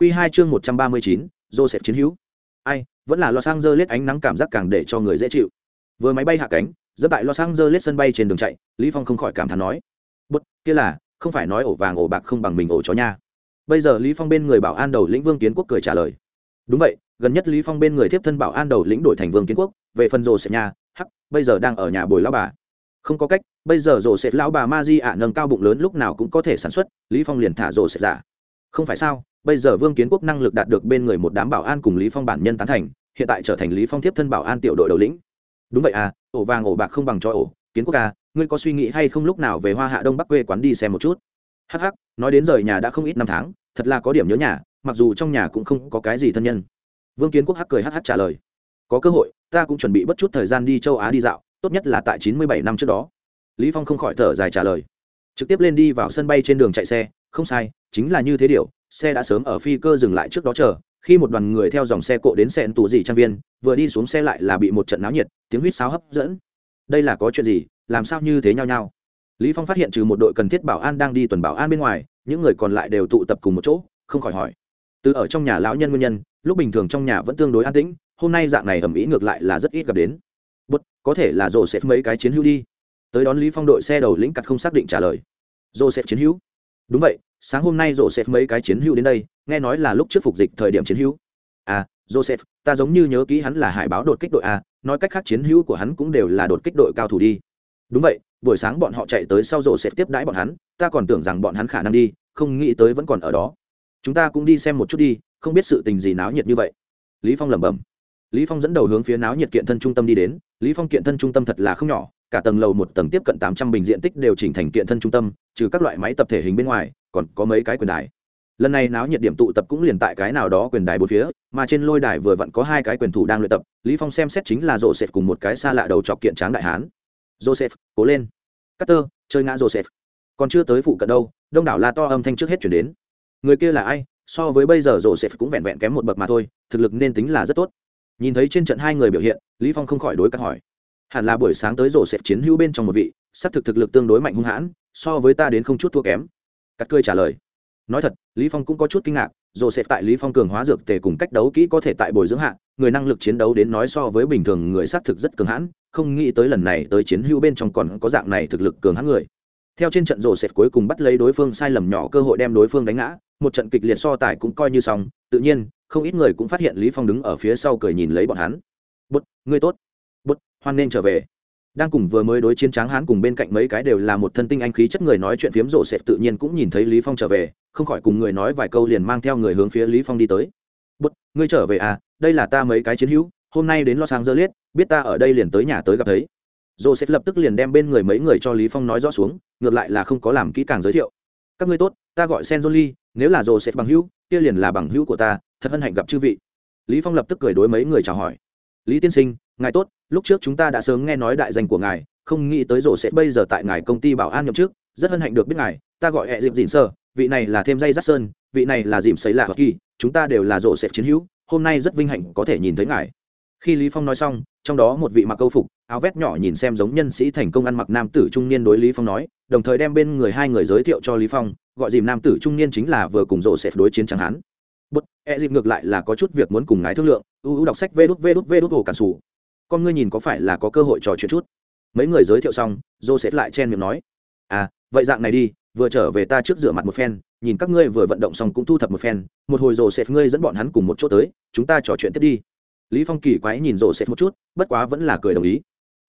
Quy 2 chương 139, Joseph chiến hữu. Ai, vẫn là Los Angeles ánh nắng cảm giác càng để cho người dễ chịu. Vừa máy bay hạ cánh, dẫn tại Los Angeles sân bay trên đường chạy, Lý Phong không khỏi cảm thán nói: "Bất, kia là, không phải nói ổ vàng ổ bạc không bằng mình ổ chó nha." Bây giờ Lý Phong bên người bảo an đầu lĩnh Vương Kiến Quốc cười trả lời: "Đúng vậy, gần nhất Lý Phong bên người tiếp thân bảo an đầu lĩnh đổi thành Vương Kiến Quốc, về phần Joseph nha, hắc, bây giờ đang ở nhà bồi lão bà." Không có cách, bây giờ Joseph lão bà Maji ạ nâng cao bụng lớn lúc nào cũng có thể sản xuất, Lý Phong liền thả Joseph giả. Không phải sao, bây giờ vương kiến quốc năng lực đạt được bên người một đám bảo an cùng lý phong bản nhân tán thành, hiện tại trở thành lý phong tiếp thân bảo an tiểu đội đầu lĩnh. Đúng vậy à ổ vàng ổ bạc không bằng cho ổ, kiến quốc à ngươi có suy nghĩ hay không lúc nào về hoa hạ đông bắc quê quán đi xem một chút? Hắc hắc, nói đến rời nhà đã không ít năm tháng, thật là có điểm nhớ nhà, mặc dù trong nhà cũng không có cái gì thân nhân. Vương kiến quốc hắc cười hắc hắc trả lời. Có cơ hội, ta cũng chuẩn bị bất chút thời gian đi châu á đi dạo, tốt nhất là tại chín mươi bảy năm trước đó. Lý phong không khỏi thở dài trả lời. Trực tiếp lên đi vào sân bay trên đường chạy xe, không sai, chính là như thế điều xe đã sớm ở phi cơ dừng lại trước đó chờ, khi một đoàn người theo dòng xe cộ đến xe tù dì trang viên, vừa đi xuống xe lại là bị một trận náo nhiệt, tiếng huýt sáo hấp dẫn. Đây là có chuyện gì? Làm sao như thế nhau nhau lý phong phát hiện trừ một đội cần thiết bảo an đang đi tuần bảo an bên ngoài, những người còn lại đều tụ tập cùng một chỗ, không khỏi hỏi. Từ ở trong nhà lão nhân nguyên nhân, lúc bình thường trong nhà vẫn tương đối an tĩnh, hôm nay dạng này ẩm ý ngược lại là rất ít gặp đến. Bất có thể là rồ sẽ mấy cái chiến hữu đi. Tới đón lý phong đội xe đầu lĩnh cặt không xác định trả lời. Rồ sẽ chiến hữu? Đúng vậy sáng hôm nay joseph mấy cái chiến hữu đến đây, nghe nói là lúc trước phục dịch thời điểm chiến hữu. À joseph, ta giống như nhớ kỹ hắn là hải báo đột kích đội a, nói cách khác chiến hữu của hắn cũng đều là đột kích đội cao thủ đi. Đúng vậy, buổi sáng bọn họ chạy tới sau joseph tiếp đãi bọn hắn, ta còn tưởng rằng bọn hắn khả năng đi, không nghĩ tới vẫn còn ở đó. Chúng ta cũng đi xem một chút đi, không biết sự tình gì náo nhiệt như vậy. Lý phong lẩm bẩm. Lý phong dẫn đầu hướng phía náo nhiệt kiện thân trung tâm đi đến. Lý phong kiện thân trung tâm thật là không nhỏ, cả tầng lầu một tầng tiếp cận tám trăm bình diện tích đều chỉnh thành kiện thân trung tâm, trừ các loại máy tập thể hình bên ngoài còn có mấy cái quyền đài. Lần này náo nhiệt điểm tụ tập cũng liền tại cái nào đó quyền đài bốn phía, mà trên lôi đài vừa vặn có hai cái quyền thủ đang luyện tập, lý phong xem xét chính là joseph cùng một cái xa lạ đầu chọc kiện tráng đại hán. Joseph, cố lên. Cutter, chơi ngã joseph. Còn chưa tới phụ cận đâu, đông đảo la to âm thanh trước hết chuyển đến. Người kia là ai? So với bây giờ joseph cũng vẹn vẹn kém một bậc mà thôi, thực lực nên tính là rất tốt. Nhìn thấy trên trận hai người biểu hiện, lý phong không khỏi đối cắt hỏi. Hẳn là buổi sáng tới joseph chiến hữu bên trong một vị, xác thực thực lực tương đối mạnh hung hãn, so với ta đến không chút thua kém cắt cười trả lời. Nói thật, lý phong cũng có chút kinh ngạc, dù sẽ tại lý phong cường hóa dược tề cùng cách đấu kỹ có thể tại bồi dưỡng hạ, người năng lực chiến đấu đến nói so với bình thường người sát thực rất cường hãn, không nghĩ tới lần này tới chiến hữu bên trong còn có dạng này thực lực cường hãn người. Theo trên trận rổ sẽ cuối cùng bắt lấy đối phương sai lầm nhỏ cơ hội đem đối phương đánh ngã, một trận kịch liệt so tài cũng coi như xong, tự nhiên, không ít người cũng phát hiện lý phong đứng ở phía sau cười nhìn lấy bọn hắn. Bút, ngươi tốt. Bút, hoan nên trở về đang cùng vừa mới đối chiến tráng hán cùng bên cạnh mấy cái đều là một thân tinh anh khí chất người nói chuyện phiếm rổ sẽ tự nhiên cũng nhìn thấy lý phong trở về, không khỏi cùng người nói vài câu liền mang theo người hướng phía lý phong đi tới. Bút ngươi trở về à? Đây là ta mấy cái chiến hữu, hôm nay đến lo sang dơ liết biết ta ở đây liền tới nhà tới gặp thấy. Joseph lập tức liền đem bên người mấy người cho lý phong nói rõ xuống, ngược lại là không có làm kỹ càng giới thiệu. Các ngươi tốt, ta gọi sen jolie nếu là joseph bằng hữu, kia liền là bằng hữu của ta, thật hân hạnh gặp chư vị. Lý phong lập tức cười đối mấy người chào hỏi. Lý tiên sinh ngài tốt, lúc trước chúng ta đã sớm nghe nói đại danh của ngài, không nghĩ tới rổ sẽ bây giờ tại ngài công ty bảo an nhậm chức, rất hân hạnh được biết ngài, ta gọi hẹ dịp dịn sơ vị này là thêm dây giác sơn, vị này là dìm sấy lạ hoặc kỳ, chúng ta đều là rổ sẽ chiến hữu, hôm nay rất vinh hạnh có thể nhìn thấy ngài. Khi lý phong nói xong, trong đó một vị mặc câu phục, áo vét nhỏ nhìn xem giống nhân sĩ thành công ăn mặc nam tử trung niên đối lý phong nói, đồng thời đem bên người hai người giới thiệu cho lý phong, gọi dìm nam tử trung niên chính là vừa cùng rổ sẽ đối chiến chẳng hắn bút e dịp ngược lại là có chút việc muốn cùng ngài thương lượng ưu đọc sách vê đút vê đút vê đút hồ cản sủ con ngươi nhìn có phải là có cơ hội trò chuyện chút? Mấy người giới thiệu xong, joseph lại chen miệng nói à vậy dạng này đi, vừa trở về ta trước rửa mặt một phen, nhìn các ngươi vừa vận động xong cũng thu thập một phen, một hồi joseph ngươi dẫn bọn hắn cùng một chỗ tới, chúng ta trò chuyện tiếp đi. Lý phong kỳ quái nhìn joseph một chút, bất quá vẫn là cười đồng ý.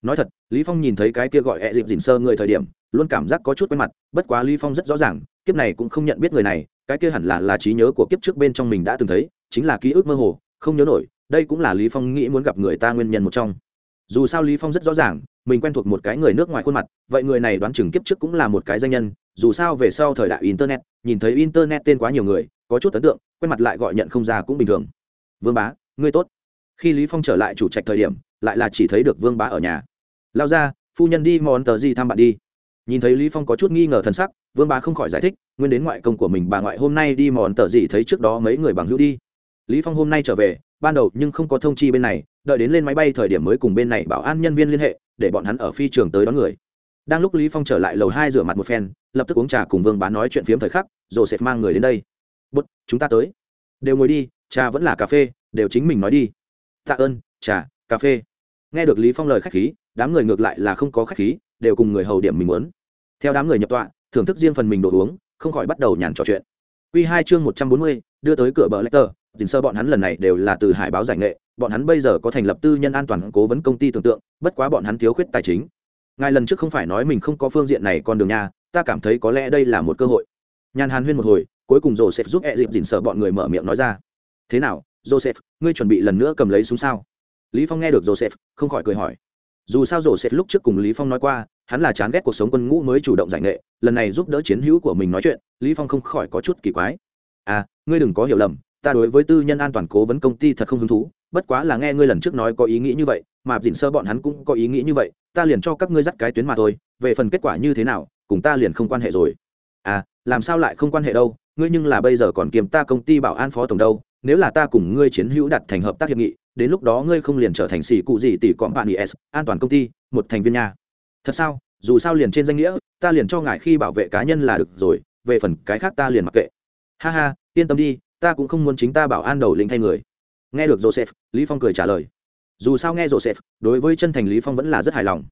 Nói thật, lý phong nhìn thấy cái kia gọi ẹ dịp dình sơ người thời điểm, luôn cảm giác có chút quen mặt, bất quá lý phong rất rõ ràng, kiếp này cũng không nhận biết người này, cái kia hẳn là là trí nhớ của kiếp trước bên trong mình đã từng thấy, chính là ký ức mơ hồ, không nhớ nổi đây cũng là lý phong nghĩ muốn gặp người ta nguyên nhân một trong. Dù sao lý phong rất rõ ràng, mình quen thuộc một cái người nước ngoài khuôn mặt, vậy người này đoán chừng kiếp trước cũng là một cái danh nhân, dù sao về sau thời đại internet, nhìn thấy internet tên quá nhiều người, có chút ấn tượng, quen mặt lại gọi nhận không ra cũng bình thường. Vương bá, ngươi tốt. Khi lý phong trở lại chủ trạch thời điểm, lại là chỉ thấy được vương bá ở nhà. Lao ra, phu nhân đi món tờ gì thăm bạn đi. Nhìn thấy lý phong có chút nghi ngờ thần sắc, vương bá không khỏi giải thích, nguyên đến ngoại công của mình bà ngoại hôm nay đi món tờ gì thấy trước đó mấy người bằng hữu đi. Lý phong hôm nay trở về ban đầu nhưng không có thông chi bên này đợi đến lên máy bay thời điểm mới cùng bên này bảo an nhân viên liên hệ để bọn hắn ở phi trường tới đón người. Đang lúc lý phong trở lại lầu hai rửa mặt một phen lập tức uống trà cùng vương bán nói chuyện phiếm thời khắc rồi sẽ mang người đến đây. Bút chúng ta tới. Đều ngồi đi trà vẫn là cà phê đều chính mình nói đi. Tạ ơn trà cà phê. Nghe được lý phong lời khách khí đám người ngược lại là không có khách khí đều cùng người hầu điểm mình muốn. Theo đám người nhập tọa thưởng thức riêng phần mình đồ uống không khỏi bắt đầu nhàn trò chuyện. Quy hai chương một trăm bốn mươi đưa tới cửa bờ Lecter, Dình sơ bọn hắn lần này đều là từ hải báo giải nghệ, bọn hắn bây giờ có thành lập tư nhân an toàn cố vấn công ty tưởng tượng, bất quá bọn hắn thiếu khuyết tài chính. Ngài lần trước không phải nói mình không có phương diện này con đường nha, ta cảm thấy có lẽ đây là một cơ hội. nhàn Hàn Huyên một hồi, cuối cùng Joseph giúp e dịp Dình sơ bọn người mở miệng nói ra. Thế nào, Joseph, ngươi chuẩn bị lần nữa cầm lấy súng sao? Lý Phong nghe được Joseph, không khỏi cười hỏi. Dù sao Joseph lúc trước cùng Lý Phong nói qua, hắn là chán ghét cuộc sống quân ngũ mới chủ động giải nghệ, lần này giúp đỡ chiến hữu của mình nói chuyện, Lý Phong không khỏi có chút kỳ quái à ngươi đừng có hiểu lầm ta đối với tư nhân an toàn cố vấn công ty thật không hứng thú, bất quá là nghe ngươi lần trước nói có ý nghĩ như vậy, mà dịn sơ bọn hắn cũng có ý nghĩ như vậy, ta liền cho các ngươi dắt cái tuyến mà thôi, về phần kết quả như thế nào, cùng ta liền không quan hệ rồi. À làm sao lại không quan hệ đâu, ngươi nhưng là bây giờ còn kiềm ta công ty bảo an phó tổng đâu, nếu là ta cùng ngươi chiến hữu đặt thành hợp tác hiệp nghị, đến lúc đó ngươi không liền trở thành xì cụ gì tỷ cọm bạn is an toàn công ty, một thành viên nhà thật sao, dù sao liền trên danh nghĩa, ta liền cho ngài khi bảo vệ cá nhân là được rồi, về phần cái khác ta liền mặc kệ. Ha ha, yên tâm đi ta cũng không muốn chính ta bảo an đầu lĩnh thay người. Nghe được joseph, lý phong cười trả lời. Dù sao nghe joseph, đối với chân thành lý phong vẫn là rất hài lòng.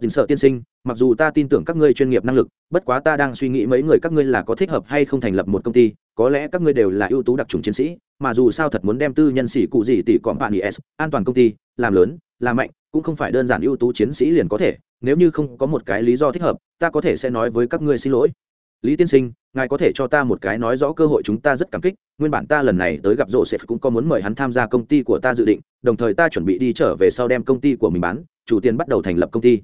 Tình sợ tiên sinh, mặc dù ta tin tưởng các ngươi chuyên nghiệp năng lực, bất quá ta đang suy nghĩ mấy người các ngươi là có thích hợp hay không thành lập một công ty, có lẽ các ngươi đều là ưu tú đặc trùng chiến sĩ, mà dù sao thật muốn đem tư nhân sĩ cụ gì tỷ cọm bạn is an toàn công ty, làm lớn, làm mạnh, cũng không phải đơn giản ưu tú chiến sĩ liền có thể, nếu như không có một cái lý do thích hợp, ta có thể sẽ nói với các ngươi xin lỗi lý tiên sinh, ngài có thể cho ta một cái nói rõ cơ hội chúng ta rất cảm kích, nguyên bản ta lần này tới gặp rộ sẽ cũng có muốn mời hắn tham gia công ty của ta dự định, đồng thời ta chuẩn bị đi trở về sau đem công ty của mình bán, chủ tiền bắt đầu thành lập công ty.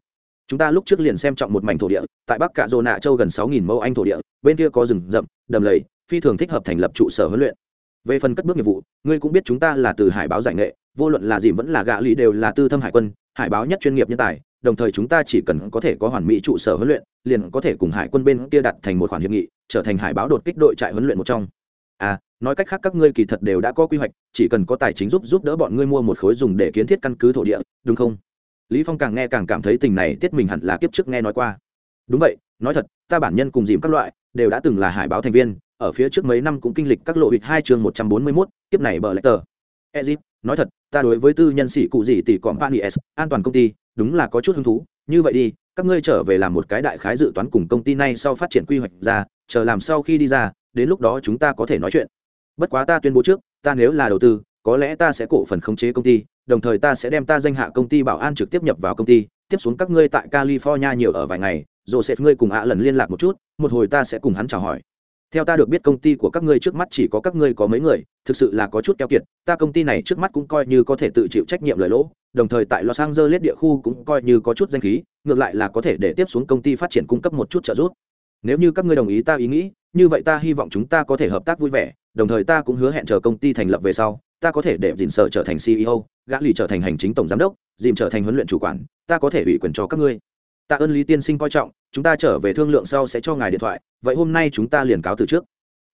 Chúng ta lúc trước liền xem trọng một mảnh thổ địa, tại bắc cạ dô nạ châu gần sáu nghìn mẫu anh thổ địa, bên kia có rừng rậm, đầm lầy, phi thường thích hợp thành lập trụ sở huấn luyện. Về phần cất bước nghiệp vụ, ngươi cũng biết chúng ta là từ hải báo giải nghệ, vô luận là gì vẫn là gạ lý đều là tư thâm hải quân, hải báo nhất chuyên nghiệp nhân tài đồng thời chúng ta chỉ cần có thể có hoàn mỹ trụ sở huấn luyện liền có thể cùng hải quân bên kia đặt thành một khoản hiệp nghị trở thành hải báo đột kích đội trại huấn luyện một trong. À nói cách khác các ngươi kỳ thật đều đã có quy hoạch chỉ cần có tài chính giúp giúp đỡ bọn ngươi mua một khối dùng để kiến thiết căn cứ thổ địa đúng không? Lý phong càng nghe càng cảm thấy tình này tiết mình hẳn là kiếp trước nghe nói qua. Đúng vậy nói thật ta bản nhân cùng dìm các loại đều đã từng là hải báo thành viên ở phía trước mấy năm cũng kinh lịch các lộ hịch hai chương một trăm bốn mươi 141, kiếp này bờ lệ tờ. Ezip nói thật, ta đối với tư nhân sĩ cụ gì tỷ còn s, an toàn công ty, đúng là có chút hứng thú. Như vậy đi, các ngươi trở về làm một cái đại khái dự toán cùng công ty này sau phát triển quy hoạch ra, chờ làm sau khi đi ra, đến lúc đó chúng ta có thể nói chuyện. Bất quá ta tuyên bố trước, ta nếu là đầu tư, có lẽ ta sẽ cổ phần khống chế công ty, đồng thời ta sẽ đem ta danh hạ công ty bảo an trực tiếp nhập vào công ty, tiếp xuống các ngươi tại california nhiều ở vài ngày rồi sẽ ngươi cùng ạ lần liên lạc một chút, một hồi ta sẽ cùng hắn chào hỏi theo ta được biết công ty của các ngươi trước mắt chỉ có các ngươi có mấy người, thực sự là có chút keo kiệt, ta công ty này trước mắt cũng coi như có thể tự chịu trách nhiệm lời lỗ, đồng thời tại los angeles địa khu cũng coi như có chút danh khí, ngược lại là có thể để tiếp xuống công ty phát triển cung cấp một chút trợ giúp. Nếu như các ngươi đồng ý ta ý nghĩ, như vậy ta hy vọng chúng ta có thể hợp tác vui vẻ, đồng thời ta cũng hứa hẹn chờ công ty thành lập về sau, ta có thể để dìm sở trở thành ceo gã lì trở thành hành chính tổng giám đốc, dìm trở thành huấn luyện chủ quản, ta có thể ủy quyền cho các ngươi tạ ơn lý tiên sinh coi trọng, chúng ta trở về thương lượng sau sẽ cho ngài điện thoại, vậy hôm nay chúng ta liền cáo từ trước.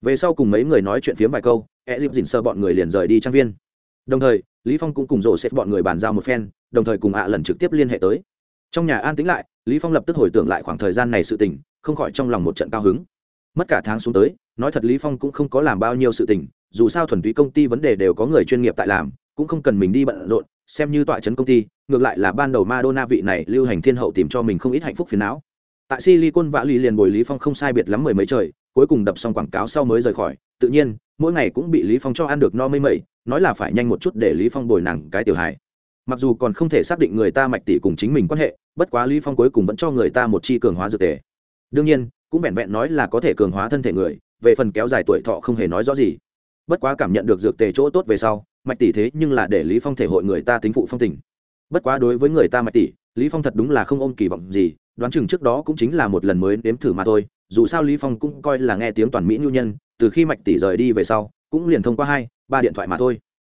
Về sau cùng mấy người nói chuyện phiếm vài câu e dịp dình sơ bọn người liền rời đi trang viên. Đồng thời, lý phong cũng cùng rổ xếp bọn người bàn giao một phen, đồng thời cùng ạ lần trực tiếp liên hệ tới. Trong nhà an tĩnh lại, lý phong lập tức hồi tưởng lại khoảng thời gian này sự tình, không khỏi trong lòng một trận cao hứng. Mất cả tháng xuống tới, nói thật lý phong cũng không có làm bao nhiêu sự tình, dù sao thuần túy công ty vấn đề đều có người chuyên nghiệp tại làm, cũng không cần mình đi bận rộn xem như tọa chấn công ty, ngược lại là ban đầu Madonna vị này lưu hành thiên hậu tìm cho mình không ít hạnh phúc phiền não. Tại silicon valley liền bồi lý phong không sai biệt lắm mười mấy trời, cuối cùng đập xong quảng cáo sau mới rời khỏi. Tự nhiên, mỗi ngày cũng bị lý phong cho ăn được no mây mẩy, nói là phải nhanh một chút để lý phong bồi nàng cái tiểu hài. Mặc dù còn không thể xác định người ta mạch tỷ cùng chính mình quan hệ, bất quá lý phong cuối cùng vẫn cho người ta một chi cường hóa dược tề. Đương nhiên, cũng vẹn vẹn nói là có thể cường hóa thân thể người, về phần kéo dài tuổi thọ không hề nói rõ gì. Bất quá cảm nhận được dược tề chỗ tốt về sau mạch tỷ thế nhưng là để lý phong thể hội người ta tính phụ phong tình. Bất quá đối với người ta mạch tỷ, lý phong thật đúng là không ôm kỳ vọng gì, đoán chừng trước đó cũng chính là một lần mới nếm thử mà thôi, dù sao lý phong cũng coi là nghe tiếng toàn mỹ nhu nhân, từ khi mạch tỷ rời đi về sau, cũng liền thông qua hai, ba điện thoại mà thôi.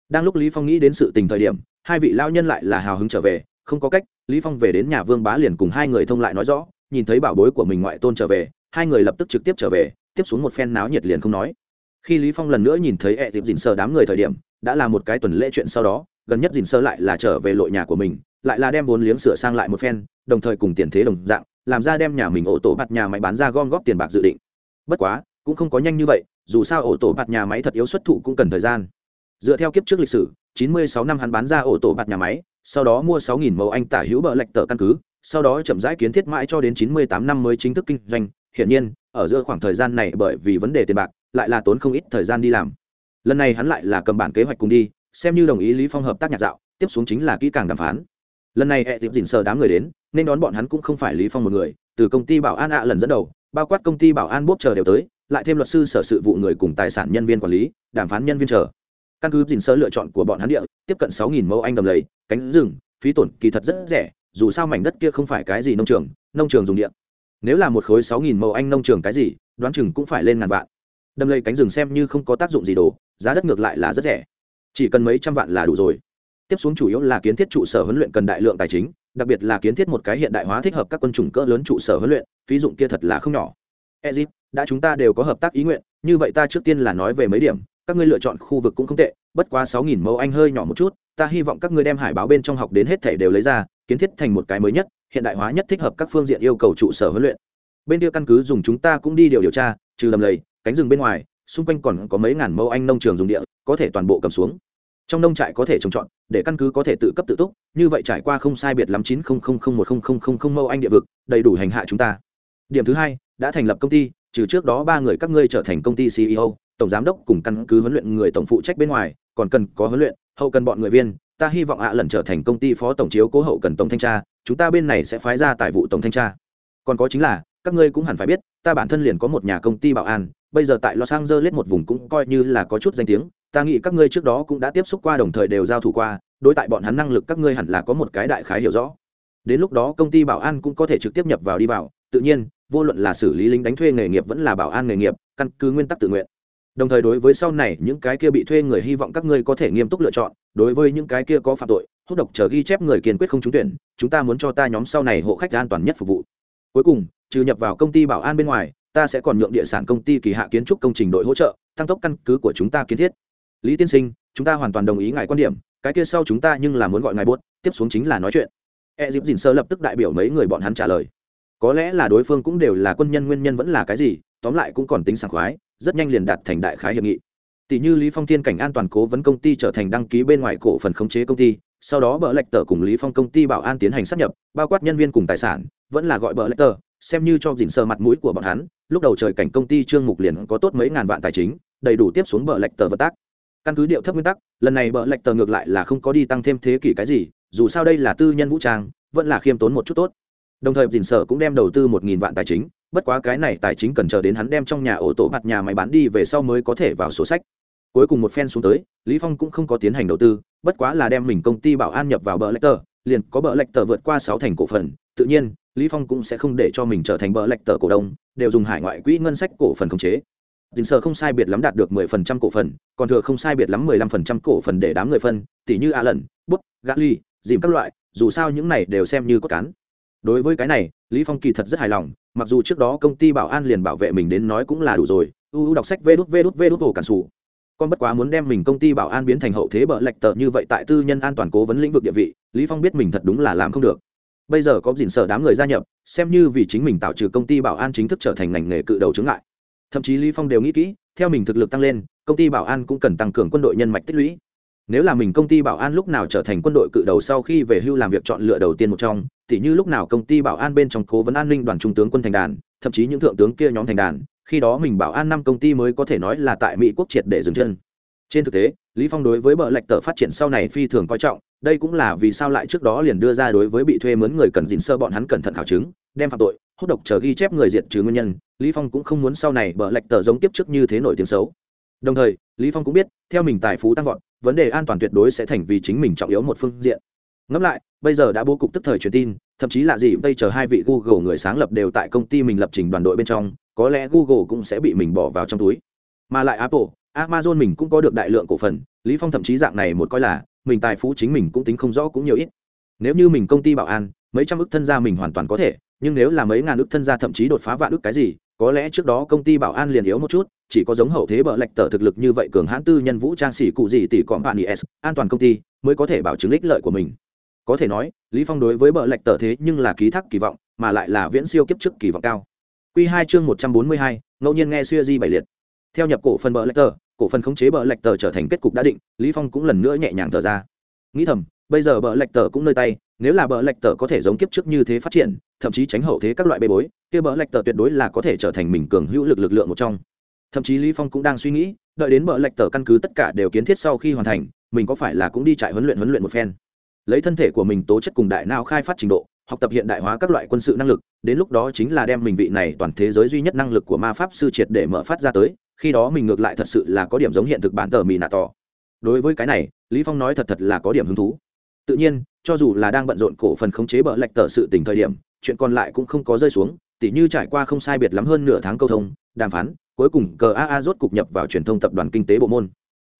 Đang lúc lý phong nghĩ đến sự tình thời điểm, hai vị lão nhân lại là hào hứng trở về, không có cách, lý phong về đến nhà vương bá liền cùng hai người thông lại nói rõ, nhìn thấy bảo bối của mình ngoại tôn trở về, hai người lập tức trực tiếp trở về, tiếp xuống một phen náo nhiệt liền không nói. Khi lý phong lần nữa nhìn thấy ẹ tiệp dình sờ đám người thời điểm đã là một cái tuần lễ chuyện sau đó, gần nhất dình sơ lại là trở về lội nhà của mình, lại là đem vốn liếng sửa sang lại một phen, đồng thời cùng tiền thế đồng dạng, làm ra đem nhà mình ổ tổ bạt nhà máy bán ra gom góp tiền bạc dự định. Bất quá, cũng không có nhanh như vậy, dù sao ổ tổ bạt nhà máy thật yếu xuất thụ cũng cần thời gian. Dựa theo kiếp trước lịch sử 96 năm hắn bán ra ổ tổ bạt nhà máy, sau đó mua 6.000 mẫu anh tả hữu bờ lệch tờ căn cứ, sau đó chậm rãi kiến thiết mãi cho đến 98 năm mới chính thức kinh doanh. Hiển nhiên, ở giữa khoảng thời gian này bởi vì vấn đề tiền bạc, lại là tốn không ít thời gian đi làm lần này hắn lại là cầm bản kế hoạch cùng đi, xem như đồng ý lý phong hợp tác nhạc dạo, tiếp xuống chính là kỹ càng đàm phán. Lần này hệ tiệp dình sờ đám người đến, nên đón bọn hắn cũng không phải lý phong một người, từ công ty bảo an ạ lần dẫn đầu, bao quát công ty bảo an bốp chờ đều tới, lại thêm luật sư sở sự vụ người cùng tài sản nhân viên quản lý, đàm phán nhân viên chờ. Căn cứ dình sơ lựa chọn của bọn hắn địa, tiếp cận 6.000 mẫu anh đầm lầy, cánh rừng, phí tổn kỳ thật rất rẻ, dù sao mảnh đất kia không phải cái gì nông trường nông trường dùng điện nếu là một khối 6.000 mẫu anh nông trường cái gì, đoán chừng cũng phải lên ngàn vạn. Đầm lầy cánh rừng xem như không có tác dụng gì đồ giá đất ngược lại là rất rẻ. Chỉ cần mấy trăm vạn là đủ rồi. Tiếp xuống chủ yếu là kiến thiết trụ sở huấn luyện cần đại lượng tài chính đặc biệt là kiến thiết một cái hiện đại hóa thích hợp các quân chủng cỡ lớn trụ sở huấn luyện phí dụng kia thật là không nhỏ. Egypt, đã chúng ta đều có hợp tác ý nguyện như vậy ta trước tiên là nói về mấy điểm các ngươi lựa chọn khu vực cũng không tệ bất quá sáu nghìn mẫu anh hơi nhỏ một chút ta hy vọng các ngươi đem hải báo bên trong học đến hết thể đều lấy ra kiến thiết thành một cái mới nhất hiện đại hóa nhất thích hợp các phương diện yêu cầu trụ sở huấn luyện. Bên kia căn cứ dùng chúng ta cũng đi điều điều tra trừ lầm lầy cánh rừng bên ngoài xung quanh còn có mấy ngàn mẫu anh nông trường dùng địa, có thể toàn bộ cầm xuống. Trong nông trại có thể trồng trọt, để căn cứ có thể tự cấp tự túc, như vậy trải qua không sai biệt lắm chín không không không một không không không không mẫu anh địa vực, đầy đủ hành hạ chúng ta. Điểm thứ hai, đã thành lập công ty, trừ trước đó ba người các ngươi trở thành công ty ceo tổng giám đốc cùng căn cứ huấn luyện người tổng phụ trách bên ngoài, còn cần có huấn luyện, hậu cần bọn người viên, ta hy vọng ạ lần trở thành công ty phó tổng chiếu cố hậu cần tổng thanh tra, chúng ta bên này sẽ phái ra tài vụ tổng thanh tra. Còn có chính là, các ngươi cũng hẳn phải biết, ta bản thân liền có một nhà công ty bảo an bây giờ tại los angeles một vùng cũng coi như là có chút danh tiếng, ta nghĩ các ngươi trước đó cũng đã tiếp xúc qua, đồng thời đều giao thủ qua, đối tại bọn hắn năng lực các ngươi hẳn là có một cái đại khái hiểu rõ. Đến lúc đó công ty bảo an cũng có thể trực tiếp nhập vào đi vào, tự nhiên, vô luận là xử lý lính đánh thuê nghề nghiệp vẫn là bảo an nghề nghiệp, căn cứ nguyên tắc tự nguyện. Đồng thời đối với sau này những cái kia bị thuê người hy vọng các ngươi có thể nghiêm túc lựa chọn, đối với những cái kia có phạm tội, hút độc chờ ghi chép người kiên quyết không trúng tuyển, chúng ta muốn cho ta nhóm sau này hộ khách an toàn nhất phục vụ. Cuối cùng, trừ nhập vào công ty bảo an bên ngoài ta sẽ còn nhượng địa sản công ty kỳ hạ kiến trúc công trình đội hỗ trợ, tăng tốc căn cứ của chúng ta kiến thiết. Lý tiên sinh, chúng ta hoàn toàn đồng ý ngài quan điểm, cái kia sau chúng ta nhưng là muốn gọi ngài buốt, tiếp xuống chính là nói chuyện. E dịp dìn sơ lập tức đại biểu mấy người bọn hắn trả lời. Có lẽ là đối phương cũng đều là quân nhân, nguyên nhân vẫn là cái gì, tóm lại cũng còn tính sảng khoái, rất nhanh liền đạt thành đại khái hiệp nghị. Tỷ như lý phong thiên cảnh an toàn cố vấn công ty trở thành đăng ký bên ngoài cổ phần khống chế công ty, sau đó bờ lệch tờ cùng lý phong công ty bảo an tiến hành sát nhập, bao quát nhân viên cùng tài sản, vẫn là gọi bờ lệch tờ xem như cho dình sơ mặt mũi của bọn hắn, lúc đầu trời cảnh công ty trương mục liền có tốt mấy ngàn vạn tài chính, đầy đủ tiếp xuống bờ lệch tờ vật tác. Căn cứ điệu thấp nguyên tắc, lần này bờ lệch tờ ngược lại là không có đi tăng thêm thế kỷ cái gì, dù sao đây là tư nhân vũ trang, vẫn là khiêm tốn một chút tốt. Đồng thời dình sở cũng đem đầu tư một nghìn vạn tài chính, bất quá cái này tài chính cần chờ đến hắn đem trong nhà ổ tổ mặt nhà máy bán đi về sau mới có thể vào sổ sách. Cuối cùng một phen xuống tới, lý phong cũng không có tiến hành đầu tư, bất quá là đem mình công ty bảo an nhập vào bờ lệch tờ, liền có bờ lệch tờ vượt qua sáu thành cổ phần tự nhiên, lý phong cũng sẽ không để cho mình trở thành bờ lệch tờ cổ đông, đều dùng hải ngoại quỹ ngân sách cổ phần khống chế. Dình sở không sai biệt lắm đạt được mười phần trăm cổ phần, còn thừa không sai biệt lắm mười lăm phần trăm cổ phần để đám người phân tỷ như a lần bút gã ly dìm các loại, dù sao những này đều xem như cốt cán. Đối với cái này, lý phong kỳ thật rất hài lòng, mặc dù trước đó công ty bảo an liền bảo vệ mình đến nói cũng là đủ rồi uu đọc sách vê đút vê đút vê đút hồ cản sủ. Con bất quá muốn đem mình công ty bảo an biến thành hậu thế bợ lệch tờ như vậy tại tư nhân an toàn cố vấn lĩnh vực địa vị, lý phong biết mình thật đúng là làm không được bây giờ có dịn sở đám người gia nhập, xem như vì chính mình tạo trừ công ty bảo an chính thức trở thành ngành nghề cự đầu chứng lại thậm chí lý phong đều nghĩ kỹ, theo mình thực lực tăng lên, công ty bảo an cũng cần tăng cường quân đội nhân mạch tích lũy. Nếu là mình công ty bảo an lúc nào trở thành quân đội cự đầu sau khi về hưu làm việc chọn lựa đầu tiên một trong thì như lúc nào công ty bảo an bên trong cố vấn an ninh đoàn trung tướng quân thành đàn, thậm chí những thượng tướng kia nhóm thành đàn, khi đó mình bảo an năm công ty mới có thể nói là tại mỹ quốc triệt để dừng chân. Trên thực tế, lý phong đối với bờ lệch tờ phát triển sau này phi thường coi trọng đây cũng là vì sao lại trước đó liền đưa ra đối với bị thuê mướn người cần dình sơ bọn hắn cẩn thận khảo chứng, đem phạm tội hút độc chờ ghi chép người diệt trừ nguyên nhân, lý phong cũng không muốn sau này bờ lệch tờ giống tiếp trước như thế nổi tiếng xấu. Đồng thời, lý phong cũng biết, theo mình tài phú tăng vọt, vấn đề an toàn tuyệt đối sẽ thành vì chính mình trọng yếu một phương diện. Ngẫm lại, bây giờ đã bố cục tức thời truyền tin, thậm chí là gì, bây chờ hai vị google người sáng lập đều tại công ty mình lập trình đoàn đội bên trong, có lẽ google cũng sẽ bị mình bỏ vào trong túi. Mà lại apple amazon mình cũng có được đại lượng cổ phần, lý phong thậm chí dạng này một coi là, mình tài phú chính mình cũng tính không rõ cũng nhiều ít. Nếu như mình công ty bảo an, mấy trăm ức thân gia mình hoàn toàn có thể, nhưng nếu là mấy ngàn ức thân gia thậm chí đột phá vạn ức cái gì, có lẽ trước đó công ty bảo an liền yếu một chút, chỉ có giống hậu thế bợ lệch tờ thực lực như vậy cường hãn tư nhân vũ trang xỉ cụ gì tỷ cọm bạn is an toàn công ty, mới có thể bảo chứng ích lợi của mình. Có thể nói, lý phong đối với bợ lệch tờ thế nhưng là ký thác kỳ vọng, mà lại là viễn siêu kiếp trước kỳ vọng cao. Quy hai chương một trăm bốn mươi hai, ngẫu nhiên nghe xưa di bảy liệt theo nhập cổ phần bờ lạch tờ, cổ phần khống chế bờ lạch tờ trở thành kết cục đã định, lý phong cũng lần nữa nhẹ nhàng thở ra. Nghĩ thầm, bây giờ bờ lạch tờ cũng nơi tay, nếu là bờ lạch tờ có thể giống kiếp trước như thế phát triển, thậm chí tránh hậu thế các loại bê bối, kia bờ lạch tờ tuyệt đối là có thể trở thành mình cường hữu lực lực lượng một trong. Thậm chí lý phong cũng đang suy nghĩ, đợi đến bờ lạch tờ căn cứ tất cả đều kiến thiết sau khi hoàn thành, mình có phải là cũng đi trại huấn luyện huấn luyện một phen. Lấy thân thể của mình tố chất cùng đại não khai phát trình độ, học tập hiện đại hóa các loại quân sự năng lực, đến lúc đó chính là đem mình vị này toàn thế giới duy nhất năng lực của ma pháp sư triệt để mở phát ra tới khi đó mình ngược lại thật sự là có điểm giống hiện thực bản tờ mì nạ tỏ. Đối với cái này, lý phong nói thật thật là có điểm hứng thú. Tự nhiên, cho dù là đang bận rộn cổ phần khống chế bờ lệch tờ sự tình thời điểm, chuyện còn lại cũng không có rơi xuống, tỉ như trải qua không sai biệt lắm hơn nửa tháng câu thông, đàm phán, cuối cùng cờ aa rốt cục nhập vào truyền thông tập đoàn kinh tế bộ môn.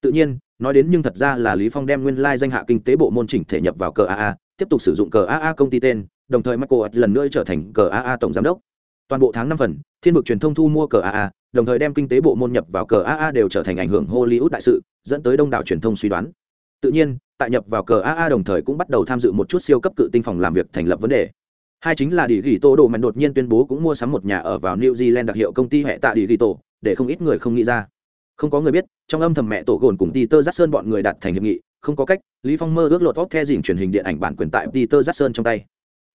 Tự nhiên, nói đến nhưng thật ra là lý phong đem nguyên lai like danh hạ kinh tế bộ môn chỉnh thể nhập vào cờ aa tiếp tục sử dụng cờ aa công ty tên, đồng thời michael lần nữa trở thành cờ aa tổng giám đốc. Toàn bộ tháng năm phần, thiên vực truyền thông thu mua cờ aa đồng thời đem kinh tế bộ môn nhập vào cờ aa đều trở thành ảnh hưởng hollywood đại sự, dẫn tới đông đảo truyền thông suy đoán. Tự nhiên, tại nhập vào cờ aa đồng thời cũng bắt đầu tham dự một chút siêu cấp cự tinh phòng làm việc thành lập vấn đề. Hai chính là đi ghi tô đồ mạnh đột nhiên tuyên bố cũng mua sắm một nhà ở vào new zealand đặc hiệu công ty hệ tạ đi ghi tổ để không ít người không nghĩ ra. Không có người biết, trong âm thầm mẹ tổ gồn cùng peter jackson bọn người đặt thành hiệp nghị, không có cách lý phong mơ ước lột top the dình truyền hình điện ảnh bản quyền tại peter jackson trong tay.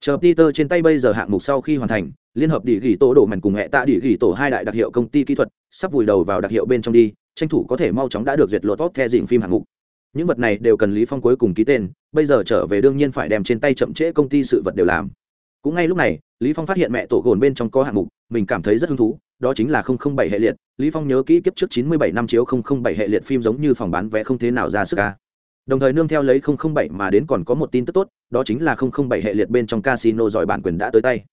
Chờ peter trên tay bây giờ hạng mục sau khi hoàn thành liên hợp địa ghi tổ đổ mảnh cùng hệ tạ địa ghi tổ hai đại đặc hiệu công ty kỹ thuật, sắp vùi đầu vào đặc hiệu bên trong đi, tranh thủ có thể mau chóng đã được duyệt lột tốt theo dình phim hạng mục. Những vật này đều cần lý phong cuối cùng ký tên, bây giờ trở về đương nhiên phải đem trên tay chậm trễ công ty sự vật đều làm. Cũng ngay lúc này, lý phong phát hiện mẹ tổ gồn bên trong có hạng mục, mình cảm thấy rất hứng thú, đó chính là 007 hệ liệt. Lý phong nhớ kỹ kiếp trước 97 năm chiếu 007 hệ liệt phim giống như phòng bán vé không thế nào ra sức ca đồng thời nương theo lấy 007 mà đến còn có một tin tức tốt, đó chính là 007 hệ liệt bên trong casino giỏi bản quyền đã tới tay.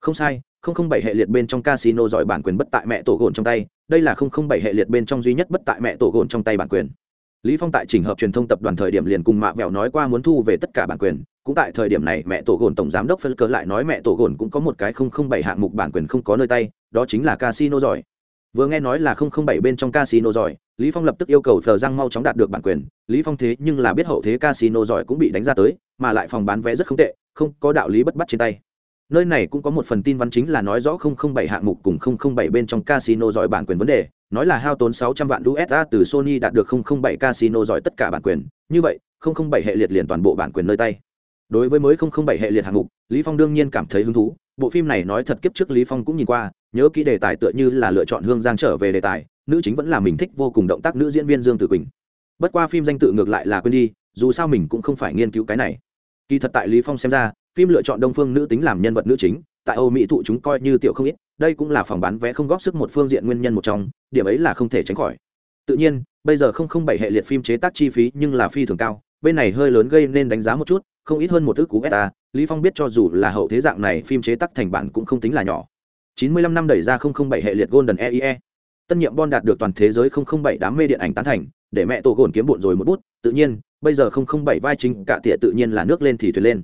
Không sai 007 hệ liệt bên trong casino giỏi bản quyền bất tại mẹ tổ gồn trong tay, đây là 007 hệ liệt bên trong duy nhất bất tại mẹ tổ gồn trong tay bản quyền. Lý phong tại chỉnh hợp truyền thông tập đoàn thời điểm liền cùng mạ vẹo nói qua muốn thu về tất cả bản quyền, cũng tại thời điểm này mẹ tổ gồn tổng giám đốc phân cớ lại nói mẹ tổ gồn cũng có một cái không không bảy hạng mục bản quyền không có nơi tay, đó chính là casino giỏi. Vừa nghe nói là không không bảy bên trong casino giỏi, lý phong lập tức yêu cầu thờ giang mau chóng đạt được bản quyền. Lý phong thế nhưng là biết hậu thế casino giỏi cũng bị đánh ra tới, mà lại phòng bán vé rất không tệ, không có đạo lý bất bắt trên tay nơi này cũng có một phần tin văn chính là nói rõ không không bảy hạng mục cùng không không bảy bên trong casino giỏi bản quyền vấn đề nói là hao tốn 600 vạn USD từ Sony đạt được 007 casino giỏi tất cả bản quyền, như vậy, 007 hệ liệt liền toàn bộ bản quyền nơi tay. Đối với mới 007 hệ liệt hạng mục, Lý Phong đương nhiên cảm thấy hứng thú, bộ phim này nói thật kiếp trước Lý Phong cũng nhìn qua, nhớ kỹ đề tài tựa như là lựa chọn Hương Giang trở về đề tài, nữ chính vẫn là mình thích vô cùng động tác nữ diễn viên Dương Tử Quỳnh. Bất qua phim danh tự ngược lại là quên đi, dù sao mình cũng không phải nghiên cứu cái này. Kỳ thật tại Lý Phong xem ra, phim lựa chọn đông phương nữ tính làm nhân vật nữ chính, tại Âu Mỹ thụ chúng coi như tiểu không ít, đây cũng là phòng bán vé không góp sức một phương diện nguyên nhân một trong, điểm ấy là không thể tránh khỏi. Tự nhiên, bây giờ không không bảy hệ liệt phim chế tác chi phí nhưng là phi thường cao, bên này hơi lớn gây nên đánh giá một chút, không ít hơn một thứ cú beta, Lý Phong biết cho dù là hậu thế dạng này phim chế tác thành bản cũng không tính là nhỏ. 95 năm đẩy ra 007 hệ liệt Golden EIE. Tân nhiệm bon đạt được toàn thế giới 007 đám mê điện ảnh tán thành, để mẹ tổ gồn kiếm bộn rồi một bút, tự nhiên, bây giờ 007 vai chính cả tỉa tự nhiên là nước lên thì thuyền lên.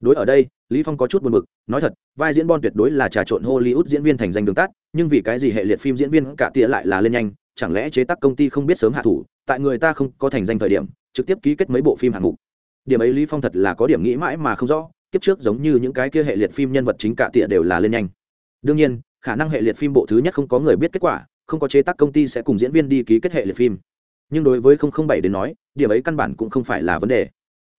Đối ở đây, Lý Phong có chút buồn bực, nói thật, vai diễn Bon tuyệt đối là trà trộn Hollywood diễn viên thành danh đường tắt, nhưng vì cái gì hệ liệt phim diễn viên cả tia lại là lên nhanh, chẳng lẽ chế tác công ty không biết sớm hạ thủ, tại người ta không có thành danh thời điểm, trực tiếp ký kết mấy bộ phim hạng mục. Điểm ấy Lý Phong thật là có điểm nghĩ mãi mà không rõ, kiếp trước giống như những cái kia hệ liệt phim nhân vật chính cả tia đều là lên nhanh. Đương nhiên, khả năng hệ liệt phim bộ thứ nhất không có người biết kết quả, không có chế tác công ty sẽ cùng diễn viên đi ký kết hệ liệt phim. Nhưng đối với 007 đến nói, điểm ấy căn bản cũng không phải là vấn đề.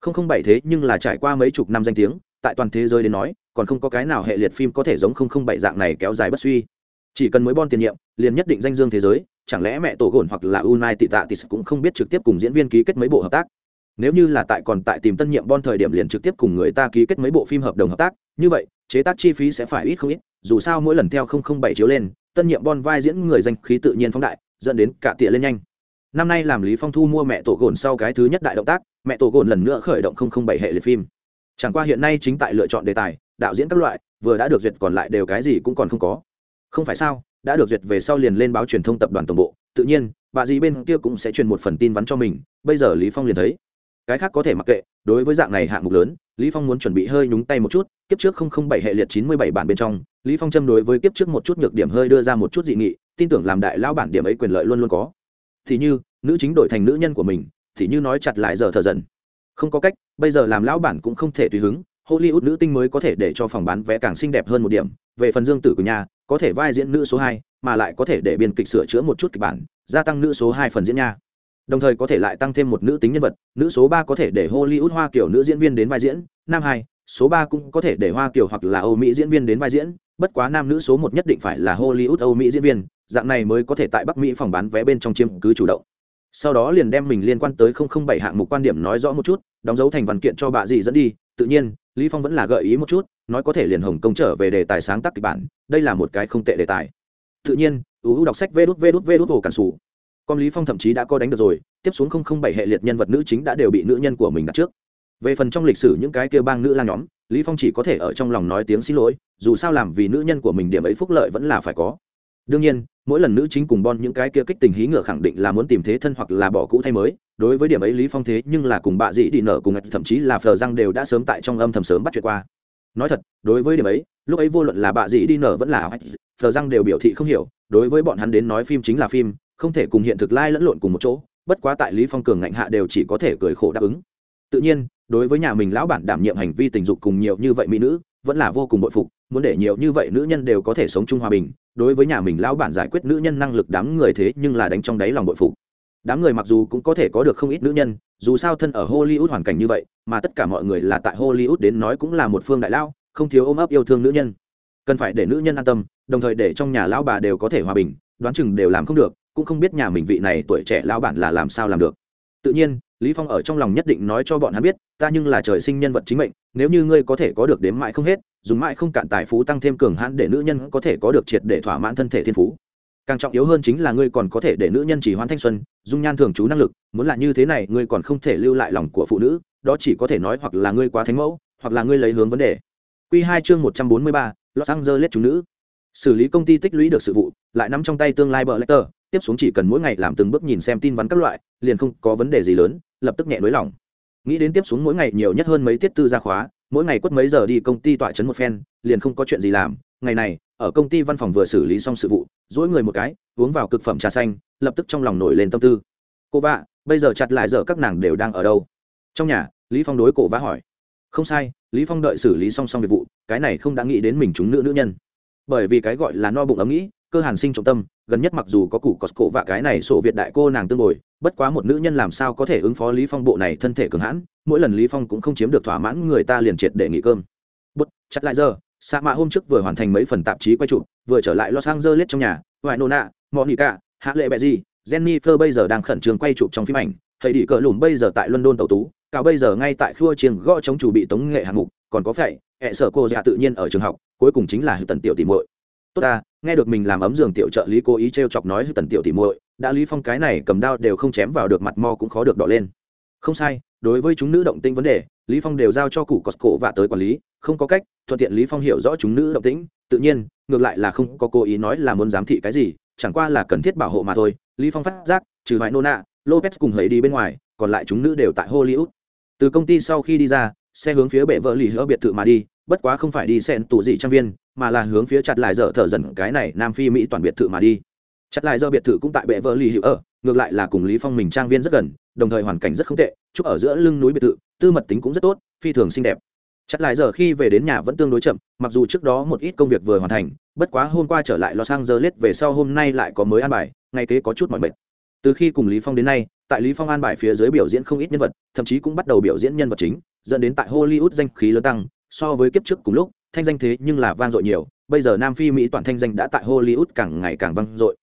007 thế nhưng là trải qua mấy chục năm danh tiếng, tại toàn thế giới đến nói còn không có cái nào hệ liệt phim có thể giống không không bảy dạng này kéo dài bất suy. Chỉ cần mới bon tiền nhiệm liền nhất định danh dương thế giới chẳng lẽ mẹ tổ gồn hoặc là unai tị tạ tis cũng không biết trực tiếp cùng diễn viên ký kết mấy bộ hợp tác? Nếu như là tại còn tại tìm tân nhiệm bon thời điểm liền trực tiếp cùng người ta ký kết mấy bộ phim hợp đồng hợp tác như vậy chế tác chi phí sẽ phải ít không ít dù sao mỗi lần theo không không bảy chiếu lên tân nhiệm bon vai diễn người danh khí tự nhiên phóng đại dẫn đến cả tịa lên nhanh năm nay làm lý phong thu mua mẹ tổ gồn sau cái thứ nhất đại động tác, mẹ tổ gồn lần nữa khởi động không không bảy hệ liệt phim. Chẳng qua hiện nay chính tại lựa chọn đề tài, đạo diễn các loại, vừa đã được duyệt còn lại đều cái gì cũng còn không có. Không phải sao, đã được duyệt về sau liền lên báo truyền thông tập đoàn tổng bộ, tự nhiên, bà dì bên kia cũng sẽ truyền một phần tin vắn cho mình, bây giờ lý phong liền thấy. Cái khác có thể mặc kệ, đối với dạng này hạng mục lớn, lý phong muốn chuẩn bị hơi nhúng tay một chút, kiếp trước không không bảy hệ liệt chín mươi bảy bản bên trong, lý phong châm đối với kiếp trước một chút nhược điểm hơi đưa ra một chút dị nghị, tin tưởng làm đại lão bản điểm ấy quyền lợi luôn luôn có thì như, nữ chính đổi thành nữ nhân của mình, thì như nói chặt lại giờ thờ dần. Không có cách, bây giờ làm lão bản cũng không thể tùy hứng, hollywood nữ tinh mới có thể để cho phòng bán vé càng xinh đẹp hơn một điểm. Về phần dương tử của nhà, có thể vai diễn nữ số hai, mà lại có thể để biên kịch sửa chữa một chút kịch bản, gia tăng nữ số hai phần diễn nha. Đồng thời có thể lại tăng thêm một nữ tính nhân vật, nữ số ba có thể để hollywood hoa kiểu nữ diễn viên đến vai diễn, nam hai, số ba cũng có thể để hoa kiểu hoặc là âu mỹ diễn viên đến vai diễn. Bất quá nam nữ số một nhất định phải là hollywood âu mỹ diễn viên dạng này mới có thể tại bắc mỹ phòng bán vé bên trong chiếm cứ chủ động. Sau đó liền đem mình liên quan tới không không bảy hạng mục quan điểm nói rõ một chút, đóng dấu thành văn kiện cho bà dì dẫn đi, tự nhiên, lý phong vẫn là gợi ý một chút, nói có thể liền hồng công trở về đề tài sáng tác kịch bản, đây là một cái không tệ đề tài. Tự nhiên uu đọc sách vê đút vê đút vê đút hồ cản sủ. Con lý phong thậm chí đã có đánh được rồi, tiếp xuống không không bảy hệ liệt nhân vật nữ chính đã đều bị nữ nhân của mình đặt trước. Về phần trong lịch sử những cái kia bang nữ lang nhóm, lý phong chỉ có thể ở trong lòng nói tiếng xin lỗi, dù sao làm vì nữ nhân của mình điểm ấy phúc lợi vẫn là phải có đương nhiên, mỗi lần nữ chính cùng bon những cái kia kích tình hí ngựa khẳng định là muốn tìm thế thân hoặc là bỏ cũ thay mới. Đối với điểm ấy lý phong thế nhưng là cùng bạ dĩ đi nở cùng thậm chí là phờ răng đều đã sớm tại trong âm thầm sớm bắt chuyện qua. Nói thật, đối với điểm ấy, lúc ấy vô luận là bạ dĩ đi nở vẫn là phờ răng đều biểu thị không hiểu. Đối với bọn hắn đến nói phim chính là phim, không thể cùng hiện thực lai lẫn lộn cùng một chỗ. Bất quá tại lý phong cường ngạnh hạ đều chỉ có thể cười khổ đáp ứng. Tự nhiên, đối với nhà mình lão bản đảm nhiệm hành vi tình dục cùng nhiều như vậy mỹ nữ vẫn là vô cùng bội phục, muốn để nhiều như vậy nữ nhân đều có thể sống chung hòa bình, đối với nhà mình lão bản giải quyết nữ nhân năng lực đám người thế nhưng là đánh trong đáy lòng bội phục. Đám người mặc dù cũng có thể có được không ít nữ nhân, dù sao thân ở hollywood hoàn cảnh như vậy, mà tất cả mọi người là tại hollywood đến nói cũng là một phương đại lao không thiếu ôm ấp yêu thương nữ nhân. Cần phải để nữ nhân an tâm, đồng thời để trong nhà lão bà đều có thể hòa bình, đoán chừng đều làm không được, cũng không biết nhà mình vị này tuổi trẻ lão bản là làm sao làm được. Tự nhiên lý phong ở trong lòng nhất định nói cho bọn hắn biết ta nhưng là trời sinh nhân vật chính mệnh nếu như ngươi có thể có được đếm mãi không hết dùng mãi không cạn tài phú tăng thêm cường hãn để nữ nhân có thể có được triệt để thỏa mãn thân thể thiên phú. Càng trọng yếu hơn chính là ngươi còn có thể để nữ nhân chỉ hoãn thanh xuân dung nhan thường trú năng lực muốn là như thế này ngươi còn không thể lưu lại lòng của phụ nữ đó chỉ có thể nói hoặc là ngươi quá thánh mẫu hoặc là ngươi lấy hướng vấn đề. Quy hai chương một trăm bốn mươi ba, Los Angeles chúng nữ. Xử lý công ty tích lũy được sự vụ, lại nắm trong tay tương lai bờ lector, tiếp xuống chỉ cần mỗi ngày làm từng bước nhìn xem tin vắn các loại, liền không có vấn đề gì lớn, lập tức nhẹ nới lòng. Nghĩ đến tiếp xuống mỗi ngày nhiều nhất hơn mấy tiết tư gia khóa, mỗi ngày quất mấy giờ đi công ty tọa chấn một phen, liền không có chuyện gì làm, ngày này, ở công ty văn phòng vừa xử lý xong sự vụ, dỗi người một cái, uống vào cực phẩm trà xanh, lập tức trong lòng nổi lên tâm tư. Cô vạ, bây giờ chặt lại giờ các nàng đều đang ở đâu? Trong nhà, Lý Phong đối cổ vã hỏi. Không sai, Lý Phong đợi xử lý xong xong việc vụ, cái này không đã nghĩ đến mình chúng nữ nữ nhân. Bởi vì cái gọi là no bụng ấm nghĩ, cơ hàn sinh trọng tâm, gần nhất mặc dù có củ cổ và cái này sổ Việt đại cô nàng tương ngồi, bất quá một nữ nhân làm sao có thể ứng phó Lý Phong bộ này thân thể cường hãn, mỗi lần Lý Phong cũng không chiếm được thỏa mãn người ta liền triệt để nghỉ cơm. Bút, chặt lại giờ, sa mạ hôm trước vừa hoàn thành mấy phần tạp chí quay chụp vừa trở lại los angeles trong nhà ngoại nô nạ monica hạ lệ bẹ gì jennifer bây giờ đang khẩn trương quay chụp trong phim ảnh thầy đi cờ lùm bây giờ tại london tàu tú cả bây giờ ngay tại khua chiêng gõ chống chủ bị tống nghệ hạng mục còn có phải hệ sở cô dạ tự nhiên ở trường học cuối cùng chính là hư tần tiểu tỷ muội tốt ta, nghe được mình làm ấm giường tiểu trợ lý cố ý trêu chọc nói hư tần tiểu tỷ muội, đã lý phong cái này cầm đao đều không chém vào được mặt mo cũng khó được đỏ lên. Không sai, đối với chúng nữ động tĩnh vấn đề, lý phong đều giao cho cụ costco và tới quản lý, không có cách, thuận tiện lý phong hiểu rõ chúng nữ động tĩnh, tự nhiên, ngược lại là không có cố ý nói là muốn giám thị cái gì, chẳng qua là cần thiết bảo hộ mà thôi. Lý phong phát giác, trừ hoài nona lopez cùng hãy đi bên ngoài, còn lại chúng nữ đều tại hollywood. Từ công ty sau khi đi ra, xe hướng phía bệ vợ lì hỡ biệt thự mà đi bất quá không phải đi xen tủ dị trang viên, mà là hướng phía chặt lại dở thở dần cái này nam phi mỹ toàn biệt thự mà đi. Chặt lại dở biệt thự cũng tại bệ vợ lì hữu ở, ngược lại là cùng lý phong mình trang viên rất gần, đồng thời hoàn cảnh rất không tệ, chúc ở giữa lưng núi biệt thự, tư mật tính cũng rất tốt, phi thường xinh đẹp. Chặt lại giờ khi về đến nhà vẫn tương đối chậm, mặc dù trước đó một ít công việc vừa hoàn thành, bất quá hôm qua trở lại los angeles về sau hôm nay lại có mới an bài ngay kế có chút mỏi mệt. Từ khi cùng lý phong đến nay, tại lý phong an bài phía dưới biểu diễn không ít nhân vật, thậm chí cũng bắt đầu biểu diễn nhân vật chính, dẫn đến tại hollywood danh khí lớn tăng so với kiếp trước cùng lúc, thanh danh thế nhưng là vang dội nhiều, bây giờ nam phi mỹ toàn thanh danh đã tại hollywood càng ngày càng vang dội.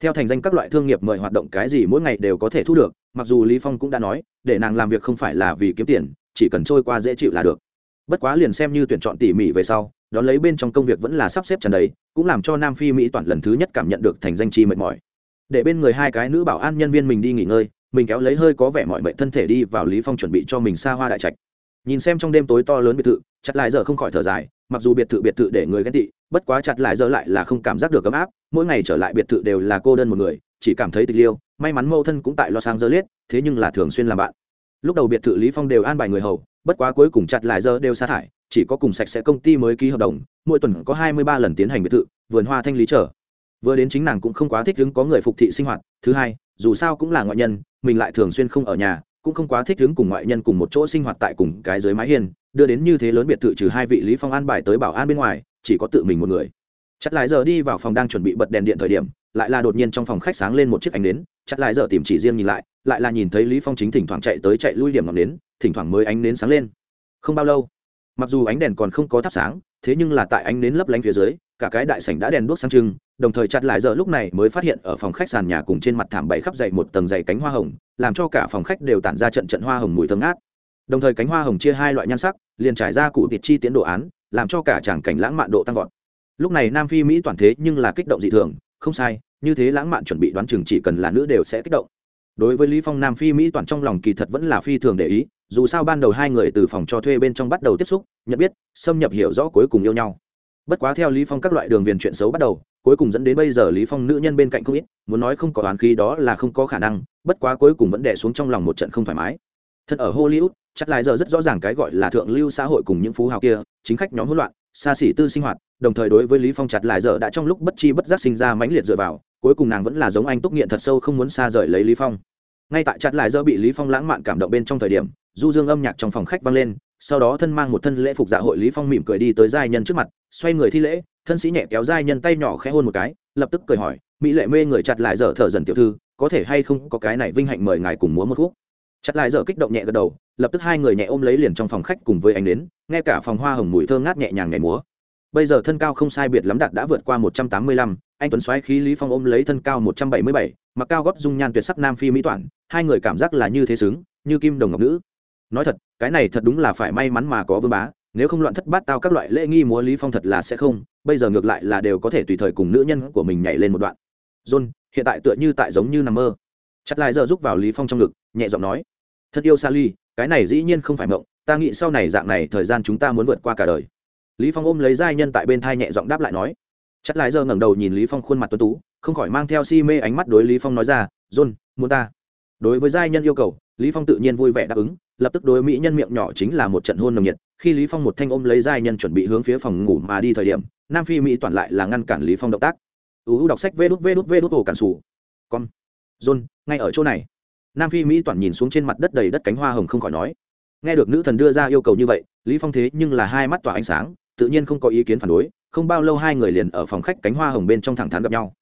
Theo thành danh các loại thương nghiệp mời hoạt động cái gì mỗi ngày đều có thể thu được, mặc dù lý phong cũng đã nói, để nàng làm việc không phải là vì kiếm tiền, chỉ cần trôi qua dễ chịu là được. Bất quá liền xem như tuyển chọn tỉ mỉ về sau, đón lấy bên trong công việc vẫn là sắp xếp tràn đầy, cũng làm cho nam phi mỹ toàn lần thứ nhất cảm nhận được thành danh chi mệt mỏi. Để bên người hai cái nữ bảo an nhân viên mình đi nghỉ ngơi, mình kéo lấy hơi có vẻ mọi mệnh thân thể đi vào lý phong chuẩn bị cho mình xa hoa đại trạch. Nhìn xem trong đêm tối to lớn biệt thự chặt lại giờ không khỏi thở dài, mặc dù biệt thự biệt thự để người ghen tị, bất quá chặt lại giờ lại là không cảm giác được ấm áp, mỗi ngày trở lại biệt thự đều là cô đơn một người, chỉ cảm thấy tịch liêu, may mắn mâu thân cũng tại los angeles, thế nhưng là thường xuyên làm bạn. Lúc đầu biệt thự lý phong đều an bài người hầu, bất quá cuối cùng chặt lại giờ đều sa thải, chỉ có cùng sạch sẽ công ty mới ký hợp đồng, mỗi tuần có hai mươi ba lần tiến hành biệt thự, vườn hoa thanh lý trở vừa đến chính nàng cũng không quá thích đứng có người phục thị sinh hoạt, thứ hai, dù sao cũng là ngoại nhân, mình lại thường xuyên không ở nhà cũng không quá thích hứng cùng ngoại nhân cùng một chỗ sinh hoạt tại cùng cái dưới mái hiên, đưa đến như thế lớn biệt thự trừ hai vị lý phong an bài tới bảo an bên ngoài, chỉ có tự mình một người. Chặt lại giờ đi vào phòng đang chuẩn bị bật đèn điện thời điểm, lại là đột nhiên trong phòng khách sáng lên một chiếc ánh nến, chặt lại giờ tìm chỉ riêng nhìn lại lại là nhìn thấy lý phong chính thỉnh thoảng chạy tới chạy lui điểm ngọn nến, thỉnh thoảng mới ánh nến sáng lên. Không bao lâu, mặc dù ánh đèn còn không có thắp sáng, thế nhưng là tại ánh nến lấp lánh phía dưới cả cái đại sảnh đã đèn đuốc sáng trưng, đồng thời chặt lại giờ lúc này mới phát hiện ở phòng khách sàn nhà cùng trên mặt thảm bày khắp dậy một tầng dày cánh hoa hồng, làm cho cả phòng khách đều tản ra trận trận hoa hồng mùi thơm ngát. Đồng thời cánh hoa hồng chia hai loại nhan sắc, liền trải ra cụ tiệt chi tiến đồ án, làm cho cả tràng cảnh lãng mạn độ tăng vọt. Lúc này nam phi mỹ toàn thế nhưng là kích động dị thường, không sai, như thế lãng mạn chuẩn bị đoán chừng chỉ cần là nữ đều sẽ kích động. Đối với lý phong, nam phi mỹ toàn trong lòng kỳ thật vẫn là phi thường để ý, dù sao ban đầu hai người từ phòng cho thuê bên trong bắt đầu tiếp xúc, nhận biết, xâm nhập hiểu rõ cuối cùng yêu nhau bất quá theo lý phong các loại đường viền chuyện xấu bắt đầu, cuối cùng dẫn đến bây giờ lý phong nữ nhân bên cạnh không ít, muốn nói không có oán khí đó là không có khả năng, bất quá cuối cùng vẫn đè xuống trong lòng một trận không thoải mái. Thật ở hollywood, chắc lại giờ rất rõ ràng cái gọi là thượng lưu xã hội cùng những phú hào kia, chính khách nhóm hỗn loạn, xa xỉ tư sinh hoạt, đồng thời đối với lý phong chặt lại giờ đã trong lúc bất chi bất giác sinh ra mãnh liệt dựa vào, cuối cùng nàng vẫn là giống anh túc nghiện thật sâu không muốn xa rời lấy lý phong. Ngay tại chặt lại giờ bị lý phong lãng mạn cảm động bên trong thời điểm du dương âm nhạc trong phòng khách vang lên, sau đó thân mang một thân lễ phục dạ hội lý phong mỉm cười đi tới giai nhân trước mặt, xoay người thi lễ, thân sĩ nhẹ kéo giai nhân tay nhỏ khẽ hôn một cái, lập tức cười hỏi, mỹ lệ mê người chặt lại dở thở dần tiểu thư, có thể hay không có cái này vinh hạnh mời ngài cùng múa một khúc? Chặt lại dở kích động nhẹ gật đầu, lập tức hai người nhẹ ôm lấy liền trong phòng khách cùng với ánh đến nghe cả phòng hoa hồng mùi thơm ngát nhẹ nhàng nhảy múa. Bây giờ thân cao không sai biệt lắm đạt đã vượt qua một trăm tám mươi lăm, anh tuấn xoáy khí lý phong ôm lấy thân cao một trăm bảy mươi bảy, mặc cao gót dung nhan tuyệt sắc nam phi mỹ toản, hai người cảm giác là như thế xứng, như kim đồng ngọc nữ nói thật, cái này thật đúng là phải may mắn mà có vương bá, nếu không loạn thất bát tao các loại lễ nghi múa lý phong thật là sẽ không, bây giờ ngược lại là đều có thể tùy thời cùng nữ nhân của mình nhảy lên một đoạn. John, hiện tại tựa như tại giống như nằm mơ. Chặt lại giờ giúp vào lý phong trong ngực, nhẹ giọng nói, thật yêu sally, cái này dĩ nhiên không phải mộng, ta nghĩ sau này dạng này thời gian chúng ta muốn vượt qua cả đời. Lý phong ôm lấy giai nhân tại bên thai nhẹ giọng đáp lại nói. Chặt lại giờ ngẩng đầu nhìn lý phong khuôn mặt tuấn tú, không khỏi mang theo si mê ánh mắt đối lý phong nói ra, john, muốn ta. Đối với giai nhân yêu cầu lý phong tự nhiên vui vẻ đáp ứng, lập tức đối mỹ nhân miệng nhỏ chính là một trận hôn nồng nhiệt. Khi lý phong một thanh ôm lấy giai nhân chuẩn bị hướng phía phòng ngủ mà đi thời điểm, nam phi mỹ toàn lại là ngăn cản lý phong động tác. Uu đọc sách vê đút vê đút vê đút ổ cản sủ. Con. John, ngay ở chỗ này. Nam phi mỹ toàn nhìn xuống trên mặt đất đầy đất cánh hoa hồng không khỏi nói. Nghe được nữ thần đưa ra yêu cầu như vậy, lý phong thế nhưng là hai mắt tỏa ánh sáng, tự nhiên không có ý kiến phản đối, không bao lâu hai người liền ở phòng khách cánh hoa hồng bên trong thẳng thắn gặp nhau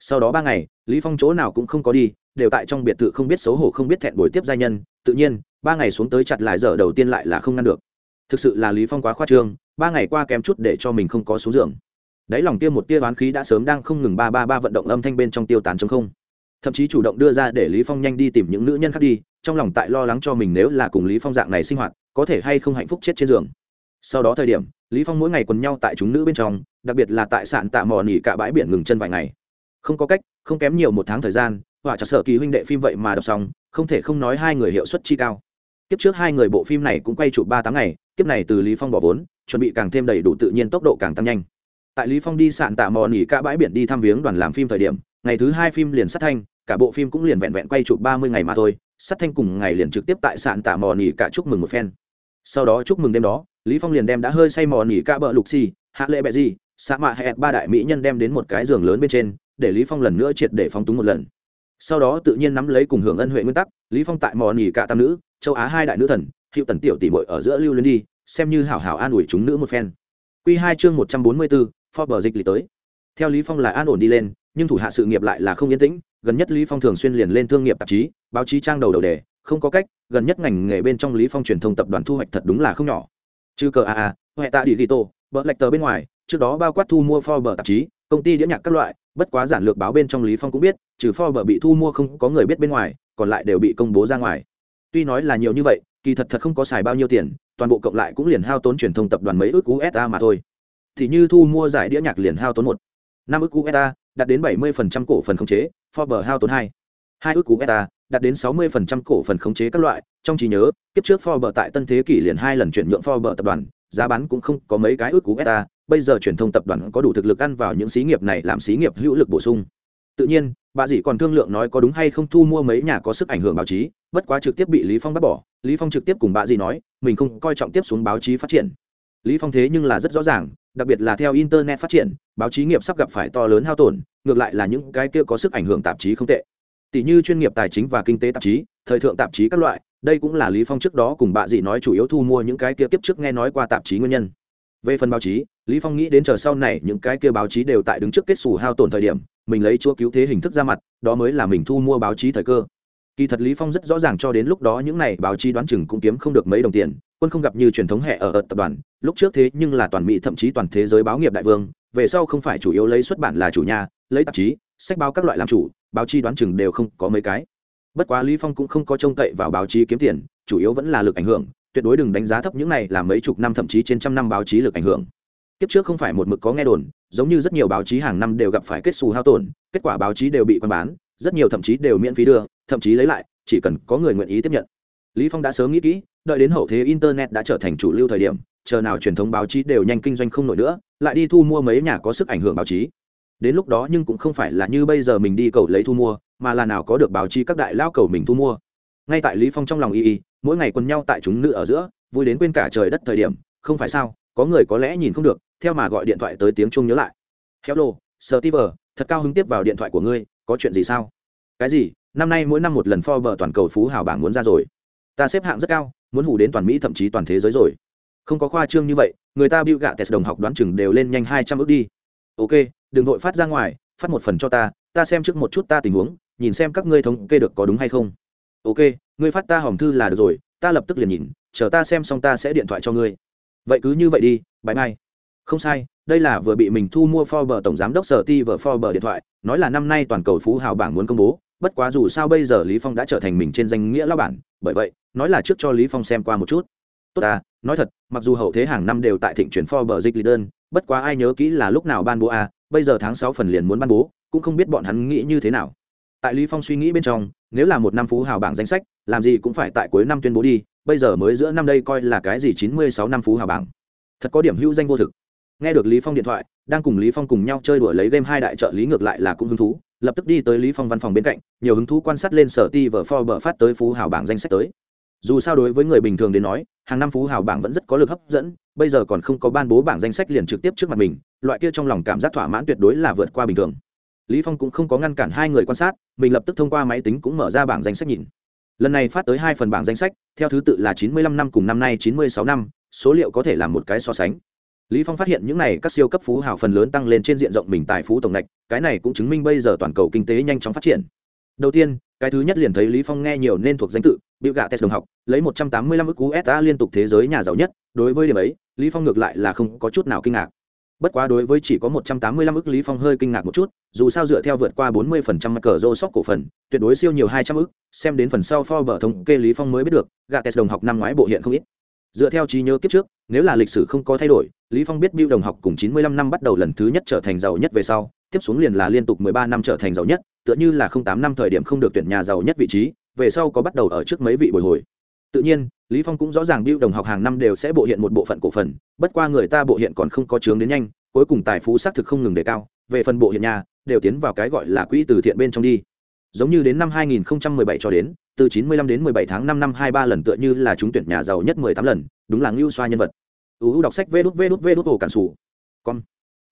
sau đó ba ngày, lý phong chỗ nào cũng không có đi, đều tại trong biệt thự không biết xấu hổ không biết thẹn buổi tiếp gia nhân, tự nhiên, ba ngày xuống tới chặt lại giờ đầu tiên lại là không ngăn được. Thực sự là lý phong quá khoa trương, ba ngày qua kém chút để cho mình không có xuống giường. Đáy lòng kia một tia oán khí đã sớm đang không ngừng ba ba ba vận động âm thanh bên trong tiêu tán trong không. Thậm chí chủ động đưa ra để lý phong nhanh đi tìm những nữ nhân khác đi, trong lòng tại lo lắng cho mình nếu là cùng lý phong dạng này sinh hoạt, có thể hay không hạnh phúc chết trên giường. Sau đó thời điểm, lý phong mỗi ngày quần nhau tại chúng nữ bên trong, đặc biệt là tại sạn tạ mò nỉ cả bãi biển ngừng chân vài ngày không có cách, không kém nhiều một tháng thời gian, họa trả sở kỳ huynh đệ phim vậy mà đọc xong, không thể không nói hai người hiệu suất chi cao. Kiếp trước hai người bộ phim này cũng quay chụp ba tháng ngày, kiếp này từ lý phong bỏ vốn, chuẩn bị càng thêm đầy đủ tự nhiên tốc độ càng tăng nhanh. Tại lý phong đi sạn tạ mò nỉ cả bãi biển đi thăm viếng đoàn làm phim thời điểm, ngày thứ hai phim liền sát thanh, cả bộ phim cũng liền vẹn vẹn quay chụp ba mươi ngày mà thôi, sát thanh cùng ngày liền trực tiếp tại sạn tạ mò nỉ cả chúc mừng một phen. Sau đó chúc mừng đêm đó, lý phong liền đem đã hơi say mò nỉ cả bờ lục xì, hạ lệ bẹ gì, xã mạ hẹn ba đại mỹ nhân đem đến một cái giường lớn bên trên để lý phong lần nữa triệt để phóng túng một lần. Sau đó tự nhiên nắm lấy cùng hưởng ân huệ nguyên tắc lý phong tại mò nỉ cả tam nữ châu á hai đại nữ thần hiệu tần tiểu tỷ muội ở giữa lưu lên đi xem như hảo hảo an ủi chúng nữ một phen. Quy hai chương một trăm bốn mươi 144, Forbes dịch lý tới. Theo lý phong là an ổn đi lên nhưng thủ hạ sự nghiệp lại là không yên tĩnh gần nhất lý phong thường xuyên liền lên thương nghiệp tạp chí báo chí trang đầu đầu đề không có cách gần nhất ngành nghề bên trong lý phong truyền thông tập đoàn thu hoạch thật đúng là không nhỏ. Trừ cờ a a huệ tạ đi ghi tô bờ lạch tờ bên ngoài trước đó bao quát thu mua Forbes tạp chí công ty đĩa nhạc các loại bất quá giản lược báo bên trong lý phong cũng biết, trừ Forbes bị thu mua không có người biết bên ngoài, còn lại đều bị công bố ra ngoài. Tuy nói là nhiều như vậy, kỳ thật thật không có xài bao nhiêu tiền, toàn bộ cộng lại cũng liền hao tốn truyền thông tập đoàn mấy ước usa mà thôi. Thì như thu mua giải đĩa nhạc liền hao tốn một, năm ước usa đạt đến 70% cổ phần khống chế Forbes hao tốn hai hai ước usa đạt đến 60% cổ phần khống chế các loại. Trong trí nhớ, kiếp trước Forbes tại tân thế kỷ liền hai lần chuyển nhượng Forbes tập đoàn giá bán cũng không có mấy cái ước cú beta, bây giờ truyền thông tập đoàn có đủ thực lực ăn vào những xí nghiệp này làm xí nghiệp hữu lực bổ sung. Tự nhiên, bà dì còn thương lượng nói có đúng hay không thu mua mấy nhà có sức ảnh hưởng báo chí, bất quá trực tiếp bị lý phong bắt bỏ. Lý phong trực tiếp cùng bà dì nói, mình không coi trọng tiếp xuống báo chí phát triển. Lý phong thế nhưng là rất rõ ràng, đặc biệt là theo internet phát triển, báo chí nghiệp sắp gặp phải to lớn hao tổn, ngược lại là những cái kia có sức ảnh hưởng tạp chí không tệ. Tỷ như chuyên nghiệp tài chính và kinh tế tạp chí, thời thượng tạp chí các loại đây cũng là lý phong trước đó cùng bà dị nói chủ yếu thu mua những cái kia tiếp trước nghe nói qua tạp chí nguyên nhân. Về phần báo chí lý phong nghĩ đến chờ sau này những cái kia báo chí đều tại đứng trước kết xù hao tổn thời điểm mình lấy chúa cứu thế hình thức ra mặt đó mới là mình thu mua báo chí thời cơ. Kỳ thật lý phong rất rõ ràng cho đến lúc đó những này báo chí đoán chừng cũng kiếm không được mấy đồng tiền quân không gặp như truyền thống hệ ở, ở tập đoàn lúc trước thế nhưng là toàn mỹ thậm chí toàn thế giới báo nghiệp đại vương về sau không phải chủ yếu lấy xuất bản là chủ nhà lấy tạp chí sách báo các loại làm chủ báo chí đoán chừng đều không có mấy cái bất quá lý phong cũng không có trông cậy vào báo chí kiếm tiền, chủ yếu vẫn là lực ảnh hưởng, tuyệt đối đừng đánh giá thấp những này là mấy chục năm thậm chí trên trăm năm báo chí lực ảnh hưởng. Kiếp trước không phải một mực có nghe đồn, giống như rất nhiều báo chí hàng năm đều gặp phải kết xù hao tổn, kết quả báo chí đều bị quan bán, rất nhiều thậm chí đều miễn phí đưa, thậm chí lấy lại, chỉ cần có người nguyện ý tiếp nhận. Lý phong đã sớm nghĩ kỹ, đợi đến hậu thế internet đã trở thành chủ lưu thời điểm, chờ nào truyền thống báo chí đều nhanh kinh doanh không nổi nữa, lại đi thu mua mấy nhà có sức ảnh hưởng báo chí đến lúc đó nhưng cũng không phải là như bây giờ mình đi cầu lấy thu mua, mà là nào có được báo chí các đại lao cầu mình thu mua. Ngay tại lý phong trong lòng y y, mỗi ngày quần nhau tại chúng nữ ở giữa, vui đến quên cả trời đất thời điểm, không phải sao, có người có lẽ nhìn không được, theo mà gọi điện thoại tới tiếng chuông nhớ lại. Hello steve thật cao hứng tiếp vào điện thoại của ngươi, có chuyện gì sao? Cái gì? Năm nay mỗi năm một lần Forbes toàn cầu phú hào bảng muốn ra rồi. Ta xếp hạng rất cao, muốn hủ đến toàn mỹ thậm chí toàn thế giới rồi. Không có khoa trương như vậy, người ta bịu gạ test đồng học đoán chừng đều lên nhanh hai trăm ước đi. Ok đừng vội phát ra ngoài, phát một phần cho ta ta xem trước một chút ta tình huống, nhìn xem các ngươi thống kê được có đúng hay không. Ok, ngươi phát ta hòm thư là được rồi, ta lập tức liền nhìn, chờ ta xem xong ta sẽ điện thoại cho ngươi. Vậy cứ như vậy đi bãi mai không sai, đây là vừa bị mình thu mua Forbes tổng giám đốc sở ti vợ Forbes điện thoại, nói là năm nay toàn cầu phú hào bảng muốn công bố, bất quá dù sao bây giờ lý phong đã trở thành mình trên danh nghĩa lao bản, bởi vậy, nói là trước cho lý phong xem qua một chút. Tốt à nói thật, mặc dù hậu thế hàng năm đều tại thịnh chuyển Forbes dịch lý đơn, bất quá ai nhớ kỹ là lúc nào ban bố à bây giờ tháng sáu phần liền muốn ban bố, cũng không biết bọn hắn nghĩ như thế nào. Tại lý phong suy nghĩ bên trong, nếu là một năm phú hào bảng danh sách, làm gì cũng phải tại cuối năm tuyên bố đi, bây giờ mới giữa năm đây coi là cái gì chín mươi sáu năm phú hào bảng. Thật có điểm hữu danh vô thực. Nghe được lý phong điện thoại, đang cùng lý phong cùng nhau chơi đuổi lấy game hai đại trợ lý ngược lại là cũng hứng thú, lập tức đi tới lý phong văn phòng bên cạnh, nhiều hứng thú quan sát lên sở ti vở for bờ phát tới phú hào bảng danh sách tới dù sao đối với người bình thường đến nói, hàng năm phú hào bảng vẫn rất có lực hấp dẫn, bây giờ còn không có ban bố bảng danh sách liền trực tiếp trước mặt mình, loại kia trong lòng cảm giác thỏa mãn tuyệt đối là vượt qua bình thường. Lý phong cũng không có ngăn cản hai người quan sát, mình lập tức thông qua máy tính cũng mở ra bảng danh sách nhìn. Lần này phát tới hai phần bảng danh sách, theo thứ tự là 95 năm cùng năm nay 96 năm, số liệu có thể làm một cái so sánh. Lý phong phát hiện những này các siêu cấp phú hào phần lớn tăng lên trên diện rộng mình tài phú tổng ngạch, cái này cũng chứng minh bây giờ toàn cầu kinh tế nhanh chóng phát triển. Đầu tiên, cái thứ nhất liền thấy lý phong nghe nhiều nên thuộc danh tự Bill Gates đồng học, lấy 185 ức USD liên tục thế giới nhà giàu nhất, đối với điểm ấy, lý phong ngược lại là không có chút nào kinh ngạc. Bất quá đối với chỉ có 185 ức lý phong hơi kinh ngạc một chút, dù sao dựa theo vượt qua 40% mặt cờ rô sóc cổ phần, tuyệt đối siêu nhiều 200 ức, xem đến phần sau Forbes thống kê lý phong mới biết được, Gates đồng học năm ngoái bộ hiện không ít. Dựa theo trí nhớ kiếp trước, nếu là lịch sử không có thay đổi, lý phong biết bill đồng học cùng 95 năm bắt đầu lần thứ nhất trở thành giàu nhất về sau, tiếp xuống liền là liên tục 13 năm trở thành giàu nhất, tựa như là 08 năm thời điểm không được tuyển nhà giàu nhất vị trí về sau có bắt đầu ở trước mấy vị bồi hồi tự nhiên lý phong cũng rõ ràng biêu đồng học hàng năm đều sẽ bộ hiện một bộ phận cổ phần bất qua người ta bộ hiện còn không có chướng đến nhanh cuối cùng tài phú xác thực không ngừng đề cao về phần bộ hiện nhà đều tiến vào cái gọi là quỹ từ thiện bên trong đi giống như đến năm 2017 cho đến từ 95 đến 17 tháng 5 năm 23 lần tựa như là chúng tuyển nhà giàu nhất 18 lần, đúng là ngưu xoa nhân vật. UU đọc sách vút vút vút ổ cản sủ. Con.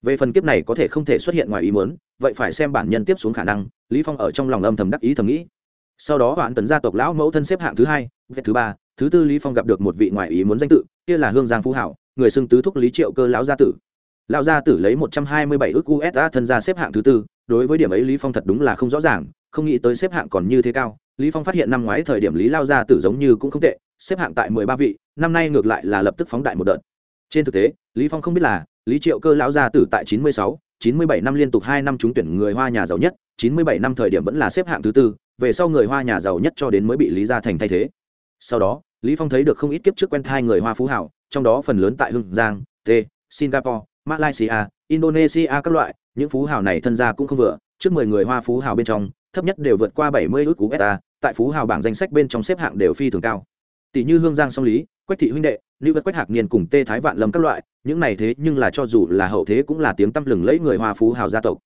Về phần kiếp này có thể không thể xuất hiện ngoài ý muốn, vậy phải xem bản nhân tiếp xuống khả năng, Lý Phong ở trong lòng âm thầm đắc ý thầm nghĩ. Sau đó hoãn tấn gia tộc lão mẫu thân xếp hạng thứ hai, vết thứ ba, thứ tư Lý Phong gặp được một vị ngoại ý muốn danh tự, kia là Hương Giang Phú Hảo, người xưng tứ thúc Lý Triệu Cơ lão gia tử. Lão gia tử lấy 127 ức USD thân gia xếp hạng thứ tư, đối với điểm ấy Lý Phong thật đúng là không rõ ràng, không nghĩ tới xếp hạng còn như thế cao, lý phong phát hiện năm ngoái thời điểm lý lao gia tử giống như cũng không tệ xếp hạng tại mười ba vị năm nay ngược lại là lập tức phóng đại một đợt trên thực tế lý phong không biết là lý triệu cơ lão gia tử tại chín mươi sáu, chín mươi bảy năm liên tục hai năm trúng tuyển người hoa nhà giàu nhất chín mươi bảy năm thời điểm vẫn là xếp hạng thứ tư về sau người hoa nhà giàu nhất cho đến mới bị lý gia thành thay thế. Sau đó, lý phong thấy được không ít kiếp trước quen thai người hoa phú hảo, trong đó phần lớn tại hưng giang, t, singapore, malaysia, indonesia các loại, những phú hảo này thân gia cũng không vừa. Trước mười người hoa phú hảo bên trong, thấp nhất đều vượt qua bảy mươi ước cú beta, tại phú hảo bảng danh sách bên trong xếp hạng đều phi thường cao. Tỷ như hương giang song lý, quách thị huynh đệ, lưu vật quách hạc niên cùng tê thái vạn lâm các loại, những này thế nhưng là cho dù là hậu thế cũng là tiếng tăm lừng lẫy người hoa phú hào gia tộc.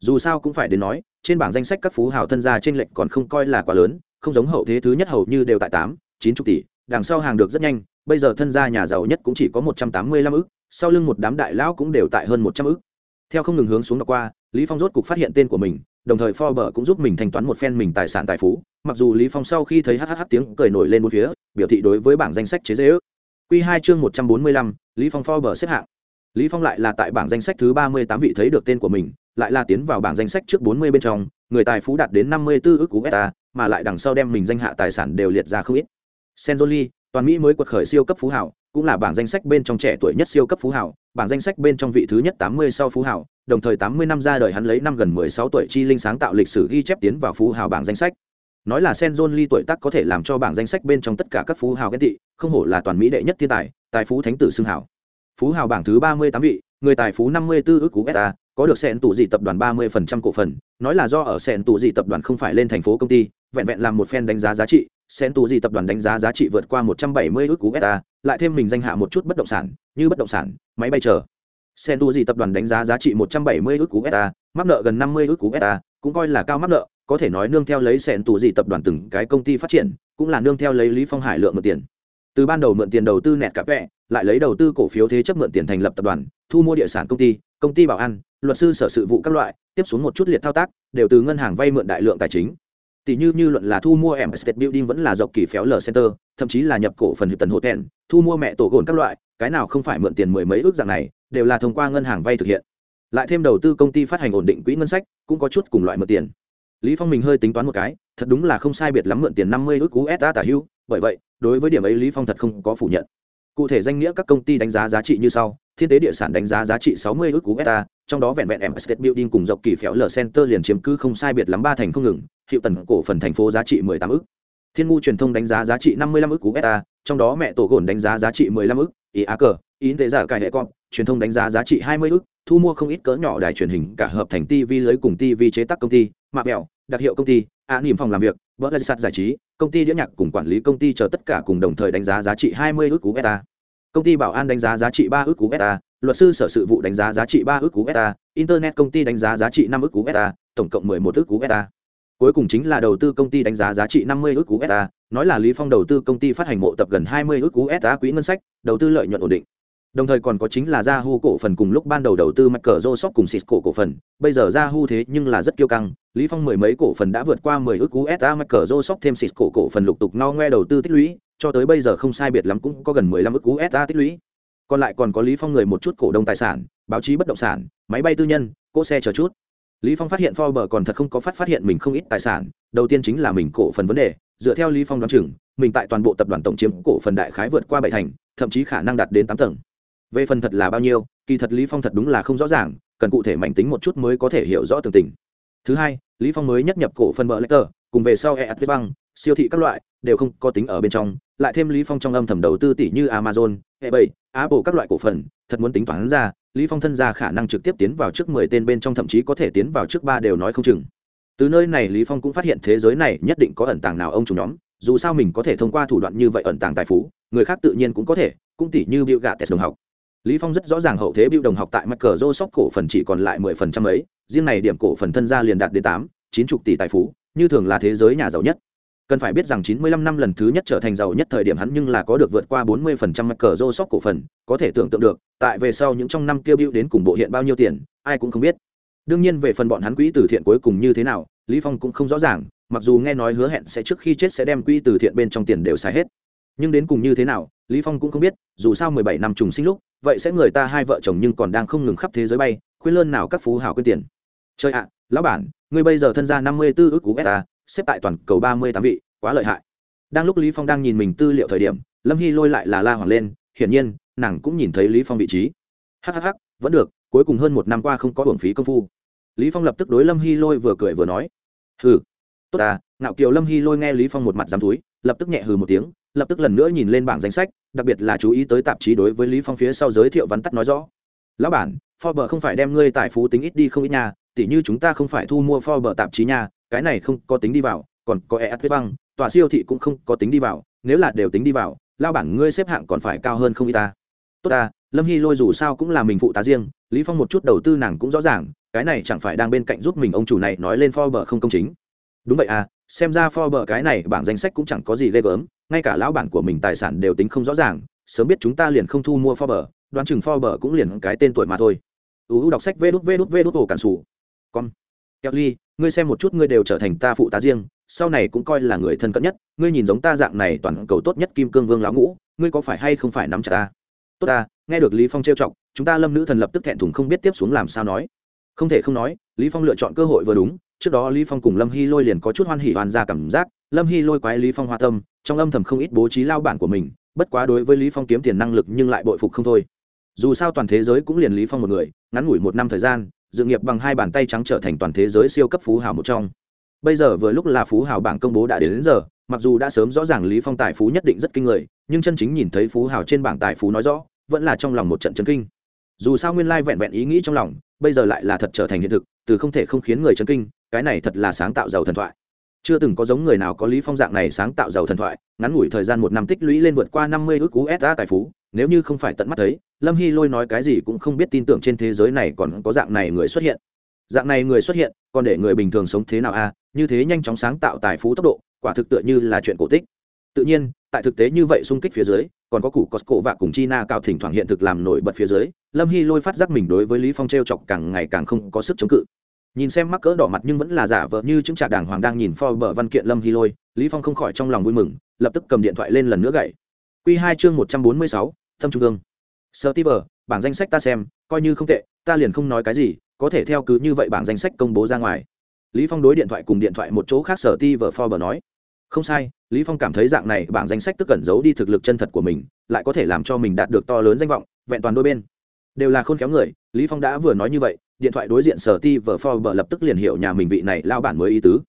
Dù sao cũng phải đến nói trên bảng danh sách các phú hào thân gia trên lệnh còn không coi là quá lớn không giống hậu thế thứ nhất hầu như đều tại tám chín chục tỷ đằng sau hàng được rất nhanh bây giờ thân gia nhà giàu nhất cũng chỉ có một trăm tám mươi lăm ức sau lưng một đám đại lão cũng đều tại hơn một trăm ức theo không ngừng hướng xuống đọc qua lý phong rốt cục phát hiện tên của mình đồng thời Forbes cũng giúp mình thanh toán một phen mình tài sản tài phú, mặc dù Lý Phong sau khi thấy hhh tiếng cười nổi lên bốn phía, biểu thị đối với bảng danh sách chế giễu. Quy hai chương 145, Lý Phong Forbes xếp hạng. Lý Phong lại là tại bảng danh sách thứ 38 vị thấy được tên của mình, lại là tiến vào bảng danh sách trước 40 bên trong người tài phú đạt đến 54 ức USD, mà lại đằng sau đem mình danh hạ tài sản đều liệt ra không ít Senzoli, toàn Mỹ mới quật khởi siêu cấp phú hảo, cũng là bảng danh sách bên trong trẻ tuổi nhất siêu cấp phú hảo, bảng danh sách bên trong vị thứ nhất 80 sau phú hảo, đồng thời 80 năm ra đời hắn lấy năm gần 16 tuổi chi linh sáng tạo lịch sử ghi chép tiến vào phú hảo bảng danh sách. Nói là Senzoli tuổi tác có thể làm cho bảng danh sách bên trong tất cả các phú hảo ghen tị, không hổ là toàn Mỹ đệ nhất thiên tài, tài phú thánh tử xưng hảo. Phú hảo bảng thứ 38 vị, người tài phú 54 ức USD, beta, có được sẹn tù dị tập đoàn 30% cổ phần, nói là do ở sẹn tù dị tập đoàn không phải lên thành phố công ty, vẹn vẹn làm một phen đánh giá giá trị, sẹn tù gì tập đoàn đánh giá giá trị vượt qua một trăm bảy mươi ước cú beta lại thêm mình danh hạ một chút bất động sản như bất động sản máy bay chờ. Sẹn tù gì tập đoàn đánh giá giá trị một trăm bảy mươi ước cú beta mắc nợ gần năm mươi ước cú beta cũng coi là cao mắc nợ có thể nói nương theo lấy sẹn tù gì tập đoàn từng cái công ty phát triển cũng là nương theo lấy lý phong hải lượng mượn tiền. Từ ban đầu mượn tiền đầu tư nẹt cặp vẹ lại lấy đầu tư cổ phiếu thế chấp mượn tiền thành lập tập đoàn thu mua địa sản công ty công ty bảo an luật sư sở sự vụ các loại tiếp xuống một chút liệt thao tác đều từ ngân hàng vay mượn đại lượng tài chính tỷ như như luận là thu mua em State Building vẫn là dọc kỳ phéo l center, thậm chí là nhập cổ phần hiệp tần hộ tèn, thu mua mẹ tổ gồn các loại, cái nào không phải mượn tiền mười mấy ước dạng này, đều là thông qua ngân hàng vay thực hiện. Lại thêm đầu tư công ty phát hành ổn định quỹ ngân sách, cũng có chút cùng loại mượn tiền. Lý Phong mình hơi tính toán một cái, thật đúng là không sai biệt lắm mượn tiền năm mươi ước USD tả hưu. bởi vậy, đối với điểm ấy Lý Phong thật không có phủ nhận. Cụ thể danh nghĩa các công ty đánh giá giá trị như sau, Thiên tế địa sản đánh giá giá trị 60 ức USD, trong đó vẹn vẹn em State Building cùng dọc kỳ phéo lở center liền chiếm cứ không sai biệt lắm ba thành không ngừng, hiệu tần cổ phần thành phố giá trị 18 ức. Thiên ngu truyền thông đánh giá giá trị 55 ức USD, trong đó mẹ tổ gồn đánh giá giá trị 15 ức, ý á cờ, ý tế giả cải hệ con, truyền thông đánh giá giá trị 20 ức, thu mua không ít cỡ nhỏ đài truyền hình cả hợp thành TV lưới cùng TV chế tác công ty, mạ mẹo đặc hiệu công ty, ạ niềm phòng làm việc, bỡ là giải trí, công ty đĩa nhạc cùng quản lý công ty chờ tất cả cùng đồng thời đánh giá giá trị 20 ức beta công ty bảo an đánh giá giá trị 3 ước cú beta luật sư sở sự vụ đánh giá giá trị ba ước cú beta internet công ty đánh giá giá trị năm ước cú beta tổng cộng mười một ước cú beta. Cuối cùng chính là đầu tư công ty đánh giá giá trị năm mươi ước cú beta nói là lý phong đầu tư công ty phát hành mộ tập gần hai mươi ước cú beta quỹ ngân sách đầu tư lợi nhuận ổn định. Đồng thời còn có chính là Yahoo cổ phần cùng lúc ban đầu đầu tư Microsoft cùng Cisco cổ phần, bây giờ Yahoo thế nhưng là rất kiêu căng, Lý Phong mười mấy cổ phần đã vượt qua 10 ức USD Microsoft thêm Cisco cổ phần lục tục no ngoe đầu tư tích lũy, cho tới bây giờ không sai biệt lắm cũng có gần 15 ức USD tích lũy. Còn lại còn có Lý Phong người một chút cổ đông tài sản, báo chí bất động sản, máy bay tư nhân, cỗ xe chờ chút. Lý Phong phát hiện Forbes còn thật không có phát phát hiện mình không ít tài sản, đầu tiên chính là mình cổ phần vấn đề, dựa theo Lý Phong đoán chừng, mình tại toàn bộ tập đoàn tổng chiếm cổ phần đại khái vượt qua bảy thành, thậm chí khả năng đạt đến tám tầng về phần thật là bao nhiêu kỳ thật lý phong thật đúng là không rõ ràng cần cụ thể mạnh tính một chút mới có thể hiểu rõ tường tình thứ hai lý phong mới nhất nhập cổ phần bờ lecter cùng về sau e băng siêu thị các loại đều không có tính ở bên trong lại thêm lý phong trong âm thầm đầu tư tỷ như amazon ebay apple các loại cổ phần thật muốn tính toán ra lý phong thân ra khả năng trực tiếp tiến vào trước 10 tên bên trong thậm chí có thể tiến vào trước ba đều nói không chừng từ nơi này lý phong cũng phát hiện thế giới này nhất định có ẩn tàng nào ông chủ nhóm dù sao mình có thể thông qua thủ đoạn như vậy ẩn tàng tài phú người khác tự nhiên cũng có thể cũng tỷ như biểu gạ test đồng học Lý Phong rất rõ ràng hậu thế Bill đồng học tại Microsoft cổ phần chỉ còn lại 10% ấy, riêng này điểm cổ phần thân gia liền đạt đến 8, 90 tỷ tài phú, như thường là thế giới nhà giàu nhất. Cần phải biết rằng 95 năm lần thứ nhất trở thành giàu nhất thời điểm hắn nhưng là có được vượt qua 40% Microsoft cổ phần, có thể tưởng tượng được, tại về sau những trong năm kia bưu đến cùng bộ hiện bao nhiêu tiền, ai cũng không biết. Đương nhiên về phần bọn hắn quỹ từ thiện cuối cùng như thế nào, Lý Phong cũng không rõ ràng, mặc dù nghe nói hứa hẹn sẽ trước khi chết sẽ đem quỹ từ thiện bên trong tiền đều xài hết. Nhưng đến cùng như thế nào, Lý Phong cũng không biết, dù sao 17 năm trùng sinh lúc, vậy sẽ người ta hai vợ chồng nhưng còn đang không ngừng khắp thế giới bay khuyên lơn nào các phú hào quyên tiền chơi ạ lão bản ngươi bây giờ thân gia năm mươi 54 ước cú beta à, xếp tại toàn cầu ba mươi tám vị, quá lợi hại. Đang lúc lý phong đang nhìn mình tư liệu thời điểm, lâm hy lôi lại là la hoàng lên, hiển nhiên, nàng cũng nhìn thấy lý phong vị trí. Hhh vẫn được, cuối cùng hơn một năm qua không có hưởng phí công phu. Lý phong lập tức đối lâm hy lôi vừa cười vừa nói, hừ, tốt à ngạo kiều lâm hy lôi nghe lý phong một mặt dám túi, lập tức nhẹ hừ một tiếng, lập tức lần nữa nhìn lên bảng danh sách, đặc biệt là chú ý tới tạp chí đối với lý phong phía sau giới thiệu vắn tắt nói rõ. Lão bản, Forbes không phải đem ngươi tài phú tính ít đi không ít nhà tỉ như chúng ta không phải thu mua Forbes tạp chí nhà cái này không có tính đi vào, còn có ES băng, tòa siêu thị cũng không có tính đi vào, nếu là đều tính đi vào lão bảng ngươi xếp hạng còn phải cao hơn không ít ta. Tốt ta, lâm hy lôi dù sao cũng là mình phụ tá riêng, lý phong một chút đầu tư nàng cũng rõ ràng, cái này chẳng phải đang bên cạnh giúp mình ông chủ này nói lên Forbes không công chính. Đúng vậy à xem ra Forbes cái này bảng danh sách cũng chẳng có gì ghê gớm, ngay cả lão bản của mình tài sản đều tính không rõ ràng, sớm biết chúng ta liền không thu mua Forbes, đoán chừng Forbes cũng liền cái tên tuổi mà thôi. Uu đọc sách vê đút vê đút vê đút ổ cản sủ. Con kelly ngươi xem một chút ngươi đều trở thành ta phụ tá riêng, sau này cũng coi là người thân cận nhất, ngươi nhìn giống ta dạng này toàn cầu tốt nhất kim cương vương lão ngũ, ngươi có phải hay không phải nắm chặt ta? Tốt ta, nghe được lý phong trêu chọc, chúng ta lâm nữ thần lập tức thẹn thùng không biết tiếp xuống làm sao nói. Không thể không nói, lý phong lựa chọn cơ hội vừa đúng, trước đó lý phong cùng lâm hy lôi liền có chút hoan hỉ hoàn ra cảm giác, lâm hy lôi quái lý phong hoa tâm, trong âm thầm không ít bố trí lao bản của mình, bất quá đối với lý phong kiếm tiền năng lực nhưng lại bội phục không thôi. Dù sao toàn thế giới cũng liền lý phong một người, ngắn ngủi một năm thời gian dự nghiệp bằng hai bàn tay trắng trở thành toàn thế giới siêu cấp phú hào một trong. Bây giờ vừa lúc là phú hào bảng công bố đã đến, đến giờ mặc dù đã sớm rõ ràng lý phong tài phú nhất định rất kinh người nhưng chân chính nhìn thấy phú hào trên bảng tài phú nói rõ vẫn là trong lòng một trận chấn kinh. Dù sao nguyên lai vẹn vẹn ý nghĩ trong lòng bây giờ lại là thật trở thành hiện thực từ không thể không khiến người chấn kinh cái này thật là sáng tạo giàu thần thoại. Chưa từng có giống người nào có lý phong dạng này sáng tạo giàu thần thoại ngắn ngủi thời gian một năm tích lũy lên vượt qua năm mươi ước cú sa tài phú nếu như không phải tận mắt thấy, lâm hy lôi nói cái gì cũng không biết tin tưởng trên thế giới này còn có dạng này người xuất hiện. Dạng này người xuất hiện, còn để người bình thường sống thế nào a như thế nhanh chóng sáng tạo tài phú tốc độ, quả thực tựa như là chuyện cổ tích. Tự nhiên, tại thực tế như vậy xung kích phía dưới, còn có củ costco và cùng china cao thỉnh thoảng hiện thực làm nổi bật phía dưới, lâm hy lôi phát giác mình đối với lý phong t chọc càng ngày càng không có sức chống cự. Nhìn xem mắc cỡ đỏ mặt nhưng vẫn là giả vợ như chứng trả đàng hoàng đang nhìn Forbes bờ văn kiện lâm hy lôi, lý phong không khỏi trong lòng vui mừng, lập tức cầm điện thoại lên lần nữa gậy quy hai chương một trăm bốn mươi sáu, thâm trung ương Sir ti bảng danh sách ta xem coi như không tệ ta liền không nói cái gì có thể theo cứ như vậy bảng danh sách công bố ra ngoài. Lý phong đối điện thoại cùng điện thoại một chỗ khác Sir ti vờ nói. Không sai lý phong cảm thấy dạng này bảng danh sách tức cẩn giấu đi thực lực chân thật của mình lại có thể làm cho mình đạt được to lớn danh vọng vẹn toàn đôi bên. Đều là khôn khéo người lý phong đã vừa nói như vậy điện thoại đối diện sở ti vờ lập tức liền hiểu nhà mình vị này lao bản mới ý tứ.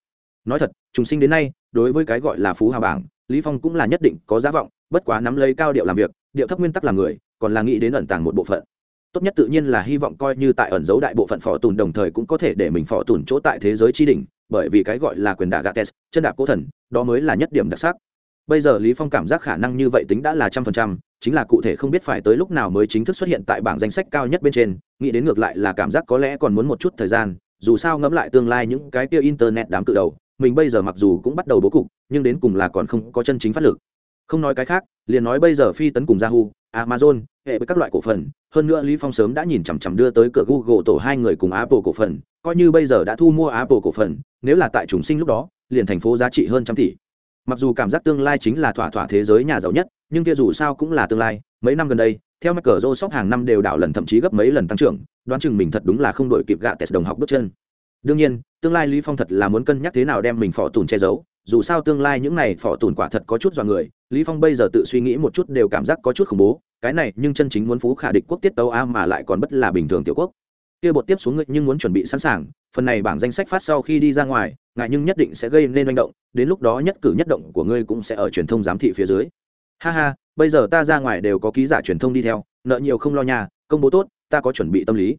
Nói thật trùng sinh đến nay đối với cái gọi là phú hào bảng lý phong cũng là nhất định có giá vọng bất quá nắm lấy cao điệu làm việc, điệu thấp nguyên tắc làm người, còn là nghĩ đến ẩn tàng một bộ phận. Tốt nhất tự nhiên là hy vọng coi như tại ẩn giấu đại bộ phận phò tùn đồng thời cũng có thể để mình phò tùn chỗ tại thế giới tri đỉnh, bởi vì cái gọi là quyền đả gates chân đạp cố thần, đó mới là nhất điểm đặc sắc. Bây giờ lý phong cảm giác khả năng như vậy tính đã là trăm phần trăm, chính là cụ thể không biết phải tới lúc nào mới chính thức xuất hiện tại bảng danh sách cao nhất bên trên, nghĩ đến ngược lại là cảm giác có lẽ còn muốn một chút thời gian, dù sao ngẫm lại tương lai những cái kia internet đám cự đầu, mình bây giờ mặc dù cũng bắt đầu bố cục, nhưng đến cùng là còn không có chân chính phát lực không nói cái khác, liền nói bây giờ phi tấn cùng yahoo, amazon, hệ với các loại cổ phần, hơn nữa lý phong sớm đã nhìn chằm chằm đưa tới cửa google tổ hai người cùng apple cổ phần, coi như bây giờ đã thu mua apple cổ phần, nếu là tại trùng sinh lúc đó, liền thành phố giá trị hơn trăm tỷ. Mặc dù cảm giác tương lai chính là thỏa thỏa thế giới nhà giàu nhất, nhưng kia dù sao cũng là tương lai, mấy năm gần đây, theo mắc cờ rô sóc hàng năm đều đảo lần thậm chí gấp mấy lần tăng trưởng, đoán chừng mình thật đúng là không đổi kịp gạ tes đồng học bước chân. Đương nhiên, tương lai lý phong thật là muốn cân nhắc thế nào đem mình phỏ tùn che giấu, dù sao tương lai những này phỏ tùn quả thật có chút dọa người lý phong bây giờ tự suy nghĩ một chút đều cảm giác có chút khủng bố, cái này nhưng chân chính muốn phú khả địch quốc tiết tấu a mà lại còn bất là bình thường tiểu quốc. Kia bột tiếp xuống ngươi nhưng muốn chuẩn bị sẵn sàng, phần này bảng danh sách phát sau khi đi ra ngoài ngại nhưng nhất định sẽ gây nên manh động, đến lúc đó nhất cử nhất động của ngươi cũng sẽ ở truyền thông giám thị phía dưới. Ha ha, bây giờ ta ra ngoài đều có ký giả truyền thông đi theo, nợ nhiều không lo nhà, công bố tốt, ta có chuẩn bị tâm lý.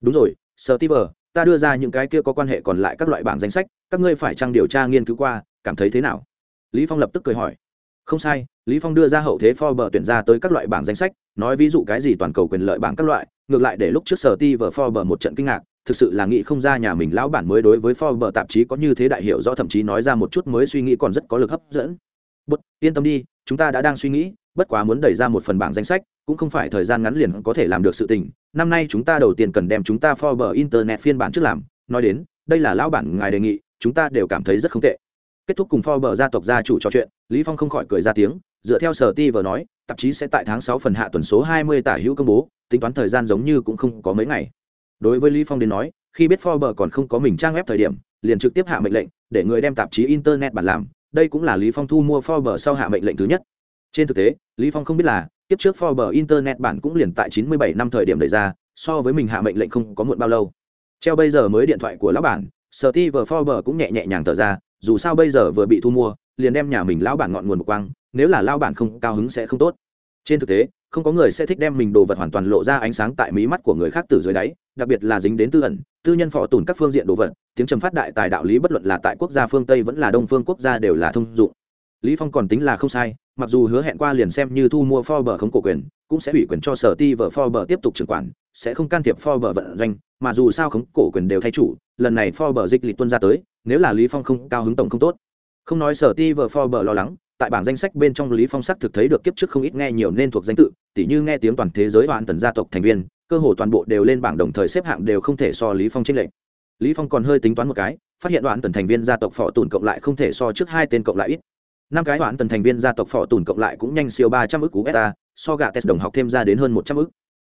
Đúng rồi sơ ti ta đưa ra những cái kia có quan hệ còn lại các loại bảng danh sách, các ngươi phải trang điều tra nghiên cứu qua, cảm thấy thế nào? Lý phong lập tức cười hỏi không sai, lý phong đưa ra hậu thế forbes tuyển ra tới các loại bảng danh sách, nói ví dụ cái gì toàn cầu quyền lợi bảng các loại, ngược lại để lúc trước sở ti vở forbes một trận kinh ngạc, thực sự là nghĩ không ra nhà mình lão bản mới đối với forbes tạp chí có như thế đại hiệu do thậm chí nói ra một chút mới suy nghĩ còn rất có lực hấp dẫn. Bút yên tâm đi, chúng ta đã đang suy nghĩ, bất quá muốn đẩy ra một phần bảng danh sách, cũng không phải thời gian ngắn liền có thể làm được sự tình. Năm nay chúng ta đầu tiên cần đem chúng ta forbes internet phiên bản trước làm. Nói đến, đây là lão bản ngài đề nghị, chúng ta đều cảm thấy rất không tệ kết thúc cùng Forbes gia tộc gia chủ trò chuyện, Lý Phong không khỏi cười ra tiếng, dựa theo sở ti vừa nói, tạp chí sẽ tại tháng 6 phần hạ tuần số 20 tả hữu công bố, tính toán thời gian giống như cũng không có mấy ngày. Đối với Lý Phong đến nói, khi biết Forbes còn không có mình trang web thời điểm, liền trực tiếp hạ mệnh lệnh, để người đem tạp chí internet bản làm, đây cũng là Lý Phong thu mua Forbes sau hạ mệnh lệnh thứ nhất. Trên thực tế, Lý Phong không biết là, tiếp trước Forbes internet bản cũng liền tại 97 năm thời điểm đẩy ra, so với mình hạ mệnh lệnh không có muộn bao lâu. Treo bây giờ mới điện thoại của lão bản, Steve Forbes cũng nhẹ nhẹ nhàng thở ra, dù sao bây giờ vừa bị thu mua, liền đem nhà mình lão bản ngọn nguồn một quang, nếu là lão bản không cao hứng sẽ không tốt. Trên thực tế, không có người sẽ thích đem mình đồ vật hoàn toàn lộ ra ánh sáng tại mí mắt của người khác từ dưới đáy, đặc biệt là dính đến tư ẩn, tư nhân phò tùn các phương diện đồ vật, tiếng trầm phát đại tài đạo lý bất luận là tại quốc gia phương tây vẫn là đông phương quốc gia đều là thông dụng. Lý phong còn tính là không sai, mặc dù hứa hẹn qua liền xem như thu mua Forbes không cổ quyền, cũng sẽ ủy quyền cho sở ti vợ Forbes tiếp tục trưởng quản, sẽ không can thiệp Forbes vận doanh, mà dù sao khống cổ quyền đều thay chủ, lần này Forbes dịch lịch tuân ra tới nếu là lý phong không cao hứng tổng không tốt. Không nói sở ti vợ Forbes lo lắng, tại bảng danh sách bên trong lý phong sắc thực thấy được kiếp trước không ít nghe nhiều nên thuộc danh tự, tỉ như nghe tiếng toàn thế giới hoàn tần gia tộc thành viên, cơ hồ toàn bộ đều lên bảng đồng thời xếp hạng đều không thể so lý phong trên lệch. Lý phong còn hơi tính toán một cái, phát hiện đoạn tần thành viên gia tộc phò tùn cộng lại không thể so trước hai tên cộng lại ít. Năm cái đoạn tần thành viên gia tộc phò tùn cộng lại cũng nhanh siêu ba trăm ức cú beta, so gạ test đồng học thêm ra đến hơn một trăm ức.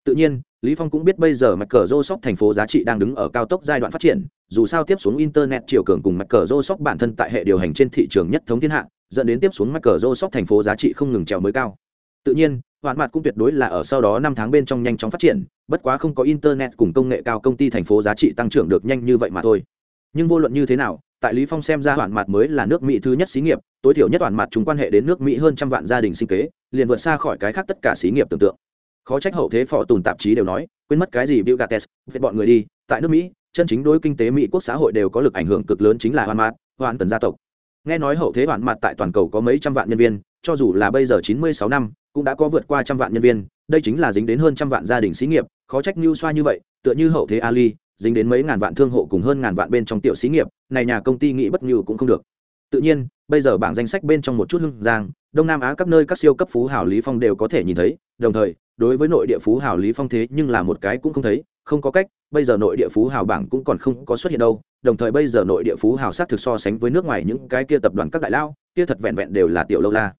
Tự nhiên, lý phong cũng biết bây giờ mặt cờ rô sóc thành phố giá trị đang đứng ở cao tốc giai đoạn phát triển dù sao tiếp xuống internet chiều cường cùng mặt cờ rô sóc bản thân tại hệ điều hành trên thị trường nhất thống thiên hạ, dẫn đến tiếp xuống mặt cờ rô sóc thành phố giá trị không ngừng trèo mới cao. Tự nhiên, hoạn mặt cũng tuyệt đối là ở sau đó năm tháng bên trong nhanh chóng phát triển, bất quá không có internet cùng công nghệ cao công ty thành phố giá trị tăng trưởng được nhanh như vậy mà thôi. Nhưng vô luận như thế nào, tại lý phong xem ra hoạn mặt mới là nước mỹ thứ nhất xí nghiệp, tối thiểu nhất hoạn mặt chúng quan hệ đến nước mỹ hơn trăm vạn gia đình sinh kế, liền vượt xa khỏi cái khác tất cả xí nghiệp tưởng tượng. Khó trách hậu thế phò tùn tạp chí đều nói, quên mất cái gì bill gates về bọn người đi, tại nước mỹ chân chính đối kinh tế mỹ quốc xã hội đều có lực ảnh hưởng cực lớn chính là hoàn mạt hoàn tần gia tộc. Nghe nói hậu thế hoàn mạt tại toàn cầu có mấy trăm vạn nhân viên, cho dù là bây giờ chín mươi sáu năm, cũng đã có vượt qua trăm vạn nhân viên. Đây chính là dính đến hơn trăm vạn gia đình xí nghiệp, khó trách như xoa như vậy, tựa như hậu thế ali, dính đến mấy ngàn vạn thương hộ cùng hơn ngàn vạn bên trong tiểu xí nghiệp, này nhà công ty nghĩ bất như cũng không được. Tự nhiên, bây giờ bảng danh sách bên trong một chút hưng giang, đông nam á các nơi các siêu cấp phú hảo lý phong đều có thể nhìn thấy. Đồng thời, đối với nội địa phú hảo lý phong thế nhưng là một cái cũng không thấy không có cách, bây giờ nội địa phú hảo bảng cũng còn không có xuất hiện đâu, đồng thời bây giờ nội địa phú hảo sát thực so sánh với nước ngoài những cái kia tập đoàn các đại lao, kia thật vẹn vẹn đều là tiểu lâu la.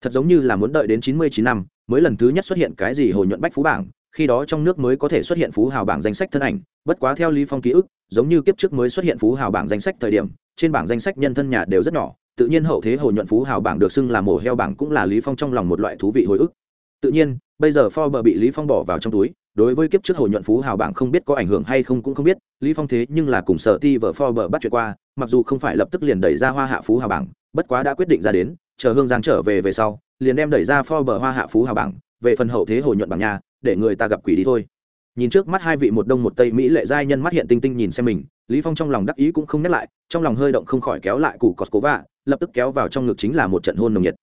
Thật giống như là muốn đợi đến chín mươi chín năm, mới lần thứ nhất xuất hiện cái gì hồi nhuận bách phú bảng, khi đó trong nước mới có thể xuất hiện phú hào bảng danh sách thân ảnh, bất quá theo lý phong ký ức, giống như kiếp trước mới xuất hiện phú hào bảng danh sách thời điểm, trên bảng danh sách nhân thân nhà đều rất nhỏ, tự nhiên hậu thế hồi nhuận phú hào bảng được xưng là mổ heo bảng cũng là lý phong trong lòng một loại thú vị hồi ức. Tự nhiên, bây giờ Forbes bị lý phong bỏ vào trong túi đối với kiếp trước hồi nhuận phú hào bảng không biết có ảnh hưởng hay không cũng không biết, lý phong thế nhưng là cùng sở ti vợ Forbes bắt chuyện qua, mặc dù không phải lập tức liền đẩy ra hoa hạ phú hào bảng, bất quá đã quyết định ra đến, chờ hương giang trở về về sau, liền đem đẩy ra Forbes hoa hạ phú hào bảng, về phần hậu thế hồi nhuận bảng nhà, để người ta gặp quỷ đi thôi. Nhìn trước mắt hai vị một đông một tây mỹ lệ giai nhân mắt hiện tinh tinh nhìn xem mình, lý phong trong lòng đắc ý cũng không nhắc lại, trong lòng hơi động không khỏi kéo lại củ cọt cố vạ lập tức kéo vào trong ngực chính là một trận hôn nồng nhiệt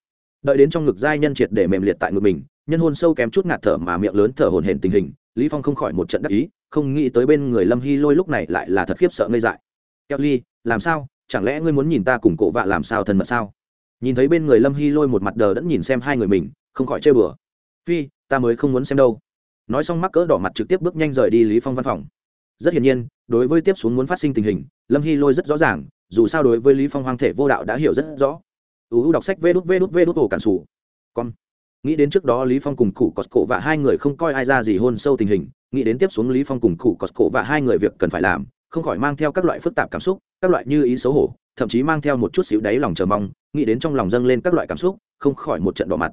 đợi đến trong ngực giai nhân triệt để mềm liệt tại ngực mình, nhân hôn sâu kém chút ngạt thở mà miệng lớn thở hổn hển tình hình, lý phong không khỏi một trận đắc ý, không nghĩ tới bên người lâm hy lôi lúc này lại là thật khiếp sợ ngây dại. Kelly làm sao? Chẳng lẽ ngươi muốn nhìn ta cùng cổ vạ làm sao thân mật sao? Nhìn thấy bên người lâm hy lôi một mặt đờ đẫn nhìn xem hai người mình, không khỏi chơi bừa phi, ta mới không muốn xem đâu. Nói xong mắc cỡ đỏ mặt trực tiếp bước nhanh rời đi lý phong văn phòng. Rất hiển nhiên, đối với tiếp xuống muốn phát sinh tình hình, lâm hy lôi rất rõ ràng, dù sao đối với lý phong hoang thể vô đạo đã hiểu rất rõ uu đọc sách vê đút vê đút vê đút ổ cản sủ. Con nghĩ đến trước đó lý phong cùng cụ cọt cổ và hai người không coi ai ra gì hôn sâu tình hình, nghĩ đến tiếp xuống lý phong cùng cụ cọt cổ và hai người việc cần phải làm, không khỏi mang theo các loại phức tạp cảm xúc, các loại như ý xấu hổ, thậm chí mang theo một chút xíu đáy lòng chờ mong, nghĩ đến trong lòng dâng lên các loại cảm xúc, không khỏi một trận đỏ mặt.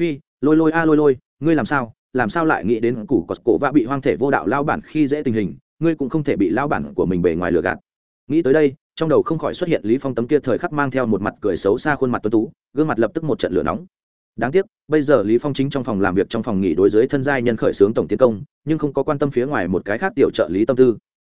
Phi, lôi lôi a lôi lôi, ngươi làm sao làm sao lại nghĩ đến Cụ cọt cổ và bị hoang thể vô đạo lao bản khi dễ tình hình, ngươi cũng không thể bị lao bản của mình bề ngoài lừa gạt. Nghĩ tới đây trong đầu không khỏi xuất hiện lý phong tấm kia thời khắc mang theo một mặt cười xấu xa khuôn mặt tuấn tú, gương mặt lập tức một trận lửa nóng. Đáng tiếc, bây giờ lý phong chính trong phòng làm việc trong phòng nghỉ đối dưới thân giai nhân khởi xướng tổng tiến công, nhưng không có quan tâm phía ngoài một cái khác tiểu trợ lý tâm tư.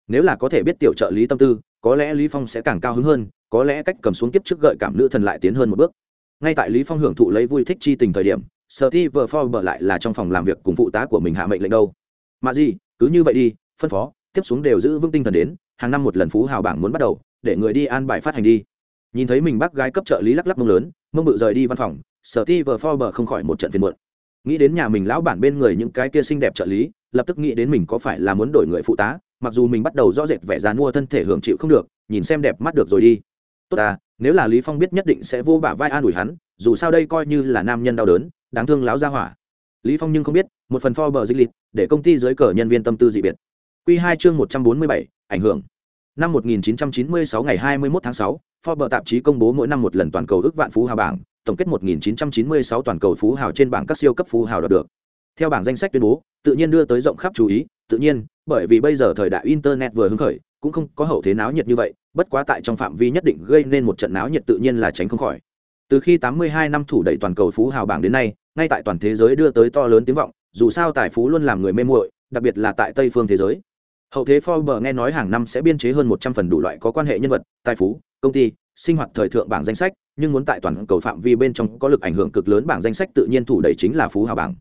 Nếu là có thể biết tiểu trợ lý tâm tư, có lẽ lý phong sẽ càng cao hứng hơn, có lẽ cách cầm xuống kiếp trước gợi cảm nữ thần lại tiến hơn một bước. Ngay tại lý phong hưởng thụ lấy vui thích chi tình thời điểm sở ti vợ phò bờ lại là trong phòng làm việc cùng phụ tá của mình hạ mệnh lệnh đâu. Mà gì, cứ như vậy đi, phân phó, tiếp xuống đều giữ vững tinh thần đến, hàng năm một lần phú hào bảng muốn bắt đầu để người đi an bài phát hành đi. Nhìn thấy mình bác gái cấp trợ lý lắc lắc mông lớn mông bự rời đi văn phòng sở ti vờ phò bờ không khỏi một trận phiền muộn. Nghĩ đến nhà mình lão bản bên người những cái kia xinh đẹp trợ lý lập tức nghĩ đến mình có phải là muốn đổi người phụ tá mặc dù mình bắt đầu rõ rệt vẻ dán mua thân thể hưởng chịu không được nhìn xem đẹp mắt được rồi đi. Tốt ta nếu là lý phong biết nhất định sẽ vô bả vai an ủi hắn dù sao đây coi như là nam nhân đau đớn đáng thương láo ra hỏa. Lý phong nhưng không biết một phần for bờ dịch lịch để công ty giới cờ nhân viên tâm tư dị biệt. Quy hai chương một trăm bốn mươi bảy, ảnh hưởng năm 1996 ngày 21 tháng 6, Forbes tạp chí công bố mỗi năm một lần toàn cầu ước vạn phú hào bảng, tổng kết 1996 toàn cầu phú hào trên bảng các siêu cấp phú hào đạt được. Theo bảng danh sách tuyên bố, tự nhiên đưa tới rộng khắp chú ý, tự nhiên, bởi vì bây giờ thời đại internet vừa hứng khởi, cũng không có hậu thế náo nhiệt như vậy, bất quá tại trong phạm vi nhất định gây nên một trận náo nhiệt tự nhiên là tránh không khỏi từ khi 82 năm thủ đẩy toàn cầu phú hào bảng đến nay ngay tại toàn thế giới đưa tới to lớn tiếng vọng dù sao tài phú luôn làm người mê muội đặc biệt là tại tây phương thế giới hậu thế forbes nghe nói hàng năm sẽ biên chế hơn 100 phần đủ loại có quan hệ nhân vật, tài phú, công ty, sinh hoạt thời thượng bảng danh sách, nhưng muốn tại toàn cầu phạm vi bên trong có lực ảnh hưởng cực lớn bảng danh sách tự nhiên thủ đẩy chính là phú hào bảng.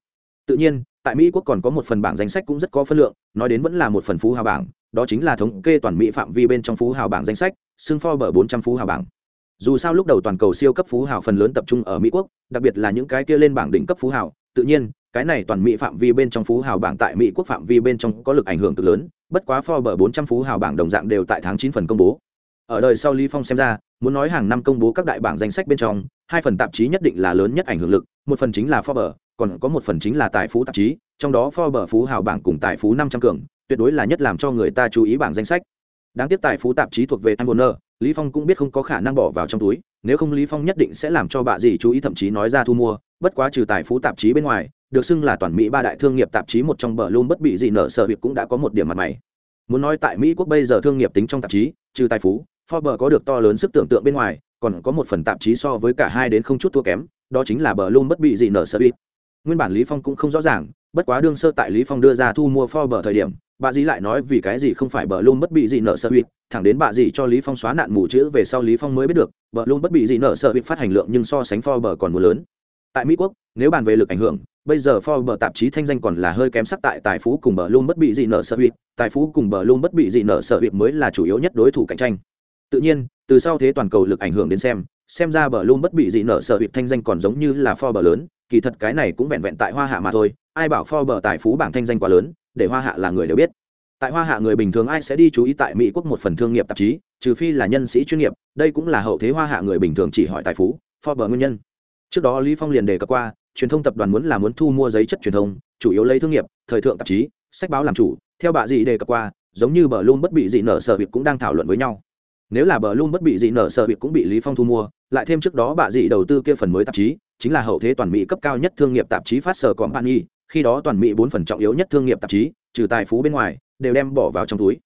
Tự nhiên, tại mỹ quốc còn có một phần bảng danh sách cũng rất có phân lượng, nói đến vẫn là một phần phú hào bảng, đó chính là thống kê toàn mỹ phạm vi bên trong phú hào bảng danh sách, xưng forbes 400 phú hào bảng. Dù sao lúc đầu toàn cầu siêu cấp phú hào phần lớn tập trung ở mỹ quốc, đặc biệt là những cái kia lên bảng đỉnh cấp phú hào, tự nhiên, cái này toàn mỹ phạm vi bên trong phú hào bảng tại mỹ quốc phạm vi bên trong có lực ảnh hưởng cực lớn bất quá Forbes 400 phú hào bảng đồng dạng đều tại tháng 9 phần công bố. Ở đời sau Lý Phong xem ra, muốn nói hàng năm công bố các đại bảng danh sách bên trong, hai phần tạp chí nhất định là lớn nhất ảnh hưởng lực, một phần chính là Forbes, còn có một phần chính là Tài phú tạp chí, trong đó Forbes phú hào bảng cùng tài phú năm trăm cường tuyệt đối là nhất làm cho người ta chú ý bảng danh sách. Đáng tiếc tài phú tạp chí thuộc về Time Warner, Lý Phong cũng biết không có khả năng bỏ vào trong túi, nếu không Lý Phong nhất định sẽ làm cho bà dì chú ý thậm chí nói ra thu mua, bất quá trừ tài phú tạp chí bên ngoài, được xưng là toàn Mỹ ba đại thương nghiệp tạp chí một trong bờ luôn bất bị gì nở sở việc cũng đã có một điểm mặt mày. Muốn nói tại Mỹ quốc bây giờ thương nghiệp tính trong tạp chí, trừ tài phú, Forbes có được to lớn sức tưởng tượng bên ngoài, còn có một phần tạp chí so với cả hai đến không chút thua kém, đó chính là bờ luôn bất bị gì nở sở việc. Nguyên bản Lý Phong cũng không rõ ràng, bất quá đương sơ tại Lý Phong đưa ra thu mua Forbes thời điểm, bà dì lại nói vì cái gì không phải bờ luôn bất bị gì nợ sợ huyệt thẳng đến bà dì cho lý phong xóa nạn mù chữ về sau lý phong mới biết được bờ luôn bất bị gì nợ sợ huyệt phát hành lượng nhưng so sánh Forbes còn mưa lớn. Tại mỹ quốc nếu bàn về lực ảnh hưởng bây giờ Forbes tạp chí thanh danh còn là hơi kém sắc tại tài phú cùng bờ luôn bất bị gì nợ sợ huyệt tài phú cùng bờ luôn bất bị gì nợ sợ huyệt mới là chủ yếu nhất đối thủ cạnh tranh. Tự nhiên từ sau thế toàn cầu lực ảnh hưởng đến xem xem ra bờ luôn bất bị gì nợ sợ huyệt thanh danh còn giống như là Forbes lớn kỳ thật cái này cũng vẹn vẹn tại hoa hạ mà thôi ai bảo Forbes tài phú bảng thanh danh quá lớn, để hoa hạ là người đều biết. Tại hoa hạ người bình thường ai sẽ đi chú ý tại mỹ quốc một phần thương nghiệp tạp chí, trừ phi là nhân sĩ chuyên nghiệp, đây cũng là hậu thế hoa hạ người bình thường chỉ hỏi tài phú, forbes nguyên nhân. Trước đó lý phong liền đề cập qua, truyền thông tập đoàn muốn là muốn thu mua giấy chất truyền thông, chủ yếu lấy thương nghiệp, thời thượng tạp chí, sách báo làm chủ. Theo bà Dị đề cập qua, giống như bờ luôn bất bị gì nở sở việc cũng đang thảo luận với nhau. Nếu là bờ luôn bất bị gì nở sở việc cũng bị lý phong thu mua, lại thêm trước đó bà Dị đầu tư kia phần mới tạp chí, chính là hậu thế toàn mỹ cấp cao nhất thương nghiệp tạp chí phát sở company khi đó toàn mỹ bốn phần trọng yếu nhất thương nghiệp tạp chí, trừ tài phú bên ngoài, đều đem bỏ vào trong túi.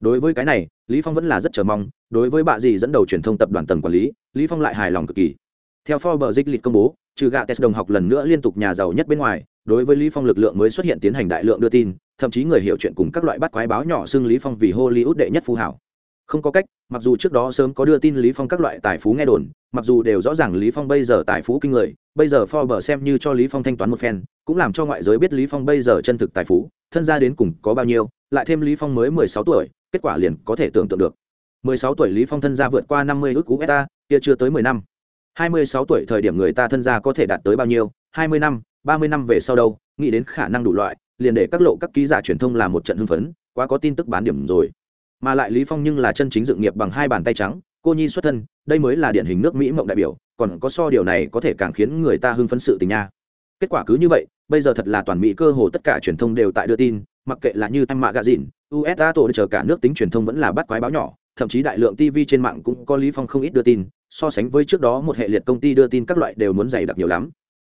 Đối với cái này, lý phong vẫn là rất chờ mong, đối với bà dì dẫn đầu truyền thông tập đoàn tầng quản lý lý phong lại hài lòng cực kỳ. Theo forbes dịch lịch công bố, trừ gạ test đồng học lần nữa liên tục nhà giàu nhất bên ngoài, đối với lý phong lực lượng mới xuất hiện tiến hành đại lượng đưa tin, thậm chí người hiểu chuyện cùng các loại bắt quái báo nhỏ xưng lý phong vì hollywood đệ nhất phú hảo không có cách, mặc dù trước đó sớm có đưa tin lý phong các loại tài phú nghe đồn, mặc dù đều rõ ràng lý phong bây giờ tài phú kinh người, bây giờ forbes xem như cho lý phong thanh toán một phen, cũng làm cho ngoại giới biết lý phong bây giờ chân thực tài phú, thân gia đến cùng có bao nhiêu, lại thêm lý phong mới mười sáu tuổi, kết quả liền có thể tưởng tượng được. mười sáu tuổi lý phong thân gia vượt qua năm mươi ước cú beta kia chưa tới mười năm. hai mươi sáu tuổi thời điểm người ta thân gia có thể đạt tới bao nhiêu, hai mươi năm, ba mươi năm về sau đâu, nghĩ đến khả năng đủ loại, liền để các lộ các ký giả truyền thông làm một trận hưng phấn, quá có tin tức bán điểm rồi mà lại lý phong nhưng là chân chính dựng nghiệp bằng hai bàn tay trắng cô nhi xuất thân đây mới là điển hình nước mỹ mộng đại biểu còn có so điều này có thể càng khiến người ta hưng phấn sự tình nha kết quả cứ như vậy bây giờ thật là toàn mỹ cơ hồ tất cả truyền thông đều tại đưa tin mặc kệ là như anh mạ gà dìn usa tổ chờ cả nước tính truyền thông vẫn là bắt quái báo nhỏ, thậm chí đại lượng tv trên mạng cũng có lý phong không ít đưa tin, so sánh với trước đó một hệ liệt công ty đưa tin các loại đều muốn dày đặc nhiều lắm.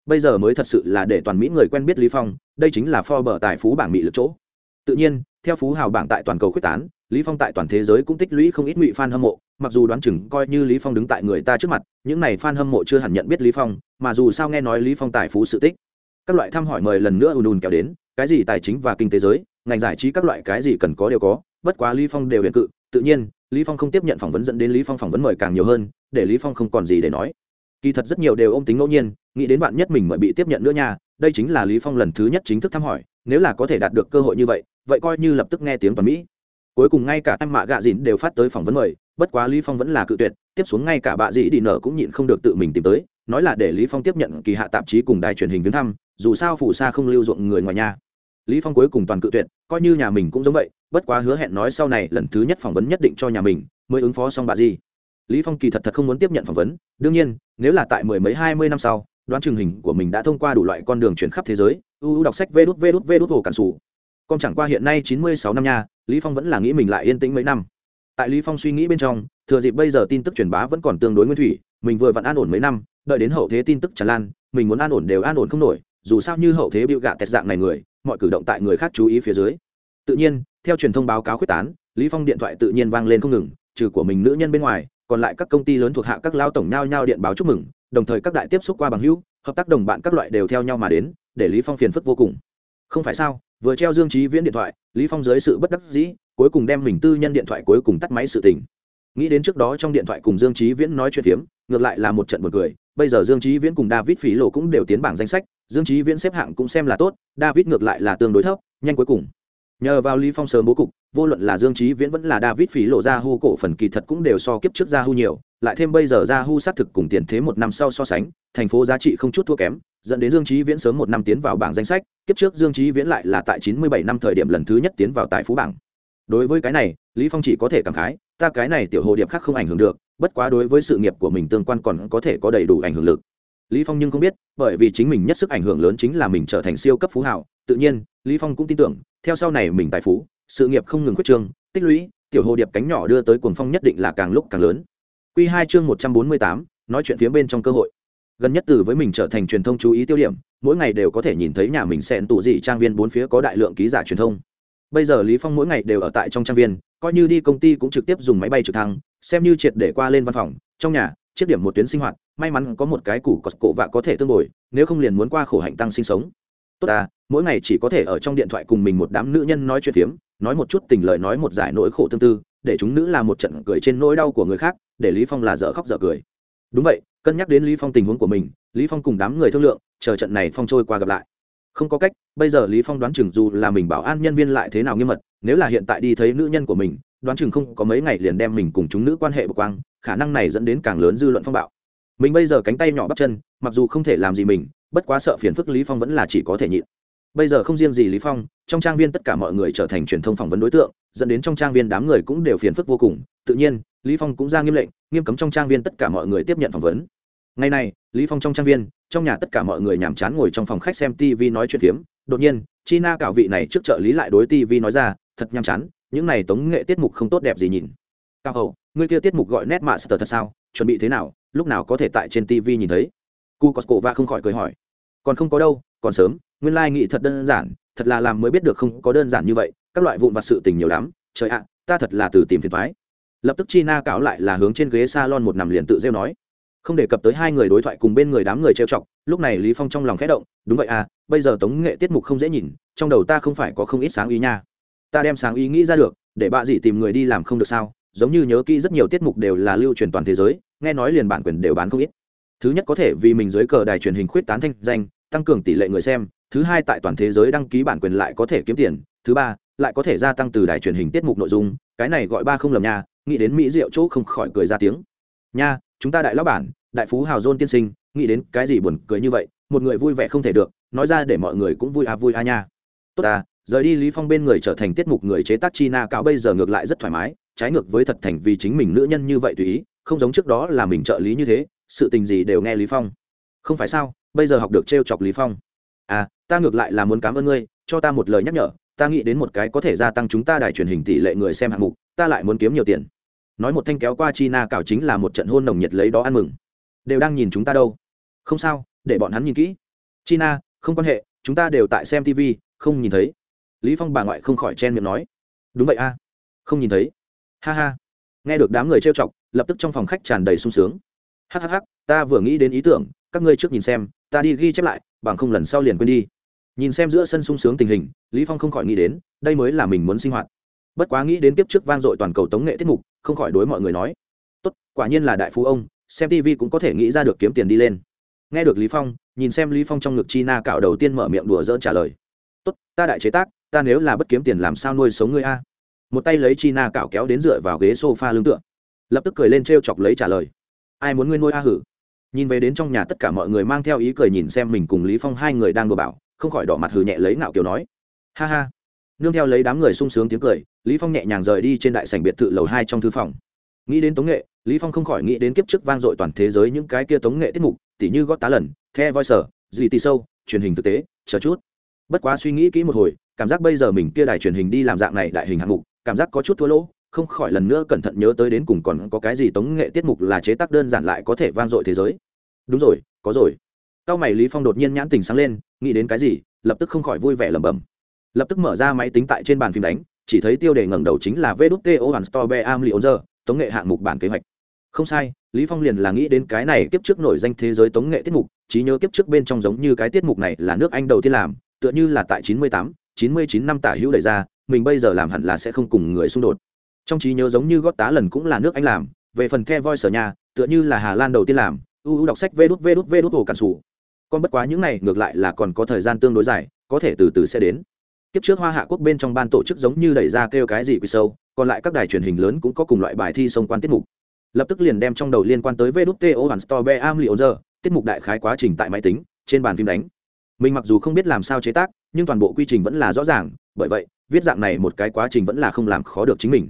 Bây giờ mới thật sự là để toàn mỹ người quen biết lý phong, đây chính là Forbes tài phú bảng mỹ lực chỗ tự nhiên, theo phú hào bảng tại toàn cầu quyết tán, lý phong tại toàn thế giới cũng tích lũy không ít ngụy fan hâm mộ, mặc dù đoán chừng coi như lý phong đứng tại người ta trước mặt, những này fan hâm mộ chưa hẳn nhận biết lý phong, mà dù sao nghe nói lý phong tài phú sự tích. Các loại thăm hỏi mời lần nữa ùn ùn kéo đến, cái gì tài chính và kinh tế giới, ngành giải trí các loại cái gì cần có đều có, bất quá lý phong đều hiện cự. Tự nhiên, lý phong không tiếp nhận phỏng vấn dẫn đến lý phong phỏng vấn mời càng nhiều hơn, để lý phong không còn gì để nói. Kỳ thật rất nhiều đều ôm tính ngẫu nhiên, nghĩ đến bạn nhất mình mới bị tiếp nhận nữa nha, đây chính là lý phong lần thứ nhất chính thức thăm hỏi, nếu là có thể đạt được cơ hội như vậy vậy coi như lập tức nghe tiếng toàn mỹ. Cuối cùng ngay cả em mạ gạ dịn đều phát tới phỏng vấn mời, bất quá lý phong vẫn là cự tuyệt, tiếp xuống ngay cả bà dĩ đi nở cũng nhịn không được tự mình tìm tới, nói là để lý phong tiếp nhận kỳ hạ tạp chí cùng đài truyền hình viếng thăm, dù sao phủ xa không lưu ruộng người ngoài nhà. Lý phong cuối cùng toàn cự tuyệt, coi như nhà mình cũng giống vậy, bất quá hứa hẹn nói sau này lần thứ nhất phỏng vấn nhất định cho nhà mình, mới ứng phó xong bà gì lý phong kỳ thật thật không muốn tiếp nhận phỏng vấn, đương nhiên, nếu là tại mười mấy hai mươi năm sau, đoán trường hình của mình đã thông qua đủ loại con đường chuyển khắp thế giới uu đọc sách vê đút vê đút vê đút hồ cản sủ con chẳng qua hiện nay chín mươi sáu năm nha, lý phong vẫn là nghĩ mình lại yên tĩnh mấy năm. Tại lý phong suy nghĩ bên trong, thừa dịp bây giờ tin tức truyền bá vẫn còn tương đối nguyên thủy, mình vừa vặn an ổn mấy năm, đợi đến hậu thế tin tức tràn lan, mình muốn an ổn đều an ổn không nổi, dù sao như hậu thế bịu gạ tẹt dạng này người, mọi cử động tại người khác chú ý phía dưới. Tự nhiên, theo truyền thông báo cáo quyết tán, lý phong điện thoại tự nhiên vang lên không ngừng, trừ của mình nữ nhân bên ngoài, còn lại các công ty lớn thuộc hạ các lao tổng nhau nhau điện báo chúc mừng, đồng thời các đại tiếp xúc qua bằng hữu, hợp tác đồng bạn các loại đều theo nhau mà đến, để lý phong phiền phức vô cùng. Không phải sao vừa treo dương trí viễn điện thoại, lý phong dưới sự bất đắc dĩ, cuối cùng đem mình tư nhân điện thoại cuối cùng tắt máy sự tình. Nghĩ đến trước đó trong điện thoại cùng dương trí viễn nói chuyện phiếm, ngược lại là một trận buồn cười, bây giờ dương trí viễn cùng david phí lộ cũng đều tiến bảng danh sách, dương trí viễn xếp hạng cũng xem là tốt, david ngược lại là tương đối thấp, nhanh cuối cùng. Nhờ vào lý phong sớm bố cục, vô luận là dương trí viễn vẫn là david phí lộ ra hu cổ phần kỳ thật cũng đều so kiếp trước ra hu nhiều, lại thêm bây giờ ra hu xác thực cùng tiền thế một năm sau so sánh, thành phố giá trị không chút thua kém dẫn đến dương Chí viễn sớm một năm tiến vào bảng danh sách, kiếp trước dương Chí viễn lại là tại chín mươi bảy năm thời điểm lần thứ nhất tiến vào tại phú bảng. Đối với cái này, lý phong chỉ có thể cảm khái, ta cái này tiểu hồ điệp khác không ảnh hưởng được, bất quá đối với sự nghiệp của mình tương quan còn có thể có đầy đủ ảnh hưởng lực. Lý phong nhưng không biết, bởi vì chính mình nhất sức ảnh hưởng lớn chính là mình trở thành siêu cấp phú hào, tự nhiên, lý phong cũng tin tưởng, theo sau này mình tài phú, sự nghiệp không ngừng quyết trương, tích lũy, tiểu hồ điệp cánh nhỏ đưa tới cuồng phong nhất định là càng lúc càng lớn. Quy 2 chương một trăm bốn mươi tám, nói chuyện phía bên trong cơ hội gần nhất từ với mình trở thành truyền thông chú ý tiêu điểm, mỗi ngày đều có thể nhìn thấy nhà mình xẹn tụ gì trang viên bốn phía có đại lượng ký giả truyền thông. Bây giờ lý phong mỗi ngày đều ở tại trong trang viên, coi như đi công ty cũng trực tiếp dùng máy bay trực thăng, xem như triệt để qua lên văn phòng, trong nhà, chiếc điểm một tuyến sinh hoạt, may mắn có một cái củ cọt cổ vạ có thể tương bồi, nếu không liền muốn qua khổ hạnh tăng sinh sống. Tốt à mỗi ngày chỉ có thể ở trong điện thoại cùng mình một đám nữ nhân nói chuyện phiếm, nói một chút tình lời, nói một giải nỗi khổ tương tư, để chúng nữ là một trận cười trên nỗi đau của người khác, để lý phong là dở khóc dở cười đúng vậy, cân nhắc đến lý phong tình huống của mình, lý phong cùng đám người thương lượng, chờ trận này phong trôi qua gặp lại. Không có cách, bây giờ lý phong đoán chừng dù là mình bảo an nhân viên lại thế nào nghiêm mật, nếu là hiện tại đi thấy nữ nhân của mình, đoán chừng không có mấy ngày liền đem mình cùng chúng nữ quan hệ bộc quang, khả năng này dẫn đến càng lớn dư luận phong bạo. Mình bây giờ cánh tay nhỏ bắp chân, mặc dù không thể làm gì mình, bất quá sợ phiền phức lý phong vẫn là chỉ có thể nhịn bây giờ không riêng gì lý phong, trong trang viên tất cả mọi người trở thành truyền thông phỏng vấn đối tượng, dẫn đến trong trang viên đám người cũng đều phiền phức vô cùng. Tự nhiên, lý phong cũng ra nghiêm lệnh, nghiêm cấm trong trang viên tất cả mọi người tiếp nhận phỏng vấn. Ngày này, lý phong trong trang viên, trong nhà tất cả mọi người nhàm chán ngồi trong phòng khách xem tv nói chuyện phiếm. Đột nhiên, china cảo vị này trước trợ lý lại đối tv nói ra, thật nhàm chán, những này tống nghệ tiết mục không tốt đẹp gì nhìn. Cao hậu người kia tiết mục gọi nét mạ sờ thật sao? Chuẩn bị thế nào? Lúc nào có thể tại trên tv nhìn thấy? Cu cosco va không khỏi cười hỏi. Còn không có đâu, còn sớm nguyên lai nghĩ thật đơn giản, thật là làm mới biết được không có đơn giản như vậy, các loại vụn vặt sự tình nhiều lắm, trời ạ, ta thật là từ tìm phiền thoái. Lập tức chi na cáo lại là hướng trên ghế s a lon một nằm liền tự rêu nói. Không đề cập tới hai người đối thoại cùng bên người đám người trêu chọc, lúc này lý phong trong lòng khẽ động, đúng vậy à bây giờ tống nghệ tiết mục không dễ nhìn, trong đầu ta không phải có không ít sáng ý nha. Ta đem sáng ý nghĩ ra được, để bạ gì tìm người đi làm không được sao, giống như nhớ kỹ rất nhiều tiết mục đều là lưu truyền toàn thế giới, nghe nói liền bản quyền đều bán không ít. Thứ nhất có thể vì mình dưới cờ đài truyền hình khuyết tán thanh danh, tăng cường tỷ lệ người xem thứ hai tại toàn thế giới đăng ký bản quyền lại có thể kiếm tiền, thứ ba lại có thể gia tăng từ đài truyền hình tiết mục nội dung, cái này gọi ba không lầm nha, nghĩ đến mỹ diệu chỗ không khỏi cười ra tiếng. Nha, chúng ta đại lão bản, đại phú hào dôn tiên sinh, nghĩ đến cái gì buồn cười như vậy, một người vui vẻ không thể được, nói ra để mọi người cũng vui à vui à nha. Tốt à rời đi lý phong bên người trở thành tiết mục người chế tác china cáo bây giờ ngược lại rất thoải mái, trái ngược với thật thành vì chính mình nữ nhân như vậy tùy ý, không giống trước đó là mình trợ lý như thế, sự tình gì đều nghe lý phong. Không phải sao, bây giờ học được trêu chọc lý phong à ta ngược lại là muốn cảm ơn ngươi, cho ta một lời nhắc nhở, ta nghĩ đến một cái có thể gia tăng chúng ta đài truyền hình tỷ lệ người xem hạng mục, ta lại muốn kiếm nhiều tiền. Nói một thanh kéo qua china cảo chính là một trận hôn nồng nhiệt lấy đó ăn mừng. Đều đang nhìn chúng ta đâu. Không sao, để bọn hắn nhìn kỹ. China, không quan hệ, chúng ta đều tại xem tv không nhìn thấy. Lý phong bà ngoại không khỏi chen miệng nói. Đúng vậy a. Không nhìn thấy. Ha ha. Nghe được đám người trêu chọc, lập tức trong phòng khách tràn đầy sung sướng. Hắc hắc hắc ta vừa nghĩ đến ý tưởng, các ngươi trước nhìn xem, ta đi ghi chép lại bằng không lần sau liền quên đi. Nhìn xem giữa sân sung sướng tình hình, lý phong không khỏi nghĩ đến, đây mới là mình muốn sinh hoạt. Bất quá nghĩ đến tiếp trước vang dội toàn cầu tống nghệ tiết mục, không khỏi đối mọi người nói, tốt, quả nhiên là đại phú ông, xem tv cũng có thể nghĩ ra được kiếm tiền đi lên. Nghe được lý phong, nhìn xem lý phong trong ngực chi na cạo đầu tiên mở miệng đùa dỡn trả lời, tốt, ta đại chế tác, ta nếu là bất kiếm tiền làm sao nuôi sống ngươi a? Một tay lấy chi na cạo kéo đến dựa vào ghế sofa lưng tựa, lập tức cười lên trêu chọc lấy trả lời, ai muốn ngươi nuôi a hử? Nhìn về đến trong nhà tất cả mọi người mang theo ý cười nhìn xem mình cùng lý phong hai người đang đùa bảo, không khỏi đỏ mặt hừ nhẹ lấy ngạo kiều nói. Ha ha. Nương theo lấy đám người sung sướng tiếng cười, lý phong nhẹ nhàng rời đi trên đại sảnh biệt thự lầu hai trong thư phòng. Nghĩ đến tống nghệ, lý phong không khỏi nghĩ đến kiếp trước vang dội toàn thế giới những cái kia tống nghệ tiết mục, tỉ như gót tá lần, the voice gì tì sâu, truyền hình thực tế, chờ chút. Bất quá suy nghĩ kỹ một hồi, cảm giác bây giờ mình kia đài truyền hình đi làm dạng này đại hình hạng mục, cảm giác có chút thua lỗ không khỏi lần nữa cẩn thận nhớ tới đến cùng còn có cái gì tống nghệ tiết mục là chế tác đơn giản lại có thể vang dội thế giới. Đúng rồi có rồi. Cao mày lý phong đột nhiên nhãn tình sáng lên nghĩ đến cái gì lập tức không khỏi vui vẻ lẩm bẩm. Lập tức mở ra máy tính tại trên bàn phim đánh chỉ thấy tiêu đề ngẩng đầu chính là vđto hoàn store am li tống nghệ hạng mục bản kế hoạch. Không sai lý phong liền là nghĩ đến cái này kiếp trước nổi danh thế giới tống nghệ tiết mục trí nhớ kiếp trước bên trong giống như cái tiết mục này là nước anh đầu tiên làm tựa như là tại 98, 99 năm tả hữu đẩy ra mình bây giờ làm hẳn là sẽ không cùng người xung đột trong trí nhớ giống như gót tá lần cũng là nước anh làm, về phần the voi sở nhà, tựa như là hà lan đầu tiên làm ưu đọc sách vê đút vê đút vê đút hồ cản sủ. Còn bất quá những này ngược lại là còn có thời gian tương đối dài, có thể từ từ sẽ đến. Kiếp trước hoa hạ quốc bên trong ban tổ chức giống như đẩy ra kêu cái gì quy sâu, còn lại các đài truyền hình lớn cũng có cùng loại bài thi xung quan tiết mục. Lập tức liền đem trong đầu liên quan tới vđto hoàn store be am liệu giờ tiết mục đại khái quá trình tại máy tính, trên bàn phim đánh. Mình mặc dù không biết làm sao chế tác, nhưng toàn bộ quy trình vẫn là rõ ràng, bởi vậy, viết dạng này một cái quá trình vẫn là không làm khó được chính mình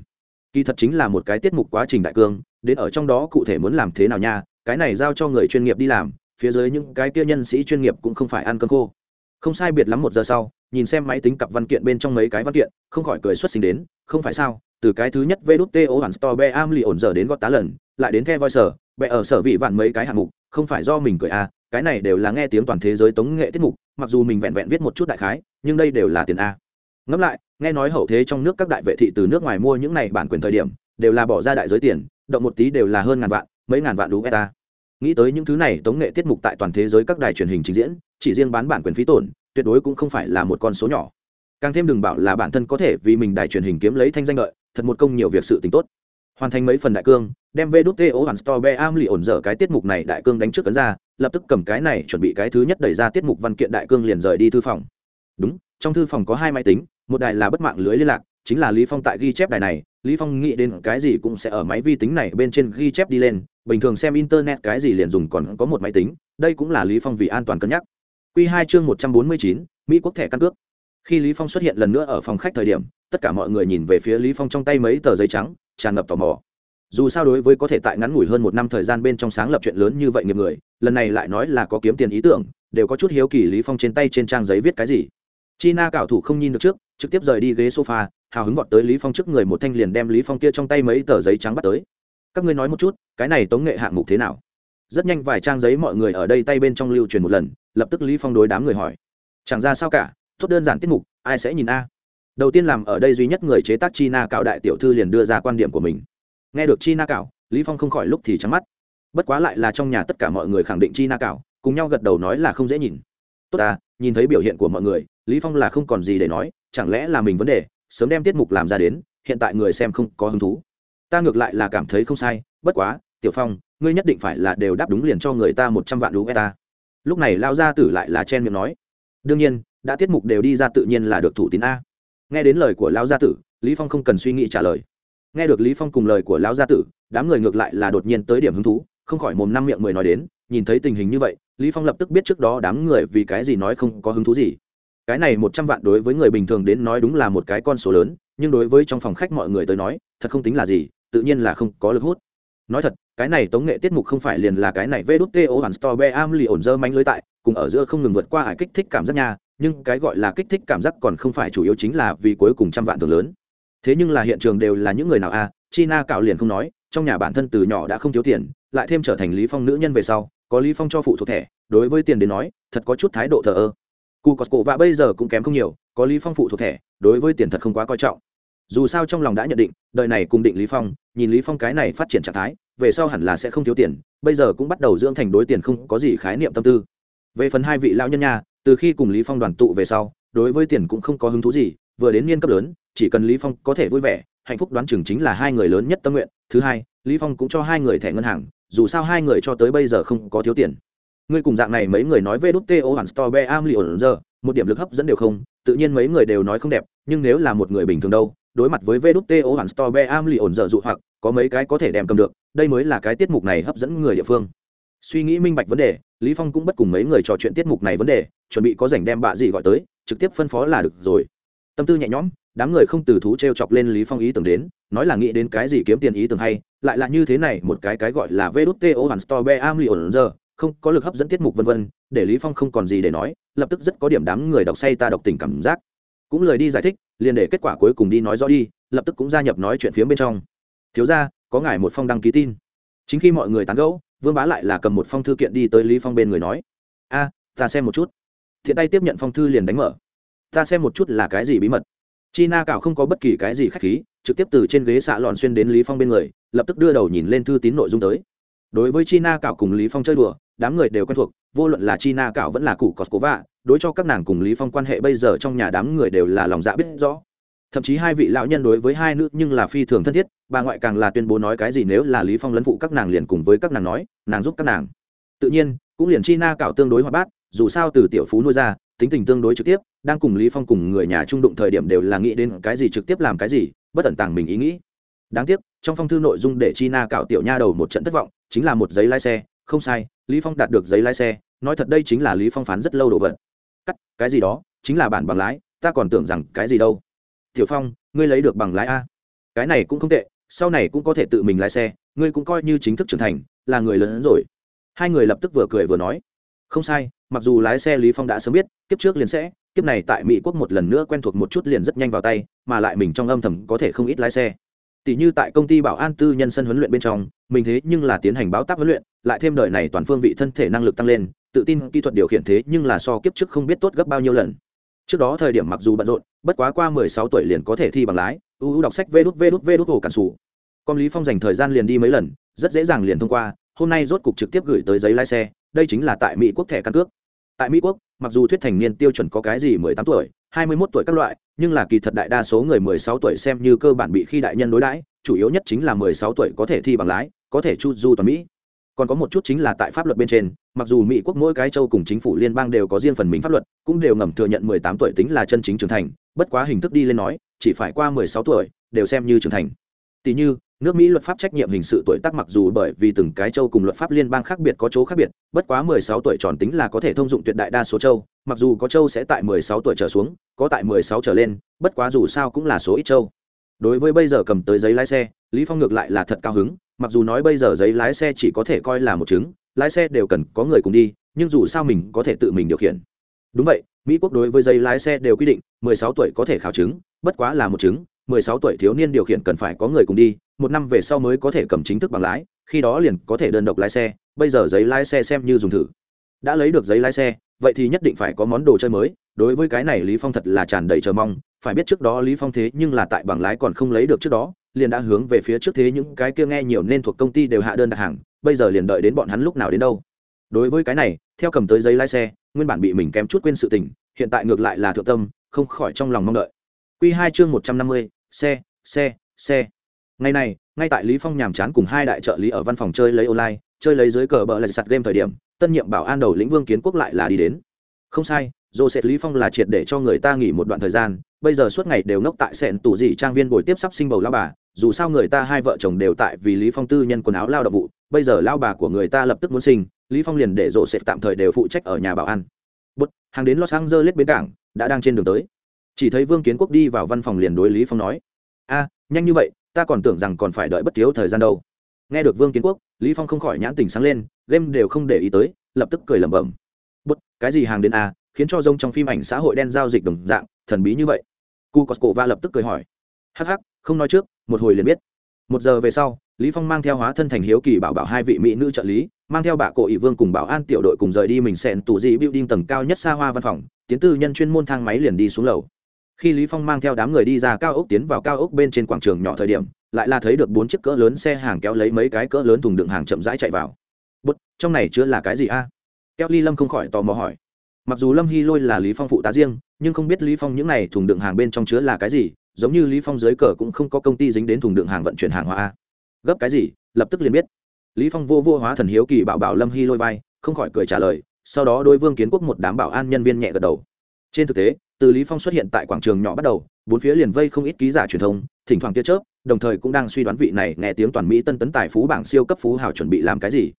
kỳ thật chính là một cái tiết mục quá trình đại cương, đến ở trong đó cụ thể muốn làm thế nào nha, cái này giao cho người chuyên nghiệp đi làm, phía dưới những cái kia nhân sĩ chuyên nghiệp cũng không phải ăn cơm khô không sai biệt lắm một giờ sau, nhìn xem máy tính cặp văn kiện bên trong mấy cái văn kiện, không khỏi cười xuất sinh đến, không phải sao, từ cái thứ nhất vê đút to hoàn store be am li ổn giờ đến gót tá lần, lại đến the voice bè ở sở vị vạn mấy cái hạng mục, không phải do mình cười à? cái này đều là nghe tiếng toàn thế giới tống nghệ tiết mục, mặc dù mình vẹn vẹn viết một chút đại khái, nhưng đây đều là tiền a ngẫm lại, nghe nói hậu thế trong nước các đại vệ thị từ nước ngoài mua những này bản quyền thời điểm, đều là bỏ ra đại giới tiền, động một tí đều là hơn ngàn vạn, mấy ngàn vạn đủ beta nghĩ tới những thứ này, tống nghệ tiết mục tại toàn thế giới các đài truyền hình trình diễn, chỉ riêng bán bản quyền phí tổn, tuyệt đối cũng không phải là một con số nhỏ. Càng thêm đừng bảo là bản thân có thể vì mình đài truyền hình kiếm lấy thanh danh lợi, thật một công nhiều việc sự t tốt. Hoàn thành mấy phần đại cương, đem vê đút tê ố hoàn store be am lì ổn dở cái tiết mục này đại cương đánh trước cấn ra, lập tức cầm cái này chuẩn bị cái thứ nhất đẩy ra tiết mục văn kiện đại cương liền rời đi thư phòng. Đúng, trong thư phòng có hai máy tính một đài là bất mạng lưới liên lạc, chính là lý phong tại ghi chép đài này, lý phong nghĩ đến cái gì cũng sẽ ở máy vi tính này bên trên ghi chép đi lên, bình thường xem internet cái gì liền dùng còn có một máy tính, đây cũng là lý phong vì an toàn cân nhắc. Quy hai chương một trăm bốn mươi chín, mỹ quốc thẻ căn cước. Khi lý phong xuất hiện lần nữa ở phòng khách thời điểm, tất cả mọi người nhìn về phía lý phong trong tay mấy tờ giấy trắng, tràn ngập tò mò. Dù sao đối với có thể tại ngắn ngủi hơn một năm thời gian bên trong sáng lập chuyện lớn như vậy nghiệp người, lần này lại nói là có kiếm tiền ý tưởng, đều có chút hiếu kỳ lý phong trên tay trên trang giấy viết cái gì china cảo thủ không nhìn được trước, trực tiếp rời đi ghế sofa, hào hứng vọt tới lý phong trước người một thanh liền đem lý phong kia trong tay mấy tờ giấy trắng bắt tới. Các ngươi nói một chút, cái này tống nghệ hạng mục thế nào? Rất nhanh vài trang giấy mọi người ở đây tay bên trong lưu truyền một lần, lập tức lý phong đối đám người hỏi. Chẳng ra sao cả, tốt đơn giản tiết mục, ai sẽ nhìn a? Đầu tiên làm ở đây duy nhất người chế tác china cạo đại tiểu thư liền đưa ra quan điểm của mình. Nghe được china cạo lý phong không khỏi lúc thì trắng mắt. Bất quá lại là trong nhà tất cả mọi người khẳng định china cạo cùng nhau gật đầu nói là không dễ nhìn. Tốt à nhìn thấy biểu hiện của mọi người lý phong là không còn gì để nói, chẳng lẽ là mình vấn đề, sớm đem tiết mục làm ra đến, hiện tại người xem không có hứng thú. Ta ngược lại là cảm thấy không sai, bất quá, tiểu phong, ngươi nhất định phải là đều đáp đúng liền cho người ta một trăm vạn đú ta. Lúc này lao gia tử lại là chen miệng nói. Đương nhiên, đã tiết mục đều đi ra tự nhiên là được thủ tín a. Nghe đến lời của lão gia tử, lý phong không cần suy nghĩ trả lời. Nghe được lý phong cùng lời của lão gia tử, đám người ngược lại là đột nhiên tới điểm hứng thú, không khỏi mồm năm miệng mười nói đến, nhìn thấy tình hình như vậy, lý phong lập tức biết trước đó đám người vì cái gì nói không có hứng thú gì cái này một trăm vạn đối với người bình thường đến nói đúng là một cái con số lớn nhưng đối với trong phòng khách mọi người tới nói thật không tính là gì tự nhiên là không có lực hút. Nói thật cái này tống nghệ tiết mục không phải liền là cái này vê đút tê ô hoàn store be am lì ổn dơ mánh lưới tại cùng ở giữa không ngừng vượt qua ải kích thích cảm giác nha nhưng cái gọi là kích thích cảm giác còn không phải chủ yếu chính là vì cuối cùng trăm vạn thường lớn. Thế nhưng là hiện trường đều là những người nào a à, china cạo liền không nói trong nhà bản thân từ nhỏ đã không thiếu tiền lại thêm trở thành lý phong nữ nhân về sau có lý phong cho phụ thuộc thẻ đối với tiền đến nói thật có chút thái độ thờ ơ cụ cọt cổ và bây giờ cũng kém không nhiều có lý phong phụ thuộc thẻ đối với tiền thật không quá coi trọng. Dù sao trong lòng đã nhận định đời này cùng định lý phong nhìn lý phong cái này phát triển trạng thái về sau hẳn là sẽ không thiếu tiền bây giờ cũng bắt đầu dưỡng thành đối tiền không có gì khái niệm tâm tư. Về phần hai vị lão nhân nhà, từ khi cùng lý phong đoàn tụ về sau đối với tiền cũng không có hứng thú gì vừa đến niên cấp lớn chỉ cần lý phong có thể vui vẻ hạnh phúc đoán chừng chính là hai người lớn nhất tâm nguyện. Thứ hai lý phong cũng cho hai người thẻ ngân hàng dù sao hai người cho tới bây giờ không có thiếu tiền ngươi cùng dạng này mấy người nói về đút tê hoàn store am li ổn giờ, một điểm lực hấp dẫn đều không, tự nhiên mấy người đều nói không đẹp, nhưng nếu là một người bình thường đâu, đối mặt với vê đút tê hoàn store am li ổn giờ dụ hoặc, có mấy cái có thể đem cầm được, đây mới là cái tiết mục này hấp dẫn người địa phương. Suy nghĩ minh bạch vấn đề, lý phong cũng bất cùng mấy người trò chuyện tiết mục này vấn đề, chuẩn bị có rảnh đem bạ gì gọi tới, trực tiếp phân phó là được rồi. Tâm tư nhẹ nhõm, đám người không từ thú t chọc lên lý phong ý tưởng đến, nói là nghĩ đến cái gì kiếm tiền ý tưởng hay, lại là như thế này, một cái cái gọi là vê đút tê hoàn store be am li ổn giờ không có lực hấp dẫn tiết mục vân vân, để lý phong không còn gì để nói, lập tức rất có điểm đám người đọc say ta đọc tình cảm giác. Cũng lời đi giải thích, liền để kết quả cuối cùng đi nói rõ đi, lập tức cũng gia nhập nói chuyện phía bên trong. Thiếu ra có ngài một phong đăng ký tin. Chính khi mọi người tán gẫu, vương bá lại là cầm một phong thư kiện đi tới lý phong bên người nói, a, ta xem một chút. Thiện tay tiếp nhận phong thư liền đánh mở. Ta xem một chút là cái gì bí mật. China cảo không có bất kỳ cái gì khách khí, trực tiếp từ trên ghế xạ lòn xuyên đến lý phong bên người, lập tức đưa đầu nhìn lên thư tín nội dung tới. Đối với china cảo cùng lý phong chơi đùa đám người đều quen thuộc, vô luận là china cảo vẫn là cụ coscova, đối cho các nàng cùng lý phong quan hệ bây giờ trong nhà đám người đều là lòng dạ biết rõ. Thậm chí hai vị lão nhân đối với hai nữ nhưng là phi thường thân thiết, bà ngoại càng là tuyên bố nói cái gì nếu là lý phong lấn phụ các nàng liền cùng với các nàng nói, nàng giúp các nàng. Tự nhiên, cũng liền chi na cạo tương đối hoạt bát, dù sao từ tiểu phú nuôi ra, tính tình tương đối trực tiếp, đang cùng lý phong cùng người nhà trung đụng thời điểm đều là nghĩ đến cái gì trực tiếp làm cái gì, bất ẩn tàng mình ý nghĩ. Đáng tiếc, trong phong thư nội dung để chi na cạo tiểu nha đầu một trận thất vọng, chính là một giấy lái xe, không sai lý phong đạt được giấy lái xe, nói thật đây chính là lý phong phán rất lâu đồ vật. Cắt, cái gì đó, chính là bản bằng lái, ta còn tưởng rằng cái gì đâu. Tiểu phong, ngươi lấy được bằng lái a. Cái này cũng không tệ, sau này cũng có thể tự mình lái xe, ngươi cũng coi như chính thức trưởng thành, là người lớn hơn rồi. Hai người lập tức vừa cười vừa nói. Không sai, mặc dù lái xe lý phong đã sớm biết, kiếp trước liền sẽ, kiếp này tại mỹ quốc một lần nữa quen thuộc một chút liền rất nhanh vào tay, mà lại mình trong âm thầm có thể không ít lái xe tỷ như tại công ty bảo an tư nhân sân huấn luyện bên trong, mình thế nhưng là tiến hành báo tác huấn luyện, lại thêm đời này toàn phương vị thân thể năng lực tăng lên, tự tin kỹ thuật điều khiển thế nhưng là so kiếp trước không biết tốt gấp bao nhiêu lần. Trước đó thời điểm mặc dù bận rộn, bất quá qua mười sáu tuổi liền có thể thi bằng lái ưu đọc sách vê đút vê đút vê đút hồ cản sủ. Con lý phong dành thời gian liền đi mấy lần, rất dễ dàng liền thông qua, hôm nay rốt cục trực tiếp gửi tới giấy lái xe, đây chính là tại mỹ quốc thẻ căn cước. Tại mỹ quốc, mặc dù thuyết thành niên tiêu chuẩn có cái gì mười tám tuổi hai mươi 21 tuổi các loại, nhưng là kỳ thật đại đa số người mười sáu tuổi xem như cơ bản bị khi đại nhân đối đãi, chủ yếu nhất chính là mười sáu tuổi có thể thi bằng lái, có thể chu du toàn mỹ. Còn có một chút chính là tại pháp luật bên trên, mặc dù mỹ quốc mỗi cái châu cùng chính phủ liên bang đều có riêng phần mình pháp luật, cũng đều ngầm thừa nhận mười tám tuổi tính là chân chính trưởng thành, bất quá hình thức đi lên nói, chỉ phải qua mười sáu tuổi, đều xem như trưởng thành. Tỷ như nước mỹ luật pháp trách nhiệm hình sự tuổi tác mặc dù bởi vì từng cái châu cùng luật pháp liên bang khác biệt có chỗ khác biệt, bất quá mười sáu tuổi tròn tính là có thể thông dụng tuyệt đại đa số châu, mặc dù có châu sẽ tại mười sáu tuổi trở xuống, có tại mười sáu trở lên, bất quá dù sao cũng là số ít châu. Đối với bây giờ cầm tới giấy lái xe, lý phong ngược lại là thật cao hứng, mặc dù nói bây giờ giấy lái xe chỉ có thể coi là một chứng, lái xe đều cần có người cùng đi, nhưng dù sao mình có thể tự mình điều khiển. Đúng vậy, mỹ quốc đối với giấy lái xe đều quy định 16 tuổi có thể khảo chứng, bất quá là một chứng 16 tuổi thiếu niên điều khiển cần phải có người cùng đi một năm về sau mới có thể cầm chính thức bằng lái, khi đó liền có thể đơn độc lái xe, bây giờ giấy lái xe xem như dùng thử. Đã lấy được giấy lái xe, vậy thì nhất định phải có món đồ chơi mới, đối với cái này lý phong thật là tràn đầy chờ mong, phải biết trước đó lý phong thế nhưng là tại bằng lái còn không lấy được trước đó, liền đã hướng về phía trước thế những cái kia nghe nhiều nên thuộc công ty đều hạ đơn đặt hàng, bây giờ liền đợi đến bọn hắn lúc nào đến đâu. Đối với cái này, theo cầm tới giấy lái xe, nguyên bản bị mình kém chút quên sự tình, hiện tại ngược lại là thượng tâm, không khỏi trong lòng mong đợi. Quy hai chương một trăm năm mươi, xe xe xe ngày này, ngay tại lý phong nhàm chán cùng hai đại trợ lý ở văn phòng chơi lấy online, chơi lấy dưới cờ bờ lại sạt game thời điểm, tân nhiệm bảo an đầu lĩnh vương kiến quốc lại là đi đến không sai, joseph lý phong là triệt để cho người ta nghỉ một đoạn thời gian, bây giờ suốt ngày đều ngốc tại sẹn tủ gì trang viên buổi tiếp sắp sinh bầu lao bà, dù sao người ta hai vợ chồng đều tại vì lý phong tư nhân quần áo lao động vụ, bây giờ lao bà của người ta lập tức muốn sinh, lý phong liền để joseph tạm thời đều phụ trách ở nhà bảo an. bút, hàng đến los angeles bến cảng, đã đang trên đường tới chỉ thấy vương kiến quốc đi vào văn phòng liền đối lý phong nói, a, nhanh như vậy ta còn tưởng rằng còn phải đợi bất thiếu thời gian đâu. Nghe được vương kiến quốc, lý phong không khỏi nhãn tình sáng lên, game đều không để ý tới, lập tức cười lẩm bẩm. Bút, cái gì hàng đến a khiến cho rông trong phim ảnh xã hội đen giao dịch đồng dạng, thần bí như vậy. Cu cosco va lập tức cười hỏi. Hắc hắc, không nói trước, một hồi liền biết. Một giờ về sau, lý phong mang theo hóa thân thành hiếu kỳ bảo bảo hai vị mỹ nữ trợ lý, mang theo bà cổ ỷ vương cùng bảo an tiểu đội cùng rời đi mình xẹn tủ dị building tầng cao nhất xa hoa văn phòng, tiến tư nhân chuyên môn thang máy liền đi xuống lầu khi lý phong mang theo đám người đi ra cao ốc tiến vào cao ốc bên trên quảng trường nhỏ thời điểm, lại là thấy được bốn chiếc cỡ lớn xe hàng kéo lấy mấy cái cỡ lớn thùng đựng hàng chậm rãi chạy vào. Bút, trong này chứa là cái gì a? Keo ly lâm không khỏi tò mò hỏi. Mặc dù lâm hy lôi là lý phong phụ tá riêng, nhưng không biết lý phong những này thùng đựng hàng bên trong chứa là cái gì, giống như lý phong dưới cờ cũng không có công ty dính đến thùng đựng hàng vận chuyển hàng hóa a. Gấp cái gì? lập tức liền biết. Lý phong vô vô hóa thần hiếu kỳ bảo bảo lâm hy lôi vai, không khỏi cười trả lời, sau đó đối vương kiến quốc một đám bảo an nhân viên nhẹ gật đầu. Trên thực tế từ lý phong xuất hiện tại quảng trường nhỏ bắt đầu, bốn phía liền vây không ít ký giả truyền thông, thỉnh thoảng tia chớp, đồng thời cũng đang suy đoán vị này nghe tiếng toàn mỹ tân tấn tài phú bảng siêu cấp phú hào chuẩn bị làm cái gì.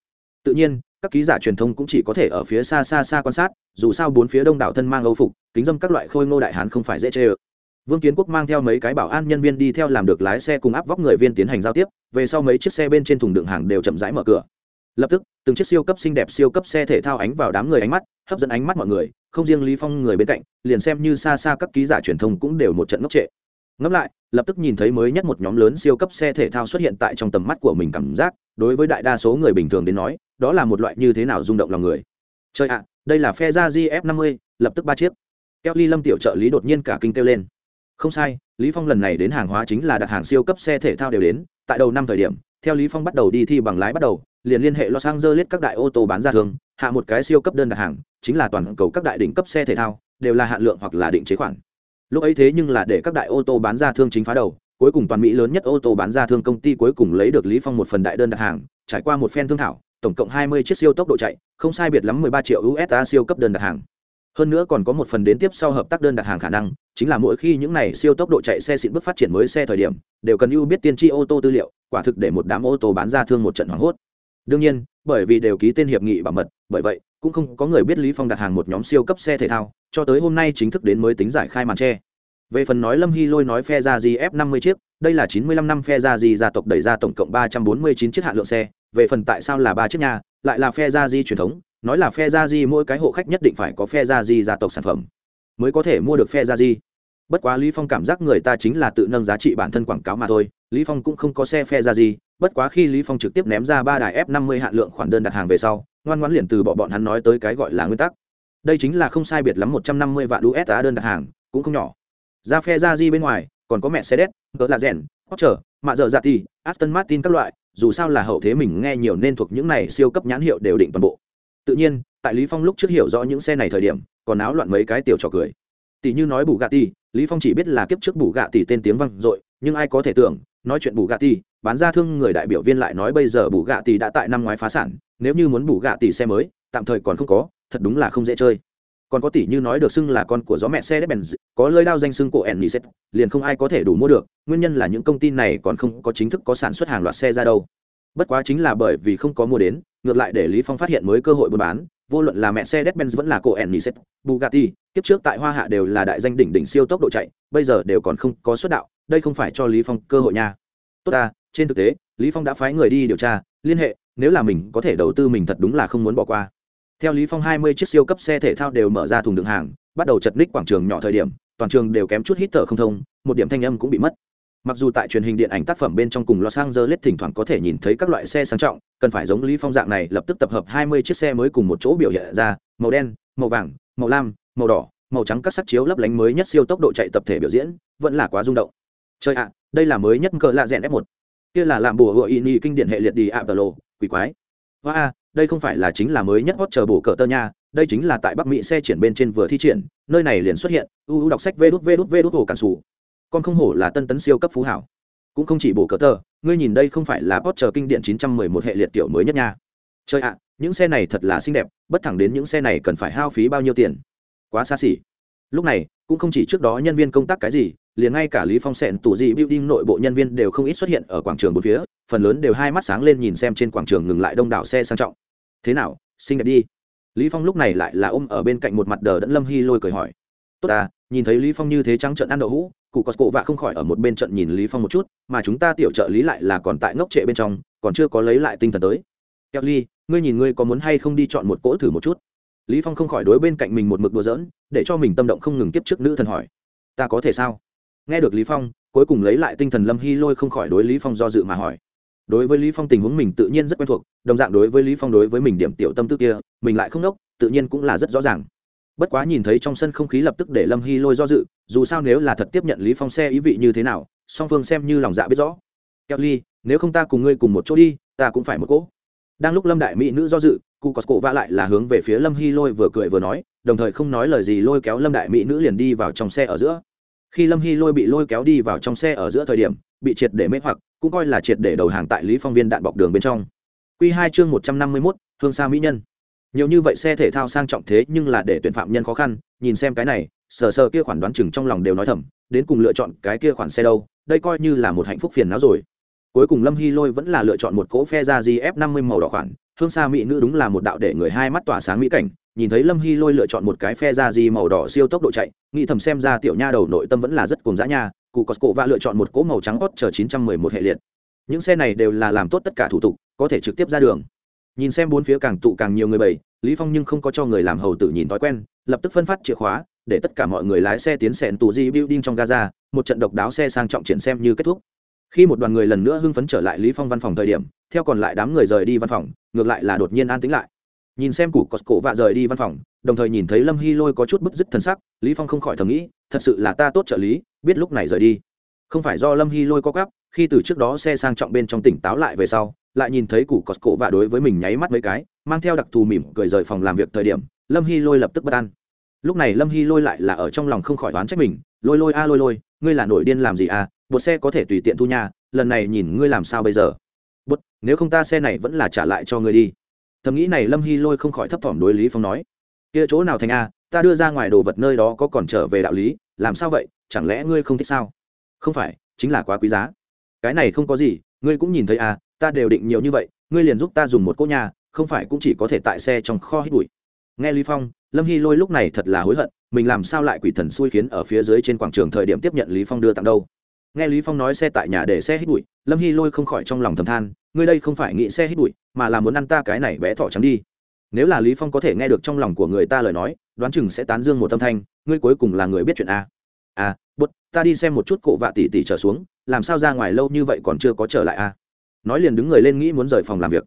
Tự nhiên, các ký giả truyền thông cũng chỉ có thể ở phía xa xa xa quan sát, dù sao bốn phía đông đảo thân mang âu phục, kính dâm các loại khôi ngô đại hán không phải dễ chê ơ. Vương kiến quốc mang theo mấy cái bảo an nhân viên đi theo làm được lái xe cùng áp vóc người viên tiến hành giao tiếp, về sau mấy chiếc xe bên trên thùng đựng hàng đều chậm rãi mở cửa lập tức, từng chiếc siêu cấp xinh đẹp siêu cấp xe thể thao ánh vào đám người ánh mắt, hấp dẫn ánh mắt mọi người, không riêng lý phong người bên cạnh, liền xem như xa xa các ký giả truyền thông cũng đều một trận ngốc trệ. Ngẫm lại, lập tức nhìn thấy mới nhất một nhóm lớn siêu cấp xe thể thao xuất hiện tại trong tầm mắt của mình cảm giác, đối với đại đa số người bình thường đến nói, đó là một loại như thế nào rung động lòng người. Chơi ạ, đây là phe ra gf 50 lập tức ba chiếc. Kelly lâm tiểu trợ lý đột nhiên cả kinh kêu lên. Không sai, lý phong lần này đến hàng hóa chính là đặt hàng siêu cấp xe thể thao đều đến, tại đầu năm thời điểm, theo lý phong bắt đầu đi thi bằng lái bắt đầu liền liên hệ los angeles các đại ô tô bán ra thường hạ một cái siêu cấp đơn đặt hàng, chính là toàn cầu các đại đỉnh cấp xe thể thao, đều là hạn lượng hoặc là định chế khoản. Lúc ấy thế nhưng là để các đại ô tô bán ra thương chính phá đầu, cuối cùng toàn mỹ lớn nhất ô tô bán ra thương công ty cuối cùng lấy được lý phong một phần đại đơn đặt hàng, trải qua một phen thương thảo, tổng cộng 20 chiếc siêu tốc độ chạy, không sai biệt lắm 13 triệu usd siêu cấp đơn đặt hàng. Hơn nữa còn có một phần đến tiếp sau hợp tác đơn đặt hàng khả năng, chính là mỗi khi những này siêu tốc độ chạy xe xịn bước phát triển mới xe thời điểm, đều cần ưu biết tiên tri ô tô tư liệu, quả thực để một đám ô tô bán ra thương một trận hoảng hốt đương nhiên, bởi vì đều ký tên hiệp nghị bảo mật, bởi vậy, cũng không có người biết lý phong đặt hàng một nhóm siêu cấp xe thể thao, cho tới hôm nay chính thức đến mới tính giải khai màn che về phần nói lâm hy lôi nói phe ra gì f 50 chiếc, đây là 95 năm phe ra gì gia tộc đẩy ra tổng cộng 349 chiếc hạn lượng xe, về phần tại sao là ba chiếc nhà, lại là phe ra di truyền thống, nói là phe gia di mỗi cái hộ khách nhất định phải có phe gia di gia tộc sản phẩm, mới có thể mua được phe ra gì. Bất quá lý phong cảm giác người ta chính là tự nâng giá trị bản thân quảng cáo mà thôi, lý phong cũng không có xe phe ra gì bất quá khi lý phong trực tiếp ném ra ba đài f 50 hạn lượng khoản đơn đặt hàng về sau ngoan ngoãn liền từ bỏ bọn hắn nói tới cái gọi là nguyên tắc. Đây chính là không sai biệt lắm 150 vạn usd đơn đặt hàng cũng không nhỏ. Ra phe ra di bên ngoài còn có mẹ xe đét cỡ là rèn Porsche, mạ dở dạ thì Aston Martin các loại dù sao là hậu thế mình nghe nhiều nên thuộc những này siêu cấp nhãn hiệu đều định toàn bộ. Tự nhiên tại lý phong lúc trước hiểu rõ những xe này thời điểm còn áo loạn mấy cái tiểu trò cười. Tỷ như nói bù gạ tỷ lý phong chỉ biết là kiếp trước bù gạ tỷ tên tiếng vang dội nhưng ai có thể tưởng nói chuyện bù gạ tỷ bán ra thương người đại biểu viên lại nói bây giờ bù gạ tỷ đã tại năm ngoái phá sản nếu như muốn bù gạ tỷ xe mới tạm thời còn không có thật đúng là không dễ chơi còn có tỷ như nói được xưng là con của gió mẹ xe đép bèn có lơi đao danh xưng của enniset liền không ai có thể đủ mua được nguyên nhân là những công ty này còn không có chính thức có sản xuất hàng loạt xe ra đâu bất quá chính là bởi vì không có mua đến ngược lại để lý phong phát hiện mới cơ hội buôn bán vô luận là mẹ xe Mercedes-Benz vẫn là cổ Enniset, Bugatti, kiếp trước tại Hoa Hạ đều là đại danh đỉnh đỉnh siêu tốc độ chạy, bây giờ đều còn không có xuất đạo, đây không phải cho Lý Phong cơ hội nha. Tốt ta, trên thực tế, Lý Phong đã phái người đi điều tra, liên hệ, nếu là mình có thể đầu tư mình thật đúng là không muốn bỏ qua. Theo Lý Phong 20 chiếc siêu cấp xe thể thao đều mở ra thùng đựng hàng, bắt đầu chật ních quảng trường nhỏ thời điểm, toàn trường đều kém chút hít thở không thông, một điểm thanh âm cũng bị mất. Mặc dù tại truyền hình điện ảnh tác phẩm bên trong cùng Los Angeles thỉnh thoảng có thể nhìn thấy các loại xe sang trọng, cần phải giống Lý Phong dạng này lập tức tập hợp 20 chiếc xe mới cùng một chỗ biểu hiện ra, màu đen, màu vàng, màu lam, màu đỏ, màu trắng các sắc chiếu lấp lánh mới nhất siêu tốc độ chạy tập thể biểu diễn, vẫn là quá rung động. Chơi ạ, đây là mới nhất cỡ lạ rèn F1. Kia là làm bùa hựa ini kinh điển hệ liệt đi Apollo, quỷ quái. Wow, đây không phải là chính là mới nhất hot chờ bổ cờ tơ nha, đây chính là tại Bắc Mỹ xe triển bên trên vừa thi triển, nơi này liền xuất hiện, u u đọc sách vê đút vê đút vê đút hồ cản sủ. Con không hổ là tân tấn siêu cấp phú hảo. Cũng không chỉ bổ cờ tơ ngươi nhìn đây không phải là Porsche kinh điện 911 hệ liệt tiểu mới nhất nha. Chơi ạ những xe này thật là xinh đẹp bất thẳng đến những xe này cần phải hao phí bao nhiêu tiền. Quá xa xỉ. Lúc này cũng không chỉ trước đó nhân viên công tác cái gì liền ngay cả lý phong sẹn tủ dị building nội bộ nhân viên đều không ít xuất hiện ở quảng trường bốn phía, phần lớn đều hai mắt sáng lên nhìn xem trên quảng trường ngừng lại đông đảo xe sang trọng. Thế nào, xinh đẹp đi. Lý phong lúc này lại là ôm ở bên cạnh một mặt đờ đẫn lâm hy lôi cười hỏi. Tốt à nhìn thấy lý phong như thế trắng trợn ăn đậu hũ, cụ có cụ vạ không khỏi ở một bên trận nhìn lý phong một chút, mà chúng ta tiểu trợ lý lại là còn tại ngốc trệ bên trong, còn chưa có lấy lại tinh thần tới. Kelly ngươi nhìn ngươi có muốn hay không đi chọn một cỗ thử một chút? Lý phong không khỏi đối bên cạnh mình một mực đùa giỡn, để cho mình tâm động không ngừng tiếp trước nữ thần hỏi. Ta có thể sao? Nghe được lý phong, cuối cùng lấy lại tinh thần lâm hy lôi không khỏi đối lý phong do dự mà hỏi. Đối với lý phong tình huống mình tự nhiên rất quen thuộc, đồng dạng đối với lý phong đối với mình điểm tiểu tâm tư kia, mình lại không đốc tự nhiên cũng là rất rõ ràng. Bất quá nhìn thấy trong sân không khí lập tức để lâm hy lôi do dự, dù sao nếu là thật tiếp nhận lý phong xe ý vị như thế nào, song phương xem như lòng dạ biết rõ. Kelly nếu không ta cùng ngươi cùng một chỗ đi, ta cũng phải một cỗ. Đang lúc lâm đại mỹ nữ do dự, cụ có cổ vã lại là hướng về phía lâm hy lôi vừa cười vừa nói, đồng thời không nói lời gì lôi kéo lâm đại mỹ nữ liền đi vào trong xe ở giữa khi lâm hy lôi bị lôi kéo đi vào trong xe ở giữa thời điểm, bị triệt để mê hoặc, cũng coi là triệt để đầu hàng tại lý phong viên đạn bọc đường bên trong. Q hai chương một trăm năm mươi mốt, hương sa mỹ nhân. Nhiều như vậy xe thể thao sang trọng thế nhưng là để tuyển phạm nhân khó khăn, nhìn xem cái này, sờ sờ kia khoản đoán chừng trong lòng đều nói thầm, đến cùng lựa chọn cái kia khoản xe đâu, đây coi như là một hạnh phúc phiền não rồi. Cuối cùng lâm hy lôi vẫn là lựa chọn một cỗ phe ra gf năm mươi màu đỏ khoản, hương xa mỹ nữ đúng là một đạo để người hai mắt tỏa sáng mỹ cảnh nhìn thấy lâm hy lôi lựa chọn một cái phe ra di màu đỏ siêu tốc độ chạy, nghĩ thầm xem ra tiểu nha đầu nội tâm vẫn là rất cùng dã nha, cụ có cổ và lựa chọn một cỗ màu trắng hot chờ chín trăm mười một hệ liệt. Những xe này đều là làm tốt tất cả thủ tục, có thể trực tiếp ra đường. Nhìn xem bốn phía càng tụ càng nhiều người bầy, lý phong nhưng không có cho người làm hầu tử nhìn thói quen, lập tức phân phát chìa khóa, để tất cả mọi người lái xe tiến sẹn tù di building trong gaza, một trận độc đáo xe sang trọng triển xem như kết thúc. Khi một đoàn người lần nữa hưng phấn trở lại lý phong văn phòng thời điểm, theo còn lại đám người rời đi văn phòng, ngược lại là đột nhiên an tĩnh lại nhìn xem củ cọt cổ vạ rời đi văn phòng, đồng thời nhìn thấy lâm hy lôi có chút bức dứt thần sắc, lý phong không khỏi thầm nghĩ, thật sự là ta tốt trợ lý, biết lúc này rời đi. Không phải do lâm hy lôi có gấp, khi từ trước đó xe sang trọng bên trong tỉnh táo lại về sau, lại nhìn thấy củ cọt cổ vạ đối với mình nháy mắt mấy cái, mang theo đặc thù mỉm cười rời phòng làm việc thời điểm, lâm hy lôi lập tức bất an. Lúc này lâm hy lôi lại là ở trong lòng không khỏi đoán trách mình, lôi lôi a, lôi lôi, ngươi là nổi điên làm gì à? Bột xe có thể tùy tiện thu nhà lần này nhìn ngươi làm sao bây giờ? Bột, nếu không ta xe này vẫn là trả lại cho ngươi đi thầm nghĩ này lâm hy lôi không khỏi thấp thỏm đối lý phong nói. Kia chỗ nào thành a, ta đưa ra ngoài đồ vật nơi đó có còn trở về đạo lý, làm sao vậy, chẳng lẽ ngươi không thích sao? Không phải, chính là quá quý giá. Cái này không có gì, ngươi cũng nhìn thấy à ta đều định nhiều như vậy, ngươi liền giúp ta dùng một cỗ nhà, không phải cũng chỉ có thể tại xe trong kho hít bụi. Nghe lý phong, lâm hy lôi lúc này thật là hối hận, mình làm sao lại quỷ thần xui khiến ở phía dưới trên quảng trường thời điểm tiếp nhận lý phong đưa tặng đâu. Nghe lý phong nói xe tại nhà để xe hít bụi, lâm hy lôi không khỏi trong lòng thầm than ngươi đây không phải nghĩ xe hít bụi, mà là muốn ăn ta cái này bé thỏ trắng đi. Nếu là lý phong có thể nghe được trong lòng của người ta lời nói, đoán chừng sẽ tán dương một tâm thanh, ngươi cuối cùng là người biết chuyện a. À bút, ta đi xem một chút cụ vạ tỷ tỷ trở xuống, làm sao ra ngoài lâu như vậy còn chưa có trở lại a. Nói liền đứng người lên nghĩ muốn rời phòng làm việc.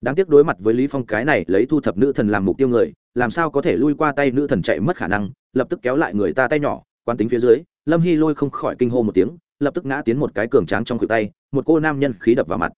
Đáng tiếc đối mặt với lý phong cái này lấy thu thập nữ thần làm mục tiêu người, làm sao có thể lui qua tay nữ thần chạy mất khả năng, lập tức kéo lại người ta tay nhỏ, quán tính phía dưới, lâm hy lôi không khỏi kinh hô một tiếng, lập tức ngã tiến một cái cường tráng trong khuỷu tay, một cô nam nhân khí đập vào mặt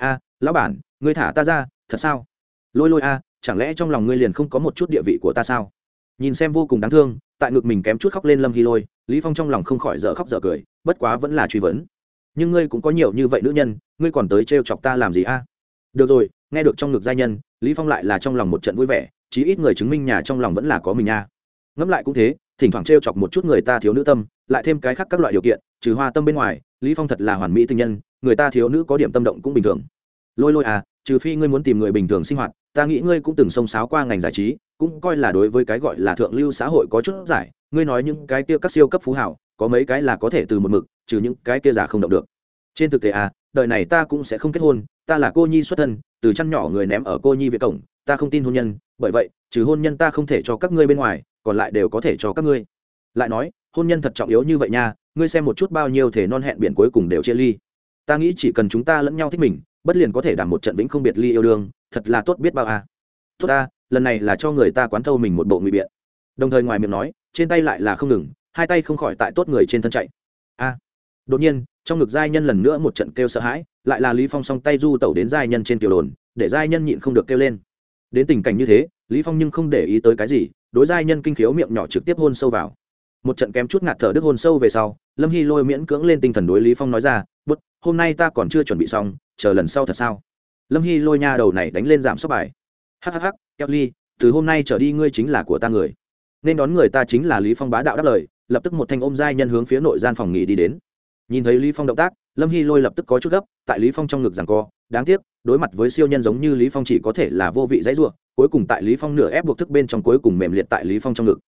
a, lão bản, ngươi thả ta ra, thật sao? Lôi lôi a, chẳng lẽ trong lòng ngươi liền không có một chút địa vị của ta sao? Nhìn xem vô cùng đáng thương, tại ngực mình kém chút khóc lên lâm hy lôi, lý phong trong lòng không khỏi dở khóc dở cười, bất quá vẫn là truy vấn. Nhưng ngươi cũng có nhiều như vậy nữ nhân, ngươi còn tới trêu chọc ta làm gì a? Được rồi, nghe được trong ngực giai nhân, lý phong lại là trong lòng một trận vui vẻ, chí ít người chứng minh nhà trong lòng vẫn là có mình nha. Ngẫm lại cũng thế, thỉnh thoảng trêu chọc một chút người ta thiếu nữ tâm, lại thêm cái khác các loại điều kiện, trừ hoa tâm bên ngoài, lý phong thật là hoàn mỹ tình nhân người ta thiếu nữ có điểm tâm động cũng bình thường. Lôi lôi à trừ phi ngươi muốn tìm người bình thường sinh hoạt, ta nghĩ ngươi cũng từng xông xáo qua ngành giải trí, cũng coi là đối với cái gọi là thượng lưu xã hội có chút giải. Ngươi nói những cái kia các siêu cấp phú hảo, có mấy cái là có thể từ một mực, trừ những cái kia giả không động được. Trên thực tế à đời này ta cũng sẽ không kết hôn, ta là cô nhi xuất thân, từ chăn nhỏ người ném ở cô nhi viện cổng, ta không tin hôn nhân, bởi vậy, trừ hôn nhân ta không thể cho các ngươi bên ngoài, còn lại đều có thể cho các ngươi. Lại nói, hôn nhân thật trọng yếu như vậy nha, ngươi xem một chút bao nhiêu thể non hẹn biển cuối cùng đều chia ly ta nghĩ chỉ cần chúng ta lẫn nhau thích mình, bất liền có thể đảm một trận vĩnh không biệt ly yêu đương, thật là tốt biết bao à. tốt ta, lần này là cho người ta quán thâu mình một bộ ngụy biện. Đồng thời ngoài miệng nói, trên tay lại là không ngừng, hai tay không khỏi tại tốt người trên thân chạy. A đột nhiên, trong ngực giai nhân lần nữa một trận kêu sợ hãi, lại là lý phong song tay du tẩu đến giai nhân trên tiểu đồn, để giai nhân nhịn không được kêu lên. Đến tình cảnh như thế, lý phong nhưng không để ý tới cái gì, đối giai nhân kinh khiếu miệng nhỏ trực tiếp hôn sâu vào. Một trận kém chút ngạt thở đức hôn sâu về sau, lâm hy lôi miễn cưỡng lên tinh thần đối lý phong nói ra bút, hôm nay ta còn chưa chuẩn bị xong, chờ lần sau thật sao? Lâm hy lôi nha đầu này đánh lên giảm sốc bài. Hhh kelly từ hôm nay trở đi ngươi chính là của ta người. Nên đón người ta chính là lý phong bá đạo đáp lời, lập tức một thanh ôm giai nhân hướng phía nội gian phòng nghỉ đi đến. Nhìn thấy lý phong động tác, lâm hy lôi lập tức có chút gấp, tại lý phong trong ngực rằng co, đáng tiếc, đối mặt với siêu nhân giống như lý phong chỉ có thể là vô vị dãy ruộng cuối cùng tại lý phong nửa ép buộc thức bên trong cuối cùng mềm liệt tại lý phong trong ngực.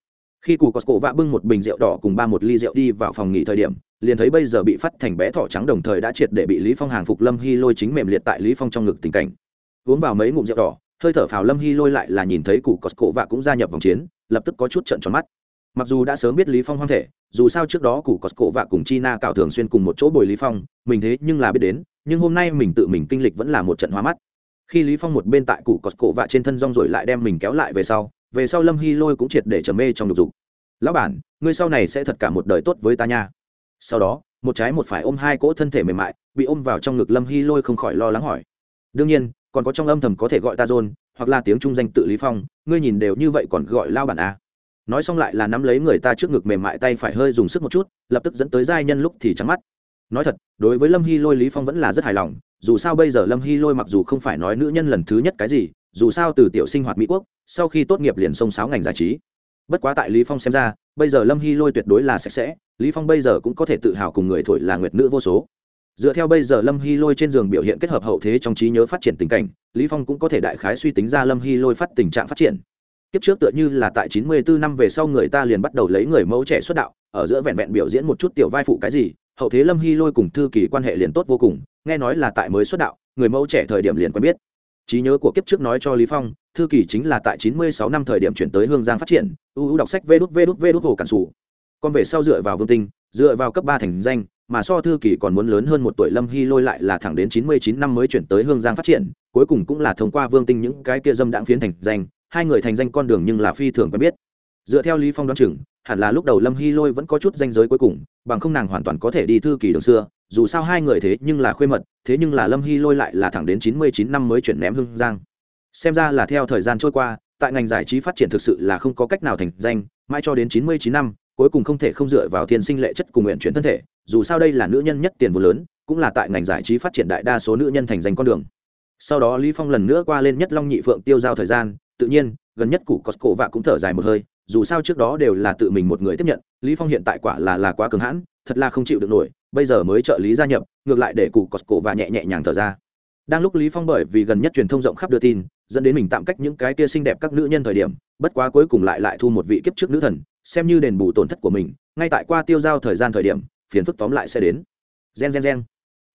Khi cụ Cổ vạ bưng một bình rượu đỏ cùng ba một ly rượu đi vào phòng nghỉ thời điểm liền thấy bây giờ bị phát thành bé thỏ trắng đồng thời đã triệt để bị lý phong hàng phục lâm hy lôi chính mềm liệt tại lý phong trong ngực tình cảnh. Uống vào mấy ngụm rượu đỏ, hơi thở phào lâm hy lôi lại là nhìn thấy cụ cosco vạ cũng gia nhập vòng chiến, lập tức có chút trận tròn mắt. Mặc dù đã sớm biết lý phong hoang thể, dù sao trước đó cụ cosco vạ cùng Chi Na cạo thường xuyên cùng một chỗ bồi lý phong, mình thế nhưng là biết đến, nhưng hôm nay mình tự mình kinh lịch vẫn là một trận hoa mắt. Khi lý phong một bên tại cụ cosco vạ trên thân rong rồi lại đem mình kéo lại về sau về sau lâm hy lôi cũng triệt để trầm mê trong lục dục. Lão bản, ngươi sau này sẽ thật cả một đời tốt với ta nha sau đó, một trái một phải ôm hai cỗ thân thể mềm mại, bị ôm vào trong ngực lâm hy lôi không khỏi lo lắng hỏi. Đương nhiên, còn có trong âm thầm có thể gọi ta dôn hoặc là tiếng trung danh tự lý phong, ngươi nhìn đều như vậy còn gọi lao bản à. nói xong lại là nắm lấy người ta trước ngực mềm mại tay phải hơi dùng sức một chút, lập tức dẫn tới giai nhân lúc thì trắng mắt. Nói thật, đối với lâm hy lôi lý phong vẫn là rất hài lòng, dù sao bây giờ lâm hy lôi mặc dù không phải nói nữ nhân lần thứ nhất cái gì, dù sao từ tiểu sinh hoạt mỹ quốc, sau khi tốt nghiệp liền xông sáo ngành giải trí bất quá tại lý phong xem ra, bây giờ lâm hy lôi tuyệt đối là sạch sẽ, lý phong bây giờ cũng có thể tự hào cùng người thổi là nguyệt nữ vô số. Dựa theo bây giờ lâm hy lôi trên giường biểu hiện kết hợp hậu thế trong trí nhớ phát triển tình cảnh, lý phong cũng có thể đại khái suy tính ra lâm hy lôi phát tình trạng phát triển. Kiếp trước tựa như là tại 94 năm về sau người ta liền bắt đầu lấy người mẫu trẻ xuất đạo, ở giữa vẹn vẹn biểu diễn một chút tiểu vai phụ cái gì, hậu thế lâm hy lôi cùng thư kỳ quan hệ liền tốt vô cùng, nghe nói là tại mới xuất đạo, người mẫu trẻ thời điểm liền quen biết trí nhớ của kiếp trước nói cho lý phong, thư kỳ chính là tại 96 năm thời điểm chuyển tới hương giang phát triển ưu đọc sách vê đút vê đút vê đút hồ cản sủ. Còn về sau dựa vào vương tinh, dựa vào cấp ba thành danh, mà so thư kỳ còn muốn lớn hơn một tuổi lâm hy lôi lại là thẳng đến 99 năm mới chuyển tới hương giang phát triển, cuối cùng cũng là thông qua vương tinh những cái kia dâm đãng phiến thành danh, hai người thành danh con đường nhưng là phi thường quen biết. Dựa theo lý phong đoán chừng, hẳn là lúc đầu lâm hy lôi vẫn có chút danh giới cuối cùng, bằng không nàng hoàn toàn có thể đi thư kỳ đường xưa dù sao hai người thế nhưng là khuê mật, thế nhưng là lâm hy lôi lại là thẳng đến 99 năm mới chuyển ném hương giang. Xem ra là theo thời gian trôi qua, tại ngành giải trí phát triển thực sự là không có cách nào thành danh, mãi cho đến 99 năm, cuối cùng không thể không dựa vào thiên sinh lệ chất cùng nguyện chuyển thân thể, dù sao đây là nữ nhân nhất tiền vốn lớn, cũng là tại ngành giải trí phát triển đại đa số nữ nhân thành danh con đường. Sau đó lý phong lần nữa qua lên nhất long nhị phượng tiêu giao thời gian, tự nhiên, gần nhất cụ cosco vạ cũng thở dài một hơi, dù sao trước đó đều là tự mình một người tiếp nhận, lý phong hiện tại quả là là quá cường hãn, thật là không chịu được nổi bây giờ mới trợ lý gia nhập, ngược lại để cụ cosco và nhẹ nhẹ nhàng thở ra. Đang lúc lý phong bởi vì gần nhất truyền thông rộng khắp đưa tin, dẫn đến mình tạm cách những cái kia xinh đẹp các nữ nhân thời điểm, bất quá cuối cùng lại lại thu một vị kiếp trước nữ thần, xem như đền bù tổn thất của mình, ngay tại qua tiêu giao thời gian thời điểm, phiền phức tóm lại sẽ đến. Gen gen gen.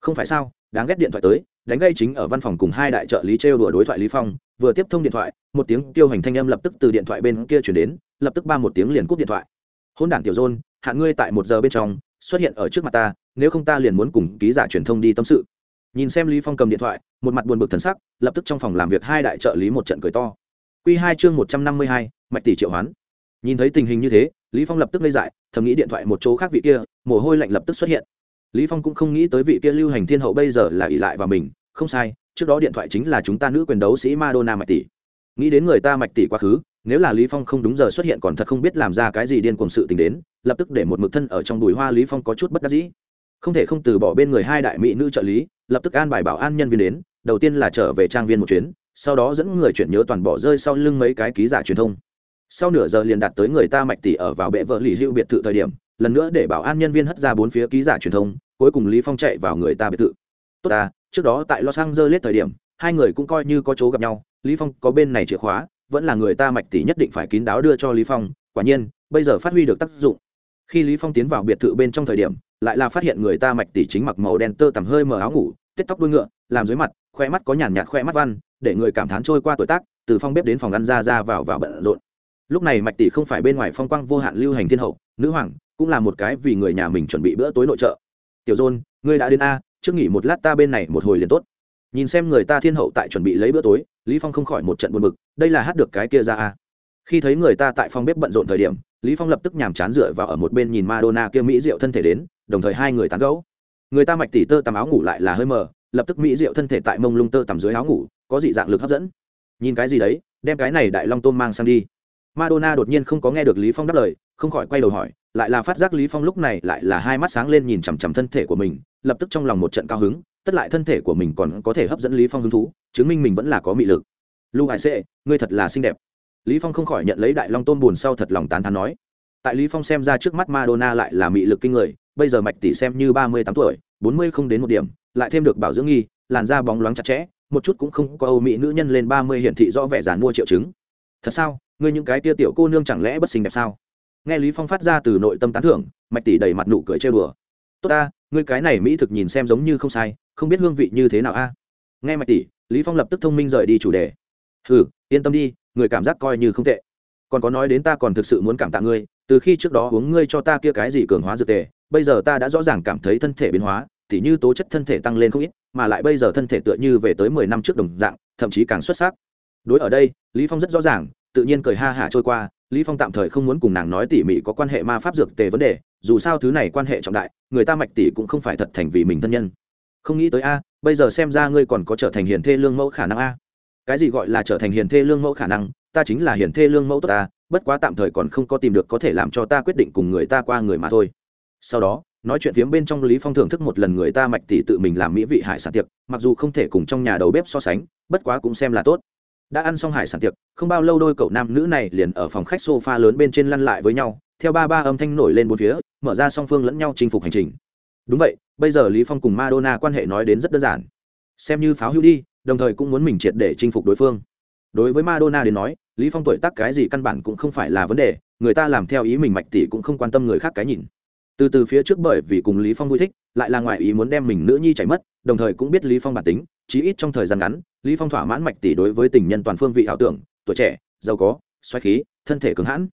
Không phải sao, đáng ghét điện thoại tới, đánh gây chính ở văn phòng cùng hai đại trợ lý trêu đùa đối thoại lý phong, vừa tiếp thông điện thoại, một tiếng tiêu hành thanh âm lập tức từ điện thoại bên kia chuyển đến, lập tức ba một tiếng liền cúp điện thoại. Hôn đản tiểu dôn hạn ngươi tại một giờ bên trong xuất hiện ở trước mặt ta nếu không ta liền muốn cùng ký giả truyền thông đi tâm sự. Nhìn xem lý phong cầm điện thoại một mặt buồn bực thần sắc lập tức trong phòng làm việc hai đại trợ lý một trận cười to. Quy hai chương một trăm năm mươi hai, mạch tỷ triệu hoán. Nhìn thấy tình hình như thế lý phong lập tức lây dại thầm nghĩ điện thoại một chỗ khác vị kia mồ hôi lạnh lập tức xuất hiện. Lý phong cũng không nghĩ tới vị kia lưu hành thiên hậu bây giờ là ỷ lại vào mình không sai trước đó điện thoại chính là chúng ta nữ quyền đấu sĩ madonna mạch tỷ. Nghĩ đến người ta mạch tỷ quá khứ nếu là lý phong không đúng giờ xuất hiện còn thật không biết làm ra cái gì điên cuồng sự tình đến lập tức để một mực thân ở trong bùi hoa lý phong có chút bất đắc dĩ. Không thể không từ bỏ bên người hai đại mỹ nữ trợ lý, lập tức an bài bảo an nhân viên đến, đầu tiên là trở về trang viên một chuyến, sau đó dẫn người chuyển nhớ toàn bỏ rơi sau lưng mấy cái ký giả truyền thông. Sau nửa giờ liền đạt tới người ta mạch tỷ ở vào bệ vợ lì hưu biệt thự thời điểm, lần nữa để bảo an nhân viên hất ra bốn phía ký giả truyền thông, cuối cùng lý phong chạy vào người ta biệt thự. Tốt ta, trước đó tại los angeles thời điểm, hai người cũng coi như có chỗ gặp nhau, lý phong có bên này chìa khóa, vẫn là người ta mạch tỷ nhất định phải kín đáo đưa cho lý phong, quả nhiên, bây giờ phát huy được tác dụng khi lý phong tiến vào biệt thự bên trong thời điểm lại là phát hiện người ta mạch tỷ chính mặc màu đen tơ tằm hơi mờ áo ngủ tết tóc đuôi ngựa làm dưới mặt khoe mắt có nhàn nhạt khoe mắt văn để người cảm thán trôi qua tuổi tác từ phòng bếp đến phòng ăn ra ra vào vào bận rộn lúc này mạch tỷ không phải bên ngoài phong quang vô hạn lưu hành thiên hậu nữ hoàng cũng là một cái vì người nhà mình chuẩn bị bữa tối nội trợ tiểu dôn ngươi đã đến a trước nghỉ một lát ta bên này một hồi liền tốt nhìn xem người ta thiên hậu tại chuẩn bị lấy bữa tối lý phong không khỏi một trận buồn bực đây là hát được cái kia ra a khi thấy người ta tại phòng bếp bận rộn thời điểm lý phong lập tức nhàm chán dựa vào ở một bên nhìn madonna kia mỹ diệu thân thể đến, đồng thời hai người tán gẫu. Người ta mạch tỷ tơ tằm áo ngủ lại là hơi mờ, lập tức mỹ diệu thân thể tại mông lung tơ tằm dưới áo ngủ, có dị dạng lực hấp dẫn. Nhìn cái gì đấy, đem cái này đại long tôm mang sang đi. Madonna đột nhiên không có nghe được lý phong đáp lời, không khỏi quay đầu hỏi, lại là phát giác lý phong lúc này lại là hai mắt sáng lên nhìn chằm chằm thân thể của mình, lập tức trong lòng một trận cao hứng, tất lại thân thể của mình còn có thể hấp dẫn lý phong hứng thú, chứng minh mình vẫn là có mị lực. Lưu hải sệ, ngươi thật là xinh đẹp lý phong không khỏi nhận lấy đại long tôm buồn sau thật lòng tán thán nói, tại lý phong xem ra trước mắt madonna lại là mị lực kinh người, bây giờ mạch tỷ xem như ba mươi tám tuổi, bốn mươi không đến một điểm, lại thêm được bảo dưỡng nghi, làn da bóng loáng chặt chẽ, một chút cũng không có âu mỹ nữ nhân lên ba mươi hiển thị rõ vẻ giàn mua triệu chứng. Thật sao? Ngươi những cái tia tiểu cô nương chẳng lẽ bất xinh đẹp sao? Nghe lý phong phát ra từ nội tâm tán thưởng, mạch tỷ đầy mặt nụ cười chơi bừa tốt ta, ngươi cái này mỹ thực nhìn xem giống như không sai, không biết hương vị như thế nào a? Nghe mạch tỷ, lý phong lập tức thông minh rời đi chủ đề hừ, yên tâm đi, người cảm giác coi như không tệ. Còn có nói đến ta còn thực sự muốn cảm tạ ngươi, từ khi trước đó uống ngươi cho ta kia cái gì cường hóa dược tề, bây giờ ta đã rõ ràng cảm thấy thân thể biến hóa, tỉ như tố chất thân thể tăng lên không ít, mà lại bây giờ thân thể tựa như về tới mười năm trước đồng dạng, thậm chí càng xuất sắc. Đối ở đây, lý phong rất rõ ràng, tự nhiên cười ha hả trôi qua, lý phong tạm thời không muốn cùng nàng nói tỉ mỉ có quan hệ ma pháp dược tề vấn đề, dù sao thứ này quan hệ trọng đại, người ta mạch tỷ cũng không phải thật thành vì mình thân nhân. Không nghĩ tới a, bây giờ xem ra ngươi còn có trở thành hiền thê lương mẫu khả năng a cái gì gọi là trở thành hiền thê lương mẫu khả năng, ta chính là hiền thê lương mẫu tốt ta, bất quá tạm thời còn không có tìm được có thể làm cho ta quyết định cùng người ta qua người mà thôi. Sau đó, nói chuyện phiếm bên trong lý phong thưởng thức một lần người ta mạch tỷ tự mình làm mỹ vị hải sản tiệc, mặc dù không thể cùng trong nhà đầu bếp so sánh, bất quá cũng xem là tốt. Đã ăn xong hải sản tiệc, không bao lâu đôi cậu nam nữ này liền ở phòng khách sofa lớn bên trên lăn lại với nhau, theo ba ba âm thanh nổi lên bốn phía, mở ra song phương lẫn nhau chinh phục hành trình. Đúng vậy, bây giờ lý phong cùng madonna quan hệ nói đến rất đơn giản. Xem như pháo hữu đi đồng thời cũng muốn mình triệt để chinh phục đối phương. Đối với madonna đến nói lý phong tuổi tác cái gì căn bản cũng không phải là vấn đề người ta làm theo ý mình mạch tỷ cũng không quan tâm người khác cái nhìn. Từ từ phía trước bởi vì cùng lý phong vui thích lại là ngoại ý muốn đem mình nữ nhi chảy mất đồng thời cũng biết lý phong bản tính chí ít trong thời gian ngắn lý phong thỏa mãn mạch tỷ đối với tình nhân toàn phương vị ảo tưởng tuổi trẻ giàu có xoáy khí thân thể cứng hãn.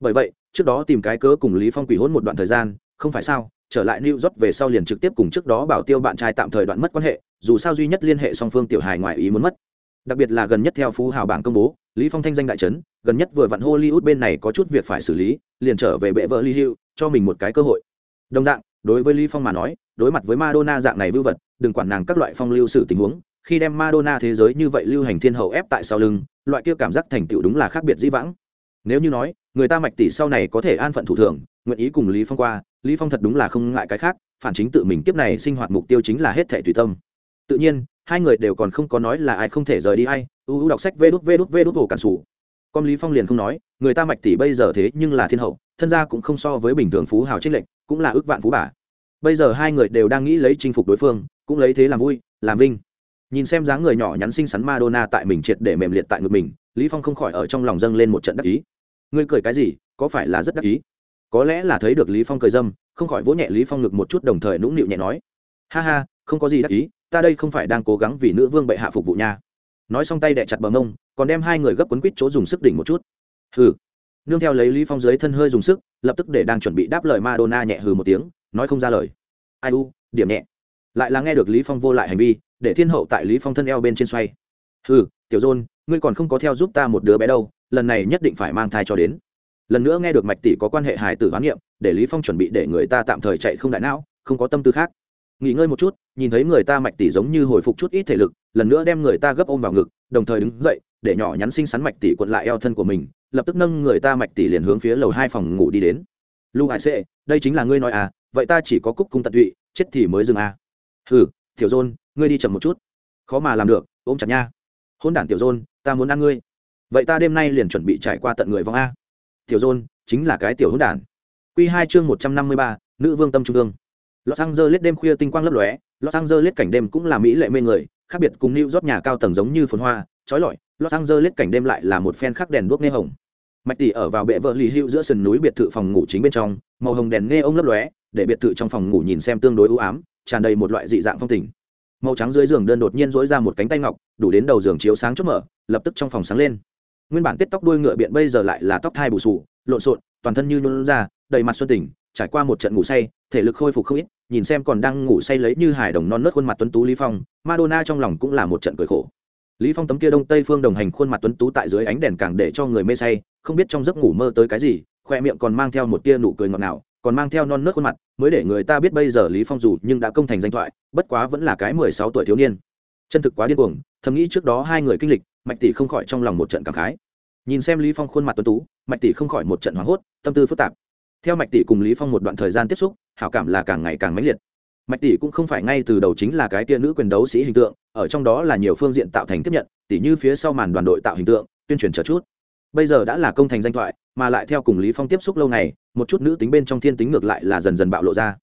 Bởi vậy trước đó tìm cái cớ cùng lý phong quỷ hôn một đoạn thời gian không phải sao trở lại New York về sau liền trực tiếp cùng trước đó bảo tiêu bạn trai tạm thời đoạn mất quan hệ, dù sao duy nhất liên hệ song phương tiểu hài ngoại ý muốn mất. Đặc biệt là gần nhất theo phú hào bảng công bố, Lý Phong thanh danh đại chấn, gần nhất vừa vặn Hollywood bên này có chút việc phải xử lý, liền trở về bệ vợ ly hưu cho mình một cái cơ hội. Đồng dạng, đối với Lý Phong mà nói, đối mặt với Madonna dạng này vưu vật, đừng quản nàng các loại phong lưu sự tình huống, khi đem Madonna thế giới như vậy lưu hành thiên hậu ép tại sau lưng, loại kia cảm giác thành tựu đúng là khác biệt dĩ vãng. Nếu như nói, người ta mạch tỷ sau này có thể an phận thủ thường, nguyện ý cùng Lý Phong qua, Lý Phong thật đúng là không ngại cái khác, phản chính tự mình kiếp này sinh hoạt mục tiêu chính là hết thảy tùy tâm. Tự nhiên, hai người đều còn không có nói là ai không thể rời đi ai, u u đọc sách vê đút vê đút vê đút hồ cản sủ. Con Lý Phong liền không nói, người ta mạch tỷ bây giờ thế nhưng là thiên hậu, thân gia cũng không so với bình thường phú hào trích lệnh, cũng là ước vạn phú bà. Bây giờ hai người đều đang nghĩ lấy chinh phục đối phương cũng lấy thế làm vui làm vinh. Nhìn xem dáng người nhỏ nhắn xinh xắn madonna tại mình triệt để mềm liệt tại ngực mình lý phong không khỏi ở trong lòng dâng lên một trận đắc ý. Ngươi cười cái gì có phải là rất đắc ý? Có lẽ là thấy được lý phong cười dâm không khỏi vỗ nhẹ lý phong ngực một chút đồng thời nũng nịu nhẹ nói. Ha ha không có gì đắc ý ta đây không phải đang cố gắng vì nữ vương bệ hạ phục vụ nha. Nói xong tay đẻ chặt bờ mông, còn đem hai người gấp quấn quýt chỗ dùng sức đỉnh một chút. Hừ. Nương theo lấy lý phong dưới thân hơi dùng sức, lập tức để đang chuẩn bị đáp lời madonna nhẹ hừ một tiếng, nói không ra lời. Ai u, điểm nhẹ. Lại là nghe được lý phong vô lại hành vi, để thiên hậu tại lý phong thân eo bên trên xoay. Hừ, tiểu dôn, ngươi còn không có theo giúp ta một đứa bé đâu, lần này nhất định phải mang thai cho đến. Lần nữa nghe được mạch tỷ có quan hệ hài tử hoán niệm, để lý phong chuẩn bị để người ta tạm thời chạy không đại não, không có tâm tư khác nghỉ ngơi một chút, nhìn thấy người ta mạch tỷ giống như hồi phục chút ít thể lực, lần nữa đem người ta gấp ôm vào ngực, đồng thời đứng dậy, để nhỏ nhắn xinh xắn mạch tỷ cuộn lại eo thân của mình, lập tức nâng người ta mạch tỷ liền hướng phía lầu hai phòng ngủ đi đến. Lưu hải sệ, đây chính là ngươi nói à vậy ta chỉ có cúc cung tận tụy, chết thì mới dừng à. Hừ, tiểu dôn, ngươi đi chậm một chút. Khó mà làm được, ôm chặt nha. Hôn đản tiểu dôn, ta muốn ăn ngươi. Vậy ta đêm nay liền chuẩn bị trải qua tận người vong a. Tiểu dôn, chính là cái tiểu hôn đản. Q hai chương một trăm năm mươi ba, nữ vương tâm trung ương. Los Angeles đêm khuya tinh quang lấp lóe, Los Angeles cảnh đêm cũng là mỹ lệ mê người, khác biệt cùng New York nhà cao tầng giống như phồn hoa, chói lọi, Los Angeles cảnh đêm lại là một phen khắc đèn đuốc nghe hồng. Mạch tỷ ở vào bệ vợ lì hữu giữa sườn núi biệt thự phòng ngủ chính bên trong, màu hồng đèn nghe ông lấp lóe, để biệt thự trong phòng ngủ nhìn xem tương đối u ám, tràn đầy một loại dị dạng phong tình. Màu trắng dưới giường đơn đột nhiên rỗi ra một cánh tay ngọc, đủ đến đầu giường chiếu sáng chớp mở, lập tức trong phòng sáng lên. Nguyên bản tết tóc đuôi ngựa biện bây giờ lại là tóc thai bù sù, lộn xộn, toàn thân như nhũn ra, đầy mặt xuân tình, trải qua một trận ngủ say, thể lực khôi phục không ít, nhìn xem còn đang ngủ say lấy như hài đồng non nớt khuôn mặt tuấn tú lý phong, madonna trong lòng cũng là một trận cười khổ. Lý phong tấm kia đông tây phương đồng hành khuôn mặt tuấn tú tại dưới ánh đèn càng để cho người mê say, không biết trong giấc ngủ mơ tới cái gì, khoe miệng còn mang theo một tia nụ cười ngọt ngào, còn mang theo non nớt khuôn mặt, mới để người ta biết bây giờ lý phong dù nhưng đã công thành danh thoại, bất quá vẫn là cái mười sáu tuổi thiếu niên. Chân thực quá điên cuồng, thầm nghĩ trước đó hai người kinh lịch, mạch tỷ không khỏi trong lòng một trận cảm khái. Nhìn xem lý phong khuôn mặt tuấn tú, mạch tỷ không khỏi một trận hoảng hốt, tâm tư phức tạp theo mạch tỷ cùng lý phong một đoạn thời gian tiếp xúc, hảo cảm là càng ngày càng mãnh liệt. Mạch tỷ cũng không phải ngay từ đầu chính là cái tia nữ quyền đấu sĩ hình tượng, ở trong đó là nhiều phương diện tạo thành tiếp nhận tỷ như phía sau màn đoàn đội tạo hình tượng, tuyên truyền chờ chút. Bây giờ đã là công thành danh thoại, mà lại theo cùng lý phong tiếp xúc lâu ngày, một chút nữ tính bên trong thiên tính ngược lại là dần dần bạo lộ ra.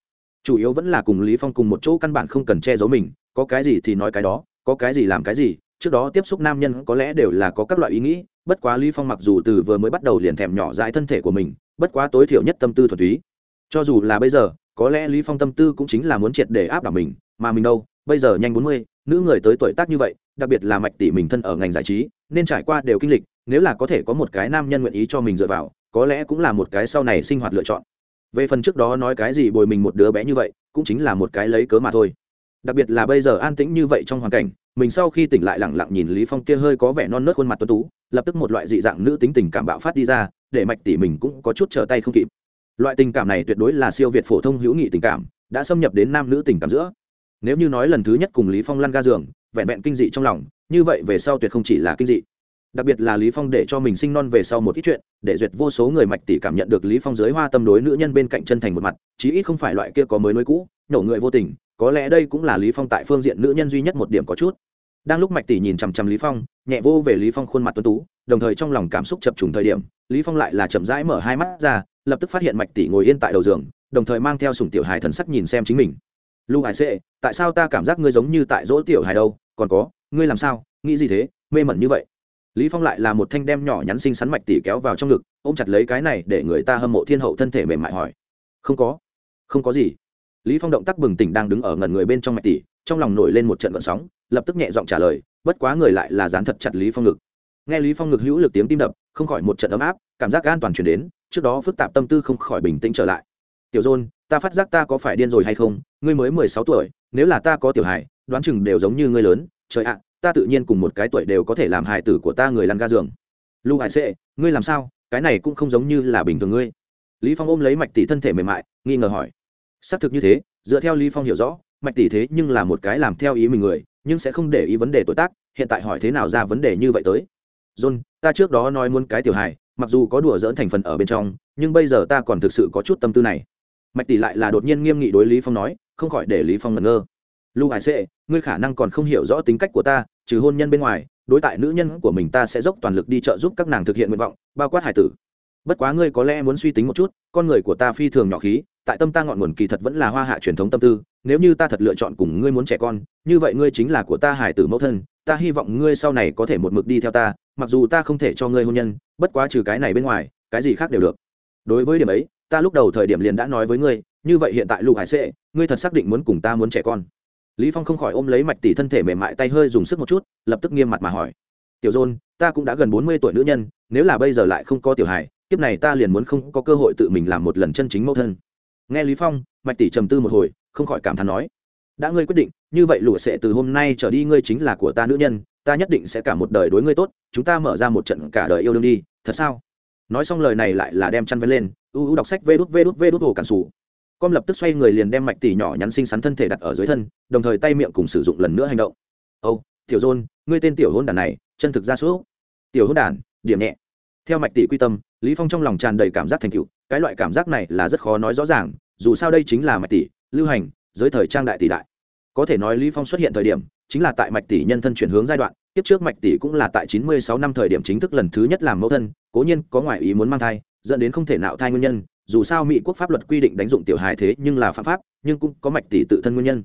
Chủ yếu vẫn là cùng lý phong cùng một chỗ căn bản không cần che giấu mình, có cái gì thì nói cái đó, có cái gì làm cái gì, trước đó tiếp xúc nam nhân có lẽ đều là có các loại ý nghĩ, bất quá lý phong mặc dù từ vừa mới bắt đầu liền thèm nhỏ dãi thân thể của mình bất quá tối thiểu nhất tâm tư thuần túy. Cho dù là bây giờ có lẽ lý phong tâm tư cũng chính là muốn triệt để áp đảo mình mà mình đâu bây giờ nhanh bốn mươi, nữ người tới tuổi tác như vậy đặc biệt là mạch tỷ mình thân ở ngành giải trí nên trải qua đều kinh lịch nếu là có thể có một cái nam nhân nguyện ý cho mình dựa vào có lẽ cũng là một cái sau này sinh hoạt lựa chọn. Về phần trước đó nói cái gì bồi mình một đứa bé như vậy cũng chính là một cái lấy cớ mà thôi. Đặc biệt là bây giờ an tĩnh như vậy trong hoàn cảnh mình sau khi tỉnh lại lẳng lặng nhìn lý phong kia hơi có vẻ non nớt khuôn mặt tuấn tú, lập tức một loại dị dạng nữ tính tình cảm bạo phát đi ra, để mạch tỷ mình cũng có chút trở tay không kịp. Loại tình cảm này tuyệt đối là siêu việt phổ thông hữu nghị tình cảm, đã xâm nhập đến nam nữ tình cảm giữa. Nếu như nói lần thứ nhất cùng lý phong lăn ga giường, vẹn vẹn kinh dị trong lòng, như vậy về sau tuyệt không chỉ là kinh dị. Đặc biệt là lý phong để cho mình sinh non về sau một ít chuyện, để duyệt vô số người mạch tỷ cảm nhận được lý phong giới hoa tâm đối nữ nhân bên cạnh chân thành một mặt, chí ít không phải loại kia có mới nối cũ, nhổ người vô tình có lẽ đây cũng là lý phong tại phương diện nữ nhân duy nhất một điểm có chút. Đang lúc mạch tỷ nhìn chằm chằm lý phong, nhẹ vô về lý phong khuôn mặt tuấn tú, đồng thời trong lòng cảm xúc chập trùng thời điểm, lý phong lại là chậm rãi mở hai mắt ra, lập tức phát hiện mạch tỷ ngồi yên tại đầu giường, đồng thời mang theo sủng tiểu hài thần sắc nhìn xem chính mình. Lưu hải sệ, tại sao ta cảm giác ngươi giống như tại dỗ tiểu hài đâu? Còn có, ngươi làm sao? Nghĩ gì thế? Mê mẩn như vậy. Lý phong lại là một thanh đem nhỏ nhắn xinh xắn mạch tỷ kéo vào trong ngực, ôm chặt lấy cái này để người ta hâm mộ thiên hậu thân thể mềm mại hỏi. Không có. Không có gì lý phong động tác bừng tỉnh đang đứng ở ngần người bên trong mạch tỷ trong lòng nổi lên một trận vận sóng, lập tức nhẹ giọng trả lời, bất quá người lại là dán thật chặt lý phong ngực. Nghe lý phong ngực hữu lực tiếng tim đập, không khỏi một trận ấm áp, cảm giác an toàn chuyển đến, trước đó phức tạp tâm tư không khỏi bình tĩnh trở lại. Tiểu dôn, ta phát giác ta có phải điên rồi hay không? Ngươi mới mười sáu tuổi, nếu là ta có tiểu hài, đoán chừng đều giống như ngươi lớn. Trời ạ, ta tự nhiên cùng một cái tuổi đều có thể làm hài tử của ta người lăn ga giường. Lưu hải sệ, ngươi làm sao? Cái này cũng không giống như là bình thường ngươi. Lý phong ôm lấy mạch tỷ thân thể mềm mại, nghi ngờ hỏi xác thực như thế, dựa theo lý phong hiểu rõ, mạch tỷ thế nhưng là một cái làm theo ý mình người, nhưng sẽ không để ý vấn đề tuổi tác, hiện tại hỏi thế nào ra vấn đề như vậy tới. John, ta trước đó nói muốn cái tiểu hài, mặc dù có đùa dỡn thành phần ở bên trong, nhưng bây giờ ta còn thực sự có chút tâm tư này. Mạch tỷ lại là đột nhiên nghiêm nghị đối lý phong nói, không khỏi để lý phong ngẩn ngơ. Lưu hải sệ, ngươi khả năng còn không hiểu rõ tính cách của ta, trừ hôn nhân bên ngoài, đối tại nữ nhân của mình ta sẽ dốc toàn lực đi trợ giúp các nàng thực hiện nguyện vọng, bao quát hải tử. Bất quá ngươi có lẽ muốn suy tính một chút, con người của ta phi thường nhỏ khí tại tâm ta ngọn nguồn kỳ thật vẫn là hoa hạ truyền thống tâm tư, nếu như ta thật lựa chọn cùng ngươi muốn trẻ con, như vậy ngươi chính là của ta hải tử mẫu thân, ta hy vọng ngươi sau này có thể một mực đi theo ta, mặc dù ta không thể cho ngươi hôn nhân, bất quá trừ cái này bên ngoài, cái gì khác đều được. Đối với điểm ấy, ta lúc đầu thời điểm liền đã nói với ngươi, như vậy hiện tại lục hải sệ, ngươi thật xác định muốn cùng ta muốn trẻ con. Lý phong không khỏi ôm lấy mạch tỷ thân thể mềm mại tay hơi dùng sức một chút, lập tức nghiêm mặt mà hỏi. Tiểu dôn, ta cũng đã gần bốn mươi tuổi nữ nhân, nếu là bây giờ lại không có tiểu hài, kiếp này ta liền muốn không có cơ hội tự mình làm một lần chân chính mẫu thân nghe lý phong, mạch tỷ trầm tư một hồi, không khỏi cảm thán nói, đã ngươi quyết định, như vậy lụa sẽ từ hôm nay trở đi ngươi chính là của ta nữ nhân, ta nhất định sẽ cả một đời đối ngươi tốt, chúng ta mở ra một trận cả đời yêu đương đi, thật sao? Nói xong lời này lại là đem chăn vén lên, u u đọc sách vê đút vê đút vê đút hồ cản sủ. Com lập tức xoay người liền đem mạch tỷ nhỏ nhắn xinh xắn thân thể đặt ở dưới thân, đồng thời tay miệng cùng sử dụng lần nữa hành động. Âu, tiểu dôn, ngươi tên tiểu hôn đản này, chân thực ra số. Tiểu hôn đản, điểm nhẹ. Theo mạch tỷ quy tâm, lý phong trong lòng tràn đầy cảm giác thành tựu cái loại cảm giác này là rất khó nói rõ ràng dù sao đây chính là mạch tỷ lưu hành giới thời trang đại tỷ đại. Có thể nói lý phong xuất hiện thời điểm chính là tại mạch tỷ nhân thân chuyển hướng giai đoạn tiếp trước mạch tỷ cũng là tại 96 năm thời điểm chính thức lần thứ nhất làm mẫu thân cố nhiên có ngoại ý muốn mang thai dẫn đến không thể nào thai nguyên nhân dù sao mỹ quốc pháp luật quy định đánh dụng tiểu hài thế nhưng là phạm pháp nhưng cũng có mạch tỷ tự thân nguyên nhân.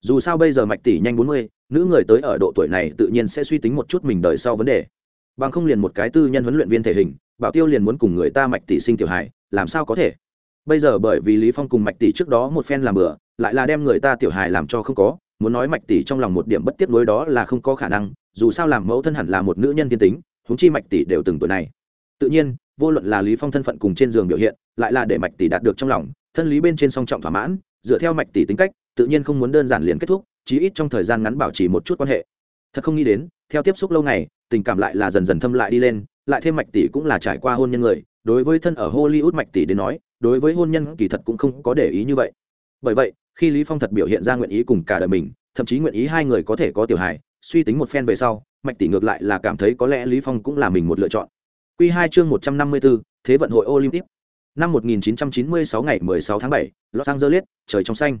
Dù sao bây giờ mạch tỷ nhanh 40, nữ người tới ở độ tuổi này tự nhiên sẽ suy tính một chút mình đời sau vấn đề. Bằng không liền một cái tư nhân huấn luyện viên thể hình bảo tiêu liền muốn cùng người ta mạch tỷ sinh tiểu hài làm sao có thể? Bây giờ bởi vì lý phong cùng mạch tỷ trước đó một phen làm bừa, lại là đem người ta tiểu hài làm cho không có, muốn nói mạch tỷ trong lòng một điểm bất tiết đối đó là không có khả năng, dù sao làm mẫu thân hẳn là một nữ nhân thiên tính, huống chi mạch tỷ đều từng tuổi này. Tự nhiên, vô luận là lý phong thân phận cùng trên giường biểu hiện, lại là để mạch tỷ đạt được trong lòng, thân lý bên trên song trọng thỏa mãn, dựa theo mạch tỷ tính cách, tự nhiên không muốn đơn giản liền kết thúc, chí ít trong thời gian ngắn bảo trì một chút quan hệ. Thật không nghĩ đến, theo tiếp xúc lâu ngày, tình cảm lại là dần dần thâm lại đi lên, lại thêm mạch tỷ cũng là trải qua hôn nhân người đối với thân ở hollywood mạch tỷ đến nói đối với hôn nhân kỳ thật cũng không có để ý như vậy bởi vậy khi lý phong thật biểu hiện ra nguyện ý cùng cả đời mình thậm chí nguyện ý hai người có thể có tiểu hài suy tính một phen về sau mạch tỷ ngược lại là cảm thấy có lẽ lý phong cũng là mình một lựa chọn quy hai chương một trăm năm mươi 154, thế vận hội olympic năm 1996 ngày 16 tháng 7, Los Angeles, trời trong xanh.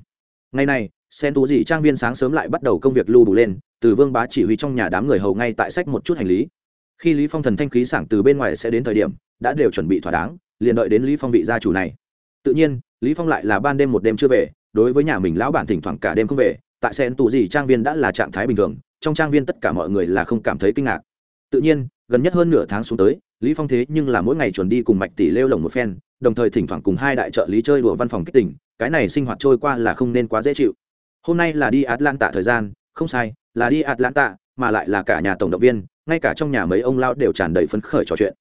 Ngày này, sen tú dị trang viên sáng sớm lại bắt đầu công việc lưu đủ lên, từ Vương Bá chỉ huy trong nhà đám người hầu ngay tại sách một chút hành lý. Khi Lý Phong thần thanh khí sảng từ bên ngoài sẽ đến thời điểm, đã đều chuẩn bị thỏa đáng, liền đợi đến Lý Phong vị gia chủ này. Tự nhiên, Lý Phong lại là ban đêm một đêm chưa về, đối với nhà mình lão bản thỉnh thoảng cả đêm không về, tại sen tù gì trang viên đã là trạng thái bình thường, trong trang viên tất cả mọi người là không cảm thấy kinh ngạc. Tự nhiên, gần nhất hơn nửa tháng xuống tới, Lý Phong thế nhưng là mỗi ngày chuẩn đi cùng Mạch tỷ lêu lồng một phen, đồng thời thỉnh thoảng cùng hai đại trợ lý chơi đùa văn phòng kích tỉnh cái này sinh hoạt trôi qua là không nên quá dễ chịu hôm nay là đi atlanta thời gian không sai là đi atlanta mà lại là cả nhà tổng động viên ngay cả trong nhà mấy ông lao đều tràn đầy phấn khởi trò chuyện.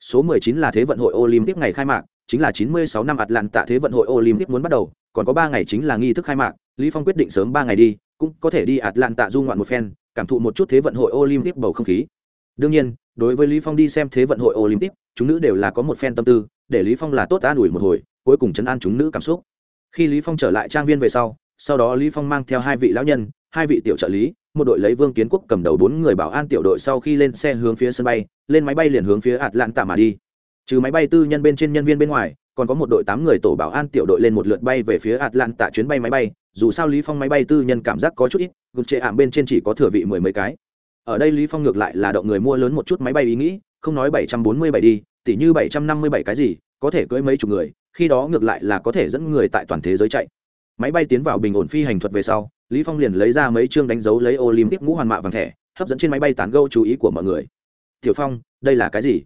Số 19 là thế vận hội olympic ngày khai mạc, chính là 96 năm atlanta thế vận hội olympic muốn bắt đầu, còn có ba ngày chính là nghi thức khai mạc, lý phong quyết định sớm ba ngày đi, cũng có thể đi atlanta du ngoạn một phen, cảm thụ một chút thế vận hội olympic bầu không khí. Đương nhiên, đối với lý phong đi xem thế vận hội olympic, chúng nữ đều là có một phen tâm tư, để lý phong là tốt an ủi một hồi, cuối cùng chấn an chúng nữ cảm xúc. Khi lý phong trở lại trang viên về sau sau đó lý phong mang theo hai vị lão nhân hai vị tiểu trợ lý, một đội lấy vương kiến quốc cầm đầu bốn người bảo an tiểu đội sau khi lên xe hướng phía sân bay, lên máy bay liền hướng phía atlanta mà đi. Trừ máy bay tư nhân bên trên nhân viên bên ngoài, còn có một đội tám người tổ bảo an tiểu đội lên một lượt bay về phía atlanta chuyến bay máy bay, dù sao lý phong máy bay tư nhân cảm giác có chút ít gục trệ ảm bên trên chỉ có thừa vị mười mấy cái. Ở đây lý phong ngược lại là động người mua lớn một chút máy bay ý nghĩ, không nói bảy trăm bốn mươi bảy đi tỷ như bảy trăm năm mươi bảy cái gì, có thể cưỡi mấy chục người, khi đó ngược lại là có thể dẫn người tại toàn thế giới chạy máy bay tiến vào bình ổn phi hành thuật về sau, lý phong liền lấy ra mấy chương đánh dấu lấy olympic ngũ hoàn mạ vàng thẻ, hấp dẫn trên máy bay tán gẫu chú ý của mọi người. Tiểu phong, đây là cái gì?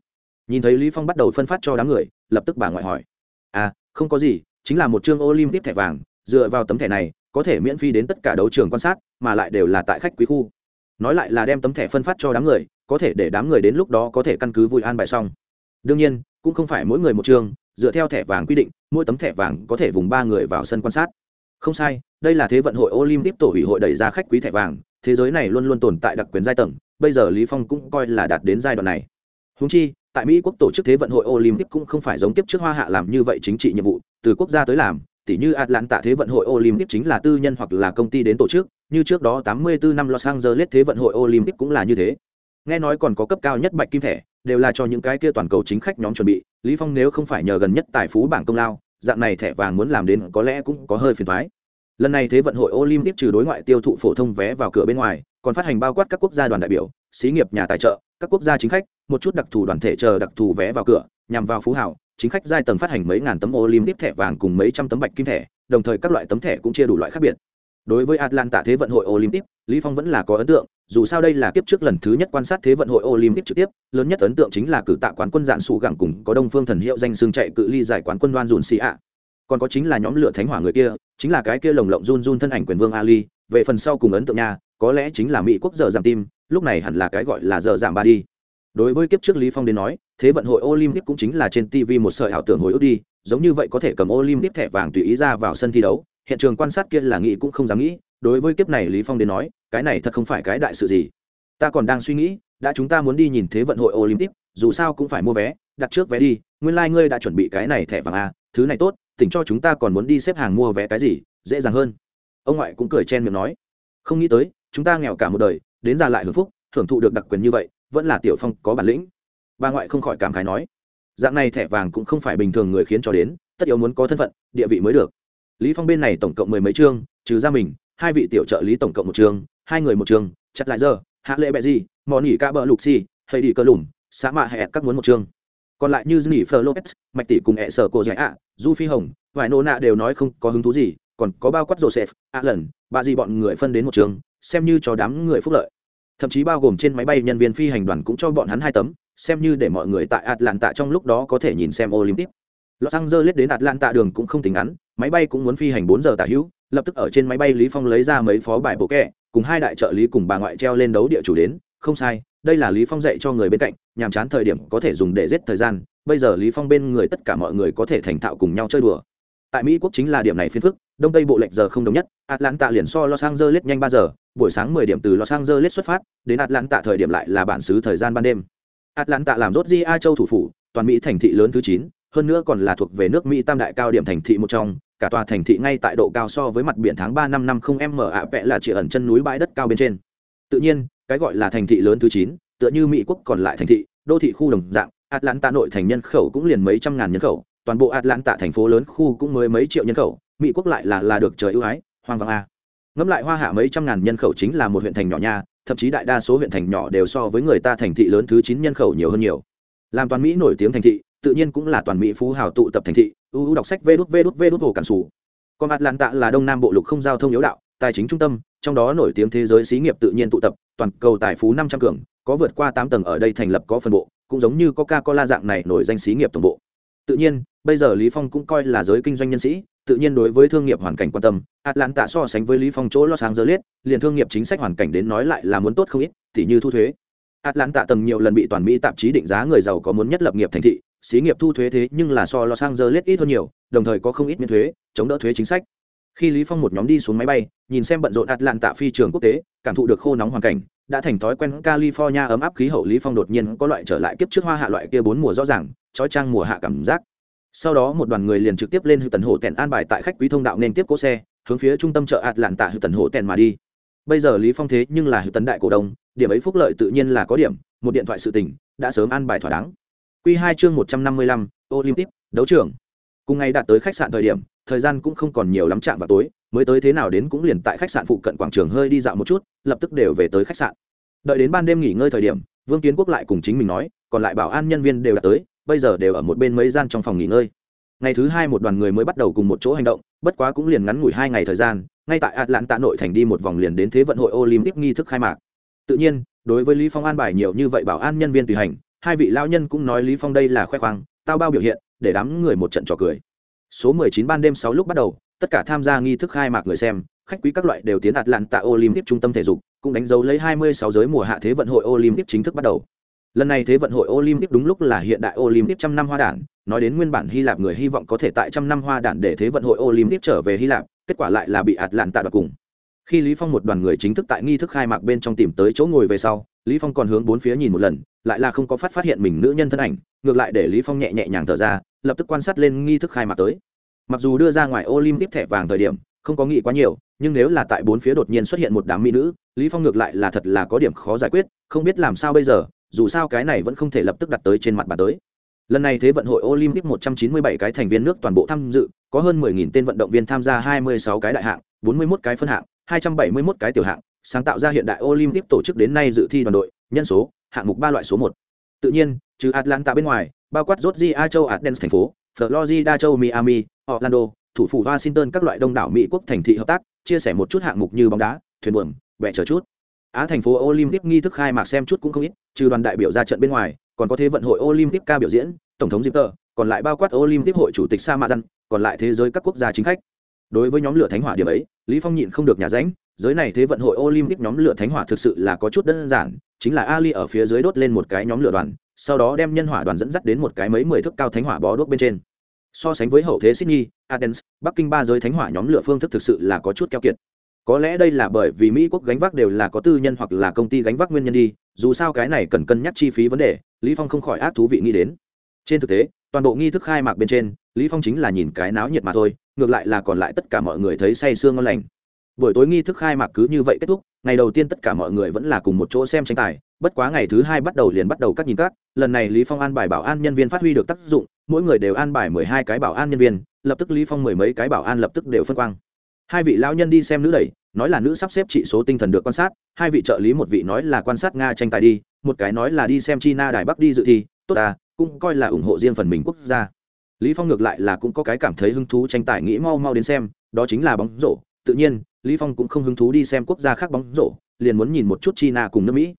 Nhìn thấy lý phong bắt đầu phân phát cho đám người, lập tức bà ngoại hỏi. À không có gì, chính là một chương olympic thẻ vàng, dựa vào tấm thẻ này, có thể miễn phí đến tất cả đấu trường quan sát, mà lại đều là tại khách quý khu. Nói lại là đem tấm thẻ phân phát cho đám người, có thể để đám người đến lúc đó có thể căn cứ vui an bài xong. Đương nhiên, cũng không phải mỗi người một chương, dựa theo thẻ vàng quy định, mỗi tấm thẻ vàng có thể vùng ba người vào sân quan sát không sai đây là thế vận hội olympic tổ hủy hội đẩy ra khách quý thẻ vàng thế giới này luôn luôn tồn tại đặc quyền giai tầng bây giờ lý phong cũng coi là đạt đến giai đoạn này húng chi tại mỹ quốc tổ chức thế vận hội olympic cũng không phải giống tiếp trước hoa hạ làm như vậy chính trị nhiệm vụ từ quốc gia tới làm tỉ như Atlanta Thế vận hội Olympic chính là tư nhân hoặc là công ty đến tổ chức, như trước đó 84 năm Los Angeles Thế vận hội Olympic cũng là như thế. Nghe nói còn có cấp cao nhất bạch kim thẻ, đều là cho những cái kia toàn cầu chính khách nhóm chuẩn bị, Lý Phong nếu không phải nhờ gần nhất tài phú bảng công lao, dạng này thẻ vàng muốn làm đến có lẽ cũng có hơi phiền thoái Lần này Thế vận hội Olympic trừ đối ngoại tiêu thụ phổ thông vé vào cửa bên ngoài, còn phát hành bao quát các quốc gia đoàn đại biểu, xí nghiệp nhà tài trợ, các quốc gia chính khách, một chút đặc thù đoàn thể chờ đặc thù vé vào cửa, nhằm vào phú hảo. chính khách giai tầng phát hành mấy ngàn tấm Olympic thẻ vàng cùng mấy trăm tấm bạch kim thẻ, đồng thời các loại tấm thẻ cũng chia đủ loại khác biệt. Đối với Atlanta Thế vận hội Olympic, Lý Phong vẫn là có ấn tượng, dù sao đây là kiếp trước lần thứ nhất quan sát Thế vận hội Olympic trực tiếp, lớn nhất ấn tượng chính là cử tạ quán quân dạn sụ gẳng cùng có Đông Phương Thần Hiệu danh xương chạy cự ly giải quán quân đoan dùn xì ạ. còn có chính là nhóm lửa thánh hỏa người kia chính là cái kia lồng lộng run run thân ảnh quyền vương ali về phần sau cùng ấn tượng nha có lẽ chính là mỹ quốc giờ giảm tim lúc này hẳn là cái gọi là giờ giảm ba đi đối với kiếp trước lý phong đến nói thế vận hội olympic cũng chính là trên tv một sợi ảo tưởng hồi ức đi giống như vậy có thể cầm olympic thẻ vàng tùy ý ra vào sân thi đấu hiện trường quan sát kia là nghĩ cũng không dám nghĩ, đối với kiếp này lý phong đến nói, cái này thật không phải cái đại sự gì. Ta còn đang suy nghĩ, đã chúng ta muốn đi nhìn thế vận hội olympic, dù sao cũng phải mua vé, đặt trước vé đi, nguyên lai like ngươi đã chuẩn bị cái này thẻ vàng a, thứ này tốt, tỉnh cho chúng ta còn muốn đi xếp hàng mua vé cái gì, dễ dàng hơn. Ông ngoại cũng cười chen miệng nói. Không nghĩ tới, chúng ta nghèo cả một đời, đến già lại hưởng phúc hưởng thụ được đặc quyền như vậy, vẫn là tiểu phong có bản lĩnh. Bà ngoại không khỏi cảm khái nói. Dạng này thẻ vàng cũng không phải bình thường người khiến cho đến, tất yếu muốn có thân phận, địa vị mới được lý phong bên này tổng cộng mười mấy chương, trừ ra mình, hai vị tiểu trợ lý tổng cộng một chương, hai người một chương, chặt lại giờ, hạ lệ bẹ gì, mò nỉ ca bờ lục xì hay đi cơ lùm xã mạ hẹ các muốn một chương. Còn lại như nỉ phờ lopez mạch tỷ cùng ẹ sở cô giải ạ, du phi hồng vài nô nạ đều nói không có hứng thú gì, còn có bao quát joseph ạ lần, bà gì bọn người phân đến một trường xem như cho đám người phúc lợi. Thậm chí bao gồm trên máy bay nhân viên phi hành đoàn cũng cho bọn hắn hai tấm, xem như để mọi người tại atlanta trong lúc đó có thể nhìn xem olympic los angeles đến atlanta đường cũng không tính ngắn máy bay cũng muốn phi hành bốn giờ tả hữu lập tức ở trên máy bay lý phong lấy ra mấy phó bài bộ kẹ cùng hai đại trợ lý cùng bà ngoại treo lên đấu địa chủ đến. Không sai đây là lý phong dạy cho người bên cạnh nhàm chán thời điểm có thể dùng để giết thời gian bây giờ lý phong bên người tất cả mọi người có thể thành thạo cùng nhau chơi đùa. Tại mỹ quốc chính là điểm này phiền phức đông tây bộ lệch giờ không đồng nhất atlanta liền so los angeles nhanh ba giờ buổi sáng 10 điểm từ los angeles xuất phát đến atlanta thời điểm lại là bản xứ thời gian ban đêm. Atlanta làm rốt di châu thủ phủ toàn mỹ thành thị lớn thứ 9, hơn nữa còn là thuộc về nước mỹ tam đại cao điểm thành thị một trong cả tòa thành thị ngay tại độ cao so với mặt biển tháng ba năm năm không m ạ vẽ là chỉ ẩn chân núi bãi đất cao bên trên. Tự nhiên cái gọi là thành thị lớn thứ 9, tựa như mỹ quốc còn lại thành thị đô thị khu đồng dạng atlanta nội thành nhân khẩu cũng liền mấy trăm ngàn nhân khẩu toàn bộ atlanta thành phố lớn khu cũng mới mấy triệu nhân khẩu mỹ quốc lại là là được trời ưu ái hoang vắng a. Ngẫm lại hoa hạ mấy trăm ngàn nhân khẩu chính là một huyện thành nhỏ nha thậm chí đại đa số huyện thành nhỏ đều so với người ta thành thị lớn thứ chín nhân khẩu nhiều hơn nhiều. Làm toàn mỹ nổi tiếng thành thị tự nhiên cũng là toàn mỹ phú hào tụ tập thành thị, ưu đọc sách vê đút vê đút vê đút hồ cản sủ. Còn atlanta là đông nam bộ lục không giao thông yếu đạo, tài chính trung tâm, trong đó nổi tiếng thế giới xí nghiệp tự nhiên tụ tập, toàn cầu tài phú năm trăm cường, có vượt qua tám tầng ở đây thành lập có phân bộ, cũng giống như coca cola dạng này nổi danh xí nghiệp tổng bộ. Tự nhiên, bây giờ lý phong cũng coi là giới kinh doanh nhân sĩ, tự nhiên đối với thương nghiệp hoàn cảnh quan tâm. Atlanta so sánh với lý phong chỗ los angeles, liền thương nghiệp chính sách hoàn cảnh đến nói lại là muốn tốt không ít, tỉ như thu thuế. Atlanta từng nhiều lần bị toàn mỹ tạp chí định giá người giàu có muốn nhất lập nghiệp thành thị xí nghiệp thu thuế thế nhưng là so los angeles ít hơn nhiều, đồng thời có không ít miễn thuế, chống đỡ thuế chính sách. Khi lý phong một nhóm đi xuống máy bay, nhìn xem bận rộn atlanta phi trường quốc tế, cảm thụ được khô nóng hoàn cảnh, đã thành thói quen california ấm áp khí hậu, lý phong đột nhiên có loại trở lại kiếp trước hoa hạ loại kia bốn mùa rõ ràng, trói trang mùa hạ cảm giác. Sau đó một đoàn người liền trực tiếp lên hữu tần Hổ tèn an bài tại khách quý thông đạo nên tiếp cố xe, hướng phía trung tâm chợ ạt lạn tạ hữu tần Hổ tèn mà đi. Bây giờ lý phong thế nhưng là hữu tần đại cổ đông, điểm ấy phúc lợi tự nhiên là có điểm, một điện thoại sự tình, đã sớm an bài thỏa đáng quy hai chương một trăm năm mươi lăm, olympic, đấu trường. Cùng ngày đạt tới khách sạn thời điểm, thời gian cũng không còn nhiều lắm chạm vào tối, mới tới thế nào đến cũng liền tại khách sạn phụ cận quảng trường hơi đi dạo một chút, lập tức đều về tới khách sạn. Đợi đến ban đêm nghỉ ngơi thời điểm, vương kiến quốc lại cùng chính mình nói, còn lại bảo an nhân viên đều đã tới, bây giờ đều ở một bên mấy gian trong phòng nghỉ ngơi. Ngày thứ hai một đoàn người mới bắt đầu cùng một chỗ hành động, bất quá cũng liền ngắn ngủi hai ngày thời gian, ngay tại atlanta nội thành đi một vòng liền đến thế vận hội olympic nghi thức khai mạc. Tự nhiên, đối với lý phong an bài nhiều như vậy bảo an nhân viên tùy hành hai vị lao nhân cũng nói lý phong đây là khoe khoang, tao bao biểu hiện, để đám người một trận trò cười. Số 19 ban đêm 6 lúc bắt đầu, tất cả tham gia nghi thức khai mạc người xem, khách quý các loại đều tiến atlanta olympic trung tâm thể dục, cũng đánh dấu lấy 26 giới mùa hạ thế vận hội olympic chính thức bắt đầu. Lần này thế vận hội olympic đúng lúc là hiện đại olympic trăm năm hoa đản, nói đến nguyên bản hy lạp người hy vọng có thể tại trăm năm hoa đản để thế vận hội olympic trở về hy lạp, kết quả lại là bị ạt lạn tại đoạt cùng. Khi lý phong một đoàn người chính thức tại nghi thức khai mạc bên trong tìm tới chỗ ngồi về sau, lý phong còn hướng bốn phía nhìn một lần lại là không có phát phát hiện mình nữ nhân thân ảnh, ngược lại để lý phong nhẹ nhẹ nhàng thở ra, lập tức quan sát lên nghi thức khai mạc tới. Mặc dù đưa ra ngoài olympic thẻ vàng thời điểm, không có nghĩ quá nhiều, nhưng nếu là tại bốn phía đột nhiên xuất hiện một đám mỹ nữ, lý phong ngược lại là thật là có điểm khó giải quyết, không biết làm sao bây giờ, dù sao cái này vẫn không thể lập tức đặt tới trên mặt bàn tới. Lần này thế vận hội olympic 197 cái thành viên nước toàn bộ tham dự, có hơn 10.000 tên vận động viên tham gia 26 cái đại hạng 41 cái phân hạng 271 cái tiểu hạng, sáng tạo ra hiện đại olympic tổ chức đến nay dự thi đoàn đội, nhân số hạng mục ba loại số một. Tự nhiên, trừ atlanta bên ngoài, bao quát georgia châu, athens thành phố, florida, châu, miami, orlando, thủ phủ washington, các loại đông đảo mỹ quốc thành thị hợp tác, chia sẻ một chút hạng mục như bóng đá, thuyền buồm vẽ chờ chút. Á thành phố olympic nghi thức khai mạc xem chút cũng không ít, trừ đoàn đại biểu ra trận bên ngoài, còn có thế vận hội olympic ca biểu diễn, tổng thống dịp tờ còn lại bao quát olympic hội chủ tịch sa mạ dân còn lại thế giới các quốc gia chính khách. Đối với nhóm lửa thánh hỏa điểm ấy, lý phong nhịn không được nhà ránh, giới này thế vận hội olympic nhóm lửa thánh hỏa thực sự là có chút đơn giản chính là ali ở phía dưới đốt lên một cái nhóm lửa đoàn, sau đó đem nhân hỏa đoàn dẫn dắt đến một cái mấy mười thước cao thánh hỏa bó đuốc bên trên. So sánh với hậu thế sydney, athens, bắc kinh ba giới thánh hỏa nhóm lửa phương thức thực sự là có chút keo kiệt. Có lẽ đây là bởi vì mỹ quốc gánh vác đều là có tư nhân hoặc là công ty gánh vác nguyên nhân đi, dù sao cái này cần cân nhắc chi phí vấn đề, lý phong không khỏi ác thú vị nghĩ đến. Trên thực tế, toàn bộ nghi thức khai mạc bên trên, lý phong chính là nhìn cái náo nhiệt mà thôi, ngược lại là còn lại tất cả mọi người thấy say sương ngon lành. Buổi tối nghi thức khai mạc cứ như vậy kết thúc ngày đầu tiên tất cả mọi người vẫn là cùng một chỗ xem tranh tài, bất quá ngày thứ hai bắt đầu liền bắt đầu cắt nhìn các, lần này lý phong an bài bảo an nhân viên phát huy được tác dụng, mỗi người đều an bài mười hai cái bảo an nhân viên, lập tức lý phong mười mấy cái bảo an lập tức đều phân quang. Hai vị lão nhân đi xem nữ đẩy, nói là nữ sắp xếp trị số tinh thần được quan sát, hai vị trợ lý một vị nói là quan sát nga tranh tài đi, một cái nói là đi xem china đài bắc đi dự thi, tốt ta cũng coi là ủng hộ riêng phần mình quốc gia. Lý phong ngược lại là cũng có cái cảm thấy hứng thú tranh tài nghĩ mau mau đến xem, đó chính là bóng rổ, tự nhiên lý phong cũng không hứng thú đi xem quốc gia khác bóng rổ liền muốn nhìn một chút china cùng nước mỹ.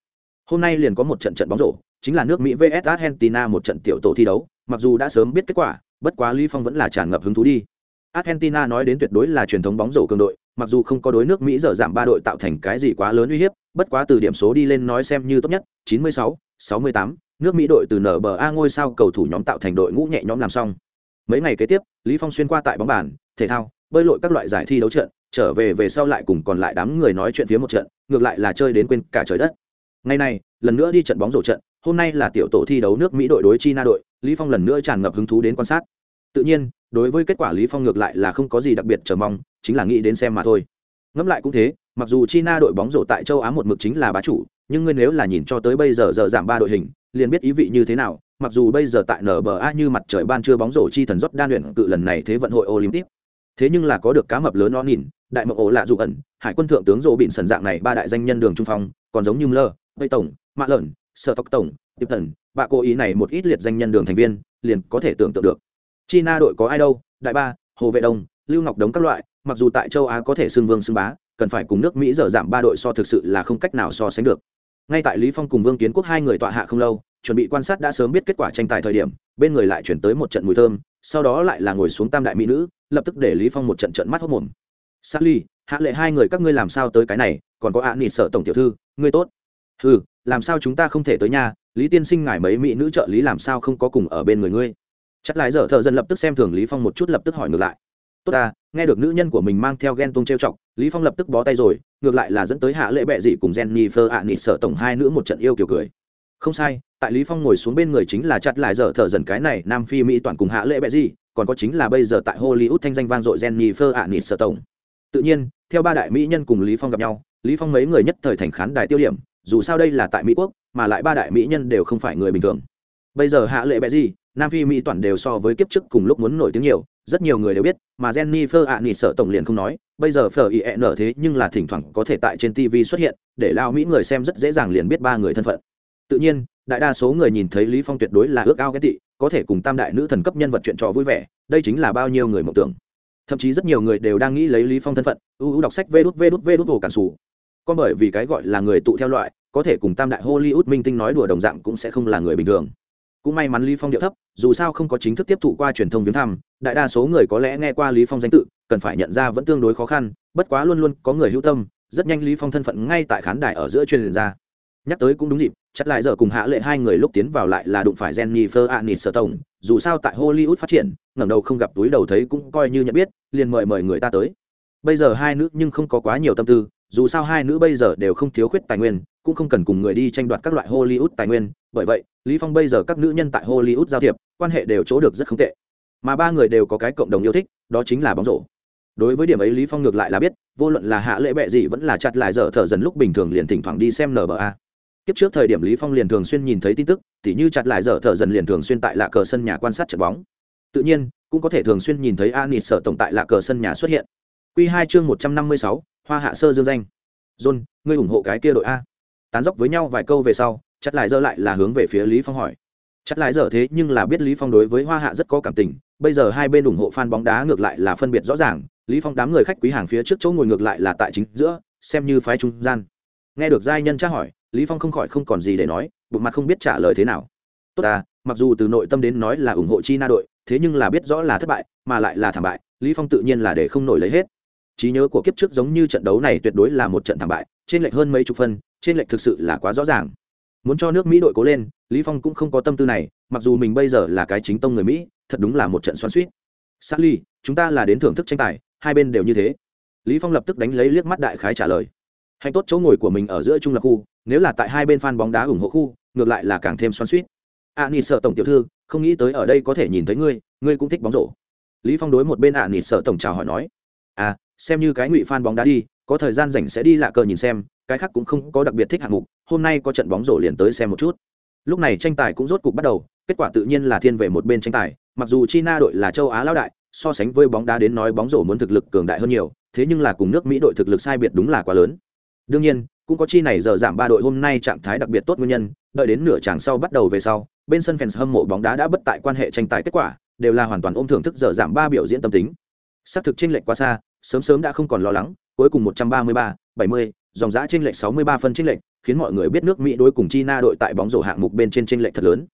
Hôm nay liền có một trận trận bóng rổ chính là nước mỹ vs argentina một trận tiểu tổ thi đấu mặc dù đã sớm biết kết quả bất quá lý phong vẫn là tràn ngập hứng thú đi. Argentina nói đến tuyệt đối là truyền thống bóng rổ cường đội mặc dù không có đối nước mỹ dở giảm ba đội tạo thành cái gì quá lớn uy hiếp bất quá từ điểm số đi lên nói xem như tốt nhất 96, 68, nước mỹ đội từ nở bờ a ngôi sao cầu thủ nhóm tạo thành đội ngũ nhẹ nhõm làm xong. Mấy ngày kế tiếp lý phong xuyên qua tại bóng bàn thể thao bơi lội các loại giải thi đấu trận trở về về sau lại cùng còn lại đám người nói chuyện phía một trận, ngược lại là chơi đến quên cả trời đất. Ngày này, lần nữa đi trận bóng rổ trận, hôm nay là tiểu tổ thi đấu nước mỹ đội đối china đội, lý phong lần nữa tràn ngập hứng thú đến quan sát. Tự nhiên, đối với kết quả lý phong ngược lại là không có gì đặc biệt chờ mong, chính là nghĩ đến xem mà thôi. Ngẫm lại cũng thế, mặc dù china đội bóng rổ tại châu á một mực chính là bá chủ, nhưng ngươi nếu là nhìn cho tới bây giờ giờ giảm ba đội hình, liền biết ý vị như thế nào, mặc dù bây giờ tại nba như mặt trời ban trưa bóng rổ chi thần rót đan luyện cự lần này thế vận hội olympic, thế nhưng là có được cá mập lớn nó nhìn đại mộng ổ lạ dù ẩn, hải quân thượng tướng rộ bịn sần dạng này ba đại danh nhân đường trung phong, còn giống như mlơ tây tổng, mạ lợn, sở tộc tổng tiếp thần bạ cố ý này một ít liệt danh nhân đường thành viên, liền có thể tưởng tượng được. China đội có ai đâu, đại ba, hồ vệ đông, lưu ngọc đống các loại, mặc dù tại châu á có thể xưng vương xưng bá, cần phải cùng nước mỹ dở giảm ba đội so thực sự là không cách nào so sánh được. Ngay tại lý phong cùng vương kiến quốc hai người tọa hạ không lâu, chuẩn bị quan sát đã sớm biết kết quả tranh tài thời điểm, bên người lại chuyển tới một trận mùi thơm, sau đó lại là ngồi xuống tam đại mỹ nữ, lập tức để lý phong một trận trận mắt hốt mồm. Sally, hạ lệ hai người các ngươi làm sao tới cái này còn có ạ nịt sợ tổng tiểu thư ngươi tốt. Ừ làm sao chúng ta không thể tới nhà lý tiên sinh ngài mấy mỹ nữ trợ lý làm sao không có cùng ở bên người ngươi? Chắc lại dở thợ dân lập tức xem thường lý phong một chút lập tức hỏi ngược lại. Tốt ta nghe được nữ nhân của mình mang theo ghen tung trêu chọc lý phong lập tức bó tay rồi ngược lại là dẫn tới hạ lệ bệ dị cùng jennifer ạ nịt sợ tổng hai nữ một trận yêu kiểu cười. Không sai tại lý phong ngồi xuống bên người chính là chặt lại dở thợ dần cái này nam phi mỹ toàn cùng hạ lệ bệ dị còn có chính là bây giờ tại hollywood thanh danh vang dội jennifer ạ nịt sợ tổng tự nhiên, theo ba đại mỹ nhân cùng lý phong gặp nhau, lý phong mấy người nhất thời thành khán đài tiêu điểm, dù sao đây là tại mỹ quốc, mà lại ba đại mỹ nhân đều không phải người bình thường. Bây giờ hạ lệ bệ gì nam phi mỹ toàn đều so với kiếp trước cùng lúc muốn nổi tiếng nhiều, rất nhiều người đều biết, mà jenny phơ ạ nỉ sợ tổng liền không nói, bây giờ phở ý ẹn nở thế nhưng là thỉnh thoảng có thể tại trên tv xuất hiện, để lao mỹ người xem rất dễ dàng liền biết ba người thân phận. Tự nhiên, đại đa số người nhìn thấy lý phong tuyệt đối là ước ao ghét tị, có thể cùng tam đại nữ thần cấp nhân vật chuyện trò vui vẻ, đây chính là bao nhiêu người mộng tưởng thậm chí rất nhiều người đều đang nghĩ lấy lý phong thân phận, ưu đọc sách vê đút vê đút vê đút hồ cản sủ. Con bởi vì cái gọi là người tụ theo loại, có thể cùng tam đại hollywood minh tinh nói đùa đồng dạng cũng sẽ không là người bình thường. Cũng may mắn lý phong điệu thấp, dù sao không có chính thức tiếp thụ qua truyền thông viếng thăm, đại đa số người có lẽ nghe qua lý phong danh tự, cần phải nhận ra vẫn tương đối khó khăn, bất quá luôn luôn có người hữu tâm, rất nhanh lý phong thân phận ngay tại khán đài ở giữa truyền ra. Nhắc tới cũng đúng dịp chặt lại giờ cùng hạ lệ hai người lúc tiến vào lại là đụng phải jennifer aniston. Dù sao tại hollywood phát triển, ngẩng đầu không gặp túi đầu thấy cũng coi như nhận biết, liền mời mời người ta tới. Bây giờ hai nữ nhưng không có quá nhiều tâm tư, dù sao hai nữ bây giờ đều không thiếu khuyết tài nguyên, cũng không cần cùng người đi tranh đoạt các loại hollywood tài nguyên. Bởi vậy, lý phong bây giờ các nữ nhân tại hollywood giao thiệp, quan hệ đều chỗ được rất không tệ. Mà ba người đều có cái cộng đồng yêu thích, đó chính là bóng rổ. Đối với điểm ấy lý phong ngược lại là biết, vô luận là hạ lệ bệ gì vẫn là chặt lại dở thở dần lúc bình thường liền thỉnh thoảng đi xem nba Kiếp trước thời điểm Lý Phong liền thường xuyên nhìn thấy tin tức, tỉ như chặt lại dở thở dần liền thường xuyên tại lạ cờ sân nhà quan sát trận bóng. Tự nhiên, cũng có thể thường xuyên nhìn thấy Anis sở tổng tại lạ cờ sân nhà xuất hiện. Quy 2 chương 156, Hoa Hạ sơ dương danh. John, ngươi ủng hộ cái kia đội a? Tán dốc với nhau vài câu về sau, chặt lại dở lại là hướng về phía Lý Phong hỏi. Chặt lại dở thế nhưng là biết Lý Phong đối với Hoa Hạ rất có cảm tình, bây giờ hai bên ủng hộ fan bóng đá ngược lại là phân biệt rõ ràng, Lý Phong đám người khách quý hàng phía trước chỗ ngồi ngược lại là tại chính giữa, xem như phái trung gian. Nghe được giai nhân tra hỏi, lý phong không khỏi không còn gì để nói bụng mặt không biết trả lời thế nào. Tốt à mặc dù từ nội tâm đến nói là ủng hộ chi na đội thế nhưng là biết rõ là thất bại mà lại là thảm bại lý phong tự nhiên là để không nổi lấy hết. Trí nhớ của kiếp trước giống như trận đấu này tuyệt đối là một trận thảm bại trên lệch hơn mấy chục phân trên lệch thực sự là quá rõ ràng. Muốn cho nước mỹ đội cố lên lý phong cũng không có tâm tư này mặc dù mình bây giờ là cái chính tông người mỹ thật đúng là một trận xoắn suýt Sally, chúng ta là đến thưởng thức tranh tài hai bên đều như thế. Lý phong lập tức đánh lấy liếc mắt đại khái trả lời. Hạnh tốt chỗ ngồi của mình ở giữa trung lập khu nếu là tại hai bên fan bóng đá ủng hộ khu ngược lại là càng thêm xoắn xuýt. a à, sợ tổng tiểu thư không nghĩ tới ở đây có thể nhìn thấy ngươi ngươi cũng thích bóng rổ. Lý phong đối một bên A à, sợ tổng chào hỏi nói à xem như cái ngụy fan bóng đá đi có thời gian rảnh sẽ đi lạ cờ nhìn xem cái khác cũng không có đặc biệt thích hạng mục hôm nay có trận bóng rổ liền tới xem một chút. Lúc này tranh tài cũng rốt cục bắt đầu kết quả tự nhiên là thiên về một bên tranh tài mặc dù china đội là châu á lão đại so sánh với bóng đá đến nói bóng rổ muốn thực lực cường đại hơn nhiều thế nhưng là cùng nước mỹ đội thực lực sai biệt đúng là quá lớn. Đương nhiên cũng có chi này giờ giảm ba đội hôm nay trạng thái đặc biệt tốt nguyên nhân đợi đến nửa tràng sau bắt đầu về sau bên sân fans hâm mộ bóng đá đã bất tại quan hệ tranh tài kết quả đều là hoàn toàn ôm thưởng thức giờ giảm ba biểu diễn tâm tính. Xác thực chênh lệch quá xa sớm sớm đã không còn lo lắng cuối cùng 133, 70, dòng giã chênh lệch 63 phân chênh lệch khiến mọi người biết nước mỹ đối cùng china đội tại bóng rổ hạng mục bên trên chênh lệch thật lớn.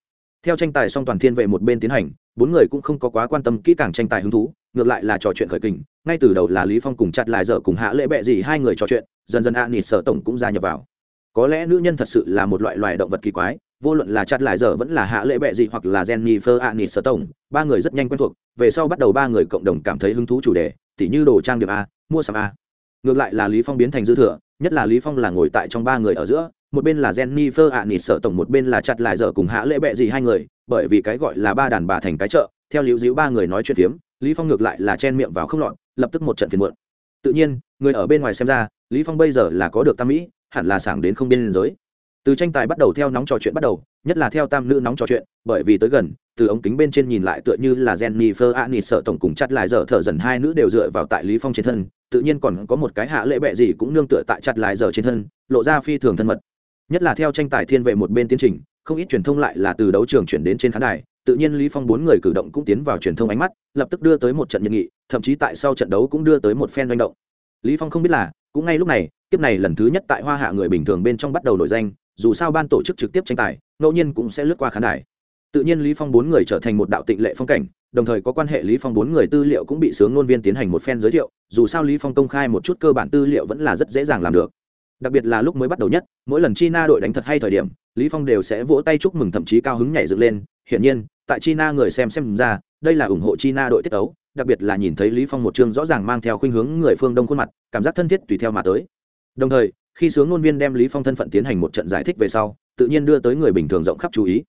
Theo tranh tài xong toàn thiên về một bên tiến hành bốn người cũng không có quá quan tâm kỹ càng tranh tài hứng thú ngược lại là trò chuyện khởi kình ngay từ đầu là lý phong cùng chặt lại dở cùng hạ lễ bệ gì hai người trò chuyện dần dần ạ nịt sở tổng cũng gia nhập vào. Có lẽ nữ nhân thật sự là một loại loài động vật kỳ quái, vô luận là chặt lại giờ vẫn là hạ lễ bệ Dị hoặc là jennifer ạ nịt sở tổng, ba người rất nhanh quen thuộc, về sau bắt đầu ba người cộng đồng cảm thấy hứng thú chủ đề, tỉ như đồ trang điểm a, mua sắm a. Ngược lại là lý phong biến thành dư thừa, nhất là lý phong là ngồi tại trong ba người ở giữa, một bên là Jennifer ạ nịt sở tổng, một bên là chặt lại giờ cùng hạ lễ bệ Dị hai người, bởi vì cái gọi là ba đàn bà thành cái chợ, theo liễu diễu ba người nói chuyện phiếm, lý phong ngược lại là chen miệng vào không lọt, lập tức một trận phiền muộn tự nhiên người ở bên ngoài xem ra lý phong bây giờ là có được tam mỹ hẳn là sảng đến không biên giới từ tranh tài bắt đầu theo nóng trò chuyện bắt đầu nhất là theo tam nữ nóng trò chuyện bởi vì tới gần từ ống kính bên trên nhìn lại tựa như là Jennifer anis sợ tổng cùng chặt lại dở thở dần hai nữ đều dựa vào tại Lý Phong trên thân, tự nhiên còn có một cái hạ lễ bệ gì cũng nương tựa tại chặt lại dở trên thân, lộ ra phi thường thân mật. Nhất là theo tranh tài thiên vệ một bên tiến trình, không ít truyền thông lại là từ đấu trường chuyển đến trên khán đài, tự nhiên Lý Phong bốn người cử động cũng tiến vào truyền thông ánh mắt, lập tức đưa tới một trận nhân nghị, thậm chí tại sau trận đấu cũng đưa tới một phen doanh động. Lý Phong không biết là, cũng ngay lúc này, kiếp này lần thứ nhất tại Hoa Hạ người bình thường bên trong bắt đầu nổi danh, dù sao ban tổ chức trực tiếp tranh tài, ngẫu nhiên cũng sẽ lướt qua khán đài tự nhiên lý phong bốn người trở thành một đạo tịnh lệ phong cảnh đồng thời có quan hệ lý phong bốn người tư liệu cũng bị sướng ngôn viên tiến hành một phen giới thiệu dù sao lý phong công khai một chút cơ bản tư liệu vẫn là rất dễ dàng làm được đặc biệt là lúc mới bắt đầu nhất, mỗi lần china đội đánh thật hay thời điểm, lý phong đều sẽ vỗ tay chúc mừng thậm chí cao hứng nhảy dựng lên. Hiển nhiên, tại china người xem xem ra, đây là ủng hộ china đội tiết tấu, đặc biệt là nhìn thấy lý phong một chương rõ ràng mang theo khuynh hướng người phương đông khuôn mặt, cảm giác thân thiết tùy theo mà tới. Đồng thời, khi sướng ngôn viên đem lý phong thân phận tiến hành một trận giải thích về sau, tự nhiên đưa tới người bình thường rộng khắp chú ý.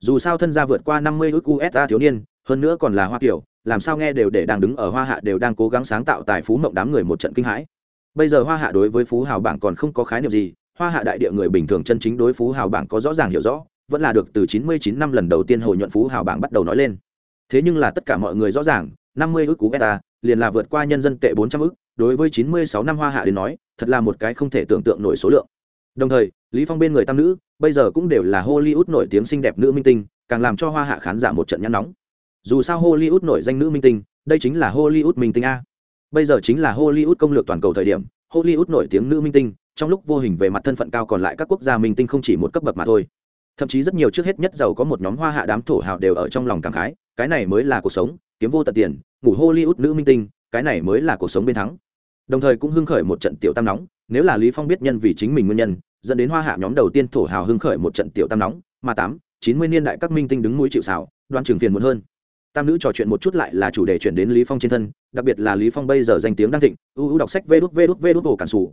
Dù sao thân gia vượt qua năm mươi ước usa thiếu niên, hơn nữa còn là hoa kiểu làm sao nghe đều để đang đứng ở hoa hạ đều đang cố gắng sáng tạo tài phú mộng đám người một trận kinh hãi bây giờ hoa hạ đối với phú hào bảng còn không có khái niệm gì, hoa hạ đại địa người bình thường chân chính đối phú hào bảng có rõ ràng hiểu rõ, vẫn là được từ 99 năm lần đầu tiên hồi nhuận phú hào bảng bắt đầu nói lên. Thế nhưng là tất cả mọi người rõ ràng 50 ước cú beta, liền là vượt qua nhân dân tệ 400 ước, đối với 96 năm hoa hạ đến nói, thật là một cái không thể tưởng tượng nổi số lượng. Đồng thời, lý phong bên người tam nữ, bây giờ cũng đều là hollywood nổi tiếng xinh đẹp nữ minh tinh, càng làm cho hoa hạ khán giả một trận nhăn nóng. Dù sao hollywood nổi danh nữ minh tinh, đây chính là hollywood minh tinh a bây giờ chính là hollywood công lược toàn cầu thời điểm, hollywood nổi tiếng nữ minh tinh, trong lúc vô hình về mặt thân phận cao còn lại các quốc gia minh tinh không chỉ một cấp bậc mà thôi. Thậm chí rất nhiều trước hết nhất giàu có một nhóm hoa hạ đám thổ hào đều ở trong lòng cảm khái, cái này mới là cuộc sống, kiếm vô tận tiền, ngủ hollywood nữ minh tinh, cái này mới là cuộc sống bên thắng. Đồng thời cũng hưng khởi một trận tiểu tam nóng, nếu là lý phong biết nhân vì chính mình nguyên nhân, dẫn đến hoa hạ nhóm đầu tiên thổ hào hưng khởi một trận tiểu tam nóng, mà tám, chín mươi niên đại các minh tinh đứng mũi chịu xào đoan trường phiền muộn hơn tam nữ trò chuyện một chút lại là chủ đề chuyển đến lý phong trên thân, đặc biệt là lý phong bây giờ danh tiếng đang thịnh ưu ưu đọc sách vê đút vê đút vê đút hồ cản sủ.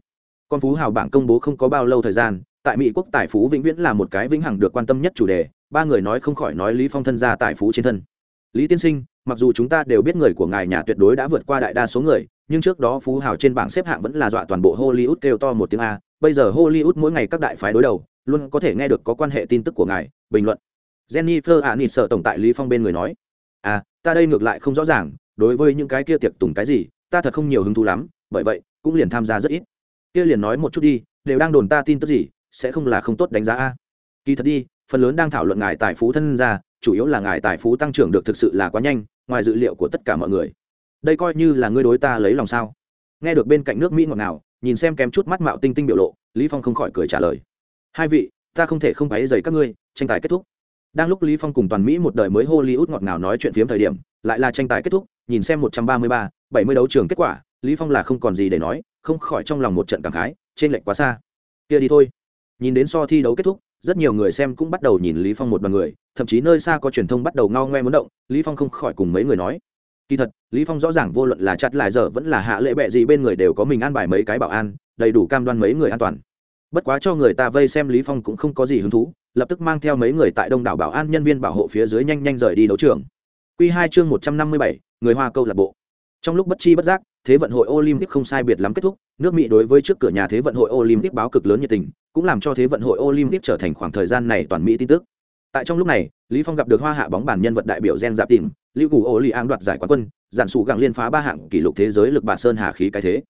Con phú hào bảng công bố không có bao lâu thời gian, tại mỹ quốc tài phú vĩnh viễn là một cái vĩnh hằng được quan tâm nhất chủ đề, ba người nói không khỏi nói lý phong thân gia tài phú trên thân. Lý tiên sinh, mặc dù chúng ta đều biết người của ngài nhà tuyệt đối đã vượt qua đại đa số người, nhưng trước đó phú hào trên bảng xếp hạng vẫn là dọa toàn bộ hollywood kêu to một tiếng a, bây giờ hollywood mỗi ngày các đại phái đối đầu, luôn có thể nghe được có quan hệ tin tức của ngài, bình luận. Jennifer a nịt sợ tổng tại lý phong bên người nói à ta đây ngược lại không rõ ràng, đối với những cái kia tiệc tùng cái gì, ta thật không nhiều hứng thú lắm, bởi vậy, cũng liền tham gia rất ít. Kia liền nói một chút đi, đều đang đồn ta tin tức gì, sẽ không là không tốt đánh giá a. Kỳ thật đi, phần lớn đang thảo luận ngài tài phú thân ra, chủ yếu là ngài tài phú tăng trưởng được thực sự là quá nhanh, ngoài dự liệu của tất cả mọi người. Đây coi như là ngươi đối ta lấy lòng sao? Nghe được bên cạnh nước mỹ ngọt nào nhìn xem kém chút mắt mạo tinh tinh biểu lộ, lý phong không khỏi cười trả lời. Hai vị, ta không thể không váy dày các ngươi, tranh tài kết thúc đang lúc lý phong cùng toàn mỹ một đời mới hollywood ngọt ngào nói chuyện phiếm thời điểm, lại là tranh tài kết thúc, nhìn xem một trăm ba mươi ba, bảy mươi đấu trường kết quả, lý phong là không còn gì để nói, không khỏi trong lòng một trận cảm khái, trên lệnh quá xa. Kia đi thôi. Nhìn đến so thi đấu kết thúc, rất nhiều người xem cũng bắt đầu nhìn lý phong một bằng người, thậm chí nơi xa có truyền thông bắt đầu ngao ngoe muốn động, lý phong không khỏi cùng mấy người nói. Kỳ thật, lý phong rõ ràng vô luận là chặt lại giờ vẫn là hạ lệ bệ gì bên người đều có mình an bài mấy cái bảo an, đầy đủ cam đoan mấy người an toàn bất quá cho người ta vây xem lý phong cũng không có gì hứng thú lập tức mang theo mấy người tại đông đảo bảo an nhân viên bảo hộ phía dưới nhanh nhanh rời đi đấu trường. Quy hai chương một trăm năm mươi bảy, người hoa câu lạc bộ. Trong lúc bất chi bất giác thế vận hội olympic không sai biệt lắm kết thúc nước mỹ đối với trước cửa nhà thế vận hội olympic báo cực lớn nhiệt tình cũng làm cho thế vận hội olympic trở thành khoảng thời gian này toàn mỹ tin tức. Tại trong lúc này lý phong gặp được hoa hạ bóng bàn nhân vật đại biểu gen dạp tìm lưu cù ô li an đoạt giải quán quân giản sụ gặng liên phá ba hạng kỷ lục thế giới lực bản sơn hà khí cái thế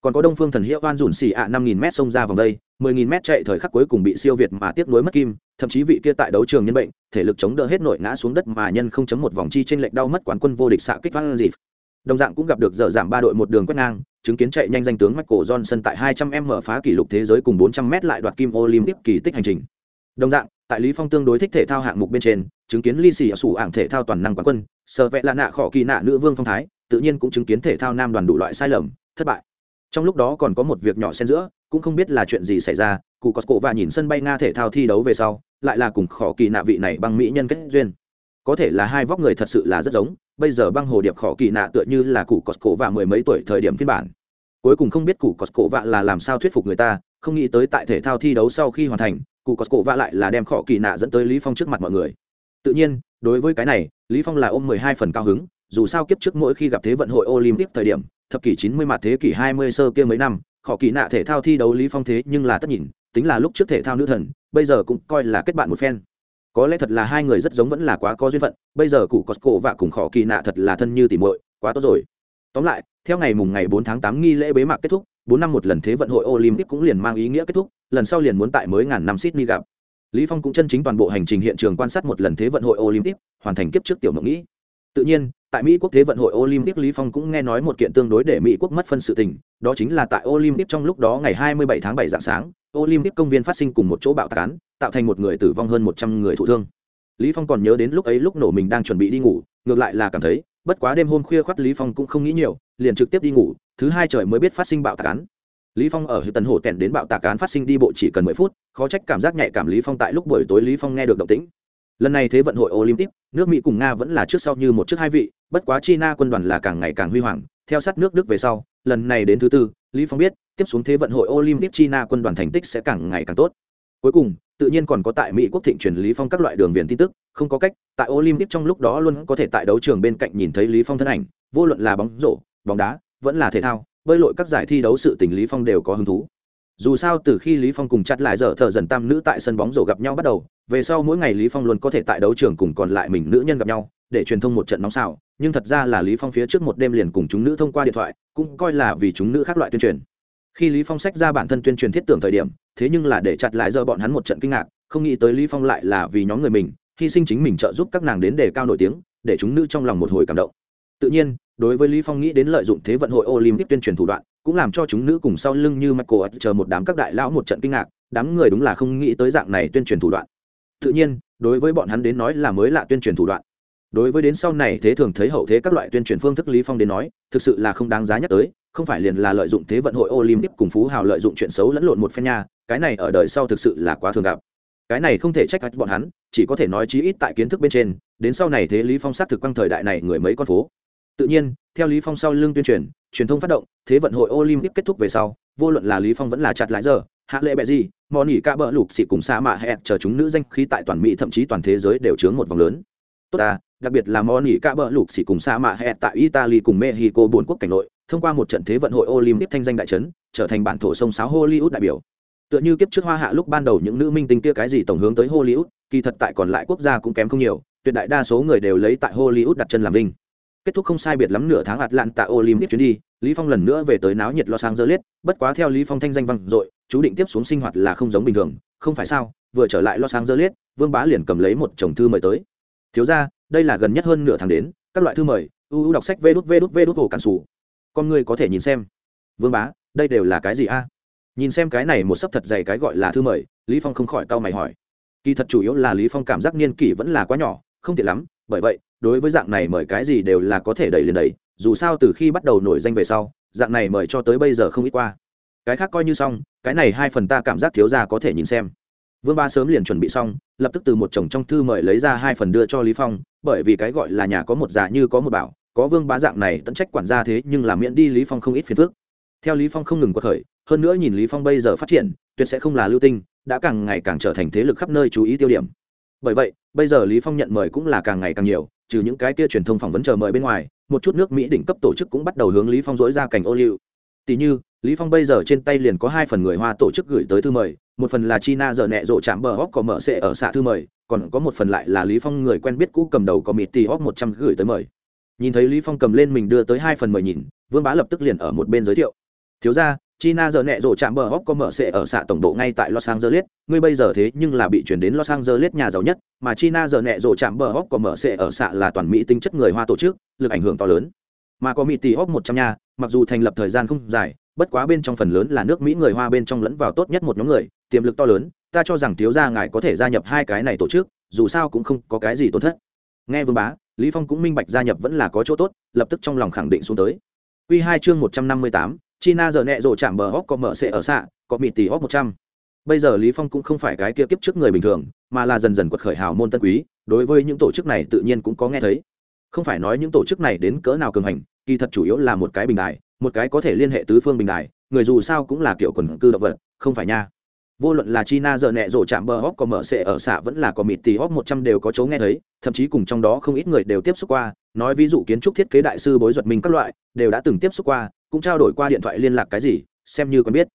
còn có đông phương thần hiệu oan dùn xì ạ năm nghìn m xông ra vòng đây, mười nghìn m chạy thời khắc cuối cùng bị siêu việt mà tiếc nối mất kim, thậm chí vị kia tại đấu trường nhân bệnh, thể lực chống đỡ hết nội ngã xuống đất mà nhân không chấm một vòng chi trên lệnh đau mất quán quân vô địch xạ kích văn dịp. Đồng dạng cũng gặp được dở giảm ba đội một đường quét ngang, chứng kiến chạy nhanh danh tướng michael johnson tại 200 m phá kỷ lục thế giới cùng 400 m lại đoạt kim olympic kỳ tích hành trình. Đồng dạng, tại lý phong tương đối thích thể thao hạng mục bên trên, chứng kiến ly xì ở sủ ảng thể thao toàn năng quán quân sở vẽ là nạ khỏ kỳ nạ nữ vương phong thái, tự nhiên cũng chứng kiến thể thao nam đoàn đủ loại sai lầm, thất bại trong lúc đó còn có một việc nhỏ xen giữa, cũng không biết là chuyện gì xảy ra, cụ cosco và nhìn sân bay nga thể thao thi đấu về sau, lại là cùng khỏ kỳ nạ vị này băng mỹ nhân kết duyên. Có thể là hai vóc người thật sự là rất giống, bây giờ băng hồ điệp khỏ kỳ nạ tựa như là cụ cosco và mười mấy tuổi thời điểm phiên bản. Cuối cùng không biết cụ cosco vạ là làm sao thuyết phục người ta, không nghĩ tới tại thể thao thi đấu sau khi hoàn thành, cụ cosco vạ lại là đem khỏ kỳ nạ dẫn tới lý phong trước mặt mọi người. Tự nhiên, đối với cái này, lý phong là ôm mười hai phần cao hứng, dù sao kiếp trước mỗi khi gặp thế vận hội olympic thời điểm thập kỷ chín mươi mặt thế kỷ hai mươi sơ kia mấy năm khỏ kỳ nạ thể thao thi đấu lý phong thế nhưng là tất nhìn, tính là lúc trước thể thao nữ thần, bây giờ cũng coi là kết bạn một phen. Có lẽ thật là hai người rất giống vẫn là quá có duyên phận, bây giờ cụ cosco và cùng khỏ kỳ nạ thật là thân như tỉ muội, quá tốt rồi. Tóm lại, theo ngày mùng ngày 4 tháng 8 nghi lễ bế mạc kết thúc 4 năm một lần thế vận hội olympic cũng liền mang ý nghĩa kết thúc, lần sau liền muốn tại mới ngàn năm sydney gặp. Lý phong cũng chân chính toàn bộ hành trình hiện trường quan sát một lần thế vận hội olympic, hoàn thành kiếp trước tiểu mộng nghĩ. Tự nhiên tại mỹ quốc thế vận hội olympic, lý phong cũng nghe nói một kiện tương đối để mỹ quốc mất phân sự tình, đó chính là tại olympic trong lúc đó ngày 27 tháng 7 dạng sáng, olympic công viên phát sinh cùng một chỗ bạo tán, tạo thành một người tử vong hơn 100 người thụ thương. Lý phong còn nhớ đến lúc ấy lúc nổ mình đang chuẩn bị đi ngủ, ngược lại là cảm thấy, bất quá đêm hôm khuya khoắt lý phong cũng không nghĩ nhiều, liền trực tiếp đi ngủ, thứ hai trời mới biết phát sinh bạo tán. Lý phong ở tần hồ tèn đến bạo tạc án phát sinh đi bộ chỉ cần mười phút, khó trách cảm giác nhạy cảm lý phong tại lúc buổi tối lý phong nghe được động tĩnh lần này thế vận hội olympic, nước mỹ cùng nga vẫn là trước sau như một trước hai vị, bất quá china quân đoàn là càng ngày càng huy hoàng. Theo sát nước đức về sau, lần này đến thứ tư, lý phong biết, tiếp xuống thế vận hội olympic china quân đoàn thành tích sẽ càng ngày càng tốt. Cuối cùng, tự nhiên còn có tại mỹ quốc thịnh truyền lý phong các loại đường viền tin tức, không có cách, tại olympic trong lúc đó luôn có thể tại đấu trường bên cạnh nhìn thấy lý phong thân ảnh, vô luận là bóng rổ, bóng đá, vẫn là thể thao, bơi lội các giải thi đấu sự tình lý phong đều có hứng thú dù sao từ khi lý phong cùng chặt lại giờ thợ dần tam nữ tại sân bóng rổ gặp nhau bắt đầu, về sau mỗi ngày lý phong luôn có thể tại đấu trường cùng còn lại mình nữ nhân gặp nhau, để truyền thông một trận nóng xào. Nhưng thật ra là lý phong phía trước một đêm liền cùng chúng nữ thông qua điện thoại, cũng coi là vì chúng nữ khác loại tuyên truyền. Khi lý phong sách ra bản thân tuyên truyền thiết tưởng thời điểm, thế nhưng là để chặt lại giờ bọn hắn một trận kinh ngạc, không nghĩ tới lý phong lại là vì nhóm người mình, hy sinh chính mình trợ giúp các nàng đến đề cao nổi tiếng, để chúng nữ trong lòng một hồi cảm động tự nhiên, đối với lý phong nghĩ đến lợi dụng thế vận hội olympic tuyên truyền thủ đoạn, cũng làm cho chúng nữ cùng sau lưng như michael chờ một đám các đại lão một trận kinh ngạc, đám người đúng là không nghĩ tới dạng này tuyên truyền thủ đoạn. Tự nhiên, đối với bọn hắn đến nói là mới lạ tuyên truyền thủ đoạn. Đối với đến sau này thế thường thấy hậu thế các loại tuyên truyền phương thức lý phong đến nói, thực sự là không đáng giá nhắc tới, không phải liền là lợi dụng thế vận hội olympic cùng phú hào lợi dụng chuyện xấu lẫn lộn một phen nha, cái này ở đời sau thực sự là quá thường gặp. Cái này không thể trách bọn hắn, chỉ có thể nói chí ít tại kiến thức bên trên, đến sau này thế lý phong xác thực quang thời đại này người mấy con phố tự nhiên theo lý phong sau lưng tuyên truyền truyền thông phát động thế vận hội olympic kết thúc về sau vô luận là lý phong vẫn là chặt lại giờ hạ lệ bẹ gì mò nhỉ cả bỡ lục xị cùng xa mạ hẹn chờ chúng nữ danh khí tại toàn mỹ thậm chí toàn thế giới đều chướng một vòng lớn. Tốt ta đặc biệt là mò nhỉ cả bỡ lục xị cùng xa mạ hẹn tại italy cùng mexico bốn quốc cảnh nội thông qua một trận thế vận hội olympic thanh danh đại chấn, trở thành bản thổ sông sáo hollywood đại biểu. Tựa như kiếp trước hoa hạ lúc ban đầu những nữ minh tinh kia cái gì tổng hướng tới hollywood kỳ thật tại còn lại quốc gia cũng kém không nhiều tuyệt đại đa số người đều lấy tại hollywood đặt chân làm vinh kết thúc không sai biệt lắm nửa tháng ạt lạn tại olympic chuyến đi, lý phong lần nữa về tới náo nhiệt los angeles, bất quá theo lý phong thanh danh vang dội, chú định tiếp xuống sinh hoạt là không giống bình thường, không phải sao, vừa trở lại los angeles, vương bá liền cầm lấy một chồng thư mời tới. Thiếu ra đây là gần nhất hơn nửa tháng đến, các loại thư mời uu đọc sách vê đút vê đút vê đút hồ cản sủ. Con người có thể nhìn xem. Vương bá, đây đều là cái gì a? Nhìn xem cái này một sấp thật dày cái gọi là thư mời, lý phong không khỏi cau mày hỏi. Kỳ thật chủ yếu là lý phong cảm giác niên kỷ vẫn là quá nhỏ, không tiện lắm, bởi vậy đối với dạng này mời cái gì đều là có thể đẩy liền đẩy, dù sao từ khi bắt đầu nổi danh về sau, dạng này mời cho tới bây giờ không ít qua. Cái khác coi như xong, cái này hai phần ta cảm giác thiếu ra có thể nhìn xem. Vương ba sớm liền chuẩn bị xong, lập tức từ một chồng trong thư mời lấy ra hai phần đưa cho lý phong, bởi vì cái gọi là nhà có một già như có một bảo, có vương bá dạng này tận trách quản gia thế nhưng là miễn đi lý phong không ít phiền phức. Theo lý phong không ngừng quật khởi, hơn nữa nhìn lý phong bây giờ phát triển, tuyệt sẽ không là lưu tinh, đã càng ngày càng trở thành thế lực khắp nơi chú ý tiêu điểm. Bởi vậy, bây giờ lý phong nhận mời cũng là càng ngày càng nhiều trừ những cái kia truyền thông phỏng vấn chờ mời bên ngoài, một chút nước mỹ đỉnh cấp tổ chức cũng bắt đầu hướng lý phong dỗi ra cảnh ô liu. Tỷ như, lý phong bây giờ trên tay liền có hai phần người hoa tổ chức gửi tới thư mời, một phần là china giờ nẹ rộ chạm bờ hóc có mở sẽ ở xạ thư mời, còn có một phần lại là lý phong người quen biết cũ cầm đầu có mịt tì hóc một trăm gửi tới mời. Nhìn thấy lý phong cầm lên mình đưa tới hai phần mời nhìn, vương bá lập tức liền ở một bên giới thiệu. Thiếu ra China giờ nẹ rổ chạm bờ hốc có mở sẽ ở xã tổng bộ ngay tại Los Angeles, ngươi bây giờ thế nhưng là bị chuyển đến Los Angeles nhà giàu nhất, mà China giờ nẹ rổ chạm bờ hốc có mở sẽ ở xã là toàn Mỹ tinh chất người Hoa tổ chức, lực ảnh hưởng to lớn. Mà có Mỹ tỷ hốc 100 nhà, mặc dù thành lập thời gian không dài, bất quá bên trong phần lớn là nước Mỹ người Hoa bên trong lẫn vào tốt nhất một nhóm người, tiềm lực to lớn, ta cho rằng thiếu gia ngài có thể gia nhập hai cái này tổ chức, dù sao cũng không có cái gì tổn thất. Nghe Vương Bá, Lý Phong cũng minh bạch gia nhập vẫn là có chỗ tốt, lập tức trong lòng khẳng định xuống tới. Quy 2 chương 158, china giờ nẹ rộ chạm bờ hóc có mở sẽ ở xạ, có mịt tỷ hóc một trăm. Bây giờ lý phong cũng không phải cái kia kiếp trước người bình thường, mà là dần dần quật khởi hào môn tân quý, đối với những tổ chức này tự nhiên cũng có nghe thấy. Không phải nói những tổ chức này đến cỡ nào cường hành, kỳ thật chủ yếu là một cái bình đài, một cái có thể liên hệ tứ phương bình đài, người dù sao cũng là kiểu quần cư động vật, không phải nha. Vô luận là china giờ nẹ rổ chạm bờ hóc có mở sệ ở xạ vẫn là có mịt tì hóc một trăm đều có chỗ nghe thấy, thậm chí cùng trong đó không ít người đều tiếp xúc qua nói ví dụ kiến trúc thiết kế đại sư bối duật minh các loại, đều đã từng tiếp xúc qua, cũng trao đổi qua điện thoại liên lạc cái gì, xem như quen biết.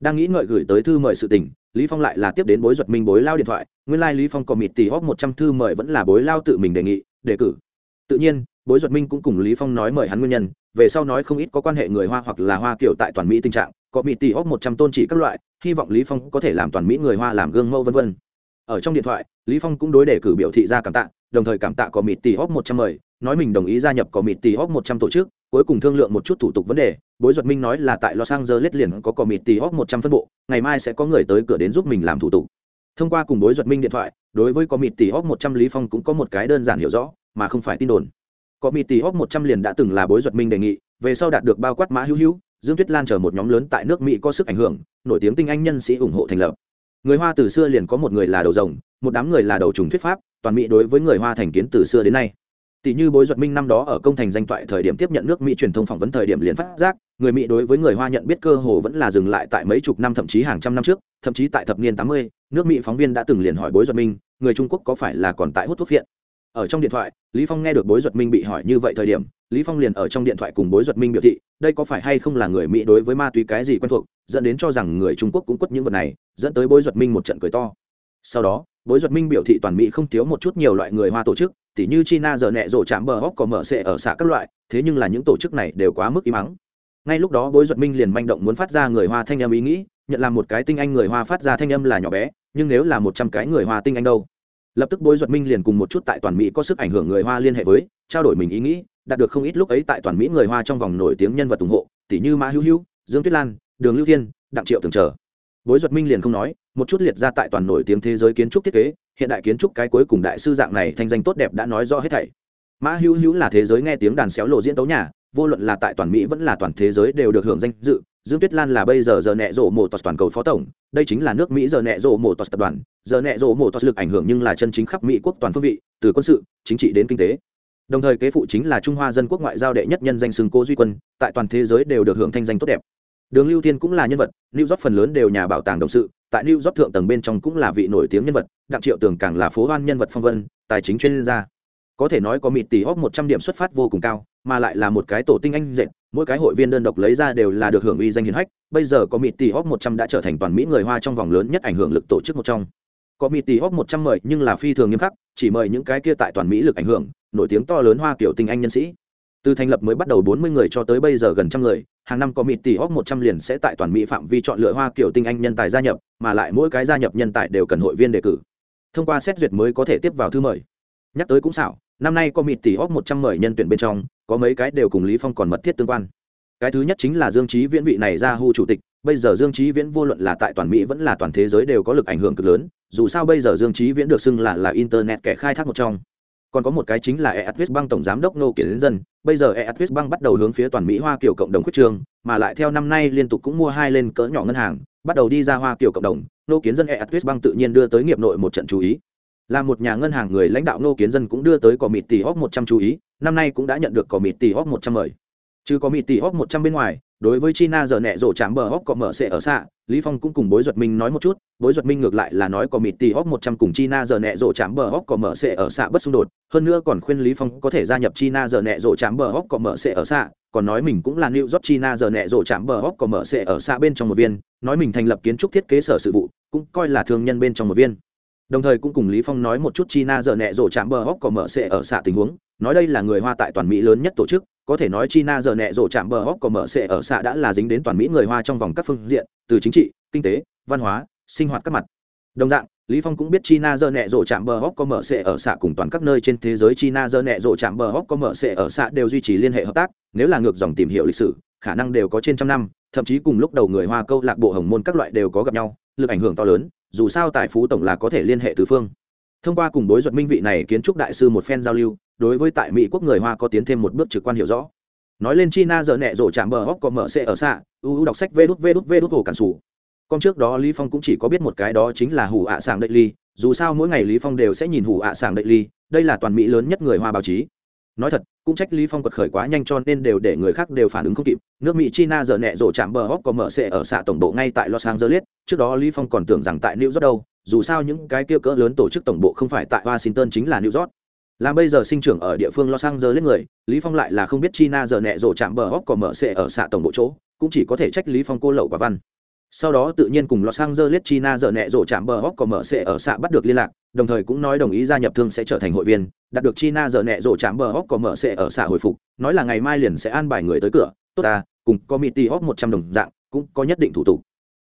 Đang nghĩ ngợi gửi tới thư mời sự tình, lý phong lại là tiếp đến bối duật minh bối lao điện thoại, nguyên lai like lý phong có mịt tỷ hóc một trăm thư mời vẫn là bối lao tự mình đề nghị, đề cử. Tự nhiên, bối duật minh cũng cùng lý phong nói mời hắn nguyên nhân, về sau nói không ít có quan hệ người hoa hoặc là hoa kiểu tại toàn mỹ tình trạng, có mỹ tỷ hóc một trăm tôn chỉ các loại, hy vọng lý phong có thể làm toàn mỹ người hoa làm gương mẫu vân vân. Ở trong điện thoại, lý phong cũng đối đề cử biểu thị ra cảm tạ, đồng thời cảm tạ có mỹ tỷ hóc một trăm mời nói mình đồng ý gia nhập có mịt tỷ hóc một trăm tổ chức, cuối cùng thương lượng một chút thủ tục vấn đề. Bối duật minh nói là tại los angeles liền có có mịt tỷ hóc một trăm phân bộ, ngày mai sẽ có người tới cửa đến giúp mình làm thủ tục. Thông qua cùng bối duật minh điện thoại, đối với có mịt tỷ hóc một trăm lý phong cũng có một cái đơn giản hiểu rõ, mà không phải tin đồn. Có mịt tỷ hóc một trăm liền đã từng là bối duật minh đề nghị, về sau đạt được bao quát mã hữu hữu, dương tuyết lan chờ một nhóm lớn tại nước mỹ có sức ảnh hưởng, nổi tiếng tinh anh nhân sĩ ủng hộ thành lập. Người hoa từ xưa liền có một người là đầu rồng, một đám người là đầu trùng thuyết pháp, toàn mỹ đối với người hoa thành kiến từ xưa đến nay tỷ như bối duật minh năm đó ở công thành danh toại thời điểm tiếp nhận nước mỹ truyền thông phỏng vấn thời điểm liền phát giác, người mỹ đối với người hoa nhận biết cơ hồ vẫn là dừng lại tại mấy chục năm thậm chí hàng trăm năm trước, thậm chí tại thập niên tám mươi, nước mỹ phóng viên đã từng liền hỏi bối duật minh, người trung quốc có phải là còn tại hút thuốc viện ở trong điện thoại, lý phong nghe được bối duật minh bị hỏi như vậy thời điểm, lý phong liền ở trong điện thoại cùng bối duật minh biểu thị, đây có phải hay không là người mỹ đối với ma túy cái gì quen thuộc, dẫn đến cho rằng người trung quốc cũng quất những vật này, dẫn tới bối duật minh một trận cười to. Sau đó, bối duật minh biểu thị toàn mỹ không thiếu một chút nhiều loại người hoa tổ chức tỉ như china giờ nẹ rổ chạm bờ hóc có mở sệ ở xạ các loại, thế nhưng là những tổ chức này đều quá mức im mắng ngay lúc đó bối duật minh liền manh động muốn phát ra người hoa thanh âm ý nghĩ, nhận làm một cái tinh anh người hoa phát ra thanh âm là nhỏ bé, nhưng nếu là một trăm cái người hoa tinh anh đâu? Lập tức bối duật minh liền cùng một chút tại toàn mỹ có sức ảnh hưởng người hoa liên hệ với, trao đổi mình ý nghĩ, đạt được không ít lúc ấy tại toàn mỹ người hoa trong vòng nổi tiếng nhân vật ủng hộ tỷ như mã hữu hữu, dương tuyết lan, đường lưu thiên, đặng triệu tường trở bối duật minh liền không nói, một chút liệt ra tại toàn nổi tiếng thế giới kiến trúc thiết kế, hiện đại kiến trúc cái cuối cùng đại sư dạng này thanh danh tốt đẹp đã nói rõ hết thảy. Mã hữu hữu là thế giới nghe tiếng đàn xéo lộ diễn tấu nhà, vô luận là tại toàn mỹ vẫn là toàn thế giới đều được hưởng danh dự. Dương tuyết lan là bây giờ giờ nẹ rộ mổ toàn cầu phó tổng, đây chính là nước mỹ giờ nẹ rộ toàn tập đoàn. Giờ nẹ rộ toàn lực ảnh hưởng nhưng là chân chính khắp mỹ quốc toàn phương vị, từ quân sự, chính trị đến kinh tế. Đồng thời kế phụ chính là trung hoa dân quốc ngoại giao đệ nhất nhân danh xưng cố duy quân, tại toàn thế giới đều được hưởng thanh danh tốt đẹp đường lưu thiên cũng là nhân vật, new york phần lớn đều nhà bảo tàng đồng sự, tại new york thượng tầng bên trong cũng là vị nổi tiếng nhân vật, đặng triệu tường càng là phố hoan nhân vật phong vân, tài chính chuyên gia. Có thể nói có mịt tỷ hóc một trăm điểm xuất phát vô cùng cao, mà lại là một cái tổ tinh anh dệt, mỗi cái hội viên đơn độc lấy ra đều là được hưởng uy danh hiển hách, bây giờ có mịt tỷ hóc một trăm đã trở thành toàn mỹ người hoa trong vòng lớn nhất ảnh hưởng lực tổ chức một trong. Có mịt tỷ hóc một trăm mời nhưng là phi thường nghiêm khắc, chỉ mời những cái kia tại toàn mỹ lực ảnh hưởng, nổi tiếng to lớn hoa kiểu tinh anh nhân sĩ từ thành lập mới bắt đầu bốn mươi người cho tới bây giờ gần trăm người, hàng năm có mịt tỷ hóc một trăm liền sẽ tại toàn mỹ phạm vi chọn lựa hoa kiểu tinh anh nhân tài gia nhập, mà lại mỗi cái gia nhập nhân tài đều cần hội viên đề cử. Thông qua xét duyệt mới có thể tiếp vào thư mời. Nhắc tới cũng xảo, năm nay có mịt tỷ hóc một trăm mời nhân tuyển bên trong, có mấy cái đều cùng lý phong còn mật thiết tương quan. Cái thứ nhất chính là dương trí viễn vị này ra hu chủ tịch, bây giờ dương trí viễn vô luận là tại toàn mỹ vẫn là toàn thế giới đều có lực ảnh hưởng cực lớn, dù sao bây giờ dương trí viễn được xưng là là internet kẻ khai thác một trong còn có một cái chính là eatwest băng tổng giám đốc nô kiến dân. Bây giờ eatwest băng bắt đầu hướng phía toàn mỹ hoa kiểu cộng đồng khuyết trường, mà lại theo năm nay liên tục cũng mua hai lên cỡ nhỏ ngân hàng, bắt đầu đi ra hoa kiểu cộng đồng. Nô kiến dân eatwest băng tự nhiên đưa tới nghiệp nội một trận chú ý. Là một nhà ngân hàng người lãnh đạo nô kiến dân cũng đưa tới cỏ mịt tỷ hốc một trăm chú ý, năm nay cũng đã nhận được cỏ mịt tỷ hốc một trăm mời. Chứ có mịt tỷ hốc một trăm bên ngoài đối với china giờ nẹ rổ chạm bờ hóc có mở sẽ ở xạ lý phong cũng cùng bối duật minh nói một chút. Bối duật minh ngược lại là nói có mịt tỷ hóc một trăm cùng china giờ nẹ rổ chạm bờ hóc có mở sẽ ở xạ bất xung đột. Hơn nữa còn khuyên lý phong có thể gia nhập china giờ nẹ rổ chạm bờ hóc có mở sẽ ở xạ còn nói mình cũng là new york china giờ nẹ rổ chạm bờ hóc có mở sẽ ở xạ bên trong một viên, nói mình thành lập kiến trúc thiết kế sở sự vụ, cũng coi là thương nhân bên trong một viên. Đồng thời cũng cùng lý phong nói một chút china giờ nẹ rổ chạm bờ hóc có mở sẽ ở xạ tình huống, nói đây là người hoa tại toàn mỹ lớn nhất tổ chức có thể nói china giờ nẹ rổ chạm bờ hóc có mở sẽ ở xạ đã là dính đến toàn mỹ người hoa trong vòng các phương diện, từ chính trị, kinh tế, văn hóa, sinh hoạt các mặt. Đồng dạng, lý phong cũng biết china giờ nẹ rổ chạm bờ hóc có mở sẽ ở xạ cùng toàn các nơi trên thế giới china giờ nẹ rổ chạm bờ hóc có mở sẽ ở xạ đều duy trì liên hệ hợp tác, nếu là ngược dòng tìm hiểu lịch sử, khả năng đều có trên trăm năm, thậm chí cùng lúc đầu người hoa câu lạc bộ hồng môn các loại đều có gặp nhau, lực ảnh hưởng to lớn, dù sao tài phú tổng là có thể liên hệ tứ phương thông qua cùng đối duật minh vị này kiến trúc đại sư một phen giao lưu, đối với tại mỹ quốc người hoa có tiến thêm một bước trực quan hiểu rõ. Nói lên china giờ nẹ rổ chạm bờ hóc có mở xe ở xạ ưu đọc sách vê đút vê đút vê đút hồ cản sủ. Con trước đó lý phong cũng chỉ có biết một cái đó chính là hủ ạ sàng đậy ly, dù sao mỗi ngày lý phong đều sẽ nhìn hủ ạ sàng đậy ly, đây là toàn mỹ lớn nhất người hoa báo chí. Nói thật, cũng trách lý phong quật khởi quá nhanh cho nên đều để người khác đều phản ứng không kịp. Nước mỹ china giờ nẹ rổ chạm bờ hóc có mở xe ở xạ tổng bộ ngay tại los angeles, trước đó lý phong còn tưởng rằng tại new york đâu dù sao những cái kia cỡ lớn tổ chức tổng bộ không phải tại washington chính là new york. Làm bây giờ sinh trưởng ở địa phương los angeles người, lý phong lại là không biết china giờ nẹ rổ chạm bờ hốc có mở sẽ ở xạ tổng bộ chỗ, cũng chỉ có thể trách lý phong cô lậu quả văn. Sau đó tự nhiên cùng los angeles china giờ nẹ rổ chạm bờ hốc có mở sẽ ở xạ bắt được liên lạc, đồng thời cũng nói đồng ý gia nhập thương sẽ trở thành hội viên, đạt được china giờ nẹ rổ chạm bờ hốc có mở sẽ ở xạ hồi phục, nói là ngày mai liền sẽ an bài người tới cửa, tốt ta, cùng committee hốc một trăm đồng dạng, cũng có nhất định thủ tục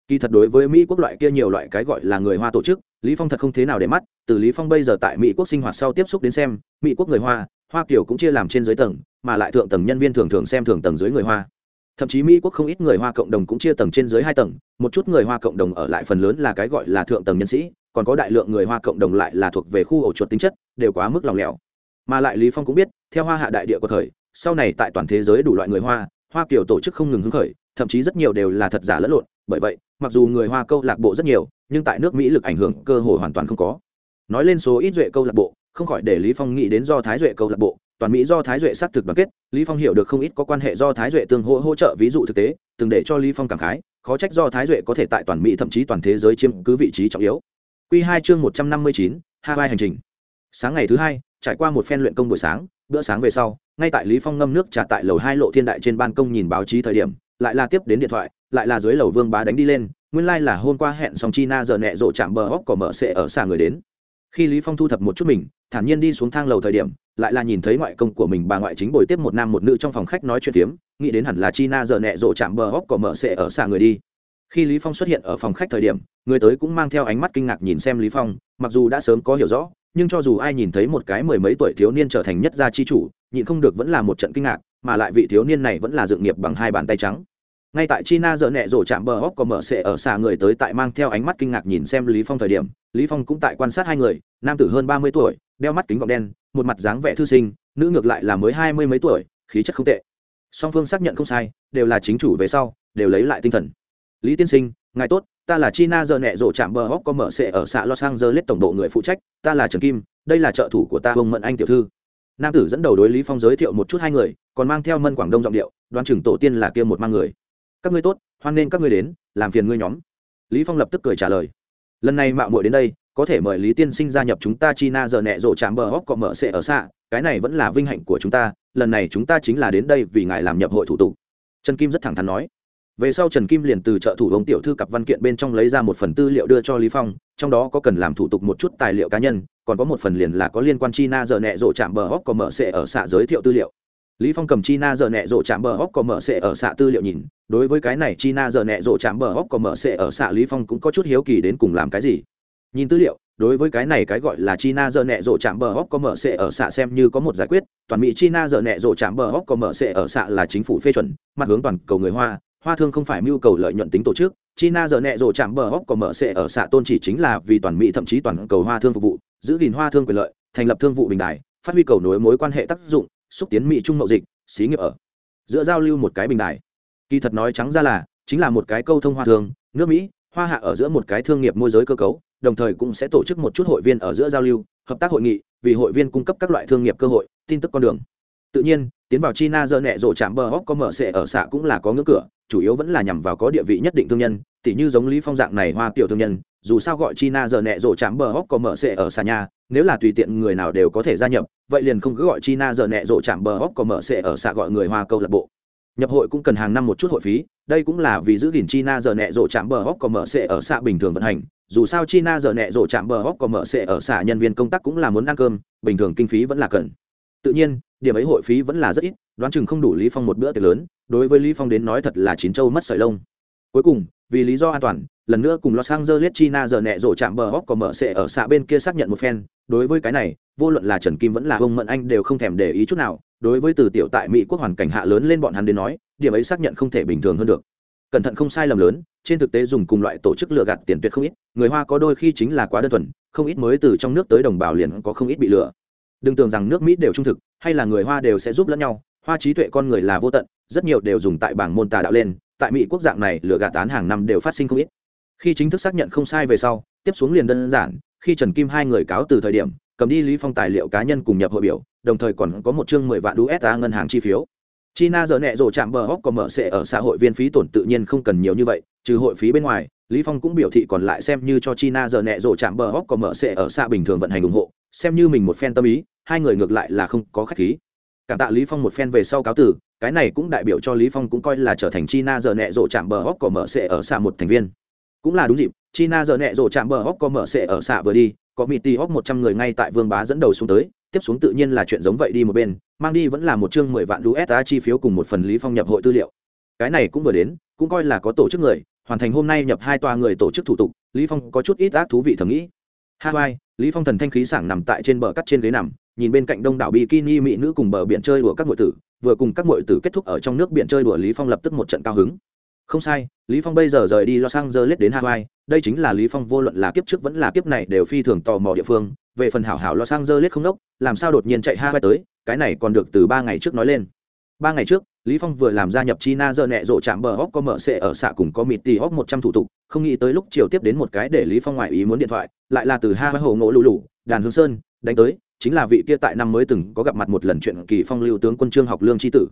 kỳ thật đối với mỹ quốc loại kia nhiều loại cái gọi là người hoa tổ chức, lý phong thật không thế nào để mắt, từ lý phong bây giờ tại mỹ quốc sinh hoạt sau tiếp xúc đến xem, mỹ quốc người hoa hoa kiểu cũng chia làm trên dưới tầng, mà lại thượng tầng nhân viên thường thường xem thường tầng dưới người hoa. Thậm chí mỹ quốc không ít người hoa cộng đồng cũng chia tầng trên dưới hai tầng, một chút người hoa cộng đồng ở lại phần lớn là cái gọi là thượng tầng nhân sĩ, còn có đại lượng người hoa cộng đồng lại là thuộc về khu ổ chuột tính chất, đều quá mức lòng lẻo. Mà lại lý phong cũng biết, theo hoa hạ đại địa của thời, sau này tại toàn thế giới đủ loại người hoa hoa kiểu tổ chức không ngừng hứng khởi, thậm chí rất nhiều đều là thật giả lẫn lộn bởi vậy mặc dù người hoa câu lạc bộ rất nhiều nhưng tại nước mỹ lực ảnh hưởng cơ hội hoàn toàn không có. Nói lên số ít duệ câu lạc bộ không khỏi để lý phong nghĩ đến do thái duệ câu lạc bộ. Toàn mỹ do thái duệ xác thực đoàn kết lý phong hiểu được không ít có quan hệ do thái duệ tương hỗ hỗ trợ ví dụ thực tế từng để cho lý phong cảm khái khó trách do thái duệ có thể tại toàn mỹ thậm chí toàn thế giới chiếm cứ vị trí trọng yếu. Quy hai chương một trăm năm mươi chín, hawaii hành trình. Sáng ngày thứ hai trải qua một phen luyện công buổi sáng bữa sáng về sau ngay tại lý phong ngâm nước trà tại lầu hai lộ thiên đại trên ban công nhìn báo chí thời điểm lại là tiếp đến điện thoại, lại là dưới lầu vương bá đánh đi lên, nguyên lai、like、là hôm qua hẹn xong china giờ nẹ rộ chạm bờ óc cỏ mở sệ ở xa người đến. Khi lý phong thu thập một chút mình, thản nhiên đi xuống thang lầu thời điểm, lại là nhìn thấy ngoại công của mình bà ngoại chính bồi tiếp một nam một nữ trong phòng khách nói chuyện phiếm, nghĩ đến hẳn là china giờ nẹ rộ chạm bờ óc cỏ mở sệ ở xa người đi. Khi lý phong xuất hiện ở phòng khách thời điểm, người tới cũng mang theo ánh mắt kinh ngạc nhìn xem lý phong, mặc dù đã sớm có hiểu rõ, nhưng cho dù ai nhìn thấy một cái mười mấy tuổi thiếu niên trở thành nhất gia chi chủ, nhịn không được vẫn là một trận kinh ngạc mà lại vị thiếu niên này vẫn là dựng nghiệp bằng hai bàn tay trắng. Ngay tại china giờ nẹ rổ chạm bờ hóc có mở sệ ở xa người tới tại mang theo ánh mắt kinh ngạc nhìn xem lý phong thời điểm, lý phong cũng tại quan sát hai người, nam tử hơn ba mươi tuổi, đeo mắt kính gọng đen, một mặt dáng vẻ thư sinh, nữ ngược lại là mới hai mươi mấy tuổi, khí chất không tệ. Song phương xác nhận không sai, đều là chính chủ về sau, đều lấy lại tinh thần. Lý tiên sinh, ngài tốt, ta là china giờ nẹ rổ chạm bờ hóc có mở sệ ở xã los angeles tổng độ người phụ trách, ta là trần kim, đây là trợ thủ của ta ông mận anh tiểu thư nam tử dẫn đầu đối lý phong giới thiệu một chút hai người, còn mang theo mân quảng đông giọng điệu, Đoan trưởng tổ tiên là kia một mang người. Các ngươi tốt, hoan nên các ngươi đến, làm phiền ngươi nhóm. Lý phong lập tức cười trả lời. Lần này mạo muội đến đây, có thể mời lý tiên sinh gia nhập chúng ta china giờ nẹ rộ chạm bờ hóc cọ mở sẽ ở xa, cái này vẫn là vinh hạnh của chúng ta, lần này chúng ta chính là đến đây vì ngài làm nhập hội thủ tục. Trần kim rất thẳng thắn nói. Về sau trần kim liền từ trợ thủ ông tiểu thư cặp văn kiện bên trong lấy ra một phần tư liệu đưa cho lý phong, trong đó có cần làm thủ tục một chút tài liệu cá nhân còn có một phần liền là có liên quan china giờ nẹ rộ chạm bờ hóc có mở sẽ ở xạ giới thiệu tư liệu. Lý phong cầm china giờ nẹ rộ chạm bờ hóc có mở sẽ ở xạ tư liệu nhìn, đối với cái này china giờ nẹ rộ chạm bờ hóc có mở sẽ ở xạ lý phong cũng có chút hiếu kỳ đến cùng làm cái gì. Nhìn tư liệu, đối với cái này cái gọi là china giờ nẹ rộ chạm bờ hóc có mở sẽ ở xạ xem như có một giải quyết, toàn mỹ china giờ nẹ rộ chạm bờ hóc có mở sẽ ở xạ là chính phủ phê chuẩn, mặt hướng toàn cầu người hoa hoa thương không phải mưu cầu lợi nhuận tính tổ chức china giờ nẹ rộ chạm bờ hóc của mở sệ ở xạ tôn chỉ chính là vì toàn mỹ thậm chí toàn cầu hoa thương phục vụ giữ gìn hoa thương quyền lợi thành lập thương vụ bình đài phát huy cầu nối mối quan hệ tác dụng xúc tiến mỹ trung mậu dịch xí nghiệp ở. Giữa giao lưu một cái bình đài. Kỳ thật nói trắng ra là chính là một cái câu thông hoa thương, nước mỹ hoa hạ ở giữa một cái thương nghiệp môi giới cơ cấu đồng thời cũng sẽ tổ chức một chút hội viên ở giữa giao lưu hợp tác hội nghị vì hội viên cung cấp các loại thương nghiệp cơ hội tin tức con đường tự nhiên, tiến vào china giờ nẹ rộ chạm bờ hóc có mở sệ ở xạ cũng là có ngưỡng cửa, chủ yếu vẫn là nhằm vào có địa vị nhất định thương nhân, tỉ như giống lý phong dạng này hoa tiểu thương nhân, dù sao gọi china giờ nẹ rộ chạm bờ hóc có mở sệ ở xạ nhà nếu là tùy tiện người nào đều có thể gia nhập, vậy liền không cứ gọi china giờ nẹ rộ chạm bờ hóc có mở sệ ở xạ gọi người hoa câu lạc bộ. Nhập hội cũng cần hàng năm một chút hội phí, đây cũng là vì giữ gìn china giờ nẹ rộ chạm bờ hóc có mở sệ ở xạ bình thường vận hành, dù sao china giờ nẹ rộ chạm bờ hóc có mở sệ ở xạ nhân viên công tác cũng là muốn ăn cơm, bình thường kinh phí vẫn là cần. Tự nhiên điểm ấy hội phí vẫn là rất ít, đoán chừng không đủ lý phong một bữa tiệc lớn, đối với lý phong đến nói thật là chín châu mất sợi lông. Cuối cùng, vì lý do an toàn, lần nữa cùng los angeles china giờ nẹ rổ chạm bờ hóc có mở sẽ ở xạ bên kia xác nhận một phen, đối với cái này, vô luận là trần kim vẫn là ông mận anh đều không thèm để ý chút nào, đối với từ tiểu tại mỹ quốc hoàn cảnh hạ lớn lên bọn hắn đến nói, điểm ấy xác nhận không thể bình thường hơn được. Cẩn thận không sai lầm lớn, trên thực tế dùng cùng loại tổ chức lừa gạt tiền tuyệt không ít, người hoa có đôi khi chính là quá đơn thuần, không ít mới từ trong nước tới đồng bào liền có không ít bị lừa. Đừng tưởng rằng nước mỹ đều trung thực hay là người hoa đều sẽ giúp lẫn nhau, hoa trí tuệ con người là vô tận, rất nhiều đều dùng tại bảng môn tà đạo lên, tại mỹ quốc dạng này, lừa gạt tán hàng năm đều phát sinh không ít. Khi chính thức xác nhận không sai về sau, tiếp xuống liền đơn giản, khi trần kim hai người cáo từ thời điểm, cầm đi lý phong tài liệu cá nhân cùng nhập hội biểu, đồng thời còn có một chương mười vạn usd ngân hàng chi phiếu. China giờ nẹ rổ chạm bờ hóc còn mở sẽ ở xã hội viên phí tổn tự nhiên không cần nhiều như vậy, trừ hội phí bên ngoài, lý phong cũng biểu thị còn lại xem như cho china giờ nẹ rổ chạm bờ hóc còn mở sẽ ở xã bình thường vận hành ủng hộ xem như mình một phen tâm ý, hai người ngược lại là không có khách khí. Cảm tạ lý phong một phen về sau cáo tử cái này cũng đại biểu cho lý phong cũng coi là trở thành china giờ nẹ rộ chạm bờ hóc có mở sẽ ở xạ một thành viên. Cũng là đúng dịp, china giờ nẹ rộ chạm bờ hóc có mở sẽ ở xạ vừa đi, có mỹ ti hóc một trăm người ngay tại vương bá dẫn đầu xuống tới, tiếp xuống tự nhiên là chuyện giống vậy đi một bên, mang đi vẫn là một chương mười vạn usd chi phiếu cùng một phần lý phong nhập hội tư liệu. Cái này cũng vừa đến, cũng coi là có tổ chức người, hoàn thành hôm nay nhập hai tòa người tổ chức thủ tục, lý phong có chút ít ác thú vị thầm nghĩ. Hawaii lý phong thần thanh khí sảng nằm tại trên bờ cắt trên ghế nằm, nhìn bên cạnh đông đảo bikini mỹ nữ cùng bờ biển chơi đùa các muội tử, vừa cùng các muội tử kết thúc ở trong nước biển chơi đùa lý phong lập tức một trận cao hứng. Không sai, lý phong bây giờ rời đi los angeles đến hawaii, đây chính là lý phong vô luận là kiếp trước vẫn là kiếp này đều phi thường tò mò địa phương. Về phần hảo hảo los angeles không đốc, làm sao đột nhiên chạy hawaii tới, cái này còn được từ ba ngày trước nói lên. Ba ngày trước lý phong vừa làm gia nhập china giờ nẹ rộ chạm bờ hóc có mở sẽ ở xạ cùng có mịt tì hóc một trăm thủ tục, không nghĩ tới lúc chiều tiếp đến một cái để lý phong ngoại ý muốn điện thoại, lại là từ ha hồ ngộ lù lù, đàn hương sơn, đánh tới, chính là vị kia tại năm mới từng có gặp mặt một lần chuyện kỳ phong lưu tướng quân trương học lương tri tử.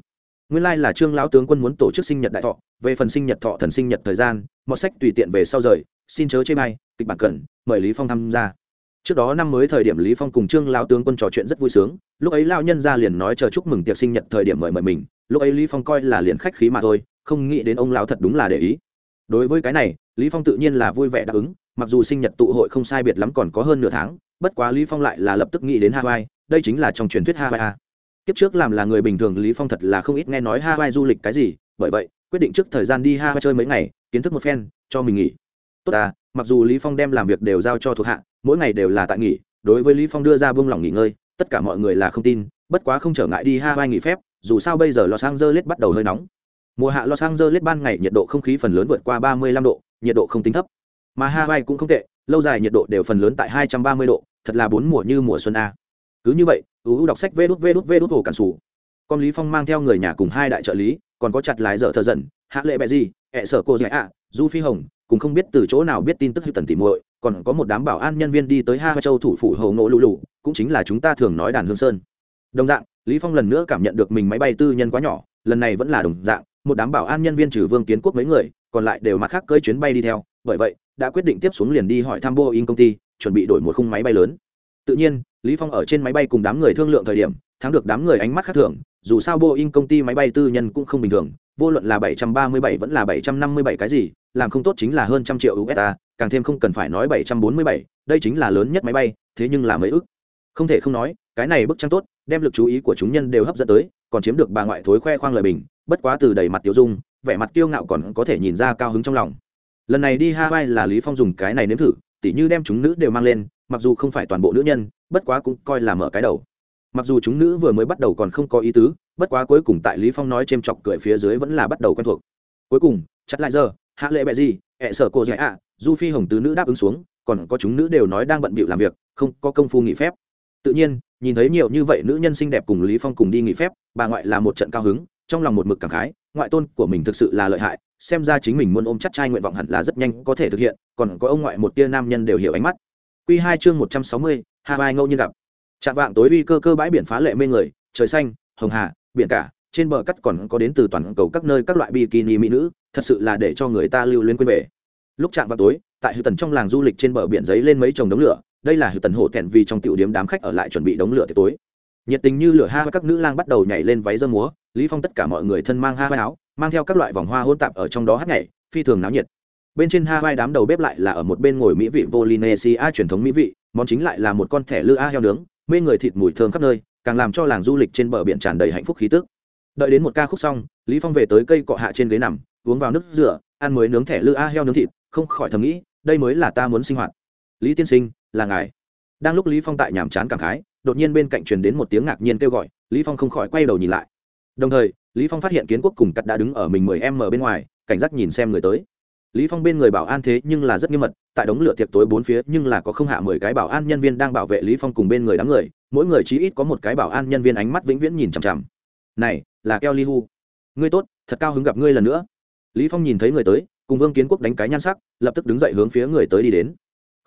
Nguyên lai là trương lão tướng quân muốn tổ chức sinh nhật đại thọ, về phần sinh nhật thọ thần sinh nhật thời gian, mọi sách tùy tiện về sau rời, xin chớ chê bay kịch bản cẩn mời lý phong tham gia. Trước đó năm mới thời điểm lý phong cùng trương lão tướng quân trò chuyện rất vui sướng, lúc ấy lão nhân ra liền nói chờ chúc mừng tiệc sinh nhật thời điểm mời mời mình lúc ấy lý phong coi là liền khách khí mà thôi, không nghĩ đến ông lão thật đúng là để ý. Đối với cái này, lý phong tự nhiên là vui vẻ đáp ứng, mặc dù sinh nhật tụ hội không sai biệt lắm còn có hơn nửa tháng, bất quá lý phong lại là lập tức nghĩ đến hawaii, đây chính là trong truyền thuyết hawaii kiếp trước làm là người bình thường, lý phong thật là không ít nghe nói hawaii du lịch cái gì, bởi vậy, quyết định trước thời gian đi hawaii chơi mấy ngày, kiến thức một phen, cho mình nghỉ. Tốt à mặc dù lý phong đem làm việc đều giao cho thuộc hạ, mỗi ngày đều là tại nghỉ, đối với lý phong đưa ra buông lỏng nghỉ ngơi, tất cả mọi người là không tin, bất quá không trở ngại đi hawaii nghỉ phép dù sao bây giờ los angeles bắt đầu hơi nóng. Mùa hạ los angeles ban ngày nhiệt độ không khí phần lớn vượt qua 35 độ nhiệt độ không tính thấp. Mà hawaii cũng không tệ lâu dài nhiệt độ đều phần lớn tại 230 độ thật là bốn mùa như mùa xuân a. Cứ như vậy u đọc sách vê đút vê đút vê đút hồ cản sủ. Con lý phong mang theo người nhà cùng hai đại trợ lý còn có chặt lái dở thờ dần hạ lệ bẹ gì ẹ sở cô dạy ạ du phi hồng cùng không biết từ chỗ nào biết tin tức hữu tần tỉ muội còn có một đám bảo an nhân viên đi tới ha châu thủ phủ hồ nổ lũ lũ, cũng chính là chúng ta thường nói đàn hương sơn. Đồng dạng lý phong lần nữa cảm nhận được mình máy bay tư nhân quá nhỏ lần này vẫn là đồng dạng một đám bảo an nhân viên trừ vương kiến quốc mấy người còn lại đều mặt khác cơi chuyến bay đi theo bởi vậy đã quyết định tiếp xuống liền đi hỏi thăm boeing công ty chuẩn bị đổi một khung máy bay lớn. Tự nhiên lý phong ở trên máy bay cùng đám người thương lượng thời điểm thắng được đám người ánh mắt khác thường dù sao boeing công ty máy bay tư nhân cũng không bình thường vô luận là 737 vẫn là 757 cái gì làm không tốt chính là hơn trăm triệu usd càng thêm không cần phải nói 747, đây chính là lớn nhất máy bay thế nhưng là mấy ức không thể không nói cái này bức tranh tốt đem lực chú ý của chúng nhân đều hấp dẫn tới, còn chiếm được bà ngoại thối khoe khoang lời bình, bất quá từ đầy mặt tiêu dung, vẻ mặt kiêu ngạo còn có thể nhìn ra cao hứng trong lòng. Lần này đi hawaii là lý phong dùng cái này nếm thử, tỉ như đem chúng nữ đều mang lên, mặc dù không phải toàn bộ nữ nhân, bất quá cũng coi là mở cái đầu. Mặc dù chúng nữ vừa mới bắt đầu còn không có ý tứ, bất quá cuối cùng tại lý phong nói chêm chọc cười phía dưới vẫn là bắt đầu quen thuộc. Cuối cùng, chặt lại giờ, hạ lệ bẹ gì, ẹ sở cô dạy ạ, du phi hồng tứ nữ đáp ứng xuống, còn có chúng nữ đều nói đang bận bịu làm việc, không có công phu nghỉ phép tự nhiên nhìn thấy nhiều như vậy nữ nhân xinh đẹp cùng lý phong cùng đi nghỉ phép bà ngoại là một trận cao hứng trong lòng một mực cảm khái ngoại tôn của mình thực sự là lợi hại xem ra chính mình muốn ôm chắc trai nguyện vọng hẳn là rất nhanh có thể thực hiện còn có ông ngoại một tia nam nhân đều hiểu ánh mắt Quy hai chương một trăm sáu mươi, Hawaii ngẫu nhiên gặp. Trạm vạng tối uy cơ cơ bãi biển phá lệ mê người, trời xanh, hồng hà, biển cả, trên bờ cắt còn có đến từ toàn cầu các nơi các loại bikini mỹ nữ, thật sự là để cho người ta lưu luyến quên về. Lúc chạm vào tối, tại Hư Tần trong làng du lịch trên bờ biển giấy lên mấy chồng đống lửa, đây là hữu Tần hổ thẹn vì trong tiểu điếm đám khách ở lại chuẩn bị đống lửa tiệc tối. Nhiệt tình như lửa ha các nữ lang bắt đầu nhảy lên váy dơ múa, Lý Phong tất cả mọi người thân mang ha vai áo, mang theo các loại vòng hoa hôn tạp ở trong đó hát nhảy, phi thường náo nhiệt bên trên Hawaii đám đầu bếp lại là ở một bên ngồi mỹ vị Polynesia truyền thống mỹ vị, món chính lại là một con thẻ lư a heo nướng, mê người thịt mùi thơm khắp nơi, càng làm cho làng du lịch trên bờ biển tràn đầy hạnh phúc khí tức. Đợi đến một ca khúc xong, Lý Phong về tới cây cọ hạ trên ghế nằm, uống vào nước rửa, ăn mới nướng thẻ lư a heo nướng thịt, không khỏi thầm nghĩ, đây mới là ta muốn sinh hoạt. Lý tiên sinh, là ngài. Đang lúc Lý Phong tại nhàm chán cảm khái, đột nhiên bên cạnh truyền đến một tiếng ngạc nhiên kêu gọi, Lý Phong không khỏi quay đầu nhìn lại. Đồng thời, Lý Phong phát hiện Kiến Quốc cùng Cắt đã đứng ở mình mười em ở bên ngoài, cảnh giác nhìn xem người tới. Lý phong bên người bảo an thế nhưng là rất nghiêm mật tại đống lửa tiệc tối bốn phía nhưng là có không hạ mười cái bảo an nhân viên đang bảo vệ lý phong cùng bên người đám người mỗi người chí ít có một cái bảo an nhân viên ánh mắt vĩnh viễn nhìn chằm chằm. Này là keo li hu. Ngươi tốt thật cao hứng gặp ngươi lần nữa. Lý phong nhìn thấy người tới cùng vương kiến quốc đánh cái nhan sắc lập tức đứng dậy hướng phía người tới đi đến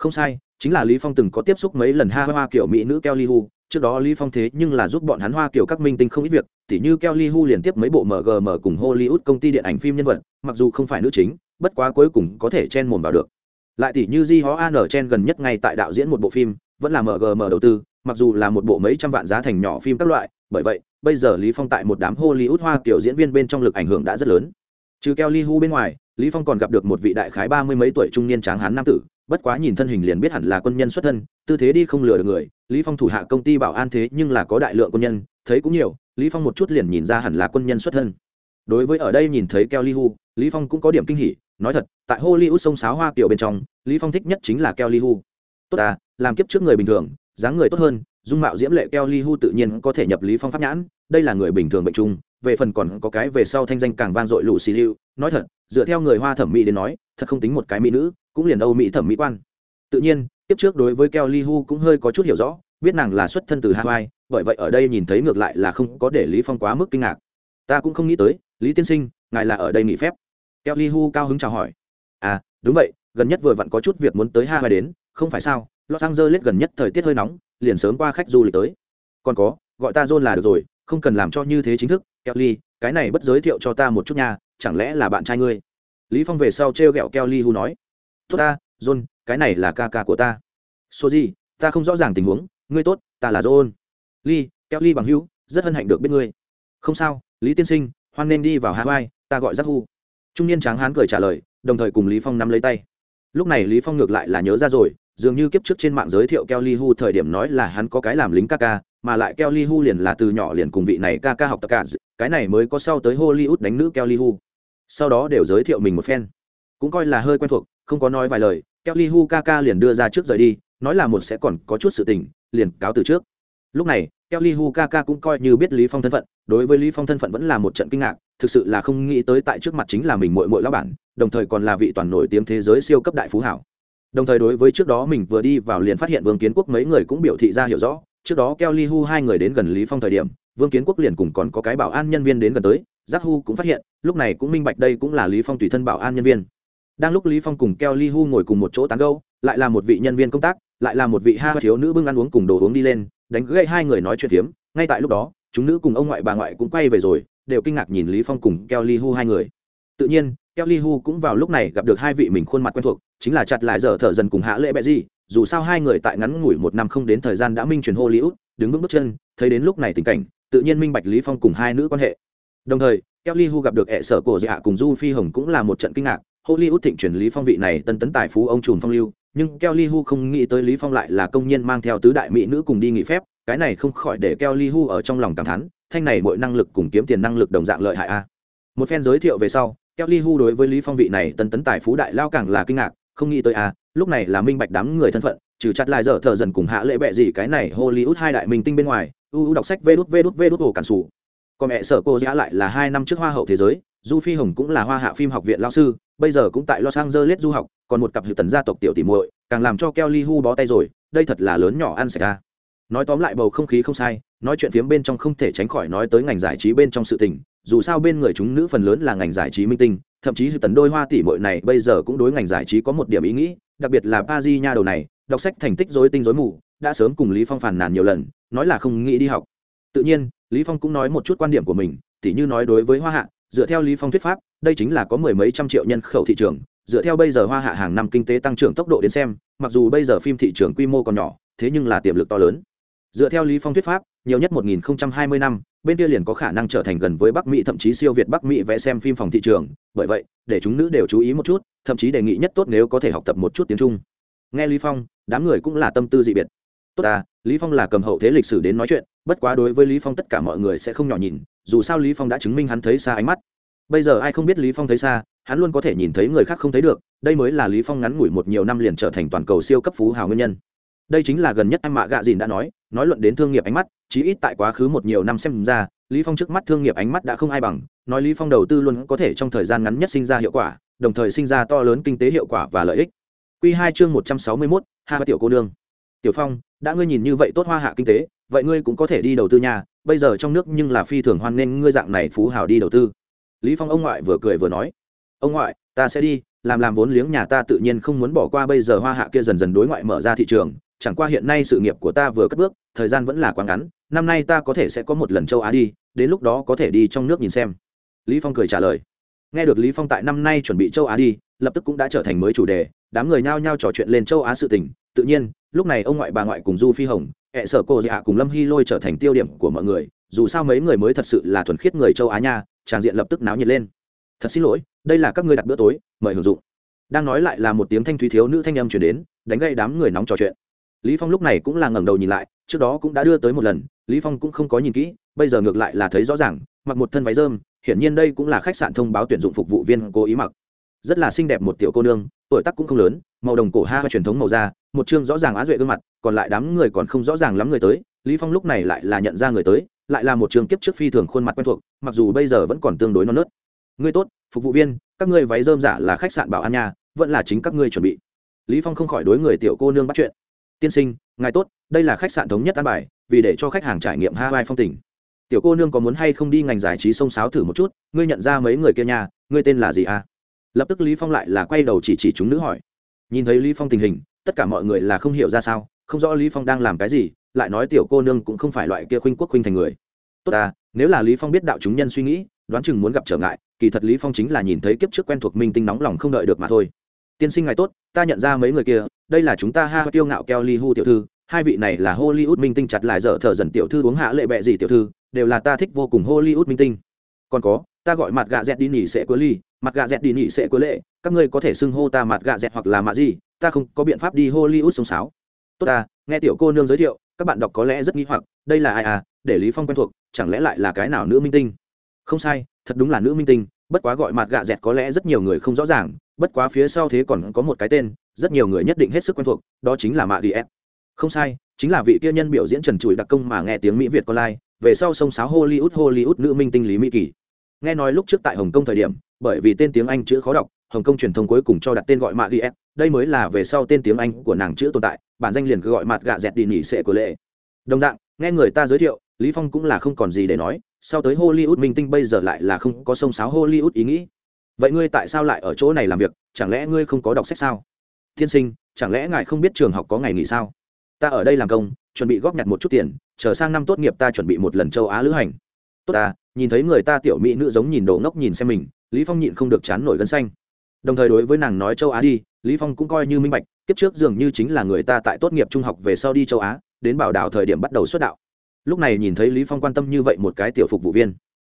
không sai, chính là lý phong từng có tiếp xúc mấy lần ha hoa kiểu mỹ nữ keo li hu trước đó lý phong thế nhưng là giúp bọn hắn hoa kiểu các minh tinh không ít việc, tỉ như keo li hu liên tiếp mấy bộ mgm cùng hollywood công ty điện ảnh phim nhân vật, mặc dù không phải nữ chính, bất quá cuối cùng có thể chen mồm vào được. Lại tỷ như di hó an chen gần nhất ngay tại đạo diễn một bộ phim, vẫn là mgm đầu tư, mặc dù là một bộ mấy trăm vạn giá thành nhỏ phim các loại, bởi vậy, bây giờ lý phong tại một đám hollywood hoa kiểu diễn viên bên trong lực ảnh hưởng đã rất lớn. Trừ kelly hu bên ngoài, lý phong còn gặp được một vị đại khái ba mươi mấy tuổi trung niên tráng hán nam tử bất quá nhìn thân hình liền biết hẳn là quân nhân xuất thân, tư thế đi không lừa được người. Lý phong thủ hạ công ty bảo an thế nhưng là có đại lượng quân nhân, thấy cũng nhiều. Lý phong một chút liền nhìn ra hẳn là quân nhân xuất thân. Đối với ở đây nhìn thấy kelly hu lý phong cũng có điểm kinh hỉ. Nói thật, tại hollywood sông sáo hoa kiểu bên trong, lý phong thích nhất chính là kelly hu tốt à làm kiếp trước người bình thường, dáng người tốt hơn, dung mạo diễm lệ kelly hu tự nhiên có thể nhập lý phong pháp nhãn. Đây là người bình thường bệnh chung về phần còn có cái về sau thanh danh càng vang dội lũ xì lưu nói thật, dựa theo người hoa thẩm mỹ đến nói, thật không tính một cái mỹ nữ, cũng liền âu mỹ thẩm mỹ quan. Tự nhiên, tiếp trước đối với kelly hu cũng hơi có chút hiểu rõ, biết nàng là xuất thân từ hawaii, bởi vậy ở đây nhìn thấy ngược lại là không có để lý phong quá mức kinh ngạc. Ta cũng không nghĩ tới, lý tiên sinh, ngài là ở đây nghỉ phép. Kelly hu cao hứng chào hỏi. À đúng vậy, gần nhất vừa vặn có chút việc muốn tới hawaii đến, không phải sao, los angeles gần nhất thời tiết hơi nóng, liền sớm qua khách du lịch tới. Còn có, gọi ta john là được rồi, không cần làm cho như thế chính thức kelly cái này bất giới thiệu cho ta một chút nha chẳng lẽ là bạn trai ngươi? Lý phong về sau treo gẹo kelly hu nói. Tốt ta john cái này là ca ca của ta. Soji ta không rõ ràng tình huống ngươi tốt ta là john. Lee kelly bằng hữu rất hân hạnh được biết ngươi. Không sao lý tiên sinh hoan nên đi vào hawaii ta gọi giác hu. Trung niên tráng hán cười trả lời đồng thời cùng lý phong nắm lấy tay. Lúc này lý phong ngược lại là nhớ ra rồi dường như kiếp trước trên mạng giới thiệu Kelly Hu thời điểm nói là hắn có cái làm lính ca ca, mà lại Kelly Hu liền là từ nhỏ liền cùng vị này ca ca học tập cả, cái này mới có sau tới Hollywood đánh nữ Kelly Hu. Sau đó đều giới thiệu mình một phen, cũng coi là hơi quen thuộc, không có nói vài lời, Kelly Hu ca ca liền đưa ra trước rời đi, nói là một sẽ còn có chút sự tình, liền cáo từ trước. Lúc này, Kelly Hu Kaka cũng coi như biết Lý Phong thân phận, đối với Lý Phong thân phận vẫn là một trận kinh ngạc, thực sự là không nghĩ tới tại trước mặt chính là mình muội muội lão bản, đồng thời còn là vị toàn nổi tiếng thế giới siêu cấp đại phú hảo. Đồng thời đối với trước đó mình vừa đi vào liền phát hiện Vương Kiến Quốc mấy người cũng biểu thị ra hiểu rõ, trước đó Kelly Hu hai người đến gần Lý Phong thời điểm, Vương Kiến Quốc liền cùng còn có cái bảo an nhân viên đến gần tới, Giác Hu cũng phát hiện, lúc này cũng minh bạch đây cũng là Lý Phong tùy thân bảo an nhân viên. Đang lúc Lý Phong cùng Kelly Hu ngồi cùng một chỗ tán gẫu, lại là một vị nhân viên công tác, lại là một vị ha thiếu nữ bưng ăn uống cùng đồ uống đi lên, đánh gãy hai người nói chuyện phiếm ngay tại lúc đó chúng nữ cùng ông ngoại bà ngoại cũng quay về rồi đều kinh ngạc nhìn lý phong cùng kelly hu hai người tự nhiên kelly hu cũng vào lúc này gặp được hai vị mình khuôn mặt quen thuộc chính là chặt lại giờ thở dần cùng hạ lệ bẹ gì dù sao hai người tại ngắn ngủi một năm không đến thời gian đã minh truyền hollywood đứng vững bước chân thấy đến lúc này tình cảnh tự nhiên minh bạch lý phong cùng hai nữ quan hệ đồng thời kelly hu gặp được ẹ sở cổ dạ cùng du phi hồng cũng là một trận kinh ngạc hollywood thịnh truyền lý phong vị này tân tấn tài phú ông trùm phong lưu nhưng Kelly Hu không nghĩ tới Lý Phong lại là công nhân mang theo tứ đại mỹ nữ cùng đi nghỉ phép, cái này không khỏi để Kelly Hu ở trong lòng cảm thán, thanh này mọi năng lực cùng kiếm tiền năng lực đồng dạng lợi hại a. Một phen giới thiệu về sau, Kelly Hu đối với Lý Phong vị này tân tấn tài phú đại lao càng là kinh ngạc, không nghĩ tới a, lúc này là minh bạch đám người thân phận, trừ chặt lại giờ thở dần cùng hạ lệ bẹ gì cái này Hollywood hai đại minh tinh bên ngoài, u đọc sách vê đút vê đút vê đút ổ cản sủ. Còn mẹ sở cô giã lại là hai năm trước hoa hậu thế giới, Du Phi Hồng cũng là hoa hạ phim học viện lao sư, bây giờ cũng tại Los Angeles du học, còn một cặp hữu tần gia tộc tiểu tỷ muội, càng làm cho Kelly Hu bó tay rồi, đây thật là lớn nhỏ ăn sạch ra nói tóm lại bầu không khí không sai nói chuyện phiếm bên trong không thể tránh khỏi nói tới ngành giải trí bên trong sự tình dù sao bên người chúng nữ phần lớn là ngành giải trí minh tinh thậm chí tần đôi hoa tỷ muội này bây giờ cũng đối ngành giải trí có một điểm ý nghĩ đặc biệt là ba di nha đầu này, đọc sách thành tích dối tinh dối mù, đã sớm cùng lý phong phàn nàn nhiều lần, nói là không nghĩ đi học. Tự nhiên, lý phong cũng nói một chút quan điểm của mình, tỉ như nói đối với hoa hạ, dựa theo lý phong thuyết pháp, đây chính là có mười mấy trăm triệu nhân khẩu thị trường, dựa theo bây giờ hoa hạ hàng năm kinh tế tăng trưởng tốc độ đến xem, mặc dù bây giờ phim thị trường quy mô còn nhỏ, thế nhưng là tiềm lực to lớn dựa theo lý phong thuyết pháp, nhiều nhất 1020 năm, bên kia liền có khả năng trở thành gần với bắc mỹ, thậm chí siêu việt bắc mỹ vẽ xem phim phòng thị trường. Bởi vậy, để chúng nữ đều chú ý một chút, thậm chí đề nghị nhất tốt nếu có thể học tập một chút tiếng trung. Nghe lý phong, đám người cũng là tâm tư dị biệt. Tốt à lý phong là cầm hậu thế lịch sử đến nói chuyện, bất quá đối với lý phong tất cả mọi người sẽ không nhỏ nhìn, dù sao lý phong đã chứng minh hắn thấy xa ánh mắt. Bây giờ ai không biết lý phong thấy xa, hắn luôn có thể nhìn thấy người khác không thấy được, đây mới là lý phong ngắn ngủi một nhiều năm liền trở thành toàn cầu siêu cấp phú hào nguyên nhân đây chính là gần nhất em mạ gạ dìn đã nói nói luận đến thương nghiệp ánh mắt chí ít tại quá khứ một nhiều năm xem ra lý phong trước mắt thương nghiệp ánh mắt đã không ai bằng nói lý phong đầu tư luôn có thể trong thời gian ngắn nhất sinh ra hiệu quả đồng thời sinh ra to lớn kinh tế hiệu quả và lợi ích. Quy hai chương một trăm sáu mươi 161, hai tiểu cô nương. Tiểu phong đã ngươi nhìn như vậy tốt hoa hạ kinh tế vậy ngươi cũng có thể đi đầu tư nhà bây giờ trong nước nhưng là phi thường hoan nên ngươi dạng này phú hào đi đầu tư. Lý phong ông ngoại vừa cười vừa nói ông ngoại ta sẽ đi làm làm vốn liếng nhà ta tự nhiên không muốn bỏ qua bây giờ hoa hạ kia dần dần đối ngoại mở ra thị trường chẳng qua hiện nay sự nghiệp của ta vừa cất bước, thời gian vẫn là quá ngắn, năm nay ta có thể sẽ có một lần châu á đi, đến lúc đó có thể đi trong nước nhìn xem. Lý phong cười trả lời. Nghe được lý phong tại năm nay chuẩn bị châu á đi, lập tức cũng đã trở thành mới chủ đề, đám người nhao nhao trò chuyện lên châu á sự tình. Tự nhiên, lúc này ông ngoại bà ngoại cùng du phi hồng hệ sở cô dạ cùng lâm hy lôi trở thành tiêu điểm của mọi người. Dù sao mấy người mới thật sự là thuần khiết người châu á nha, tràng diện lập tức náo nhiệt lên. Thật xin lỗi, đây là các ngươi đặt bữa tối, mời hưởng dụng. Đang nói lại là một tiếng thanh thúy thiếu nữ thanh âm chuyển đến, đánh gây đám người nóng trò chuyện lý phong lúc này cũng là ngẩng đầu nhìn lại, trước đó cũng đã đưa tới một lần, lý phong cũng không có nhìn kỹ, bây giờ ngược lại là thấy rõ ràng, mặc một thân váy rơm, hiển nhiên đây cũng là khách sạn thông báo tuyển dụng phục vụ viên cố ý mặc. Rất là xinh đẹp một tiểu cô nương, tuổi tác cũng không lớn, màu đồng cổ ha truyền thống màu da, một chương rõ ràng á duệ gương mặt, còn lại đám người còn không rõ ràng lắm người tới, lý phong lúc này lại là nhận ra người tới, lại là một trường kiếp trước phi thường khuôn mặt quen thuộc, mặc dù bây giờ vẫn còn tương đối non nớt. Ngươi tốt, phục vụ viên, các ngươi váy rơm giả là khách sạn bảo an nhà vẫn là chính các ngươi chuẩn bị. Lý phong không khỏi đối người tiểu cô nương bắt chuyện tiên sinh, ngài tốt, đây là khách sạn thống nhất an bài, vì để cho khách hàng trải nghiệm hawaii phong tình. Tiểu cô nương có muốn hay không đi ngành giải trí sông sáo thử một chút, ngươi nhận ra mấy người kia nhà ngươi tên là gì à? Lập tức lý phong lại là quay đầu chỉ chỉ chúng nữ hỏi. Nhìn thấy lý phong tình hình, tất cả mọi người là không hiểu ra sao, không rõ lý phong đang làm cái gì, lại nói tiểu cô nương cũng không phải loại kia khuynh quốc khuynh thành người. Tốt à nếu là lý phong biết đạo chúng nhân suy nghĩ, đoán chừng muốn gặp trở ngại, kỳ thật lý phong chính là nhìn thấy kiếp trước quen thuộc minh tinh nóng lòng không đợi được mà thôi. Tiên sinh ngài tốt, ta nhận ra mấy người kia đây là chúng ta ha tiêu ngạo Kelly hu tiểu thư, hai vị này là hollywood minh tinh chặt lại dở thở dần tiểu thư uống hạ lệ bẹ gì tiểu thư, đều là ta thích vô cùng hollywood minh tinh. Còn có, ta gọi mặt gạ dẹt đi nỉ sẽ của ly mặt gạ dẹt đi nỉ sẽ của lệ, các ngươi có thể xưng hô ta mặt gạ dẹt hoặc là mặt gì, ta không có biện pháp đi hollywood sông sáo. Tốt ta, nghe tiểu cô nương giới thiệu, các bạn đọc có lẽ rất nghi hoặc, đây là ai à để lý phong quen thuộc, chẳng lẽ lại là cái nào nữ minh tinh? Không sai, thật đúng là nữ minh tinh, bất quá gọi mặt gạ dẹt có lẽ rất nhiều người không rõ ràng bất quá phía sau thế còn có một cái tên, rất nhiều người nhất định hết sức quen thuộc, đó chính là mạ đi không sai, chính là vị kia nhân biểu diễn trần trụi đặc công mà nghe tiếng mỹ việt con lai, về sau sông sáo hollywood hollywood nữ minh tinh lý mỹ kỳ. Nghe nói lúc trước tại hồng kông thời điểm, bởi vì tên tiếng anh chữ khó đọc, hồng kông truyền thông cuối cùng cho đặt tên gọi mạ đi đây mới là về sau tên tiếng anh của nàng chữ tồn tại, bản danh liền cứ gọi mặt gạ dẹt đi nghỉ sệ của lệ. Đồng dạng, nghe người ta giới thiệu, lý phong cũng là không còn gì để nói, sau tới hollywood minh tinh bây giờ lại là không có sông sáo hollywood ý nghĩ vậy ngươi tại sao lại ở chỗ này làm việc? Chẳng lẽ ngươi không có đọc sách sao? Tiên sinh, chẳng lẽ ngài không biết trường học có ngày nghỉ sao? Ta ở đây làm công, chuẩn bị góp nhặt một chút tiền, chờ sang năm tốt nghiệp ta chuẩn bị một lần châu á lữ hành. Tốt ta, nhìn thấy người ta tiểu mỹ nữ giống nhìn đồ ngốc nhìn xem mình, lý phong nhịn không được chán nổi gân xanh. Đồng thời đối với nàng nói châu á đi, lý phong cũng coi như minh bạch, kiếp trước dường như chính là người ta tại tốt nghiệp trung học về sau đi châu á, đến bảo đảo thời điểm bắt đầu xuất đạo. Lúc này nhìn thấy lý phong quan tâm như vậy một cái tiểu phục vụ viên.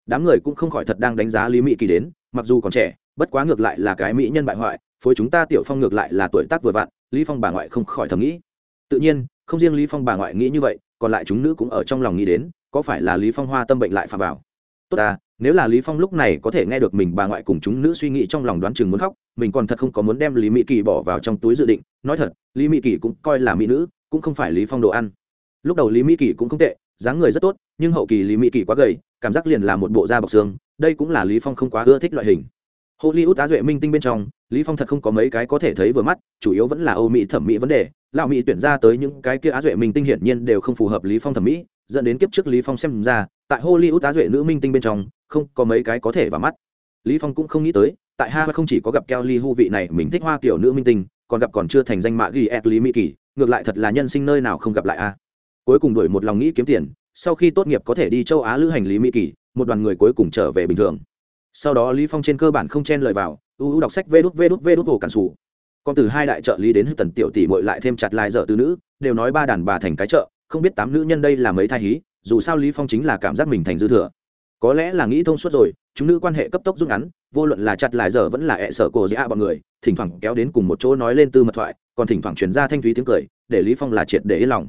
Đám người cũng không khỏi thật đang đánh giá lý mỹ kỳ đến mặc dù còn trẻ, bất quá ngược lại là cái mỹ nhân bại hoại, phối chúng ta tiểu phong ngược lại là tuổi tác vừa vặn, lý phong bà ngoại không khỏi thầm nghĩ. Tự nhiên, không riêng lý phong bà ngoại nghĩ như vậy, còn lại chúng nữ cũng ở trong lòng nghĩ đến, có phải là lý phong hoa tâm bệnh lại phạm vào? Tốt ta, nếu là lý phong lúc này có thể nghe được mình bà ngoại cùng chúng nữ suy nghĩ trong lòng đoán chừng muốn khóc, mình còn thật không có muốn đem lý mỹ kỳ bỏ vào trong túi dự định. Nói thật, lý mỹ kỳ cũng coi là mỹ nữ, cũng không phải lý phong đồ ăn. Lúc đầu lý mỹ kỳ cũng không tệ dáng người rất tốt, nhưng hậu kỳ lý mỹ kỳ quá gầy, cảm giác liền là một bộ da bọc xương, đây cũng là lý phong không quá ưa thích loại hình. Hollywood tá duệ minh tinh bên trong, lý phong thật không có mấy cái có thể thấy vừa mắt, chủ yếu vẫn là âu mỹ thẩm mỹ vấn đề. Lão mỹ tuyển ra tới những cái kia á duệ minh tinh hiển nhiên đều không phù hợp lý phong thẩm mỹ, dẫn đến kiếp trước lý phong xem ra, tại hollywood á duệ nữ minh tinh bên trong, không có mấy cái có thể vào mắt. Lý phong cũng không nghĩ tới, tại ha không chỉ có gặp kelly hu vị này mình thích hoa kiểu nữ minh tinh, còn gặp còn chưa thành danh mạ ghi lý mỹ kỳ, ngược lại thật là nhân sinh nơi nào không gặp lại a cuối cùng đổi một lòng nghĩ kiếm tiền, sau khi tốt nghiệp có thể đi châu á lữ hành lý mỹ kỳ, một đoàn người cuối cùng trở về bình thường. Sau đó lý phong trên cơ bản không chen lời vào ưu đọc sách vê đút vê đút vê đút hồ cản sủ. Còn từ hai đại trợ lý đến tần tiểu tỷ muội lại thêm chặt lại dở từ nữ, đều nói ba đàn bà thành cái chợ, không biết tám nữ nhân đây là mấy thai hí, dù sao lý phong chính là cảm giác mình thành dư thừa. Có lẽ là nghĩ thông suốt rồi, chúng nữ quan hệ cấp tốc rút ngắn, vô luận là chặt lại giờ vẫn là ẹ sợ cổ dĩa bọn người, thỉnh thoảng kéo đến cùng một chỗ nói lên tư mật thoại, còn thỉnh thoảng truyền ra thanh thúy tiếng cười, để lý phong là triệt để yên lòng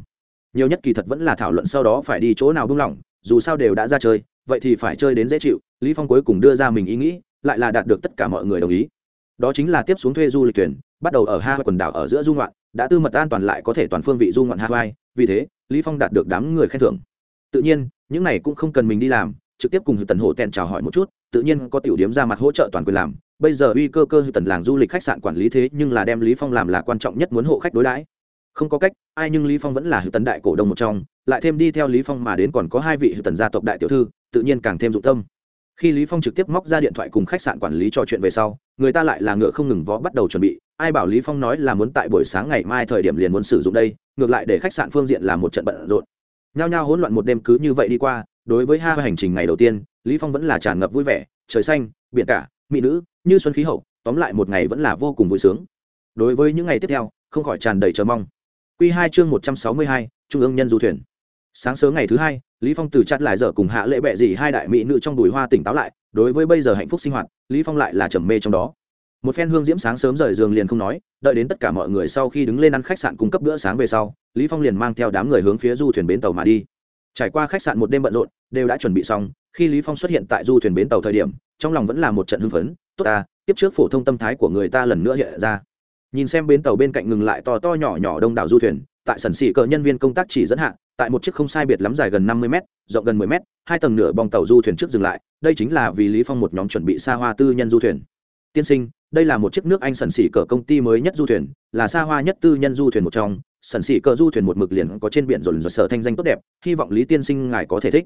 nhiều nhất kỳ thật vẫn là thảo luận sau đó phải đi chỗ nào buông lỏng, dù sao đều đã ra chơi, vậy thì phải chơi đến dễ chịu, lý phong cuối cùng đưa ra mình ý nghĩ, lại là đạt được tất cả mọi người đồng ý. Đó chính là tiếp xuống thuê du lịch thuyền, bắt đầu ở hai quần đảo ở giữa du ngoạn, đã tư mật an toàn lại có thể toàn phương vị du ngoạn hawaii vì thế, lý phong đạt được đám người khen thưởng. Tự nhiên, những này cũng không cần mình đi làm, trực tiếp cùng tần hộ tèn chào hỏi một chút, tự nhiên có tiểu điểm ra mặt hỗ trợ toàn quyền làm. Bây giờ uy cơ cơ tần làng du lịch khách sạn quản lý thế nhưng là đem lý phong làm là quan trọng nhất muốn hộ khách đối đãi không có cách, ai nhưng lý phong vẫn là hữu tần đại cổ đông một trong, lại thêm đi theo lý phong mà đến còn có hai vị hữu tần gia tộc đại tiểu thư, tự nhiên càng thêm dụng tâm. Khi lý phong trực tiếp móc ra điện thoại cùng khách sạn quản lý trò chuyện về sau, người ta lại là ngựa không ngừng vó bắt đầu chuẩn bị, ai bảo lý phong nói là muốn tại buổi sáng ngày mai thời điểm liền muốn sử dụng đây, ngược lại để khách sạn phương diện là một trận bận rộn. Nhao nhao hỗn loạn một đêm cứ như vậy đi qua, đối với hai hành trình ngày đầu tiên, lý phong vẫn là tràn ngập vui vẻ, trời xanh, biển cả, mỹ nữ, như xuân khí hậu, tóm lại một ngày vẫn là vô cùng vui sướng. Đối với những ngày tiếp theo, không khỏi tràn đầy chờ mong quy hai chương một trăm sáu mươi hai, trung ương nhân du thuyền. Sáng sớm ngày thứ hai lý phong từ chặt lại giờ cùng hạ lệ bệ gì hai đại mỹ nữ trong đùi hoa tỉnh táo lại đối với bây giờ hạnh phúc sinh hoạt lý phong lại là trầm mê trong đó. Một phen hương diễm sáng sớm rời giường liền không nói đợi đến tất cả mọi người sau khi đứng lên ăn khách sạn cung cấp bữa sáng về sau lý phong liền mang theo đám người hướng phía du thuyền bến tàu mà đi. Trải qua khách sạn một đêm bận rộn đều đã chuẩn bị xong khi lý phong xuất hiện tại du thuyền bến tàu thời điểm trong lòng vẫn là một trận hưng phấn tốt ta tiếp trước phổ thông tâm thái của người ta lần nữa hiện ra nhìn xem bến tàu bên cạnh ngừng lại to to nhỏ nhỏ đông đảo du thuyền, tại sần xỉ cờ nhân viên công tác chỉ dẫn hạ, tại một chiếc không sai biệt lắm dài gần năm mươi m rộng gần 10 m hai tầng nửa bong tàu du thuyền trước dừng lại, đây chính là vì lý phong một nhóm chuẩn bị xa hoa tư nhân du thuyền. Tiên sinh, đây là một chiếc nước anh sần xỉ cờ công ty mới nhất du thuyền, là xa hoa nhất tư nhân du thuyền một trong, sần xỉ cờ du thuyền một mực liền có trên biển rồn rồn sở thanh danh tốt đẹp, hy vọng lý tiên sinh ngài có thể thích.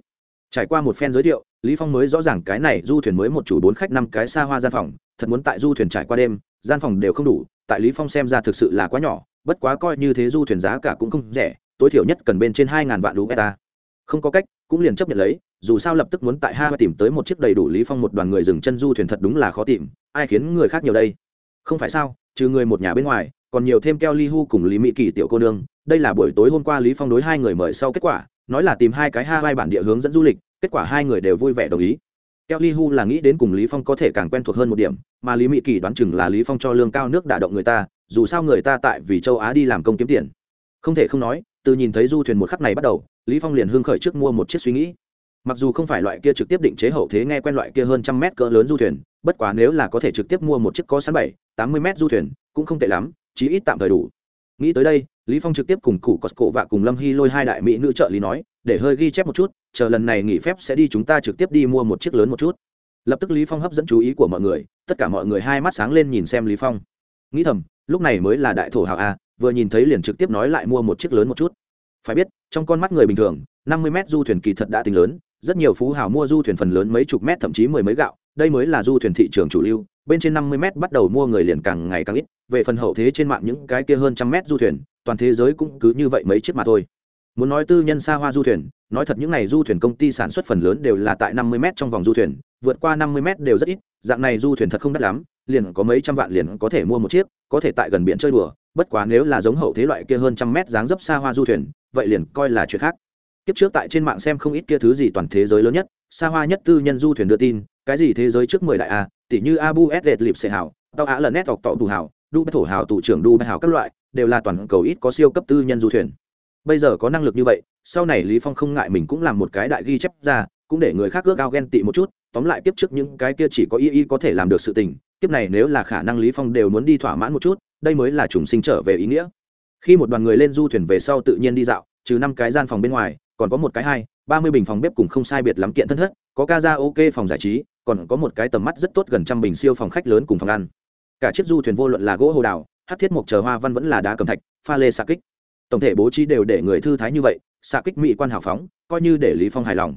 Trải qua một phen giới thiệu, lý phong mới rõ ràng cái này du thuyền mới một chủ bốn khách năm cái xa hoa gian phòng, thật muốn tại du thuyền trải qua đêm, gian phòng đều không đủ tại lý phong xem ra thực sự là quá nhỏ, bất quá coi như thế du thuyền giá cả cũng không rẻ, tối thiểu nhất cần bên trên hai ngàn vạn usd không có cách, cũng liền chấp nhận lấy, dù sao lập tức muốn tại ha tìm tới một chiếc đầy đủ lý phong một đoàn người dừng chân du thuyền thật đúng là khó tìm, ai khiến người khác nhiều đây? Không phải sao, trừ người một nhà bên ngoài, còn nhiều thêm keo ly hu cùng lý mỹ kỳ tiểu cô nương, đây là buổi tối hôm qua lý phong đối hai người mời sau kết quả, nói là tìm hai cái ha vai bản địa hướng dẫn du lịch, kết quả hai người đều vui vẻ đồng ý keo Li hu là nghĩ đến cùng lý phong có thể càng quen thuộc hơn một điểm, mà lý mỹ kỳ đoán chừng là lý phong cho lương cao nước đả động người ta, dù sao người ta tại vì châu á đi làm công kiếm tiền. Không thể không nói, từ nhìn thấy du thuyền một khắc này bắt đầu, lý phong liền hưng khởi trước mua một chiếc suy nghĩ. Mặc dù không phải loại kia trực tiếp định chế hậu thế nghe quen loại kia hơn trăm mét cỡ lớn du thuyền, bất quá nếu là có thể trực tiếp mua một chiếc có sẵn bảy, tám mươi mét du thuyền, cũng không tệ lắm, chí ít tạm thời đủ. Nghĩ tới đây, lý phong trực tiếp cùng cụ Cổ và cùng lâm hy lôi hai đại mỹ nữ trợ lý nói để hơi ghi chép một chút, chờ lần này nghỉ phép sẽ đi chúng ta trực tiếp đi mua một chiếc lớn một chút. Lập tức lý phong hấp dẫn chú ý của mọi người, tất cả mọi người hai mắt sáng lên nhìn xem lý phong. Nghĩ thầm, lúc này mới là đại thổ hào a, vừa nhìn thấy liền trực tiếp nói lại mua một chiếc lớn một chút. Phải biết, trong con mắt người bình thường, năm mươi mét du thuyền kỳ thật đã tính lớn, rất nhiều phú hào mua du thuyền phần lớn mấy chục mét, thậm chí mười mấy gạo, đây mới là du thuyền thị trường chủ lưu, bên trên năm mươi mét bắt đầu mua người liền càng ngày càng ít, về phần hậu thế trên mạng những cái kia hơn trăm mét du thuyền, toàn thế giới cũng cứ như vậy mấy chiếc mà thôi muốn nói tư nhân xa hoa du thuyền, nói thật những n à y du thuyền công ty sản xuất phần lớn đều là tại năm mươi m trong vòng du thuyền, vượt qua năm mươi m đều rất ít, dạng này du thuyền thật không đắt lắm, liền có mấy trăm vạn liền có thể mua một chiếc, có thể tại gần biển chơi đùa, bất quá nếu là giống hậu thế loại kia hơn trăm mét dáng dấp xa hoa du thuyền, vậy liền coi là chuyện khác. Kiếp trước tại trên mạng xem không ít kia thứ gì toàn thế giới lớn nhất, xa hoa nhất tư nhân du thuyền đưa tin, cái gì thế giới trước mười đại a, tỷ như abu s lệt lịp xệ hảo tàu á lần nét tọc tọ tù hảo đu bất thổ hảo tù trưởng đu Bất hảo các loại, đều là toàn cầu ít có siêu cấp tư nhân du thuyền bây giờ có năng lực như vậy, sau này lý phong không ngại mình cũng làm một cái đại ghi chép ra, cũng để người khác ước ao ghen tị một chút, tóm lại tiếp trước những cái kia chỉ có y y có thể làm được sự tình tiếp này nếu là khả năng lý phong đều muốn đi thỏa mãn một chút, đây mới là trùng sinh trở về ý nghĩa. Khi một đoàn người lên du thuyền về sau tự nhiên đi dạo, trừ năm cái gian phòng bên ngoài, còn có một cái hai, ba mươi bình phòng bếp cùng không sai biệt lắm kiện thân thất, có ca ra ok phòng giải trí, còn có một cái tầm mắt rất tốt gần trăm bình siêu phòng khách lớn cùng phòng ăn. Cả chiếc du thuyền vô luận là gỗ hồ đào, hát thiết mộc chờ hoa văn vẫn là đá cầm thạch, pha lê xạ kích tổng thể bố trí đều để người thư thái như vậy, xạ kích mỹ quan hào phóng, coi như để lý phong hài lòng.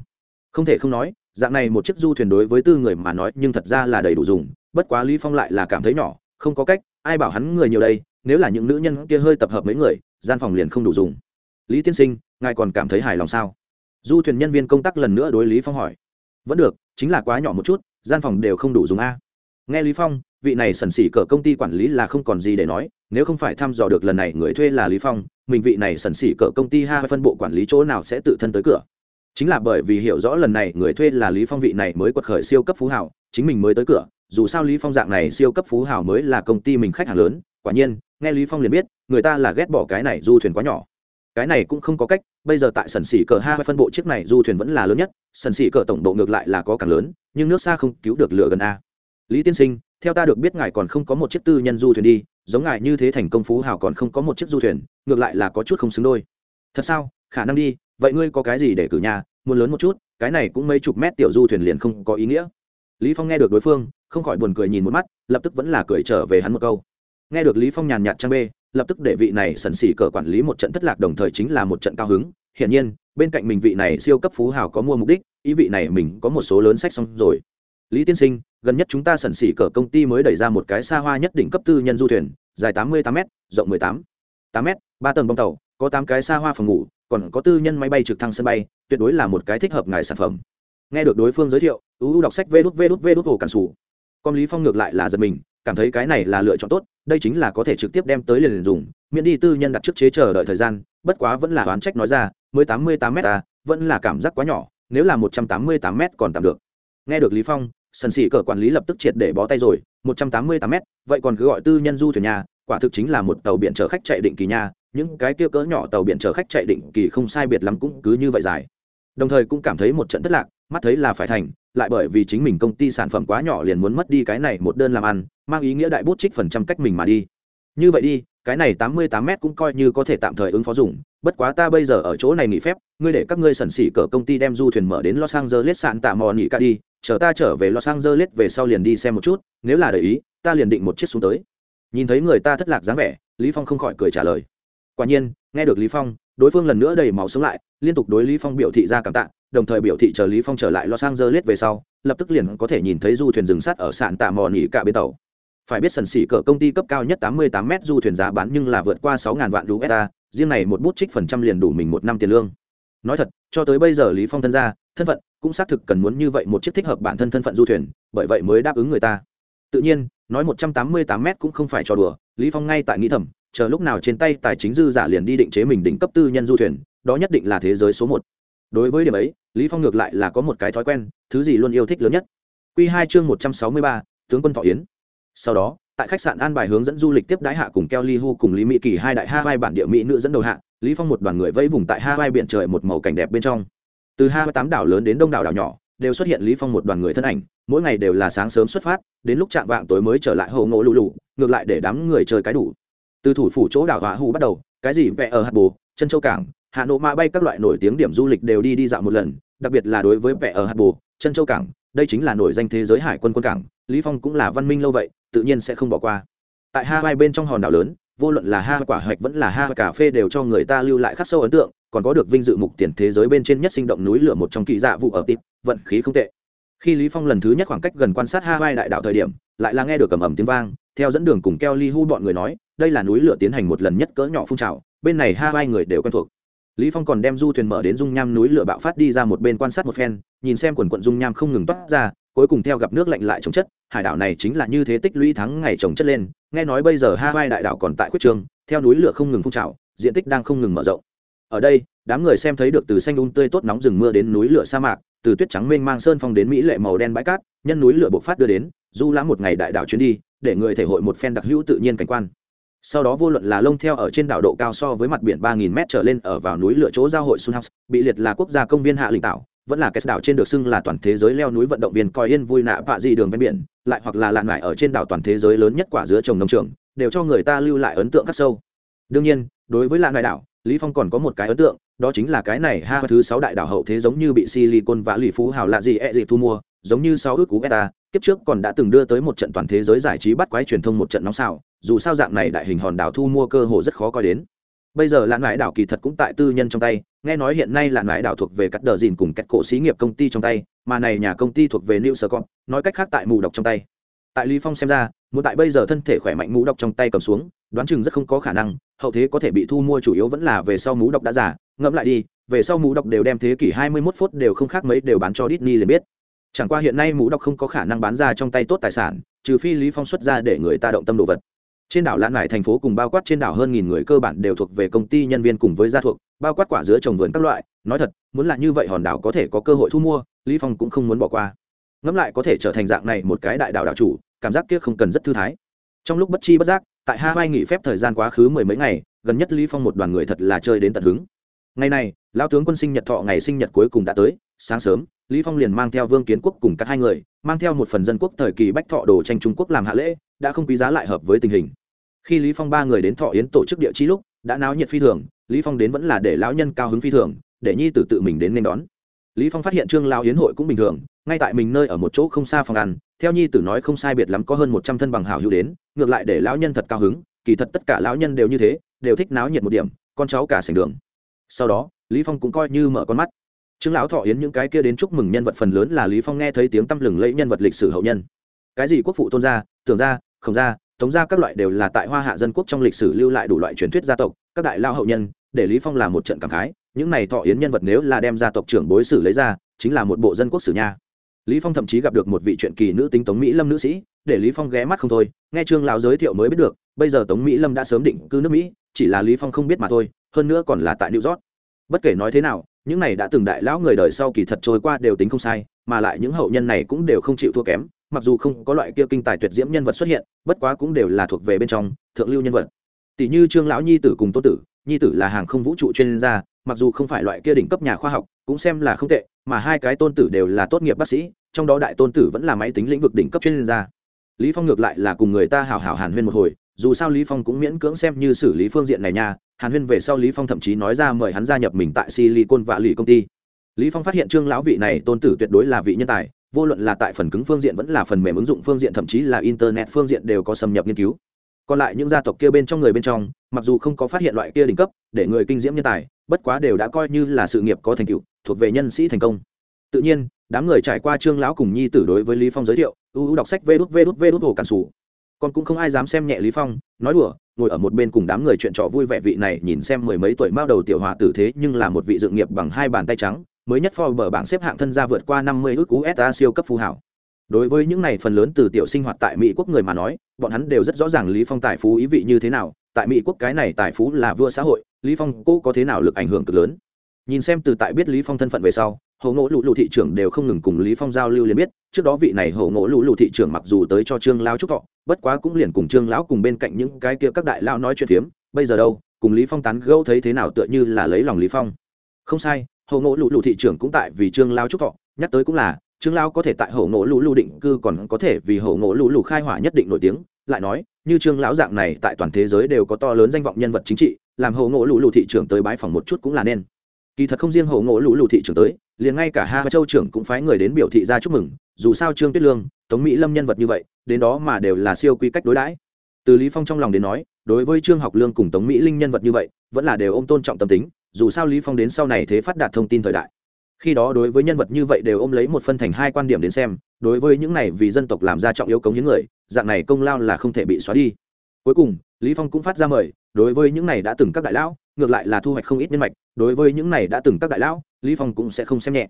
Không thể không nói, dạng này một chiếc du thuyền đối với tư người mà nói nhưng thật ra là đầy đủ dùng, bất quá lý phong lại là cảm thấy nhỏ, không có cách, ai bảo hắn người nhiều đây, nếu là những nữ nhân kia hơi tập hợp mấy người, gian phòng liền không đủ dùng. Lý tiên sinh, ngài còn cảm thấy hài lòng sao? Du thuyền nhân viên công tác lần nữa đối lý phong hỏi. Vẫn được, chính là quá nhỏ một chút, gian phòng đều không đủ dùng a. Nghe lý phong vị này sần xỉ cờ công ty quản lý là không còn gì để nói, nếu không phải thăm dò được lần này người thuê là lý phong, mình vị này sần xỉ cờ công ty ha phân bộ quản lý chỗ nào sẽ tự thân tới cửa. Chính là bởi vì hiểu rõ lần này người thuê là lý phong vị này mới quật khởi siêu cấp phú hào, chính mình mới tới cửa, dù sao lý phong dạng này siêu cấp phú hào mới là công ty mình khách hàng lớn, quả nhiên, nghe lý phong liền biết, người ta là ghét bỏ cái này du thuyền quá nhỏ. Cái này cũng không có cách, bây giờ tại sần xỉ cờ ha phân bộ chiếc này du thuyền vẫn là lớn nhất, sần xỉ cờ tổng bộ ngược lại là có càng lớn, nhưng nước xa không cứu được lửa gần a. Lý tiên sinh theo ta được biết ngài còn không có một chiếc tư nhân du thuyền đi, giống ngài như thế thành công phú hào còn không có một chiếc du thuyền, ngược lại là có chút không xứng đôi. Thật sao? Khả năng đi. Vậy ngươi có cái gì để cử nhà? Muốn lớn một chút, cái này cũng mấy chục mét tiểu du thuyền liền không có ý nghĩa. Lý phong nghe được đối phương, không khỏi buồn cười nhìn một mắt, lập tức vẫn là cười trở về hắn một câu. Nghe được lý phong nhàn nhạt trang bê, lập tức để vị này sần sỉ cờ quản lý một trận thất lạc đồng thời chính là một trận cao hứng. Hiển nhiên, bên cạnh mình vị này siêu cấp phú hào có mua mục đích, ý vị này mình có một số lớn sách xong rồi lý tiên sinh, gần nhất chúng ta sần xỉ cờ công ty mới đẩy ra một cái xa hoa nhất đỉnh cấp tư nhân du thuyền, dài tám mươi tám m rộng mười tám tám m ba tầng bông tàu, có tám cái xa hoa phòng ngủ, còn có tư nhân máy bay trực thăng sân bay, tuyệt đối là một cái thích hợp ngài sản phẩm. Nghe được đối phương giới thiệu uu đọc sách vê đút vê đút vê đút hồ cản sủ. Con lý phong ngược lại là giật mình, cảm thấy cái này là lựa chọn tốt, đây chính là có thể trực tiếp đem tới liền dùng, miễn đi tư nhân đặt trước chế chờ đợi thời gian, bất quá vẫn là đoán trách nói ra, mới tám mươi tám m à vẫn là cảm giác quá nhỏ, nếu là một trăm tám mươi tám m còn tạm được. Nghe được lý phong sân xỉ cờ quản lý lập tức triệt để bó tay rồi, một trăm tám mươi tám m vậy còn cứ gọi tư nhân du thuyền nhà, quả thực chính là một tàu biển chở khách chạy định kỳ nha, những cái kia cỡ nhỏ tàu biển chở khách chạy định kỳ không sai biệt lắm cũng cứ như vậy dài. Đồng thời cũng cảm thấy một trận thất lạc, mắt thấy là phải thành, lại bởi vì chính mình công ty sản phẩm quá nhỏ liền muốn mất đi cái này một đơn làm ăn, mang ý nghĩa đại bút trích phần trăm cách mình mà đi. Như vậy đi cái này tám mươi tám m cũng coi như có thể tạm thời ứng phó dùng, bất quá ta bây giờ ở chỗ này nghỉ phép, ngươi để các ngươi sẩn xỉ cỡ công ty đem du thuyền mở đến los angeles sạn tạ mò nghỉ ca đi, chờ ta trở về los angeles về sau liền đi xem một chút, nếu là để ý, ta liền định một chiếc xuống tới. Nhìn thấy người ta thất lạc dáng vẻ, lý phong không khỏi cười trả lời. Quả nhiên, nghe được lý phong, đối phương lần nữa đầy máu sống lại, liên tục đối lý phong biểu thị ra cảm tạ, đồng thời biểu thị chờ lý phong trở lại los angeles về sau, lập tức liền có thể nhìn thấy du thuyền dừng sắt ở sạn tạ mò nghỉ cả bên tàu phải biết sần xỉ cỡ công ty cấp cao nhất 88 m du thuyền giá bán nhưng là vượt qua 6.000 vạn usd riêng này một bút trích phần trăm liền đủ mình một năm tiền lương. Nói thật cho tới bây giờ lý phong thân gia thân phận cũng xác thực cần muốn như vậy một chiếc thích hợp bản thân thân phận du thuyền bởi vậy mới đáp ứng người ta. Tự nhiên nói 188 m cũng không phải trò đùa lý phong ngay tại nghĩ thầm chờ lúc nào trên tay tài chính dư giả liền đi định chế mình đỉnh cấp tư nhân du thuyền đó nhất định là thế giới số một. Đối với điểm ấy lý phong ngược lại là có một cái thói quen thứ gì luôn yêu thích lớn nhất. Quy hai chương một trăm sáu mươi ba, tướng quân thọ yến sau đó, tại khách sạn an bài hướng dẫn du lịch tiếp đái hạ cùng kelly hu cùng lý mỹ kỳ hai đại hai bản địa mỹ nữ dẫn đầu hạ, lý phong một đoàn người vẫy vùng tại hai biển trời một màu cảnh đẹp bên trong. Từ hai tám đảo lớn đến đông đảo đảo nhỏ, đều xuất hiện lý phong một đoàn người thân ảnh, mỗi ngày đều là sáng sớm xuất phát, đến lúc chạm vạng tối mới trở lại hồ ngộ lù lù, ngược lại để đám người chơi cái đủ. Từ thủ phủ chỗ đảo hạ hù bắt đầu, cái gì vẽ ở hạt bồ, chân châu cảng, hà nội mã bay các loại nổi tiếng điểm du lịch đều đi đi dạo một lần, đặc biệt là đối với vẽ ở hạt bồ, chân châu cảng, đây chính là nổi danh thế giới hải quân quân cảng, lý phong cũng là văn minh lâu vậy tự nhiên sẽ không bỏ qua. Tại hai bên trong hòn đảo lớn, vô luận là ha quả hạch vẫn là ha cà phê đều cho người ta lưu lại khắc sâu ấn tượng, còn có được vinh dự mục tiền thế giới bên trên nhất sinh động núi lửa một trong kỳ dạ vụ ở tịp vận khí không tệ. Khi lý phong lần thứ nhất khoảng cách gần quan sát hai đại đảo thời điểm, lại là nghe được cầm ẩm tiếng vang, theo dẫn đường cùng keo ly hu bọn người nói, đây là núi lửa tiến hành một lần nhất cỡ nhỏ phun trào, bên này hai người đều quen thuộc. Lý phong còn đem du thuyền mở đến dung nham núi lửa bạo phát đi ra một bên quan sát một phen, nhìn xem quần quận dung nham không ngừng toát ra cuối cùng theo gặp nước lạnh lại chống chất hải đảo này chính là như thế tích lũy thắng ngày trồng chất lên. Nghe nói bây giờ hai đại đảo còn tại quyết trường theo núi lửa không ngừng phun trào diện tích đang không ngừng mở rộng. Ở đây đám người xem thấy được từ xanh un tươi tốt nóng rừng mưa đến núi lửa sa mạc từ tuyết trắng mênh mang sơn phong đến mỹ lệ màu đen bãi cát nhân núi lửa bộc phát đưa đến du lãm một ngày đại đảo chuyến đi để người thể hội một phen đặc hữu tự nhiên cảnh quan. Sau đó vô luận là lông theo ở trên đảo độ cao so với mặt biển 3.000 m trở lên ở vào núi lửa chỗ giao hội Sun House, bị liệt là quốc gia công viên hạ lĩnh tạo, vẫn là cái đảo trên được xưng là toàn thế giới leo núi vận động viên coi yên vui nạ vạ gì đường ven biển, lại hoặc là lạn ngải ở trên đảo toàn thế giới lớn nhất quả giữa trồng nông trường, đều cho người ta lưu lại ấn tượng khắc sâu. Đương nhiên, đối với lạn ngải đảo, Lý Phong còn có một cái ấn tượng, đó chính là cái này ha thứ sáu đại đảo hậu thế giống như bị silicon và lì phú hào lạ gì e gì thu mua, giống như sáu ước cú beta, kiếp trước còn đã từng đưa tới một trận toàn thế giới giải trí bắt quái truyền thông một trận nóng xào dù sao dạng này đại hình hòn đảo thu mua cơ hồ rất khó coi đến bây giờ lạn mãi đảo kỳ thật cũng tại tư nhân trong tay nghe nói hiện nay lạn nãi đảo thuộc về cắt đờ dìn cùng các cổ xí nghiệp công ty trong tay, mà này nhà công ty thuộc về new sơ con nói cách khác tại mù độc trong tay. Tại lý phong xem ra, muốn tại bây giờ thân thể khỏe mạnh mũ độc trong tay cầm xuống, đoán chừng rất không có khả năng, hậu thế có thể bị thu mua chủ yếu vẫn là về sau mũ độc đã giả ngẫm lại đi, về sau mũ độc đều đem thế kỷ 21 phút đều không khác mấy đều bán cho Disney liền biết. Chẳng qua hiện nay mũ độc không có khả năng bán ra trong tay tốt tài sản, trừ phi lý phong xuất ra để người ta động tâm đồ vật. Trên đảo lãn lại thành phố cùng bao quát trên đảo hơn nghìn người cơ bản đều thuộc về công ty nhân viên cùng với gia thuộc bao quát quả giữa trồng vườn các loại, nói thật, muốn là như vậy hòn đảo có thể có cơ hội thu mua, lý phong cũng không muốn bỏ qua. Ngẫm lại có thể trở thành dạng này một cái đại đảo đảo chủ, cảm giác kia không cần rất thư thái. Trong lúc bất chi bất giác, tại hawaii nghỉ phép thời gian quá khứ mười mấy ngày, gần nhất lý phong một đoàn người thật là chơi đến tận hứng. Ngày này, lão tướng quân sinh nhật thọ ngày sinh nhật cuối cùng đã tới, sáng sớm, lý phong liền mang theo vương kiến quốc cùng các hai người, mang theo một phần dân quốc thời kỳ bách thọ đồ tranh trung quốc làm hạ lễ, đã không quý giá lại hợp với tình hình. Khi lý phong ba người đến thọ yến tổ chức địa chi lúc đã náo nhiệt phi thường, lý phong đến vẫn là để lão nhân cao hứng phi thường, để nhi tử tự mình đến nên đón. Lý phong phát hiện trương lão yến hội cũng bình thường, ngay tại mình nơi ở một chỗ không xa phòng ăn, theo nhi tử nói không sai biệt lắm có hơn một trăm thân bằng hảo hữu đến, ngược lại để lão nhân thật cao hứng, kỳ thật tất cả lão nhân đều như thế, đều thích náo nhiệt một điểm, con cháu cả sảnh đường. Sau đó, lý phong cũng coi như mở con mắt. Trương lão thọ yến những cái kia đến chúc mừng nhân vật phần lớn là lý phong nghe thấy tiếng tăm lừng lẫy nhân vật lịch sử hậu nhân. Cái gì quốc phụ tôn gia, tưởng gia khổng gia tống gia các loại đều là tại hoa hạ dân quốc trong lịch sử lưu lại đủ loại truyền thuyết gia tộc, các đại lao hậu nhân, để lý phong là một trận cảm khái, những này thọ yến nhân vật nếu là đem gia tộc trưởng bối sử lấy ra, chính là một bộ dân quốc sử nha. Lý phong thậm chí gặp được một vị truyện kỳ nữ tính tống mỹ lâm nữ sĩ, để lý phong ghé mắt không thôi, nghe trương lão giới thiệu mới biết được, bây giờ tống mỹ lâm đã sớm định cư nước mỹ, chỉ là lý phong không biết mà thôi, hơn nữa còn là tại new york. Bất kể nói thế nào, những này đã từng đại lão người đời sau kỳ thật trôi qua đều tính không sai, mà lại những hậu nhân này cũng đều không chịu thua kém mặc dù không có loại kia kinh tài tuyệt diễm nhân vật xuất hiện, bất quá cũng đều là thuộc về bên trong, thượng lưu nhân vật. Tỷ như trương lão nhi tử cùng tô tử, nhi tử là hàng không vũ trụ chuyên gia, mặc dù không phải loại kia đỉnh cấp nhà khoa học, cũng xem là không tệ, mà hai cái tôn tử đều là tốt nghiệp bác sĩ, trong đó đại tôn tử vẫn là máy tính lĩnh vực đỉnh cấp chuyên gia. Lý phong ngược lại là cùng người ta hào hào hàn huyên một hồi, dù sao lý phong cũng miễn cưỡng xem như xử lý phương diện này nha, hàn huyên về sau lý phong thậm chí nói ra mời hắn gia nhập mình tại silicon vạ lì công ty. Lý phong phát hiện trương lão vị này tôn tử tuyệt đối là vị nhân tài vô luận là tại phần cứng phương diện vẫn là phần mềm ứng dụng phương diện, thậm chí là internet phương diện đều có xâm nhập nghiên cứu. Còn lại những gia tộc kia bên trong người bên trong, mặc dù không có phát hiện loại kia đỉnh cấp, để người kinh diễm nhân tài, bất quá đều đã coi như là sự nghiệp có thành tựu, thuộc về nhân sĩ thành công. Tự nhiên, đám người trải qua trương lão cùng nhi tử đối với lý phong giới thiệu ưu đọc sách vê đút vê đút vê đút hồ cản sủ. Còn cũng không ai dám xem nhẹ lý phong, nói đùa, ngồi ở một bên cùng đám người chuyện trò vui vẻ vị này nhìn xem mười mấy tuổi mao đầu tiểu hòa tử thế nhưng là một vị dự nghiệp bằng hai bàn tay trắng mới nhất Forbes bảng xếp hạng thân gia vượt qua năm mươi ước usd siêu cấp phú hảo. Đối với những này phần lớn từ tiểu sinh hoạt tại mỹ quốc người mà nói, bọn hắn đều rất rõ ràng lý phong tài phú ý vị như thế nào, tại mỹ quốc cái này tài phú là vua xã hội, lý phong cô có thế nào lực ảnh hưởng cực lớn. Nhìn xem từ tại biết lý phong thân phận về sau hầu ngỗ lũ lũ thị trưởng đều không ngừng cùng lý phong giao lưu liền biết, trước đó vị này hầu ngỗ lũ lũ thị trưởng mặc dù tới cho trương lão chúc thọ, bất quá cũng liền cùng trương lão cùng bên cạnh những cái kia các đại lão nói chuyện phiếm, bây giờ đâu, cùng lý phong tán gẫu thấy thế nào tựa như là lấy lòng lý phong. Không sai hậu ngộ lũ lụ thị trưởng cũng tại vì trương lao trúc thọ, nhắc tới cũng là, trương lao có thể tại hậu ngộ lũ lụ định cư còn có thể vì hậu ngộ lũ lụ khai hỏa nhất định nổi tiếng, lại nói, như trương lão dạng này tại toàn thế giới đều có to lớn danh vọng nhân vật chính trị, làm hậu ngộ lũ lụ thị trưởng tới bái phòng một chút cũng là nên. Kỳ thật không riêng hậu ngộ lũ lụ thị trưởng tới, liền ngay cả ha châu trưởng cũng phái người đến biểu thị ra chúc mừng, dù sao trương tuyết lương, tống mỹ lâm nhân vật như vậy, đến đó mà đều là siêu quy cách đối đãi. Từ lý phong trong lòng đến nói, đối với trương học lương cùng tống mỹ linh nhân vật như vậy, vẫn là đều ôm tôn trọng tâm tính dù sao lý phong đến sau này thế phát đạt thông tin thời đại. Khi đó đối với nhân vật như vậy đều ôm lấy một phân thành hai quan điểm đến xem đối với những này vì dân tộc làm ra trọng yếu cống những người dạng này công lao là không thể bị xóa đi. Cuối cùng lý phong cũng phát ra mời đối với những này đã từng các đại lão ngược lại là thu hoạch không ít nhân mạch đối với những này đã từng các đại lão lý phong cũng sẽ không xem nhẹ.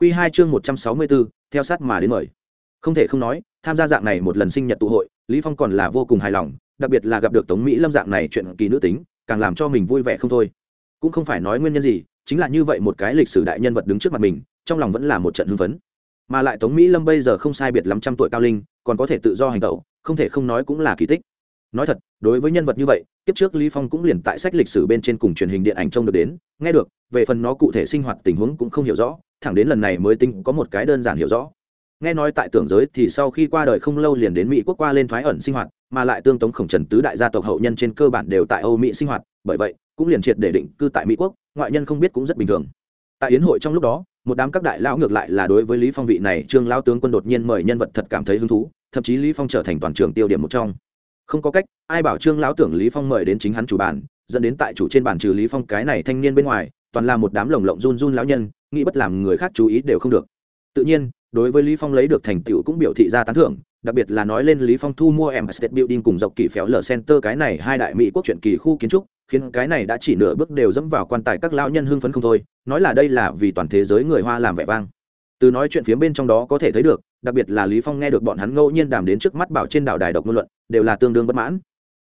Quy hai chương một trăm sáu mươi 164, theo sát mà đến mời. Không thể không nói tham gia dạng này một lần sinh nhật tụ hội lý phong còn là vô cùng hài lòng đặc biệt là gặp được tống mỹ lâm dạng này chuyện kỳ nữ tính càng làm cho mình vui vẻ không thôi cũng không phải nói nguyên nhân gì, chính là như vậy một cái lịch sử đại nhân vật đứng trước mặt mình, trong lòng vẫn là một trận hưng phấn. Mà lại tống mỹ lâm bây giờ không sai biệt lắm trăm tuổi cao linh, còn có thể tự do hành tẩu, không thể không nói cũng là kỳ tích. Nói thật, đối với nhân vật như vậy, kiếp trước lý phong cũng liền tại sách lịch sử bên trên cùng truyền hình điện ảnh trông được đến, nghe được, về phần nó cụ thể sinh hoạt tình huống cũng không hiểu rõ, thẳng đến lần này mới tính có một cái đơn giản hiểu rõ. Nghe nói tại tưởng giới thì sau khi qua đời không lâu liền đến mỹ quốc qua lên thoái ẩn sinh hoạt, mà lại tương tống khổng trần tứ đại gia tộc hậu nhân trên cơ bản đều tại âu mỹ sinh hoạt, bởi vậy cũng liền triệt để định cư tại mỹ quốc, ngoại nhân không biết cũng rất bình thường. Tại yến hội trong lúc đó, một đám các đại lão ngược lại là đối với lý phong vị này trương lão tướng quân đột nhiên mời nhân vật thật cảm thấy hứng thú, thậm chí lý phong trở thành toàn trường tiêu điểm một trong. Không có cách, ai bảo trương lão tưởng lý phong mời đến chính hắn chủ bàn, dẫn đến tại chủ trên bàn trừ lý phong cái này thanh niên bên ngoài, toàn là một đám lồng lộng run run lão nhân, nghĩ bất làm người khác chú ý đều không được. Tự nhiên, đối với lý phong lấy được thành tựu cũng biểu thị ra tán thưởng, đặc biệt là nói lên lý phong thu mua em state building cùng dọc kỳ phéo lở center cái này hai đại mỹ quốc truyện kỳ khu kiến trúc khiến cái này đã chỉ nửa bước đều dẫm vào quan tài các lao nhân hưng phấn không thôi, nói là đây là vì toàn thế giới người hoa làm vẻ vang. Từ nói chuyện phía bên trong đó có thể thấy được, đặc biệt là lý phong nghe được bọn hắn ngẫu nhiên đàm đến trước mắt bảo trên đảo đài độc ngôn luận, đều là tương đương bất mãn.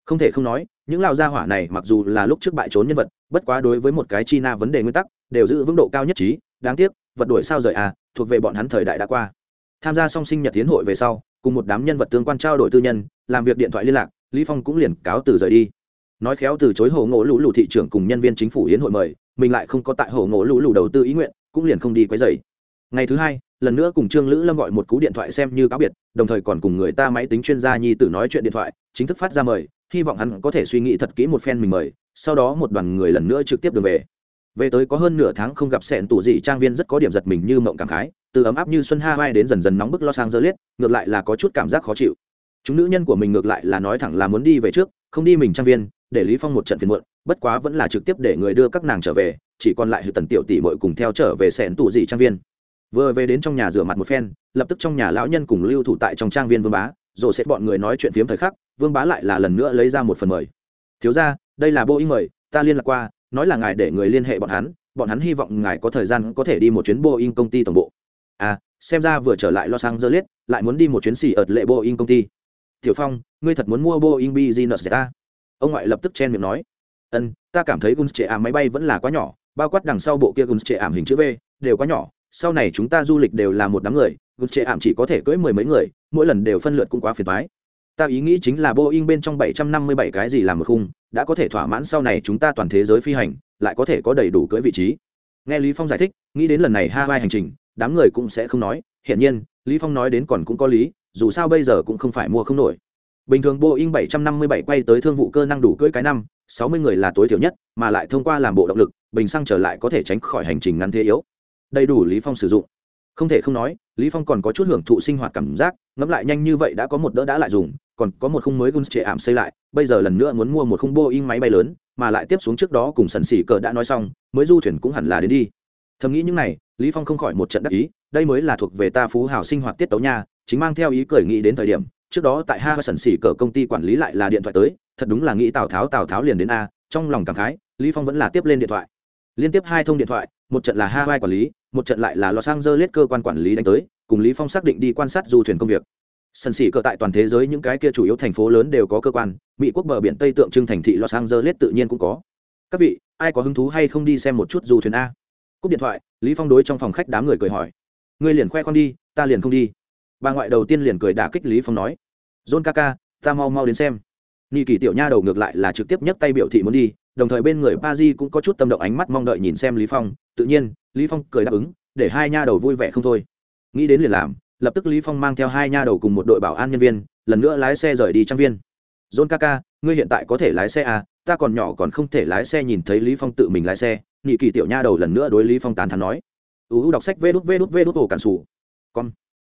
Không thể không nói, những lao gia hỏa này mặc dù là lúc trước bại trốn nhân vật, bất quá đối với một cái chi na vấn đề nguyên tắc, đều giữ vững độ cao nhất trí, đáng tiếc, vật đuổi sao rời à thuộc về bọn hắn thời đại đã qua. Tham gia song sinh nhật tiến hội về sau, cùng một đám nhân vật tương quan trao đổi tư nhân, làm việc điện thoại liên lạc, lý phong cũng liền cáo từ rời đi nói khéo từ chối hồ ngộ lũ lụ thị trưởng cùng nhân viên chính phủ yến hội mời, mình lại không có tại hồ ngộ lũ lụ đầu tư ý nguyện, cũng liền không đi quấy rầy. Ngày thứ hai, lần nữa cùng trương lữ lâm gọi một cú điện thoại xem như cáo biệt, đồng thời còn cùng người ta máy tính chuyên gia nhi tử nói chuyện điện thoại, chính thức phát ra mời, hy vọng hắn có thể suy nghĩ thật kỹ một phen mình mời, sau đó một đoàn người lần nữa trực tiếp đường về. Về tới có hơn nửa tháng không gặp sẹn tủ dị trang viên rất có điểm giật mình như mộng cảm khái, từ ấm áp như xuân ha hai đến dần dần nóng bức lo sang dơ liết, ngược lại là có chút cảm giác khó chịu. Chúng nữ nhân của mình ngược lại là nói thẳng là muốn đi về trước, không đi mình trang viên để lý phong một trận phiền muộn, bất quá vẫn là trực tiếp để người đưa các nàng trở về, chỉ còn lại hư tần tiểu tỷ muội cùng theo trở về sẹn tủ dị trang viên. Vừa về đến trong nhà rửa mặt một phen, lập tức trong nhà lão nhân cùng lưu thủ tại trong trang viên vương bá, rồi sẽ bọn người nói chuyện phiếm thời khắc, vương bá lại là lần nữa lấy ra một phần mời. Thiếu ra đây là boeing mời, ta liên lạc qua, nói là ngài để người liên hệ bọn hắn bọn hắn hy vọng ngài có thời gian có thể đi một chuyến boeing công ty tổng bộ. À xem ra vừa trở lại los angeles, lại muốn đi một chuyến xì ở lệ boeing công ty. Tiểu phong, ngươi thật muốn mua boeing business ta ông ngoại lập tức chen miệng nói, ân, ta cảm thấy guns trệ ảm máy bay vẫn là quá nhỏ, bao quát đằng sau bộ kia guns trệ ảm hình chữ v, đều quá nhỏ. Sau này chúng ta du lịch đều là một đám người, guns trệ ảm chỉ có thể cưỡi mười mấy người, mỗi lần đều phân lượt cũng quá phiền thoái ta ý nghĩ chính là boeing bên trong 757 cái gì làm một khung, đã có thể thỏa mãn sau này chúng ta toàn thế giới phi hành, lại có thể có đầy đủ cưỡi vị trí. Nghe lý phong giải thích, nghĩ đến lần này hawaii hành trình, đám người cũng sẽ không nói, hiển nhiên, lý phong nói đến còn cũng có lý, dù sao bây giờ cũng không phải mua không nổi bình thường boeing 757 quay tới thương vụ cơ năng đủ cưỡi cái năm 60 người là tối thiểu nhất, mà lại thông qua làm bộ động lực, bình xăng trở lại có thể tránh khỏi hành trình ngắn thế yếu. Đầy đủ lý phong sử dụng. Không thể không nói, lý phong còn có chút hưởng thụ sinh hoạt cảm giác, ngẫm lại nhanh như vậy đã có một đỡ đã lại dùng, còn có một khung mới gun trệ ảm xây lại, bây giờ lần nữa muốn mua một khung boeing máy bay lớn, mà lại tiếp xuống trước đó cùng sần xỉ cờ đã nói xong, mới du thuyền cũng hẳn là đến đi. Thầm nghĩ những này, lý phong không khỏi một trận đắc ý, đây mới là thuộc về ta phú hào sinh hoạt tiết tấu nha, chính mang theo ý cười nghĩ đến thời điểm trước đó tại ha sần xỉ cờ công ty quản lý lại là điện thoại tới, thật đúng là nghĩ tào tháo tào tháo liền đến a, trong lòng cảm khái, lý phong vẫn là tiếp lên điện thoại. Liên tiếp hai thông điện thoại, một trận là hawaii quản lý, một trận lại là los angeles cơ quan quản lý đánh tới, cùng lý phong xác định đi quan sát du thuyền công việc. Sân xỉ cờ tại toàn thế giới những cái kia chủ yếu thành phố lớn đều có cơ quan, mỹ quốc bờ biển tây tượng trưng thành thị los angeles tự nhiên cũng có. Các vị, ai có hứng thú hay không đi xem một chút du thuyền a? Cúp điện thoại, lý phong đối trong phòng khách đám người cười hỏi. Ngươi liền khoe con đi, ta liền không đi bà ngoại đầu tiên liền cười đả kích lý phong nói, john kaka ta mau mau đến xem. Nị kỳ tiểu nha đầu ngược lại là trực tiếp nhấc tay biểu thị muốn đi, đồng thời bên người pa di cũng có chút tâm động ánh mắt mong đợi nhìn xem lý phong. Tự nhiên, lý phong cười đáp ứng, để hai nha đầu vui vẻ không thôi. Nghĩ đến liền làm, lập tức lý phong mang theo hai nha đầu cùng một đội bảo an nhân viên, lần nữa lái xe rời đi trang viên. John kaka ngươi hiện tại có thể lái xe à? Ta còn nhỏ còn không thể lái xe nhìn thấy lý phong tự mình lái xe. Nị kỳ tiểu nha đầu lần nữa đối lý phong tán thán nói. Uu đọc sách vê đút vê đút vê đút ổ cản sủ. Con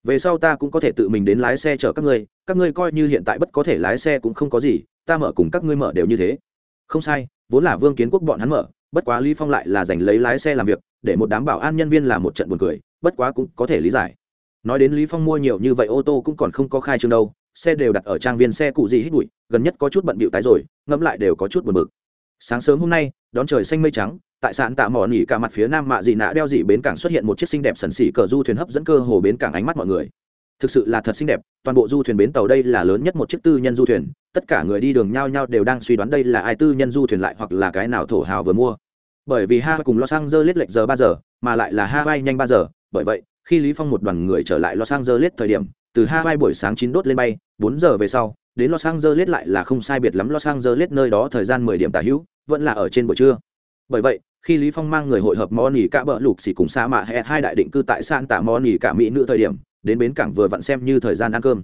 về sau ta cũng có thể tự mình đến lái xe chở các ngươi các ngươi coi như hiện tại bất có thể lái xe cũng không có gì, ta mở cùng các ngươi mở đều như thế. Không sai, vốn là vương kiến quốc bọn hắn mở, bất quá lý phong lại là giành lấy lái xe làm việc, để một đám bảo an nhân viên làm một trận buồn cười, bất quá cũng có thể lý giải. Nói đến lý phong mua nhiều như vậy ô tô cũng còn không có khai trương đâu, xe đều đặt ở trang viên xe cụ gì hít bụi, gần nhất có chút bận bịu tái rồi, ngẫm lại đều có chút buồn bực. Sáng sớm hôm nay, đón trời xanh mây trắng tại sạn tạ mỏ nỉ cả mặt phía nam mạ dị nạ đeo dị bến cảng xuất hiện một chiếc xinh đẹp sần xỉ cờ du thuyền hấp dẫn cơ hồ bến cảng ánh mắt mọi người. Thực sự là thật xinh đẹp, toàn bộ du thuyền bến tàu đây là lớn nhất một chiếc tư nhân du thuyền, tất cả người đi đường nhau nhau đều đang suy đoán đây là ai tư nhân du thuyền lại hoặc là cái nào thổ hào vừa mua. Bởi vì ha cùng los angeles lệch giờ ba giờ, mà lại là hawaii nhanh ba giờ, bởi vậy, khi lý phong một đoàn người trở lại los angeles thời điểm, từ hawaii buổi sáng chín đốt lên bay, bốn giờ về sau, đến los angeles lại là không sai biệt lắm. Los angeles nơi đó thời gian mười điểm tả hữu, vẫn là ở trên buổi trưa. Bởi vậy khi lý phong mang người hội hợp moni cả bờ lục xỉ cùng sa mạ hai đại định cư tại san tạ moni cả mỹ nữ thời điểm, đến bến cảng vừa vặn xem như thời gian ăn cơm.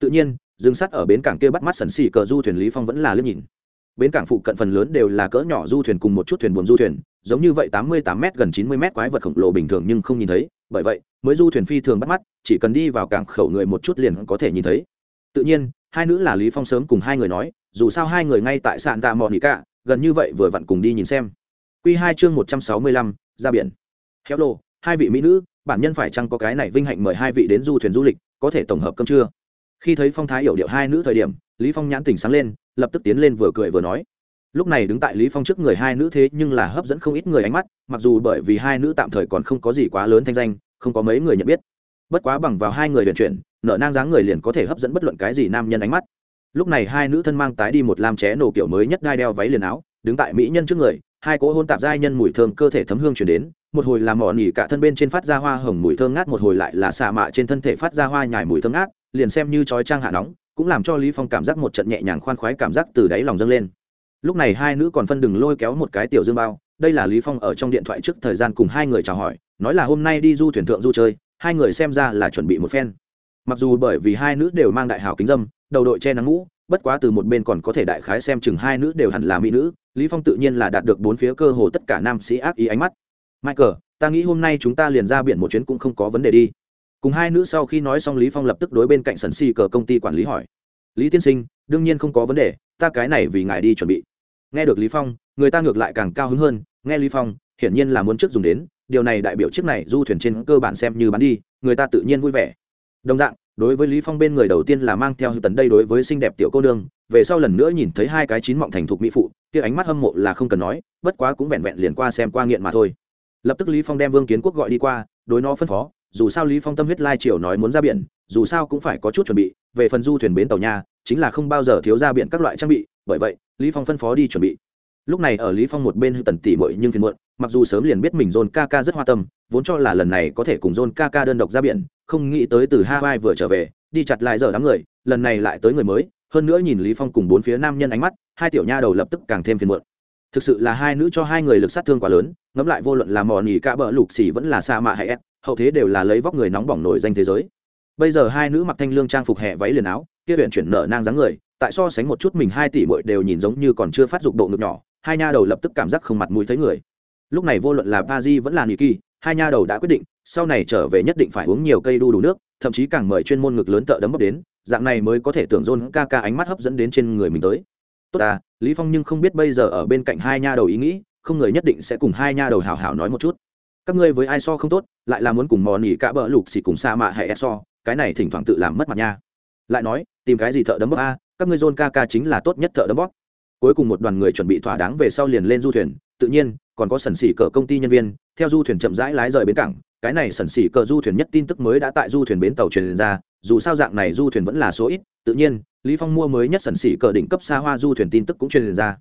Tự nhiên dừng sắt ở bến cảng kia bắt mắt sần xỉ cờ du thuyền lý phong vẫn là liếc nhìn. Bến cảng phụ cận phần lớn đều là cỡ nhỏ du thuyền cùng một chút thuyền buồm du thuyền, giống như vậy tám mươi tám m gần chín mươi m quái vật khổng lồ bình thường nhưng không nhìn thấy. Bởi vậy, mới du thuyền phi thường bắt mắt, chỉ cần đi vào cảng khẩu người một chút liền có thể nhìn thấy. Tự nhiên, hai nữ là lý phong sớm cùng hai người nói, dù sao hai người ngay tại sạn tạ mò nghỉ cả gần như vậy vừa vặn cùng đi nhìn xem. Quy hai chương một trăm sáu mươi lăm, ra biển. Khéo lô, hai vị mỹ nữ, bản nhân phải chăng có cái này vinh hạnh mời hai vị đến du thuyền du lịch, có thể tổng hợp cơm trưa? Khi thấy phong thái hiểu điệu hai nữ thời điểm, lý phong nhãn tỉnh sáng lên, lập tức tiến lên vừa cười vừa nói. Lúc này đứng tại lý phong trước người hai nữ thế nhưng là hấp dẫn không ít người ánh mắt, mặc dù bởi vì hai nữ tạm thời còn không có gì quá lớn thanh danh, không có mấy người nhận biết. Bất quá bằng vào hai người chuyển chuyển nợ nang dáng người liền có thể hấp dẫn bất luận cái gì nam nhân ánh mắt. Lúc này hai nữ thân mang tái đi một lam ché nổ kiểu mới nhất đai đeo váy liền áo, đứng tại mỹ nhân trước người hai cỗ hôn tạp giai nhân mùi thơm cơ thể thấm hương chuyển đến, một hồi là mỏ nỉ cả thân bên trên phát ra hoa hồng mùi thơm ngát, một hồi lại là xà mạ trên thân thể phát ra hoa nhài mùi thơm ngát, liền xem như trói trang hạ nóng, cũng làm cho lý phong cảm giác một trận nhẹ nhàng khoan khoái cảm giác từ đáy lòng dâng lên. Lúc này hai nữ còn phân đừng lôi kéo một cái tiểu dương bao, đây là lý phong ở trong điện thoại trước thời gian cùng hai người chào hỏi, nói là hôm nay đi du thuyền thượng du chơi, hai người xem ra là chuẩn bị một phen. Mặc dù bởi vì hai nữ đều mang đại hào kính dâm, đầu đội che nắng mũ bất quá từ một bên còn có thể đại khái xem chừng hai nữ đều hẳn là mỹ nữ lý phong tự nhiên là đạt được bốn phía cơ hồ tất cả nam sĩ ác ý ánh mắt. Michael, ta nghĩ hôm nay chúng ta liền ra biển một chuyến cũng không có vấn đề đi. Cùng hai nữ sau khi nói xong, lý phong lập tức đối bên cạnh sần xì cờ công ty quản lý hỏi. Lý tiên sinh, đương nhiên không có vấn đề, ta cái này vì ngài đi chuẩn bị. Nghe được lý phong, người ta ngược lại càng cao hứng hơn. Nghe lý phong, hiển nhiên là muốn trước dùng đến. Điều này đại biểu chiếc này du thuyền trên cơ bản xem như bán đi, người ta tự nhiên vui vẻ. Đồng dạng, đối với lý phong bên người đầu tiên là mang theo hư tấn đây đối với xinh đẹp tiểu cô nương về sau lần nữa nhìn thấy hai cái chín mọng thành thục mỹ phụ, kia ánh mắt hâm mộ là không cần nói, bất quá cũng vẹn vẹn liền qua xem qua nghiện mà thôi. Lập tức lý phong đem vương kiến quốc gọi đi qua, đối nó phân phó, dù sao lý phong tâm huyết lai triều nói muốn ra biển, dù sao cũng phải có chút chuẩn bị, về phần du thuyền bến tàu nha, chính là không bao giờ thiếu ra biển các loại trang bị, bởi vậy, lý phong phân phó đi chuẩn bị. Lúc này ở lý phong một bên hư tần tỉ mội nhưng phiền muộn, mặc dù sớm liền biết mình john ca ca rất hoa tâm, vốn cho là lần này có thể cùng john ca ca đơn độc ra biển, không nghĩ tới từ hawaii vừa trở về, đi chặt lại giờ đám người, lần này lại tới người mới hơn nữa nhìn lý phong cùng bốn phía nam nhân ánh mắt, hai tiểu nha đầu lập tức càng thêm phiền muộn. Thực sự là hai nữ cho hai người lực sát thương quá lớn, ngẫm lại vô luận là mò nỉ cả bờ lục xỉ vẫn là sa mạ hay ép hậu thế đều là lấy vóc người nóng bỏng nổi danh thế giới. Bây giờ hai nữ mặc thanh lương trang phục hè váy liền áo, kia huyện chuyển nở nang dáng người, tại so sánh một chút mình hai tỷ muội đều nhìn giống như còn chưa phát dục độ ngực nhỏ, hai nha đầu lập tức cảm giác không mặt mũi thấy người. Lúc này vô luận là ba di vẫn là nỉ kỳ hai nha đầu đã quyết định, sau này trở về nhất định phải uống nhiều cây đu đủ nước thậm chí càng mời chuyên môn ngực lớn tợ đấm bốc đến, dạng này mới có thể tưởng dôn ca ca ánh mắt hấp dẫn đến trên người mình tới. Tốt à lý phong nhưng không biết bây giờ ở bên cạnh hai nha đầu ý nghĩ, không người nhất định sẽ cùng hai nha đầu hào hào nói một chút. Các ngươi với ai so không tốt, lại là muốn cùng mò nỉ cả bờ lục xì cùng sa mạ hay e so, cái này thỉnh thoảng tự làm mất mặt nha. Lại nói, tìm cái gì thợ đấm bóp a, các ngươi dôn ca ca chính là tốt nhất thợ đấm bóp. Cuối cùng một đoàn người chuẩn bị thỏa đáng về sau liền lên du thuyền, tự nhiên, còn có sần xỉ cỡ công ty nhân viên, theo du thuyền chậm rãi lái rời bến cảng cái này sần xỉ cờ du thuyền nhất tin tức mới đã tại du thuyền bến tàu truyền ra, dù sao dạng này du thuyền vẫn là số ít, tự nhiên, lý phong mua mới nhất sần xỉ cờ đỉnh cấp xa hoa du thuyền tin tức cũng truyền ra.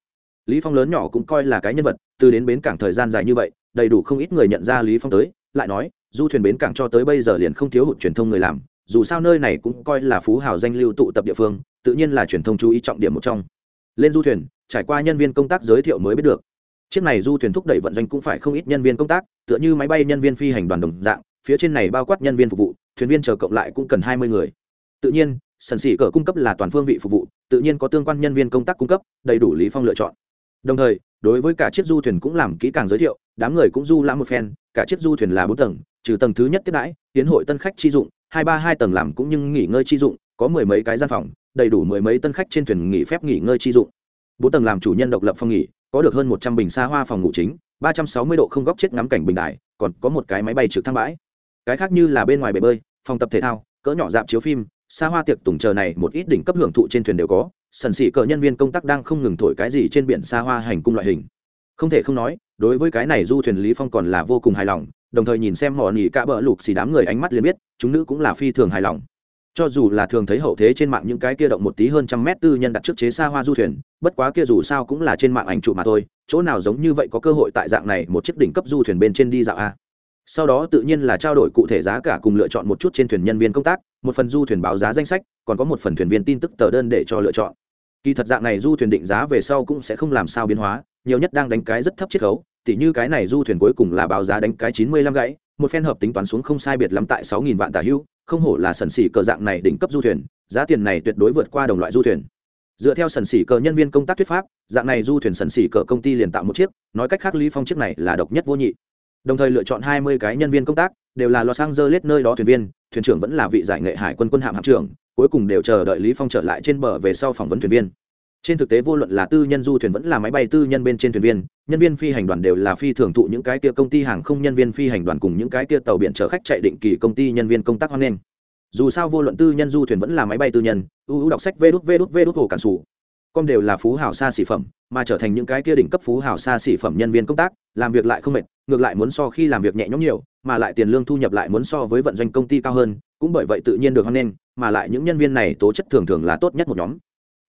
Lý phong lớn nhỏ cũng coi là cái nhân vật, từ đến bến cảng thời gian dài như vậy, đầy đủ không ít người nhận ra lý phong tới, lại nói, du thuyền bến cảng cho tới bây giờ liền không thiếu hụt truyền thông người làm, dù sao nơi này cũng coi là phú hào danh lưu tụ tập địa phương, tự nhiên là truyền thông chú ý trọng điểm một trong. Lên du thuyền, trải qua nhân viên công tác giới thiệu mới biết được chiếc này du thuyền thúc đẩy vận doanh cũng phải không ít nhân viên công tác, tựa như máy bay nhân viên phi hành đoàn đồng dạng, phía trên này bao quát nhân viên phục vụ, thuyền viên chờ cộng lại cũng cần hai mươi người. Tự nhiên, sần xỉ cờ cung cấp là toàn phương vị phục vụ, tự nhiên có tương quan nhân viên công tác cung cấp, đầy đủ lý phong lựa chọn. Đồng thời, đối với cả chiếc du thuyền cũng làm kỹ càng giới thiệu, đám người cũng du lãm một phen, cả chiếc du thuyền là bốn tầng, trừ tầng thứ nhất tiếp đãi, tiến hội tân khách chi dụng, hai ba hai tầng làm cũng như nghỉ ngơi chi dụng, có mười mấy cái gian phòng, đầy đủ mười mấy tân khách trên thuyền nghỉ phép nghỉ ngơi chi dụng. Bốn tầng làm chủ nhân độc lập phòng nghỉ có được hơn một trăm bình xa hoa phòng ngủ chính, ba trăm sáu mươi độ không góc chết ngắm cảnh bình đài còn có một cái máy bay trực thăng bãi. Cái khác như là bên ngoài bể bơi, phòng tập thể thao, cỡ nhỏ dạp chiếu phim, xa hoa tiệc tùng chờ này một ít đỉnh cấp hưởng thụ trên thuyền đều có, sần sĩ cờ nhân viên công tác đang không ngừng thổi cái gì trên biển xa hoa hành cung loại hình. Không thể không nói, đối với cái này du thuyền lý phong còn là vô cùng hài lòng, đồng thời nhìn xem mỏ nỉ cả bờ lục xì đám người ánh mắt liền biết, chúng nữ cũng là phi thường hài lòng cho dù là thường thấy hậu thế trên mạng những cái kia động một tí hơn trăm mét tư nhân đặt trước chế xa hoa du thuyền, bất quá kia dù sao cũng là trên mạng ảnh chụp mà thôi, chỗ nào giống như vậy có cơ hội tại dạng này một chiếc đỉnh cấp du thuyền bên trên đi dạo a. Sau đó tự nhiên là trao đổi cụ thể giá cả cùng lựa chọn một chút trên thuyền nhân viên công tác, một phần du thuyền báo giá danh sách, còn có một phần thuyền viên tin tức tờ đơn để cho lựa chọn. Kỳ thật dạng này du thuyền định giá về sau cũng sẽ không làm sao biến hóa, nhiều nhất đang đánh cái rất thấp chiết khấu, tỉ như cái này du thuyền cuối cùng là báo giá đánh cái chín mươi lăm gãy, một phen hợp tính toán xuống không sai biệt lắm tại sáu nghìn vạn tả hưu không hổ là sần xỉ cờ dạng này đỉnh cấp du thuyền, giá tiền này tuyệt đối vượt qua đồng loại du thuyền. Dựa theo sần xỉ cờ nhân viên công tác thuyết pháp, dạng này du thuyền sần xỉ cờ công ty liền tạo một chiếc, nói cách khác lý phong chiếc này là độc nhất vô nhị. Đồng thời lựa chọn hai mươi cái nhân viên công tác, đều là los angeles nơi đó thuyền viên, thuyền trưởng vẫn là vị giải nghệ hải quân quân hạm hạm trưởng, cuối cùng đều chờ đợi lý phong trở lại trên bờ về sau phỏng vấn thuyền viên trên thực tế vô luận là tư nhân du thuyền vẫn là máy bay tư nhân bên trên thuyền viên, nhân viên phi hành đoàn đều là phi thường thụ những cái kia công ty hàng không nhân viên phi hành đoàn cùng những cái kia tàu biển chở khách chạy định kỳ công ty nhân viên công tác hoan nghênh. Dù sao vô luận tư nhân du thuyền vẫn là máy bay tư nhân ưu đọc sách vê đút vê đút vê đút hồ cản sủ. Com đều là phú hào xa xỉ phẩm, mà trở thành những cái kia đỉnh cấp phú hào xa xỉ phẩm nhân viên công tác, làm việc lại không mệt, ngược lại muốn so khi làm việc nhẹ nhõm nhiều, mà lại tiền lương thu nhập lại muốn so với vận doanh công ty cao hơn, cũng bởi vậy tự nhiên được hoan nghênh, mà lại những nhân viên này tố chất thường thường là tốt nhất một nhóm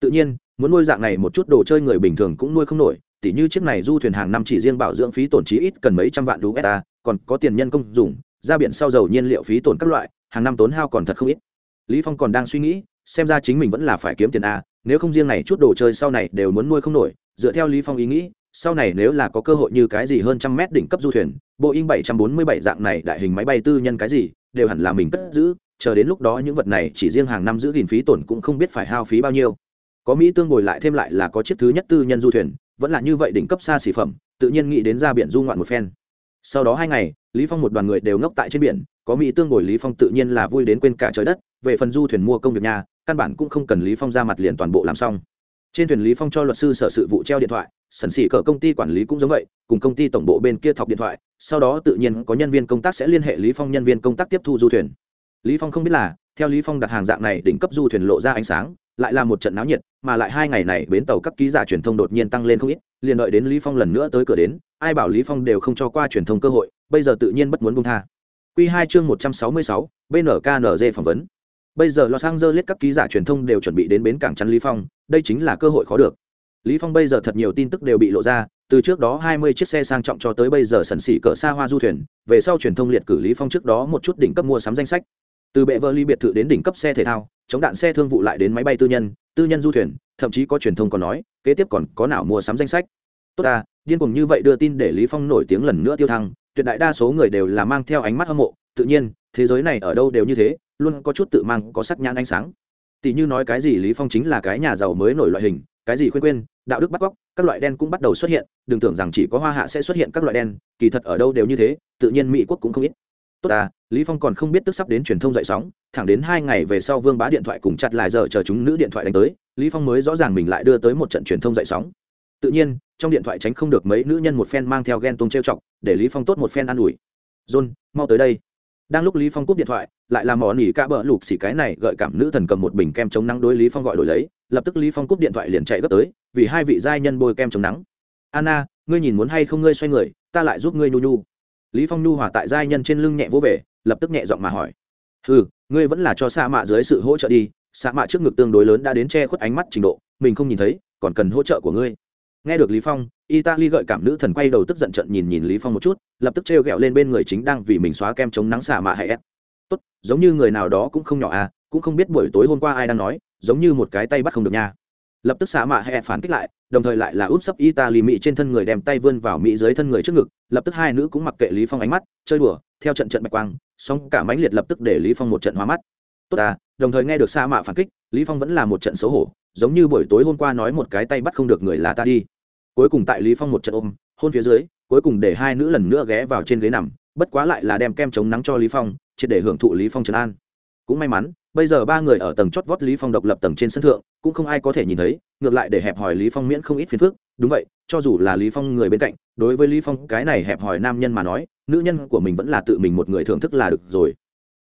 tự nhiên, muốn nuôi dạng này một chút đồ chơi người bình thường cũng nuôi không nổi, tỉ như chiếc này du thuyền hàng năm chỉ riêng bảo dưỡng phí tổn trí ít cần mấy trăm vạn usd còn có tiền nhân công dùng, ra biển sau dầu nhiên liệu phí tổn các loại, hàng năm tốn hao còn thật không ít. Lý phong còn đang suy nghĩ, xem ra chính mình vẫn là phải kiếm tiền a, nếu không riêng này chút đồ chơi sau này đều muốn nuôi không nổi, dựa theo lý phong ý nghĩ, sau này nếu là có cơ hội như cái gì hơn trăm mét đỉnh cấp du thuyền, boeing 747 dạng này đại hình máy bay tư nhân cái gì, đều hẳn là mình cất giữ, chờ đến lúc đó những vật này chỉ riêng hàng năm giữ gìn phí tổn cũng không biết phải hao phí bao nhiêu có mỹ tương bồi lại thêm lại là có chiếc thứ nhất tư nhân du thuyền, vẫn là như vậy đỉnh cấp xa xỉ phẩm, tự nhiên nghĩ đến ra biển du ngoạn một phen. Sau đó hai ngày, lý phong một đoàn người đều ngốc tại trên biển, có mỹ tương bồi lý phong tự nhiên là vui đến quên cả trời đất, về phần du thuyền mua công việc nhà, căn bản cũng không cần lý phong ra mặt liền toàn bộ làm xong. Trên thuyền lý phong cho luật sư sở sự vụ treo điện thoại, sẩn xỉ cỡ công ty quản lý cũng giống vậy, cùng công ty tổng bộ bên kia thọc điện thoại, sau đó tự nhiên có nhân viên công tác sẽ liên hệ lý phong nhân viên công tác tiếp thu du thuyền. Lý phong không biết là, theo lý phong đặt hàng dạng này đỉnh cấp du thuyền lộ ra ánh sáng lại là một trận náo nhiệt mà lại hai ngày này bến tàu các ký giả truyền thông đột nhiên tăng lên không ít liền đợi đến lý phong lần nữa tới cửa đến ai bảo lý phong đều không cho qua truyền thông cơ hội bây giờ tự nhiên bất muốn buông tha. Quy hai chương một trăm sáu mươi sáu, bnknz phỏng vấn. Bây giờ los angeles các ký giả truyền thông đều chuẩn bị đến bến cảng chắn lý phong đây chính là cơ hội khó được. Lý phong bây giờ thật nhiều tin tức đều bị lộ ra từ trước đó 20 chiếc xe sang trọng cho tới bây giờ sần sỉ cỡ xa hoa du thuyền về sau truyền thông liệt cử lý phong trước đó một chút đỉnh cấp mua sắm danh sách. Từ bệ vợ ly biệt thự đến đỉnh cấp xe thể thao chống đạn xe thương vụ lại đến máy bay tư nhân tư nhân du thuyền, thậm chí có truyền thông còn nói, kế tiếp còn có nào mua sắm danh sách. Tốt ta, điên cuồng như vậy đưa tin để lý phong nổi tiếng lần nữa tiêu thăng, tuyệt đại đa số người đều là mang theo ánh mắt hâm mộ, tự nhiên, thế giới này ở đâu đều như thế, luôn có chút tự mang, có sắc nhãn ánh sáng. Tỷ như nói cái gì lý phong chính là cái nhà giàu mới nổi loại hình, cái gì khuyên quên đạo đức bắt cóc, các loại đen cũng bắt đầu xuất hiện, đừng tưởng rằng chỉ có hoa hạ sẽ xuất hiện các loại đen, kỳ thật ở đâu đều như thế, tự nhiên mỹ quốc cũng không ít tốt à lý phong còn không biết tức sắp đến truyền thông dậy sóng, thẳng đến hai ngày về sau vương bá điện thoại cùng chặt lại giờ chờ chúng nữ điện thoại đánh tới, lý phong mới rõ ràng mình lại đưa tới một trận truyền thông dậy sóng. Tự nhiên, trong điện thoại tránh không được mấy nữ nhân một phen mang theo ghen tuông trêu chọc, để lý phong tốt một phen an ủi. John, mau tới đây. Đang lúc lý phong cúp điện thoại, lại làm mỏ nỉ cả bờ lục xỉ cái này gợi cảm nữ thần cầm một bình kem chống nắng đối lý phong gọi đổi lấy, lập tức lý phong cúp điện thoại liền chạy gấp tới, vì hai vị giai nhân bôi kem chống nắng. Anna, ngươi nhìn muốn hay không ngươi xoay người, ta lại giúp ngươi nhu nhu lý phong nhu hòa tại giai nhân trên lưng nhẹ vỗ về, lập tức nhẹ giọng mà hỏi. Ừ ngươi vẫn là cho sa mạ dưới sự hỗ trợ đi, sa mạ trước ngực tương đối lớn đã đến che khuất ánh mắt trình độ, mình không nhìn thấy, còn cần hỗ trợ của ngươi. Nghe được lý phong, italy gợi cảm nữ thần quay đầu tức giận trận nhìn nhìn lý phong một chút, lập tức treo gẹo lên bên người chính đang vì mình xóa kem chống nắng xả mạ hay ép tốt, giống như người nào đó cũng không nhỏ à cũng không biết buổi tối hôm qua ai đang nói, giống như một cái tay bắt không được nha lập tức xạ mạ hay phản kích lại, đồng thời lại là úp sấp italy mỹ trên thân người đem tay vươn vào mỹ dưới thân người trước ngực, lập tức hai nữ cũng mặc kệ lý phong ánh mắt, chơi đùa, theo trận trận bạch quang, song cả mãnh liệt lập tức để lý phong một trận hóa mắt. Tốt à đồng thời nghe được sa mạ phản kích, lý phong vẫn là một trận xấu hổ, giống như buổi tối hôm qua nói một cái tay bắt không được người là ta đi. Cuối cùng tại lý phong một trận ôm, hôn phía dưới, cuối cùng để hai nữ lần nữa ghé vào trên ghế nằm, bất quá lại là đem kem chống nắng cho lý phong chỉ để hưởng thụ lý phong trấn an. Cũng may mắn bây giờ ba người ở tầng chót vót lý phong độc lập tầng trên sân thượng, cũng không ai có thể nhìn thấy, ngược lại để hẹp hỏi lý phong miễn không ít phiền phức. Đúng vậy, cho dù là lý phong người bên cạnh, đối với lý phong, cái này hẹp hỏi nam nhân mà nói, nữ nhân của mình vẫn là tự mình một người thưởng thức là được rồi.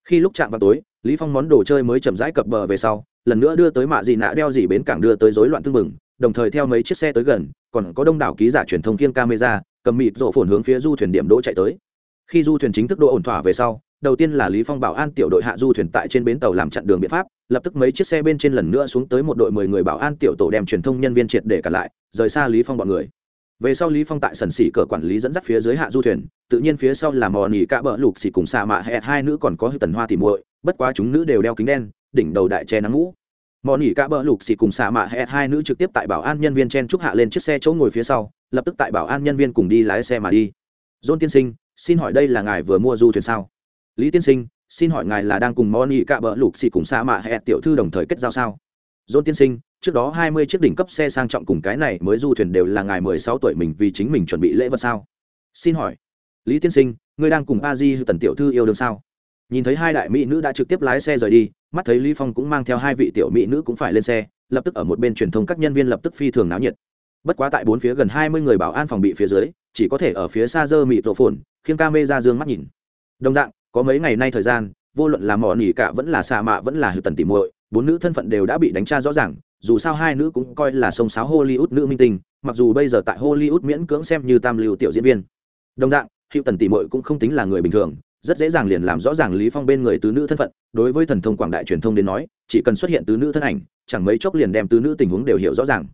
Khi lúc chạm vào tối, lý phong món đồ chơi mới chậm rãi cập bờ về sau, lần nữa đưa tới mạ gì nạ đeo gì bến cảng đưa tới rối loạn tương mừng đồng thời theo mấy chiếc xe tới gần, còn có đông đảo ký giả truyền thông kiên camera, cầm mịt rộ phồn hướng phía du thuyền điểm đỗ chạy tới. Khi du thuyền chính thức độ ổn thỏa về sau đầu tiên là lý phong bảo an tiểu đội hạ du thuyền tại trên bến tàu làm chặn đường biện pháp, lập tức mấy chiếc xe bên trên lần nữa xuống tới một đội mười người bảo an tiểu tổ đem truyền thông nhân viên triệt để cả lại, rời xa lý phong bọn người. Về sau lý phong tại sần xỉ cờ quản lý dẫn dắt phía dưới hạ du thuyền, tự nhiên phía sau là mò nỉ cả bờ lục xỉ cùng xà mạ hẹn hai nữ còn có tần hoa thì muội, bất quá chúng nữ đều đeo kính đen, đỉnh đầu đại che nắng mũ mò nỉ cả bờ lục xỉ cùng xà mạ hẹn hai nữ trực tiếp tại bảo an nhân viên chen trúc hạ lên chiếc xe chỗ ngồi phía sau, lập tức tại bảo an nhân viên cùng đi lái xe mà đi. John tiên sinh, xin hỏi đây là ngài vừa mua du thuyền sao? Lý tiên sinh, xin hỏi ngài là đang cùng Moni cạ bỡ lục xì cùng xà mạ hẹn tiểu thư đồng thời kết giao sao? Dôn tiên sinh, trước đó hai mươi chiếc đỉnh cấp xe sang trọng cùng cái này mới du thuyền đều là ngài mười sáu tuổi mình vì chính mình chuẩn bị lễ vật sao? Xin hỏi, lý tiên sinh, ngươi đang cùng a di tần tiểu thư yêu đương sao? Nhìn thấy hai đại mỹ nữ đã trực tiếp lái xe rời đi, mắt thấy lý phong cũng mang theo hai vị tiểu mỹ nữ cũng phải lên xe, lập tức ở một bên truyền thông các nhân viên lập tức phi thường náo nhiệt. Bất quá tại bốn phía gần hai mươi người bảo an phòng bị phía dưới, chỉ có thể ở phía xa dơ mịt rộ phồn, khiêng ca mê ra dương mắt nhìn. Đồng dạng có mấy ngày nay thời gian, vô luận là mỏ nỉ cả vẫn là xà mạ vẫn là hư tần tỉ muội, bốn nữ thân phận đều đã bị đánh tra rõ ràng, dù sao hai nữ cũng coi là sông sáo hollywood nữ minh tinh, mặc dù bây giờ tại hollywood miễn cưỡng xem như tam lưu tiểu diễn viên. Đồng dạng hữu tần tỉ muội cũng không tính là người bình thường, rất dễ dàng liền làm rõ ràng lý phong bên người tứ nữ thân phận, đối với thần thông quảng đại truyền thông đến nói, chỉ cần xuất hiện tứ nữ thân ảnh, chẳng mấy chốc liền đem tứ nữ tình huống đều hiểu rõ ràng.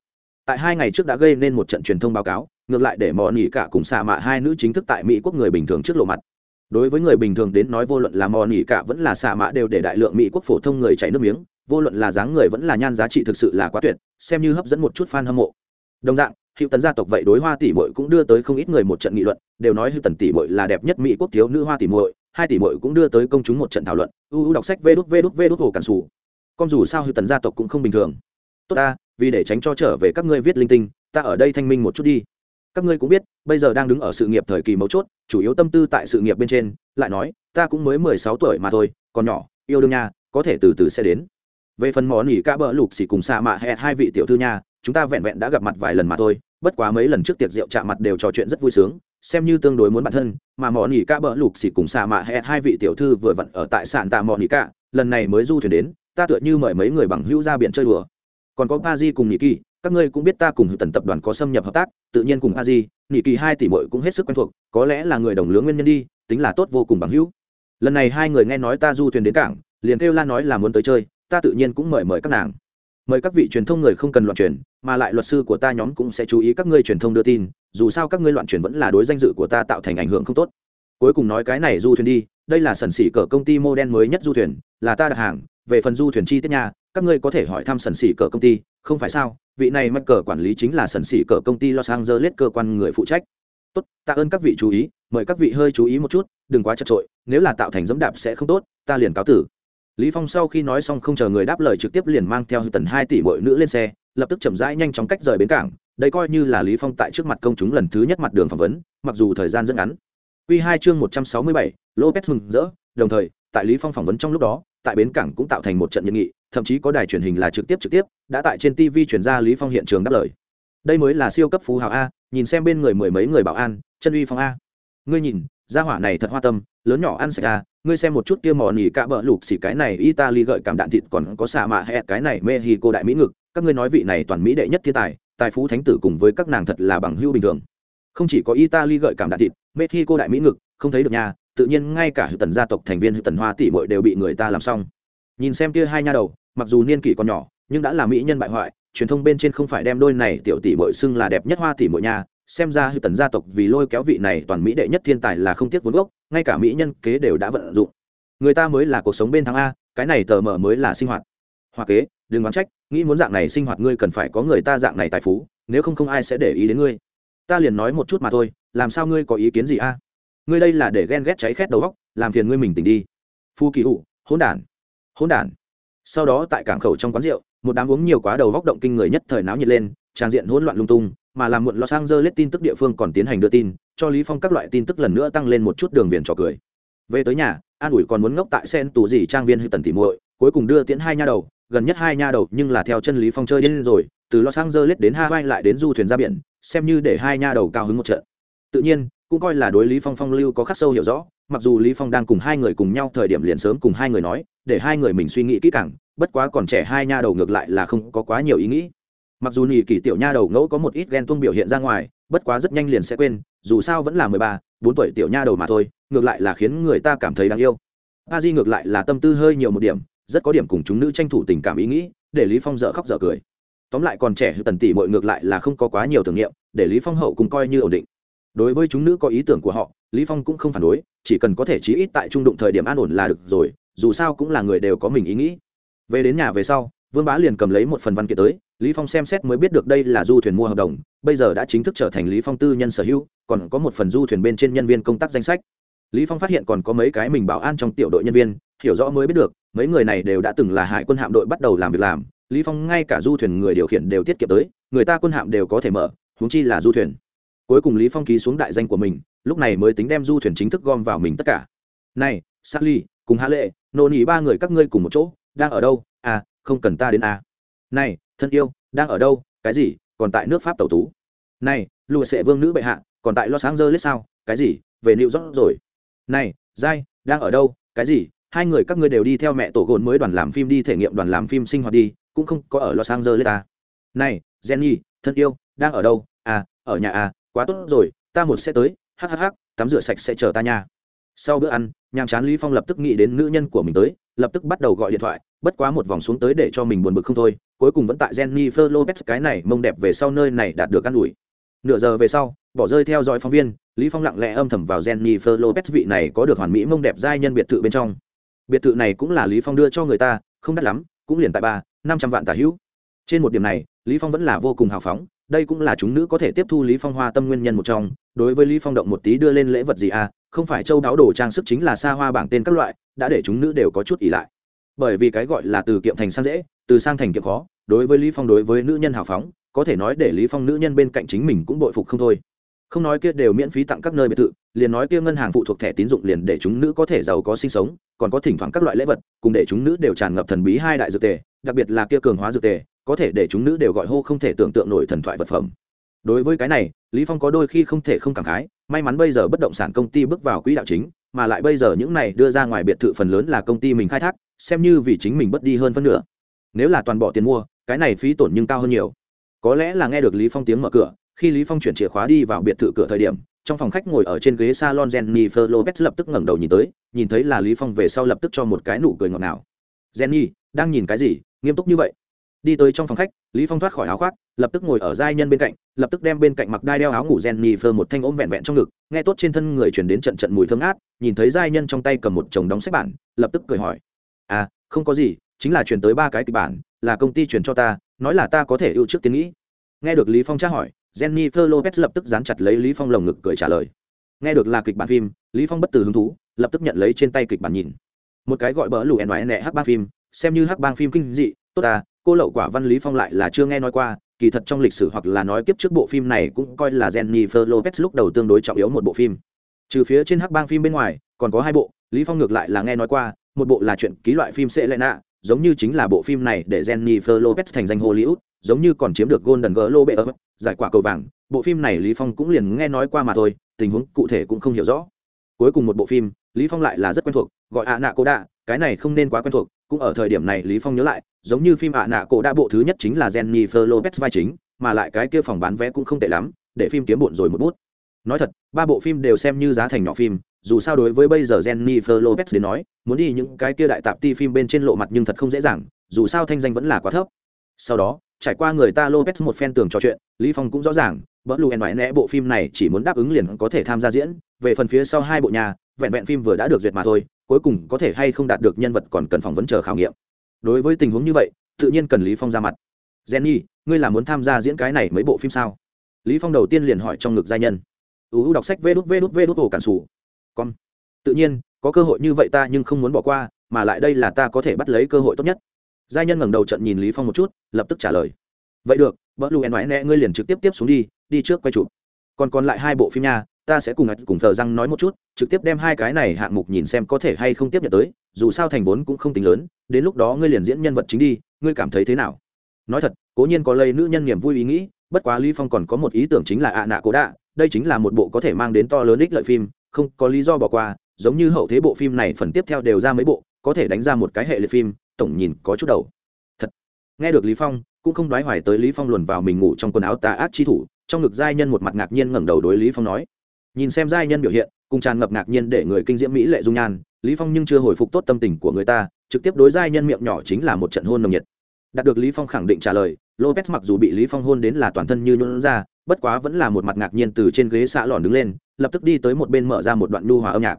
Tại hai ngày trước đã gây nên một trận truyền thông báo cáo, ngược lại để mò nỉ cả cùng xạ mạ hai nữ chính thức tại mỹ quốc người bình thường trước lộ mặt đối với người bình thường đến nói vô luận là mò nỉ cả vẫn là xạ mạ đều để đại lượng mỹ quốc phổ thông người chảy nước miếng, vô luận là dáng người vẫn là nhan giá trị thực sự là quá tuyệt, xem như hấp dẫn một chút fan hâm mộ. Đồng dạng, hữu Tần gia tộc vậy đối hoa tỷ muội cũng đưa tới không ít người một trận nghị luận, đều nói hữu tần tỷ muội là đẹp nhất mỹ quốc thiếu nữ hoa tỷ muội, hai tỷ muội cũng đưa tới công chúng một trận thảo luận, u u đọc sách vê đút vê đút vê đút hồ cản xù con dù sao hữu tần gia tộc cũng không bình thường. Tốt ta, vì để tránh cho trở về các ngươi viết linh tinh, ta ở đây thanh minh một chút đi các ngươi cũng biết, bây giờ đang đứng ở sự nghiệp thời kỳ mấu chốt, chủ yếu tâm tư tại sự nghiệp bên trên, lại nói, ta cũng mới mười sáu tuổi mà thôi, còn nhỏ, yêu đương nha, có thể từ từ sẽ đến. Về phần món nghỉ ca bỡ lục xỉ cùng xạ mạ hẹn hai vị tiểu thư nha, chúng ta vẹn vẹn đã gặp mặt vài lần mà thôi, bất quá mấy lần trước tiệc rượu chạm mặt đều trò chuyện rất vui sướng, xem như tương đối muốn bản thân, mà món nghỉ ca bỡ lục xỉ cùng xạ mạ hẹn hai vị tiểu thư vừa vặn ở tại sạn tạ món nghỉ ca lần này mới du thuyền đến, ta tựa như mời mấy người bằng hữu ra biển chơi đùa. Còn có pa di cùng nhị kỳ các ngươi cũng biết ta cùng tần tập đoàn có xâm nhập hợp tác, tự nhiên cùng a di nhị kỳ hai tỷ mội cũng hết sức quen thuộc, có lẽ là người đồng lứa nguyên nhân đi, tính là tốt vô cùng bằng hữu lần này hai người nghe nói ta du thuyền đến cảng, liền kêu la nói là muốn tới chơi, ta tự nhiên cũng mời mời các nàng mời các vị truyền thông người không cần loạn truyền, mà lại luật sư của ta nhóm cũng sẽ chú ý các ngươi truyền thông đưa tin, dù sao các ngươi loạn truyền vẫn là đối danh dự của ta tạo thành ảnh hưởng không tốt cuối cùng nói cái này du thuyền đi, đây là sần xỉ cỡ công ty mô đen mới nhất du thuyền, là ta đặt hàng, về phần du thuyền chi tiết nhà các ngươi có thể hỏi thăm sần xỉ cờ công ty không phải sao? Vị này mắc cờ quản lý chính là sần xỉ cờ công ty los angeles cơ quan người phụ trách. Tốt tạ ơn các vị chú ý mời các vị hơi chú ý một chút đừng quá chật trội nếu là tạo thành dẫm đạp sẽ không tốt ta liền cáo tử. Lý phong sau khi nói xong không chờ người đáp lời trực tiếp liền mang theo tần hai tỷ mỗi nữ lên xe lập tức chậm rãi nhanh chóng cách rời bến cảng đây coi như là lý phong tại trước mặt công chúng lần thứ nhất mặt đường phỏng vấn mặc dù thời gian rất ngắn. Quy hai chương một trăm sáu mươi bảy, lopez mừng rỡ đồng thời tại lý phong phỏng vấn trong lúc đó tại bến cảng cũng tạo thành một trận nhân nghị, thậm chí có đài truyền hình là trực tiếp trực tiếp, đã tại trên tv truyền ra lý phong hiện trường đáp lời. Đây mới là siêu cấp phú hào a, nhìn xem bên người mười mấy người bảo an, chân uy phong a. Ngươi nhìn, gia hỏa này thật hoa tâm, lớn nhỏ ăn sạch a, ngươi xem một chút kia mò nỉ cạ bờ lục xỉ cái này italy gợi cảm đạn thịt còn có xà mạ hẹ cái này mexico đại mỹ ngực, các ngươi nói vị này toàn mỹ đệ nhất thiên tài tài phú thánh tử cùng với các nàng thật là bằng hưu bình thường. Không chỉ có italy gợi cảm đạn thịt, mexico đại mỹ ngực, không thấy được nhà tự nhiên ngay cả tần gia tộc thành viên tần hoa tỷ muội đều bị người ta làm xong. Nhìn xem kia hai nha đầu, mặc dù niên kỷ còn nhỏ, nhưng đã là mỹ nhân bại hoại, truyền thông bên trên không phải đem đôi này tiểu tỷ muội xưng là đẹp nhất hoa tỷ muội nha, xem ra hữu tần gia tộc vì lôi kéo vị này toàn mỹ đệ nhất thiên tài là không tiếc vốn gốc, ngay cả mỹ nhân kế đều đã vận dụng. Người ta mới là cuộc sống bên thắng a, cái này tờ mở mới là sinh hoạt. Hoa kế, đừng đoán trách, nghĩ muốn dạng này sinh hoạt ngươi cần phải có người ta dạng này tài phú, nếu không không ai sẽ để ý đến ngươi. Ta liền nói một chút mà thôi, làm sao ngươi có ý kiến gì a? Ngươi đây là để ghen ghét cháy khét đầu góc làm phiền ngươi mình tỉnh đi phu kỳ hụ hỗn đản hỗn đản sau đó tại cảng khẩu trong quán rượu một đám uống nhiều quá đầu góc động kinh người nhất thời náo nhiệt lên trang diện hỗn loạn lung tung mà làm muộn Los Angeles tin tức địa phương còn tiến hành đưa tin, cho Lý Phong các loại tin tức lần nữa tăng lên một chút đường viền trò cười. Về tới nhà, An ủi còn muốn ngốc tại sen tù gì trang viên hư tần tỉ muội, cuối cùng đưa tiễn hai nha đầu, gần nhất hai nha đầu nhưng là theo chân Lý Phong chơi đến rồi, từ Los Angeles đến Hawaii lại đến du thuyền ra biển, xem như để hai nha đầu cao hứng một trận. Tự nhiên, cũng coi là đối Lý Phong phong lưu có khắc sâu hiểu rõ, mặc dù Lý Phong đang cùng hai người cùng nhau thời điểm liền sớm cùng hai người nói, để hai người mình suy nghĩ kỹ càng, bất quá còn trẻ hai nha đầu ngược lại là không có quá nhiều ý nghĩ mặc dù nhì kỳ tiểu nha đầu ngẫu có một ít ghen tuông biểu hiện ra ngoài bất quá rất nhanh liền sẽ quên dù sao vẫn là mười ba bốn tuổi tiểu nha đầu mà thôi ngược lại là khiến người ta cảm thấy đáng yêu a di ngược lại là tâm tư hơi nhiều một điểm rất có điểm cùng chúng nữ tranh thủ tình cảm ý nghĩ để lý phong dở khóc dở cười tóm lại còn trẻ tần tỷ mọi ngược lại là không có quá nhiều thử nghiệm để lý phong hậu cùng coi như ổn định đối với chúng nữ có ý tưởng của họ, lý phong cũng không phản đối, chỉ cần có thể chí ít tại trung đụng thời điểm an ổn là được rồi, dù sao cũng là người đều có mình ý nghĩ. Về đến nhà về sau, vương bá liền cầm lấy một phần văn kiện tới, lý phong xem xét mới biết được đây là du thuyền mua hợp đồng, bây giờ đã chính thức trở thành lý phong tư nhân sở hữu, còn có một phần du thuyền bên trên nhân viên công tác danh sách. Lý phong phát hiện còn có mấy cái mình bảo an trong tiểu đội nhân viên, hiểu rõ mới biết được, mấy người này đều đã từng là hải quân hạm đội bắt đầu làm việc làm. Lý phong ngay cả du thuyền người điều khiển đều tiết kiệm tới, người ta quân hạm đều có thể mở, huống chi là du thuyền cuối cùng lý phong ký xuống đại danh của mình lúc này mới tính đem du thuyền chính thức gom vào mình tất cả. Này Sally, cùng hạ lệ nô nỉ ba người các ngươi cùng một chỗ đang ở đâu? À không cần ta đến à. Này thân yêu đang ở đâu? Cái gì? Còn tại nước pháp tẩu tú. Này lùa sệ vương nữ bệ hạ còn tại los angeles sao? Cái gì? Về new york rồi. Này giai đang ở đâu? Cái gì? Hai người các ngươi đều đi theo mẹ tổ gồn mới đoàn làm phim đi thể nghiệm đoàn làm phim sinh hoạt đi cũng không có ở los angeles à. này jenny thân yêu đang ở đâu? À ở nhà à quá tốt rồi, ta một sẽ tới hhh tắm rửa sạch sẽ chờ ta nha. Sau bữa ăn nhàm chán lý phong lập tức nghĩ đến nữ nhân của mình tới, lập tức bắt đầu gọi điện thoại, bất quá một vòng xuống tới để cho mình buồn bực không thôi, cuối cùng vẫn tại jennifer lopez cái này mông đẹp về sau nơi này đạt được ăn ủi. Nửa giờ về sau, bỏ rơi theo dõi phóng viên, lý phong lặng lẽ âm thầm vào jennifer lopez vị này có được hoàn mỹ mông đẹp giai nhân biệt thự bên trong. Biệt thự này cũng là lý phong đưa cho người ta, không đắt lắm, cũng liền tại ba, năm trăm vạn tả hữu. Trên một điểm này, lý phong vẫn là vô cùng hào phóng đây cũng là chúng nữ có thể tiếp thu lý phong hoa tâm nguyên nhân một trong, đối với lý phong động một tí đưa lên lễ vật gì à không phải châu đáo đồ trang sức chính là xa hoa bảng tên các loại, đã để chúng nữ đều có chút ỉ lại. Bởi vì cái gọi là từ kiệm thành sang dễ, từ sang thành kiệm khó, đối với lý phong đối với nữ nhân hào phóng, có thể nói để lý phong nữ nhân bên cạnh chính mình cũng bội phục không thôi. Không nói kia đều miễn phí tặng các nơi biệt thự, liền nói kia ngân hàng phụ thuộc thẻ tín dụng liền để chúng nữ có thể giàu có sinh sống, còn có thỉnh thoảng các loại lễ vật, cùng để chúng nữ đều tràn ngập thần bí hai đại dược tề, đặc biệt là kia cường hóa dược tề có thể để chúng nữ đều gọi hô không thể tưởng tượng nổi thần thoại vật phẩm. Đối với cái này, lý phong có đôi khi không thể không cảm khái, may mắn bây giờ bất động sản công ty bước vào quỹ đạo chính, mà lại bây giờ những này đưa ra ngoài biệt thự phần lớn là công ty mình khai thác, xem như vì chính mình bất đi hơn phân nửa. Nếu là toàn bộ tiền mua, cái này phí tổn nhưng cao hơn nhiều. Có lẽ là nghe được lý phong tiếng mở cửa, khi lý phong chuyển chìa khóa đi vào biệt thự cửa thời điểm, trong phòng khách ngồi ở trên ghế salon Jennifer Lopez lập tức ngẩng đầu nhìn tới, nhìn thấy là lý phong về sau lập tức cho một cái nụ cười ngọt ngào. Jenny, đang nhìn cái gì? Nghiêm túc như vậy đi tới trong phòng khách, lý phong thoát khỏi áo khoác, lập tức ngồi ở giai nhân bên cạnh, lập tức đem bên cạnh mặc đai đeo áo ngủ Jennifer một thanh ôm vẹn vẹn trong ngực, nghe tốt trên thân người truyền đến trận trận mùi thơm ngát, nhìn thấy giai nhân trong tay cầm một chồng đóng sách bản, lập tức cười hỏi. À không có gì, chính là truyền tới ba cái kịch bản, là công ty truyền cho ta, nói là ta có thể ưu trước tiếng nghĩ. Nghe được lý phong tra hỏi, Jennifer Lopez lập tức dán chặt lấy lý phong lồng ngực cười trả lời. Nghe được là kịch bản phim, lý phong bất từ hứng thú, lập tức nhận lấy trên tay kịch bản nhìn. Một cái gọi bỡ lù ẻn đoái nẹ hắc bang phim, xem như hắc bang phim kinh dị tốt ta cô lậu quả văn lý phong lại là chưa nghe nói qua, kỳ thật trong lịch sử hoặc là nói kiếp trước bộ phim này cũng coi là Jennifer Lopez lúc đầu tương đối trọng yếu một bộ phim. Trừ phía trên hắc bang phim bên ngoài, còn có hai bộ, lý phong ngược lại là nghe nói qua, một bộ là chuyện ký loại phim sẽ nạ, giống như chính là bộ phim này để Jennifer Lopez thành danh Hollywood, giống như còn chiếm được Golden Globe giải quả cầu vàng. Bộ phim này lý phong cũng liền nghe nói qua mà thôi, tình huống cụ thể cũng không hiểu rõ. Cuối cùng một bộ phim, lý phong lại là rất quen thuộc, gọi ạ nạ cô đạ cái này không nên quá quen thuộc, cũng ở thời điểm này lý phong nhớ lại giống như phim ạ nạ cổ đã bộ thứ nhất chính là jennifer lopez vai chính, mà lại cái kia phòng bán vé cũng không tệ lắm, để phim kiếm bộn rồi một bút. Nói thật, ba bộ phim đều xem như giá thành nhỏ phim, dù sao đối với bây giờ jennifer lopez đến nói, muốn đi những cái kia đại tạp ti phim bên trên lộ mặt nhưng thật không dễ dàng, dù sao thanh danh vẫn là quá thấp. Sau đó, trải qua người ta lopez một phen tường trò chuyện, lý phong cũng rõ ràng bất lù nói nẽ bộ phim này chỉ muốn đáp ứng liền có thể tham gia diễn, về phần phía sau hai bộ nhà, vẹn vẹn phim vừa đã được duyệt mà thôi, cuối cùng có thể hay không đạt được nhân vật còn cần phỏng vấn chờ khảo nghiệm đối với tình huống như vậy, tự nhiên cần lý phong ra mặt. Jenny, ngươi là muốn tham gia diễn cái này mấy bộ phim sao? Lý phong đầu tiên liền hỏi trong ngực gia nhân. Uu đọc sách vê đút vê đút vê đút ổ cản sủ. Con tự nhiên, có cơ hội như vậy ta nhưng không muốn bỏ qua, mà lại đây là ta có thể bắt lấy cơ hội tốt nhất. Gia nhân ngẩng đầu trận nhìn lý phong một chút, lập tức trả lời. Vậy được bỡ lu nói nẹ, ngươi liền trực tiếp tiếp xuống đi đi trước quay chụp. Còn còn lại hai bộ phim nha ta sẽ cùng cùng thờ răng nói một chút, trực tiếp đem hai cái này hạng mục nhìn xem có thể hay không tiếp nhận tới, dù sao thành vốn cũng không tính lớn, đến lúc đó ngươi liền diễn nhân vật chính đi, ngươi cảm thấy thế nào? Nói thật, cố nhiên có lây nữ nhân niềm vui ý nghĩ, bất quá lý phong còn có một ý tưởng chính là ạ nạ cố đạ, đây chính là một bộ có thể mang đến to lớn ích lợi phim, không có lý do bỏ qua, giống như hậu thế bộ phim này phần tiếp theo đều ra mấy bộ, có thể đánh ra một cái hệ liệt phim, tổng nhìn có chút đầu. Thật. Nghe được lý phong, cũng không đoái hoài tới lý phong luồn vào mình ngủ trong quần áo tà ác chi thủ, trong ngực giai nhân một mặt ngạc nhiên ngẩng đầu đối lý phong nói nhìn xem giai nhân biểu hiện, cùng tràn ngập ngạc nhiên để người kinh diễm mỹ lệ dung nhan, lý phong nhưng chưa hồi phục tốt tâm tình của người ta, trực tiếp đối giai nhân miệng nhỏ chính là một trận hôn nồng nhiệt. Đạt được lý phong khẳng định trả lời, lopez mặc dù bị lý phong hôn đến là toàn thân như nhuận ra, bất quá vẫn là một mặt ngạc nhiên từ trên ghế xạ lòn đứng lên, lập tức đi tới một bên mở ra một đoạn nu hòa âm nhạc.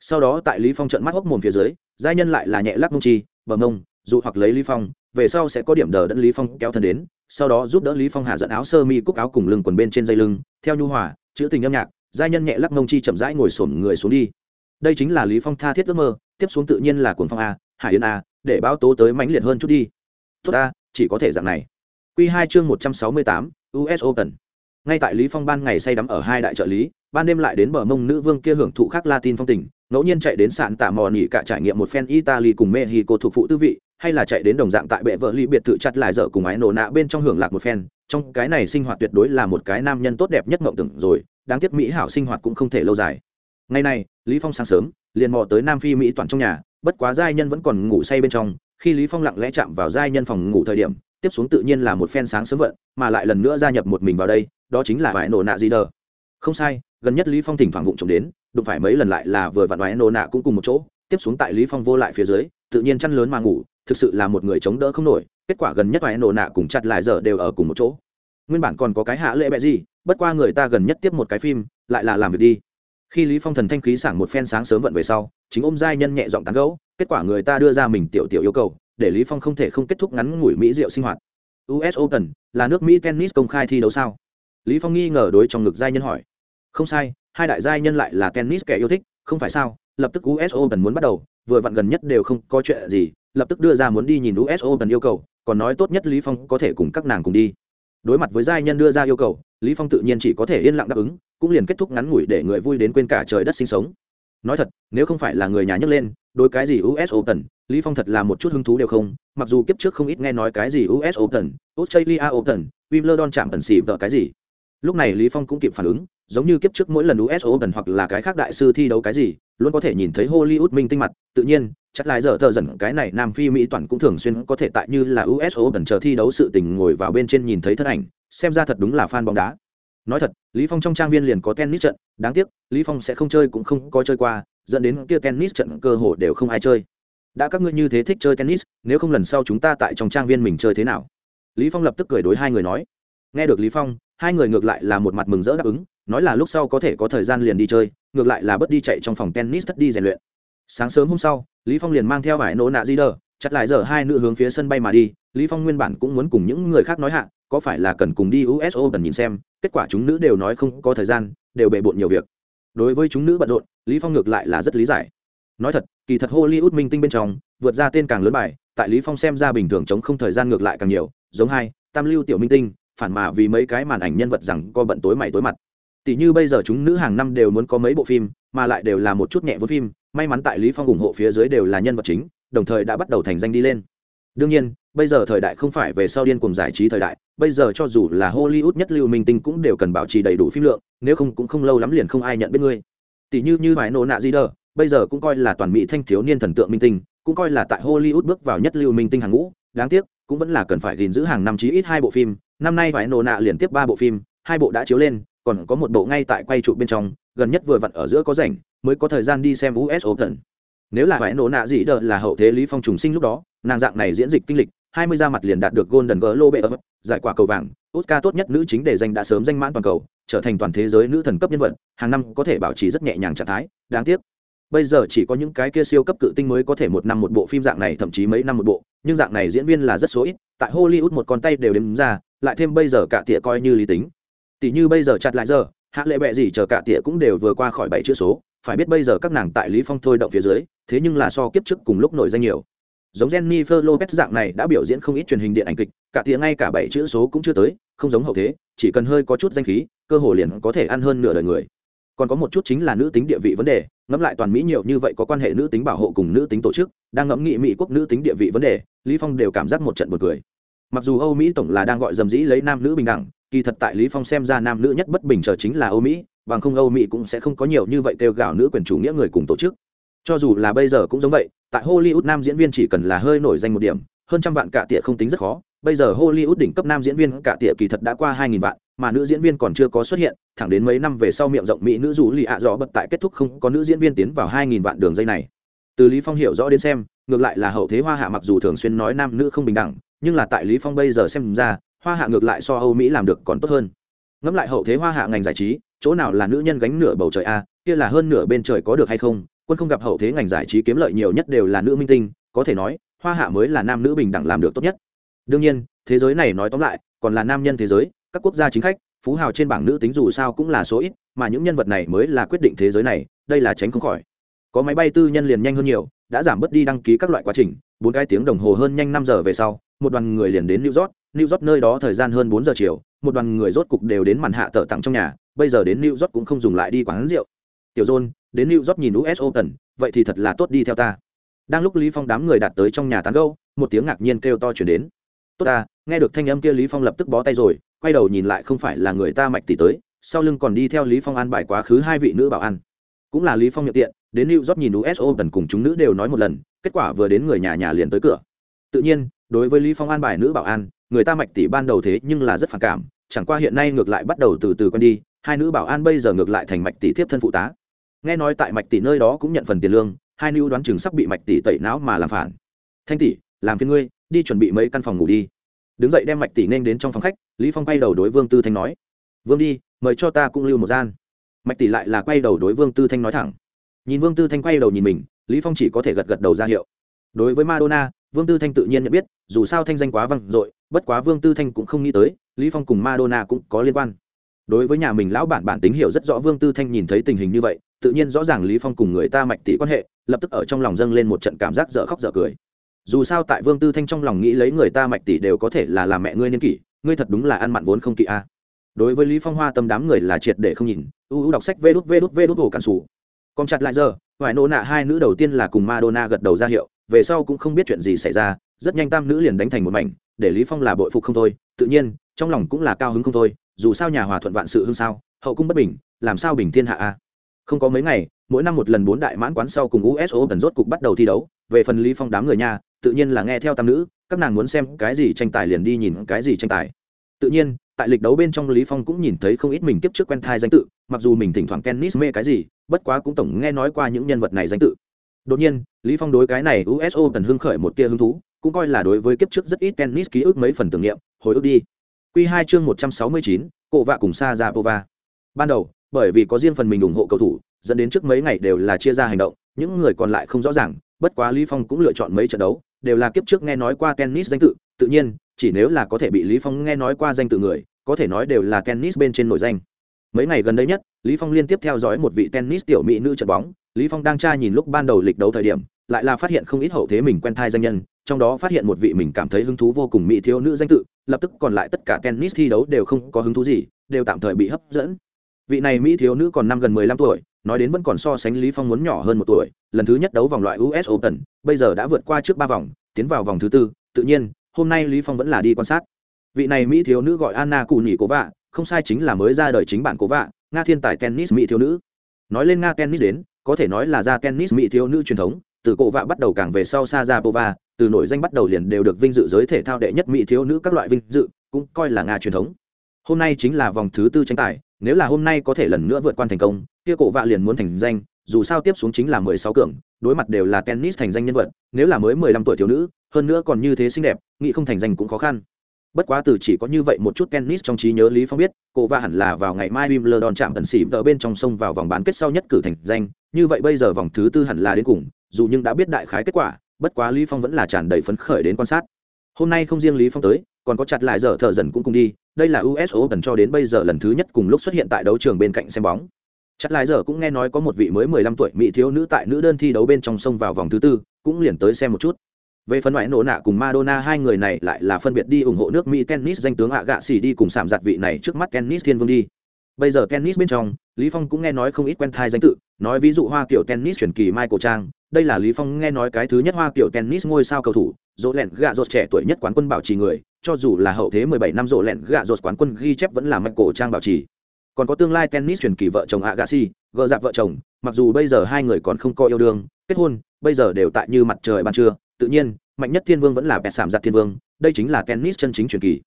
Sau đó tại lý phong trận mắt hốc mồm phía dưới, giai nhân lại là nhẹ lắc mông chi bờ mông dụ hoặc lấy lý phong, về sau sẽ có điểm đờ đẫn lý phong kéo thân đến, sau đó giúp đỡ lý phong hạ giận áo sơ mi cúc áo cùng lưng quần bên trên dây lưng, theo nhu hòa, chữ tình âm nhạc giai nhân nhẹ lắc mông chi chậm rãi ngồi xổm người xuống đi. Đây chính là lý phong tha thiết ước mơ, tiếp xuống tự nhiên là cuồng phong a, hải yến a, để báo tố tới mãnh liệt hơn chút đi. Tốt a, chỉ có thể dạng này. Quy hai chương một trăm sáu mươi tám us open. Ngay tại lý phong ban ngày say đắm ở hai đại trợ lý, ban đêm lại đến bờ mông nữ vương kia hưởng thụ khác latin phong tình, ngẫu nhiên chạy đến sạn tạ mò nỉ cả trải nghiệm một phen italy cùng mexico thuộc phụ tư vị, hay là chạy đến đồng dạng tại bệ vợ ly biệt thự chặt lại dở cùng ái nổ nạ bên trong hưởng lạc một phen, trong cái này sinh hoạt tuyệt đối là một cái nam nhân tốt đẹp nhất mộng tưởng rồi đáng tiếc mỹ hảo sinh hoạt cũng không thể lâu dài. Ngày này, lý phong sáng sớm, liền mò tới nam phi mỹ toàn trong nhà, bất quá giai nhân vẫn còn ngủ say bên trong, khi lý phong lặng lẽ chạm vào giai nhân phòng ngủ thời điểm, tiếp xuống tự nhiên là một phen sáng sớm vận, mà lại lần nữa gia nhập một mình vào đây, đó chính là vải nổ nạ gì đờ. Không sai, gần nhất lý phong thỉnh thoảng vụng trộm đến, đụng phải mấy lần lại là vừa vặn vải nổ nạ cũng cùng một chỗ, tiếp xuống tại lý phong vô lại phía dưới, tự nhiên chăn lớn mà ngủ, thực sự là một người chống đỡ không nổi, kết quả gần nhất vải nổ nạ cùng chặt lại giờ đều ở cùng một chỗ nguyên bản còn có cái hạ lệ bẹ gì, bất qua người ta gần nhất tiếp một cái phim, lại là làm việc đi. Khi lý phong thần thanh khí sảng một phen sáng sớm vận về sau, chính ôm giai nhân nhẹ giọng tán gẫu, kết quả người ta đưa ra mình tiểu tiểu yêu cầu, để lý phong không thể không kết thúc ngắn ngủi mỹ rượu sinh hoạt. Us open, là nước mỹ tennis công khai thi đấu sao? Lý phong nghi ngờ đối trong ngực giai nhân hỏi. Không sai, hai đại giai nhân lại là tennis kẻ yêu thích, không phải sao? Lập tức us open muốn bắt đầu, vừa vặn gần nhất đều không có chuyện gì, lập tức đưa ra muốn đi nhìn us open yêu cầu, còn nói tốt nhất lý phong có thể cùng các nàng cùng đi đối mặt với giai nhân đưa ra yêu cầu, lý phong tự nhiên chỉ có thể yên lặng đáp ứng, cũng liền kết thúc ngắn ngủi để người vui đến quên cả trời đất sinh sống. Nói thật, nếu không phải là người nhà nhấc lên, đối cái gì us open, lý phong thật là một chút hứng thú đều không, mặc dù kiếp trước không ít nghe nói cái gì us open, australia open, wimbledon chạm tần xì vợ cái gì. Lúc này lý phong cũng kịp phản ứng giống như kiếp trước mỗi lần us open hoặc là cái khác đại sư thi đấu cái gì, luôn có thể nhìn thấy hollywood minh tinh mặt. Tự nhiên, chắc lại giờ thợ dần, cái này nam phi mỹ toàn cũng thường xuyên có thể tại như là us open chờ thi đấu sự tình ngồi vào bên trên nhìn thấy thân ảnh, xem ra thật đúng là fan bóng đá. Nói thật, lý phong trong trang viên liền có tennis trận, đáng tiếc, lý phong sẽ không chơi cũng không có chơi qua, dẫn đến kia tennis trận cơ hội đều không ai chơi. Đã các ngươi như thế thích chơi tennis, nếu không lần sau chúng ta tại trong trang viên mình chơi thế nào? Lý phong lập tức cười đối hai người nói. Nghe được lý phong, hai người ngược lại là một mặt mừng rỡ đáp ứng nói là lúc sau có thể có thời gian liền đi chơi, ngược lại là bất đi chạy trong phòng tennis thất đi rèn luyện. Sáng sớm hôm sau, lý phong liền mang theo vải nỗ nạ di đờ, chặt lại giờ hai nữ hướng phía sân bay mà đi. Lý phong nguyên bản cũng muốn cùng những người khác nói hạ, có phải là cần cùng đi uso cần nhìn xem, kết quả chúng nữ đều nói không có thời gian, đều bề bộn nhiều việc. Đối với chúng nữ bận rộn, lý phong ngược lại là rất lý giải. Nói thật, kỳ thật hollywood minh tinh bên trong, vượt ra tên càng lớn bài, tại lý phong xem ra bình thường chống không thời gian ngược lại càng nhiều. Giống hai, tam lưu tiểu minh tinh, phản mà vì mấy cái màn ảnh nhân vật rằng co bận tối mày tối mặt tỷ như bây giờ chúng nữ hàng năm đều muốn có mấy bộ phim, mà lại đều là một chút nhẹ vốn phim, may mắn tại lý phong ủng hộ phía dưới đều là nhân vật chính, đồng thời đã bắt đầu thành danh đi lên. Đương nhiên, bây giờ thời đại không phải về sau điên cuồng giải trí thời đại, bây giờ cho dù là hollywood nhất lưu minh tinh cũng đều cần bảo trì đầy đủ phim lượng, nếu không cũng không lâu lắm liền không ai nhận biết ngươi. Tỷ như như vài Nô nạ gì đờ, bây giờ cũng coi là toàn mỹ thanh thiếu niên thần tượng minh tinh, cũng coi là tại hollywood bước vào nhất lưu minh tinh hàng ngũ, đáng tiếc, cũng vẫn là cần phải gìn giữ hàng năm chí ít hai bộ phim, năm nay vài Nô nạ liền tiếp ba bộ phim, hai bộ đã chiếu lên còn có một bộ ngay tại quay trụ bên trong, gần nhất vừa vặn ở giữa có rảnh, mới có thời gian đi xem us open. Nếu là vải nổ nạ gì đờ là hậu thế lý phong trùng sinh lúc đó, nàng dạng này diễn dịch kinh lịch, hai mươi ra mặt liền đạt được golden globe giải quả cầu vàng, oscar tốt nhất nữ chính để danh đã sớm danh mãn toàn cầu, trở thành toàn thế giới nữ thần cấp nhân vật, hàng năm có thể bảo trì rất nhẹ nhàng trạng thái, đáng tiếc. Bây giờ chỉ có những cái kia siêu cấp cự tinh mới có thể một năm một bộ phim dạng này, thậm chí mấy năm một bộ, nhưng dạng này diễn viên là rất số ít, tại hollywood một con tay đều đếm ra, lại thêm bây giờ cả tịa coi như lý tính tỷ như bây giờ chặt lại giờ hạ lệ bẹ gì chờ cả tỉa cũng đều vừa qua khỏi bảy chữ số phải biết bây giờ các nàng tại lý phong thôi động phía dưới thế nhưng là so kiếp trước cùng lúc nổi danh nhiều giống Jennifer Lopez dạng này đã biểu diễn không ít truyền hình điện ảnh kịch, cả tiếng ngay cả bảy chữ số cũng chưa tới, không giống hậu thế, chỉ cần hơi có chút danh khí, cơ hồ liền có thể ăn hơn nửa đời người. Còn có một chút chính là nữ tính địa vị vấn đề, ngẫm lại toàn Mỹ nhiều như vậy có quan hệ nữ tính bảo hộ cùng nữ tính tổ chức, đang ngẫm nghị Mỹ quốc nữ tính địa vị vấn đề, Lý Phong đều cảm giác một trận buồn cười. Mặc dù Âu Mỹ tổng là đang gọi dầm dĩ lấy nam nữ bình đẳng, kỳ thật tại Lý Phong xem ra nam nữ nhất bất bình chờ chính là Âu Mỹ, bằng không Âu Mỹ cũng sẽ không có nhiều như vậy kêu gào nữ quyền chủ nghĩa người cùng tổ chức. Cho dù là bây giờ cũng giống vậy, tại hollywood nam diễn viên chỉ cần là hơi nổi danh một điểm hơn trăm vạn cả tỉa không tính rất khó bây giờ hollywood đỉnh cấp nam diễn viên cả tỉa kỳ thật đã qua hai nghìn vạn mà nữ diễn viên còn chưa có xuất hiện thẳng đến mấy năm về sau miệng rộng mỹ nữ dù lì ạ rõ bật tại kết thúc không có nữ diễn viên tiến vào hai nghìn vạn đường dây này từ lý phong hiểu rõ đến xem ngược lại là hậu thế hoa hạ mặc dù thường xuyên nói nam nữ không bình đẳng nhưng là tại lý phong bây giờ xem ra hoa hạ ngược lại so âu mỹ làm được còn tốt hơn ngẫm lại hậu thế hoa hạ ngành giải trí chỗ nào là nữ nhân gánh nửa bầu trời a kia là hơn nửa bên trời có được hay không quân không gặp hậu thế ngành giải trí kiếm lợi nhiều nhất đều là nữ minh tinh có thể nói hoa hạ mới là nam nữ bình đẳng làm được tốt nhất đương nhiên thế giới này nói tóm lại còn là nam nhân thế giới các quốc gia chính khách phú hào trên bảng nữ tính dù sao cũng là số ít mà những nhân vật này mới là quyết định thế giới này đây là tránh không khỏi có máy bay tư nhân liền nhanh hơn nhiều đã giảm bớt đi đăng ký các loại quá trình bốn cái tiếng đồng hồ hơn nhanh năm giờ về sau một đoàn người liền đến new york new york nơi đó thời gian hơn bốn giờ chiều, một đoàn người rốt cục đều đến màn hạ tở tặng trong nhà, bây giờ đến new york cũng không dùng lại đi quán rượu. Tiểu john, đến new york nhìn us open, vậy thì thật là tốt đi theo ta. Đang lúc lý phong đám người đạt tới trong nhà tán gẫu, một tiếng ngạc nhiên kêu to truyền đến. Tốt ta, nghe được thanh âm kia lý phong lập tức bó tay rồi, quay đầu nhìn lại không phải là người ta mạch tỷ tới, sau lưng còn đi theo lý phong an bài quá khứ hai vị nữ bảo an. Cũng là lý phong miệng tiện, đến new york nhìn US tần cùng chúng nữ đều nói một lần, kết quả vừa đến người nhà nhà liền tới cửa. Tự nhiên, đối với lý phong an bài nữ bảo an người ta mạch tỷ ban đầu thế nhưng là rất phản cảm, chẳng qua hiện nay ngược lại bắt đầu từ từ quen đi, hai nữ bảo an bây giờ ngược lại thành mạch tỷ tiếp thân phụ tá. Nghe nói tại mạch tỷ nơi đó cũng nhận phần tiền lương, hai nữ đoán chừng sắp bị mạch tỷ tẩy não mà làm phản. Thanh tỷ, làm phiên ngươi, đi chuẩn bị mấy căn phòng ngủ đi. Đứng dậy đem mạch tỷ nên đến trong phòng khách, lý phong quay đầu đối vương tư thanh nói, vương đi, mời cho ta cũng lưu một gian. Mạch tỷ lại là quay đầu đối vương tư thanh nói thẳng. Nhìn vương tư thanh quay đầu nhìn mình, lý phong chỉ có thể gật gật đầu ra hiệu. Đối với madonna, vương tư thanh tự nhiên nhận biết, dù sao thanh danh quá vang dội bất quá vương tư thanh cũng không nghĩ tới, lý phong cùng madonna cũng có liên quan. Đối với nhà mình lão bản bản tính hiểu rất rõ vương tư thanh nhìn thấy tình hình như vậy, tự nhiên rõ ràng lý phong cùng người ta mạch tỷ quan hệ, lập tức ở trong lòng dâng lên một trận cảm giác dở khóc dở cười. Dù sao tại vương tư thanh trong lòng nghĩ lấy người ta mạch tỷ đều có thể là làm mẹ ngươi niên kỷ, ngươi thật đúng là ăn mặn vốn không kỵ a. Đối với lý phong hoa tâm đám người là triệt để không nhìn, u u đọc sách vê đút vê đút vê đút hồ cản sủ. Còn chặt lại giờ vài nô nạ hai nữ đầu tiên là cùng madonna gật đầu ra hiệu, về sau cũng không biết chuyện gì xảy ra, rất nhanh tam nữ liền đánh thành một mảnh để lý phong là bội phục không thôi, tự nhiên, trong lòng cũng là cao hứng không thôi, dù sao nhà hòa thuận vạn sự hưng sao, hậu cung bất bình, làm sao bình thiên hạ a? Không có mấy ngày, mỗi năm một lần bốn đại mãn quán sau cùng uso tần rốt cục bắt đầu thi đấu, về phần lý phong đám người nhà tự nhiên là nghe theo tam nữ, các nàng muốn xem cái gì tranh tài liền đi nhìn cái gì tranh tài. Tự nhiên, tại lịch đấu bên trong lý phong cũng nhìn thấy không ít mình tiếp trước quen thai danh tự, mặc dù mình thỉnh thoảng tennis mê cái gì, bất quá cũng tổng nghe nói qua những nhân vật này danh tự. Đột nhiên, lý phong đối cái này uso tần hưng khởi một tia hứng thú cũng coi là đối với kiếp trước rất ít tennis ký ức mấy phần tưởng niệm hồi ức đi. Quy hai chương một trăm sáu mươi chín, cổ vạ cùng sa ra pova ban đầu bởi vì có riêng phần mình ủng hộ cầu thủ dẫn đến trước mấy ngày đều là chia ra hành động những người còn lại không rõ ràng bất quá lý phong cũng lựa chọn mấy trận đấu đều là kiếp trước nghe nói qua tennis danh tự tự nhiên chỉ nếu là có thể bị lý phong nghe nói qua danh tự người có thể nói đều là tennis bên trên nổi danh. Mấy ngày gần đây nhất lý phong liên tiếp theo dõi một vị tennis tiểu mỹ nữ trận bóng lý phong đang tra nhìn lúc ban đầu lịch đấu thời điểm lại là phát hiện không ít hậu thế mình quen thai danh nhân, trong đó phát hiện một vị mình cảm thấy hứng thú vô cùng mỹ thiếu nữ danh tự, lập tức còn lại tất cả tennis thi đấu đều không có hứng thú gì, đều tạm thời bị hấp dẫn. Vị này mỹ thiếu nữ còn năm gần 15 tuổi, nói đến vẫn còn so sánh lý phong muốn nhỏ hơn một tuổi, lần thứ nhất đấu vòng loại us open, bây giờ đã vượt qua trước ba vòng, tiến vào vòng thứ tư, tự nhiên, hôm nay lý phong vẫn là đi quan sát. Vị này mỹ thiếu nữ gọi anna cù nhỉ cố vạ không sai chính là mới ra đời chính bản cố vạ nga thiên tài tennis mỹ thiếu nữ. Nói lên nga tennis đến, có thể nói là ra tennis mỹ thiếu nữ truyền thống từ cổ vạ bắt đầu càng về sau xa ra pova từ nổi danh bắt đầu liền đều được vinh dự giới thể thao đệ nhất mỹ thiếu nữ các loại vinh dự, cũng coi là nga truyền thống. Hôm nay chính là vòng thứ tư tranh tài, nếu là hôm nay có thể lần nữa vượt qua thành công, kia cổ vạ liền muốn thành danh, dù sao tiếp xuống chính là mười sáu cường, đối mặt đều là tennis thành danh nhân vật, nếu là mới mười lăm tuổi thiếu nữ, hơn nữa còn như thế xinh đẹp, nghĩ không thành danh cũng khó khăn. Bất quá từ chỉ có như vậy một chút tennis trong trí nhớ lý phong biết, cổ vạ hẳn là vào ngày mai wimbledon chạm ẩn xỉ ở bên trong sông vào vòng bán kết sau nhất cử thành danh, như vậy bây giờ vòng thứ tư hẳn là đến cùng dù nhưng đã biết đại khái kết quả, bất quá lý phong vẫn là tràn đầy phấn khởi đến quan sát. Hôm nay không riêng lý phong tới, còn có chặt lại giờ thợ dần cũng cùng đi, đây là uso cần cho đến bây giờ lần thứ nhất cùng lúc xuất hiện tại đấu trường bên cạnh xem bóng. Chặt lại giờ cũng nghe nói có một vị mới 15 tuổi mỹ thiếu nữ tại nữ đơn thi đấu bên trong sông vào vòng thứ tư, cũng liền tới xem một chút. Về phần ngoại nổ nạ cùng Madonna, hai người này lại là phân biệt đi ủng hộ nước Mỹ tennis danh tướng ạ gạ xỉ đi cùng sạm giặt vị này trước mắt tennis thiên vương đi. Bây giờ tennis bên trong, lý phong cũng nghe nói không ít quen thai danh tự, nói ví dụ hoa kiểu tennis truyền kỳ michael trang đây là lý phong nghe nói cái thứ nhất hoa kiểu tennis ngôi sao cầu thủ dỗ lẹn gạ rột trẻ tuổi nhất quán quân bảo trì người, cho dù là hậu thế 17 năm dỗ lẹn gạ rột quán quân ghi chép vẫn là michael trang bảo trì. Còn có tương lai tennis truyền kỳ vợ chồng agassi, gờ dạp vợ chồng, mặc dù bây giờ hai người còn không có yêu đương, kết hôn, bây giờ đều tại như mặt trời ban trưa, tự nhiên, mạnh nhất thiên vương vẫn là bẹt sảm giặt thiên vương, đây chính là tennis chân chính truyền kỳ.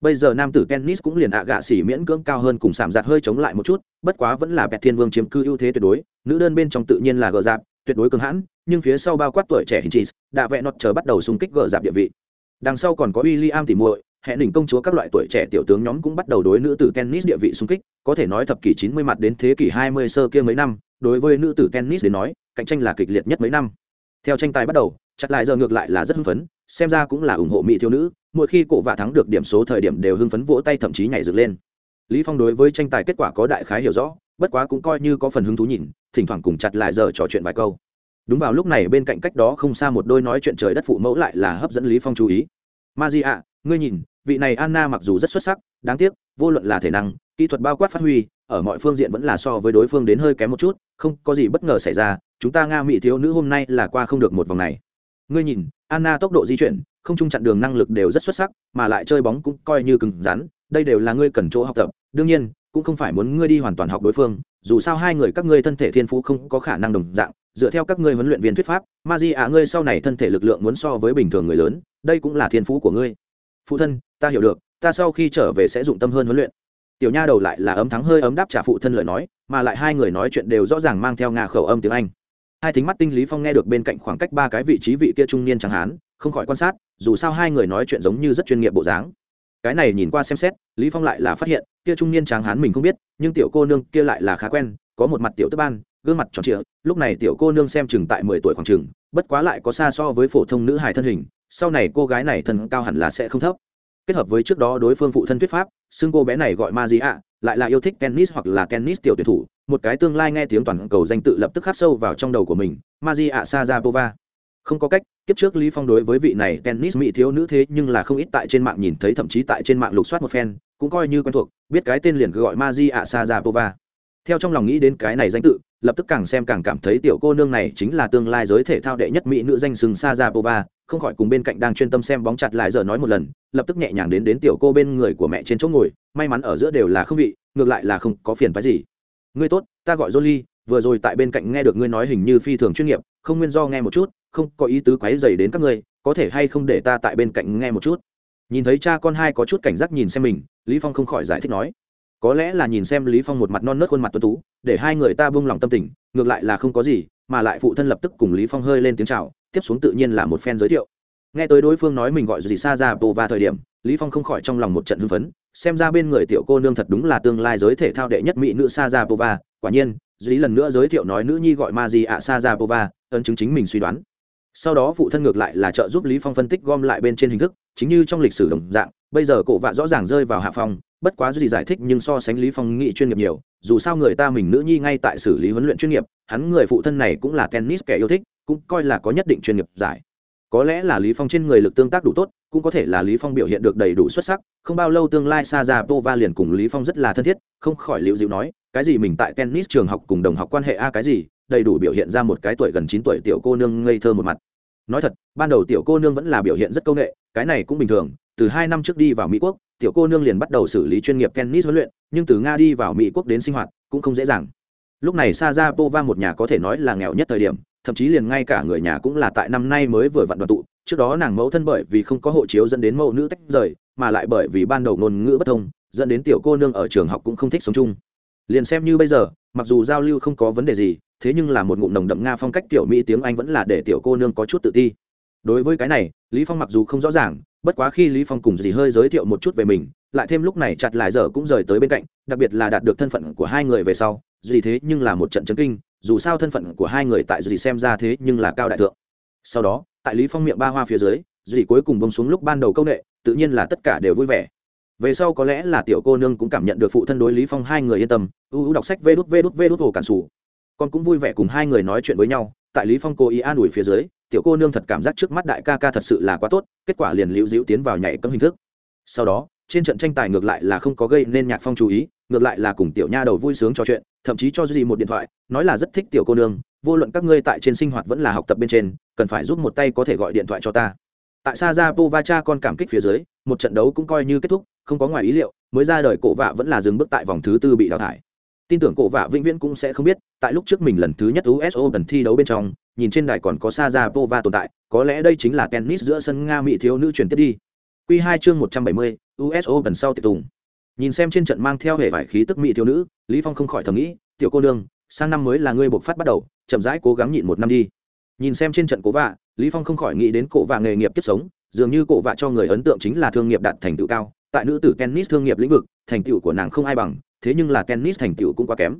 Bây giờ nam tử tennis cũng liền ạ gạ xỉ miễn cưỡng cao hơn cùng sảm giặt hơi chống lại một chút, bất quá vẫn là bẹt thiên vương chiếm cư ưu thế tuyệt đối, nữ đơn bên trong tự nhiên là gờ dạp, tuyệt đối cường hãn nhưng phía sau bao quát tuổi trẻ hình cheese đạ vẽ nọt chờ bắt đầu xung kích gỡ giảm địa vị. Đằng sau còn có w i l l i am tỉ muội, hệ đỉnh công chúa các loại tuổi trẻ tiểu tướng nhóm cũng bắt đầu đối nữ tử tennis địa vị xung kích, có thể nói thập kỷ 90 mặt đến thế kỷ 20 sơ kia mấy năm, đối với nữ tử tennis đến nói, cạnh tranh là kịch liệt nhất mấy năm. Theo tranh tài bắt đầu, chặt lại giờ ngược lại là rất hưng phấn, xem ra cũng là ủng hộ mỹ thiếu nữ, mỗi khi cổ vạ thắng được điểm số thời điểm đều hưng phấn vỗ tay thậm chí nhảy dựng lên. Lý phong đối với tranh tài kết quả có đại khái hiểu rõ, bất quá cũng coi như có phần hứng thú nhìn, thỉnh thoảng cùng chặt lại giờ trò chuyện vài câu đúng vào lúc này bên cạnh cách đó không xa một đôi nói chuyện trời đất phụ mẫu lại là hấp dẫn lý phong chú ý. Ma di ạ, ngươi nhìn, vị này anna mặc dù rất xuất sắc, đáng tiếc, vô luận là thể năng, kỹ thuật bao quát phát huy, ở mọi phương diện vẫn là so với đối phương đến hơi kém một chút, không có gì bất ngờ xảy ra, chúng ta nga mỹ thiếu nữ hôm nay là qua không được một vòng này. Ngươi nhìn, anna tốc độ di chuyển, không chung chặn đường năng lực đều rất xuất sắc, mà lại chơi bóng cũng coi như cứng rắn, đây đều là ngươi cần chỗ học tập, đương nhiên, cũng không phải muốn ngươi đi hoàn toàn học đối phương dù sao hai người các ngươi thân thể thiên phú không có khả năng đồng dạng, dựa theo các ngươi huấn luyện viên thuyết pháp, ma di ạ ngươi sau này thân thể lực lượng muốn so với bình thường người lớn, đây cũng là thiên phú của ngươi. Phụ thân, ta hiểu được, ta sau khi trở về sẽ dụng tâm hơn huấn luyện. Tiểu nha đầu lại là ấm thắng hơi ấm đáp trả phụ thân lời nói, mà lại hai người nói chuyện đều rõ ràng mang theo ngà khẩu âm tiếng anh. Hai thính mắt tinh lý phong nghe được bên cạnh khoảng cách ba cái vị trí vị kia trung niên chẳng hán, không khỏi quan sát, dù sao hai người nói chuyện giống như rất chuyên nghiệp bộ dáng cái này nhìn qua xem xét, lý phong lại là phát hiện, kia trung niên tráng hán mình không biết, nhưng tiểu cô nương kia lại là khá quen, có một mặt tiểu tức ban, gương mặt tròn trịa, lúc này tiểu cô nương xem chừng tại mười tuổi khoảng chừng, bất quá lại có xa so với phổ thông nữ hài thân hình, sau này cô gái này thân cao hẳn là sẽ không thấp. Kết hợp với trước đó đối phương phụ thân thuyết pháp, xưng cô bé này gọi ma gì ạ lại là yêu thích tennis hoặc là tennis tiểu tuyển thủ, một cái tương lai nghe tiếng toàn cầu danh tự lập tức khắc sâu vào trong đầu của mình, ma di ạ sajapova không có cách, kiếp trước lý phong đối với vị này tennis mỹ thiếu nữ thế nhưng là không ít tại trên mạng nhìn thấy, thậm chí tại trên mạng lục soát một phen, cũng coi như quen thuộc, biết cái tên liền gọi ma di ạ sajapova theo trong lòng nghĩ đến cái này danh tự, lập tức càng xem càng cảm thấy tiểu cô nương này chính là tương lai giới thể thao đệ nhất mỹ nữ danh sừng sajapova không khỏi cùng bên cạnh đang chuyên tâm xem bóng chặt lại giờ nói một lần, lập tức nhẹ nhàng đến đến tiểu cô bên người của mẹ trên chỗ ngồi, may mắn ở giữa đều là không vị, ngược lại là không có phiền phức gì. Ngươi tốt, ta gọi jolie vừa rồi tại bên cạnh nghe được ngươi nói hình như phi thường chuyên nghiệp, không nguyên do nghe một chút, không có ý tứ quấy dày đến các ngươi, có thể hay không để ta tại bên cạnh nghe một chút? Nhìn thấy cha con hai có chút cảnh giác nhìn xem mình, lý phong không khỏi giải thích nói. Có lẽ là nhìn xem lý phong một mặt non nớt khuôn mặt tuấn tú, để hai người ta buông lòng tâm tình, ngược lại là không có gì, mà lại phụ thân lập tức cùng lý phong hơi lên tiếng chào, tiếp xuống tự nhiên là một phen giới thiệu. Nghe tới đối phương nói mình gọi gì xa ra bồ và thời điểm, lý phong không khỏi trong lòng một trận hưng phấn, xem ra bên người tiểu cô nương thật đúng là tương lai giới thể thao đệ nhất mỹ nữ sa ra pova quả nhiên dĩ lần nữa giới thiệu nói nữ nhi gọi ma di ạ sa ra pova ấn chứng chính mình suy đoán. Sau đó phụ thân ngược lại là trợ giúp lý phong phân tích gom lại bên trên hình thức, chính như trong lịch sử đồng dạng, bây giờ cổ vạ rõ ràng rơi vào hạ phong, bất quá gì giải thích nhưng so sánh lý phong nghị chuyên nghiệp nhiều, dù sao người ta mình nữ nhi ngay tại xử lý huấn luyện chuyên nghiệp, hắn người phụ thân này cũng là tennis kẻ yêu thích, cũng coi là có nhất định chuyên nghiệp giải. Có lẽ là lý phong trên người lực tương tác đủ tốt, cũng có thể là lý phong biểu hiện được đầy đủ xuất sắc, không bao lâu tương lai sa ra pova liền cùng lý phong rất là thân thiết, không khỏi liễu dịu nói cái gì mình tại tennis trường học cùng đồng học quan hệ a, cái gì, đầy đủ biểu hiện ra một cái tuổi gần 9 tuổi tiểu cô nương ngây thơ một mặt. Nói thật, ban đầu tiểu cô nương vẫn là biểu hiện rất công nghệ, cái này cũng bình thường, từ hai năm trước đi vào mỹ quốc, tiểu cô nương liền bắt đầu xử lý chuyên nghiệp tennis huấn luyện, nhưng từ nga đi vào mỹ quốc đến sinh hoạt, cũng không dễ dàng. Lúc này sa ra pova một nhà có thể nói là nghèo nhất thời điểm, thậm chí liền ngay cả người nhà cũng là tại năm nay mới vừa vặn đoàn tụ, trước đó nàng mẫu thân bởi vì không có hộ chiếu dẫn đến mẫu nữ tách rời, mà lại bởi vì ban đầu ngôn ngữ bất thông, dẫn đến tiểu cô nương ở trường học cũng không thích sống chung liền xem như bây giờ, mặc dù giao lưu không có vấn đề gì, thế nhưng là một ngụm nồng đậm nga phong cách tiểu mỹ tiếng anh vẫn là để tiểu cô nương có chút tự ti. Đối với cái này, lý phong mặc dù không rõ ràng, bất quá khi lý phong cùng dì hơi giới thiệu một chút về mình, lại thêm lúc này chặt lại giờ cũng rời tới bên cạnh, đặc biệt là đạt được thân phận của hai người về sau, dì thế nhưng là một trận chấn kinh, dù sao thân phận của hai người tại dì xem ra thế nhưng là cao đại thượng. Sau đó, tại lý phong miệng ba hoa phía dưới, dì cuối cùng bông xuống lúc ban đầu câu nệ, tự nhiên là tất cả đều vui vẻ về sau có lẽ là tiểu cô nương cũng cảm nhận được phụ thân đối lý phong hai người yên tâm ưu đọc sách vê đút vê đút vê đút hồ cản sủ. Con cũng vui vẻ cùng hai người nói chuyện với nhau, tại lý phong cố ý an ủi phía dưới, tiểu cô nương thật cảm giác trước mắt đại ca ca thật sự là quá tốt, kết quả liền liễu diễu tiến vào nhảy cấm hình thức. Sau đó, trên trận tranh tài ngược lại là không có gây nên nhạc phong chú ý, ngược lại là cùng tiểu nha đầu vui sướng trò chuyện, thậm chí cho duy một điện thoại, nói là rất thích tiểu cô nương, vô luận các ngươi tại trên sinh hoạt vẫn là học tập bên trên, cần phải giúp một tay có thể gọi điện thoại cho ta tại sa ra Povacha con cảm kích phía dưới, một trận đấu cũng coi như kết thúc, không có ngoài ý liệu, mới ra đời cổ vạ vẫn là dừng bước tại vòng thứ tư bị đào thải. Tin tưởng cổ vạ vĩnh viễn cũng sẽ không biết, tại lúc trước mình lần thứ nhất us open thi đấu bên trong, nhìn trên đài còn có sa ra pova tồn tại, có lẽ đây chính là tennis giữa sân nga mỹ thiếu nữ truyền tiếp đi. Q hai chương một trăm bảy mươi us open sau tiệc tùng. Nhìn xem trên trận mang theo hệ vải khí tức mỹ thiếu nữ, lý phong không khỏi thầm nghĩ, tiểu cô nương, sang năm mới là ngươi buộc phát bắt đầu, chậm rãi cố gắng nhịn một năm đi. Nhìn xem trên trận cố vạ lý phong không khỏi nghĩ đến cổ vạ nghề nghiệp kiếp sống, dường như cổ vạ cho người ấn tượng chính là thương nghiệp đạt thành tựu cao, tại nữ tử tennis thương nghiệp lĩnh vực, thành tựu của nàng không ai bằng, thế nhưng là tennis thành tựu cũng quá kém.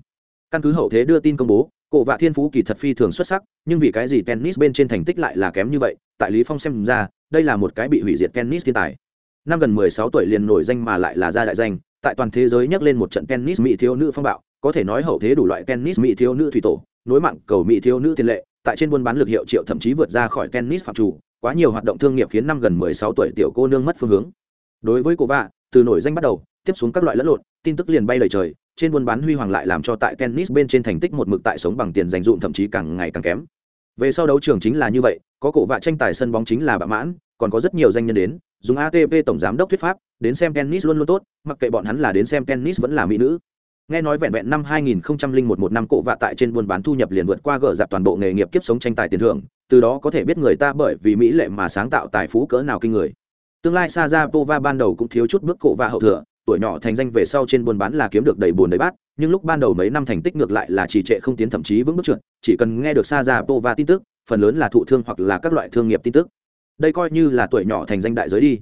Căn cứ hậu thế đưa tin công bố, cổ vạ thiên phú kỳ thật phi thường xuất sắc, nhưng vì cái gì tennis bên trên thành tích lại là kém như vậy, tại lý phong xem ra, đây là một cái bị hủy diệt tennis thiên tài. Năm gần 16 tuổi liền nổi danh mà lại là gia đại danh, tại toàn thế giới nhắc lên một trận tennis mỹ thiếu nữ phong bạo, có thể nói hậu thế đủ loại tennis mỹ thiếu nữ thủy tổ nối mạng cầu mỹ thiếu nữ tiền lệ, tại trên buôn bán lực hiệu triệu thậm chí vượt ra khỏi tennis phạm chủ, quá nhiều hoạt động thương nghiệp khiến năm gần 16 tuổi tiểu cô nương mất phương hướng. Đối với cô vạ, từ nổi danh bắt đầu, tiếp xuống các loại lẫn lộn, tin tức liền bay lời trời, trên buôn bán huy hoàng lại làm cho tại tennis bên trên thành tích một mực tại sống bằng tiền dành dụm thậm chí càng ngày càng kém. Về sau đấu trường chính là như vậy, có cổ vạ tranh tài sân bóng chính là bạ mãn, còn có rất nhiều danh nhân đến, dùng atp tổng giám đốc thuyết pháp, đến xem tennis luôn luôn tốt, mặc kệ bọn hắn là đến xem tennis vẫn là mỹ nữ nghe nói vẹn vẹn năm 2001 một năm cổ vạ tại trên buôn bán thu nhập liền vượt qua gỡ dạp toàn bộ nghề nghiệp kiếp sống tranh tài tiền thưởng, từ đó có thể biết người ta bởi vì mỹ lệ mà sáng tạo tài phú cỡ nào kinh người. Tương lai Sajapova ban đầu cũng thiếu chút bước cổ vạ hậu thừa, tuổi nhỏ thành danh về sau trên buôn bán là kiếm được đầy buồn đầy bát, nhưng lúc ban đầu mấy năm thành tích ngược lại là trì trệ không tiến thậm chí vững bước trượt, chỉ cần nghe được Sajapova tin tức, phần lớn là thụ thương hoặc là các loại thương nghiệp tin tức. Đây coi như là tuổi nhỏ thành danh đại giới đi.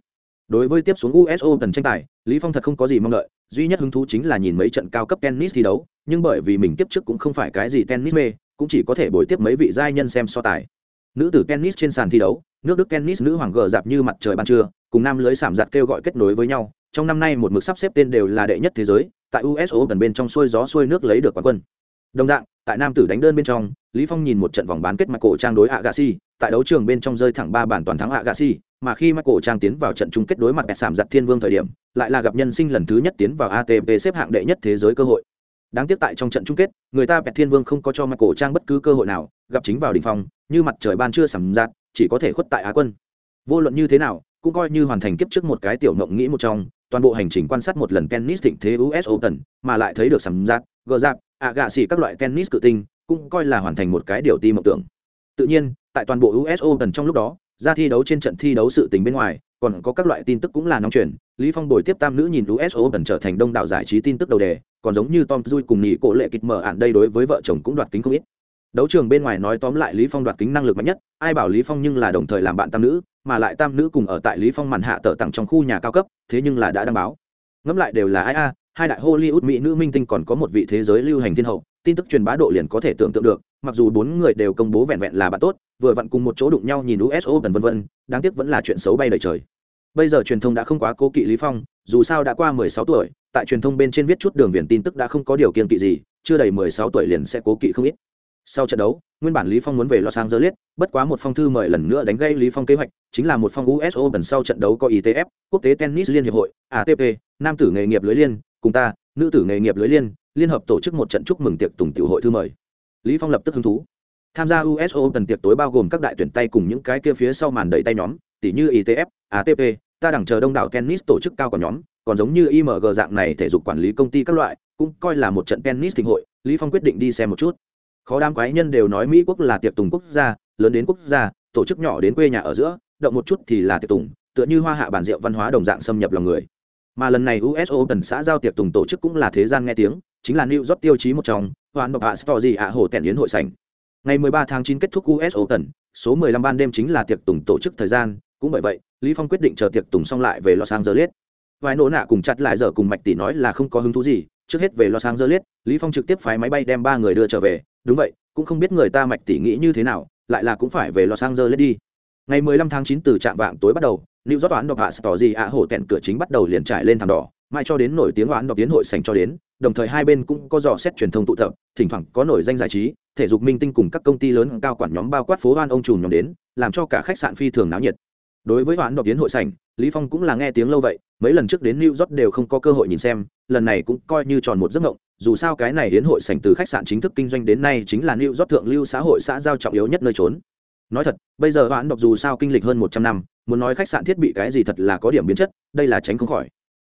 Đối với tiếp xuống us open tranh tài lý phong thật không có gì mong đợi, duy nhất hứng thú chính là nhìn mấy trận cao cấp tennis thi đấu, nhưng bởi vì mình tiếp trước cũng không phải cái gì tennis mê, cũng chỉ có thể bồi tiếp mấy vị giai nhân xem so tài. Nữ tử tennis trên sàn thi đấu, nước đức tennis nữ hoàng gờ dạp như mặt trời ban trưa, cùng nam lưới sảm giặt kêu gọi kết nối với nhau, trong năm nay một mực sắp xếp tên đều là đệ nhất thế giới, tại us open bên trong xuôi gió xuôi nước lấy được quán quân. Đồng dạng, tại nam tử đánh đơn bên trong, lý phong nhìn một trận vòng bán kết mặt cổ trang đối agassi, tại đấu trường bên trong rơi thẳng ba bản toàn thắng agassi mà khi Michael cổ trang tiến vào trận chung kết đối mặt bẹt sảm giặt thiên vương thời điểm lại là gặp nhân sinh lần thứ nhất tiến vào atp xếp hạng đệ nhất thế giới cơ hội đáng tiếc tại trong trận chung kết người ta bẹt thiên vương không có cho Michael cổ trang bất cứ cơ hội nào gặp chính vào đỉnh phong như mặt trời ban chưa sẩm giặt chỉ có thể khuất tại á quân vô luận như thế nào cũng coi như hoàn thành kiếp trước một cái tiểu mộng nghĩ một trong toàn bộ hành trình quan sát một lần tennis thịnh thế US Open, mà lại thấy được sẩm giặt, gờ giáp, ạ gạ xỉ các loại tennis cự tinh, cũng coi là hoàn thành một cái điều ti mộng tưởng. Tự nhiên, tại toàn bộ US Open trong lúc đó, ra thi đấu trên trận thi đấu sự tình bên ngoài, còn có các loại tin tức cũng là nóng truyền. Lý Phong đổi tiếp tam nữ nhìn uso cần trở thành đông đảo giải trí tin tức đầu đề, còn giống như Tom Dui cùng nghỉ cổ lệ kịch mở ản đây đối với vợ chồng cũng đoạt kính không ít. Đấu trường bên ngoài nói tóm lại Lý Phong đoạt kính năng lực mạnh nhất, ai bảo Lý Phong nhưng là đồng thời làm bạn tam nữ, mà lại tam nữ cùng ở tại Lý Phong màn hạ tở tặng trong khu nhà cao cấp, thế nhưng là đã đăng báo ngẫm lại đều là ai a hai đại hollywood mỹ nữ minh tinh còn có một vị thế giới lưu hành thiên hậu tin tức truyền bá độ liền có thể tưởng tượng được mặc dù bốn người đều công bố vẹn vẹn là bạn tốt vừa vặn cùng một chỗ đụng nhau nhìn us open vân vân, đáng tiếc vẫn là chuyện xấu bay đầy trời. Bây giờ truyền thông đã không quá cố kỵ lý phong, dù sao đã qua 16 tuổi, tại truyền thông bên trên viết chút đường viền tin tức đã không có điều kiện kỵ gì, chưa đầy 16 tuổi liền sẽ cố kỵ không ít. Sau trận đấu, nguyên bản lý phong muốn về los angeles, bất quá một phong thư mời lần nữa đánh gây lý phong kế hoạch, chính là một phong us open sau trận đấu có itf quốc tế tennis liên hiệp hội atp nam tử nghề nghiệp lưới liên, cùng ta, nữ tử nghề nghiệp lưới liên liên hợp tổ chức một trận chúc mừng tiệc tùng tiểu hội thư mời. Lý phong lập tức hứng thú tham gia uso tần tiệc tối bao gồm các đại tuyển tay cùng những cái kia phía sau màn đầy tay nhóm tỷ như itf atp ta đẳng chờ đông đảo tennis tổ chức cao của nhóm, còn giống như img dạng này thể dục quản lý công ty các loại, cũng coi là một trận tennis thịnh hội, lý phong quyết định đi xem một chút. Khó đám quái nhân đều nói mỹ quốc là tiệc tùng quốc gia, lớn đến quốc gia, tổ chức nhỏ đến quê nhà ở giữa, động một chút thì là tiệc tùng, tựa như hoa hạ bản rượu văn hóa đồng dạng xâm nhập lòng người. Mà lần này uso tần xã giao tiệc tùng tổ chức cũng là thế gian nghe tiếng, chính là new york tiêu chí một trong hoàn bậc hạ story ạ hồ tèn yến hội sảnh ngày 13 tháng 9 kết thúc uso Open, số 15 ban đêm chính là tiệc tùng tổ chức thời gian. Cũng bởi vậy lý phong quyết định chờ tiệc tùng xong lại về los angeles. Vài nỗ nạ cùng chặt lại giờ cùng mạch tỷ nói là không có hứng thú gì. Trước hết về los angeles lý phong trực tiếp phái máy bay đem ba người đưa trở về. Đúng vậy cũng không biết người ta mạch tỷ nghĩ như thế nào lại là cũng phải về los angeles đi. Ngày 15 tháng 9 từ trạm vạng tối bắt đầu New York toán độc hạ tỏ gì ạ hổ tẹn cửa chính bắt đầu liền trải lên thảm đỏ, mai cho đến nổi tiếng oán đọc tiến hội sành cho đến, đồng thời hai bên cũng có dò xét truyền thông tụ tập, thỉnh thoảng có nổi danh giải trí, thể dục minh tinh cùng các công ty lớn cao quản nhóm bao quát phố oan ông trùm nhóm đến, làm cho cả khách sạn phi thường náo nhiệt. Đối với oán đọc tiến hội sành, Lý Phong cũng là nghe tiếng lâu vậy, mấy lần trước đến New York đều không có cơ hội nhìn xem, lần này cũng coi như tròn một giấc mộng, dù sao cái này hiến hội sành từ khách sạn chính thức kinh doanh đến nay chính là New York thượng lưu xã hội xã giao trọng yếu nhất nơi trốn nói thật bây giờ oán đọc dù sao kinh lịch hơn một trăm năm muốn nói khách sạn thiết bị cái gì thật là có điểm biến chất đây là tránh không khỏi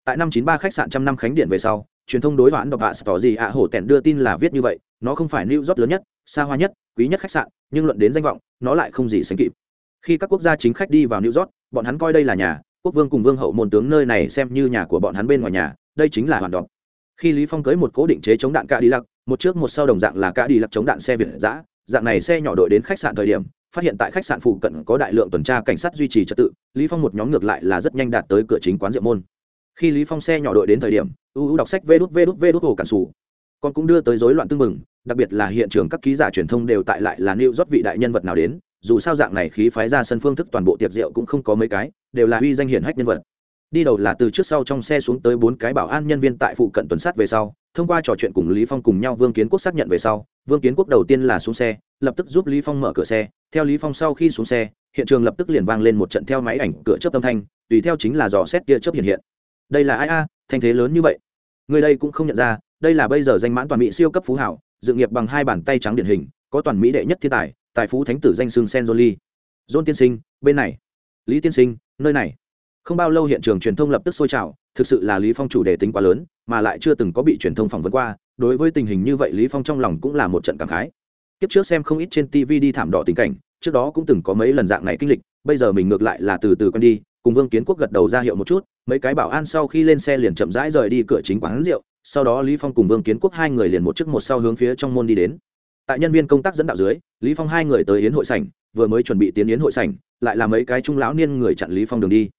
tại năm chín ba khách sạn trăm năm khánh điện về sau, truyền thông đối hoãn độc hạ tỏ gì ạ hổ tẻn đưa tin là viết như vậy, nó không phải new york lớn nhất, xa hoa nhất, quý nhất khách sạn, nhưng luận đến danh vọng, nó lại không gì sánh kịp. Khi các quốc gia chính khách đi vào new york, bọn hắn coi đây là nhà, quốc vương cùng vương hậu môn tướng nơi này xem như nhà của bọn hắn bên ngoài nhà, đây chính là hoàn độc. Khi lý phong cưới một cố định chế chống đạn cạ đi lặc một trước một sau đồng dạng là cạ đi lặc chống đạn xe việt giã dạng này xe nhỏ đội đến khách sạn thời điểm, phát hiện tại khách sạn phụ cận có đại lượng tuần tra cảnh sát duy trì trật tự, lý phong một nhóm ngược lại là rất nhanh đạt tới cửa chính quán rượu môn khi lý phong xe nhỏ đội đến thời điểm uu đọc sách vê đút vê đút vê đút hồ cản sủ còn cũng đưa tới rối loạn tương mừng đặc biệt là hiện trường các ký giả truyền thông đều tại lại là nêu rót vị đại nhân vật nào đến dù sao dạng này khí phái ra sân phương thức toàn bộ tiệc rượu cũng không có mấy cái đều là uy danh hiển hách nhân vật đi đầu là từ trước sau trong xe xuống tới bốn cái bảo an nhân viên tại phụ cận tuần sát về sau thông qua trò chuyện cùng lý phong cùng nhau vương kiến quốc xác nhận về sau vương kiến quốc đầu tiên là xuống xe lập tức giúp lý phong mở cửa xe theo lý phong sau khi xuống xe hiện trường lập tức liền vang lên một trận theo máy ảnh cửa chớp âm thanh tùy theo chính là dò xét tia chớp hiện hiện đây là ai a, thanh thế lớn như vậy. Người đây cũng không nhận ra, đây là bây giờ danh mãn toàn mỹ siêu cấp phú hảo dự nghiệp bằng hai bàn tay trắng điển hình, có toàn mỹ đệ nhất thiên tài tài phú thánh tử danh sương sen jolie john tiên sinh, bên này. Lý tiên sinh, nơi này. Không bao lâu hiện trường truyền thông lập tức sôi trào, thực sự là lý phong chủ đề tính quá lớn, mà lại chưa từng có bị truyền thông phỏng vấn qua, đối với tình hình như vậy lý phong trong lòng cũng là một trận cảm khái. Kiếp trước xem không ít trên tv đi thảm đỏ tình cảnh, trước đó cũng từng có mấy lần dạng này kinh lịch, bây giờ mình ngược lại là từ từ quen đi cùng vương kiến quốc gật đầu ra hiệu một chút, mấy cái bảo an sau khi lên xe liền chậm rãi rời đi cửa chính quán rượu, sau đó lý phong cùng vương kiến quốc hai người liền một trước một sau hướng phía trong môn đi đến. Tại nhân viên công tác dẫn đạo dưới, lý phong hai người tới yến hội sảnh, vừa mới chuẩn bị tiến yến hội sảnh, lại là mấy cái trung lão niên người chặn lý phong đường đi.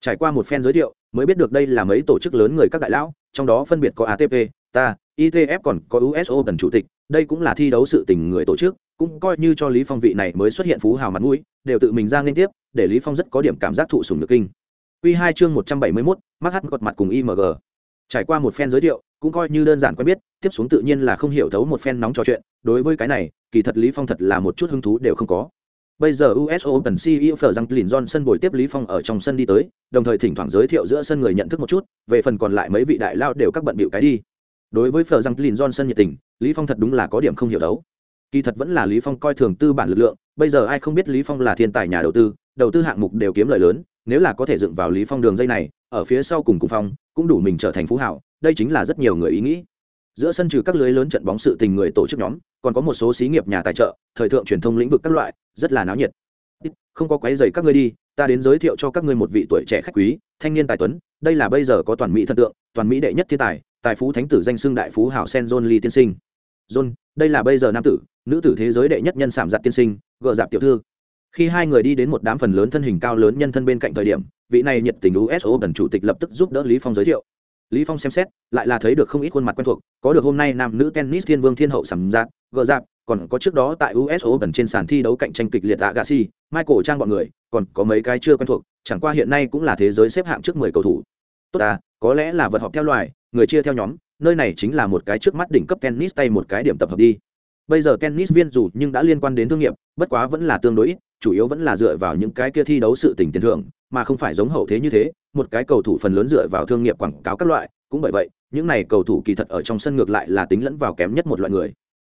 Trải qua một phen giới thiệu, mới biết được đây là mấy tổ chức lớn người các đại lão, trong đó phân biệt có atp ta itf còn có uso tần chủ tịch, đây cũng là thi đấu sự tình người tổ chức, cũng coi như cho lý phong vị này mới xuất hiện phú hào mặt mũi, đều tự mình ra liên tiếp để lý phong rất có điểm cảm giác thụ sủng nhược kinh. Quy hai chương một trăm bảy mươi 171, mắc hát cột mặt cùng img trải qua một phen giới thiệu cũng coi như đơn giản quen biết tiếp xuống tự nhiên là không hiểu thấu một phen nóng trò chuyện đối với cái này kỳ thật lý phong thật là một chút hứng thú đều không có. Bây giờ us open ceo phở răng lìn johnson bồi tiếp lý phong ở trong sân đi tới đồng thời thỉnh thoảng giới thiệu giữa sân người nhận thức một chút về phần còn lại mấy vị đại lao đều các bận bịu cái đi. Đối với phở răng lìn johnson nhiệt tình lý phong thật đúng là có điểm không hiểu đấu kỳ thật vẫn là lý phong coi thường tư bản lực lượng bây giờ ai không biết lý phong là thiên tài nhà đầu tư đầu tư hạng mục đều kiếm lợi lớn, nếu là có thể dựng vào lý phong đường dây này, ở phía sau cùng cùng phong, cũng đủ mình trở thành phú hảo, đây chính là rất nhiều người ý nghĩ. Giữa sân trừ các lưới lớn trận bóng sự tình người tổ chức nhóm, còn có một số xí nghiệp nhà tài trợ, thời thượng truyền thông lĩnh vực các loại, rất là náo nhiệt. Không có quấy giày các ngươi đi, ta đến giới thiệu cho các ngươi một vị tuổi trẻ khách quý, thanh niên tài tuấn, đây là bây giờ có toàn mỹ thần tượng, toàn mỹ đệ nhất thiên tài tài phú thánh tử danh xưng đại phú hảo sen john lee tiên sinh. John, đây là bây giờ nam tử, nữ tử thế giới đệ nhất nhân sảm giặt tiên sinh gợ dạp tiểu thư khi hai người đi đến một đám phần lớn thân hình cao lớn nhân thân bên cạnh thời điểm, vị này nhiệt tình uso tần chủ tịch lập tức giúp đỡ lý phong giới thiệu. Lý phong xem xét, lại là thấy được không ít khuôn mặt quen thuộc, có được hôm nay nam nữ tennis thiên vương thiên hậu sầm giạt, gờ dạp còn có trước đó tại us open trên sàn thi đấu cạnh tranh kịch liệt agassi gassi michael trang bọn người, còn có mấy cái chưa quen thuộc, chẳng qua hiện nay cũng là thế giới xếp hạng trước mười cầu thủ. Tốt ta, có lẽ là vật họp theo loài, người chia theo nhóm, nơi này chính là một cái trước mắt đỉnh cấp tennis tay một cái điểm tập hợp đi. Bây giờ tennis viên dù nhưng đã liên quan đến thương nghiệp, bất quá vẫn là tương đối ít chủ yếu vẫn là dựa vào những cái kia thi đấu sự tình tiền thưởng, mà không phải giống hậu thế như thế, một cái cầu thủ phần lớn dựa vào thương nghiệp quảng cáo các loại, cũng bởi vậy, những này cầu thủ kỳ thật ở trong sân ngược lại là tính lẫn vào kém nhất một loại người.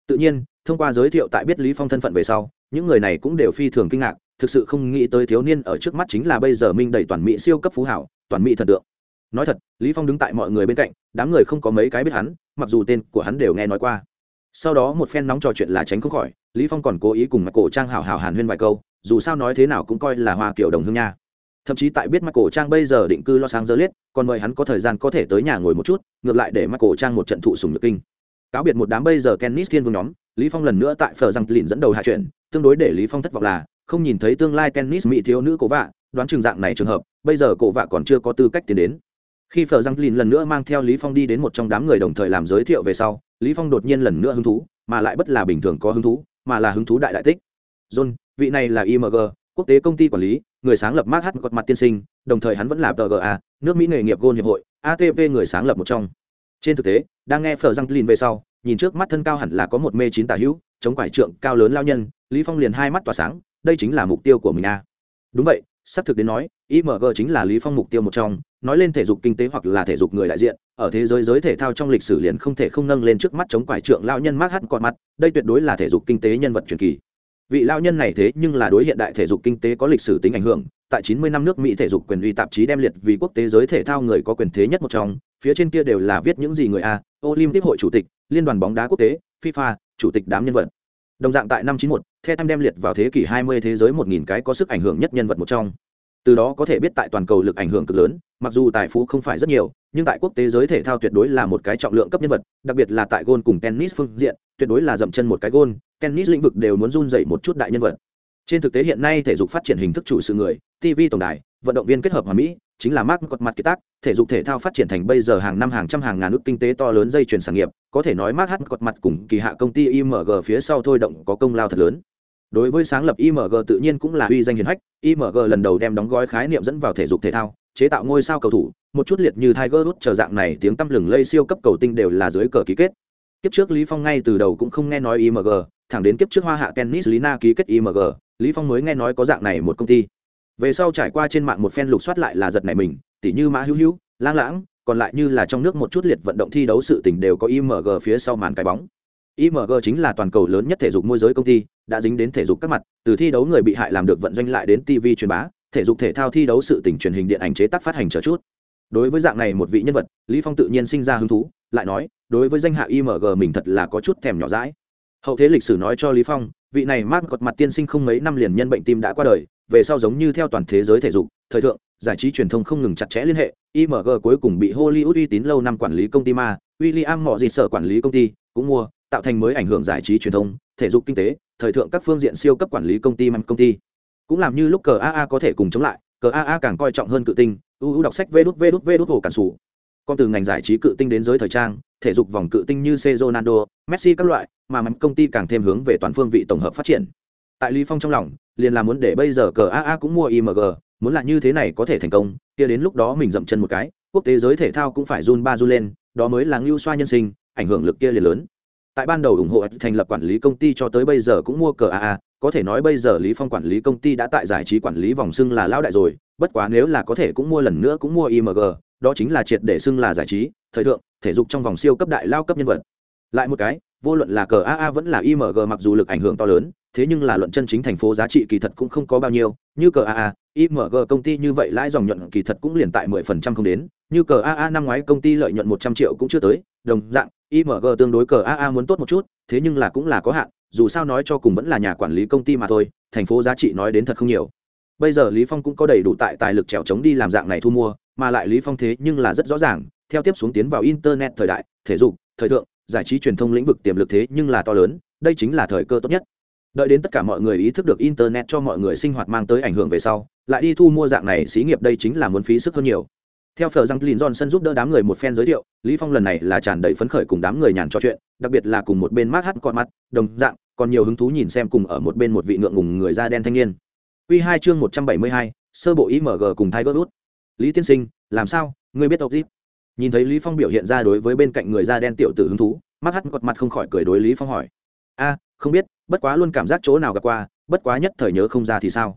Tự nhiên, thông qua giới thiệu tại biết lý phong thân phận về sau, những người này cũng đều phi thường kinh ngạc, thực sự không nghĩ tới thiếu niên ở trước mắt chính là bây giờ minh đầy toàn mỹ siêu cấp phú hảo, toàn mỹ thần tượng. Nói thật, lý phong đứng tại mọi người bên cạnh, đám người không có mấy cái biết hắn, mặc dù tên của hắn đều nghe nói qua. Sau đó một phen nóng trò chuyện là tránh không khỏi, lý phong còn cố ý cùng mặt cổ trang hảo hảo hàn huyên vài câu dù sao nói thế nào cũng coi là hoa kiểu đồng hương nha thậm chí tại biết Michael Trang bây giờ định cư lo sáng giờ liết còn mời hắn có thời gian có thể tới nhà ngồi một chút, ngược lại để Michael Trang một trận thụ sủng nhược kinh. Cáo biệt một đám bây giờ kennis thiên vương nhóm, Lý Phong lần nữa tại phở răng lìn dẫn đầu hạ chuyện, tương đối để Lý Phong thất vọng là không nhìn thấy tương lai tennis mỹ thiếu nữ cổ vạ, đoán trường dạng này trường hợp, bây giờ cổ vạ còn chưa có tư cách tiến đến. Khi phở răng lìn lần nữa mang theo Lý Phong đi đến một trong đám người đồng thời làm giới thiệu về sau, Lý Phong đột nhiên lần nữa hứng thú, mà lại bất là bình thường có hứng thú, mà là hứng thú đại đại tích. John, vị này là IMG, quốc tế công ty quản lý, người sáng lập Mark H. quật mặt tiên sinh, đồng thời hắn vẫn là PGA, nước Mỹ nghề nghiệp gôn hiệp hội, ATP người sáng lập một trong. Trên thực tế, đang nghe Phở Răng Lin về sau, nhìn trước mắt thân cao hẳn là có một mê chín tả hữu, chống quải trượng cao lớn lao nhân, Lý Phong liền hai mắt tỏa sáng, đây chính là mục tiêu của mình a. Đúng vậy, sắp thực đến nói, IMG chính là Lý Phong mục tiêu một trong, nói lên thể dục kinh tế hoặc là thể dục người đại diện, ở thế giới giới thể thao trong lịch sử liền không thể không nâng lên trước mắt chống quải trượng lao nhân Mark H. quật mặt, đây tuyệt đối là thể dục kinh tế nhân vật truyền kỳ vị lao nhân này thế nhưng là đối hiện đại thể dục kinh tế có lịch sử tính ảnh hưởng tại 90 năm nước mỹ thể dục quyền uy tạp chí đem liệt vì quốc tế giới thể thao người có quyền thế nhất một trong phía trên kia đều là viết những gì người a olympic hội chủ tịch liên đoàn bóng đá quốc tế fifa chủ tịch đám nhân vật đồng dạng tại năm 91, The Time đem liệt vào thế kỷ 20 thế giới 1000 cái có sức ảnh hưởng nhất nhân vật một trong. Từ đó có thể biết tại toàn cầu lực ảnh hưởng cực lớn, mặc dù tài phú không phải rất nhiều, nhưng tại quốc tế giới thể thao tuyệt đối là một cái trọng lượng cấp nhân vật, đặc biệt là tại gôn cùng tennis phương diện, tuyệt đối là dậm chân một cái gôn, tennis lĩnh vực đều muốn run dậy một chút đại nhân vật. Trên thực tế hiện nay thể dục phát triển hình thức chủ sự người tv tổng đài, vận động viên kết hợp hòa mỹ, chính là mark cột mặt kiệt tác, thể dục thể thao phát triển thành bây giờ hàng năm hàng trăm hàng ngàn nước kinh tế to lớn dây chuyển sản nghiệp, có thể nói mark hát cột mặt cùng kỳ hạ công ty img phía sau thôi động có công lao thật lớn. Đối với sáng lập img tự nhiên cũng là uy danh hiền hách img lần đầu đem đóng gói khái niệm dẫn vào thể dục thể thao, chế tạo ngôi sao cầu thủ, một chút liệt như tiger woods chờ dạng này tiếng tăm lừng lây siêu cấp cầu tinh đều là dưới cờ ký kết. Kiếp trước lý phong ngay từ đầu cũng không nghe nói img thẳng đến kiếp trước hoa hạ tennis Lina ký kết img lý phong mới nghe nói có dạng này một công ty. Về sau trải qua trên mạng một phen lục soát lại là giật này mình, tỉ như mã hữu hữu, lang lãng, còn lại như là trong nước một chút liệt vận động thi đấu sự tình đều có img phía sau màn cái bóng. Img chính là toàn cầu lớn nhất thể dục môi giới công ty, đã dính đến thể dục các mặt, từ thi đấu người bị hại làm được vận doanh lại đến tv truyền bá, thể dục thể thao thi đấu sự tình truyền hình điện ảnh chế tác phát hành chờ chút. Đối với dạng này một vị nhân vật, lý phong tự nhiên sinh ra hứng thú, lại nói, đối với danh hạ img mình thật là có chút thèm nhỏ dãi hậu thế lịch sử nói cho lý phong, vị này mắc cột mặt tiên sinh không mấy năm liền nhân bệnh tim đã qua đời, về sau giống như theo toàn thế giới thể dục, thời thượng, giải trí truyền thông không ngừng chặt chẽ liên hệ img cuối cùng bị hollywood uy tín lâu năm quản lý công ty ma, william mọi gì sở quản lý công ty, cũng mua, tạo thành mới ảnh hưởng giải trí truyền thông, thể dục kinh tế, thời thượng các phương diện siêu cấp quản lý công ty mang công ty. Cũng làm như lúc cờ aa có thể cùng chống lại cờ aa càng coi trọng hơn cự tinh uu đọc sách vê đút vê đút vê đút hồ cản sủ con từ ngành giải trí cự tinh đến giới thời trang, thể dục vòng cự tinh như c ronaldo messi các loại, mà mắm công ty càng thêm hướng về toàn phương vị tổng hợp phát triển. Tại lý phong trong lòng, liền là muốn để bây giờ cờ aa cũng mua img muốn là như thế này có thể thành công, kia đến lúc đó mình dậm chân một cái, quốc tế giới thể thao cũng phải run ba run lên, đó mới là ngưu xoa nhân sinh, ảnh hưởng lực kia liền lớn. Tại ban đầu ủng hộ thành lập quản lý công ty cho tới bây giờ cũng mua cờ aa có thể nói bây giờ lý phong quản lý công ty đã tại giải trí quản lý vòng xưng là lão đại rồi, bất quá nếu là có thể cũng mua lần nữa cũng mua img đó chính là triệt để xưng là giải trí, thời thượng, thể dục trong vòng siêu cấp đại lao cấp nhân vật. Lại một cái, vô luận là cờ aa vẫn là img mặc dù lực ảnh hưởng to lớn, thế nhưng là luận chân chính thành phố giá trị kỳ thật cũng không có bao nhiêu, như cờ aa img công ty như vậy lãi dòng nhuận kỳ thật cũng liền tại mười phần trăm không đến, như cờ aa năm ngoái công ty lợi nhuận một trăm triệu cũng chưa tới, đồng dạng img tương đối cờ aa muốn tốt một chút, thế nhưng là cũng là có hạn, dù sao nói cho cùng vẫn là nhà quản lý công ty mà thôi, thành phố giá trị nói đến thật không nhiều. Bây giờ lý phong cũng có đầy đủ tại tài lực trèo chống đi làm dạng này thu mua mà lại lý phong thế nhưng là rất rõ ràng theo tiếp xuống tiến vào internet thời đại thể dục thời thượng giải trí truyền thông lĩnh vực tiềm lực thế nhưng là to lớn đây chính là thời cơ tốt nhất. Đợi đến tất cả mọi người ý thức được internet cho mọi người sinh hoạt mang tới ảnh hưởng về sau lại đi thu mua dạng này xí nghiệp đây chính là muốn phí sức hơn nhiều. Theo phở răng lin johnson giúp đỡ đám người một phen giới thiệu lý phong lần này là tràn đầy phấn khởi cùng đám người nhàn trò chuyện đặc biệt là cùng một bên mát hắt con mắt đồng dạng còn nhiều hứng thú nhìn xem cùng ở một bên một vị ngượng ngùng người da đen thanh niên. Quy hai chương một trăm bảy mươi hai, sơ bộ IMG cùng Tiger Woods. Lý tiên sinh, làm sao, ngươi biết Oxip? Nhìn thấy Lý Phong biểu hiện ra đối với bên cạnh người da đen tiểu tử hứng thú, mắt hắt quật mặt không khỏi cười đối Lý Phong hỏi. A, không biết, bất quá luôn cảm giác chỗ nào gặp qua, bất quá nhất thời nhớ không ra thì sao?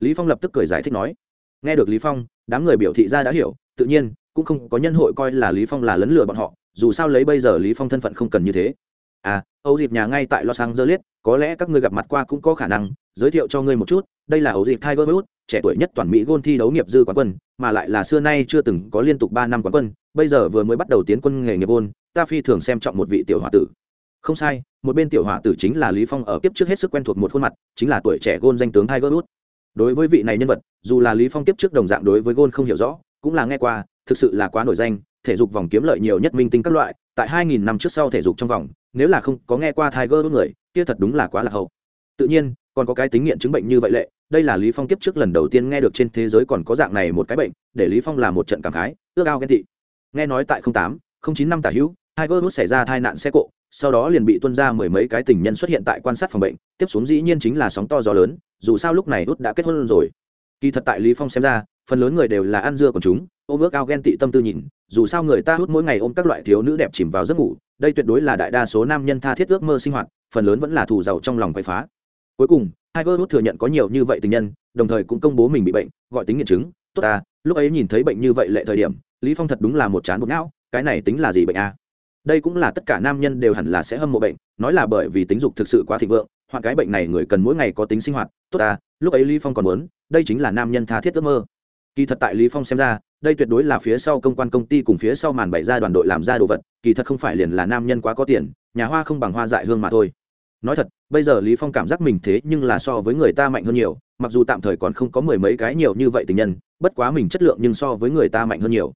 Lý Phong lập tức cười giải thích nói. Nghe được Lý Phong, đám người biểu thị ra đã hiểu, tự nhiên cũng không có nhân hội coi là Lý Phong là lấn lừa bọn họ, dù sao lấy bây giờ Lý Phong thân phận không cần như thế. À, Âu Diệp nhà ngay tại Los Angeles, có lẽ các ngươi gặp mặt qua cũng có khả năng, giới thiệu cho ngươi một chút, đây là Âu Diệp Tiger Woods, trẻ tuổi nhất toàn Mỹ gôn thi đấu nghiệp dư quán quân, mà lại là xưa nay chưa từng có liên tục ba năm quán quân, bây giờ vừa mới bắt đầu tiến quân nghề nghiệp gôn, ta phi thường xem trọng một vị tiểu hòa tử. Không sai, một bên tiểu hòa tử chính là Lý Phong ở kiếp trước hết sức quen thuộc một khuôn mặt, chính là tuổi trẻ gôn danh tướng Tiger Woods. Đối với vị này nhân vật, dù là Lý Phong kiếp trước đồng dạng đối với gôn không hiểu rõ, cũng là nghe qua, thực sự là quá nổi danh, thể dục vòng kiếm lợi nhiều nhất minh tinh các loại, tại 2000 năm trước sau thể dục trong vòng, nếu là không có nghe qua Tiger Woods người, kia thật đúng là quá là hậu. Tự nhiên, còn có cái tính nghiện chứng bệnh như vậy lệ, đây là Lý Phong kiếp trước lần đầu tiên nghe được trên thế giới còn có dạng này một cái bệnh, để Lý Phong làm một trận cảm khái, ước ao ghen tị. Nghe nói tại 08, 09 năm tả hữu, Tiger Woods xảy ra tai nạn xe cộ, sau đó liền bị tuân ra mười mấy cái tình nhân xuất hiện tại quan sát phòng bệnh, tiếp xuống dĩ nhiên chính là sóng to gió lớn, dù sao lúc này út đã kết hôn rồi. Kỳ thật tại Lý Phong xem ra, phần lớn người đều là ăn dưa của chúng, ôm ước ao ghen tị tâm tư nhìn, dù sao người ta hút mỗi ngày ôm các loại thiếu nữ đẹp chìm vào giấc ngủ, đây tuyệt đối là đại đa số nam nhân tha thiết ước mơ sinh hoạt, phần lớn vẫn là thù giàu trong lòng quậy phá. Cuối cùng, Tiger Woods thừa nhận có nhiều như vậy tình nhân, đồng thời cũng công bố mình bị bệnh, gọi tính nghiện chứng. Tốt ta, lúc ấy nhìn thấy bệnh như vậy lệ thời điểm, Lý Phong thật đúng là một chán một não, cái này tính là gì bệnh a? Đây cũng là tất cả nam nhân đều hẳn là sẽ hâm mộ bệnh, nói là bởi vì tính dục thực sự quá thịnh vượng, hoặc cái bệnh này người cần mỗi ngày có tính sinh hoạt. Tốt ta, lúc ấy Lý Phong còn muốn, đây chính là nam nhân tha thiết ước mơ. Kỳ thật tại Lý Phong xem ra, đây tuyệt đối là phía sau công quan công ty cùng phía sau màn bày ra đoàn đội làm ra đồ vật, kỳ thật không phải liền là nam nhân quá có tiền, nhà hoa không bằng hoa dại hương mà thôi nói thật, bây giờ lý phong cảm giác mình thế nhưng là so với người ta mạnh hơn nhiều, mặc dù tạm thời còn không có mười mấy cái nhiều như vậy tình nhân, bất quá mình chất lượng nhưng so với người ta mạnh hơn nhiều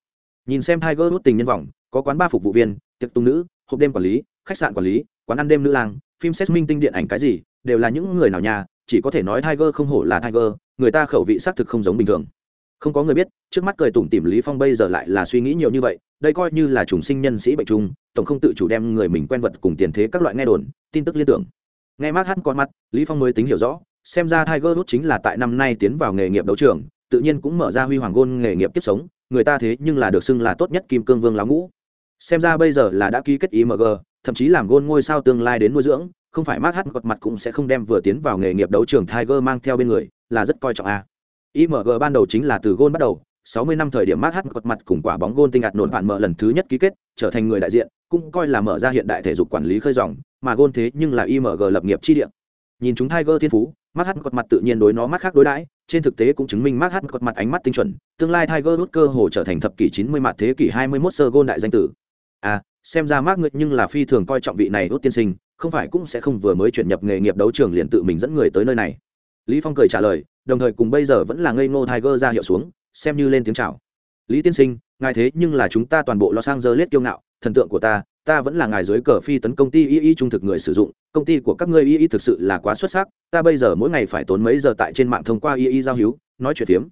nhìn xem tiger hút tình nhân vòng, có quán ba phục vụ viên, tiệc tung nữ, hộp đêm quản lý, khách sạn quản lý, quán ăn đêm nữ lang, phim xét minh tinh điện ảnh cái gì, đều là những người nào nhà, chỉ có thể nói tiger không hổ là tiger, người ta khẩu vị xác thực không giống bình thường không có người biết, trước mắt cười tủm tỉm lý phong bây giờ lại là suy nghĩ nhiều như vậy, đây coi như là trùng sinh nhân sĩ bệnh trung tổng không tự chủ đem người mình quen vật cùng tiền thế các loại nghe đồn, tin tức liên tưởng. Nghe mát hát con mắt, lý phong mới tính hiểu rõ, xem ra tiger woods chính là tại năm nay tiến vào nghề nghiệp đấu trường, tự nhiên cũng mở ra huy hoàng gôn nghề nghiệp tiếp sống, người ta thế nhưng là được xưng là tốt nhất kim cương vương láo ngũ. Xem ra bây giờ là đã ký kết img thậm chí làm gôn ngôi sao tương lai đến nuôi dưỡng, không phải mát hát cột mặt cũng sẽ không đem vừa tiến vào nghề nghiệp đấu trường tiger mang theo bên người, là rất coi trọng a. Img ban đầu chính là từ gôn bắt đầu 60 năm thời điểm Mark Hart cột mặt cùng quả bóng gôn tinh ạt nổn bạn mở lần thứ nhất ký kết, trở thành người đại diện, cũng coi là mở ra hiện đại thể dục quản lý khơi dòng, mà gôn thế nhưng là IMG lập nghiệp chi địa. Nhìn chúng Tiger thiên phú, Mark Hart cột mặt tự nhiên đối nó mắt khác đối đãi, trên thực tế cũng chứng minh Mark Hart cột mặt ánh mắt tinh chuẩn, tương lai Tiger Woods cơ hồ trở thành thập kỷ 90 mặt thế kỷ 21 sơ gôn đại danh tử. À, xem ra Mark ngực nhưng là phi thường coi trọng vị này Woods tiên sinh, không phải cũng sẽ không vừa mới chuyển nhập nghề nghiệp đấu trường liền tự mình dẫn người tới nơi này. Lý Phong cười trả lời, đồng thời cùng bây giờ vẫn là ngây ngô Tiger ra hiệu xuống, xem như lên tiếng chào. Lý tiên sinh, ngài thế nhưng là chúng ta toàn bộ lo sang giờ lết kiêu ngạo, thần tượng của ta ta vẫn là ngài dưới cờ phi tấn công ty y y trung thực người sử dụng, công ty của các ngươi y y thực sự là quá xuất sắc, ta bây giờ mỗi ngày phải tốn mấy giờ tại trên mạng thông qua y y giao hữu, nói chuyện phiếm.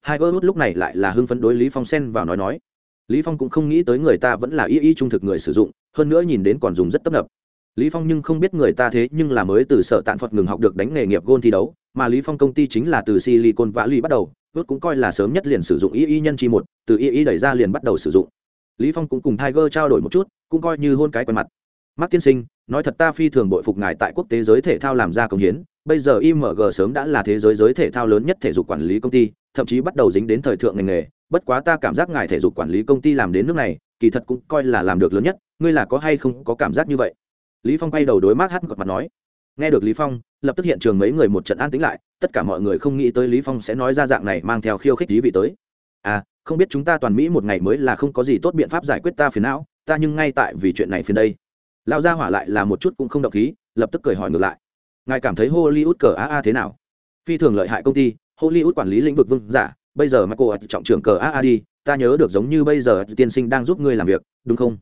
Hai gỡ lúc này lại là hưng phấn đối lý phong xen vào nói nói. Lý phong cũng không nghĩ tới người ta vẫn là y y trung thực người sử dụng, hơn nữa nhìn đến còn dùng rất tấp nập. Lý phong nhưng không biết người ta thế nhưng là mới từ sở tạn phật ngừng học được đánh nghề nghiệp gôn thi đấu, mà lý phong công ty chính là từ silicon valley bắt đầu ước cũng coi là sớm nhất liền sử dụng y y nhân chi một, từ y y đẩy ra liền bắt đầu sử dụng. Lý phong cũng cùng tiger trao đổi một chút, cũng coi như hôn cái quen mặt. Mark tiên sinh, nói thật ta phi thường bội phục ngài tại quốc tế giới thể thao làm ra công hiến, bây giờ img sớm đã là thế giới giới thể thao lớn nhất thể dục quản lý công ty, thậm chí bắt đầu dính đến thời thượng ngành nghề, bất quá ta cảm giác ngài thể dục quản lý công ty làm đến nước này, kỳ thật cũng coi là làm được lớn nhất, ngươi là có hay không có cảm giác như vậy? Lý phong quay đầu đối Mark hát gật mặt nói nghe được lý phong, lập tức hiện trường mấy người một trận an tĩnh lại, tất cả mọi người không nghĩ tới lý phong sẽ nói ra dạng này mang theo khiêu khích dí vị tới. À không biết chúng ta toàn mỹ một ngày mới là không có gì tốt biện pháp giải quyết ta phiền não, ta nhưng ngay tại vì chuyện này phiền đây. Lão gia hỏa lại là một chút cũng không động khí, lập tức cười hỏi ngược lại. Ngài cảm thấy hollywood cờ aa thế nào? Phi thường lợi hại công ty, hollywood quản lý lĩnh vực vương giả, bây giờ michael trọng trưởng cờ aa đi, ta nhớ được giống như bây giờ tiên sinh đang giúp ngươi làm việc, đúng không?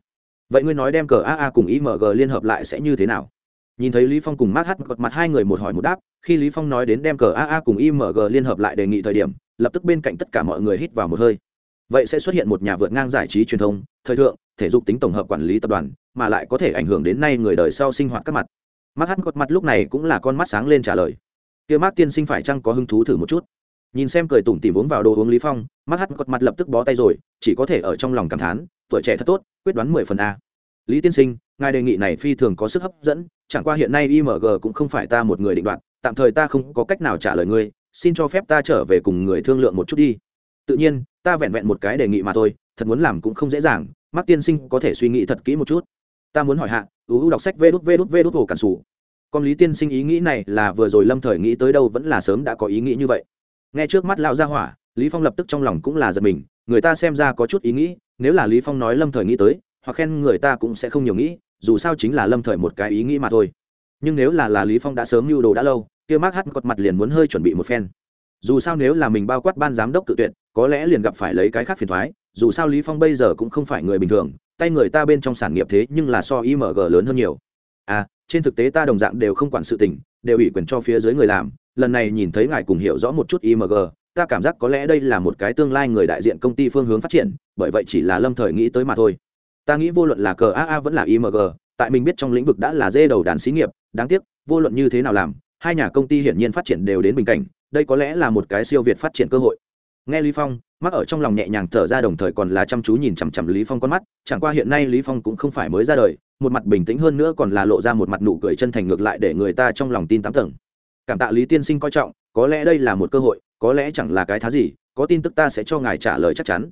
Vậy ngươi nói đem cờ aa cùng img liên hợp lại sẽ như thế nào? Nhìn thấy lý phong cùng mark hát cột mặt hai người một hỏi một đáp, khi lý phong nói đến đem cờ aa cùng img liên hợp lại đề nghị thời điểm, lập tức bên cạnh tất cả mọi người hít vào một hơi. Vậy sẽ xuất hiện một nhà vượt ngang giải trí truyền thông, thời thượng, thể dục tính tổng hợp quản lý tập đoàn, mà lại có thể ảnh hưởng đến nay người đời sau sinh hoạt các mặt. Mark hát cột mặt lúc này cũng là con mắt sáng lên trả lời. Kia mark tiên sinh phải chăng có hứng thú thử một chút? Nhìn xem cười tủm tỉm uống vào đồ uống lý phong, mark hát cột mặt lập tức bó tay rồi, chỉ có thể ở trong lòng cảm thán, tuổi trẻ thật tốt, quyết đoán mười phần a lý tiên sinh, ngài đề nghị này phi thường có sức hấp dẫn, chẳng qua hiện nay img cũng không phải ta một người định đoạt, tạm thời ta không có cách nào trả lời ngươi, xin cho phép ta trở về cùng người thương lượng một chút đi. Tự nhiên, ta vẹn vẹn một cái đề nghị mà thôi, thật muốn làm cũng không dễ dàng mắc tiên sinh có thể suy nghĩ thật kỹ một chút. Ta muốn hỏi hạ ưu đọc sách vê đút vê đút vê đút hồ cản sủ. Con lý tiên sinh ý nghĩ này là vừa rồi lâm thời nghĩ tới đâu vẫn là sớm đã có ý nghĩ như vậy. Nghe trước mắt lão gia hỏa, lý phong lập tức trong lòng cũng là giật mình, người ta xem ra có chút ý nghĩ, nếu là lý phong nói lâm thời nghĩ tới hoặc khen người ta cũng sẽ không nhiều nghĩ, dù sao chính là lâm thời một cái ý nghĩ mà thôi. Nhưng nếu là là lý phong đã sớm mưu đồ đã lâu, kia mark hát cột mặt liền muốn hơi chuẩn bị một phen. Dù sao nếu là mình bao quát ban giám đốc tự tuyệt, có lẽ liền gặp phải lấy cái khác phiền thoái dù sao lý phong bây giờ cũng không phải người bình thường, tay người ta bên trong sản nghiệp thế nhưng là so img lớn hơn nhiều. À trên thực tế ta đồng dạng đều không quản sự tình, đều ủy quyền cho phía dưới người làm, lần này nhìn thấy ngài cùng hiểu rõ một chút img ta cảm giác có lẽ đây là một cái tương lai người đại diện công ty phương hướng phát triển, bởi vậy chỉ là lâm thời nghĩ tới mà thôi ta nghĩ vô luận là cờ aa vẫn là img tại mình biết trong lĩnh vực đã là dê đầu đàn xí nghiệp, đáng tiếc, vô luận như thế nào làm, hai nhà công ty hiển nhiên phát triển đều đến bình cảnh, đây có lẽ là một cái siêu việt phát triển cơ hội. Nghe lý phong mắc ở trong lòng nhẹ nhàng thở ra đồng thời còn là chăm chú nhìn chằm chằm lý phong con mắt, chẳng qua hiện nay lý phong cũng không phải mới ra đời, một mặt bình tĩnh hơn nữa còn là lộ ra một mặt nụ cười chân thành ngược lại để người ta trong lòng tin tám tầng cảm tạ lý tiên sinh coi trọng, có lẽ đây là một cơ hội, có lẽ chẳng là cái thá gì, có tin tức ta sẽ cho ngài trả lời chắc chắn.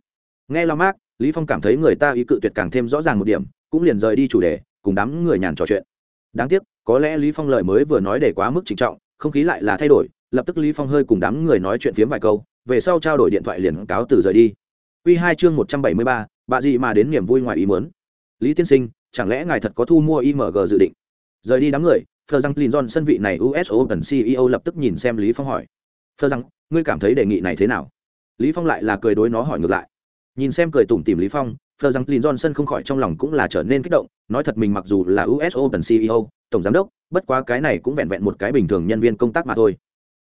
Nghe lo mát lý phong cảm thấy người ta ý cự tuyệt càng thêm rõ ràng một điểm cũng liền rời đi chủ đề cùng đám người nhàn trò chuyện. Đáng tiếc có lẽ lý phong lời mới vừa nói để quá mức trịnh trọng không khí lại là thay đổi lập tức lý phong hơi cùng đám người nói chuyện phiếm vài câu về sau trao đổi điện thoại liền cáo từ rời đi. Quy hai chương một trăm bảy mươi ba, bà gì mà đến niềm vui ngoài ý muốn. Lý tiên sinh chẳng lẽ ngài thật có thu mua img dự định? Rời đi đám người Phờ rằng Clinton sân vị này US Open CEO lập tức nhìn xem Lý Phong hỏi. Phờ rằng, ngươi cảm thấy đề nghị này thế nào? Lý Phong lại là cười đối nó hỏi ngược lại nhìn xem cười tủm tìm lý phong phờ rằng lin johnson không khỏi trong lòng cũng là trở nên kích động, nói thật mình mặc dù là us open ceo tổng giám đốc, bất quá cái này cũng vẹn vẹn một cái bình thường nhân viên công tác mà thôi.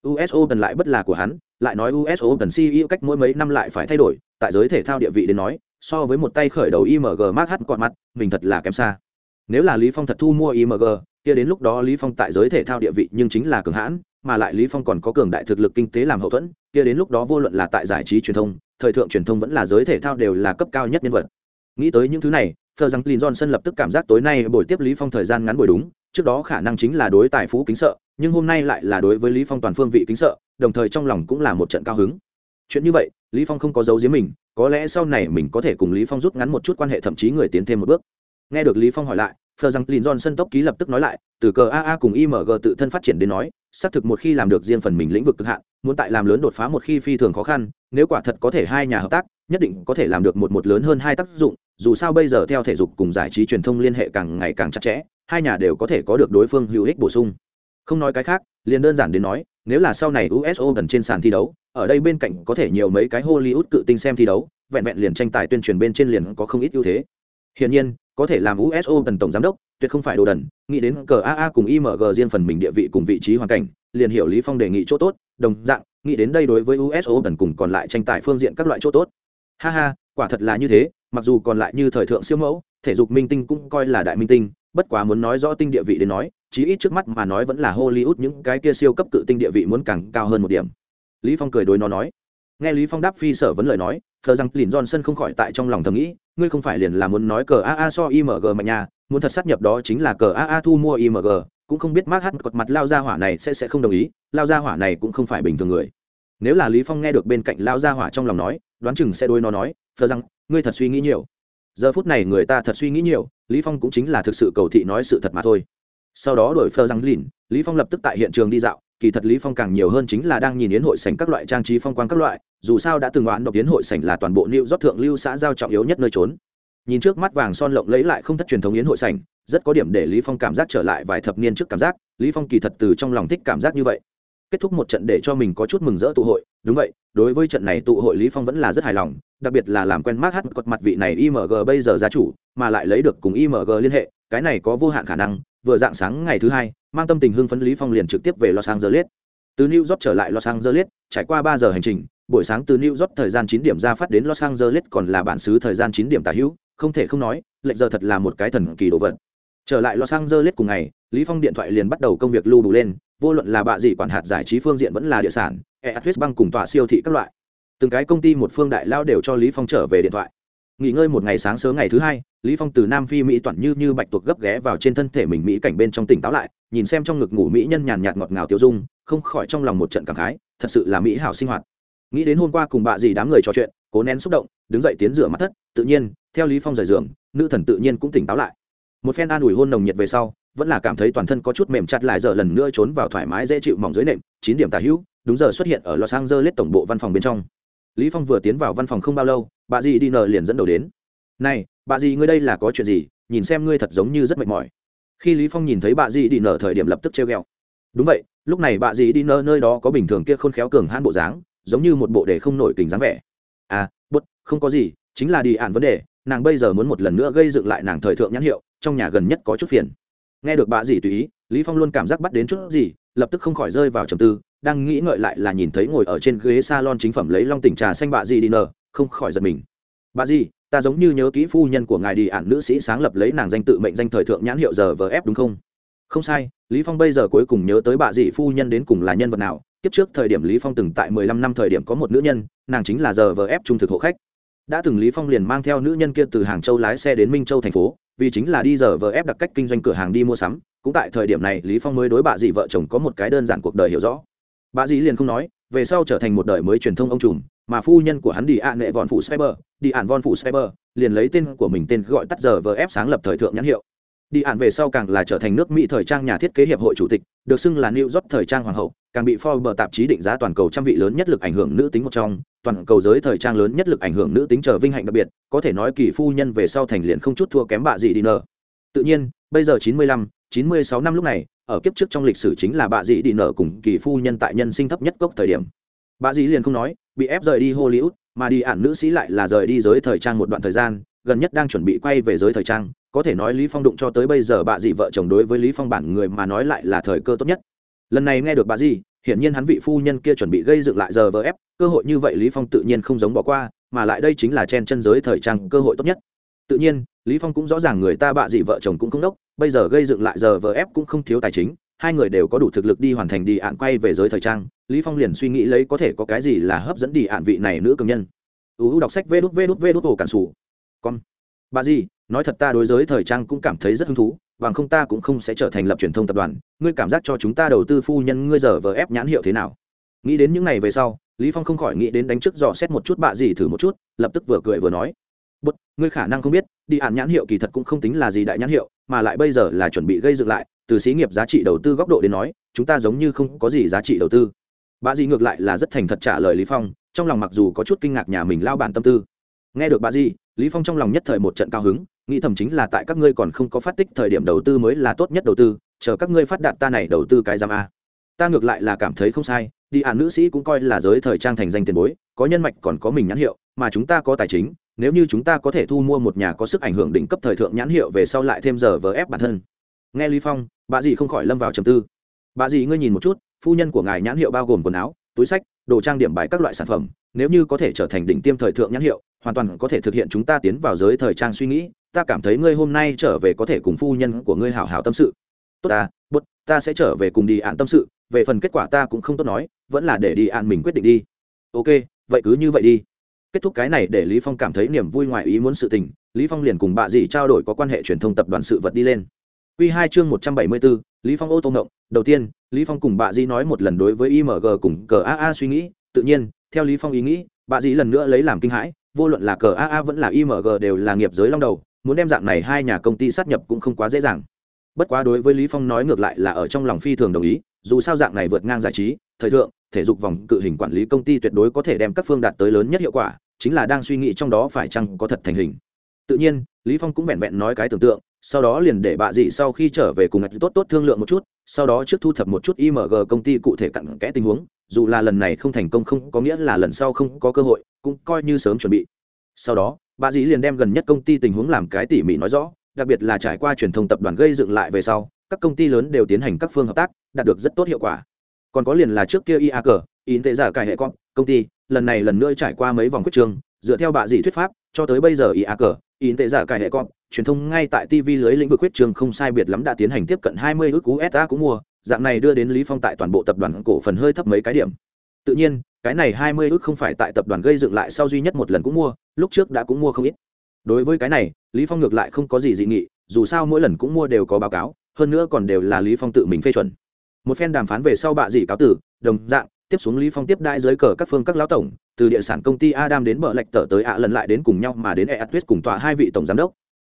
Us open lại bất là của hắn, lại nói us open ceo cách mỗi mấy năm lại phải thay đổi, tại giới thể thao địa vị đến nói, so với một tay khởi đầu img mark h còn mặt, mình thật là kém xa. Nếu là lý phong thật thu mua img kia đến lúc đó lý phong tại giới thể thao địa vị nhưng chính là cường hãn, mà lại lý phong còn có cường đại thực lực kinh tế làm hậu thuẫn kia đến lúc đó vô luận là tại giải trí truyền thông, thời thượng truyền thông vẫn là giới thể thao đều là cấp cao nhất nhân vật. Nghĩ tới những thứ này, thờ rằng clin johnson lập tức cảm giác tối nay buổi tiếp lý phong thời gian ngắn buổi đúng, trước đó khả năng chính là đối tài phú kính sợ, nhưng hôm nay lại là đối với lý phong toàn phương vị kính sợ, đồng thời trong lòng cũng là một trận cao hứng. Chuyện như vậy, lý phong không có giấu giếm mình, có lẽ sau này mình có thể cùng lý phong rút ngắn một chút quan hệ thậm chí người tiến thêm một bước. Nghe được lý phong hỏi lại phờ rằng lin johnson tốc ký lập tức nói lại, từ cờ aa cùng img tự thân phát triển đến nói xác thực một khi làm được riêng phần mình lĩnh vực cực hạn, muốn tại làm lớn đột phá một khi phi thường khó khăn, nếu quả thật có thể hai nhà hợp tác, nhất định có thể làm được một một lớn hơn hai tác dụng, dù sao bây giờ theo thể dục cùng giải trí truyền thông liên hệ càng ngày càng chặt chẽ, hai nhà đều có thể có được đối phương hữu ích bổ sung. Không nói cái khác, liền đơn giản đến nói, nếu là sau này uso gần trên sàn thi đấu, ở đây bên cạnh có thể nhiều mấy cái hollywood cự tinh xem thi đấu, vẹn vẹn liền tranh tài tuyên truyền bên trên liền có không ít ưu thế. Hiển nhiên có thể làm uso tần tổng giám đốc, tuyệt không phải đồ đần, nghĩ đến cờ aa cùng img riêng phần mình địa vị cùng vị trí hoàn cảnh, liền hiểu lý phong đề nghị chỗ tốt, đồng dạng, nghĩ đến đây đối với uso tần cùng còn lại tranh tài phương diện các loại chỗ tốt. Ha ha, quả thật là như thế, mặc dù còn lại như thời thượng siêu mẫu, thể dục minh tinh cũng coi là đại minh tinh, bất quá muốn nói rõ tinh địa vị đến nói, chí ít trước mắt mà nói vẫn là hollywood những cái kia siêu cấp cự tinh địa vị muốn càng cao hơn một điểm. Lý phong cười đối nó nói. Nghe lý phong đáp phi sở vấn lời nói thờ rằng lìn johnson không khỏi tại trong lòng thầm nghĩ ngươi không phải liền là muốn nói cờ aa so img mạnh nhà, muốn thật sát nhập đó chính là cờ aa thu mua img cũng không biết mát hát cột mặt lao gia hỏa này sẽ sẽ không đồng ý lao gia hỏa này cũng không phải bình thường người. Nếu là lý phong nghe được bên cạnh lao gia hỏa trong lòng nói đoán chừng sẽ đôi nó nói thờ rằng ngươi thật suy nghĩ nhiều. Giờ phút này người ta thật suy nghĩ nhiều lý phong cũng chính là thực sự cầu thị nói sự thật mà thôi. Sau đó đổi phờ răng lìn lý phong lập tức tại hiện trường đi dạo kỳ thật lý phong càng nhiều hơn chính là đang nhìn yến hội sảnh các loại trang trí phong quang các loại dù sao đã từng đoán độc yến hội sảnh là toàn bộ lưu rót thượng lưu xã giao trọng yếu nhất nơi trốn. Nhìn trước mắt vàng son lộng lấy lại không thất truyền thống yến hội sảnh, rất có điểm để lý phong cảm giác trở lại vài thập niên trước cảm giác, lý phong kỳ thật từ trong lòng thích cảm giác như vậy. Kết thúc một trận để cho mình có chút mừng rỡ tụ hội, đúng vậy, đối với trận này tụ hội lý phong vẫn là rất hài lòng, đặc biệt là làm quen Mark hát cột mặt vị này img bây giờ gia chủ, mà lại lấy được cùng img liên hệ, cái này có vô hạn khả năng, vừa dạng sáng ngày thứ hai, mang tâm tình hưng phấn lý phong liền trực tiếp về los angeles. Từ new york trở lại los angeles, trải qua ba giờ hành trình buổi sáng từ new york thời gian chín điểm ra phát đến los angeles còn là bản xứ thời gian chín điểm tả hữu, không thể không nói lệnh giờ thật là một cái thần kỳ đồ vật. Trở lại los angeles cùng ngày, lý phong điện thoại liền bắt đầu công việc lưu đủ lên, vô luận là bạ gì quản hạt giải trí phương diện vẫn là địa sản eatwest băng cùng tòa siêu thị các loại. Từng cái công ty một phương đại lao đều cho lý phong trở về điện thoại. Nghỉ ngơi một ngày sáng sớm ngày thứ hai, lý phong từ nam phi, mỹ toàn như như bạch tuộc gấp ghé vào trên thân thể mình mỹ cảnh bên trong tỉnh táo lại, nhìn xem trong ngực ngủ mỹ nhân nhàn nhạt ngọt ngào tiêu dung, không khỏi trong lòng một trận cảm khái, thật sự là mỹ hảo sinh hoạt nghĩ đến hôm qua cùng bà dì đám người trò chuyện, cố nén xúc động, đứng dậy tiến rửa mặt thất, tự nhiên, theo lý phong rời giường, nữ thần tự nhiên cũng tỉnh táo lại. Một phen an ủi hôn nồng nhiệt về sau, vẫn là cảm thấy toàn thân có chút mềm chặt lại giờ lần nữa trốn vào thoải mái dễ chịu mỏng dưới nệm, chín điểm tả hữu, đúng giờ xuất hiện ở los angeles tổng bộ văn phòng bên trong. Lý phong vừa tiến vào văn phòng không bao lâu bà dì đi nờ liền dẫn đầu đến. Này bà dì ngươi đây là có chuyện gì? Nhìn xem ngươi thật giống như rất mệt mỏi. Khi lý phong nhìn thấy bà dì đi nờ thời điểm lập tức treo ghẹo. Đúng vậy, lúc này bà dì đi nờ nơi đó có bình thường kia khôn khéo cường hãn bộ dáng giống như một bộ để không nổi tình dáng vẻ. À bút không có gì chính là đi ạn vấn đề nàng bây giờ muốn một lần nữa gây dựng lại nàng thời thượng nhãn hiệu trong nhà gần nhất có chút phiền. Nghe được bà dì tùy ý lý phong luôn cảm giác bắt đến chút gì lập tức không khỏi rơi vào trầm tư đang nghĩ ngợi lại là nhìn thấy ngồi ở trên ghế salon chính phẩm lấy long tỉnh trà xanh bà dì đi nờ không khỏi giật mình. Bà dì, ta giống như nhớ kỹ phu nhân của ngài đi ạn nữ sĩ sáng lập lấy nàng danh tự mệnh danh thời thượng nhãn hiệu giờ vờ ép đúng không? Không sai lý phong bây giờ cuối cùng nhớ tới bà dì phu nhân đến cùng là nhân vật nào tiếp trước thời điểm lý phong từng tại 15 năm thời điểm có một nữ nhân, nàng chính là giờ vờ ép trung thực hộ khách. Đã từng lý phong liền mang theo nữ nhân kia từ hàng châu lái xe đến minh châu thành phố, vì chính là đi giờ vờ ép đặc cách kinh doanh cửa hàng đi mua sắm. Cũng tại thời điểm này, lý phong mới đối bà dì vợ chồng có một cái đơn giản cuộc đời hiểu rõ. Bà dì liền không nói, về sau trở thành một đời mới truyền thông ông trùm, mà phu nhân của hắn đi ạ nệ vòn phụ cyber đi ạn von phụ cyber liền lấy tên của mình tên gọi tắt giờ vờ ép sáng lập thời thượng nhãn hiệu đi ạn về sau càng là trở thành nước mỹ thời trang nhà thiết kế hiệp hội chủ tịch, được xưng là new york thời trang hoàng hậu, càng bị forbes tạp chí định giá toàn cầu trăm vị lớn nhất lực ảnh hưởng nữ tính một trong, toàn cầu giới thời trang lớn nhất lực ảnh hưởng nữ tính trở vinh hạnh đặc biệt, có thể nói kỳ phu nhân về sau thành liền không chút thua kém bạ dị đi nợ tự nhiên, bây giờ chín mươi lăm, chín mươi sáu năm lúc này, ở kiếp trước trong lịch sử chính là bà dĩ đi nở cùng kỳ phu nhân tại nhân sinh thấp nhất cốc thời điểm. Bà dĩ liền không nói, bị ép rời đi hollywood, mà đi ạn nữ sĩ lại là rời đi giới thời trang một đoạn thời gian gần nhất đang chuẩn bị quay về giới thời trang có thể nói lý phong đụng cho tới bây giờ bà dì vợ chồng đối với lý phong bản người mà nói lại là thời cơ tốt nhất. Lần này nghe được bà dì, hiển nhiên hắn vị phu nhân kia chuẩn bị gây dựng lại giờ vờ ép cơ hội như vậy lý phong tự nhiên không giống bỏ qua mà lại đây chính là chen chân giới thời trang cơ hội tốt nhất. Tự nhiên lý phong cũng rõ ràng người ta bạ dị vợ chồng cũng không đốc bây giờ gây dựng lại giờ vờ ép cũng không thiếu tài chính hai người đều có đủ thực lực đi hoàn thành đi ạn quay về giới thời trang lý phong liền suy nghĩ lấy có thể có cái gì là hấp dẫn đi ạn vị này nữ cường nhân. Uu đọc sách vê đút vê đút vê đút ổ cản sủ con. Bà gì, nói thật ta đối giới thời trang cũng cảm thấy rất hứng thú, bằng không ta cũng không sẽ trở thành lập truyền thông tập đoàn. Ngươi cảm giác cho chúng ta đầu tư phu nhân ngươi giờ vờ ép nhãn hiệu thế nào? Nghĩ đến những ngày về sau, lý phong không khỏi nghĩ đến đánh trước dò xét một chút bạ gì thử một chút, lập tức vừa cười vừa nói. Bút ngươi khả năng không biết, đi ạn nhãn hiệu kỳ thật cũng không tính là gì đại nhãn hiệu, mà lại bây giờ là chuẩn bị gây dựng lại, từ xí nghiệp giá trị đầu tư góc độ đến nói, chúng ta giống như không có gì giá trị đầu tư. Bà gì ngược lại là rất thành thật trả lời lý phong, trong lòng mặc dù có chút kinh ngạc nhà mình lao bản tâm tư nghe được bà di, lý phong trong lòng nhất thời một trận cao hứng, nghĩ thầm chính là tại các ngươi còn không có phát tích thời điểm đầu tư mới là tốt nhất đầu tư, chờ các ngươi phát đạt ta này đầu tư cái giam a. Ta ngược lại là cảm thấy không sai, đi ạn nữ sĩ cũng coi là giới thời trang thành danh tiền bối, có nhân mạch còn có mình nhãn hiệu, mà chúng ta có tài chính, nếu như chúng ta có thể thu mua một nhà có sức ảnh hưởng đỉnh cấp thời thượng nhãn hiệu về sau lại thêm giờ vờ ép bản thân. Nghe lý phong, bà dì không khỏi lâm vào trầm tư. Bà dì ngươi nhìn một chút, phu nhân của ngài nhãn hiệu bao gồm quần áo, túi sách, đồ trang điểm bài các loại sản phẩm, nếu như có thể trở thành đỉnh tiêm thời thượng nhãn hiệu hoàn toàn có thể thực hiện chúng ta tiến vào giới thời trang suy nghĩ ta cảm thấy ngươi hôm nay trở về có thể cùng phu nhân của ngươi hảo hảo tâm sự. Tốt ta bút ta sẽ trở về cùng đi ạn tâm sự về phần kết quả ta cũng không tốt nói vẫn là để đi ạn mình quyết định đi. Ok vậy cứ như vậy đi. Kết thúc cái này để lý phong cảm thấy niềm vui ngoài ý muốn sự tình lý phong liền cùng bà dì trao đổi có quan hệ truyền thông tập đoàn sự vật đi lên. Quy 2 chương 174, Lý Phong ô tô ngộng, đầu tiên, Lý Phong cùng bà Dĩ nói một lần đối với IMG cùng CAA suy nghĩ, tự nhiên, theo Lý Phong ý nghĩ, bà Dĩ lần nữa lấy làm kinh hãi, vô luận là cờ AA vẫn là IMG đều là nghiệp giới long đầu, muốn đem dạng này hai nhà công ty sát nhập cũng không quá dễ dàng. Bất quá đối với Lý Phong nói ngược lại là ở trong lòng phi thường đồng ý, dù sao dạng này vượt ngang giải trí, thời thượng, thể dục vòng cự hình quản lý công ty tuyệt đối có thể đem các phương đạt tới lớn nhất hiệu quả, chính là đang suy nghĩ trong đó phải chăng có thật thành hình. Tự nhiên, Lý Phong cũng vẹn vẹn nói cái tưởng tượng, sau đó liền để bà dị sau khi trở về cùng ngạch tốt tốt thương lượng một chút sau đó trước thu thập một chút img công ty cụ thể cặn kẽ tình huống, dù là lần này không thành công không có nghĩa là lần sau không có cơ hội, cũng coi như sớm chuẩn bị. Sau đó, bà dĩ liền đem gần nhất công ty tình huống làm cái tỉ mỉ nói rõ, đặc biệt là trải qua truyền thông tập đoàn gây dựng lại về sau, các công ty lớn đều tiến hành các phương hợp tác, đạt được rất tốt hiệu quả. Còn có liền là trước kia iac cờ in tệ giả cải hệ con, công ty, lần này lần nữa trải qua mấy vòng quyết trường, dựa theo bà dĩ thuyết pháp, cho tới bây giờ iac in tệ giả cải hệ con truyền thông ngay tại tv lưới lĩnh vực huyết trường không sai biệt lắm đã tiến hành tiếp cận 20 ước cú SA cũng mua, dạng này đưa đến Lý Phong tại toàn bộ tập đoàn cổ phần hơi thấp mấy cái điểm. Tự nhiên, cái này 20 ước không phải tại tập đoàn gây dựng lại sau duy nhất một lần cũng mua, lúc trước đã cũng mua không ít. Đối với cái này, Lý Phong ngược lại không có gì dị nghị, dù sao mỗi lần cũng mua đều có báo cáo, hơn nữa còn đều là Lý Phong tự mình phê chuẩn. Một phen đàm phán về sau bạ dị cáo tử, đồng dạng, tiếp xuống Lý Phong tiếp đại giới cờ các phương các lão tổng, từ địa sản công ty Adam đến bờ lệch tờ tới ạ lần lại đến cùng nhau mà đến Eatwest cùng tòa hai vị tổng giám đốc,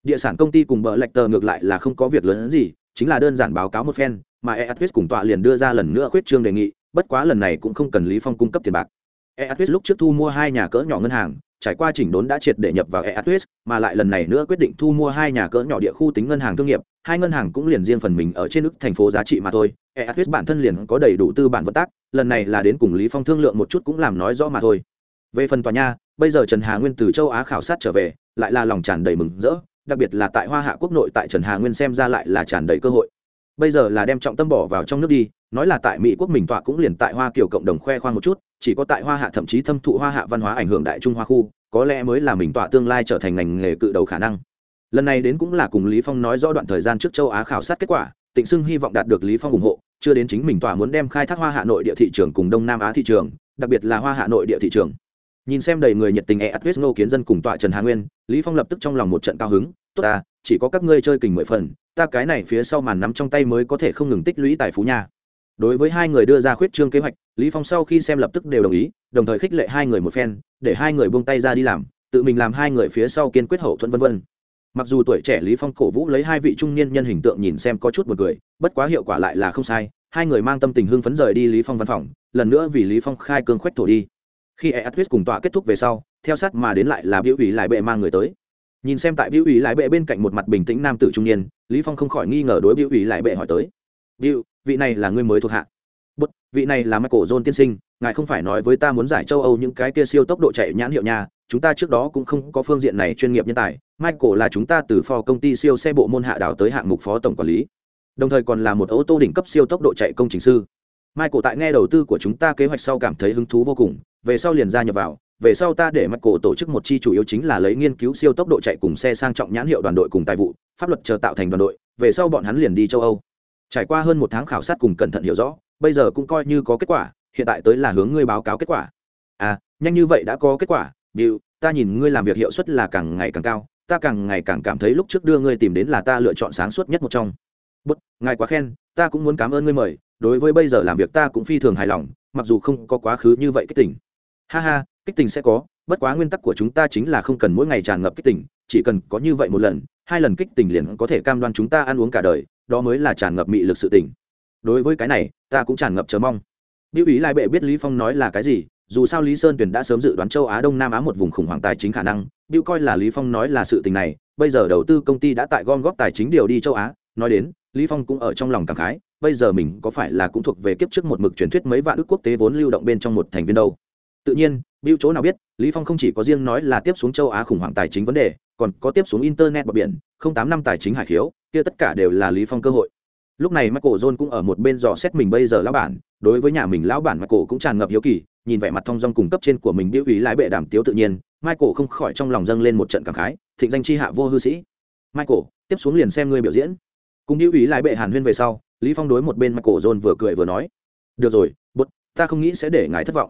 địa sản công ty cùng bờ lạch tờ ngược lại là không có việc lớn hơn gì chính là đơn giản báo cáo một phen mà eatwest cùng tòa liền đưa ra lần nữa khuyết trương đề nghị bất quá lần này cũng không cần lý phong cung cấp tiền bạc. Eatwest lúc trước thu mua hai nhà cỡ nhỏ ngân hàng trải qua chỉnh đốn đã triệt để nhập vào eatwest mà lại lần này nữa quyết định thu mua hai nhà cỡ nhỏ địa khu tính ngân hàng thương nghiệp hai ngân hàng cũng liền riêng phần mình ở trên nước thành phố giá trị mà thôi. Eatwest bản thân liền có đầy đủ tư bản vận tác lần này là đến cùng lý phong thương lượng một chút cũng làm nói rõ mà thôi. Về phần tòa nhà, bây giờ trần hà nguyên từ châu á khảo sát trở về lại là lòng tràn đầy mừng rỡ đặc biệt là tại hoa hạ quốc nội tại trần hà nguyên xem ra lại là tràn đầy cơ hội. Bây giờ là đem trọng tâm bỏ vào trong nước đi nói là tại mỹ quốc mình tọa cũng liền tại hoa kiểu cộng đồng khoe khoang một chút chỉ có tại hoa hạ thậm chí thâm thụ hoa hạ văn hóa ảnh hưởng đại trung hoa khu, có lẽ mới là mình tỏa tương lai trở thành ngành nghề cự đầu khả năng lần này đến cũng là cùng lý phong nói rõ đoạn thời gian trước châu á khảo sát kết quả, tịnh xưng hy vọng đạt được lý phong ủng hộ, chưa đến chính mình tỏa muốn đem khai thác hoa hạ nội địa thị trường cùng đông nam á thị trường, đặc biệt là hoa hạ nội địa thị trường nhìn xem đầy người nhiệt tình e atwest ngô kiến dân cùng tọa trần hà nguyên, lý phong lập tức trong lòng một trận cao hứng, tốt ta, chỉ có các ngươi chơi kình mười phần, ta cái này phía sau màn nắm trong tay mới có thể không ngừng tích lũy tài phú nhà đối với hai người đưa ra khuyết trương kế hoạch, lý phong sau khi xem lập tức đều đồng ý, đồng thời khích lệ hai người một phen, để hai người buông tay ra đi làm, tự mình làm hai người phía sau kiên quyết hậu thuẫn vân vân. Mặc dù tuổi trẻ lý phong cổ vũ lấy hai vị trung niên nhân hình tượng nhìn xem có chút một cười, bất quá hiệu quả lại là không sai, hai người mang tâm tình hưng phấn rời đi lý phong văn phòng, lần nữa vì lý phong khai cương khoách thổ đi. Khi e cùng tọa kết thúc về sau, theo sát mà đến lại là biểu ủy lại bệ mang người tới. Nhìn xem tại biểu ủy lại bệ bên cạnh một mặt bình tĩnh nam tử trung niên, lý phong không khỏi nghi ngờ đối biểu ủy lại bệ hỏi tới. Biểu vị này là người mới thuộc hạ. Bút, vị này là michael john tiên sinh, ngài không phải nói với ta muốn giải châu âu những cái kia siêu tốc độ chạy nhãn hiệu nhà chúng ta trước đó cũng không có phương diện này chuyên nghiệp nhân tài, michael là chúng ta từ phò công ty siêu xe bộ môn hạ đảo tới hạng mục phó tổng quản lý. Đồng thời còn là một ô tô đỉnh cấp siêu tốc độ chạy công trình sư. Michael tại nghe đầu tư của chúng ta kế hoạch sau cảm thấy hứng thú vô cùng, về sau liền gia nhập vào, về sau ta để michael tổ chức một chi chủ yếu chính là lấy nghiên cứu siêu tốc độ chạy cùng xe sang trọng nhãn hiệu đoàn đội cùng tài vụ, pháp luật chờ tạo thành đoàn đội, về sau bọn hắn liền đi châu âu trải qua hơn một tháng khảo sát cùng cẩn thận hiểu rõ bây giờ cũng coi như có kết quả hiện tại tới là hướng ngươi báo cáo kết quả. À nhanh như vậy đã có kết quả điều ta nhìn ngươi làm việc hiệu suất là càng ngày càng cao ta càng ngày càng cảm thấy lúc trước đưa ngươi tìm đến là ta lựa chọn sáng suốt nhất một trong. Bất, ngài quá khen ta cũng muốn cảm ơn ngươi mời đối với bây giờ làm việc ta cũng phi thường hài lòng mặc dù không có quá khứ như vậy kích tỉnh ha ha kích tình sẽ có bất quá nguyên tắc của chúng ta chính là không cần mỗi ngày tràn ngập kích tình chỉ cần có như vậy một lần hai lần kích tình liền có thể cam đoan chúng ta ăn uống cả đời đó mới là tràn ngập mị lực sự tình. Đối với cái này, ta cũng tràn ngập chờ mong. Biểu ý lai bệ biết lý phong nói là cái gì, dù sao lý sơn tuyền đã sớm dự đoán châu á đông nam á một vùng khủng hoảng tài chính khả năng, biểu coi là lý phong nói là sự tình này, bây giờ đầu tư công ty đã tại gom góp tài chính điều đi châu á, nói đến, lý phong cũng ở trong lòng cảm khái, bây giờ mình có phải là cũng thuộc về kiếp trước một mực truyền thuyết mấy vạn ước quốc tế vốn lưu động bên trong một thành viên đâu tự nhiên Bill chỗ nào biết, Lý Phong không chỉ có riêng nói là tiếp xuống châu Á khủng hoảng tài chính vấn đề, còn có tiếp xuống internet bờ biển, không tám năm tài chính hải khiếu, kia tất cả đều là Lý Phong cơ hội. Lúc này Michael John cũng ở một bên dò xét mình bây giờ lão bản, đối với nhà mình lão bản Michael cũng tràn ngập hiếu kỳ, nhìn vẻ mặt thông dong cùng cấp trên của mình Bill ý lái bệ đảm tiếu tự nhiên, Michael không khỏi trong lòng dâng lên một trận cảm khái, thịnh danh chi hạ vô hư sĩ. Michael, tiếp xuống liền xem ngươi biểu diễn. Cùng Bill ý lái bệ Hàn Huyên về sau, Lý Phong đối một bên Michael John vừa cười vừa nói, được rồi, bút, ta không nghĩ sẽ để ngài thất vọng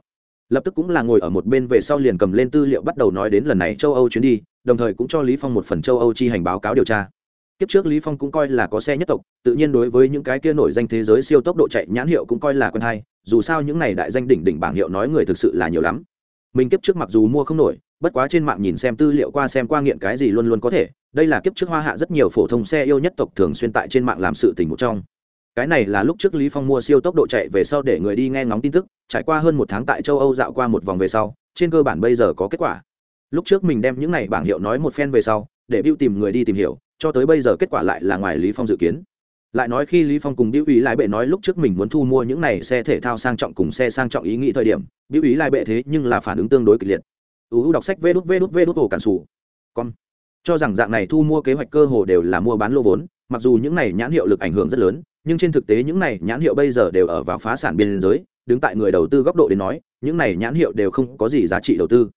lập tức cũng là ngồi ở một bên về sau liền cầm lên tư liệu bắt đầu nói đến lần này châu âu chuyến đi, đồng thời cũng cho lý phong một phần châu âu chi hành báo cáo điều tra. Kiếp trước lý phong cũng coi là có xe nhất tộc, tự nhiên đối với những cái kia nổi danh thế giới siêu tốc độ chạy nhãn hiệu cũng coi là quen hay, dù sao những này đại danh đỉnh đỉnh bảng hiệu nói người thực sự là nhiều lắm. Mình kiếp trước mặc dù mua không nổi, bất quá trên mạng nhìn xem tư liệu qua xem qua nghiện cái gì luôn luôn có thể, đây là kiếp trước hoa hạ rất nhiều phổ thông xe yêu nhất tộc thường xuyên tại trên mạng làm sự tình một trong. Cái này là lúc trước lý phong mua siêu tốc độ chạy về sau để người đi nghe ngóng tin tức trải qua hơn một tháng tại châu âu dạo qua một vòng về sau, trên cơ bản bây giờ có kết quả. Lúc trước mình đem những này bảng hiệu nói một phen về sau, để Bill tìm người đi tìm hiểu, cho tới bây giờ kết quả lại là ngoài lý phong dự kiến. Lại nói khi lý phong cùng Bill ý lại bệ nói lúc trước mình muốn thu mua những này xe thể thao sang trọng cùng xe sang trọng ý nghĩ thời điểm, Bill ý lại bệ thế nhưng là phản ứng tương đối kịch liệt. Uu đọc sách vê đút vê đút vê đút ổ cản sủ. Con cho rằng dạng này thu mua kế hoạch cơ hồ đều là mua bán lô vốn, mặc dù những này nhãn hiệu lực ảnh hưởng rất lớn, nhưng trên thực tế những này nhãn hiệu bây giờ đều ở vào phá sản biên giới đứng tại người đầu tư góc độ đến nói, những này nhãn hiệu đều không có gì giá trị đầu tư.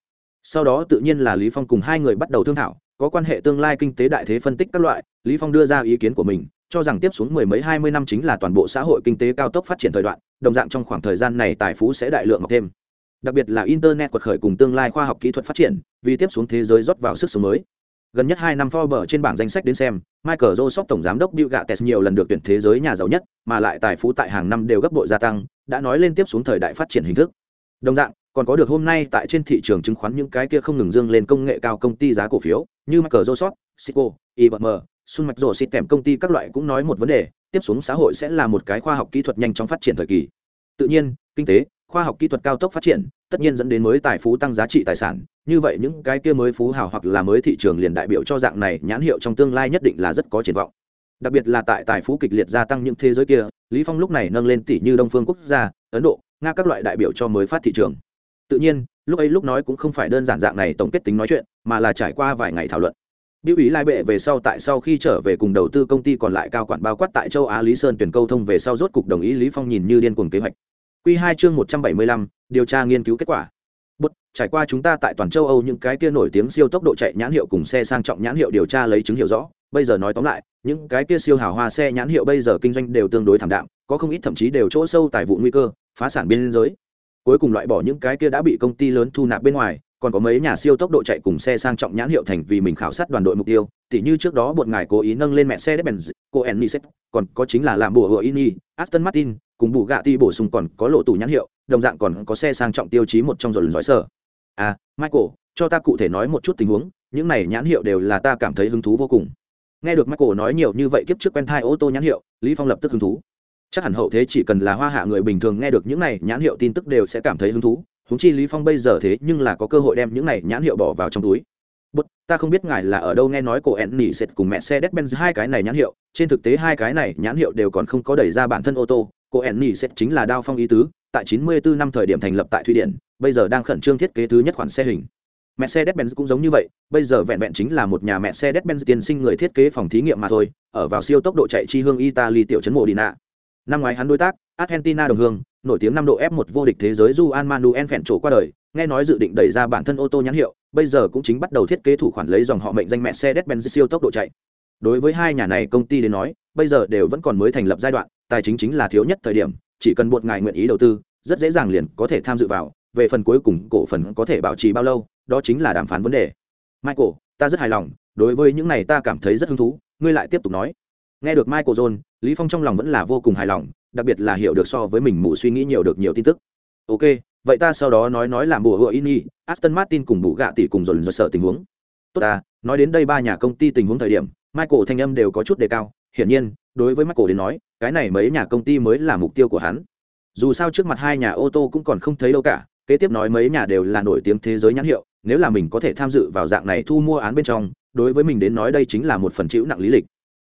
Sau đó tự nhiên là lý phong cùng hai người bắt đầu thương thảo, có quan hệ tương lai kinh tế đại thế phân tích các loại, lý phong đưa ra ý kiến của mình, cho rằng tiếp xuống mười mấy, hai mươi năm chính là toàn bộ xã hội kinh tế cao tốc phát triển thời đoạn, đồng dạng trong khoảng thời gian này tài phú sẽ đại lượng mọc thêm. Đặc biệt là internet quật khởi cùng tương lai khoa học kỹ thuật phát triển, vì tiếp xuống thế giới rót vào sức sống mới gần nhất hai năm Forbes trên bảng danh sách đến xem, Michael Joseph tổng giám đốc Bill Gates nhiều lần được tuyển thế giới nhà giàu nhất, mà lại tài phú tại hàng năm đều gấp bội gia tăng, đã nói lên tiếp xuống thời đại phát triển hình thức. Đồng dạng, còn có được hôm nay tại trên thị trường chứng khoán những cái kia không ngừng dương lên công nghệ cao công ty giá cổ phiếu, như Michael Joseph, Cisco, IBM, Sun Microsystems công ty các loại cũng nói một vấn đề, tiếp xuống xã hội sẽ là một cái khoa học kỹ thuật nhanh chóng phát triển thời kỳ. Tự nhiên, kinh tế, khoa học kỹ thuật cao tốc phát triển, tất nhiên dẫn đến mới tài phú tăng giá trị tài sản, như vậy những cái kia mới phú hào hoặc là mới thị trường liền đại biểu cho dạng này nhãn hiệu trong tương lai nhất định là rất có triển vọng. Đặc biệt là tại tài phú kịch liệt gia tăng những thế giới kia lý phong lúc này nâng lên tỷ như đông phương quốc gia ấn độ nga các loại đại biểu cho mới phát thị trường. Tự nhiên lúc ấy lúc nói cũng không phải đơn giản dạng này tổng kết tính nói chuyện mà là trải qua vài ngày thảo luận. Biểu ý lai bệ về sau tại sau khi trở về cùng đầu tư công ty còn lại cao quản bao quát tại châu Á Lý Sơn tuyển câu thông về sau rốt cục đồng ý Lý Phong nhìn như điên cuồng kế hoạch. Quy 2 chương 175, điều tra nghiên cứu kết quả. Bất trải qua chúng ta tại toàn châu âu những cái kia nổi tiếng siêu tốc độ chạy nhãn hiệu cùng xe sang trọng nhãn hiệu điều tra lấy chứng hiệu rõ bây giờ nói tóm lại những cái kia siêu hào hoa xe nhãn hiệu bây giờ kinh doanh đều tương đối thảm đạm có không ít thậm chí đều chỗ sâu tài vụ nguy cơ phá sản biên giới. Cuối cùng loại bỏ những cái kia đã bị công ty lớn thu nạp bên ngoài còn có mấy nhà siêu tốc độ chạy cùng xe sang trọng nhãn hiệu thành vì mình khảo sát đoàn đội mục tiêu tỉ như trước đó một ngài cố ý nâng lên mẹ xe Benz, cô Eniset, còn có chính là làm bùa hựa Ini, Aston Martin, cùng bù gạ ti bổ sung còn có lộ tủ nhãn hiệu, đồng dạng còn có xe sang trọng tiêu chí một trong rồi giỏi sở. À, Michael, cho ta cụ thể nói một chút tình huống, những này nhãn hiệu đều là ta cảm thấy hứng thú vô cùng. Nghe được Michael nói nhiều như vậy kiếp trước quen thai ô tô nhãn hiệu, Lý Phong lập tức hứng thú. Chắc hẳn hậu thế chỉ cần là hoa hạ người bình thường nghe được những này nhãn hiệu tin tức đều sẽ cảm thấy hứng thú, húng chi Lý Phong bây giờ thế nhưng là có cơ hội đem những này nhãn hiệu bỏ vào trong túi. Bút, ta không biết ngài là ở đâu nghe nói cổ Enny sẽ cùng mẹ xe đét benz hai cái này nhãn hiệu, trên thực tế hai cái này nhãn hiệu đều còn không có đẩy ra bản thân ô tô, cổ Enny sẽ chính là đao phong ý tứ, tại 94 năm thời điểm thành lập tại Thụy Điển, bây giờ đang khẩn trương thiết kế thứ nhất khoản xe hình. Mercedes-Benz cũng giống như vậy, bây giờ vẹn vẹn chính là một nhà Mercedes-Benz tiên sinh người thiết kế phòng thí nghiệm mà thôi, ở vào siêu tốc độ chạy chi hương Italy tiểu trấn Modena. Năm ngoái hắn đối tác, Argentina đồng hương, nổi tiếng năm độ F1 vô địch thế giới Juan Manuel Fangio qua đời, nghe nói dự định đẩy ra bản thân ô tô nhãn hiệu, bây giờ cũng chính bắt đầu thiết kế thủ khoản lấy dòng họ mệnh danh Mercedes-Benz siêu tốc độ chạy. Đối với hai nhà này công ty đến nói, bây giờ đều vẫn còn mới thành lập giai đoạn, tài chính chính là thiếu nhất thời điểm, chỉ cần buộc ngài nguyện ý đầu tư, rất dễ dàng liền có thể tham dự vào, về phần cuối cùng cổ phần có thể bảo trì bao lâu, đó chính là đàm phán vấn đề. Michael, ta rất hài lòng, đối với những này ta cảm thấy rất hứng thú, ngươi lại tiếp tục nói. Nghe được Michael John, Lý Phong trong lòng vẫn là vô cùng hài lòng, đặc biệt là hiểu được so với mình mù suy nghĩ nhiều được nhiều tin tức. Ok, vậy ta sau đó nói nói làm bùa hựa in y aston martin cùng bù gạ tỷ cùng dồn dồn sợ tình huống. Tốt ta, nói đến đây ba nhà công ty tình huống thời điểm, michael thanh âm đều có chút đề cao. Hiển nhiên, đối với michael đến nói, cái này mấy nhà công ty mới là mục tiêu của hắn. Dù sao trước mặt hai nhà ô tô cũng còn không thấy đâu cả, kế tiếp nói mấy nhà đều là nổi tiếng thế giới nhãn hiệu, nếu là mình có thể tham dự vào dạng này thu mua án bên trong, đối với mình đến nói đây chính là một phần chịu nặng lý lịch.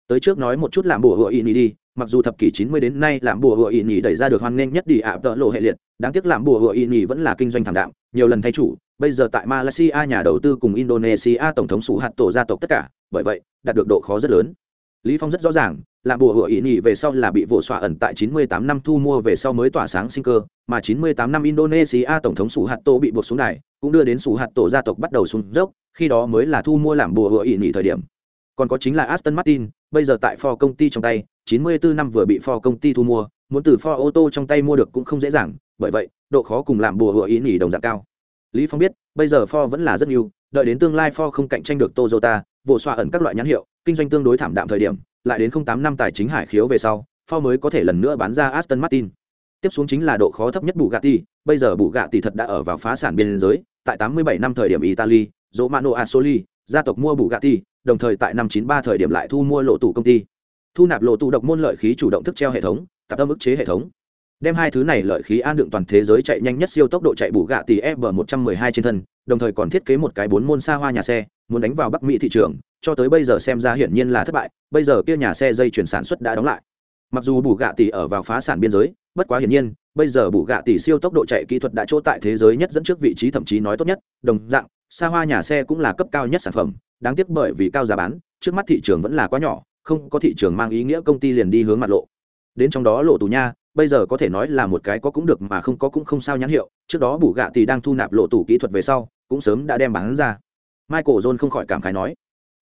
Tới trước nói một chút làm bùa hựa in đi mặc dù thập kỷ 90 đến nay làm bùa hựa nhị đẩy ra được hoan nghênh nhất đi ạ tợ lộ hệ liệt đáng tiếc làm bùa hựa nhị vẫn là kinh doanh thảm đạm nhiều lần thay chủ bây giờ tại malaysia nhà đầu tư cùng indonesia tổng thống sủ hạt tổ gia tộc tất cả bởi vậy đạt được độ khó rất lớn. Lý phong rất rõ ràng làm bùa hựa nhị về sau là bị vỗ xóa ẩn tại 98 năm thu mua về sau mới tỏa sáng sinh cơ mà 98 năm indonesia tổng thống sủ hạt tổ bị buộc xuống đài cũng đưa đến sủ hạt tổ gia tộc bắt đầu xuống dốc khi đó mới là thu mua làm bùa hựa nhị thời điểm. Còn có chính là Aston Martin, bây giờ tại Ford công ty trong tay, 94 năm vừa bị Ford công ty thu mua, muốn từ Ford ô tô trong tay mua được cũng không dễ dàng, bởi vậy, độ khó cùng làm bùa hựa ý nhỉ đồng dạng cao. Lý Phong biết, bây giờ Ford vẫn là rất nhiều, đợi đến tương lai Ford không cạnh tranh được Toyota, vụ xoa ẩn các loại nhãn hiệu, kinh doanh tương đối thảm đạm thời điểm, lại đến 08 năm tài chính hải khiếu về sau, Ford mới có thể lần nữa bán ra Aston Martin. Tiếp xuống chính là độ khó thấp nhất Bugatti, bây giờ Bugatti thật đã ở vào phá sản biên giới, tại 87 năm thời điểm Italy, Romano Assoli, gia tộc mua Bugatti, đồng thời tại năm 93 thời điểm lại thu mua lộ tủ công ty. Thu nạp lộ tụ độc môn lợi khí chủ động thức treo hệ thống, tạp âm ức chế hệ thống. Đem hai thứ này lợi khí an đựng toàn thế giới chạy nhanh nhất siêu tốc độ chạy bù gã tì eber một trăm mười hai trên thân, đồng thời còn thiết kế một cái bốn môn xa hoa nhà xe, muốn đánh vào Bắc Mỹ thị trường, cho tới bây giờ xem ra hiển nhiên là thất bại, bây giờ kia nhà xe dây chuyển sản xuất đã đóng lại. Mặc dù bù gạ tỷ ở vào phá sản biên giới, bất quá hiển nhiên, bây giờ bù gạ tỷ siêu tốc độ chạy kỹ thuật đã chỗ tại thế giới nhất dẫn trước vị trí thậm chí nói tốt nhất, đồng dạng, xa hoa nhà xe cũng là cấp cao nhất sản phẩm, đáng tiếc bởi vì cao giá bán trước mắt thị trường vẫn là quá nhỏ không có thị trường mang ý nghĩa công ty liền đi hướng mặt lộ. Đến trong đó lộ tù nha, bây giờ có thể nói là một cái có cũng được mà không có cũng không sao nhãn hiệu, trước đó bù gạ thì đang thu nạp lộ tù kỹ thuật về sau, cũng sớm đã đem bán ra. Michael john không khỏi cảm khái nói,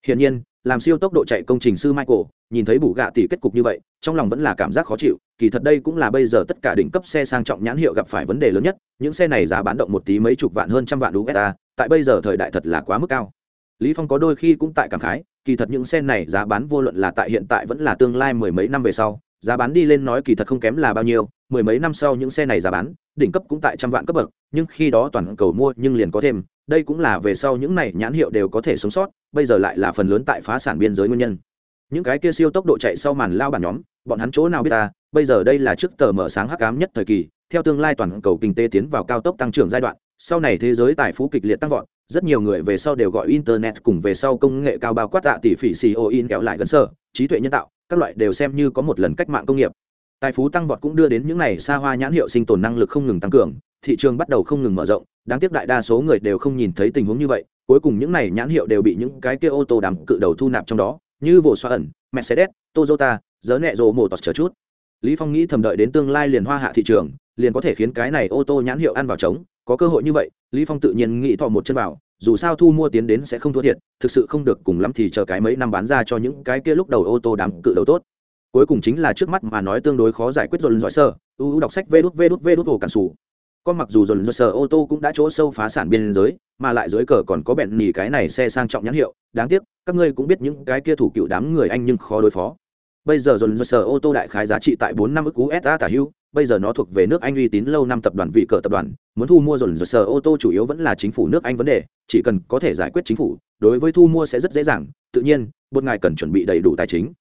hiển nhiên, làm siêu tốc độ chạy công trình sư michael, nhìn thấy bù gạ tỷ kết cục như vậy, trong lòng vẫn là cảm giác khó chịu, kỳ thật đây cũng là bây giờ tất cả đỉnh cấp xe sang trọng nhãn hiệu gặp phải vấn đề lớn nhất, những xe này giá bán động một tí mấy chục vạn hơn trăm vạn usd tại bây giờ thời đại thật là quá mức cao. Lý phong có đôi khi cũng tại cảm khái kỳ thật những xe này giá bán vô luận là tại hiện tại vẫn là tương lai mười mấy năm về sau, giá bán đi lên nói kỳ thật không kém là bao nhiêu, mười mấy năm sau những xe này giá bán, đỉnh cấp cũng tại trăm vạn cấp bậc, nhưng khi đó toàn cầu mua nhưng liền có thêm, đây cũng là về sau những này nhãn hiệu đều có thể sống sót, bây giờ lại là phần lớn tại phá sản biên giới nguyên nhân. Những cái kia siêu tốc độ chạy sau màn lao bản nhóm, bọn hắn chỗ nào biết ta, bây giờ đây là trước tờ mở sáng hắc ám nhất thời kỳ, theo tương lai toàn cầu kinh tế tiến vào cao tốc tăng trưởng giai đoạn sau này thế giới tài phú kịch liệt tăng vọt, rất nhiều người về sau đều gọi internet cùng về sau công nghệ cao bao quát tạ tỷ phỉ xì ô in kéo lại gần sở trí tuệ nhân tạo, các loại đều xem như có một lần cách mạng công nghiệp. Tài phú tăng vọt cũng đưa đến những này xa hoa nhãn hiệu sinh tồn năng lực không ngừng tăng cường, thị trường bắt đầu không ngừng mở rộng, đáng tiếc đại đa số người đều không nhìn thấy tình huống như vậy, cuối cùng những này nhãn hiệu đều bị những cái kia ô tô đám cự đầu thu nạp trong đó, như vồ xoa ẩn, mercedes, toyota dớ nẹ rộ mổ tọt chờ chút. Lý phong nghĩ thầm đợi đến tương lai liền hoa hạ thị trường, liền có thể khiến cái này ô tô nhãn hiệu ăn vào trống có cơ hội như vậy, lý phong tự nhiên nghĩ thọ một chân vào, dù sao thu mua tiến đến sẽ không thua thiệt, thực sự không được cùng lắm thì chờ cái mấy năm bán ra cho những cái kia lúc đầu ô tô đám cự đầu tốt. Cuối cùng chính là trước mắt mà nói tương đối khó giải quyết dồn giỏi sơ ưu đọc sách vê đút vê đút vê đút hồ cản sủ. Con mặc dù dồn dồn sờ ô tô cũng đã chỗ sâu phá sản biên giới, mà lại dưới cờ còn có bẹn nỉ cái này xe sang trọng nhãn hiệu, đáng tiếc, các ngươi cũng biết những cái kia thủ cựu đám người anh nhưng khó đối phó bây giờ dồn dồn ô tô đại khái giá trị tại bốn năm ức usd tả hưu, bây giờ nó thuộc về nước anh uy tín lâu năm tập đoàn vị cờ tập đoàn, muốn thu mua dồn dồn ô tô chủ yếu vẫn là chính phủ nước anh vấn đề, chỉ cần có thể giải quyết chính phủ, đối với thu mua sẽ rất dễ dàng, tự nhiên một ngài cần chuẩn bị đầy đủ tài chính.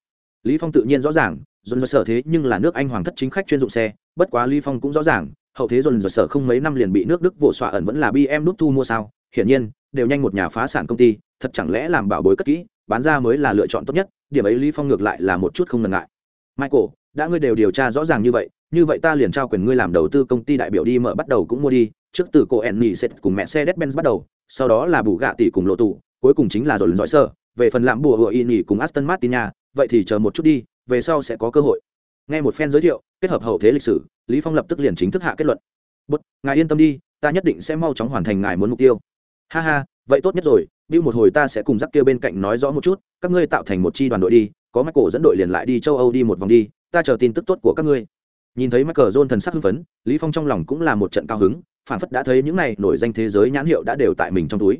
Lý phong tự nhiên rõ ràng dồn dồn sở thế nhưng là nước anh hoàng thất chính khách chuyên dụng xe, bất quá lý phong cũng rõ ràng, hậu thế dồn dồn sở không mấy năm liền bị nước đức vỗ xoa ẩn vẫn là bm nút thu mua sao, hiển nhiên, đều nhanh một nhà phá sản công ty, thật chẳng lẽ làm bảo bối cất kỹ bán ra mới là lựa chọn tốt nhất, điểm ấy lý phong ngược lại là một chút không ngần ngại. Michael, đã ngươi đều điều tra rõ ràng như vậy như vậy ta liền trao quyền ngươi làm đầu tư công ty đại biểu đi mở bắt đầu cũng mua đi, trước từ cô enni sẽ cùng mẹ xe Mercedes-Benz bắt đầu, sau đó là bù gạ tỷ cùng lộ tụ cuối cùng chính là rồi giỏi sơ về phần làm bùa hựa y nhỉ cùng aston martin nhà vậy thì chờ một chút đi, về sau sẽ có cơ hội. Nghe một fan giới thiệu, kết hợp hậu thế lịch sử, lý phong lập tức liền chính thức hạ kết luận. Bút ngài yên tâm đi, ta nhất định sẽ mau chóng hoàn thành ngài muốn mục tiêu. Ha ha, vậy tốt nhất rồi Bill một hồi ta sẽ cùng dắt kia bên cạnh nói rõ một chút các ngươi tạo thành một chi đoàn đội đi có Michael dẫn đội liền lại đi châu Âu đi một vòng đi ta chờ tin tức tốt của các ngươi. Nhìn thấy Michael Zone thần sắc hưng phấn Lý Phong trong lòng cũng là một trận cao hứng phản phất đã thấy những này nổi danh thế giới nhãn hiệu đã đều tại mình trong túi.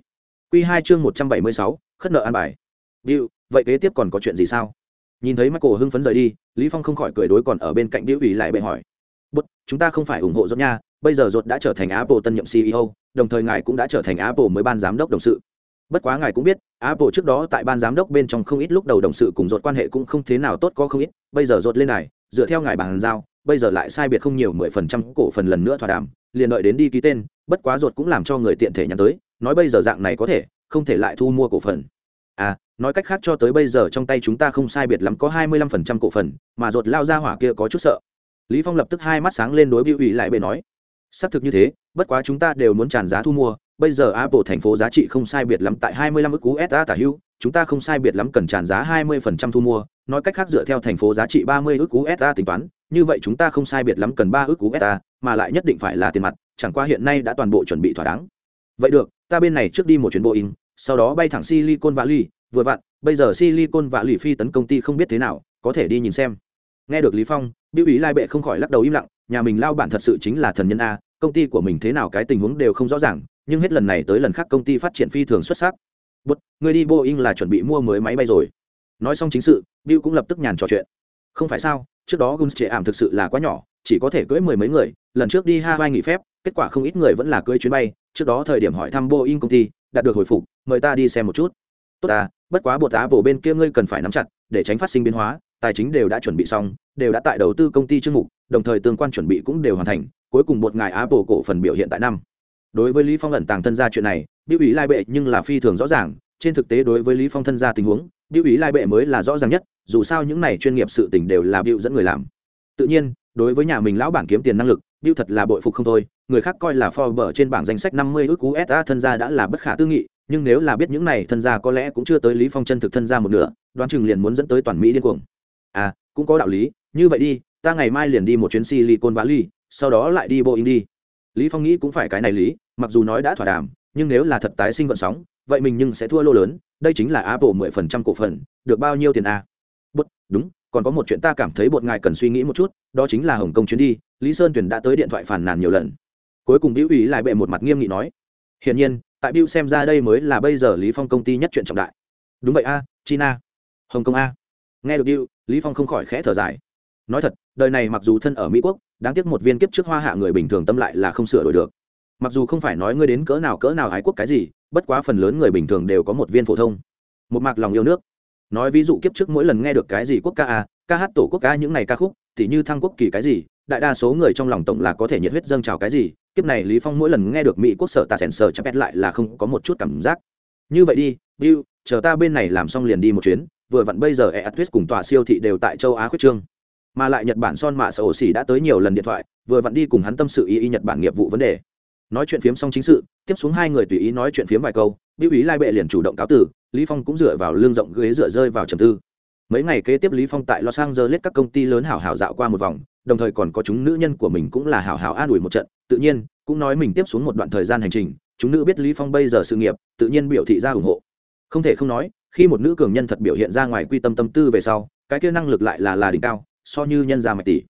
Quy hai chương một trăm bảy mươi sáu, khất nợ an bài. Bill vậy kế tiếp còn có chuyện gì sao? Nhìn thấy Michael hưng phấn rời đi Lý Phong không khỏi cười đối còn ở bên cạnh Bill ủy lại bệ hỏi. Bất, chúng ta không phải ủng hộ John nha bây giờ ruột đã trở thành apple tân nhậm ceo đồng thời ngài cũng đã trở thành apple mới ban giám đốc đồng sự bất quá ngài cũng biết, apple trước đó tại ban giám đốc bên trong không ít lúc đầu đồng sự cùng ruột quan hệ cũng không thế nào tốt, có không ít. Bây giờ ruột lên này, dựa theo ngài bàn giao, bây giờ lại sai biệt không nhiều, mười phần trăm cổ phần lần nữa thỏa đàm, liền đợi đến đi ký tên. Bất quá ruột cũng làm cho người tiện thể nhắn tới, nói bây giờ dạng này có thể, không thể lại thu mua cổ phần. À nói cách khác cho tới bây giờ trong tay chúng ta không sai biệt lắm có hai mươi lăm phần trăm cổ phần, mà ruột lao ra hỏa kia có chút sợ. Lý phong lập tức hai mắt sáng lên đối biểu ủy lại bề nói, xác thực như thế, bất quá chúng ta đều muốn tràn giá thu mua bây giờ apple thành phố giá trị không sai biệt lắm tại 25 ức usd tả hữu chúng ta không sai biệt lắm cần tràn giá 20% thu mua. Nói cách khác dựa theo thành phố giá trị 30 ức usd tính toán, như vậy chúng ta không sai biệt lắm cần 3 ức usd mà lại nhất định phải là tiền mặt, chẳng qua hiện nay đã toàn bộ chuẩn bị thỏa đáng. Vậy được, ta bên này trước đi một chuyến boeing, sau đó bay thẳng silicon valley. Vừa vặn, bây giờ silicon valley phi tấn công ty không biết thế nào, có thể đi nhìn xem. Nghe được lý phong biểu ý lai bệ không khỏi lắc đầu im lặng, nhà mình lao bản thật sự chính là thần nhân a, công ty của mình thế nào cái tình huống đều không rõ ràng nhưng hết lần này tới lần khác công ty phát triển phi thường xuất sắc. Bút người đi boeing là chuẩn bị mua mới máy bay rồi. Nói xong chính sự, bill cũng lập tức nhàn trò chuyện. Không phải sao, trước đó guns trệ ảm thực sự là quá nhỏ, chỉ có thể cưỡi mười mấy người, lần trước đi hawaii nghỉ phép, kết quả không ít người vẫn là cưỡi chuyến bay. Trước đó thời điểm hỏi thăm boeing công ty, đạt được hồi phục, mời ta đi xem một chút. Tốt ta, bất quá bột tá bổ bên kia ngươi cần phải nắm chặt, để tránh phát sinh biến hóa, tài chính đều đã chuẩn bị xong, đều đã tại đầu tư công ty chương mục, đồng thời tương quan chuẩn bị cũng đều hoàn thành, cuối cùng một ngài apple cổ phần biểu hiện tại năm đối với lý phong ẩn tàng thân gia chuyện này biểu ý lai bệ nhưng là phi thường rõ ràng. Trên thực tế đối với lý phong thân gia tình huống biểu ý lai bệ mới là rõ ràng nhất, dù sao những này chuyên nghiệp sự tình đều là biểu dẫn người làm. Tự nhiên, đối với nhà mình lão bản kiếm tiền năng lực biểu thật là bội phục không thôi, người khác coi là Forbes trên bảng danh sách 50 ước USD thân gia đã là bất khả tư nghị, nhưng nếu là biết những này thân gia có lẽ cũng chưa tới lý phong chân thực thân gia một nửa, đoán chừng liền muốn dẫn tới toàn mỹ điên cuồng. À cũng có đạo lý, như vậy đi, ta ngày mai liền đi một chuyến silicon valley, sau đó lại đi boeing đi. Lý phong nghĩ cũng phải cái này lý mặc dù nói đã thỏa đàm, nhưng nếu là thật tái sinh vận sóng, vậy mình nhưng sẽ thua lô lớn, đây chính là apple mười phần trăm cổ phần, được bao nhiêu tiền a? À? đúng, còn có một chuyện ta cảm thấy bột ngài cần suy nghĩ một chút, đó chính là hồng kông chuyến đi, lý sơn tuyển đã tới điện thoại phản nàn nhiều lần. Cuối cùng biểu ủy lại bệ một mặt nghiêm nghị nói, hiển nhiên, tại bill xem ra đây mới là bây giờ lý phong công ty nhất chuyện trọng đại. Đúng vậy a, china. Hồng kông a. Nghe được bill lý phong không khỏi khẽ thở dài. Nói thật, đời này mặc dù thân ở mỹ quốc, đáng tiếc một viên kiếp trước hoa hạ người bình thường tâm lại là không sửa đổi được mặc dù không phải nói ngươi đến cỡ nào cỡ nào ái quốc cái gì bất quá phần lớn người bình thường đều có một viên phổ thông. Một mạc lòng yêu nước. Nói ví dụ kiếp trước mỗi lần nghe được cái gì quốc ca a ca hát tổ quốc ca những ngày ca khúc thì như thăng quốc kỳ cái gì đại đa số người trong lòng tổng là có thể nhiệt huyết dâng trào cái gì kiếp này lý phong mỗi lần nghe được mỹ quốc sở ta sèn sờ ép lại là không có một chút cảm giác. Như vậy đi Bill, chờ ta bên này làm xong liền đi một chuyến vừa vặn bây giờ Eatwist cùng tòa siêu thị đều tại châu Á khuyết trương. Mà lại nhật bản son mạ sở ổ xỉ đã tới nhiều lần điện thoại vừa vặn đi cùng hắn tâm sự ý ý nhật bản nghiệp vụ vấn đề nói chuyện phiếm xong chính sự, tiếp xuống hai người tùy ý nói chuyện phiếm vài câu biểu ý lai bệ liền chủ động cáo tử lý phong cũng dựa vào lưng rộng ghế dựa rơi vào trầm tư. Mấy ngày kế tiếp lý phong tại los angeles các công ty lớn hảo hảo dạo qua một vòng, đồng thời còn có chúng nữ nhân của mình cũng là hảo hảo an ủi một trận, tự nhiên, cũng nói mình tiếp xuống một đoạn thời gian hành trình, chúng nữ biết lý phong bây giờ sự nghiệp, tự nhiên biểu thị ra ủng hộ. Không thể không nói, khi một nữ cường nhân thật biểu hiện ra ngoài quy tâm tâm tư về sau, cái kia năng lực lại là là đỉnh cao, so như nhân gia mạch tỷ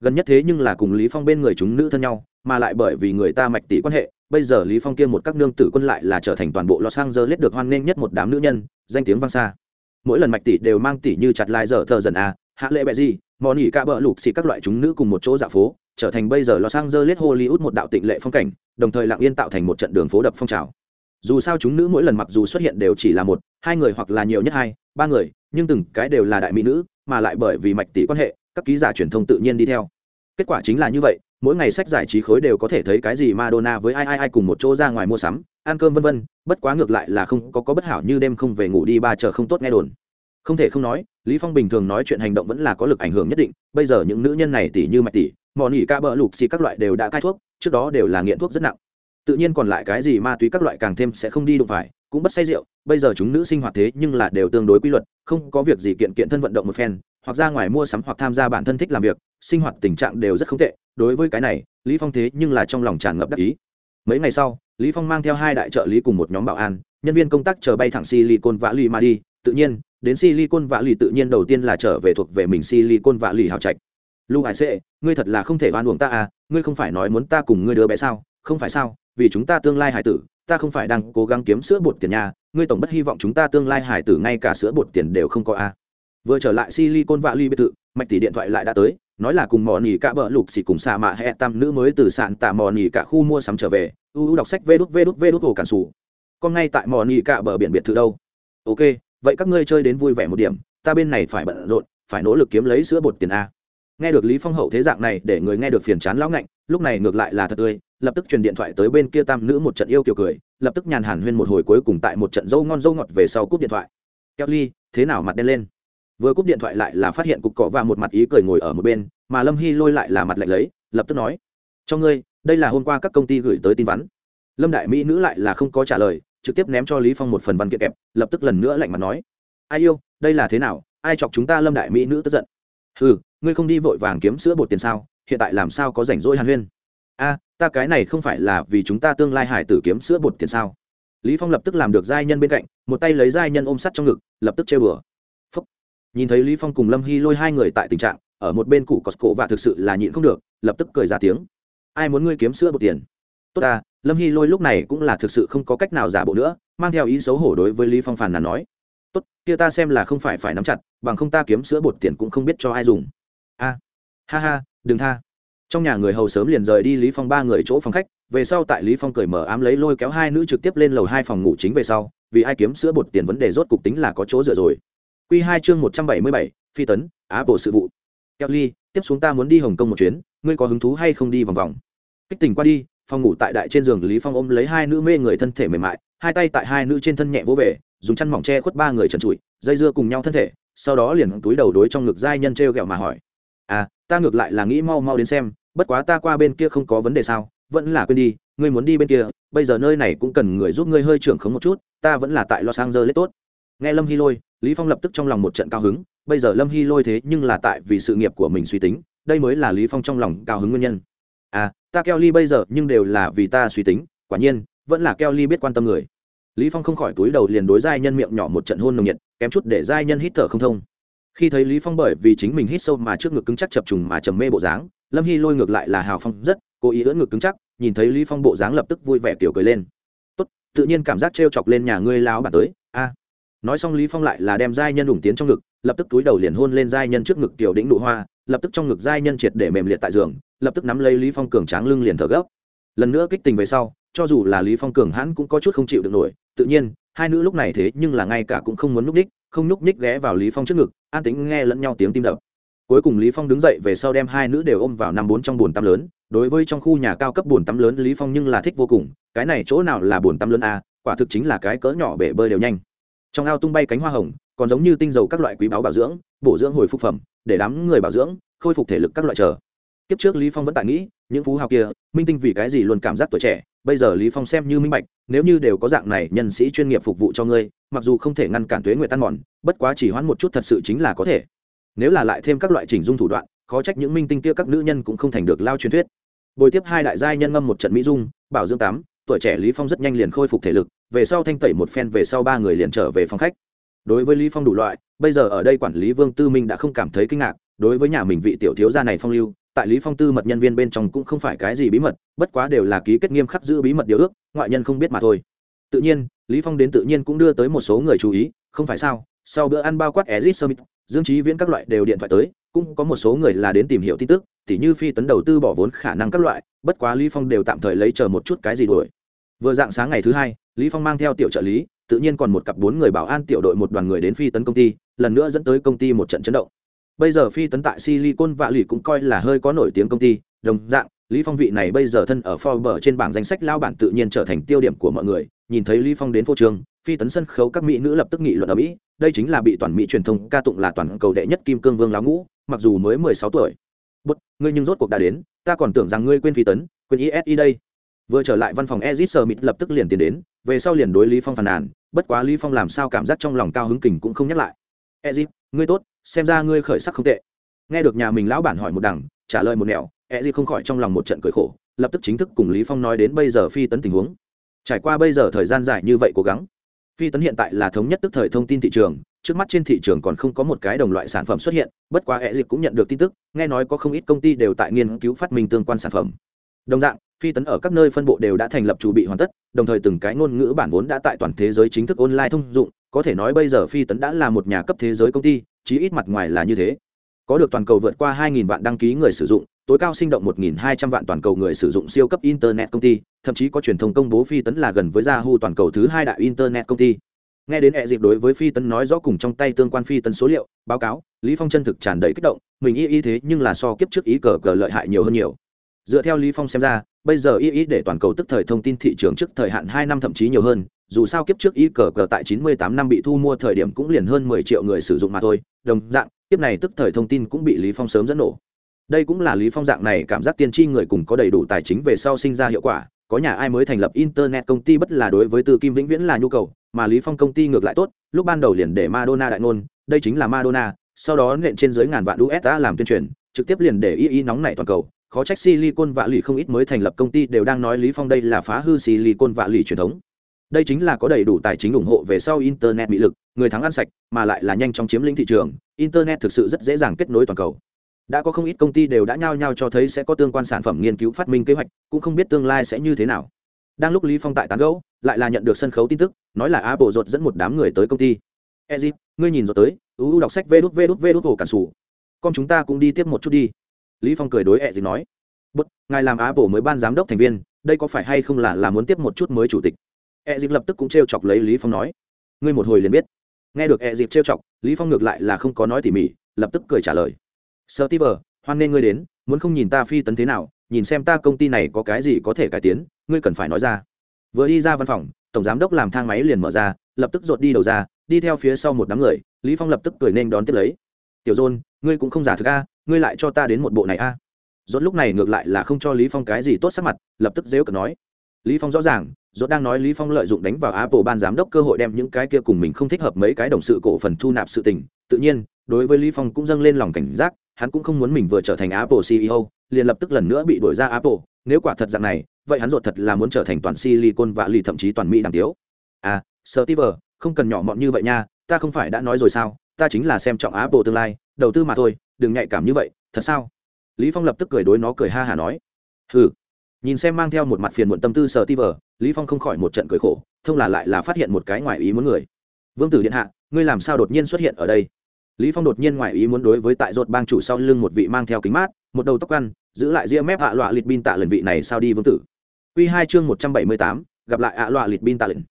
gần nhất thế nhưng là cùng lý phong bên người chúng nữ thân nhau, mà lại bởi vì người ta mạch tỷ quan hệ, bây giờ lý phong kia một các nương tử quân lại là trở thành toàn bộ los angeles được hoan nghênh nhất một đám nữ nhân, danh tiếng vang xa. Mỗi lần mạch tỷ đều mang tỷ như chặt lai dở thờ dần à hạ lệ bẹ gì mò nỉ cả bỡ lục xì các loại chúng nữ cùng một chỗ dạ phố, trở thành bây giờ los angeles hollywood một đạo tịnh lệ phong cảnh, đồng thời lặng yên tạo thành một trận đường phố đập phong trào. Dù sao chúng nữ mỗi lần mặc dù xuất hiện đều chỉ là một, hai người hoặc là nhiều nhất hai, ba người, nhưng từng cái đều là đại mỹ nữ, mà lại bởi vì mạch tỷ quan hệ các ký giả truyền thông tự nhiên đi theo. Kết quả chính là như vậy, mỗi ngày sách giải trí khối đều có thể thấy cái gì Madonna với ai ai ai cùng một chỗ ra ngoài mua sắm, ăn cơm vân vân, bất quá ngược lại là không có có bất hảo như đêm không về ngủ đi ba chờ không tốt nghe đồn. Không thể không nói, lý phong bình thường nói chuyện hành động vẫn là có lực ảnh hưởng nhất định, bây giờ những nữ nhân này tỷ như mạch tỷ mò nhỉ ca bỡ lục xì các loại đều đã cai thuốc, trước đó đều là nghiện thuốc rất nặng. Tự nhiên còn lại cái gì ma túy các loại càng thêm sẽ không đi đụng phải, cũng bất say rượu, bây giờ chúng nữ sinh hoạt thế nhưng là đều tương đối quy luật, không có việc gì kiện kiện thân vận động một phen hoặc ra ngoài mua sắm hoặc tham gia bản thân thích làm việc, sinh hoạt tình trạng đều rất không tệ. Đối với cái này, lý phong thế nhưng là trong lòng tràn ngập đắc ý. Mấy ngày sau, lý phong mang theo hai đại trợ lý cùng một nhóm bảo an, nhân viên công tác chờ bay thẳng silicon valley mà đi. Tự nhiên, đến silicon valley tự nhiên đầu tiên là trở về thuộc về mình silicon valley hào trạch. Lưu hải sệ, ngươi thật là không thể oan uổng ta à ngươi không phải nói muốn ta cùng ngươi đứa bé sao? Không phải sao, vì chúng ta tương lai hải tử, ta không phải đang cố gắng kiếm sữa bột tiền nhà, ngươi tổng bất hy vọng chúng ta tương lai hải tử ngay cả sữa bột tiền đều không có à? Vừa trở lại silicon valley biệt thự, mạch tỷ điện thoại lại đã tới, nói là cùng mò nỉ cả bờ lục xì cùng xạ mạ hẹ tam nữ mới từ sạn tạ mò nỉ cả khu mua sắm trở về. U u đọc sách vê đút vê đút vê đút hồ cản sủ. Con ngay tại mò nỉ cả bờ biển biệt thự đâu? Ok, vậy các ngươi chơi đến vui vẻ một điểm, ta bên này phải bận rộn, phải nỗ lực kiếm lấy sữa bột tiền a. Nghe được lý phong hậu thế dạng này, để người nghe được phiền chán lão ngạnh, lúc này ngược lại là thật tươi, lập tức truyền điện thoại tới bên kia tam nữ một trận yêu kiều cười, lập tức nhàn hàn huyên một hồi cuối cùng tại một trận dâu ngon dâu ngọt về sau cúp điện thoại. Kelly, thế nào mặt đen lên? Vừa cúp điện thoại lại là phát hiện cục cọ và một mặt ý cười ngồi ở một bên, mà lâm hy lôi lại là mặt lạnh lấy, lập tức nói, cho ngươi, đây là hôm qua các công ty gửi tới tin vắn. Lâm đại mỹ nữ lại là không có trả lời, trực tiếp ném cho lý phong một phần văn kiện kẹp, lập tức lần nữa lạnh mặt nói, ai yêu, đây là thế nào? Ai chọc chúng ta? Lâm đại mỹ nữ tức giận ừ ngươi không đi vội vàng kiếm sữa bột tiền sao? Hiện tại làm sao có rảnh rỗi hàn huyên? A, ta cái này không phải là vì chúng ta tương lai hải tử kiếm sữa bột tiền sao? Lý phong lập tức làm được giai nhân bên cạnh, một tay lấy giai nhân ôm sắt trong ngực, lập tức trêu bừa nhìn thấy lý phong cùng lâm hy lôi hai người tại tình trạng, ở một bên cụ cổ và thực sự là nhịn không được, lập tức cười ra tiếng. Ai muốn ngươi kiếm sữa bột tiền? Tốt ta, lâm hy lôi lúc này cũng là thực sự không có cách nào giả bộ nữa, mang theo ý xấu hổ đối với lý phong phàn là nói. Tốt, kia ta xem là không phải phải nắm chặt, bằng không ta kiếm sữa bột tiền cũng không biết cho ai dùng. A, ha ha, đừng tha. Trong nhà người hầu sớm liền rời đi lý phong ba người chỗ phòng khách, về sau tại lý phong cười mở ám lấy lôi kéo hai nữ trực tiếp lên lầu hai phòng ngủ chính về sau, vì ai kiếm sữa bột tiền vấn đề rốt cục tính là có chỗ dựa rồi. Quy 2 chương một trăm bảy mươi bảy, phi tấn á bộ sự vụ. Kelly tiếp xuống ta muốn đi hồng kông một chuyến ngươi có hứng thú hay không đi vòng vòng? Kích tình qua đi phòng ngủ tại đại trên giường lý phong ôm lấy hai nữ mê người thân thể mềm mại hai tay tại hai nữ trên thân nhẹ vỗ về dùng chăn mỏng che khuất ba người trần trụi dây dưa cùng nhau thân thể sau đó liền túi đầu đối trong ngực giai nhân treo gẹo mà hỏi. À ta ngược lại là nghĩ mau mau đến xem bất quá ta qua bên kia không có vấn đề sao vẫn là quên đi ngươi muốn đi bên kia bây giờ nơi này cũng cần người giúp ngươi hơi trưởng khống một chút ta vẫn là tại los angeles tốt. Nghe lâm Hi lôi lý phong lập tức trong lòng một trận cao hứng, bây giờ lâm hy lôi thế nhưng là tại vì sự nghiệp của mình suy tính, đây mới là lý phong trong lòng cao hứng nguyên nhân. À ta keo ly bây giờ nhưng đều là vì ta suy tính, quả nhiên, vẫn là keo ly biết quan tâm người. Lý phong không khỏi túi đầu liền đối giai nhân miệng nhỏ một trận hôn nồng nhiệt, kém chút để giai nhân hít thở không thông. Khi thấy lý phong bởi vì chính mình hít sâu mà trước ngực cứng chắc chập trùng mà trầm mê bộ dáng, lâm hy lôi ngược lại là hào phong rất, cố ý ưỡn ngực cứng chắc, nhìn thấy lý phong bộ dáng lập tức vui vẻ tiểu cười lên. Tốt, tự nhiên cảm giác trêu chọc lên nhà ngươi láo bản tới, a nói xong lý phong lại là đem giai nhân đủng tiến trong ngực, lập tức túi đầu liền hôn lên giai nhân trước ngực tiểu đỉnh nụ hoa, lập tức trong ngực giai nhân triệt để mềm liệt tại giường, lập tức nắm lấy lý phong cường tráng lưng liền thở gấp. Lần nữa kích tình về sau, cho dù là lý phong cường hãn cũng có chút không chịu được nổi, tự nhiên, hai nữ lúc này thế nhưng là ngay cả cũng không muốn núp ních không núp ních ghé vào lý phong trước ngực, an tĩnh nghe lẫn nhau tiếng tim đập. Cuối cùng lý phong đứng dậy về sau đem hai nữ đều ôm vào năm bốn trong buồn tắm lớn, đối với trong khu nhà cao cấp buồn tắm lớn lý phong nhưng là thích vô cùng, cái này chỗ nào là buồn tắm lớn a quả thực chính là cái cỡ nhỏ bể bơi đều nhanh trong ao tung bay cánh hoa hồng, còn giống như tinh dầu các loại quý báo bảo dưỡng, bổ dưỡng hồi phục phẩm, để đám người bảo dưỡng, khôi phục thể lực các loại chờ. Kiếp trước lý phong vẫn tại nghĩ, những phú hào kia, minh tinh vì cái gì luôn cảm giác tuổi trẻ, bây giờ lý phong xem như minh bạch, nếu như đều có dạng này nhân sĩ chuyên nghiệp phục vụ cho ngươi, mặc dù không thể ngăn cản tuế nguyệt tan mòn, bất quá chỉ hoãn một chút thật sự chính là có thể. Nếu là lại thêm các loại chỉnh dung thủ đoạn, khó trách những minh tinh kia các nữ nhân cũng không thành được lao truyền thuyết. Bồi tiếp hai đại giai nhân ngâm một trận mỹ dung, bảo dưỡng tám tuổi trẻ lý phong rất nhanh liền khôi phục thể lực về sau thanh tẩy một phen về sau ba người liền trở về phòng khách. Đối với lý phong đủ loại bây giờ ở đây quản lý vương tư minh đã không cảm thấy kinh ngạc đối với nhà mình vị tiểu thiếu gia này phong lưu tại lý phong tư mật nhân viên bên trong cũng không phải cái gì bí mật bất quá đều là ký kết nghiêm khắc giữ bí mật điều ước ngoại nhân không biết mà thôi. Tự nhiên lý phong đến tự nhiên cũng đưa tới một số người chú ý không phải sao? Sau bữa ăn bao quát Ezit Summit, Dương Chí Viễn các loại đều điện thoại tới, cũng có một số người là đến tìm hiểu tin tức, tỉ như phi tấn đầu tư bỏ vốn khả năng các loại, bất quá Lý Phong đều tạm thời lấy chờ một chút cái gì đuổi. Vừa dạng sáng ngày thứ hai, Lý Phong mang theo tiểu trợ lý, tự nhiên còn một cặp bốn người bảo an tiểu đội một đoàn người đến phi tấn công ty, lần nữa dẫn tới công ty một trận chấn động. Bây giờ phi tấn tại Silicon Valley cũng coi là hơi có nổi tiếng công ty, đồng dạng, Lý Phong vị này bây giờ thân ở Forbes trên bảng danh sách lao bản tự nhiên trở thành tiêu điểm của mọi người, nhìn thấy Lý Phong đến phô trường, phi tấn sân khấu các mỹ nữ lập tức nghị luận ở mỹ đây chính là bị toàn mỹ truyền thông ca tụng là toàn cầu đệ nhất kim cương vương lão ngũ mặc dù mới mười sáu tuổi. Bút ngươi nhưng rốt cuộc đã đến ta còn tưởng rằng ngươi quên phi tấn quên isi đây vừa trở lại văn phòng ezit sơ mịt lập tức liền tiến đến, về sau liền đối lý phong phàn nàn, bất quá lý phong làm sao cảm giác trong lòng cao hứng kình cũng không nhắc lại. Ezit, ngươi tốt, xem ra ngươi khởi sắc không tệ. Nghe được nhà mình lão bản hỏi một đằng, trả lời một nẻo, ezit không khỏi trong lòng một trận cười khổ, lập tức chính thức cùng lý phong nói đến bây giờ phi tấn tình huống. Trải qua bây giờ thời gian dài như vậy cố gắng, phi tấn hiện tại là thống nhất tức thời thông tin thị trường, trước mắt trên thị trường còn không có một cái đồng loại sản phẩm xuất hiện, bất quá hệ dịp cũng nhận được tin tức, nghe nói có không ít công ty đều tại nghiên cứu phát minh tương quan sản phẩm. Đồng dạng phi tấn ở các nơi phân bộ đều đã thành lập chủ bị hoàn tất, đồng thời từng cái ngôn ngữ bản vốn đã tại toàn thế giới chính thức online thông dụng, có thể nói bây giờ phi tấn đã là một nhà cấp thế giới công ty, chí ít mặt ngoài là như thế. Có được toàn cầu vượt qua 2.000 vạn đăng ký người sử dụng, tối cao sinh động 1.200 vạn toàn cầu người sử dụng siêu cấp internet công ty, thậm chí có truyền thông công bố phi tấn là gần với yahoo toàn cầu thứ hai đại internet công ty. Nghe đến hệ dịp đối với phi tấn nói rõ cùng trong tay tương quan phi tấn số liệu, báo cáo, lý phong chân thực tràn đầy kích động, mình y y thế nhưng là so kiếp trước ý cờ cờ lợi hại nhiều hơn nhiều dựa theo lý phong xem ra, bây giờ y y để toàn cầu tức thời thông tin thị trường trước thời hạn hai năm thậm chí nhiều hơn, dù sao kiếp trước y cờ cờ tại 98 năm bị thu mua thời điểm cũng liền hơn 10 triệu người sử dụng mà thôi, đồng dạng, kiếp này tức thời thông tin cũng bị lý phong sớm dẫn nổ. Đây cũng là lý phong dạng này cảm giác tiên tri người cùng có đầy đủ tài chính về sau sinh ra hiệu quả, có nhà ai mới thành lập internet công ty bất là đối với từ kim vĩnh viễn là nhu cầu, mà lý phong công ty ngược lại tốt, lúc ban đầu liền để madonna đại ngôn, đây chính là madonna, sau đó nện trên dưới ngàn vạn usd làm tuyên truyền, trực tiếp liền để y y nóng nảy toàn cầu khó trách silicon vạ lì không ít mới thành lập công ty đều đang nói lý phong đây là phá hư silicon vạ lì truyền thống. Đây chính là có đầy đủ tài chính ủng hộ về sau internet bị lực, người thắng ăn sạch, mà lại là nhanh chóng chiếm lĩnh thị trường, internet thực sự rất dễ dàng kết nối toàn cầu. Đã có không ít công ty đều đã nhao nhao cho thấy sẽ có tương quan sản phẩm nghiên cứu phát minh kế hoạch, cũng không biết tương lai sẽ như thế nào. Đang lúc lý phong tại tán gẫu, lại là nhận được sân khấu tin tức, nói là apple rột dẫn một đám người tới công ty. Ezip, ngươi nhìn rồi tới uu đọc sách vê đút vê đút vê đút hồ cản sủ. Con chúng ta cũng đi tiếp một chút đi lý phong cười đối ezip nói, bất, ngài làm apple mới ban giám đốc thành viên, đây có phải hay không là là muốn tiếp một chút mới chủ tịch? Ezip lập tức cũng trêu chọc lấy lý phong nói, ngươi một hồi liền biết. Nghe được ezip trêu chọc, lý phong ngược lại là không có nói tỉ mỉ, lập tức cười trả lời sơ ti vờ hoan nên ngươi đến, muốn không nhìn ta phi tấn thế nào, nhìn xem ta công ty này có cái gì có thể cải tiến, ngươi cần phải nói ra. Vừa đi ra văn phòng, tổng giám đốc làm thang máy liền mở ra, lập tức rột đi đầu ra, đi theo phía sau một đám người, lý phong lập tức cười nên đón tiếp lấy, tiểu dôn ngươi cũng không giả thực a ngươi lại cho ta đến một bộ này a. Rốt lúc này ngược lại là không cho lý phong cái gì tốt sắc mặt, lập tức dễ cợt nói. Lý phong rõ ràng, rốt đang nói lý phong lợi dụng đánh vào apple ban giám đốc cơ hội đem những cái kia cùng mình không thích hợp mấy cái đồng sự cổ phần thu nạp sự tình. Tự nhiên, đối với lý phong cũng dâng lên lòng cảnh giác, hắn cũng không muốn mình vừa trở thành apple ceo liền lập tức lần nữa bị đuổi ra apple. Nếu quả thật dạng này, vậy hắn ruột thật là muốn trở thành toàn silicon và lì thậm chí toàn mỹ đẳng tiếu à steve, không cần nhỏ mọn như vậy nha, ta không phải đã nói rồi sao? Ta chính là xem trọng apple tương lai đầu tư mà thôi đừng nhạy cảm như vậy thật sao? Lý phong lập tức cười đối nó cười ha hà nói. Hừ. Nhìn xem mang theo một mặt phiền muộn tâm tư sờ ti lý phong không khỏi một trận cười khổ thông là lại là phát hiện một cái ngoài ý muốn người. Vương tử điện hạ ngươi làm sao đột nhiên xuất hiện ở đây? Lý phong đột nhiên ngoài ý muốn đối với tại ruột bang chủ sau lưng một vị mang theo kính mát một đầu tóc ăn giữ lại ria mép ạ loạ lịt bin tạ lần vị này sao đi vương tử. Quy hai chương 178, gặp lại ạ loạ lịt bin tạ lần.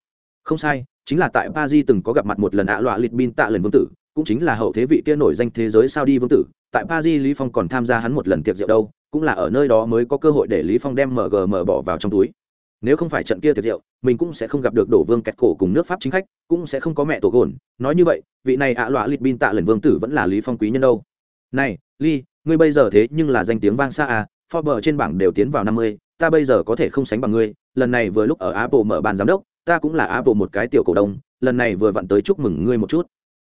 Không sai, chính là tại Paris từng có gặp mặt một lần ạ loạ lịt bin tạ lần vương tử, cũng chính là hậu thế vị kia nổi danh thế giới sao đi vương tử. Tại Paris Lý Phong còn tham gia hắn một lần tiệc rượu đâu, cũng là ở nơi đó mới có cơ hội để Lý Phong đem MGM bỏ vào trong túi. Nếu không phải trận kia tiệc rượu, mình cũng sẽ không gặp được đổ vương kẹt cổ cùng nước Pháp chính khách, cũng sẽ không có mẹ tổ gồn. Nói như vậy, vị này ạ loạ lịt bin tạ lần vương tử vẫn là Lý Phong quý nhân đâu. Này, Ly, ngươi bây giờ thế nhưng là danh tiếng vang xa à, Forbes trên bảng đều tiến vào 50, ta bây giờ có thể không sánh bằng ngươi, lần này vừa lúc ở Apple mở bàn giám đốc, ta cũng là Apple một cái tiểu cổ đông, lần này vừa vặn tới chúc mừng ngươi một chút.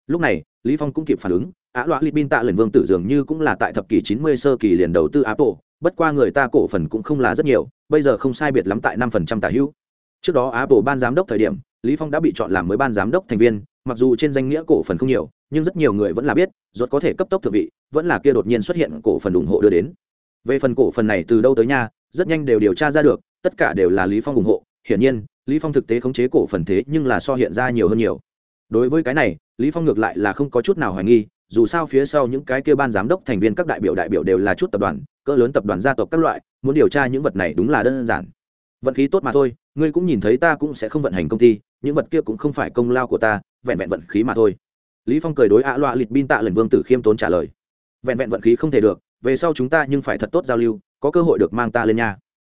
Lúc này, Lý Phong cũng kịp phản ứng, Á Loa Lipin tạ lần vương tử dường như cũng là tại thập kỷ 90 sơ kỳ liền đầu tư Apple, bất qua người ta cổ phần cũng không là rất nhiều, bây giờ không sai biệt lắm tại 5% tả hữu. Trước đó Apple ban giám đốc thời điểm, Lý Phong đã bị chọn làm mới ban giám đốc thành viên, mặc dù trên danh nghĩa cổ phần không nhiều, nhưng rất nhiều người vẫn là biết, rốt có thể cấp tốc thượng vị, vẫn là kia đột nhiên xuất hiện cổ phần ủng hộ đưa đến. Về phần cổ phần này từ đâu tới nha rất nhanh đều điều tra ra được tất cả đều là lý phong ủng hộ. Hiển nhiên lý phong thực tế khống chế cổ phần thế nhưng là so hiện ra nhiều hơn nhiều đối với cái này lý phong ngược lại là không có chút nào hoài nghi dù sao phía sau những cái kia ban giám đốc thành viên các đại biểu đại biểu đều là chút tập đoàn cỡ lớn tập đoàn gia tộc các loại muốn điều tra những vật này đúng là đơn giản. Vận khí tốt mà thôi ngươi cũng nhìn thấy ta cũng sẽ không vận hành công ty những vật kia cũng không phải công lao của ta vẹn vẹn vận khí mà thôi. Lý phong cười đối ạ loạ lịt bin tạ lần vương tử khiêm tốn trả lời. Vẹn vẹn vận khí không thể được về sau chúng ta nhưng phải thật tốt giao lưu có cơ hội được mang ta lên nha.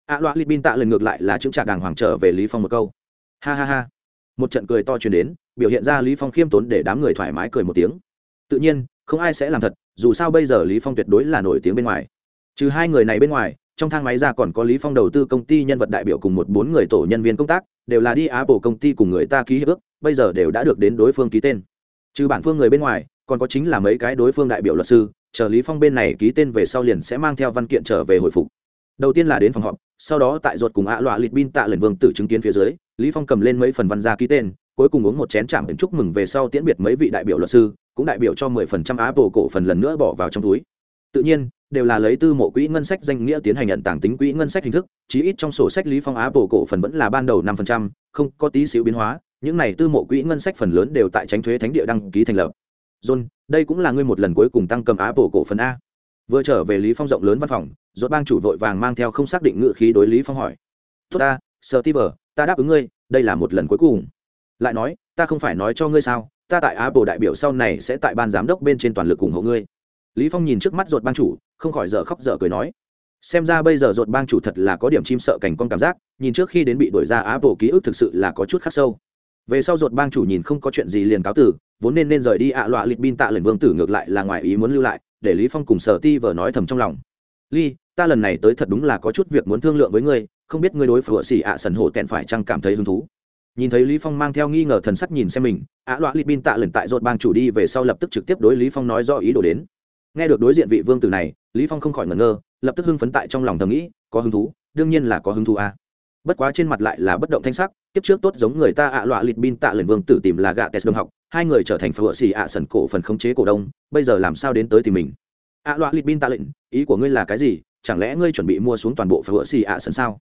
Ạ à, loạ bin tạ lần ngược lại là chứng trả đàng hoàng trở về lý phong một câu. Ha ha ha. Một trận cười to truyền đến biểu hiện ra lý phong khiêm tốn để đám người thoải mái cười một tiếng. Tự nhiên, không ai sẽ làm thật, dù sao bây giờ lý phong tuyệt đối là nổi tiếng bên ngoài. Trừ hai người này bên ngoài, trong thang máy ra còn có lý phong đầu tư công ty nhân vật đại biểu cùng một bốn người tổ nhân viên công tác, đều là đi apple công ty cùng người ta ký hiệp ước, bây giờ đều đã được đến đối phương ký tên. Trừ bản phương người bên ngoài, còn có chính là mấy cái đối phương đại biểu luật sư, chờ lý phong bên này ký tên về sau liền sẽ mang theo văn kiện trở về hồi phục. Đầu tiên là đến phòng họp, sau đó tại ruột cùng ạ loạ lịch bin tạ lần vương tử chứng kiến phía dưới, lý phong cầm lên mấy phần văn gia ký tên cuối cùng uống một chén chạm chúc mừng về sau tiễn biệt mấy vị đại biểu luật sư cũng đại biểu cho 10% apple cổ phần lần nữa bỏ vào trong túi. Tự nhiên đều là lấy tư mộ quỹ ngân sách danh nghĩa tiến hành nhận tảng tính quỹ ngân sách hình thức chí ít trong sổ sách lý phong apple cổ phần vẫn là ban đầu 5%, không có tí xíu biến hóa những này tư mộ quỹ ngân sách phần lớn đều tại tránh thuế thánh địa đăng ký thành lập. John đây cũng là ngươi một lần cuối cùng tăng cầm apple cổ phần a. Vừa trở về lý phong rộng lớn văn phòng rốt bang chủ vội vàng mang theo không xác định ngựa khí đối lý phong hỏi. Tốt ta sir ta đáp ứng ngươi đây là một lần cuối cùng lại nói, ta không phải nói cho ngươi sao, ta tại apple đại biểu sau này sẽ tại ban giám đốc bên trên toàn lực ủng hộ ngươi. Lý phong nhìn trước mắt ruột bang chủ, không khỏi dở khóc dở cười nói. Xem ra bây giờ ruột bang chủ thật là có điểm chim sợ cảnh con cảm giác, nhìn trước khi đến bị đuổi ra apple ký ức thực sự là có chút khắc sâu. Về sau ruột bang chủ nhìn không có chuyện gì liền cáo tử, vốn nên nên rời đi ạ à loạ lịch bin tạ lần vương tử ngược lại là ngoài ý muốn lưu lại, để lý phong cùng sở ti vờ nói thầm trong lòng. Ly ta lần này tới thật đúng là có chút việc muốn thương lượng với ngươi, không biết ngươi đối phở xỉ ạ sần hổ tẹn phải chăng cảm thấy hứng thú nhìn thấy lý phong mang theo nghi ngờ thần sắc nhìn xem mình ạ à loạ bin tạ lần tại rột bang chủ đi về sau lập tức trực tiếp đối lý phong nói do ý đồ đến. Nghe được đối diện vị vương tử này, lý phong không khỏi ngẩn ngơ, lập tức hưng phấn tại trong lòng thầm nghĩ, có hứng thú, đương nhiên là có hứng thú a à. bất quá trên mặt lại là bất động thanh sắc tiếp trước tốt giống người ta ạ à loạ bin tạ lần vương tử tìm là gạ tes đồng học, hai người trở thành phở xì ạ sần cổ phần khống chế cổ đông, bây giờ làm sao đến tới tìm mình? Ạ loạ lịt bin tạ lệnh ý của ngươi là cái gì? Chẳng lẽ ngươi chuẩn bị mua xuống toàn bộ phở xì ạ sần sao?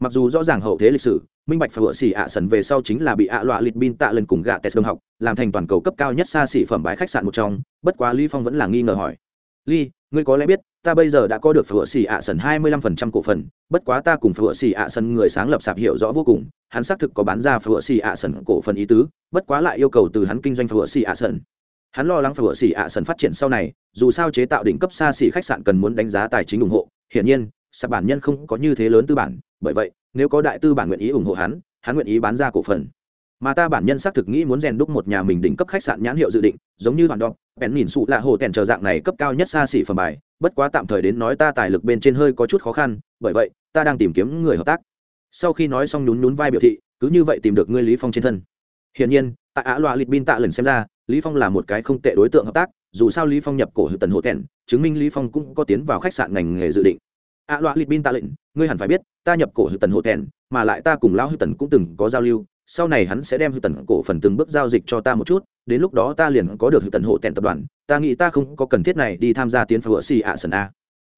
Mặc dù rõ ràng hậu thế lịch sử, minh bạch phải vựa xỉ ạ sần về sau chính là bị ạ loạ lịch bin tạ lần cùng gạ tes đồng học, làm thành toàn cầu cấp cao nhất xa xỉ phẩm bãi khách sạn một trong, bất quá lý phong vẫn là nghi ngờ hỏi. Ly ngươi có lẽ biết, ta bây giờ đã có được phở xỉ ạ sần hai mươi lăm phần trăm cổ phần, bất quá ta cùng phở xỉ ạ sần người sáng lập sạp hiểu rõ vô cùng, hắn xác thực có bán ra phở xỉ ạ sần cổ phần ý tứ, bất quá lại yêu cầu từ hắn kinh doanh phở xỉ ạ sần. Hắn lo lắng phở xỉ ạ sần phát triển sau này, dù sao chế tạo đỉnh cấp xa xỉ khách sạn cần muốn đánh giá tài chính ủng hộ, hiển nhiên sạp bản nhân không có như thế lớn tư bản, bởi vậy, nếu có đại tư bản nguyện ý ủng hộ hắn hắn nguyện ý bán ra cổ phần. Mà ta bản nhân xác thực nghĩ muốn rèn đúc một nhà mình đỉnh cấp khách sạn nhãn hiệu dự định, giống như hoàn đọc bèn nhìn sụ là hồ tèn chờ dạng này cấp cao nhất xa xỉ phẩm bài, bất quá tạm thời đến nói ta tài lực bên trên hơi có chút khó khăn, bởi vậy, ta đang tìm kiếm người hợp tác. Sau khi nói xong nhún nhún vai biểu thị, cứ như vậy tìm được ngươi lý phong trên thân. Hiển nhiên, tại á loa lịch bin tạ lần xem ra, lý phong là một cái không tệ đối tượng hợp tác, dù sao lý phong nhập cổ hữu tần hộ tèn, chứng minh lý phong cũng có tiến vào khách sạn ngành nghề dự định á loạ lịt bin tạ lệnh, ngươi hẳn phải biết, ta nhập cổ hư tần hộ tèn mà lại ta cùng lão hư tần cũng từng có giao lưu, sau này hắn sẽ đem hư tần cổ phần từng bước giao dịch cho ta một chút, đến lúc đó ta liền có được hư tần hộ tèn tập đoàn, ta nghĩ ta không có cần thiết này đi tham gia tiến phở xì ạ sần a.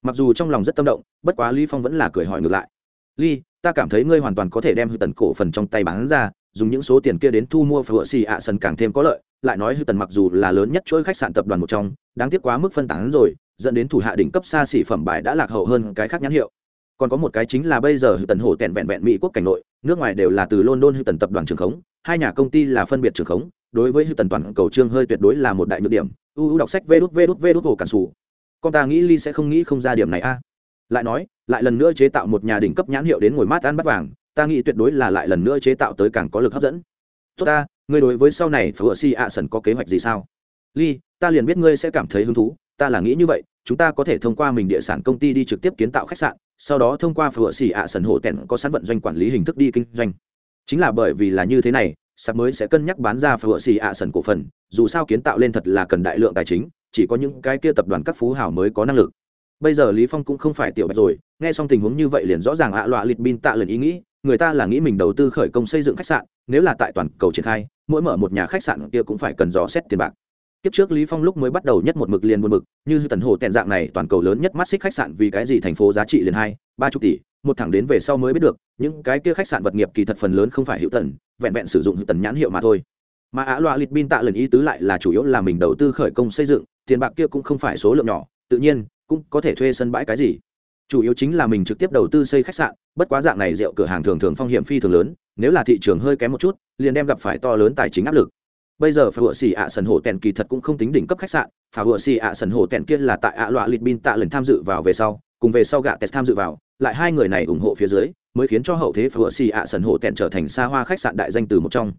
Mặc dù trong lòng rất tâm động, bất quá lý phong vẫn là cười hỏi ngược lại. Ly ta cảm thấy ngươi hoàn toàn có thể đem hư tần cổ phần trong tay bán ra, dùng những số tiền kia đến thu mua phở xì ạ sần càng thêm có lợi, lại nói hư tần mặc dù là lớn nhất chuỗi khách sạn tập đoàn một trong, đáng tiếc quá mức phân tán rồi dẫn đến thủ hạ đỉnh cấp xa xỉ phẩm bài đã lạc hậu hơn cái khác nhãn hiệu. Còn có một cái chính là bây giờ hữu tần hổ tèn vẹn vẹn mỹ quốc cảnh nội, nước ngoài đều là từ london hữu tần tập đoàn trường khống, hai nhà công ty là phân biệt trường khống, đối với hữu tần toàn cầu trương hơi tuyệt đối là một đại nhược điểm. Ưu đọc sách vê đút vê đút vê đút hồ cản sủ. Con ta nghĩ ly sẽ không nghĩ không ra điểm này a. Lại nói, lại lần nữa chế tạo một nhà đỉnh cấp nhãn hiệu đến ngồi mát ăn bắt vàng, ta nghĩ tuyệt đối là lại lần nữa chế tạo tới càng có lực hấp dẫn. Tốt ta, ngươi đối với sau này phở si a sần có kế hoạch gì sao? Ly, ta liền biết ngươi sẽ cảm thấy hứng thú ta là nghĩ như vậy, chúng ta có thể thông qua mình địa sản công ty đi trực tiếp kiến tạo khách sạn, sau đó thông qua phở xỉ ạ sần hộ tẹn có sẵn vận doanh quản lý hình thức đi kinh doanh. Chính là bởi vì là như thế này sắp mới sẽ cân nhắc bán ra phở xỉ ạ sần cổ phần, dù sao kiến tạo lên thật là cần đại lượng tài chính, chỉ có những cái kia tập đoàn các phú hào mới có năng lực. Bây giờ lý phong cũng không phải tiểu bạch rồi, nghe xong tình huống như vậy liền rõ ràng ạ à loạ lịt bin tạ lần ý nghĩ, người ta là nghĩ mình đầu tư khởi công xây dựng khách sạn, nếu là tại toàn cầu triển khai, mỗi mở một nhà khách sạn kia cũng phải cần dò xét tiền bạc kiếp trước lý phong lúc mới bắt đầu nhất một mực liền một mực như tần hồ tẹn dạng này toàn cầu lớn nhất mắt xích khách sạn vì cái gì thành phố giá trị liền hai, ba chục tỷ, một thẳng đến về sau mới biết được, những cái kia khách sạn vật nghiệp kỳ thật phần lớn không phải hữu tần, vẹn vẹn sử dụng hữu tần nhãn hiệu mà thôi. Mà á loa lịch bin tạ lần ý tứ lại là chủ yếu là mình đầu tư khởi công xây dựng, tiền bạc kia cũng không phải số lượng nhỏ, tự nhiên, cũng có thể thuê sân bãi cái gì. Chủ yếu chính là mình trực tiếp đầu tư xây khách sạn, bất quá dạng này rượu cửa hàng thường thường phong hiểm phi thường lớn, nếu là thị trường hơi kém một chút, liền đem gặp phải to lớn tài chính áp lực bây giờ phải hựa xì ạ sần hồ tèn kỳ thật cũng không tính đỉnh cấp khách sạn. Phải hựa xì ạ sần hồ tèn kia là tại ạ loạ lịt bin tạ lần tham dự vào về sau, cùng về sau gạ tèn tham dự vào, lại hai người này ủng hộ phía dưới, mới khiến cho hậu thế phải hựa xì ạ sần hồ tèn trở thành xa hoa khách sạn đại danh từ một trong.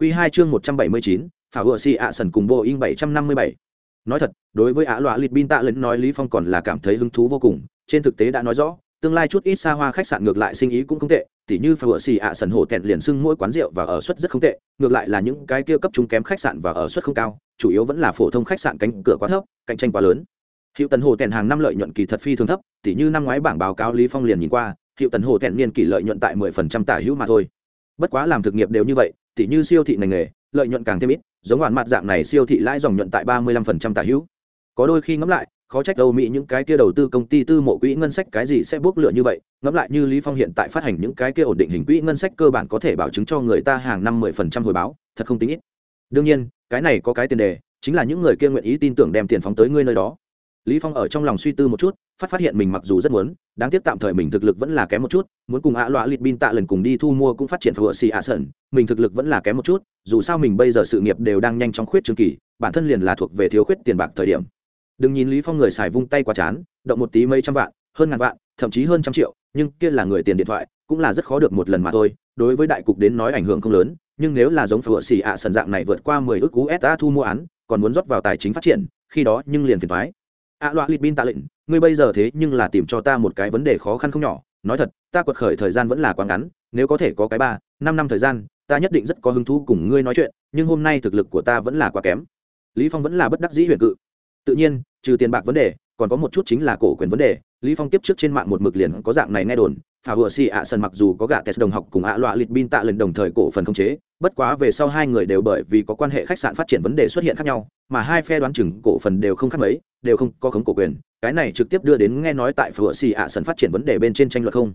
Quy hai chương một trăm bảy mươi chín phải hựa xì ạ sần cùng boeing bảy trăm năm mươi bảy. Nói thật, đối với ạ loạ lịt bin tạ lần nói lý phong còn là cảm thấy hứng thú vô cùng, trên thực tế đã nói rõ, tương lai chút ít xa hoa khách sạn ngược lại sinh ý cũng không tệ tỉ như phở xì ạ sần hổ tẹn liền xưng mỗi quán rượu và ở suất rất không tệ, ngược lại là những cái kia cấp trung kém khách sạn và ở suất không cao, chủ yếu vẫn là phổ thông khách sạn cánh cửa quá thấp, cạnh tranh quá lớn. Hiệu tần hồ tẹn hàng năm lợi nhuận kỳ thật phi thường thấp, tỉ như năm ngoái bảng báo cáo lý phong liền nhìn qua, hiệu tần hồ tẹn niên kỳ lợi nhuận tại mười phần trăm tả hữu mà thôi. Bất quá làm thực nghiệp đều như vậy, tỉ như siêu thị ngành nghề, lợi nhuận càng thêm ít, giống hoàn mặt dạng này siêu thị lãi dòng nhuận tại ba mươi lăm phần trăm tả hữu. Có đôi khi ngẫm lại khó trách Âu Mỹ những cái kia đầu tư công ty tư mộ quỹ ngân sách cái gì sẽ bước lửa như vậy, ngẫm lại như Lý Phong hiện tại phát hành những cái kia ổn định hình quỹ ngân sách cơ bản có thể bảo chứng cho người ta hàng năm 10% hồi báo, thật không tính ít. Đương nhiên, cái này có cái tiền đề, chính là những người kia nguyện ý tin tưởng đem tiền phóng tới ngươi nơi đó. Lý phong ở trong lòng suy tư một chút phát phát hiện mình mặc dù rất muốn đáng tiếc tạm thời mình thực lực vẫn là kém một chút muốn cùng ạ loạ lịt bin tạ lần cùng đi thu mua cũng phát triển phở xì ạ sẩn, mình thực lực vẫn là kém một chút dù sao mình bây giờ sự nghiệp đều đang nhanh chóng khuyết trường kỳ bản thân liền là thuộc về thiếu khuyết tiền bạc thời điểm đừng nhìn lý phong người xài vung tay quá chán, động một tí mấy trăm vạn, hơn ngàn vạn, thậm chí hơn trăm triệu, nhưng kia là người tiền điện thoại, cũng là rất khó được một lần mà thôi. Đối với đại cục đến nói ảnh hưởng không lớn, nhưng nếu là giống phở xì ạ sần dạng này vượt qua mười ước USD thu mua án, còn muốn rót vào tài chính phát triển, khi đó nhưng liền phiền thoái ạ loa lịch bin tạ lệnh, ngươi bây giờ thế nhưng là tìm cho ta một cái vấn đề khó khăn không nhỏ. Nói thật, ta quật khởi thời gian vẫn là quá ngắn, nếu có thể có cái ba, năm năm thời gian, ta nhất định rất có hứng thú cùng ngươi nói chuyện, nhưng hôm nay thực lực của ta vẫn là quá kém. Lý phong vẫn là bất đắc dĩ huyền cự tự nhiên, trừ tiền bạc vấn đề, còn có một chút chính là cổ quyền vấn đề. Lý phong tiếp trước trên mạng một mực liền có dạng này nghe đồn, phà vừa xì ạ sân mặc dù có gạ test đồng học cùng ạ loạ lịch bin tạ lần đồng thời cổ phần không chế, bất quá về sau hai người đều bởi vì có quan hệ khách sạn phát triển vấn đề xuất hiện khác nhau, mà hai phe đoán chừng cổ phần đều không khác mấy, đều không có khống cổ quyền. Cái này trực tiếp đưa đến nghe nói tại phở xì ạ sân phát triển vấn đề bên trên tranh luận không?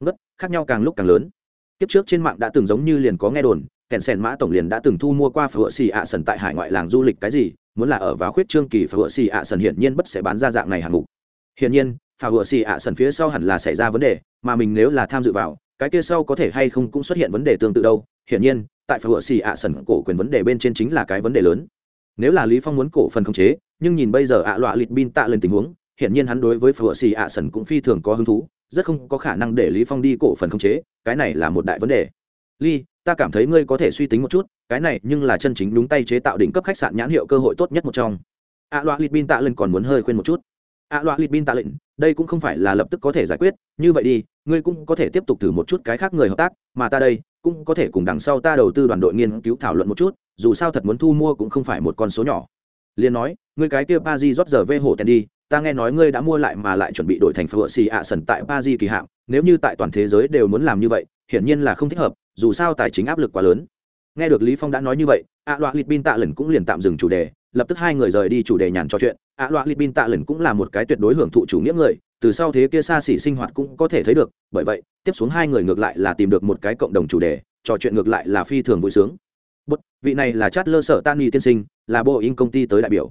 Ngất, khác nhau càng lúc càng lớn. Kiếp trước trên mạng đã từng giống như liền có nghe đồn, kèn sèn mã tổng liền đã từng thu mua qua phở xì ạ sân tại hải ngoại làng du lịch cái gì muốn là ở vào khuyết trương kỳ phở xì ạ sần hiển nhiên bất sẽ bán ra dạng này hàng mục. Hiển nhiên phà hựa xì ạ sần phía sau hẳn là xảy ra vấn đề, mà mình nếu là tham dự vào, cái kia sau có thể hay không cũng xuất hiện vấn đề tương tự đâu. Hiển nhiên, tại phà hựa xì ạ sần cổ quyền vấn đề bên trên chính là cái vấn đề lớn. Nếu là lý phong muốn cổ phần khống chế, nhưng nhìn bây giờ ạ à loạ lịt bin tạ lên tình huống, hiển nhiên hắn đối với phà vừa xì ạ sần cũng phi thường có hứng thú, rất không có khả năng để lý phong đi cổ phần khống chế, cái này là một đại vấn đề. Ly ta cảm thấy ngươi có thể suy tính một chút, cái này nhưng là chân chính đúng tay chế tạo đỉnh cấp khách sạn nhãn hiệu cơ hội tốt nhất một trong. Ạ loa loạ lịt bin tạ lên còn muốn hơi khuyên một chút. Ạ loa loạ lịt bin tạ lệnh, đây cũng không phải là lập tức có thể giải quyết, như vậy đi, ngươi cũng có thể tiếp tục thử một chút cái khác người hợp tác, mà ta đây, cũng có thể cùng đằng sau ta đầu tư đoàn đội nghiên cứu thảo luận một chút, dù sao thật muốn thu mua cũng không phải một con số nhỏ. Liền nói, ngươi cái kia pa di rót giờ vê hổ tèn đi ta nghe nói ngươi đã mua lại mà lại chuẩn bị đổi thành phở xì ạ sần tại Ba di kỳ hạm nếu như tại toàn thế giới đều muốn làm như vậy hiển nhiên là không thích hợp dù sao tài chính áp lực quá lớn. Nghe được lý phong đã nói như vậy ạ à loạ lịt bin tạ lần cũng liền tạm dừng chủ đề lập tức hai người rời đi chủ đề nhàn trò chuyện. ạ à loạ lịt bin tạ lần cũng là một cái tuyệt đối hưởng thụ chủ nghĩa người từ sau thế kia xa xỉ sinh hoạt cũng có thể thấy được bởi vậy tiếp xuống hai người ngược lại là tìm được một cái cộng đồng chủ đề trò chuyện ngược lại là phi thường vui sướng. Bút, vị này là chát lơ sở tan nghi tiên sinh là bộ in công ty tới đại biểu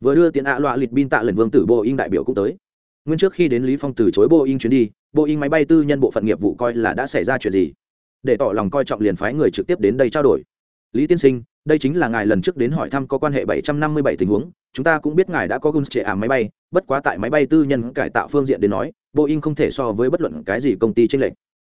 vừa đưa tiền ạ à loạ lịt bin tạ lần vương tử bộ in đại biểu cũng tới. Nguyên trước khi đến lý phong từ chối bộ in chuyến đi bộ in máy bay tư nhân bộ phận nghiệp vụ coi là đã xảy ra chuyện gì? Để tỏ lòng coi trọng liền phái người trực tiếp đến đây trao đổi. Lý tiên sinh, đây chính là ngài lần trước đến hỏi thăm có quan hệ 757 tình huống, chúng ta cũng biết ngài đã có guns trệ ảm máy bay, bất quá tại máy bay tư nhân cải tạo phương diện đến nói, boeing không thể so với bất luận cái gì công ty tranh lệch.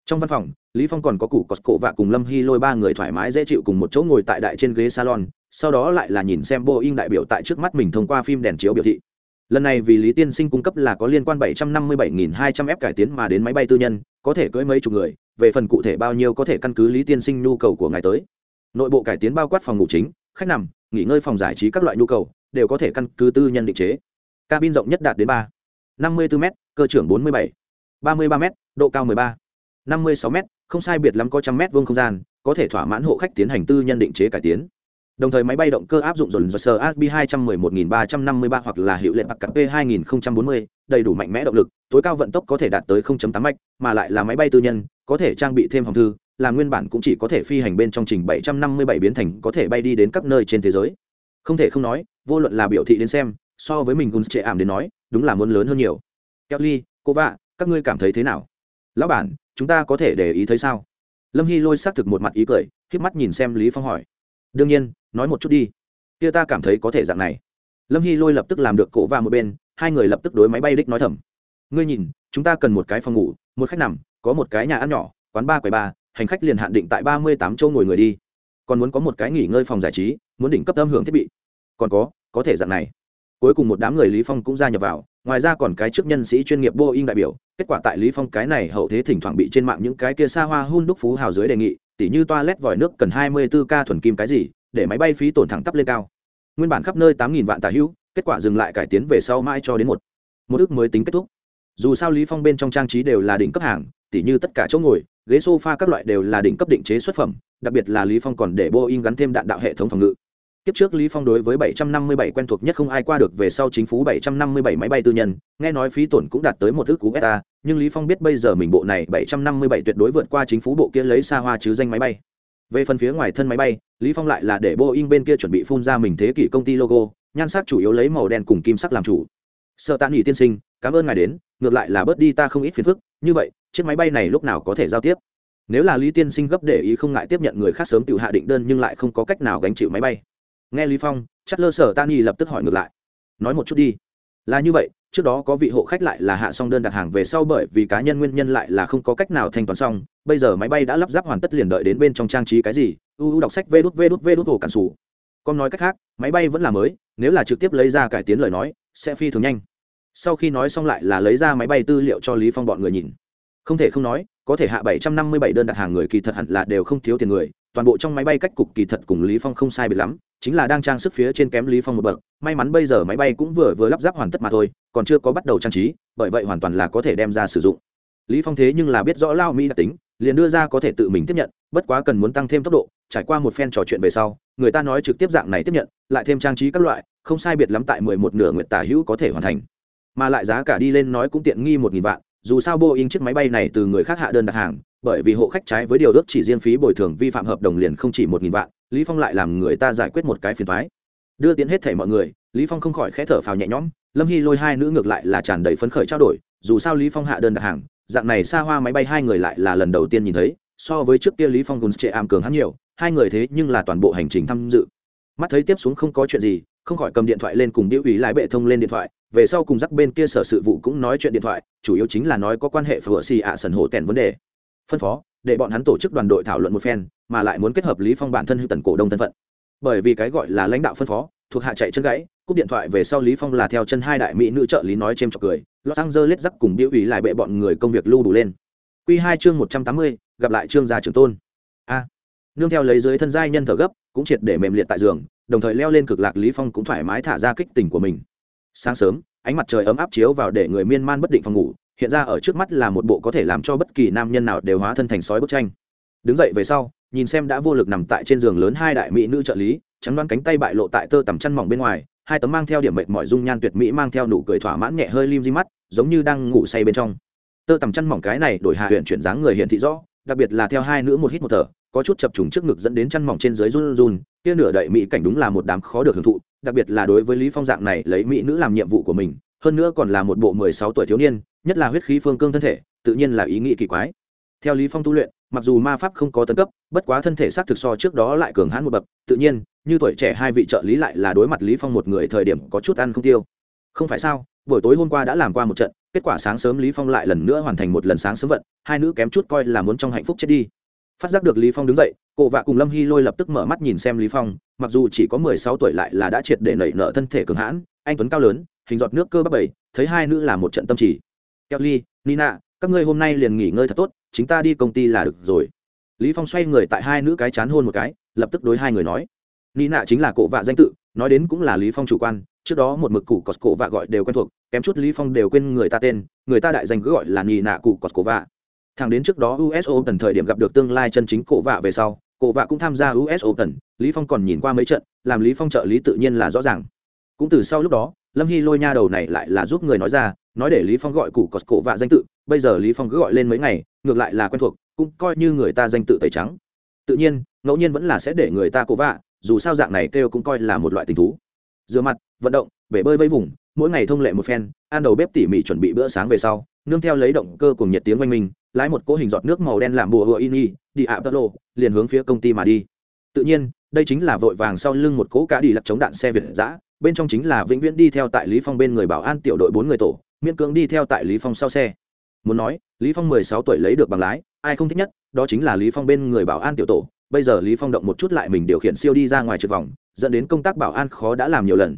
Trong văn phòng, lý phong còn có cụ cổ và cùng lâm hy lôi ba người thoải mái dễ chịu cùng một chỗ ngồi tại đại trên ghế salon sau đó lại là nhìn xem boeing đại biểu tại trước mắt mình thông qua phim đèn chiếu biểu thị. Lần này vì lý tiên sinh cung cấp là có liên quan 757.200 f cải tiến mà đến máy bay tư nhân, có thể cưỡi mấy chục người, về phần cụ thể bao nhiêu có thể căn cứ lý tiên sinh nhu cầu của ngài tới. Nội bộ cải tiến bao quát phòng ngủ chính, khách nằm, nghỉ ngơi phòng giải trí các loại nhu cầu, đều có thể căn cứ tư nhân định chế. Cabin rộng nhất đạt đến ba, năm mươi bốn m cơ trưởng bốn mươi bảy, ba mươi ba m độ cao 13. 56 m không sai biệt lắm có trăm m vuông không gian, có thể thỏa mãn hộ khách tiến hành tư nhân định chế cải tiến đồng thời máy bay động cơ áp dụng dồn dồn sờ asb 211353 hoặc là hiệu lệ bạc cặp p 2040 đầy đủ mạnh mẽ động lực, tối cao vận tốc có thể đạt tới 0.8 mạch, mà lại là máy bay tư nhân, có thể trang bị thêm hòm thư, là nguyên bản cũng chỉ có thể phi hành bên trong trình 757 biến thành có thể bay đi đến các nơi trên thế giới. Không thể không nói, vô luận là biểu thị đến xem, so với mình cũng trệ ảm đến nói, đúng là muốn lớn hơn nhiều. Kelly, cô vạ, các ngươi cảm thấy thế nào? Lão bản, chúng ta có thể để ý thấy sao? Lâm hy lôi xác thực một mặt ý cười k mắt nhìn xem lý phong hỏi. Đương nhiên nói một chút đi. Kia ta cảm thấy có thể dạng này. Lâm hy lôi lập tức làm được cổ va một bên, hai người lập tức đối máy bay đích nói thầm. Ngươi nhìn, chúng ta cần một cái phòng ngủ, một khách nằm, có một cái nhà ăn nhỏ, quán ba quầy ba, hành khách liền hạn định tại ba mươi tám châu ngồi người đi. Còn muốn có một cái nghỉ ngơi phòng giải trí, muốn đỉnh cấp âm hưởng thiết bị. Còn có có thể dạng này. Cuối cùng một đám người lý phong cũng gia nhập vào, ngoài ra còn cái trước nhân sĩ chuyên nghiệp boeing đại biểu. Kết quả tại lý phong cái này hậu thế thỉnh thoảng bị trên mạng những cái kia xa hoa hun đúc phú hào dưới đề nghị, tỉ như toilet vòi nước cần 24 k thuần kim cái gì để máy bay phí tổn thẳng tắp lên cao. Nguyên bản khắp nơi 8.000 vạn tà hữu kết quả dừng lại cải tiến về sau mãi cho đến một. Một ước mới tính kết thúc. Dù sao lý phong bên trong trang trí đều là đỉnh cấp hàng tỉ như tất cả chỗ ngồi ghế sofa các loại đều là đỉnh cấp định chế xuất phẩm đặc biệt là lý phong còn để boeing gắn thêm đạn đạo hệ thống phòng ngự. Kiếp trước Lý Phong đối với 757 quen thuộc nhất không ai qua được về sau chính phủ 757 máy bay tư nhân, nghe nói phí tổn cũng đạt tới một ức cú beta, nhưng Lý Phong biết bây giờ mình bộ này 757 tuyệt đối vượt qua chính phủ bộ kia lấy xa hoa chứ danh máy bay về phần phía ngoài thân máy bay, lý phong lại là để boeing bên kia chuẩn bị phun ra mình thế kỷ công ty logo, nhan sắc chủ yếu lấy màu đen cùng kim sắc làm chủ. Sợ tạ nghỉ tiên sinh, cảm ơn ngài đến, ngược lại là bớt đi ta không ít phiền phức, như vậy, chiếc máy bay này lúc nào có thể giao tiếp? Nếu là lý tiên sinh gấp để ý không ngại tiếp nhận người khác sớm tự hạ định đơn nhưng lại không có cách nào gánh chịu máy bay. Nghe lý phong chắc lơ sở tani lập tức hỏi ngược lại. Nói một chút đi là như vậy, trước đó có vị hộ khách lại là hạ xong đơn đặt hàng về sau bởi vì cá nhân nguyên nhân lại là không có cách nào thanh toán xong, bây giờ máy bay đã lắp ráp hoàn tất liền đợi đến bên trong trang trí cái gì Uu đọc sách vê đút vê đút vê đút hồ cản sủ. Con nói cách khác, máy bay vẫn là mới, nếu là trực tiếp lấy ra cải tiến lời nói, sẽ phi thường nhanh. Sau khi nói xong lại là lấy ra máy bay tư liệu cho lý phong bọn người nhìn. Không thể không nói, có thể hạ 757 đơn đặt hàng người kỳ thật hẳn là đều không thiếu tiền người toàn bộ trong máy bay cách cục kỳ thật cùng lý phong không sai biệt lắm, chính là đang trang sức phía trên kém lý phong một bậc, may mắn bây giờ máy bay cũng vừa vừa lắp ráp hoàn tất mà thôi, còn chưa có bắt đầu trang trí, bởi vậy hoàn toàn là có thể đem ra sử dụng. Lý phong thế nhưng là biết rõ lao mỹ đặc tính, liền đưa ra có thể tự mình tiếp nhận, bất quá cần muốn tăng thêm tốc độ, trải qua một phen trò chuyện về sau, người ta nói trực tiếp dạng này tiếp nhận, lại thêm trang trí các loại, không sai biệt lắm tại mười một nửa Nguyệt tả hữu có thể hoàn thành. Mà lại giá cả đi lên nói cũng tiện nghi một nghìn vạn, dù sao boeing chiếc máy bay này từ người khác hạ đơn đặt hàng bởi vì hộ khách trái với điều ước chỉ riêng phí bồi thường vi phạm hợp đồng liền không chỉ một nghìn vạn, lý phong lại làm người ta giải quyết một cái phiền thoái đưa tiến hết thảy mọi người, lý phong không khỏi khẽ thở phào nhẹ nhõm, lâm hy lôi hai nữ ngược lại là tràn đầy phấn khởi trao đổi, dù sao lý phong hạ đơn đặt hàng, dạng này xa hoa máy bay hai người lại là lần đầu tiên nhìn thấy, so với trước kia lý phong gùn trệ am cường hắn nhiều, hai người thế nhưng là toàn bộ hành trình tham dự. Mắt thấy tiếp xuống không có chuyện gì, không khỏi cầm điện thoại lên cùng điệu ủy lại bệ thông lên điện thoại, về sau cùng dắt bên kia sở sự vụ cũng nói chuyện điện thoại, chủ yếu chính là nói có quan hệ phở xì ạ sần hổ tèn vấn đề phân phó, để bọn hắn tổ chức đoàn đội thảo luận một phen, mà lại muốn kết hợp lý phong bản thân hư tần cổ đông thân phận. Bởi vì cái gọi là lãnh đạo phân phó, thuộc hạ chạy chân gãy, cúp điện thoại về sau lý phong là theo chân hai đại mỹ nữ trợ lý nói chêm chọc cười lo sang dơ lết rắc cùng điệu ủy lại bệ bọn người công việc lưu đủ lên. Quy hai chương một trăm tám mươi, gặp lại trương gia trưởng tôn. A. Nương theo lấy dưới thân giai nhân thở gấp, cũng triệt để mềm liệt tại giường, đồng thời leo lên cực lạc lý phong cũng thoải mái thả ra kích tình của mình. Sáng sớm, ánh mặt trời ấm áp chiếu vào để người miên man bất định phòng ngủ hiện ra ở trước mắt là một bộ có thể làm cho bất kỳ nam nhân nào đều hóa thân thành sói bức tranh. Đứng dậy về sau, nhìn xem đã vô lực nằm tại trên giường lớn hai đại mỹ nữ trợ lý, trắng đoán cánh tay bại lộ tại tơ tằm chăn mỏng bên ngoài, hai tấm mang theo điểm mệt mỏi dung nhan tuyệt mỹ mang theo nụ cười thỏa mãn nhẹ hơi lim di mắt, giống như đang ngủ say bên trong. Tơ tằm chăn mỏng cái này đổi hạ huyện chuyển dáng người hiện thị rõ, đặc biệt là theo hai nữ một hít một thở, có chút chập trùng trước ngực dẫn đến chăn mỏng trên dưới run run, kia nửa đậy mỹ cảnh đúng là một đám khó được hưởng thụ, đặc biệt là đối với lý phong dạng này lấy mỹ nữ làm nhiệm vụ của mình hơn nữa còn là một bộ mười sáu tuổi thiếu niên, nhất là huyết khí phương cương thân thể, tự nhiên là ý nghĩ kỳ quái. Theo lý phong tu luyện, mặc dù ma pháp không có tấn cấp, bất quá thân thể xác thực so trước đó lại cường hãn một bậc, tự nhiên, như tuổi trẻ hai vị trợ lý lại là đối mặt lý phong một người thời điểm có chút ăn không tiêu. Không phải sao, buổi tối hôm qua đã làm qua một trận, kết quả sáng sớm lý phong lại lần nữa hoàn thành một lần sáng sớm vận, hai nữ kém chút coi là muốn trong hạnh phúc chết đi. Phát giác được lý phong đứng dậy, cổ vạ cùng lâm hy lôi lập tức mở mắt nhìn xem lý phong, mặc dù chỉ có mười sáu tuổi lại là đã triệt để nảy nở thân thể cường hãn, anh tuấn cao lớn hình giọt nước cơ bắp bảy, thấy hai nữ là một trận tâm chỉ kelly nina, các ngươi hôm nay liền nghỉ ngơi thật tốt chúng ta đi công ty là được rồi. Lý phong xoay người tại hai nữ cái chán hôn một cái, lập tức đối hai người nói. Nina chính là cổ vạ danh tự, nói đến cũng là lý phong chủ quan, trước đó một mực cụ cọt cổ vạ gọi đều quen thuộc, kém chút lý phong đều quên người ta tên, người ta đại danh cứ gọi là nina cụ cọt cổ vạ. Thằng đến trước đó us open thời điểm gặp được tương lai chân chính cổ vạ về sau, cổ vạ cũng tham gia us open, lý phong còn nhìn qua mấy trận, làm lý phong trợ lý tự nhiên là rõ ràng cũng từ sau lúc đó, lâm hy lôi nha đầu này lại là giúp người nói ra, nói để lý phong gọi cụ cọt cổ vạ danh tự, bây giờ lý phong cứ gọi lên mấy ngày, ngược lại là quen thuộc, cũng coi như người ta danh tự tẩy trắng. Tự nhiên, ngẫu nhiên vẫn là sẽ để người ta cổ vạ, dù sao dạng này kêu cũng coi là một loại tình thú. Rửa mặt, vận động, bể bơi vây vùng, mỗi ngày thông lệ một phen, ăn đầu bếp tỉ mỉ chuẩn bị bữa sáng về sau, nương theo lấy động cơ cùng nhiệt tiếng quanh mình lái một cỗ hình giọt nước màu đen làm bùa hựa in y, đi ạ tơ liền hướng phía công ty mà đi. Tự nhiên, đây chính là vội vàng sau lưng một cỗ cá đi lặt chống đạn xe việt giã bên trong chính là vĩnh viễn đi theo tại lý phong bên người bảo an tiểu đội bốn người tổ, miễn cưỡng đi theo tại lý phong sau xe. Muốn nói, lý phong mười sáu tuổi lấy được bằng lái, ai không thích nhất, đó chính là lý phong bên người bảo an tiểu tổ. Bây giờ lý phong động một chút lại mình điều khiển siêu đi ra ngoài trượt vòng, dẫn đến công tác bảo an khó đã làm nhiều lần.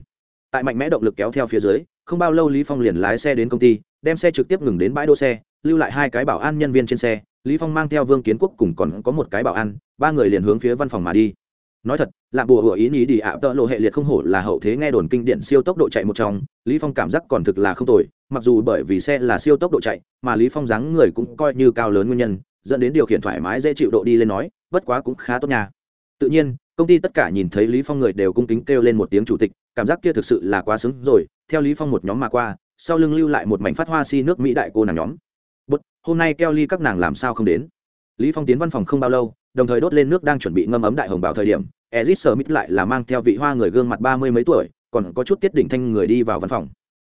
Tại mạnh mẽ động lực kéo theo phía dưới, không bao lâu lý phong liền lái xe đến công ty, đem xe trực tiếp ngừng đến bãi đỗ xe, lưu lại hai cái bảo an nhân viên trên xe. Lý phong mang theo vương kiến quốc cùng còn có một cái bảo an, ba người liền hướng phía văn phòng mà đi nói thật, lạm bùa hủa ý nghĩ đi ạ, tợ lộ hệ liệt không hổ là hậu thế nghe đồn kinh điển siêu tốc độ chạy một trong, lý phong cảm giác còn thực là không tồi, mặc dù bởi vì xe là siêu tốc độ chạy, mà lý phong dáng người cũng coi như cao lớn nguyên nhân, dẫn đến điều khiển thoải mái dễ chịu độ đi lên nói, bất quá cũng khá tốt nha. Tự nhiên, công ty tất cả nhìn thấy lý phong người đều cung kính kêu lên một tiếng chủ tịch, cảm giác kia thực sự là quá xứng rồi, theo lý phong một nhóm mà qua, sau lưng lưu lại một mảnh phát hoa si nước mỹ đại cô nàng nhóm. Bút hôm nay keo ly các nàng làm sao không đến? Lý phong tiến văn phòng không bao lâu đồng thời đốt lên nước đang chuẩn bị ngâm ấm đại hồng bảo thời điểm ezit smith lại là mang theo vị hoa người gương mặt ba mươi mấy tuổi, còn có chút tiết đỉnh thanh người đi vào văn phòng.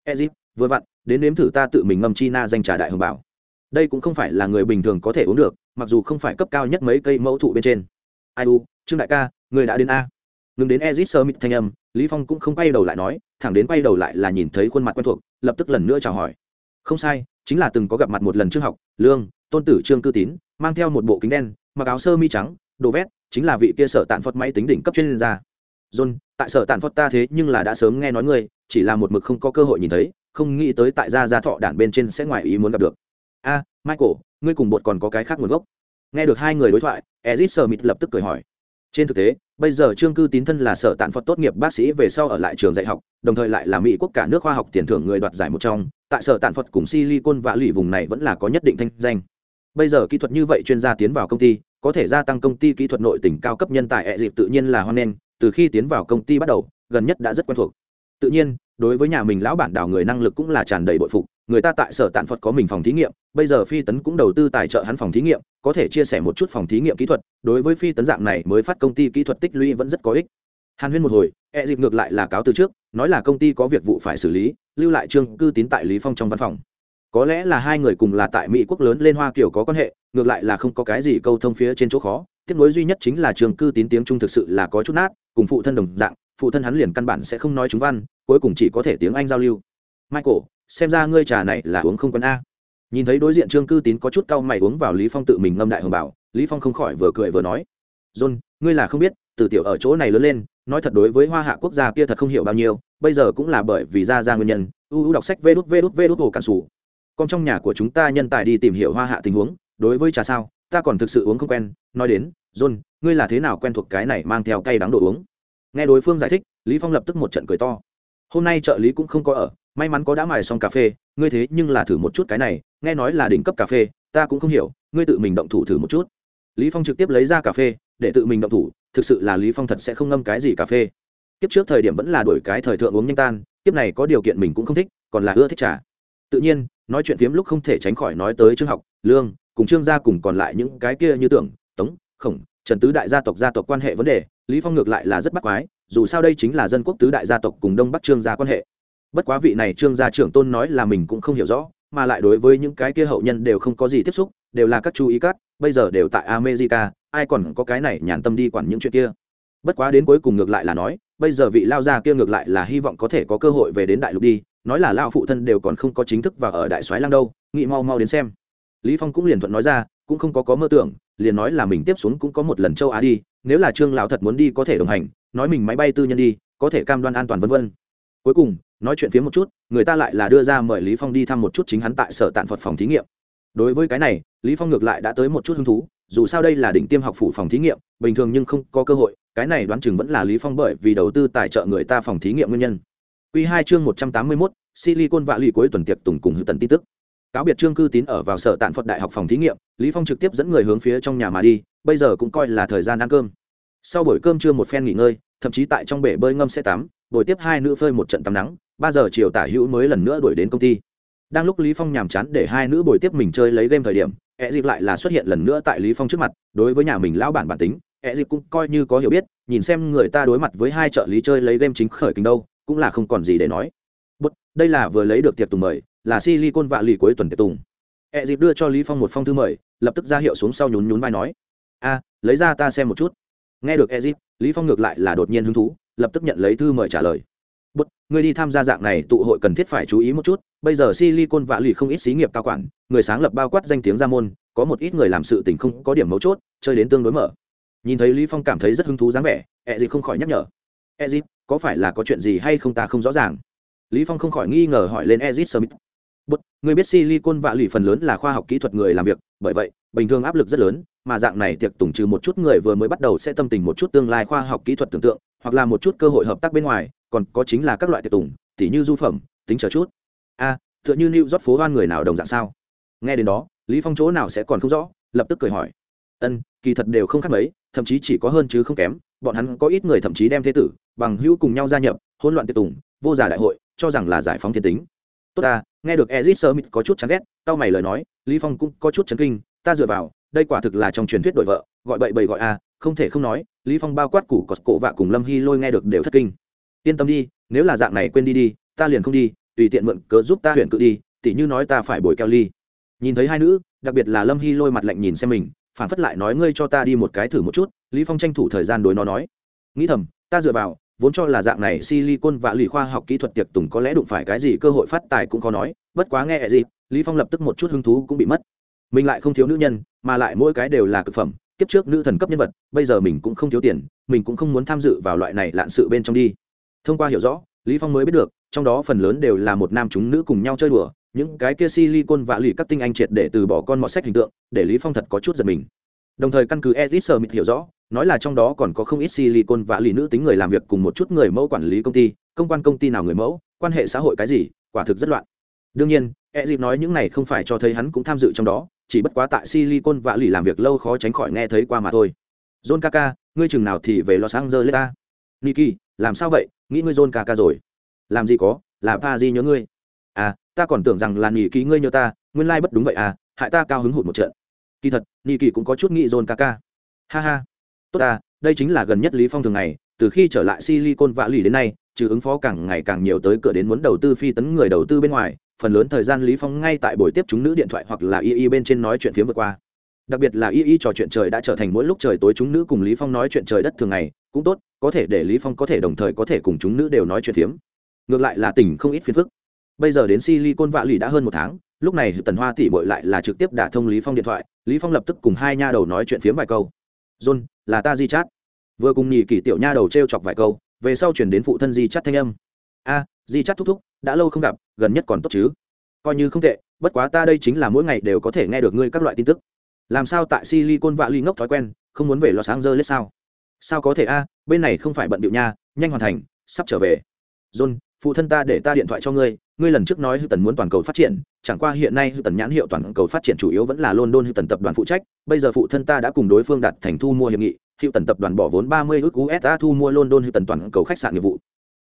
Ezit vừa vặn, đến nếm thử ta tự mình ngâm chi na danh trà đại hồng bảo. Đây cũng không phải là người bình thường có thể uống được, mặc dù không phải cấp cao nhất mấy cây mẫu thụ bên trên. Ai u, trương đại ca, người đã đến a. Ngừng đến ezit smith thanh âm, lý phong cũng không quay đầu lại nói, thẳng đến quay đầu lại là nhìn thấy khuôn mặt quen thuộc, lập tức lần nữa chào hỏi. Không sai, chính là từng có gặp mặt một lần trương học, lương, tôn tử trương cư tín, mang theo một bộ kính đen mặc áo sơ mi trắng, đồ vét, chính là vị kia sở tàn phật máy tính đỉnh cấp chuyên gia. John, tại sở tàn phật ta thế nhưng là đã sớm nghe nói ngươi, chỉ là một mực không có cơ hội nhìn thấy, không nghĩ tới tại gia gia thọ đản bên trên sẽ ngoài ý muốn gặp được. A, michael, ngươi cùng bột còn có cái khác nguồn gốc. Nghe được hai người đối thoại, ezit smith lập tức cười hỏi. Trên thực tế, bây giờ trương cư tín thân là sở tạn phật tốt nghiệp bác sĩ về sau ở lại trường dạy học, đồng thời lại là mỹ quốc cả nước khoa học tiền thưởng người đoạt giải một trong, tại sở tạn phật cùng silicon và lụy vùng này vẫn là có nhất định thanh danh. Bây giờ kỹ thuật như vậy chuyên gia tiến vào công ty có thể gia tăng công ty kỹ thuật nội tỉnh cao cấp nhân tài ẹ dịp tự nhiên là hoan nghênh, từ khi tiến vào công ty bắt đầu, gần nhất đã rất quen thuộc. Tự nhiên, đối với nhà mình lão bản đảo người năng lực cũng là tràn đầy bội phục, người ta tại sở tạn phật có mình phòng thí nghiệm, bây giờ phi tấn cũng đầu tư tài trợ hắn phòng thí nghiệm, có thể chia sẻ một chút phòng thí nghiệm kỹ thuật, đối với phi tấn dạng này mới phát công ty kỹ thuật tích lũy vẫn rất có ích. Hàn huyên một hồi e dịp ngược lại là cáo từ trước, nói là công ty có việc vụ phải xử lý, lưu lại trương cư tín tại lý phong trong văn phòng có lẽ là hai người cùng là tại mỹ quốc lớn lên hoa kiều có quan hệ, ngược lại là không có cái gì câu thông phía trên chỗ khó. Tiếc nối duy nhất chính là trường cư tín tiếng trung thực sự là có chút nát, cùng phụ thân đồng dạng, phụ thân hắn liền căn bản sẽ không nói chúng văn, cuối cùng chỉ có thể tiếng anh giao lưu. Michael, xem ra ngươi trà này là uống không quân a. Nhìn thấy đối diện trương cư tín có chút cau mày uống vào lý phong tự mình ngâm đại hồng bảo, lý phong không khỏi vừa cười vừa nói. John, ngươi là không biết, từ tiểu ở chỗ này lớn lên, nói thật đối với hoa hạ quốc gia kia thật không hiểu bao nhiêu, bây giờ cũng là bởi vì ra ra nguyên nhân, u u đọc sách vê đút vê đút vê đút hồ cản sủ con trong nhà của chúng ta nhân tài đi tìm hiểu hoa hạ tình huống, đối với trà sao, ta còn thực sự uống không quen. Nói đến, john, ngươi là thế nào quen thuộc cái này mang theo cay đắng đồ uống? Nghe đối phương giải thích, lý phong lập tức một trận cười to. Hôm nay trợ lý cũng không có ở, may mắn có đã mài xong cà phê, ngươi thế nhưng là thử một chút cái này, nghe nói là đỉnh cấp cà phê, ta cũng không hiểu, ngươi tự mình động thủ thử một chút. Lý phong trực tiếp lấy ra cà phê, để tự mình động thủ, thực sự là lý phong thật sẽ không ngâm cái gì cà phê. Tiếp trước thời điểm vẫn là đổi cái thời thượng uống nhanh tan tiếp này có điều kiện mình cũng không thích, còn là ưa thích trà tự nhiên, nói chuyện phiếm lúc không thể tránh khỏi nói tới trương học, lương, cùng trương gia cùng còn lại những cái kia như tưởng, tống, khổng, trần tứ đại gia tộc gia tộc quan hệ vấn đề, lý phong ngược lại là rất bắt quái, dù sao đây chính là dân quốc tứ đại gia tộc cùng đông bắc trương gia quan hệ bất quá vị này trương gia trưởng tôn nói là mình cũng không hiểu rõ, mà lại đối với những cái kia hậu nhân đều không có gì tiếp xúc, đều là các chú ý các. bây giờ đều tại america, ai còn có cái này nhàn tâm đi quản những chuyện kia bất quá đến cuối cùng ngược lại là nói, bây giờ vị lao gia kia ngược lại là hy vọng có thể có cơ hội về đến đại lục đi nói là lao phụ thân đều còn không có chính thức và ở đại soái lang đâu, nghĩ mau mau đến xem. Lý phong cũng liền thuận nói ra, cũng không có có mơ tưởng, liền nói là mình tiếp xuống cũng có một lần châu á đi, nếu là trương lão thật muốn đi có thể đồng hành, nói mình máy bay tư nhân đi, có thể cam đoan an toàn vân vân. Cuối cùng, nói chuyện phía một chút, người ta lại là đưa ra mời lý phong đi thăm một chút chính hắn tại sở tạn phật phòng thí nghiệm. Đối với cái này, lý phong ngược lại đã tới một chút hứng thú, dù sao đây là đỉnh tiêm học phủ phòng thí nghiệm, bình thường nhưng không có cơ hội, cái này đoán chừng vẫn là lý phong bởi vì đầu tư tài trợ người ta phòng thí nghiệm nguyên nhân. Quy 2 chương 181, Silicon Valley cuối tuần tiệc tùng cùng hữu tần tin tức. Cáo biệt Trương Cư Tín ở vào sở Tạn Phật Đại học phòng thí nghiệm, Lý Phong trực tiếp dẫn người hướng phía trong nhà mà đi, bây giờ cũng coi là thời gian ăn cơm. Sau buổi cơm trưa một phen nghỉ ngơi, thậm chí tại trong bể bơi ngâm sẽ tắm, buổi tiếp hai nữ phơi một trận tắm nắng, 3 giờ chiều tả hữu mới lần nữa đuổi đến công ty. Đang lúc Lý Phong nhàm chán để hai nữ buổi tiếp mình chơi lấy game thời điểm, e ẹ dịp lại là xuất hiện lần nữa tại Lý Phong trước mặt, đối với nhà mình lão bản bản tính, e ẹ dịp cũng coi như có hiểu biết, nhìn xem người ta đối mặt với hai trợ lý chơi lấy game chính khởi kinh đâu, cũng là không còn gì để nói. Bất, đây là vừa lấy được tiệc tùng mời là silicon vạ lì cuối tuần tiệc tùng. E dịp đưa cho lý phong một phong thư mời lập tức ra hiệu xuống sau nhún nhún vai nói a lấy ra ta xem một chút. Nghe được e dịp lý phong ngược lại là đột nhiên hứng thú lập tức nhận lấy thư mời trả lời. Bất, người đi tham gia dạng này tụ hội cần thiết phải chú ý một chút bây giờ silicon vạ lì không ít xí nghiệp cao quản người sáng lập bao quát danh tiếng ra môn có một ít người làm sự tình không có điểm mấu chốt chơi đến tương đối mở. Nhìn thấy lý phong cảm thấy rất hứng thú dáng vẻ e dịp không khỏi nhắc nhở. E dịp có phải là có chuyện gì hay không ta không rõ ràng. Lý phong không khỏi nghi ngờ hỏi lên ezit smith. Bút, người biết silicon vạ lì phần lớn là khoa học kỹ thuật người làm việc bởi vậy bình thường áp lực rất lớn mà dạng này tiệc tùng trừ một chút người vừa mới bắt đầu sẽ tâm tình một chút tương lai khoa học kỹ thuật tưởng tượng hoặc là một chút cơ hội hợp tác bên ngoài còn có chính là các loại tiệc tùng tỉ như du phẩm tính chờ chút. A à, tựa như lưu rót phố hoan người nào đồng dạng sao? Nghe đến đó lý phong chỗ nào sẽ còn không rõ lập tức cười hỏi. Ân kỳ thật đều không khác mấy, thậm chí chỉ có hơn chứ không kém, bọn hắn có ít người thậm chí đem thế tử, bằng hữu cùng nhau gia nhập, hỗn loạn tiệc tùng, vô giả đại hội, cho rằng là giải phóng thiên tính. Tốt ta, nghe được ezit sơ có chút chán ghét tao mày lời nói, lý phong cũng có chút chấn kinh, ta dựa vào, đây quả thực là trong truyền thuyết đổi vợ, gọi bậy bậy gọi a, không thể không nói, lý phong bao quát củ cọt cổ vạ cùng lâm hy lôi nghe được đều thất kinh. Yên tâm đi, nếu là dạng này quên đi đi, ta liền không đi, tùy tiện mượn cớ giúp ta huyện cự đi, tỉ như nói ta phải bồi keo ly. Nhìn thấy hai nữ, đặc biệt là lâm hy lôi mặt lạnh nhìn xem mình phản phất lại nói ngươi cho ta đi một cái thử một chút, lý phong tranh thủ thời gian đối nó nói. Nghĩ thầm, ta dựa vào, vốn cho là dạng này silicon và lì khoa học kỹ thuật tiệc tùng có lẽ đụng phải cái gì cơ hội phát tài cũng có nói, bất quá nghe gì, lý phong lập tức một chút hứng thú cũng bị mất. Mình lại không thiếu nữ nhân, mà lại mỗi cái đều là cực phẩm, kiếp trước nữ thần cấp nhân vật, bây giờ mình cũng không thiếu tiền, mình cũng không muốn tham dự vào loại này lạn sự bên trong đi. Thông qua hiểu rõ, lý phong mới biết được, trong đó phần lớn đều là một nam chúng nữ cùng nhau chơi đùa những cái kia silicon vạ lì các tinh anh triệt để từ bỏ con mọt sách hình tượng, để lý phong thật có chút giật mình. Đồng thời căn cứ edit sơ mịt hiểu rõ, nói là trong đó còn có không ít silicon vạ lì nữ tính người làm việc cùng một chút người mẫu quản lý công ty, công quan công ty nào người mẫu, quan hệ xã hội cái gì, quả thực rất loạn. Đương nhiên edit nói những này không phải cho thấy hắn cũng tham dự trong đó, chỉ bất quá tại silicon vạ lì làm việc lâu khó tránh khỏi nghe thấy qua mà thôi. John kaka, ngươi chừng nào thì về los angeles ta? Niki, làm sao vậy? Nghĩ ngươi john kaka rồi. Làm gì có? Là pa di nhớ ngươi à ta còn tưởng rằng là ký ngươi nhớ ta nguyên lai bất đúng vậy à hại ta cao hứng hụt một trận. Kỳ thật niki cũng có chút nghĩ ca ca. Ha ha. Tốt à, đây chính là gần nhất lý phong thường ngày từ khi trở lại silicon vạ lì đến nay trừ ứng phó càng ngày càng nhiều tới cửa đến muốn đầu tư phi tấn người đầu tư bên ngoài phần lớn thời gian lý phong ngay tại buổi tiếp chúng nữ điện thoại hoặc là y y bên trên nói chuyện phiếm vượt qua. Đặc biệt là y y trò chuyện trời đã trở thành mỗi lúc trời tối chúng nữ cùng lý phong nói chuyện trời đất thường ngày cũng tốt có thể để lý phong có thể đồng thời có thể cùng chúng nữ đều nói chuyện phiếm. Ngược lại là tỉnh không ít phiền phức bây giờ đến silicon vạ lì đã hơn một tháng, lúc này tần hoa tỷ bội lại là trực tiếp đả thông lý phong điện thoại, lý phong lập tức cùng hai nha đầu nói chuyện phiếm vài câu. John, là ta di chát. Vừa cùng nhì kỷ tiểu nha đầu treo chọc vài câu, về sau chuyển đến phụ thân di chát thanh âm. A, di chát thúc thúc, đã lâu không gặp, gần nhất còn tốt chứ? Coi như không tệ, bất quá ta đây chính là mỗi ngày đều có thể nghe được ngươi các loại tin tức. Làm sao tại silicon vạ ly ngốc thói quen, không muốn về los angeles sao? Sao có thể a, bên này không phải bận điệu nha, nhanh hoàn thành, sắp trở về. John, phụ thân ta để ta điện thoại cho ngươi ngươi lần trước nói hư tần muốn toàn cầu phát triển chẳng qua hiện nay hư tần nhãn hiệu toàn cầu phát triển chủ yếu vẫn là london hư tần tập đoàn phụ trách bây giờ phụ thân ta đã cùng đối phương đặt thành thu mua hiệp nghị hữu tần tập đoàn bỏ vốn 30 ước USD thu mua London hữu tần toàn cầu khách sạn nghiệp vụ.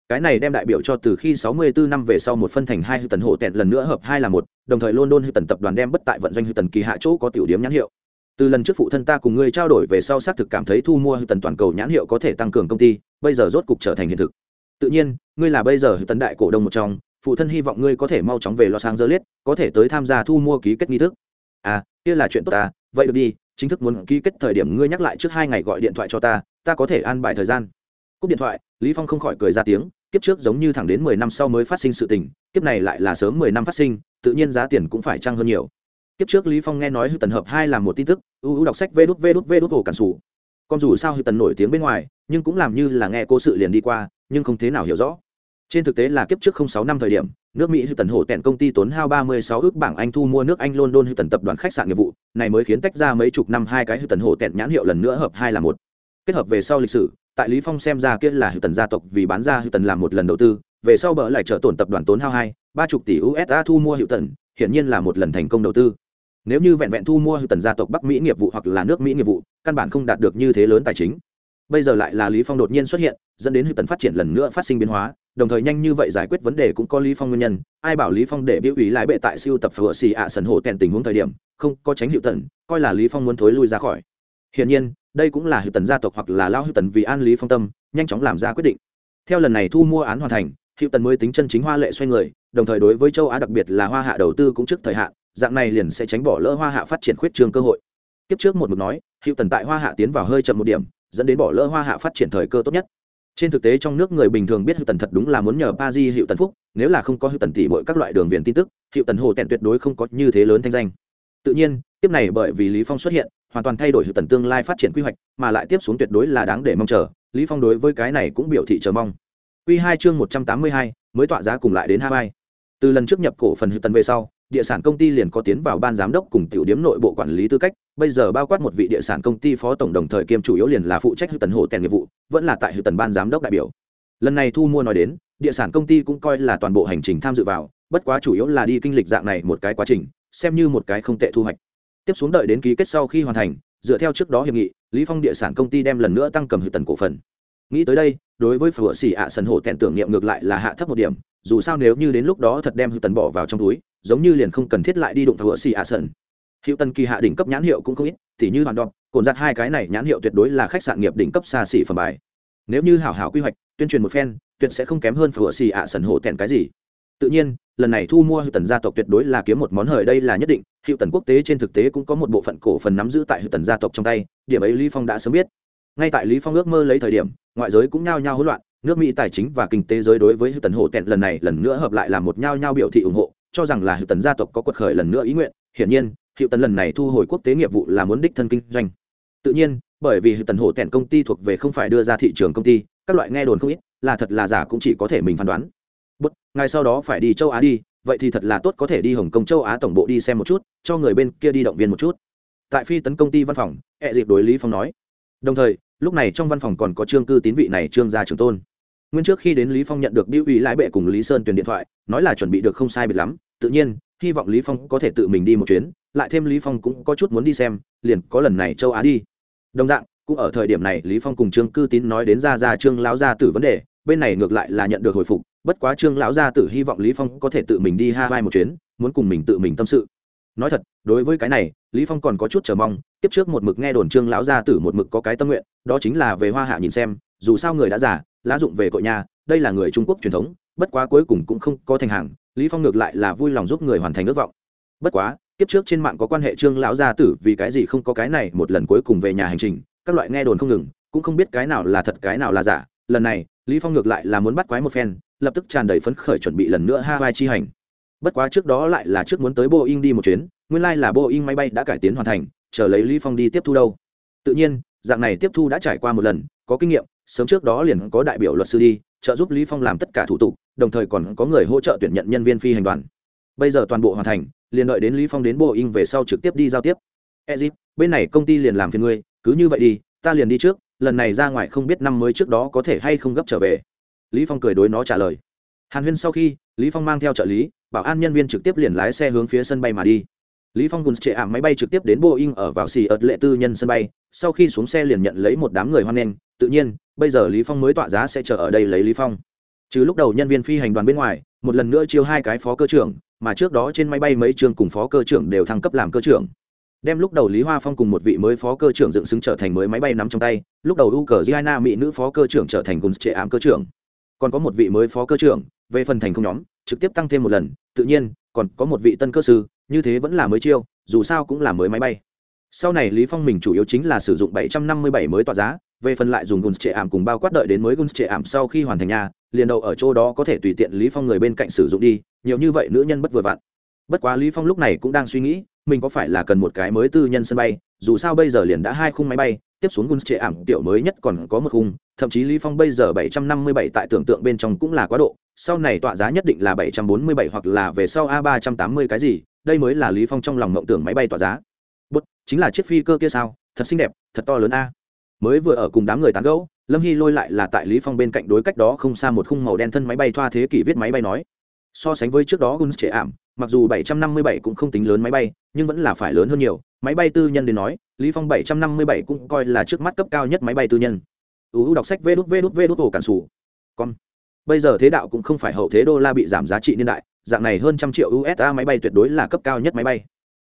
Cái này đem đại biểu cho từ khi 64 năm về sau một phân thành hai hữu tần hộ tẹn lần nữa hợp hai là một, đồng thời London hữu tần tập đoàn đem bất tại vận doanh hữu tần kỳ hạ chỗ có tiểu điểm nhãn hiệu. Từ lần trước phụ thân ta cùng ngươi trao đổi về sau xác thực cảm thấy thu mua hữu tần toàn cầu nhãn hiệu có thể tăng cường công ty, bây giờ rốt cục trở thành hiện thực. Tự nhiên, ngươi là bây giờ hữu tần đại cổ đông một trong, phụ thân hy vọng ngươi có thể mau chóng về Los Angeles, có thể tới tham gia thu mua ký kết nghi thức. À, kia là chuyện tốt ta, vậy được đi, chính thức muốn ký kết thời điểm ngươi nhắc lại trước hai ngày gọi điện thoại cho ta ta có thể an bài thời gian. Cúp điện thoại lý phong không khỏi cười ra tiếng kiếp trước giống như thẳng đến mười năm sau mới phát sinh sự tình kiếp này lại là sớm mười năm phát sinh tự nhiên giá tiền cũng phải tăng hơn nhiều. Kiếp trước lý phong nghe nói hư tần hợp hai làm một tin tức ưu đọc sách vê đút vê đút vê đút cản sủ. Con dù sao hư tần nổi tiếng bên ngoài nhưng cũng làm như là nghe cô sự liền đi qua nhưng không thế nào hiểu rõ trên thực tế là kiếp trước không sáu năm thời điểm, nước mỹ hư tần hổ tẹn công ty tốn hao ba mươi sáu ước bảng anh thu mua nước anh london hư tần tập đoàn khách sạn nghiệp vụ, này mới khiến tách ra mấy chục năm hai cái hư tần hổ tẹn nhãn hiệu lần nữa hợp hai là một. Kết hợp về sau lịch sử, tại lý phong xem ra kia là hư tần gia tộc vì bán ra hư tần làm một lần đầu tư, về sau bỡ lại trở tổn tập đoàn tốn hao hai, ba chục tỷ usd thu mua hữu tần hiển nhiên là một lần thành công đầu tư. Nếu như vẹn vẹn thu mua hữu tần gia tộc bắc mỹ nghiệp vụ hoặc là nước mỹ nghiệp vụ, căn bản không đạt được như thế lớn tài chính bây giờ lại là lý phong đột nhiên xuất hiện, dẫn đến hư tần phát triển lần nữa phát sinh biến hóa, đồng thời nhanh như vậy giải quyết vấn đề cũng có lý phong nguyên nhân. Ai bảo lý phong để biểu ý lại bệ tại siêu tập phở xì ạ sần hổ tèn tình huống thời điểm, không có tránh hiệu tần, coi là lý phong muốn thối lui ra khỏi. Hiển nhiên, đây cũng là hiệu tần gia tộc hoặc là lao hiệu tần vì an lý phong tâm, nhanh chóng làm ra quyết định. Theo lần này thu mua án hoàn thành hiệu tần mới tính chân chính hoa lệ xoay người, đồng thời đối với châu á đặc biệt là hoa hạ đầu tư cũng trước thời hạn, dạng này liền sẽ tránh bỏ lỡ hoa hạ phát triển khuyết trường cơ hội. Tiếp trước một mực nói hiệu tần tại hoa hạ tiến vào hơi chậm một điểm dẫn đến bỏ lỡ hoa hạ phát triển thời cơ tốt nhất. Trên thực tế trong nước người bình thường biết hữu tần thật đúng là muốn nhờ pa di hữu tần phúc, nếu là không có hữu tần tỷ mọi các loại đường viền tin tức, hữu tần hồ tẹn tuyệt đối không có như thế lớn thanh danh. Tự nhiên, tiếp này bởi vì lý phong xuất hiện, hoàn toàn thay đổi hữu tần tương lai phát triển quy hoạch, mà lại tiếp xuống tuyệt đối là đáng để mong chờ, lý phong đối với cái này cũng biểu thị chờ mong. Quy hai chương một trăm tám mươi hai, mới tọa giá cùng lại đến hai từ lần trước nhập cổ phần hữu tần về sau, địa sản công ty liền có tiến vào ban giám đốc cùng tiểu điểm nội bộ quản lý tư cách bây giờ bao quát một vị địa sản công ty phó tổng đồng thời kiêm chủ yếu liền là phụ trách hữu tần hộ tèn nghiệp vụ, vẫn là tại hữu tần ban giám đốc đại biểu. Lần này thu mua nói đến, địa sản công ty cũng coi là toàn bộ hành trình tham dự vào, bất quá chủ yếu là đi kinh lịch dạng này một cái quá trình, xem như một cái không tệ thu hoạch. Tiếp xuống đợi đến ký kết sau khi hoàn thành, dựa theo trước đó hiệp nghị, lý phong địa sản công ty đem lần nữa tăng cầm hữu tần cổ phần. Nghĩ tới đây, đối với phở xỉ ạ à sần hổ tèn tưởng niệm ngược lại là hạ thấp một điểm, dù sao nếu như đến lúc đó thật đem hữu tần bỏ vào trong túi, giống như liền không cần thiết lại đi đụng phở xỉ ạ sần hiệu tần kỳ hạ đỉnh cấp nhãn hiệu cũng không ít thì như hoàn đọc cồn giặt hai cái này nhãn hiệu tuyệt đối là khách sạn nghiệp đỉnh cấp xa xỉ phẩm bài. Nếu như hảo hảo quy hoạch, tuyên truyền một phen, tuyệt sẽ không kém hơn phở xì ạ sần hộ tèn cái gì. Tự nhiên, lần này thu mua hiệu tần gia tộc tuyệt đối là kiếm một món hời đây là nhất định hiệu tần quốc tế trên thực tế cũng có một bộ phận cổ phần nắm giữ tại hiệu tần gia tộc trong tay, điểm ấy lý phong đã sớm biết. Ngay tại lý phong ước mơ lấy thời điểm, ngoại giới cũng nhao nhao hỗn loạn, nước mỹ tài chính và kinh tế giới đối với hiệu tần hộ tẹn lần này lần nữa hợp lại làm một nhao nhao biểu thị ủng hộ, cho rằng là hiệu tần gia tộc có quật khởi lần nữa ý nguyện. Hiển nhiên hiệu tần lần này thu hồi quốc tế nghiệp vụ là muốn đích thân kinh doanh. Tự nhiên, bởi vì hiệu tần hổ tẹn công ty thuộc về không phải đưa ra thị trường công ty, các loại nghe đồn không ít, là thật là giả cũng chỉ có thể mình phán đoán. Bất, ngay sau đó phải đi châu á đi, vậy thì thật là tốt có thể đi hồng kông, châu á tổng bộ đi xem một chút, cho người bên kia đi động viên một chút. Tại phi tấn công ty văn phòng hệ dịp đối lý phong nói. Đồng thời, lúc này trong văn phòng còn có trương cư tín vị này trương gia trưởng tôn. Nguyên trước khi đến lý phong nhận được biểu ủy lái bệ cùng lý sơn tuyển điện thoại, nói là chuẩn bị được không sai biệt lắm, tự nhiên, hy vọng lý phong có thể tự mình đi một chuyến lại thêm lý phong cũng có chút muốn đi xem, liền có lần này châu á đi. Đồng dạng, cũng ở thời điểm này, lý phong cùng trương cư tín nói đến ra ra trương lão gia tử vấn đề, bên này ngược lại là nhận được hồi phục, bất quá trương lão gia tử hy vọng lý phong có thể tự mình đi hai một chuyến, muốn cùng mình tự mình tâm sự. Nói thật, đối với cái này, lý phong còn có chút chờ mong, tiếp trước một mực nghe đồn trương lão gia tử một mực có cái tâm nguyện, đó chính là về hoa hạ nhìn xem, dù sao người đã già, lá dụng về cội nhà, đây là người trung quốc truyền thống, bất quá cuối cùng cũng không có thành hàng, lý phong ngược lại là vui lòng giúp người hoàn thành ước vọng. Bất quá tiếp trước trên mạng có quan hệ trương lão gia tử vì cái gì không có cái này một lần cuối cùng về nhà hành trình các loại nghe đồn không ngừng cũng không biết cái nào là thật cái nào là giả lần này lý phong ngược lại là muốn bắt quái một phen lập tức tràn đầy phấn khởi chuẩn bị lần nữa Hawaii chi hành. Bất quá trước đó lại là trước muốn tới Boeing đi một chuyến, nguyên lai like là Boeing máy bay đã cải tiến hoàn thành, chờ lấy Lý Phong đi tiếp thu đâu. Tự nhiên, dạng này tiếp thu đã trải qua một lần, có kinh nghiệm, sớm trước đó liền có đại biểu luật sư đi, trợ giúp Lý Phong làm tất cả thủ tục, đồng thời còn có người hỗ trợ tuyển nhận nhân viên phi hành đoàn. Bây giờ toàn bộ hoàn thành, liền đợi đến Lý Phong đến Boeing về sau trực tiếp đi giao tiếp. Ezip, bên này công ty liền làm phiền ngươi, cứ như vậy đi, ta liền đi trước, lần này ra ngoài không biết năm mới trước đó có thể hay không gấp trở về. Lý phong cười đối nó trả lời. Hàn huyên sau khi lý phong mang theo trợ lý bảo an nhân viên trực tiếp liền lái xe hướng phía sân bay mà đi. Lý phong cùng trệ ảm máy bay trực tiếp đến boeing ở vào xì ợt lệ tư nhân sân bay sau khi xuống xe liền nhận lấy một đám người hoan nghênh tự nhiên bây giờ lý phong mới tọa giá sẽ chờ ở đây lấy lý phong. Trừ lúc đầu nhân viên phi hành đoàn bên ngoài một lần nữa chiêu hai cái phó cơ trưởng mà trước đó trên máy bay mấy trường cùng phó cơ trưởng đều thăng cấp làm cơ trưởng. Đem lúc đầu lý hoa phong cùng một vị mới phó cơ trưởng dựng xứng trở thành mới máy bay nắm trong tay, lúc đầu u cờ giana mỹ nữ phó cơ trưởng trở thành gồm trệ ảm cơ trưởng. Còn có một vị mới phó cơ trưởng, về phần thành không nhóm, trực tiếp tăng thêm một lần, tự nhiên, còn có một vị tân cơ sư, như thế vẫn là mới chiêu, dù sao cũng là mới máy bay sau này lý phong mình chủ yếu chính là sử dụng 757 mới tỏa giá, về phần lại dùng guns trệ ảm cùng bao quát đợi đến mới guns trệ ảm sau khi hoàn thành nhà, liền đầu ở chỗ đó có thể tùy tiện lý phong người bên cạnh sử dụng đi, nhiều như vậy nữ nhân bất vừa vặn. Bất quá lý phong lúc này cũng đang suy nghĩ, mình có phải là cần một cái mới tư nhân sân bay, dù sao bây giờ liền đã hai khung máy bay, tiếp xuống Guns trệ ảm tiểu mới nhất còn có một khung, thậm chí lý phong bây giờ 757 tại tưởng tượng bên trong cũng là quá độ, sau này tọa giá nhất định là 747 hoặc là về sau a 380 cái gì, đây mới là lý phong trong lòng mộng tưởng máy bay tọa giá bút, chính là chiếc phi cơ kia sao? Thật xinh đẹp, thật to lớn a. Mới vừa ở cùng đám người tán gẫu, lâm hy lôi lại là tại lý phong bên cạnh đối cách đó không xa một khung màu đen thân máy bay thoa thế kỷ viết máy bay nói. So sánh với trước đó guns trệ ảm, mặc dù 757 cũng không tính lớn máy bay, nhưng vẫn là phải lớn hơn nhiều. Máy bay tư nhân đến nói, lý phong 757 cũng coi là trước mắt cấp cao nhất máy bay tư nhân. Uu đọc sách vê đút vê đút vê đút, ổ cản sủ. Con bây giờ thế đạo cũng không phải hậu thế đô la bị giảm giá trị niên đại, dạng này hơn trăm triệu usd máy bay tuyệt đối là cấp cao nhất máy bay.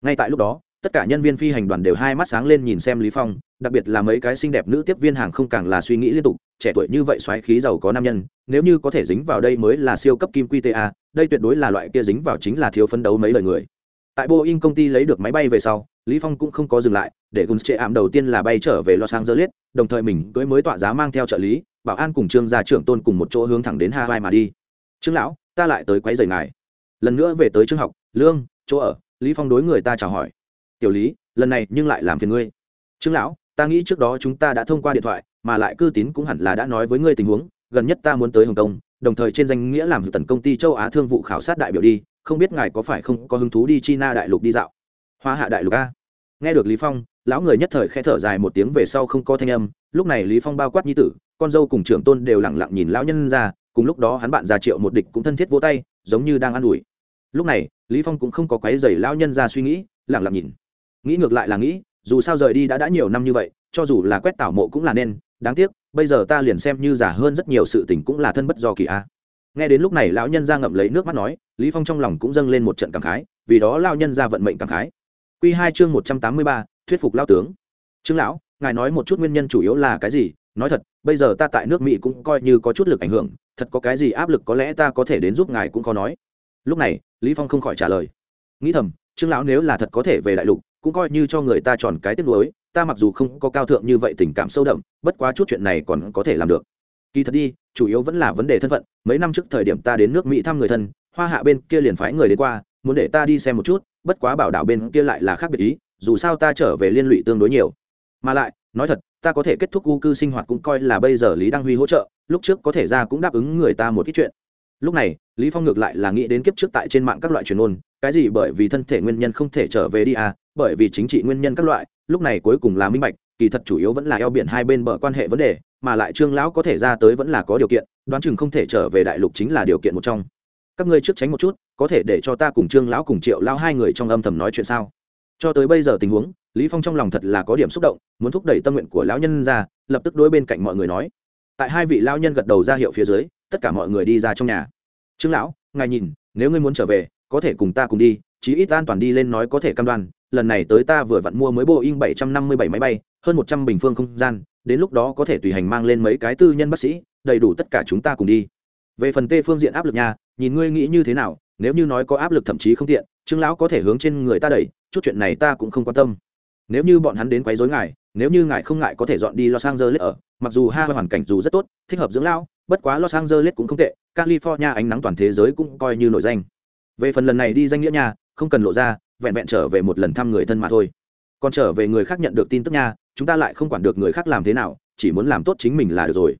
Ngay tại lúc đó tất cả nhân viên phi hành đoàn đều hai mắt sáng lên nhìn xem lý phong, đặc biệt là mấy cái xinh đẹp nữ tiếp viên hàng không càng là suy nghĩ liên tục, trẻ tuổi như vậy xoáy khí giàu có nam nhân, nếu như có thể dính vào đây mới là siêu cấp kim QTA đây tuyệt đối là loại kia dính vào chính là thiếu phấn đấu mấy lời người. Tại boeing công ty lấy được máy bay về sau, lý phong cũng không có dừng lại, để guns trệ ảm đầu tiên là bay trở về los angeles, đồng thời mình cưới mới tọa giá mang theo trợ lý, bảo an cùng trương gia trưởng tôn cùng một chỗ hướng thẳng đến hawaii mà đi. Trương lão, ta lại tới quấy rầy ngài. Lần nữa về tới trường học, lương, chỗ ở. Lý phong đối người ta chào hỏi tiểu lý, lần này nhưng lại làm phiền ngươi. Trương lão, ta nghĩ trước đó chúng ta đã thông qua điện thoại, mà lại cư tín cũng hẳn là đã nói với ngươi tình huống. Gần nhất ta muốn tới hồng kông, đồng thời trên danh nghĩa làm hữu tần công ty châu á thương vụ khảo sát đại biểu đi, không biết ngài có phải không có hứng thú đi china đại lục đi dạo? Hoa hạ đại lục a. Nghe được lý phong, lão người nhất thời khẽ thở dài một tiếng về sau không có thanh âm. Lúc này lý phong bao quát nhi tử, con dâu cùng trưởng tôn đều lặng lặng nhìn lão nhân ra, cùng lúc đó hắn bạn già triệu một địch cũng thân thiết vỗ tay, giống như đang ăn ủi. Lúc này, lý phong cũng không có quấy giày lão nhân ra suy nghĩ, lặng lặng nhìn nghĩ ngược lại là nghĩ, dù sao rời đi đã đã nhiều năm như vậy, cho dù là quét tảo mộ cũng là nên, đáng tiếc, bây giờ ta liền xem như giả hơn rất nhiều sự tình cũng là thân bất do kỳ a. Nghe đến lúc này lão nhân ra ngậm lấy nước mắt nói, lý phong trong lòng cũng dâng lên một trận cảm khái, vì đó lão nhân ra vận mệnh cảm khái. Q hai chương một trăm tám mươi ba, thuyết phục lão tướng. Trương lão, ngài nói một chút nguyên nhân chủ yếu là cái gì? Nói thật, bây giờ ta tại nước mỹ cũng coi như có chút lực ảnh hưởng, thật có cái gì áp lực có lẽ ta có thể đến giúp ngài cũng khó nói. Lúc này, lý phong không khỏi trả lời. Nghĩ thầm, trương lão nếu là thật có thể về đại lục cũng coi như cho người ta tròn cái tiếc nuối, ta mặc dù không có cao thượng như vậy tình cảm sâu đậm, bất quá chút chuyện này còn có thể làm được. Kỳ thật đi, chủ yếu vẫn là vấn đề thân phận, mấy năm trước thời điểm ta đến nước mỹ thăm người thân, hoa hạ bên kia liền phái người đến qua, muốn để ta đi xem một chút, bất quá bảo đảo bên kia lại là khác biệt ý, dù sao ta trở về liên lụy tương đối nhiều. Mà lại, nói thật, ta có thể kết thúc u cư sinh hoạt cũng coi là bây giờ lý đăng huy hỗ trợ, lúc trước có thể ra cũng đáp ứng người ta một ít chuyện. Lúc này, lý phong ngược lại là nghĩ đến kiếp trước tại trên mạng các loại truyền ôn, cái gì bởi vì thân thể nguyên nhân không thể trở về đi à bởi vì chính trị nguyên nhân các loại, lúc này cuối cùng là minh bạch, kỳ thật chủ yếu vẫn là eo biển hai bên bờ quan hệ vấn đề, mà lại trương lão có thể ra tới vẫn là có điều kiện, đoán chừng không thể trở về đại lục chính là điều kiện một trong. Các ngươi trước tránh một chút, có thể để cho ta cùng trương lão cùng triệu lão hai người trong âm thầm nói chuyện sao? Cho tới bây giờ tình huống, lý phong trong lòng thật là có điểm xúc động, muốn thúc đẩy tâm nguyện của lão nhân ra, lập tức đối bên cạnh mọi người nói. Tại hai vị lão nhân gật đầu ra hiệu phía dưới, tất cả mọi người đi ra trong nhà. Trương lão, ngài nhìn, nếu ngươi muốn trở về, có thể cùng ta cùng đi chí ít an toàn đi lên nói có thể cam đoan lần này tới ta vừa vặn mua mới Boeing 757 máy bay, hơn 100 bình phương không gian, đến lúc đó có thể tùy hành mang lên mấy cái tư nhân bác sĩ, đầy đủ tất cả chúng ta cùng đi. Về phần tê phương diện áp lực nha, nhìn ngươi nghĩ như thế nào, nếu như nói có áp lực thậm chí không tiện, Trương lão có thể hướng trên người ta đẩy, chút chuyện này ta cũng không quan tâm. Nếu như bọn hắn đến quấy rối ngài, nếu như ngài không ngại có thể dọn đi Los Angeles ở, mặc dù ha hoàn cảnh dù rất tốt, thích hợp dưỡng lão, bất quá Los Angeles cũng không tệ, California ánh nắng toàn thế giới cũng coi như nổi danh. Về phần lần này đi danh nghĩa nhà, không cần lộ ra, vẹn vẹn trở về một lần thăm người thân mà thôi. Còn trở về người khác nhận được tin tức nha chúng ta lại không quản được người khác làm thế nào chỉ muốn làm tốt chính mình là được rồi.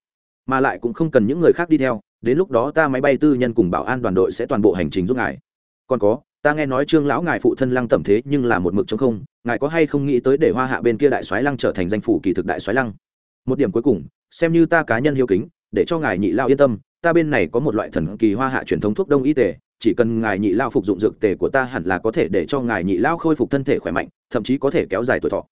Mà lại cũng không cần những người khác đi theo đến lúc đó ta máy bay tư nhân cùng bảo an đoàn đội sẽ toàn bộ hành trình giúp ngài. Còn có ta nghe nói trương lão ngài phụ thân lăng tẩm thế nhưng là một mực chống không ngài có hay không nghĩ tới để hoa hạ bên kia đại soái lăng trở thành danh phủ kỳ thực đại soái lăng? Một điểm cuối cùng xem như ta cá nhân hiếu kính để cho ngài nhị lao yên tâm ta bên này có một loại thần kỳ hoa hạ truyền thống thuốc đông y tề chỉ cần ngài nhị lao phục dụng dược tề của ta hẳn là có thể để cho ngài nhị lao khôi phục thân thể khỏe mạnh, thậm chí có thể kéo dài tuổi thọ.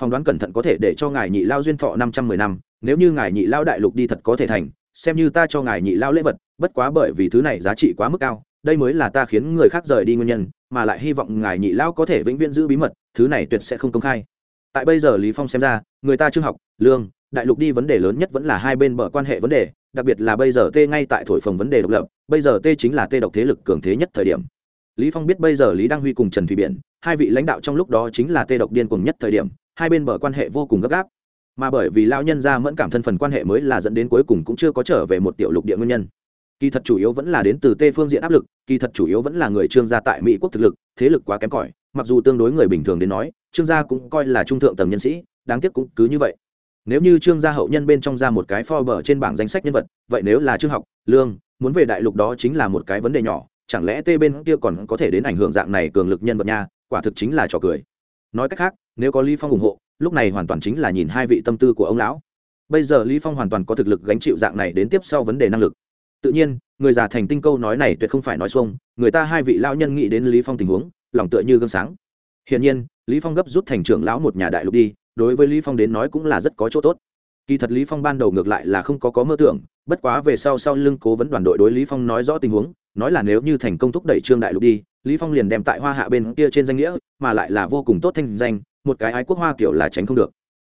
Phỏng đoán cẩn thận có thể để cho ngài nhị lao duyên thọ năm trăm mười năm, nếu như ngài nhị lao đại lục đi thật có thể thành, xem như ta cho ngài nhị lao lễ vật, bất quá bởi vì thứ này giá trị quá mức cao, đây mới là ta khiến người khác rời đi nguyên nhân, mà lại hy vọng ngài nhị lao có thể vĩnh viễn giữ bí mật, thứ này tuyệt sẽ không công khai. Tại bây giờ lý phong xem ra, người ta trương học, lương, đại lục đi vấn đề lớn nhất vẫn là hai bên bờ quan hệ vấn đề, đặc biệt là bây giờ tê ngay tại thổi phồng vấn đề độc lập bây giờ t chính là t độc thế lực cường thế nhất thời điểm. Lý phong biết bây giờ lý đăng huy cùng trần thủy biển hai vị lãnh đạo trong lúc đó chính là t độc điên cùng nhất thời điểm, hai bên bờ quan hệ vô cùng gấp gáp. Mà bởi vì Lão nhân ra mẫn cảm thân phần quan hệ mới là dẫn đến cuối cùng cũng chưa có trở về một tiểu lục địa nguyên nhân. Kỳ thật chủ yếu vẫn là đến từ tê phương diện áp lực, kỳ thật chủ yếu vẫn là người trương gia tại mỹ quốc thực lực, thế lực quá kém cỏi, mặc dù tương đối người bình thường đến nói, trương gia cũng coi là trung thượng tầng nhân sĩ, đáng tiếc cũng cứ như vậy. Nếu như trương gia hậu nhân bên trong ra một cái Forbes trên bảng danh sách nhân vật, vậy nếu là trương học, lương muốn về đại lục đó chính là một cái vấn đề nhỏ, chẳng lẽ tê bên kia còn có thể đến ảnh hưởng dạng này cường lực nhân vật nha? Quả thực chính là trò cười. Nói cách khác, nếu có lý phong ủng hộ, lúc này hoàn toàn chính là nhìn hai vị tâm tư của ông lão. Bây giờ lý phong hoàn toàn có thực lực gánh chịu dạng này đến tiếp sau vấn đề năng lực. Tự nhiên, người già thành tinh câu nói này tuyệt không phải nói xuông, người ta hai vị lão nhân nghĩ đến lý phong tình huống, lòng tựa như gương sáng. Hiển nhiên, lý phong gấp rút thành trưởng lão một nhà đại lục đi, đối với lý phong đến nói cũng là rất có chỗ tốt kỳ thật lý phong ban đầu ngược lại là không có có mơ tưởng, bất quá về sau sau lưng cố vấn đoàn đội đối lý phong nói rõ tình huống, nói là nếu như thành công thúc đẩy trương đại lục đi, lý phong liền đem tại hoa hạ bên kia trên danh nghĩa, mà lại là vô cùng tốt thanh danh, một cái ái quốc hoa kiểu là tránh không được.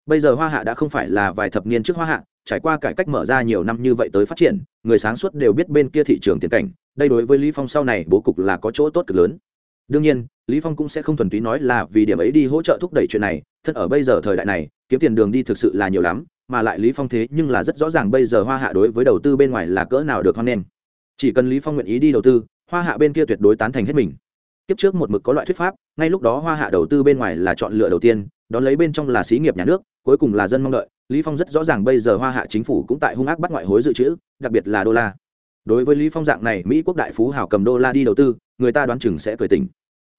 Bây giờ hoa hạ đã không phải là vài thập niên trước hoa hạ, trải qua cải cách mở ra nhiều năm như vậy tới phát triển, người sáng suốt đều biết bên kia thị trường tiền cảnh, đây đối với lý phong sau này bố cục là có chỗ tốt cực lớn. Đương nhiên, lý phong cũng sẽ không thuần túy nói là vì điểm ấy đi hỗ trợ thúc đẩy chuyện này, thân ở bây giờ thời đại này, kiếm tiền đường đi thực sự là nhiều lắm mà lại lý phong thế nhưng là rất rõ ràng bây giờ hoa hạ đối với đầu tư bên ngoài là cỡ nào được hoan nghênh. Chỉ cần lý phong nguyện ý đi đầu tư, hoa hạ bên kia tuyệt đối tán thành hết mình. Kiếp trước một mực có loại thuyết pháp, ngay lúc đó hoa hạ đầu tư bên ngoài là chọn lựa đầu tiên, đón lấy bên trong là xí nghiệp nhà nước, cuối cùng là dân mong đợi. Lý phong rất rõ ràng bây giờ hoa hạ chính phủ cũng tại hung ác bắt ngoại hối dự trữ, đặc biệt là đô la. Đối với lý phong dạng này, mỹ quốc đại phú hào cầm đô la đi đầu tư, người ta đoán chừng sẽ cười tỉnh.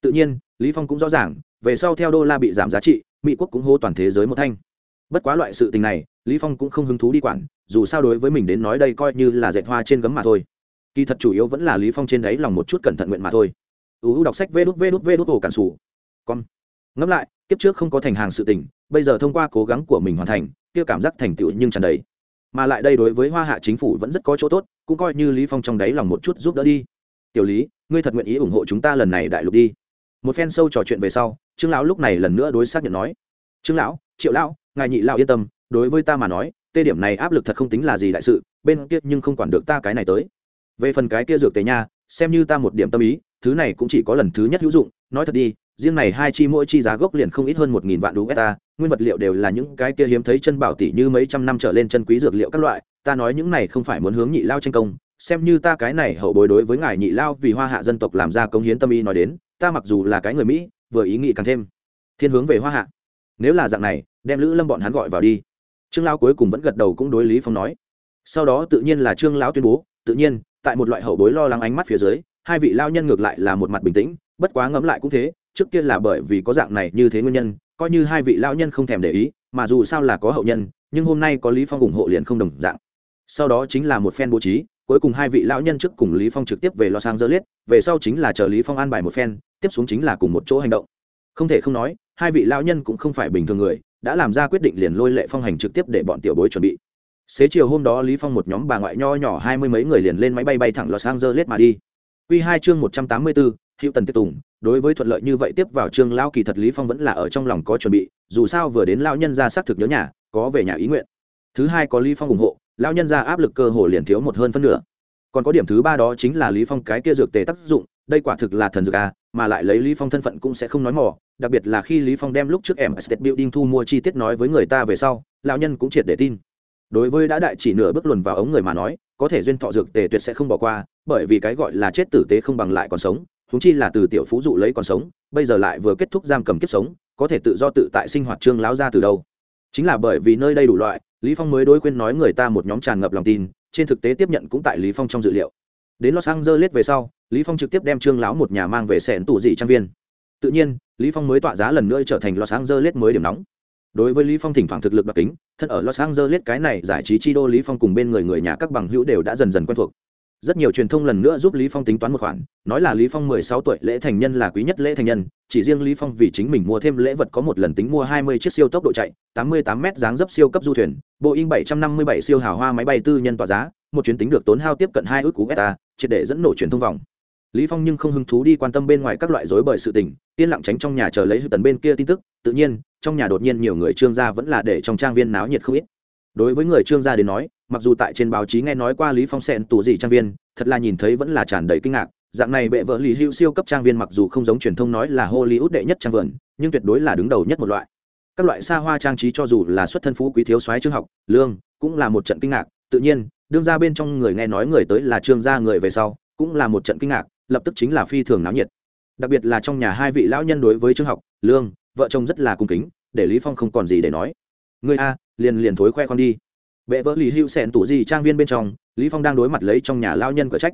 Tự nhiên, lý phong cũng rõ ràng, về sau theo đô la bị giảm giá trị, mỹ quốc cũng hô toàn thế giới một thanh bất quá loại sự tình này, lý phong cũng không hứng thú đi quản, dù sao đối với mình đến nói đây coi như là dệt hoa trên gấm mà thôi. Kỳ thật chủ yếu vẫn là lý phong trên đấy lòng một chút cẩn thận nguyện mà thôi. Uu đọc sách vê đút vê đút vê đút ổ cản sủ. Con ngẫm lại, kiếp trước không có thành hàng sự tình, bây giờ thông qua cố gắng của mình hoàn thành, kia cảm giác thành tựu nhưng tràn đầy. Mà lại đây đối với hoa hạ chính phủ vẫn rất có chỗ tốt, cũng coi như lý phong trong đấy lòng một chút giúp đỡ đi. Tiểu lý, ngươi thật nguyện ý ủng hộ chúng ta lần này đại lục đi. Một phen sâu trò chuyện về sau, trương lão lúc này lần nữa đối xác nhận nói. Trương lão, triệu lão ngài nhị lão yên tâm, đối với ta mà nói, tê điểm này áp lực thật không tính là gì đại sự, bên kia nhưng không quản được ta cái này tới. Về phần cái kia dược tế nha, xem như ta một điểm tâm ý, thứ này cũng chỉ có lần thứ nhất hữu dụng, nói thật đi, riêng này hai chi mỗi chi giá gốc liền không ít hơn một nghìn vạn đô beta, nguyên vật liệu đều là những cái kia hiếm thấy chân bảo tỷ như mấy trăm năm trở lên chân quý dược liệu các loại, ta nói những này không phải muốn hướng nhị lao tranh công, xem như ta cái này hậu bối đối với ngài nhị lao vì hoa hạ dân tộc làm ra công hiến tâm ý nói đến, ta mặc dù là cái người mỹ, vừa ý nghĩ càng thêm. Thiên hướng về hoa hạ. Nếu là dạng này đem lữ lâm bọn hắn gọi vào đi. Trương lao cuối cùng vẫn gật đầu cũng đối lý phong nói. Sau đó tự nhiên là trương lão tuyên bố, tự nhiên, tại một loại hậu bối lo lắng ánh mắt phía dưới, hai vị lao nhân ngược lại là một mặt bình tĩnh, bất quá ngẫm lại cũng thế, trước kia là bởi vì có dạng này như thế nguyên nhân, coi như hai vị lao nhân không thèm để ý, mà dù sao là có hậu nhân, nhưng hôm nay có lý phong ủng hộ liền không đồng dạng. Sau đó chính là một phen bố trí, cuối cùng hai vị lão nhân trước cùng lý phong trực tiếp về lo sang dơ liết về sau chính là chờ lý phong an bài một phen, tiếp xuống chính là cùng một chỗ hành động. Không thể không nói, hai vị lão nhân cũng không phải bình thường người đã làm ra quyết định liền lôi lệ phong hành trực tiếp để bọn tiểu bối chuẩn bị. Xế chiều hôm đó lý phong một nhóm bà ngoại nho nhỏ hai mươi mấy người liền lên máy bay bay thẳng los angeles mà đi. Quy hai chương một trăm tám mươi bốn hiệu tần tiếp tùng, đối với thuận lợi như vậy tiếp vào trương lao kỳ thật lý phong vẫn là ở trong lòng có chuẩn bị, dù sao vừa đến lao nhân ra xác thực nhớ nhà, có về nhà ý nguyện. Thứ hai có lý phong ủng hộ lao nhân ra áp lực cơ hồ liền thiếu một hơn phân nửa. Còn có điểm thứ ba đó chính là lý phong cái kia dược tề tác dụng đây quả thực là thần dược à? mà lại lấy lý phong thân phận cũng sẽ không nói mỏ đặc biệt là khi lý phong đem lúc trước em estate building thu mua chi tiết nói với người ta về sau, lão nhân cũng triệt để tin đối với đã đại chỉ nửa bước luồn vào ống người mà nói, có thể duyên thọ dược tề tuyệt sẽ không bỏ qua, bởi vì cái gọi là chết tử tế không bằng lại còn sống chúng chi là từ tiểu phú dụ lấy còn sống, bây giờ lại vừa kết thúc giam cầm kiếp sống, có thể tự do tự tại sinh hoạt trương lão ra từ đâu chính là bởi vì nơi đây đủ loại, lý phong mới đối khuyên nói người ta một nhóm tràn ngập lòng tin, trên thực tế tiếp nhận cũng tại lý phong trong dự liệu đến los angeles về sau lý phong trực tiếp đem trương lão một nhà mang về sẹn tủ dị trang viên. Tự nhiên, lý phong mới tọa giá lần nữa trở thành los angeles mới điểm nóng. Đối với lý phong thỉnh thoảng thực lực đặc kính, thân ở los angeles cái này giải trí chi đô lý phong cùng bên người người nhà các bằng hữu đều đã dần dần quen thuộc. Rất nhiều truyền thông lần nữa giúp lý phong tính toán một khoản, nói là lý phong 16 tuổi lễ thành nhân là quý nhất lễ thành nhân, chỉ riêng lý phong vì chính mình mua thêm lễ vật có một lần tính mua 20 chiếc siêu tốc độ chạy 88 mét dáng dấp siêu cấp du thuyền, boeing 757 siêu hào hoa máy bay tư nhân tỏa giá, một chuyến tính được tốn hao tiếp cận hai ước cú beta, triệt để dẫn nổ truyền thông vòng lý phong nhưng không hứng thú đi quan tâm bên ngoài các loại rối bời sự tình, yên lặng tránh trong nhà chờ lấy hư tần bên kia tin tức, tự nhiên, trong nhà đột nhiên nhiều người trương gia vẫn là để trong trang viên náo nhiệt không ít. Đối với người trương gia đến nói, mặc dù tại trên báo chí nghe nói qua lý phong xẹn tù gì trang viên, thật là nhìn thấy vẫn là tràn đầy kinh ngạc, dạng này bệ vợ Lý hữu siêu cấp trang viên mặc dù không giống truyền thông nói là hollywood đệ nhất trang vườn, nhưng tuyệt đối là đứng đầu nhất một loại. Các loại xa hoa trang trí cho dù là xuất thân phú quý thiếu soái trương học, lương, cũng là một trận kinh ngạc, tự nhiên, đương ra bên trong người nghe nói người tới là trương gia người về sau, cũng là một trận kinh ngạc lập tức chính là phi thường náo nhiệt. Đặc biệt là trong nhà hai vị lão nhân đối với trương học, lương, vợ chồng rất là cung kính, để lý phong không còn gì để nói. Người a, liền liền thối khoe con đi. Bệ vợ lì hữu sẹn tủ gì trang viên bên trong, lý phong đang đối mặt lấy trong nhà lao nhân cở trách.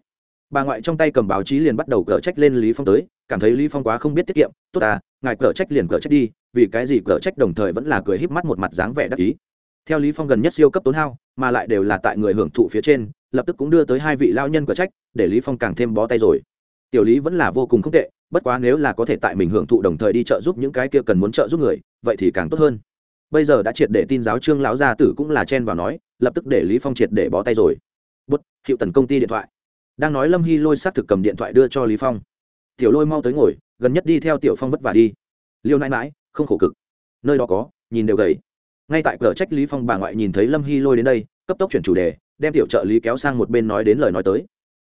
Bà ngoại trong tay cầm báo chí liền bắt đầu cở trách lên lý phong tới, cảm thấy lý phong quá không biết tiết kiệm, tốt à ngài cở trách liền cở trách đi, vì cái gì cở trách đồng thời vẫn là cười híp mắt một mặt dáng vẻ đắc ý. Theo lý phong gần nhất siêu cấp tốn hao, mà lại đều là tại người hưởng thụ phía trên, lập tức cũng đưa tới hai vị lao nhân cở trách, để lý phong càng thêm bó tay rồi tiểu lý vẫn là vô cùng không tệ, bất quá nếu là có thể tại mình hưởng thụ đồng thời đi trợ giúp những cái kia cần muốn trợ giúp người, vậy thì càng tốt hơn. Bây giờ đã triệt để tin giáo trương lão gia tử cũng là chen vào nói, lập tức để lý phong triệt để bó tay rồi. Bút hiệu tần công ty điện thoại. Đang nói lâm hy lôi xác thực cầm điện thoại đưa cho lý phong. Tiểu lôi mau tới ngồi, gần nhất đi theo tiểu phong vất vả đi. Liêu nãi mãi không khổ cực. Nơi đó có, nhìn đều gầy. Ngay tại cửa trách lý phong bà ngoại nhìn thấy lâm hy lôi đến đây, cấp tốc chuyển chủ đề, đem tiểu trợ lý kéo sang một bên nói đến lời nói tới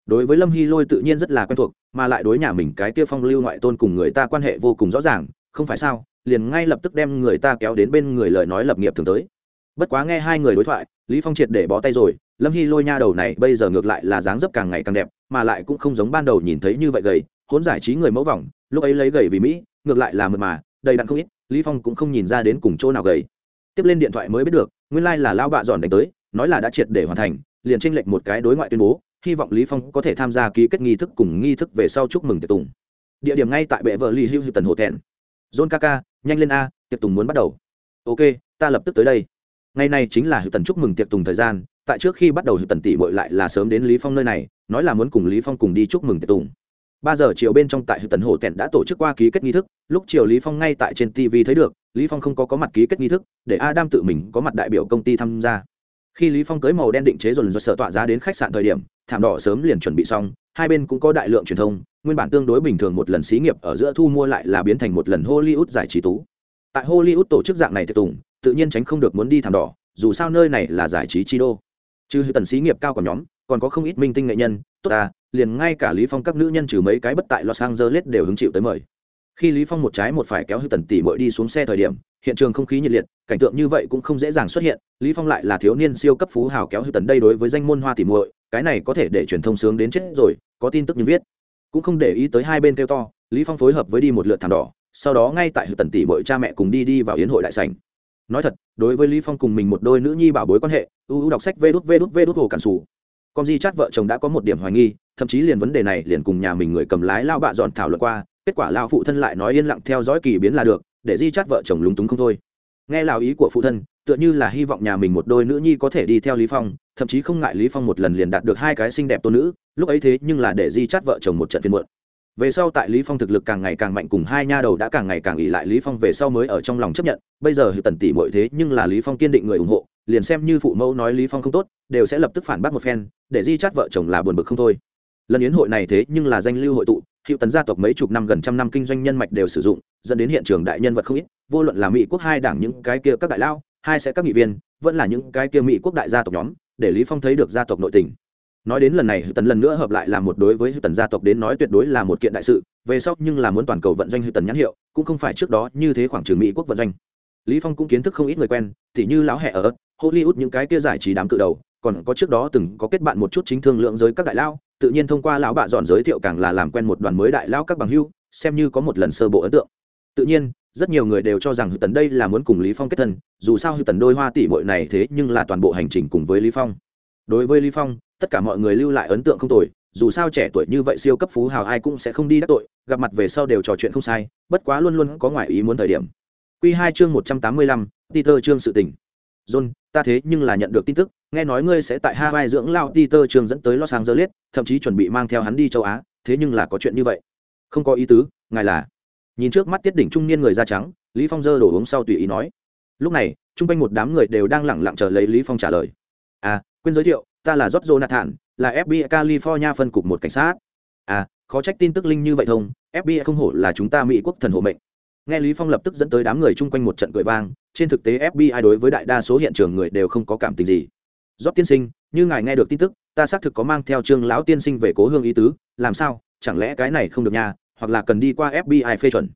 đối với lâm hy lôi tự nhiên rất là quen thuộc, mà lại đối nhà mình cái kia phong lưu ngoại tôn cùng người ta quan hệ vô cùng rõ ràng, không phải sao, liền ngay lập tức đem người ta kéo đến bên người lời nói lập nghiệp thường tới. Bất quá nghe hai người đối thoại, lý phong triệt để bó tay rồi, lâm hy lôi nha đầu này bây giờ ngược lại là dáng dấp càng ngày càng đẹp, mà lại cũng không giống ban đầu nhìn thấy như vậy gầy hốn giải trí người mẫu vòng, lúc ấy lấy gầy vì mỹ, ngược lại là mượt mà, đầy đặn không ít, lý phong cũng không nhìn ra đến cùng chỗ nào gầy. Tiếp lên điện thoại mới biết được, nguyên lai like là lao bạ dọn đánh tới, nói là đã triệt để hoàn thành, liền tranh lệch một cái đối ngoại tuyên bố hy vọng lý phong có thể tham gia ký kết nghi thức cùng nghi thức về sau chúc mừng tiệc tùng. Địa điểm ngay tại bệ vợ ly hưu tần hồ thẹn. John kaka, nhanh lên a, tiệc tùng muốn bắt đầu. Ok, ta lập tức tới đây. Ngày này chính là hữu tần chúc mừng tiệc tùng thời gian, tại trước khi bắt đầu hữu tần tỷ bội lại là sớm đến lý phong nơi này, nói là muốn cùng lý phong cùng đi chúc mừng tiệc tùng. Ba giờ chiều bên trong tại hữu tần hồ tẹn đã tổ chức qua ký kết nghi thức, lúc chiều lý phong ngay tại trên tv thấy được, lý phong không có có mặt ký kết nghi thức, để adam tự mình có mặt đại biểu công ty tham gia. Khi lý phong cưới màu đen định chế rồi dồn sợ tọa giá đến khách sạn thời điểm thảm đỏ sớm liền chuẩn bị xong, hai bên cũng có đại lượng truyền thông, nguyên bản tương đối bình thường một lần xí nghiệp ở giữa thu mua lại là biến thành một lần hollywood giải trí tú. Tại hollywood tổ chức dạng này tiệc tùng, tự nhiên tránh không được muốn đi thảm đỏ, dù sao nơi này là giải trí chi đô. Chứ tần xí nghiệp cao của nhóm, còn có không ít minh tinh nghệ nhân, tốt ta liền ngay cả lý phong các nữ nhân trừ mấy cái bất tại los angeles đều hứng chịu tới mời. Khi lý phong một trái một phải kéo hư tần tỷ muội đi xuống xe thời điểm, hiện trường không khí nhiệt liệt, cảnh tượng như vậy cũng không dễ dàng xuất hiện, lý phong lại là thiếu niên siêu cấp phú hào kéo hư tần đây đối với danh môn hoa tỷ muội cái này có thể để truyền thông sướng đến chết rồi, có tin tức như viết. Cũng không để ý tới hai bên kêu to, lý phong phối hợp với đi một lượt thảm đỏ, sau đó ngay tại hư tần tỷ bội cha mẹ cùng đi đi vào yến hội đại sảnh. Nói thật, đối với lý phong cùng mình một đôi nữ nhi bảo bối quan hệ ưu ưu đọc sách vê đút vê đút vê đút hồ cản sủ. Con di chát vợ chồng đã có một điểm hoài nghi, thậm chí liền vấn đề này liền cùng nhà mình người cầm lái lao bạ dọn thảo luận qua, kết quả lao phụ thân lại nói yên lặng theo dõi kỳ biến là được, để di chát vợ chồng lúng túng không thôi. Nghe lào ý của phụ thân tựa như là hy vọng nhà mình một đôi nữ nhi có thể đi theo lý phong, thậm chí không ngại lý phong một lần liền đạt được hai cái xinh đẹp tôn nữ, lúc ấy thế nhưng là để di chát vợ chồng một trận phiên muộn. Về sau tại lý phong thực lực càng ngày càng mạnh cùng hai nha đầu đã càng ngày càng ỉ lại lý phong về sau mới ở trong lòng chấp nhận, bây giờ thì tần tỷ mọi thế nhưng là lý phong kiên định người ủng hộ, liền xem như phụ mẫu nói lý phong không tốt, đều sẽ lập tức phản bác một phen, để di chát vợ chồng là buồn bực không thôi. Lần yến hội này thế nhưng là danh lưu hội tụ hiệu tấn gia tộc mấy chục năm gần trăm năm kinh doanh nhân mạch đều sử dụng, dẫn đến hiện trường đại nhân vật không ít, vô luận là mỹ quốc hai đảng những cái kia các đại lao hai sẽ các nghị viên, vẫn là những cái kia mỹ quốc đại gia tộc nhóm, để lý phong thấy được gia tộc nội tình. Nói đến lần này tần lần nữa hợp lại là một đối với tần gia tộc đến nói tuyệt đối là một kiện đại sự, về sau nhưng là muốn toàn cầu vận doanh tần nhãn hiệu, cũng không phải trước đó như thế khoảng trường mỹ quốc vận doanh. Lý phong cũng kiến thức không ít người quen thì như lão hệ ở hollywood những cái kia giải trí đám cự đầu, còn có trước đó từng có kết bạn một chút chính thương lượng giới các đại lao, tự nhiên thông qua lão bạ dọn giới thiệu càng là làm quen một đoàn mới đại lao các bằng hưu, xem như có một lần sơ bộ ấn tượng. Tự nhiên rất nhiều người đều cho rằng hư tần đây là muốn cùng lý phong kết thân dù sao hư tần đôi hoa tỷ muội này thế nhưng là toàn bộ hành trình cùng với lý phong đối với lý phong tất cả mọi người lưu lại ấn tượng không tồi dù sao trẻ tuổi như vậy siêu cấp phú hào ai cũng sẽ không đi đắc tội gặp mặt về sau đều trò chuyện không sai bất quá luôn luôn có ngoại ý muốn thời điểm quy hai chương một trăm tám mươi lăm, Peter chương sự tình John, ta thế nhưng là nhận được tin tức, nghe nói ngươi sẽ tại Hawaii dưỡng lao Peter trường dẫn tới Los Angeles, thậm chí chuẩn bị mang theo hắn đi châu Á, thế nhưng là có chuyện như vậy. Không có ý tứ, ngài là. Nhìn trước mắt tiết đỉnh trung niên người da trắng, Lý Phong giơ đổ uống sau tùy ý nói. Lúc này, chung quanh một đám người đều đang lặng lặng chờ lấy Lý Phong trả lời. À, quên giới thiệu, ta là George Jonathan, là FBI California phân cục một cảnh sát. À, khó trách tin tức linh như vậy thông, FBI không hổ là chúng ta Mỹ quốc thần hộ mệnh. Nghe Lý Phong lập tức dẫn tới đám người chung quanh một trận cười vang, trên thực tế FBI đối với đại đa số hiện trường người đều không có cảm tình gì. Giót tiên sinh, như ngài nghe được tin tức, ta xác thực có mang theo Trương lão tiên sinh về cố hương ý tứ, làm sao? Chẳng lẽ cái này không được nha, hoặc là cần đi qua FBI phê chuẩn.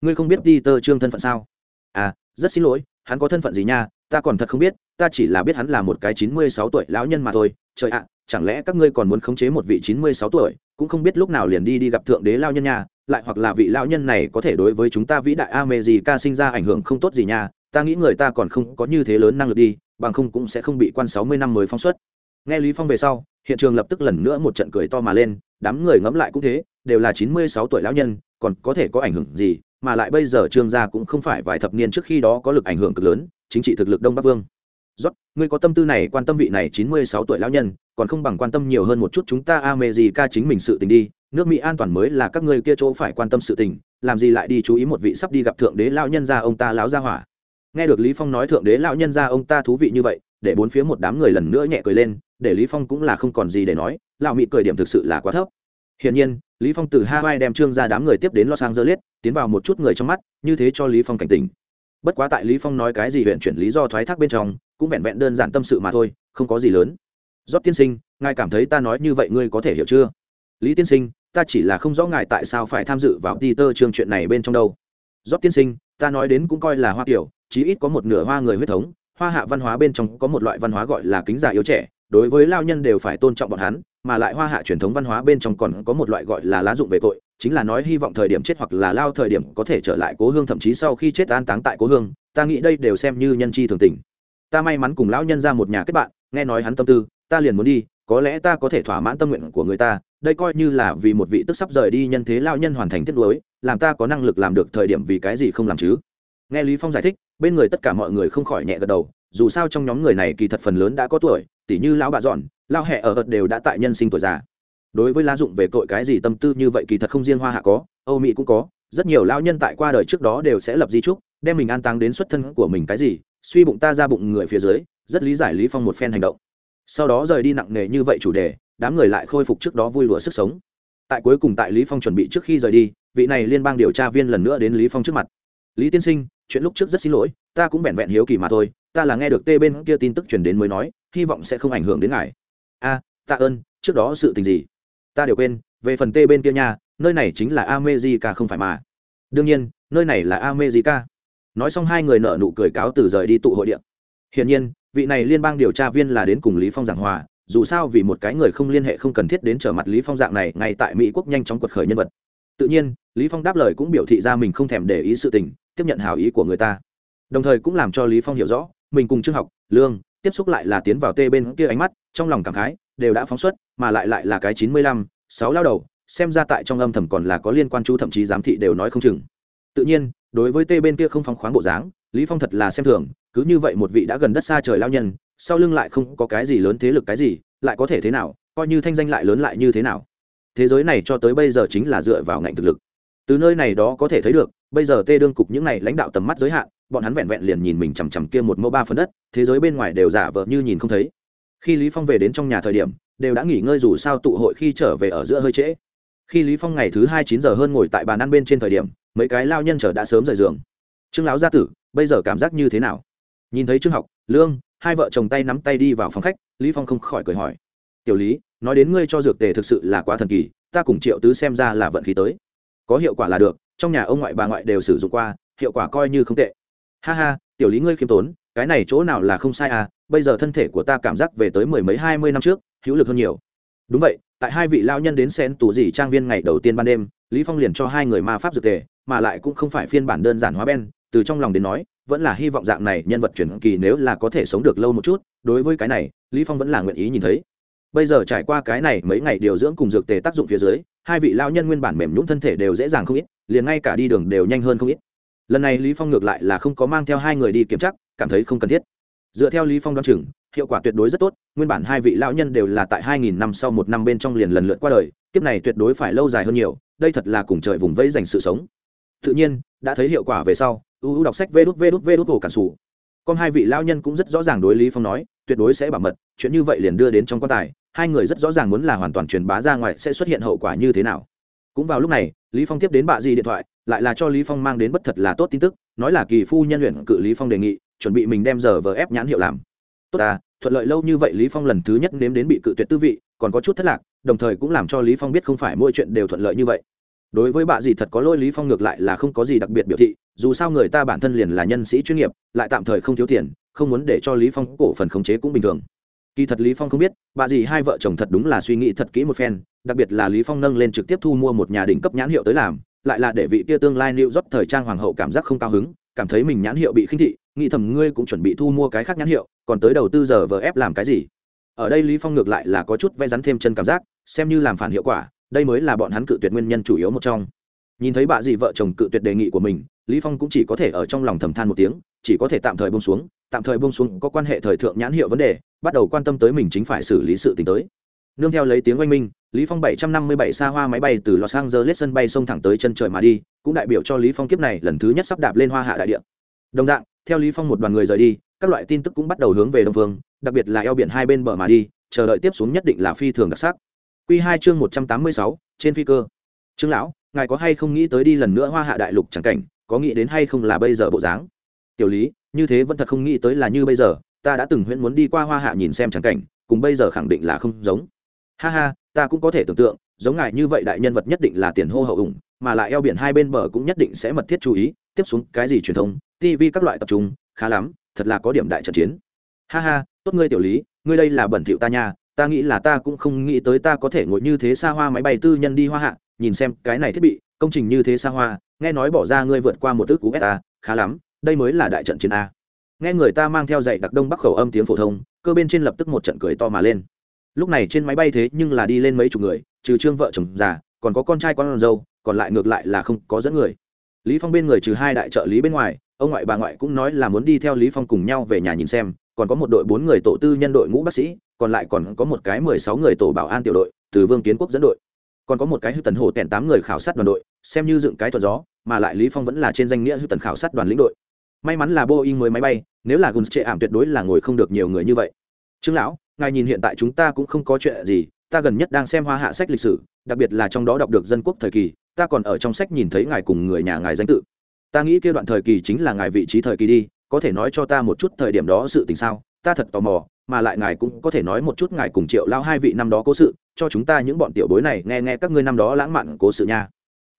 Ngươi không biết Peter Trương thân phận sao? À, rất xin lỗi, hắn có thân phận gì nha, ta còn thật không biết, ta chỉ là biết hắn là một cái chín mươi sáu tuổi lão nhân mà thôi. Trời ạ, chẳng lẽ các ngươi còn muốn khống chế một vị chín mươi sáu tuổi, cũng không biết lúc nào liền đi đi gặp thượng đế lão nhân nha, lại hoặc là vị lão nhân này có thể đối với chúng ta vĩ đại America sinh ra ảnh hưởng không tốt gì nha, ta nghĩ người ta còn không có như thế lớn năng lực đi bằng không cũng sẽ không bị quan sáu mươi năm mới phóng xuất nghe lý phong về sau hiện trường lập tức lần nữa một trận cười to mà lên đám người ngẫm lại cũng thế đều là chín mươi sáu tuổi lão nhân còn có thể có ảnh hưởng gì mà lại bây giờ trương gia cũng không phải vài thập niên trước khi đó có lực ảnh hưởng cực lớn chính trị thực lực đông bắc vương. Rốt, ngươi có tâm tư này quan tâm vị này chín mươi sáu tuổi lão nhân còn không bằng quan tâm nhiều hơn một chút chúng ta America chính mình sự tình đi nước mỹ an toàn mới là các ngươi kia chỗ phải quan tâm sự tình làm gì lại đi chú ý một vị sắp đi gặp thượng đế lão nhân gia ông ta lão gia hỏa. Nghe được lý phong nói thượng đế lão nhân gia ông ta thú vị như vậy để bốn phía một đám người lần nữa nhẹ cười lên để lý phong cũng là không còn gì để nói lão mỹ cười điểm thực sự là quá thấp hiển nhiên lý phong từ hawaii đem trương ra đám người tiếp đến los angeles tiến vào một chút người trong mắt như thế cho lý phong cảnh tỉnh. Bất quá tại lý phong nói cái gì huyện chuyển lý do thoái thác bên trong cũng vẹn vẹn đơn giản tâm sự mà thôi không có gì lớn. Giót tiên sinh ngài cảm thấy ta nói như vậy ngươi có thể hiểu chưa? Lý tiên sinh ta chỉ là không rõ ngài tại sao phải tham dự vào peter Trương chuyện này bên trong đâu. Giót tiên sinh ta nói đến cũng coi là hoa tiểu, chí ít có một nửa hoa người huyết thống hoa hạ văn hóa bên trong có một loại văn hóa gọi là kính già yếu trẻ đối với lao nhân đều phải tôn trọng bọn hắn mà lại hoa hạ truyền thống văn hóa bên trong còn có một loại gọi là lá dụng về tội, chính là nói hy vọng thời điểm chết hoặc là lao thời điểm có thể trở lại cố hương, thậm chí sau khi chết an táng tại cố hương, ta nghĩ đây đều xem như nhân chi thường tình. Ta may mắn cùng lão nhân ra một nhà kết bạn, nghe nói hắn tâm tư, ta liền muốn đi, có lẽ ta có thể thỏa mãn tâm nguyện của người ta, đây coi như là vì một vị tức sắp rời đi nhân thế lao nhân hoàn thành tiết đối làm ta có năng lực làm được thời điểm vì cái gì không làm chứ? Nghe lý phong giải thích, bên người tất cả mọi người không khỏi nhẹ gật đầu, dù sao trong nhóm người này kỳ thật phần lớn đã có tuổi, tỉ như lão bà dọn lao hẹ ở ợt đều đã tại nhân sinh tuổi già. Đối với lá dụng về tội cái gì tâm tư như vậy kỳ thật không riêng hoa hạ có, âu mỹ cũng có. Rất nhiều lao nhân tại qua đời trước đó đều sẽ lập di trúc, đem mình an táng đến xuất thân của mình cái gì, suy bụng ta ra bụng người phía dưới, rất lý giải lý phong một phen hành động. Sau đó rời đi nặng nề như vậy chủ đề, đám người lại khôi phục trước đó vui lụa sức sống. Tại cuối cùng tại lý phong chuẩn bị trước khi rời đi, vị này liên bang điều tra viên lần nữa đến lý phong trước mặt. Lý tiên sinh, chuyện lúc trước rất xin lỗi, ta cũng vẹn vẹn hiếu kỳ mà thôi, ta là nghe được tê bên kia tin tức truyền đến mới nói, hy vọng sẽ không ảnh hưởng đến ngài a tạ ơn trước đó sự tình gì? Ta đều quên về phần tê bên kia nhà, nơi này chính là america không phải mà. Đương nhiên nơi này là america. Nói xong hai người nợ nụ cười cáo từ rời đi tụ hội điện. Hiển nhiên vị này liên bang điều tra viên là đến cùng lý phong giảng hòa dù sao vì một cái người không liên hệ không cần thiết đến trở mặt lý phong dạng này ngay tại mỹ quốc nhanh chóng quật khởi nhân vật. Tự nhiên lý phong đáp lời cũng biểu thị ra mình không thèm để ý sự tình tiếp nhận hào ý của người ta. Đồng thời cũng làm cho lý phong hiểu rõ mình cùng trương học lương tiếp xúc lại là tiến vào tê bên kia ánh mắt trong lòng cảm khái, đều đã phóng xuất, mà lại lại là cái chín mươi lăm, sáu lao đầu, xem ra tại trong âm thầm còn là có liên quan chú thậm chí giám thị đều nói không chừng. Tự nhiên, đối với tê bên kia không phóng khoáng bộ dáng, lý phong thật là xem thường, cứ như vậy một vị đã gần đất xa trời lao nhân, sau lưng lại không có cái gì lớn thế lực cái gì, lại có thể thế nào, coi như thanh danh lại lớn lại như thế nào. Thế giới này cho tới bây giờ chính là dựa vào ngành thực lực. Từ nơi này đó có thể thấy được, bây giờ tê đương cục những này lãnh đạo tầm mắt giới hạn, bọn hắn vẹn vẹn liền nhìn mình chằm chằm kia một mẫu ba phần đất, thế giới bên ngoài đều giả vờ như nhìn không thấy khi lý phong về đến trong nhà thời điểm, đều đã nghỉ ngơi dù sao tụ hội khi trở về ở giữa hơi trễ. khi lý phong ngày thứ hai chín giờ hơn ngồi tại bàn ăn bên trên thời điểm, mấy cái lao nhân chờ đã sớm rời giường. Trương lão gia tử, bây giờ cảm giác như thế nào? Nhìn thấy trương học, lương, hai vợ chồng tay nắm tay đi vào phòng khách, lý phong không khỏi cười hỏi. Tiểu lý, nói đến ngươi cho dược tề thực sự là quá thần kỳ, ta cùng triệu tứ xem ra là vận khí tới. Có hiệu quả là được, trong nhà ông ngoại bà ngoại đều sử dụng qua, hiệu quả coi như không tệ. Ha ha, tiểu lý ngươi khiêm tốn, cái này chỗ nào là không sai à bây giờ thân thể của ta cảm giác về tới mười mấy hai mươi năm trước, hữu lực hơn nhiều. Đúng vậy, tại hai vị lao nhân đến xen tù dì trang viên ngày đầu tiên ban đêm, lý phong liền cho hai người ma pháp dược tề, mà lại cũng không phải phiên bản đơn giản hóa ben, từ trong lòng đến nói, vẫn là hy vọng dạng này nhân vật chuyển kỳ nếu là có thể sống được lâu một chút, đối với cái này, lý phong vẫn là nguyện ý nhìn thấy. Bây giờ trải qua cái này mấy ngày điều dưỡng cùng dược tề tác dụng phía dưới, hai vị lao nhân nguyên bản mềm nhũn thân thể đều dễ dàng không ít, liền ngay cả đi đường đều nhanh hơn không ít. Lần này lý phong ngược lại là không có mang theo hai người đi kiểm tra, cảm thấy không cần thiết dựa theo lý phong đoán chừng, hiệu quả tuyệt đối rất tốt, nguyên bản hai vị lão nhân đều là tại 2.000 năm sau một năm bên trong liền lần lượt qua đời, kiếp này tuyệt đối phải lâu dài hơn nhiều, đây thật là cùng trời vùng vẫy dành sự sống. Tự nhiên, đã thấy hiệu quả về sau uu đọc sách vê đút vê đút vê đút hồ cản sủ. Con hai vị lão nhân cũng rất rõ ràng đối lý phong nói, tuyệt đối sẽ bảo mật, chuyện như vậy liền đưa đến trong quan tài, hai người rất rõ ràng muốn là hoàn toàn truyền bá ra ngoài sẽ xuất hiện hậu quả như thế nào. Cũng vào lúc này, lý phong tiếp đến bà di điện thoại, lại là cho lý phong mang đến bất thật là tốt tin tức, nói là kỳ phu nhân luyện cự lý phong đề nghị chuẩn bị mình đem giờ vờ ép nhãn hiệu làm. Tốt à thuận lợi lâu như vậy lý phong lần thứ nhất nếm đến bị cự tuyệt tư vị, còn có chút thất lạc, đồng thời cũng làm cho lý phong biết không phải mỗi chuyện đều thuận lợi như vậy. Đối với bà dì thật có lỗi lý phong ngược lại là không có gì đặc biệt biểu thị, dù sao người ta bản thân liền là nhân sĩ chuyên nghiệp, lại tạm thời không thiếu tiền, không muốn để cho lý phong cổ phần khống chế cũng bình thường. Kỳ thật lý phong không biết, bà dì hai vợ chồng thật đúng là suy nghĩ thật kỹ một phen, đặc biệt là lý phong nâng lên trực tiếp thu mua một nhà đỉnh cấp nhãn hiệu tới làm, lại là để vị kia tương lai lưu rót thời trang hoàng hậu cảm giác không cao hứng, cảm thấy mình nhãn hiệu bị khinh thị nghĩ thầm ngươi cũng chuẩn bị thu mua cái khác nhãn hiệu, còn tới đầu tư giờ vờ ép làm cái gì? Ở đây lý phong ngược lại là có chút vẽ rắn thêm chân cảm giác, xem như làm phản hiệu quả, đây mới là bọn hắn cự tuyệt nguyên nhân chủ yếu một trong. Nhìn thấy bà dì vợ chồng cự tuyệt đề nghị của mình, lý phong cũng chỉ có thể ở trong lòng thầm than một tiếng, chỉ có thể tạm thời buông xuống, tạm thời buông xuống có quan hệ thời thượng nhãn hiệu vấn đề, bắt đầu quan tâm tới mình chính phải xử lý sự tình tới. Nương theo lấy tiếng oanh minh, lý phong 757 xa hoa máy bay từ los angeles sân bay xông thẳng tới chân trời mà đi, cũng đại biểu cho lý phong kiếp này lần thứ nhất sắp đạp lên hoa hạ đại địa. Đồng dạng theo lý phong một đoàn người rời đi các loại tin tức cũng bắt đầu hướng về đông phương đặc biệt là eo biển hai bên bờ mà đi chờ đợi tiếp xuống nhất định là phi thường đặc sắc. Quy hai chương 186, trên phi cơ. Trương lão ngài có hay không nghĩ tới đi lần nữa hoa hạ đại lục chẳng cảnh có nghĩ đến hay không là bây giờ bộ dáng? Tiểu lý như thế vẫn thật không nghĩ tới là như bây giờ ta đã từng huyễn muốn đi qua hoa hạ nhìn xem chẳng cảnh cùng bây giờ khẳng định là không giống. Ha ha ta cũng có thể tưởng tượng giống ngài như vậy đại nhân vật nhất định là tiền hô hậu ủng mà lại eo biển hai bên bờ cũng nhất định sẽ mật thiết chú ý tiếp xuống cái gì truyền thông tv các loại tập trung, khá lắm, thật là có điểm đại trận chiến. Ha ha, tốt ngươi tiểu lý, ngươi đây là bẩn thỉu ta nha, ta nghĩ là ta cũng không nghĩ tới ta có thể ngồi như thế xa hoa máy bay tư nhân đi hoa hạ, nhìn xem cái này thiết bị, công trình như thế xa hoa, nghe nói bỏ ra ngươi vượt qua một ước cú beta, khá lắm, đây mới là đại trận chiến a. Nghe người ta mang theo dạy đặc đông bắc khẩu âm tiếng phổ thông, cơ bên trên lập tức một trận cười to mà lên. Lúc này trên máy bay thế nhưng là đi lên mấy chục người, trừ trương vợ chồng già, còn có con trai con dâu, còn lại ngược lại là không có dẫn người lý phong bên người trừ hai đại trợ lý bên ngoài, ông ngoại bà ngoại cũng nói là muốn đi theo lý phong cùng nhau về nhà nhìn xem, còn có một đội bốn người tổ tư nhân đội ngũ bác sĩ, còn lại còn có một cái mười sáu người tổ bảo an tiểu đội, từ vương kiến quốc dẫn đội. Còn có một cái hư tần hồ tèn tám người khảo sát đoàn đội, xem như dựng cái thuật gió, mà lại lý phong vẫn là trên danh nghĩa hư tần khảo sát đoàn lĩnh đội. May mắn là boeing mới máy bay, nếu là guns trệ ảm tuyệt đối là ngồi không được nhiều người như vậy. Trương lão, ngài nhìn hiện tại chúng ta cũng không có chuyện gì, ta gần nhất đang xem hoa hạ sách lịch sử, đặc biệt là trong đó đọc được dân quốc thời kỳ ta còn ở trong sách nhìn thấy ngài cùng người nhà ngài danh tự. Ta nghĩ kia đoạn thời kỳ chính là ngài vị trí thời kỳ đi, có thể nói cho ta một chút thời điểm đó sự tình sao? Ta thật tò mò, mà lại ngài cũng có thể nói một chút ngài cùng triệu lao hai vị năm đó cố sự, cho chúng ta những bọn tiểu bối này nghe nghe các ngươi năm đó lãng mạn cố sự nha.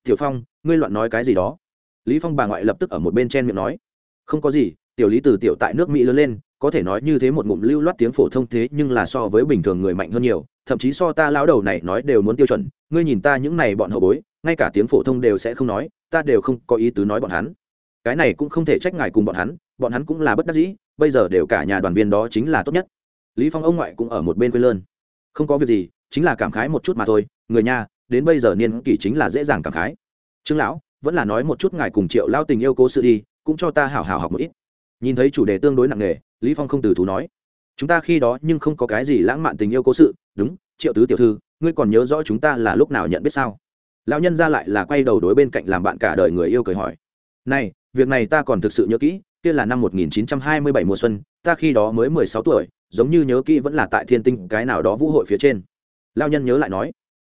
Tiểu phong, ngươi loạn nói cái gì đó? Lý phong bà ngoại lập tức ở một bên chen miệng nói. Không có gì, tiểu lý từ tiểu tại nước mỹ lớn lên, có thể nói như thế một ngụm lưu loát tiếng phổ thông thế nhưng là so với bình thường người mạnh hơn nhiều thậm chí so ta lão đầu này nói đều muốn tiêu chuẩn, ngươi nhìn ta những này bọn hậu bối, ngay cả tiếng phổ thông đều sẽ không nói, ta đều không có ý tứ nói bọn hắn. Cái này cũng không thể trách ngài cùng bọn hắn bọn hắn cũng là bất đắc dĩ, bây giờ đều cả nhà đoàn viên đó chính là tốt nhất. Lý phong ông ngoại cũng ở một bên quê lơn. Không có việc gì, chính là cảm khái một chút mà thôi, người nhà, đến bây giờ niên kỷ chính là dễ dàng cảm khái. Trương lão, vẫn là nói một chút ngài cùng triệu lao tình yêu cố sự đi, cũng cho ta hảo hảo học một ít. Nhìn thấy chủ đề tương đối nặng nề, lý phong không từ thú nói chúng ta khi đó nhưng không có cái gì lãng mạn tình yêu cố sự, đúng, triệu tứ tiểu thư, ngươi còn nhớ rõ chúng ta là lúc nào nhận biết sao? Lão nhân ra lại là quay đầu đối bên cạnh làm bạn cả đời người yêu cười hỏi. Này, việc này ta còn thực sự nhớ kỹ, kia là năm 1927 mùa xuân, ta khi đó mới 16 tuổi, giống như nhớ kỹ vẫn là tại thiên tinh cái nào đó vũ hội phía trên. Lão nhân nhớ lại nói.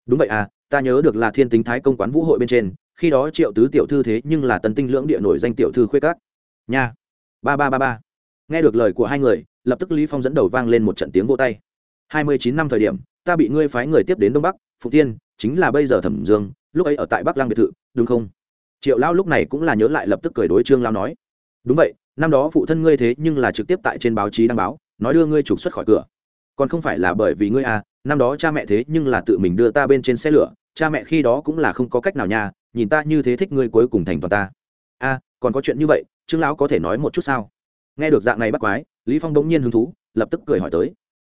Đúng vậy à ta nhớ được là thiên tinh thái công quán vũ hội bên trên, khi đó triệu tứ tiểu thư thế nhưng là tân tinh lưỡng địa nổi danh tiểu thư khuê cát nha. Ba ba ba ba. Nghe được lời của hai người lập tức lý phong dẫn đầu vang lên một trận tiếng vô tay. Hai mươi chín năm thời điểm, ta bị ngươi phái người tiếp đến đông bắc phụ tiên chính là bây giờ thẩm dương, lúc ấy ở tại bắc lang biệt thự, đúng không? Triệu lão lúc này cũng là nhớ lại lập tức cười đối trương lão nói. Đúng vậy, năm đó phụ thân ngươi thế nhưng là trực tiếp tại trên báo chí đăng báo, nói đưa ngươi trục xuất khỏi cửa. Còn không phải là bởi vì ngươi à năm đó cha mẹ thế nhưng là tự mình đưa ta bên trên xe lửa, cha mẹ khi đó cũng là không có cách nào nha, nhìn ta như thế thích ngươi cuối cùng thành toàn ta. A còn có chuyện như vậy, trương lão có thể nói một chút sao? Nghe được dạng này bắt quái lý phong đống nhiên hứng thú, lập tức cười hỏi tới.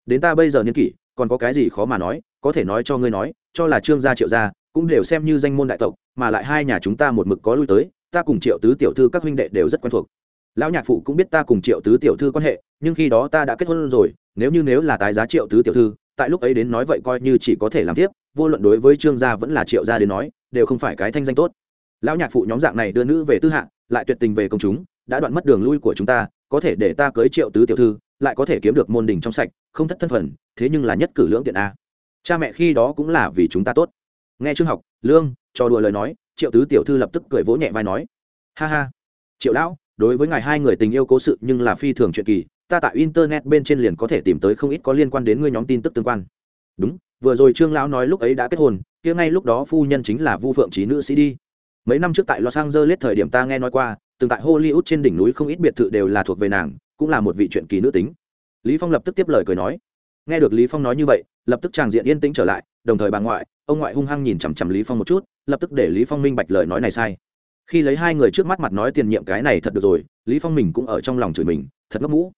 Đến ta bây giờ niên kỷ, còn có cái gì khó mà nói, có thể nói cho ngươi nói, cho là trương gia triệu gia cũng đều xem như danh môn đại tộc, mà lại hai nhà chúng ta một mực có lui tới, ta cùng triệu tứ tiểu thư các huynh đệ đều rất quen thuộc. Lão nhạc phụ cũng biết ta cùng triệu tứ tiểu thư quan hệ, nhưng khi đó ta đã kết hôn rồi, nếu như nếu là tái giá triệu tứ tiểu thư, tại lúc ấy đến nói vậy coi như chỉ có thể làm tiếp, vô luận đối với trương gia vẫn là triệu gia đến nói, đều không phải cái thanh danh tốt. Lão nhạc phụ nhóm dạng này đưa nữ về tư hạng lại tuyệt tình về công chúng, đã đoạn mất đường lui của chúng ta có thể để ta cưới triệu tứ tiểu thư, lại có thể kiếm được môn đình trong sạch, không thất thân phận thế nhưng là nhất cử lưỡng tiện a. Cha mẹ khi đó cũng là vì chúng ta tốt. Nghe trương học, lương, cho đùa lời nói, triệu tứ tiểu thư lập tức cười vỗ nhẹ vai nói, ha ha, triệu lão, đối với ngài hai người tình yêu cố sự nhưng là phi thường chuyện kỳ, ta tại internet bên trên liền có thể tìm tới không ít có liên quan đến ngươi nhóm tin tức tương quan. Đúng, vừa rồi trương lão nói lúc ấy đã kết hôn, kia ngay lúc đó phu nhân chính là vu phượng trí nữ sĩ đi. Mấy năm trước tại los angeles thời điểm ta nghe nói qua từng tại hollywood trên đỉnh núi không ít biệt thự đều là thuộc về nàng, cũng là một vị chuyện kỳ nữ tính. Lý phong lập tức tiếp lời cười nói. Nghe được lý phong nói như vậy, lập tức chàng diện yên tĩnh trở lại, đồng thời bà ngoại, ông ngoại hung hăng nhìn chằm chằm lý phong một chút, lập tức để lý phong minh bạch lời nói này sai. Khi lấy hai người trước mắt mặt nói tiền nhiệm cái này thật được rồi, lý phong mình cũng ở trong lòng chửi mình, thật ngốc mũ.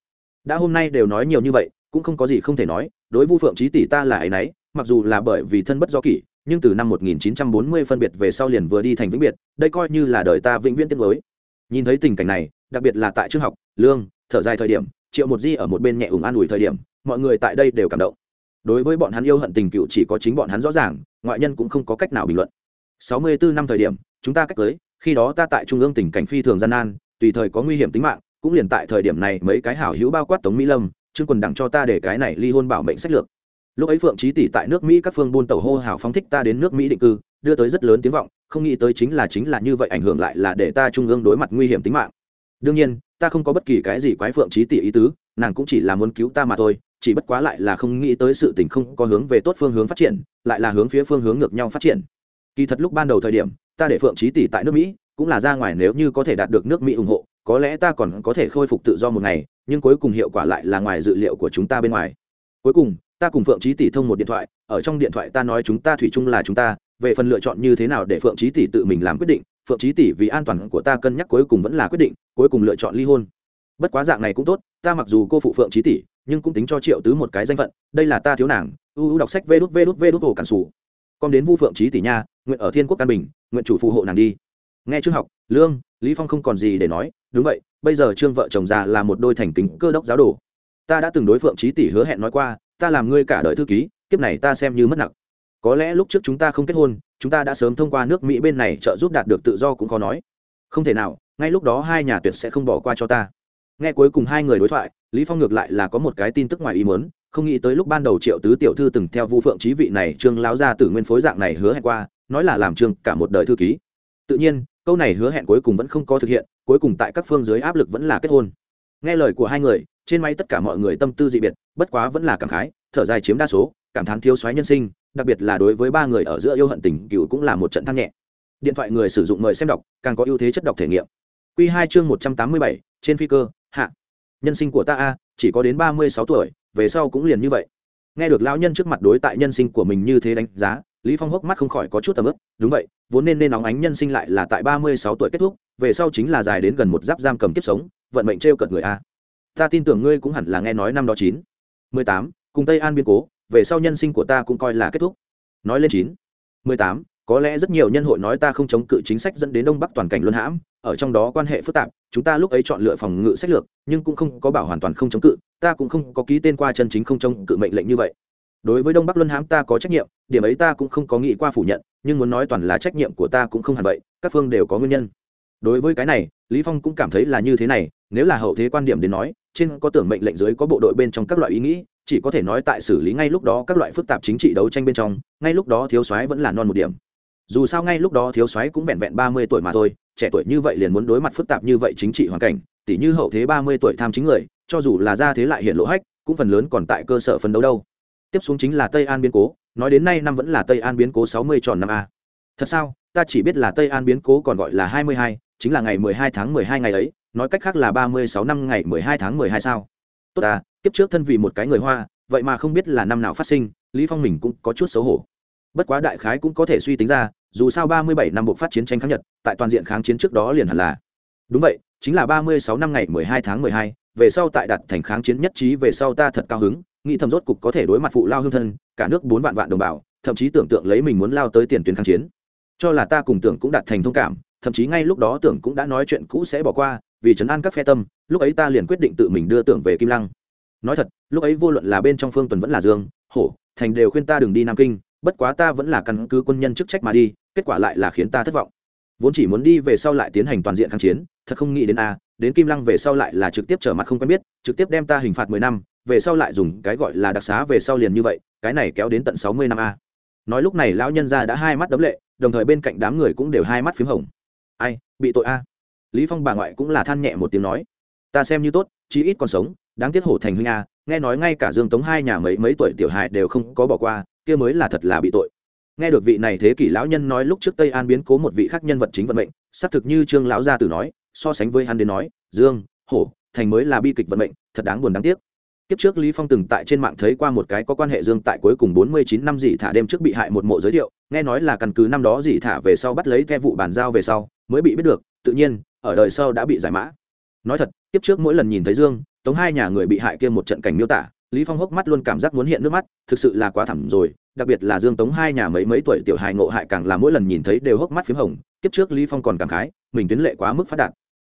Đã hôm nay đều nói nhiều như vậy, cũng không có gì không thể nói, đối vu phượng trí tỷ ta là ấy nấy, mặc dù là bởi vì thân bất do kỷ, nhưng từ năm 1940 phân biệt về sau liền vừa đi thành vĩnh biệt, đây coi như là đời ta vĩnh viễn tiến với nhìn thấy tình cảnh này, đặc biệt là tại trường học, lương, thở dài thời điểm, triệu một di ở một bên nhẹ ủng an ủi thời điểm, mọi người tại đây đều cảm động. Đối với bọn hắn yêu hận tình cựu chỉ có chính bọn hắn rõ ràng, ngoại nhân cũng không có cách nào bình luận. 64 năm thời điểm, chúng ta cách cưới khi đó ta tại trung ương tỉnh cảnh phi thường gian nan, tùy thời có nguy hiểm tính mạng, cũng liền tại thời điểm này mấy cái hảo hữu bao quát tống mỹ lâm chương quần đặng cho ta để cái này ly hôn bảo mệnh sách lược lúc ấy phượng trí tỷ tại nước mỹ các phương buôn tàu hô hào phóng thích ta đến nước mỹ định cư, đưa tới rất lớn tiếng vọng, không nghĩ tới chính là chính là như vậy ảnh hưởng lại là để ta trung ương đối mặt nguy hiểm tính mạng. Đương nhiên, ta không có bất kỳ cái gì quái phượng trí tỷ ý tứ, nàng cũng chỉ là muốn cứu ta mà thôi, chỉ bất quá lại là không nghĩ tới sự tình không có hướng về tốt phương hướng phát triển, lại là hướng phía phương hướng ngược nhau phát triển. Kỳ thật lúc ban đầu thời điểm, ta để phượng trí tỷ tại nước mỹ, cũng là ra ngoài nếu như có thể đạt được nước mỹ ủng hộ, có lẽ ta còn có thể khôi phục tự do một ngày, nhưng cuối cùng hiệu quả lại là ngoài dự liệu của chúng ta bên ngoài. Cuối cùng ta cùng phượng trí tỷ thông một điện thoại, ở trong điện thoại ta nói chúng ta thủy chung là chúng ta, về phần lựa chọn như thế nào để phượng trí tỷ tự mình làm quyết định, phượng trí tỷ vì an toàn của ta cân nhắc cuối cùng vẫn là quyết định, cuối cùng lựa chọn ly hôn. Bất quá dạng này cũng tốt, ta mặc dù cô phụ phượng trí tỷ, nhưng cũng tính cho triệu tứ một cái danh phận, đây là ta thiếu nàng, u u đọc sách vê đút vê đút vê đút hồ cản sủ. Con đến vu phượng trí tỷ nha, nguyện ở thiên quốc căn bình, nguyện chủ phù hộ nàng đi. Nghe trương học, lương, lý phong không còn gì để nói, đúng vậy, bây giờ trương vợ chồng già là một đôi thành kính cơ đốc giáo đồ. Ta đã từng đối phượng trí tỷ hứa hẹn nói qua ta làm ngươi cả đời thư ký, kiếp này ta xem như mất nặng có lẽ lúc trước chúng ta không kết hôn, chúng ta đã sớm thông qua nước mỹ bên này trợ giúp đạt được tự do cũng khó nói. Không thể nào, ngay lúc đó hai nhà tuyệt sẽ không bỏ qua cho ta. Nghe cuối cùng hai người đối thoại, lý phong ngược lại là có một cái tin tức ngoài ý muốn, không nghĩ tới lúc ban đầu triệu tứ tiểu thư từng theo vu phượng trí vị này trương láo ra từ nguyên phối dạng này hứa hẹn qua, nói là làm trương cả một đời thư ký. Tự nhiên, câu này hứa hẹn cuối cùng vẫn không có thực hiện, cuối cùng tại các phương dưới áp lực vẫn là kết hôn. Nghe lời của hai người trên máy tất cả mọi người tâm tư dị biệt, bất quá vẫn là cảm khái, thở dài chiếm đa số, cảm thán thiếu soái nhân sinh, đặc biệt là đối với ba người ở giữa yêu hận tình cựu cũng là một trận thăng nhẹ. Điện thoại người sử dụng mời xem đọc, càng có ưu thế chất đọc thể nghiệm. Q hai chương một trăm tám mươi bảy, trên phi cơ, hạ. Nhân sinh của ta a, chỉ có đến ba mươi sáu tuổi, về sau cũng liền như vậy. Nghe được lão nhân trước mặt đối tại nhân sinh của mình như thế đánh giá, lý phong hốc mắt không khỏi có chút tầm ức đúng vậy, vốn nên nên nóng ánh nhân sinh lại là tại ba mươi sáu tuổi kết thúc, về sau chính là dài đến gần một giáp giam cầm kiếp sống, vận mệnh trêu cợt người a ta tin tưởng ngươi cũng hẳn là nghe nói năm đó chín, mười tám, cùng tây an biên cố, về sau nhân sinh của ta cũng coi là kết thúc. Nói lên chín, mười tám, có lẽ rất nhiều nhân hội nói ta không chống cự chính sách dẫn đến đông bắc toàn cảnh luân hãm, ở trong đó quan hệ phức tạp, chúng ta lúc ấy chọn lựa phòng ngự sách lược, nhưng cũng không có bảo hoàn toàn không chống cự, ta cũng không có ký tên qua chân chính không chống cự mệnh lệnh như vậy. Đối với đông bắc luân hãm ta có trách nhiệm, điểm ấy ta cũng không có nghĩ qua phủ nhận, nhưng muốn nói toàn là trách nhiệm của ta cũng không hẳn vậy, các phương đều có nguyên nhân. Đối với cái này, lý phong cũng cảm thấy là như thế này, nếu là hậu thế quan điểm đến nói trên có tưởng mệnh lệnh dưới có bộ đội bên trong các loại ý nghĩ, chỉ có thể nói tại xử lý ngay lúc đó các loại phức tạp chính trị đấu tranh bên trong, ngay lúc đó thiếu soái vẫn là non một điểm. Dù sao ngay lúc đó thiếu soái cũng vẹn vẹn ba mươi tuổi mà thôi, trẻ tuổi như vậy liền muốn đối mặt phức tạp như vậy chính trị hoàn cảnh tỷ như hậu thế ba mươi tuổi tham chính người, cho dù là ra thế lại hiện lỗ hách, cũng phần lớn còn tại cơ sở phân đấu đâu. Tiếp xuống chính là tây an biến cố, nói đến nay năm vẫn là tây an biến cố sáu mươi tròn năm a. Thật sao? Ta chỉ biết là tây an biến cố còn gọi là hai mươi hai, chính là ngày mười hai tháng mười hai ngày ấy nói cách khác là ba mươi sáu năm ngày mười hai tháng mười hai sao? Tốt à kiếp trước thân vì một cái người hoa, vậy mà không biết là năm nào phát sinh, lý phong mình cũng có chút xấu hổ. Bất quá đại khái cũng có thể suy tính ra, dù sao ba mươi bảy năm buộc phát chiến tranh kháng nhật, tại toàn diện kháng chiến trước đó liền hẳn là. Đúng vậy, chính là ba mươi sáu năm ngày mười hai tháng mười hai, về sau tại đặt thành kháng chiến nhất trí về sau ta thật cao hứng, nghĩ thầm rốt cục có thể đối mặt phụ lao hương thân, cả nước bốn vạn vạn đồng bào, thậm chí tưởng tượng lấy mình muốn lao tới tiền tuyến kháng chiến. Cho là ta cùng tưởng cũng đạt thành thông cảm, thậm chí ngay lúc đó tưởng cũng đã nói chuyện cũ sẽ bỏ qua vì trấn an các phe tâm, lúc ấy ta liền quyết định tự mình đưa tưởng về kim lăng. Nói thật, lúc ấy vô luận là bên trong phương tuần vẫn là dương, hổ, thành đều khuyên ta đừng đi nam kinh, bất quá ta vẫn là căn cứ quân nhân chức trách mà đi, kết quả lại là khiến ta thất vọng. Vốn chỉ muốn đi về sau lại tiến hành toàn diện kháng chiến, thật không nghĩ đến a, đến kim lăng về sau lại là trực tiếp trở mặt không quen biết, trực tiếp đem ta hình phạt mười năm, về sau lại dùng cái gọi là đặc xá về sau liền như vậy, cái này kéo đến tận sáu mươi năm a. Nói lúc này lão nhân gia đã hai mắt đấm lệ, đồng thời bên cạnh đám người cũng đều hai mắt p h í m hồng. Ai, bị tội a? Lý phong bà ngoại cũng là than nhẹ một tiếng nói, ta xem như tốt, chí ít còn sống, đáng tiếc hổ thành huynh a, nghe nói ngay cả dương tống hai nhà mấy mấy tuổi tiểu hài đều không có bỏ qua, kia mới là thật là bị tội. Nghe được vị này thế kỷ lão nhân nói lúc trước tây an biến cố một vị khác nhân vật chính vận mệnh, xác thực như trương lão gia tử nói, so sánh với hắn đến nói, dương hổ thành mới là bi kịch vận mệnh, thật đáng buồn đáng tiếc. Kiếp trước lý phong từng tại trên mạng thấy qua một cái có quan hệ dương tại cuối cùng 49 năm dị thả đêm trước bị hại một mộ giới thiệu, nghe nói là căn cứ năm đó dị thả về sau bắt lấy theo vụ bàn giao về sau, mới bị biết được, tự nhiên ở đời sau đã bị giải mã. Nói thật tiếp trước mỗi lần nhìn thấy dương, tống hai nhà người bị hại kia một trận cảnh miêu tả, lý phong hốc mắt luôn cảm giác muốn hiện nước mắt, thực sự là quá thảm rồi, đặc biệt là dương tống hai nhà mấy mấy tuổi tiểu hài ngộ hại càng là mỗi lần nhìn thấy đều hốc mắt phím hồng tiếp trước lý phong còn cảm khái, mình tuyến lệ quá mức phát đạt.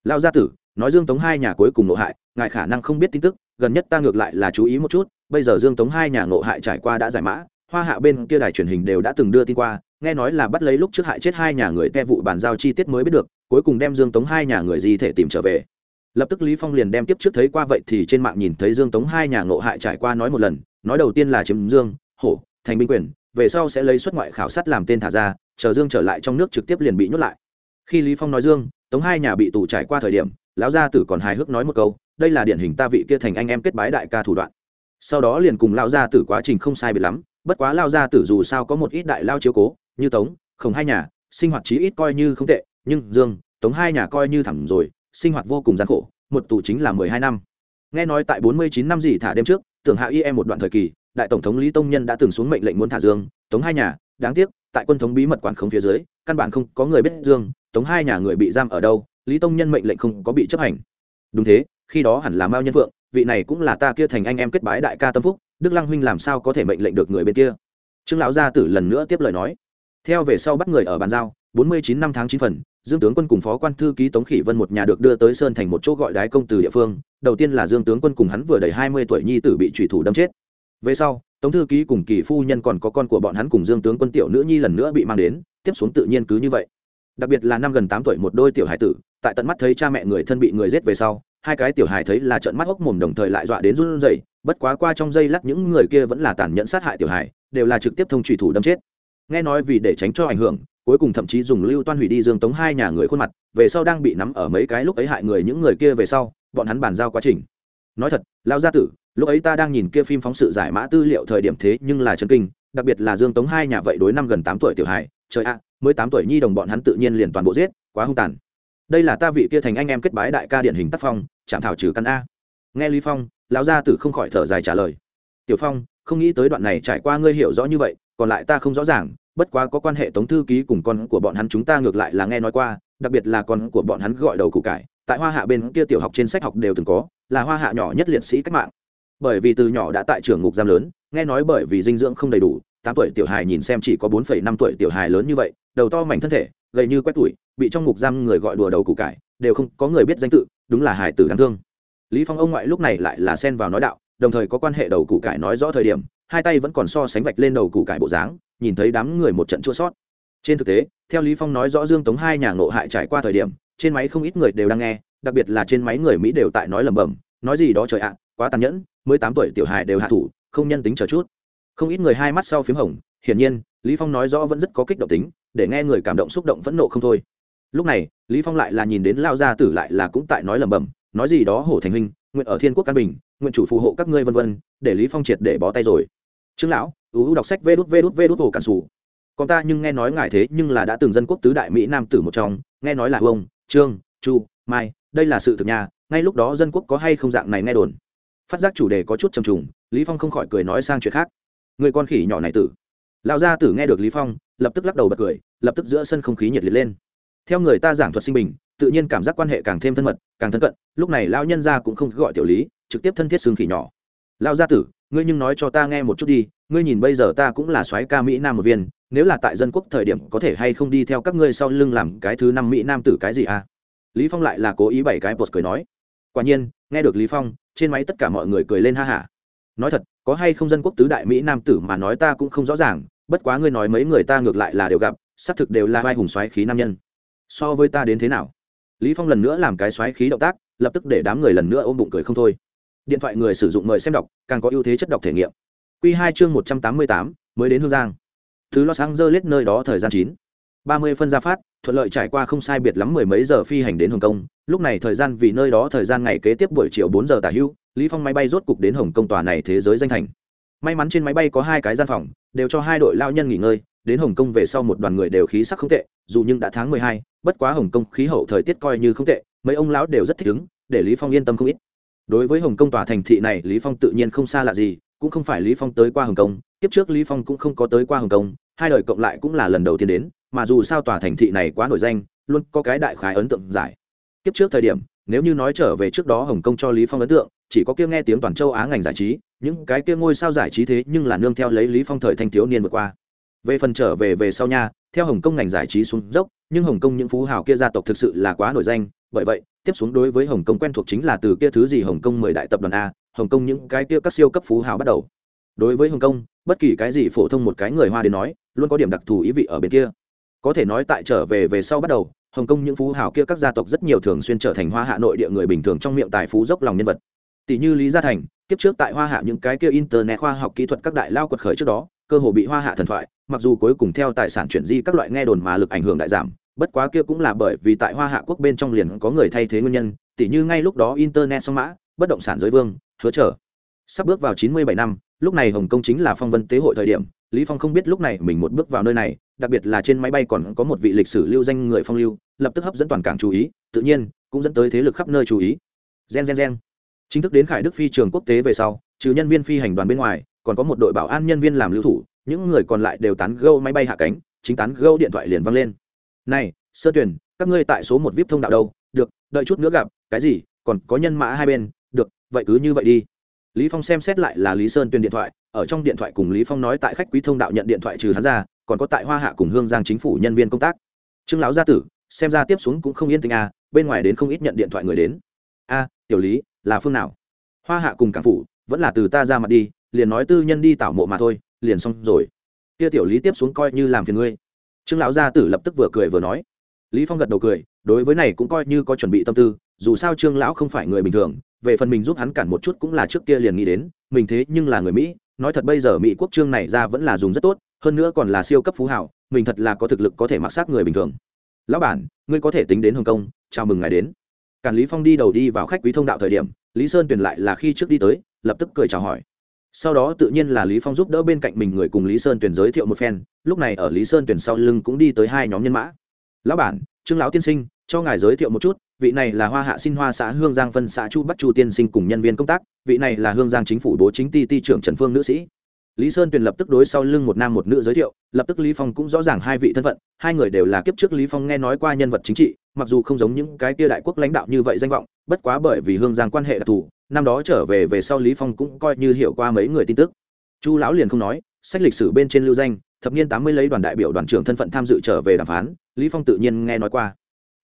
Lao gia tử, nói dương tống hai nhà cuối cùng ngộ hại, ngài khả năng không biết tin tức, gần nhất ta ngược lại là chú ý một chút, bây giờ dương tống hai nhà ngộ hại trải qua đã giải mã, hoa hạ bên kia đài truyền hình đều đã từng đưa tin qua, nghe nói là bắt lấy lúc trước hại chết hai nhà người te vụ bàn giao chi tiết mới biết được cuối cùng đem dương tống hai nhà người di thể tìm trở về. Lập tức lý phong liền đem tiếp trước thấy qua vậy thì trên mạng nhìn thấy dương tống hai nhà ngộ hại trải qua nói một lần, nói đầu tiên là chiếm dương, hổ, thành binh quyền, về sau sẽ lấy xuất ngoại khảo sát làm tên thả ra, chờ dương trở lại trong nước trực tiếp liền bị nhốt lại. Khi lý phong nói dương, tống hai nhà bị tù trải qua thời điểm, lão gia tử còn hài hước nói một câu, đây là điển hình ta vị kia thành anh em kết bái đại ca thủ đoạn. Sau đó liền cùng lão gia tử quá trình không sai biệt lắm, bất quá lão gia tử dù sao có một ít đại lao chiếu cố, như tống không hai nhà, sinh hoạt chí ít coi như không tệ nhưng dương, tống hai nhà coi như thẳm rồi, sinh hoạt vô cùng gian khổ, một tù chính là mười hai năm. Nghe nói tại bốn mươi chín năm gì thả đêm trước, tưởng hạ y em một đoạn thời kỳ, đại tổng thống lý tông nhân đã từng xuống mệnh lệnh muốn thả dương, tống hai nhà, đáng tiếc, tại quân thống bí mật quản không phía dưới, căn bản không có người biết dương, tống hai nhà người bị giam ở đâu, lý tông nhân mệnh lệnh không có bị chấp hành. Đúng thế, khi đó hẳn là mao nhân vượng vị này cũng là ta kia thành anh em kết bái đại ca tâm phúc, đức lăng huynh làm sao có thể mệnh lệnh được người bên kia? Trương lão gia tử lần nữa tiếp lời nói. Theo về sau bắt người ở bàn giao, bốn mươi chín năm tháng chín phần dương tướng quân cùng phó quan thư ký tống khỉ vân một nhà được đưa tới sơn thành một chỗ gọi đái công từ địa phương. Đầu tiên là dương tướng quân cùng hắn vừa đầy hai mươi tuổi nhi tử bị trùy thủ đâm chết. Về sau, tống thư ký cùng kỳ phu nhân còn có con của bọn hắn cùng dương tướng quân tiểu nữ nhi lần nữa bị mang đến, tiếp xuống tự nhiên cứ như vậy. Đặc biệt là năm gần tám tuổi một đôi tiểu hải tử, tại tận mắt thấy cha mẹ người thân bị người giết về sau, hai cái tiểu hài thấy là trợn mắt hốc mồm đồng thời lại dọa đến run rẩy, bất quá qua trong giây lát những người kia vẫn là tàn nhẫn sát hại tiểu hài đều là trực tiếp thông trùy thủ đâm chết. Nghe nói vì để tránh cho ảnh hưởng cuối cùng thậm chí dùng lưu toan hủy đi dương tống hai nhà người khuôn mặt, về sau đang bị nắm ở mấy cái lúc ấy hại người những người kia về sau, bọn hắn bàn giao quá trình. Nói thật, lao gia tử, lúc ấy ta đang nhìn kia phim phóng sự giải mã tư liệu thời điểm thế nhưng là chân kinh, đặc biệt là dương tống hai nhà vậy đối năm gần tám tuổi tiểu hải trời ạ, mới tám tuổi nhi đồng bọn hắn tự nhiên liền toàn bộ giết, quá hung tàn. Đây là ta vị kia thành anh em kết bái đại ca điển hình tác phong, chạm thảo trừ căn a. Nghe lý phong, lão gia tử không khỏi thở dài trả lời. Tiểu phong không nghĩ tới đoạn này trải qua ngươi hiểu rõ như vậy, còn lại ta không rõ ràng, bất quá có quan hệ tống thư ký cùng con của bọn hắn chúng ta ngược lại là nghe nói qua, đặc biệt là con của bọn hắn gọi đầu củ cải, tại hoa hạ bên kia tiểu học trên sách học đều từng có, là hoa hạ nhỏ nhất liệt sĩ cách mạng. Bởi vì từ nhỏ đã tại trường ngục giam lớn, nghe nói bởi vì dinh dưỡng không đầy đủ, tám tuổi tiểu hài nhìn xem chỉ có bốn phẩy năm tuổi tiểu hài lớn như vậy, đầu to mảnh thân thể, gầy như quét tuổi bị trong ngục giam người gọi đùa đầu củ cải, đều không có người biết danh tự, đúng là hài tử đáng thương. Lý phong ông ngoại lúc này lại là xen vào nói đạo đồng thời có quan hệ đầu củ cải nói rõ thời điểm, hai tay vẫn còn so sánh vạch lên đầu củ cải bộ dáng, nhìn thấy đám người một trận chua sót. Trên thực tế, theo lý phong nói rõ dương tống hai nhà ngộ hại trải qua thời điểm, trên máy không ít người đều đang nghe, đặc biệt là trên máy người mỹ đều tại nói lẩm bẩm, nói gì đó trời ạ, quá tàn nhẫn, mới tám tuổi tiểu hài đều hạ thủ, không nhân tính chờ chút. Không ít người hai mắt sau phím hồng, hiển nhiên, lý phong nói rõ vẫn rất có kích động tính, để nghe người cảm động xúc động phẫn nộ không thôi. Lúc này, lý phong lại là nhìn đến lao gia tử lại là cũng tại nói lẩm bẩm, nói gì đó hổ thành huynh nguyện ở thiên quốc căn bình, nguyện chủ phù hộ các ngươi vân vân, để lý phong triệt để bó tay rồi. Trương lão ưu đọc sách vê đút vê đút vê đút hồ cản sủ. Còn ta nhưng nghe nói ngài thế nhưng là đã từng dân quốc tứ đại mỹ nam tử một trong, nghe nói là ông, trương, chu, mai, đây là sự thực nhà, ngay lúc đó dân quốc có hay không dạng này nghe đồn. Phát giác chủ đề có chút trầm trùng, lý phong không khỏi cười nói sang chuyện khác. Người con khỉ nhỏ này tử. Lão gia tử nghe được lý phong, lập tức lắc đầu bật cười, lập tức giữa sân không khí nhiệt liệt lên theo người ta giảng thuật sinh bình, tự nhiên cảm giác quan hệ càng thêm thân mật, càng thân cận, lúc này lão nhân gia cũng không gọi tiểu lý, trực tiếp thân thiết xương khỉ nhỏ. Lão gia tử, ngươi nhưng nói cho ta nghe một chút đi, ngươi nhìn bây giờ ta cũng là soái ca mỹ nam một viên, nếu là tại dân quốc thời điểm có thể hay không đi theo các ngươi sau lưng làm cái thứ năm mỹ nam tử cái gì à? Lý phong lại là cố ý bảy cái bột cười nói. Quả nhiên, nghe được lý phong, trên máy tất cả mọi người cười lên ha hả. Nói thật, có hay không dân quốc tứ đại mỹ nam tử mà nói ta cũng không rõ ràng, bất quá ngươi nói mấy người ta ngược lại là đều gặp, xác thực đều là vai hùng xoáy khí nam nhân so với ta đến thế nào? Lý phong lần nữa làm cái xoáy khí động tác, lập tức để đám người lần nữa ôm bụng cười không thôi. Điện thoại người sử dụng mời xem đọc, càng có ưu thế chất đọc thể nghiệm. Quy hai chương một trăm tám mươi tám, mới đến hương giang. Thứ los angeles nơi đó thời gian chín. Ba mươi phân ra phát, thuận lợi trải qua không sai biệt lắm mười mấy giờ phi hành đến hồng kông. Lúc này thời gian vì nơi đó thời gian ngày kế tiếp buổi chiều bốn giờ tả hưu, lý phong máy bay rốt cục đến hồng kông tòa này thế giới danh thành. May mắn trên máy bay có hai cái gian phòng, đều cho hai đội lao nhân nghỉ ngơi đến hồng kông về sau một đoàn người đều khí sắc không tệ, dù nhưng đã tháng mười hai, bất quá hồng kông khí hậu thời tiết coi như không tệ, mấy ông lão đều rất thích ứng, để lý phong yên tâm không ít. Đối với hồng kông tòa thành thị này, lý phong tự nhiên không xa lạ gì, cũng không phải lý phong tới qua hồng kông tiếp trước lý phong cũng không có tới qua hồng kông, hai đời cộng lại cũng là lần đầu tiên đến, mà dù sao tòa thành thị này quá nổi danh, luôn có cái đại khái ấn tượng giải tiếp trước thời điểm, nếu như nói trở về trước đó hồng kông cho lý phong ấn tượng, chỉ có kia nghe tiếng toàn châu á ngành giải trí, những cái kia ngôi sao giải trí thế nhưng là nương theo lấy lý phong thời thanh thiếu niên vượt qua về phần trở về về sau nha, theo hồng kông ngành giải trí xuống dốc, nhưng hồng kông những phú hào kia gia tộc thực sự là quá nổi danh. Bởi vậy, tiếp xuống đối với hồng kông quen thuộc chính là từ kia thứ gì hồng kông mười đại tập đoàn a, hồng kông những cái kia các siêu cấp phú hào bắt đầu. Đối với hồng kông, bất kỳ cái gì phổ thông một cái người hoa đến nói, luôn có điểm đặc thù ý vị ở bên kia. Có thể nói tại trở về về sau bắt đầu, hồng kông những phú hào kia các gia tộc rất nhiều thường xuyên trở thành hoa hạ nội địa người bình thường trong miệng tài phú dốc lòng nhân vật. Tỷ như lý gia thành, kiếp trước tại hoa hạ những cái kia internet khoa học kỹ thuật các đại lao quật khởi trước đó, cơ hồ bị hoa hạ thần thoại mặc dù cuối cùng theo tài sản chuyển di các loại nghe đồn mà lực ảnh hưởng đại giảm, bất quá kia cũng là bởi vì tại hoa hạ quốc bên trong liền có người thay thế nguyên nhân, tỉ như ngay lúc đó internet song mã, bất động sản giới vương, hứa trở. Sắp bước vào chín mươi bảy năm, lúc này hồng kông chính là phong vân tế hội thời điểm, lý phong không biết lúc này mình một bước vào nơi này, đặc biệt là trên máy bay còn có một vị lịch sử lưu danh người phong lưu, lập tức hấp dẫn toàn cảng chú ý, tự nhiên, cũng dẫn tới thế lực khắp nơi chú ý. Gen gen gen. Chính thức đến khải đức phi trường quốc tế về sau, trừ nhân viên phi hành đoàn bên ngoài, còn có một đội bảo an nhân viên làm lưu thủ những người còn lại đều tán gâu máy bay hạ cánh, chính tán gâu điện thoại liền văng lên. Này, sơ tuyển các ngươi tại số một vip thông đạo đâu? Được, đợi chút nữa gặp, cái gì? Còn có nhân mã hai bên. Được, vậy cứ như vậy đi. Lý phong xem xét lại là lý sơn tuyên điện thoại. Ở trong điện thoại cùng lý phong nói tại khách quý thông đạo nhận điện thoại trừ hắn ra, còn có tại hoa hạ cùng hương giang chính phủ nhân viên công tác. Trương lão gia tử, xem ra tiếp xuống cũng không yên tĩnh à bên ngoài đến không ít nhận điện thoại người đến. A, tiểu lý, là phương nào? Hoa hạ cùng cảng phủ, vẫn là từ ta ra mặt đi, liền nói tư nhân đi tảo mộ mà thôi liền xong rồi. Kia tiểu lý tiếp xuống coi như làm phiền ngươi. Trương lão gia tử lập tức vừa cười vừa nói. Lý phong gật đầu cười, đối với này cũng coi như có chuẩn bị tâm tư, dù sao trương lão không phải người bình thường, về phần mình giúp hắn cản một chút cũng là trước kia liền nghĩ đến, mình thế nhưng là người mỹ, nói thật bây giờ mỹ quốc trương này ra vẫn là dùng rất tốt, hơn nữa còn là siêu cấp phú hảo mình thật là có thực lực có thể mặc xác người bình thường. Lão bản, ngươi có thể tính đến hồng kông, chào mừng ngài đến. Cản lý phong đi đầu đi vào khách quý thông đạo thời điểm, lý sơn tuyển lại là khi trước đi tới, lập tức cười chào hỏi sau đó tự nhiên là lý phong giúp đỡ bên cạnh mình người cùng lý sơn tuyển giới thiệu một phen, lúc này ở lý sơn tuyển sau lưng cũng đi tới hai nhóm nhân mã. Lão bản, trương lão tiên sinh, cho ngài giới thiệu một chút, vị này là hoa hạ Sinh hoa xã hương giang phân xã chu bắc chu tiên sinh cùng nhân viên công tác, vị này là hương giang chính phủ bố chính Ti Ti trưởng trần phương nữ sĩ. Lý sơn tuyền lập tức đối sau lưng một nam một nữ giới thiệu, lập tức lý phong cũng rõ ràng hai vị thân phận, hai người đều là kiếp trước lý phong nghe nói qua nhân vật chính trị, mặc dù không giống những cái kia đại quốc lãnh đạo như vậy danh vọng, bất quá bởi vì hương giang quan hệ đặc thù năm đó trở về về sau lý phong cũng coi như hiểu qua mấy người tin tức. Chu lão liền không nói, sách lịch sử bên trên lưu danh, thập niên tám mươi lấy đoàn đại biểu đoàn trưởng thân phận tham dự trở về đàm phán, lý phong tự nhiên nghe nói qua.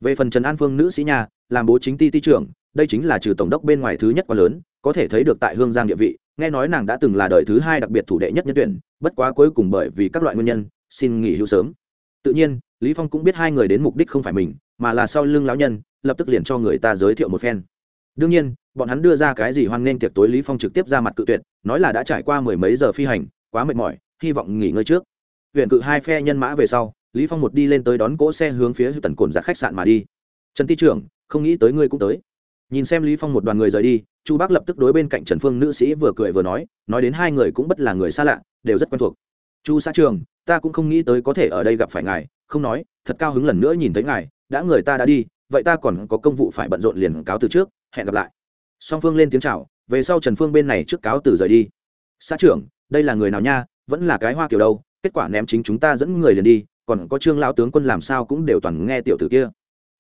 Về phần trần an phương nữ sĩ nhà làm bố chính ty ty trưởng, đây chính là trừ tổng đốc bên ngoài thứ nhất quá lớn, có thể thấy được tại hương giang địa vị, nghe nói nàng đã từng là đời thứ hai đặc biệt thủ đệ nhất nhân tuyển, bất quá cuối cùng bởi vì các loại nguyên nhân, xin nghỉ hưu sớm. Tự nhiên, lý phong cũng biết hai người đến mục đích không phải mình, mà là sau lưng lão nhân, lập tức liền cho người ta giới thiệu một phen. Đương nhiên bọn hắn đưa ra cái gì hoan nghênh tiệc tối lý phong trực tiếp ra mặt cự tuyệt, nói là đã trải qua mười mấy giờ phi hành, quá mệt mỏi, hy vọng nghỉ ngơi trước. Huyện cự hai phe nhân mã về sau, lý phong một đi lên tới đón cỗ xe hướng phía tần cồn giặt khách sạn mà đi. Trần ti trưởng, không nghĩ tới ngươi cũng tới. Nhìn xem lý phong một đoàn người rời đi, chu bác lập tức đối bên cạnh trần phương nữ sĩ vừa cười vừa nói nói đến hai người cũng bất là người xa lạ, đều rất quen thuộc. Chu xã trường ta cũng không nghĩ tới có thể ở đây gặp phải ngài, không nói, thật cao hứng lần nữa nhìn thấy ngài, đã người ta đã đi, vậy ta còn có công vụ phải bận rộn liền cáo từ trước, hẹn gặp lại song phương lên tiếng chào, về sau trần phương bên này trước cáo từ rời đi. Xã trưởng, đây là người nào nha? Vẫn là cái hoa kiểu đâu? Kết quả ném chính chúng ta dẫn người liền đi, còn có trương lão tướng quân làm sao cũng đều toàn nghe tiểu tử kia.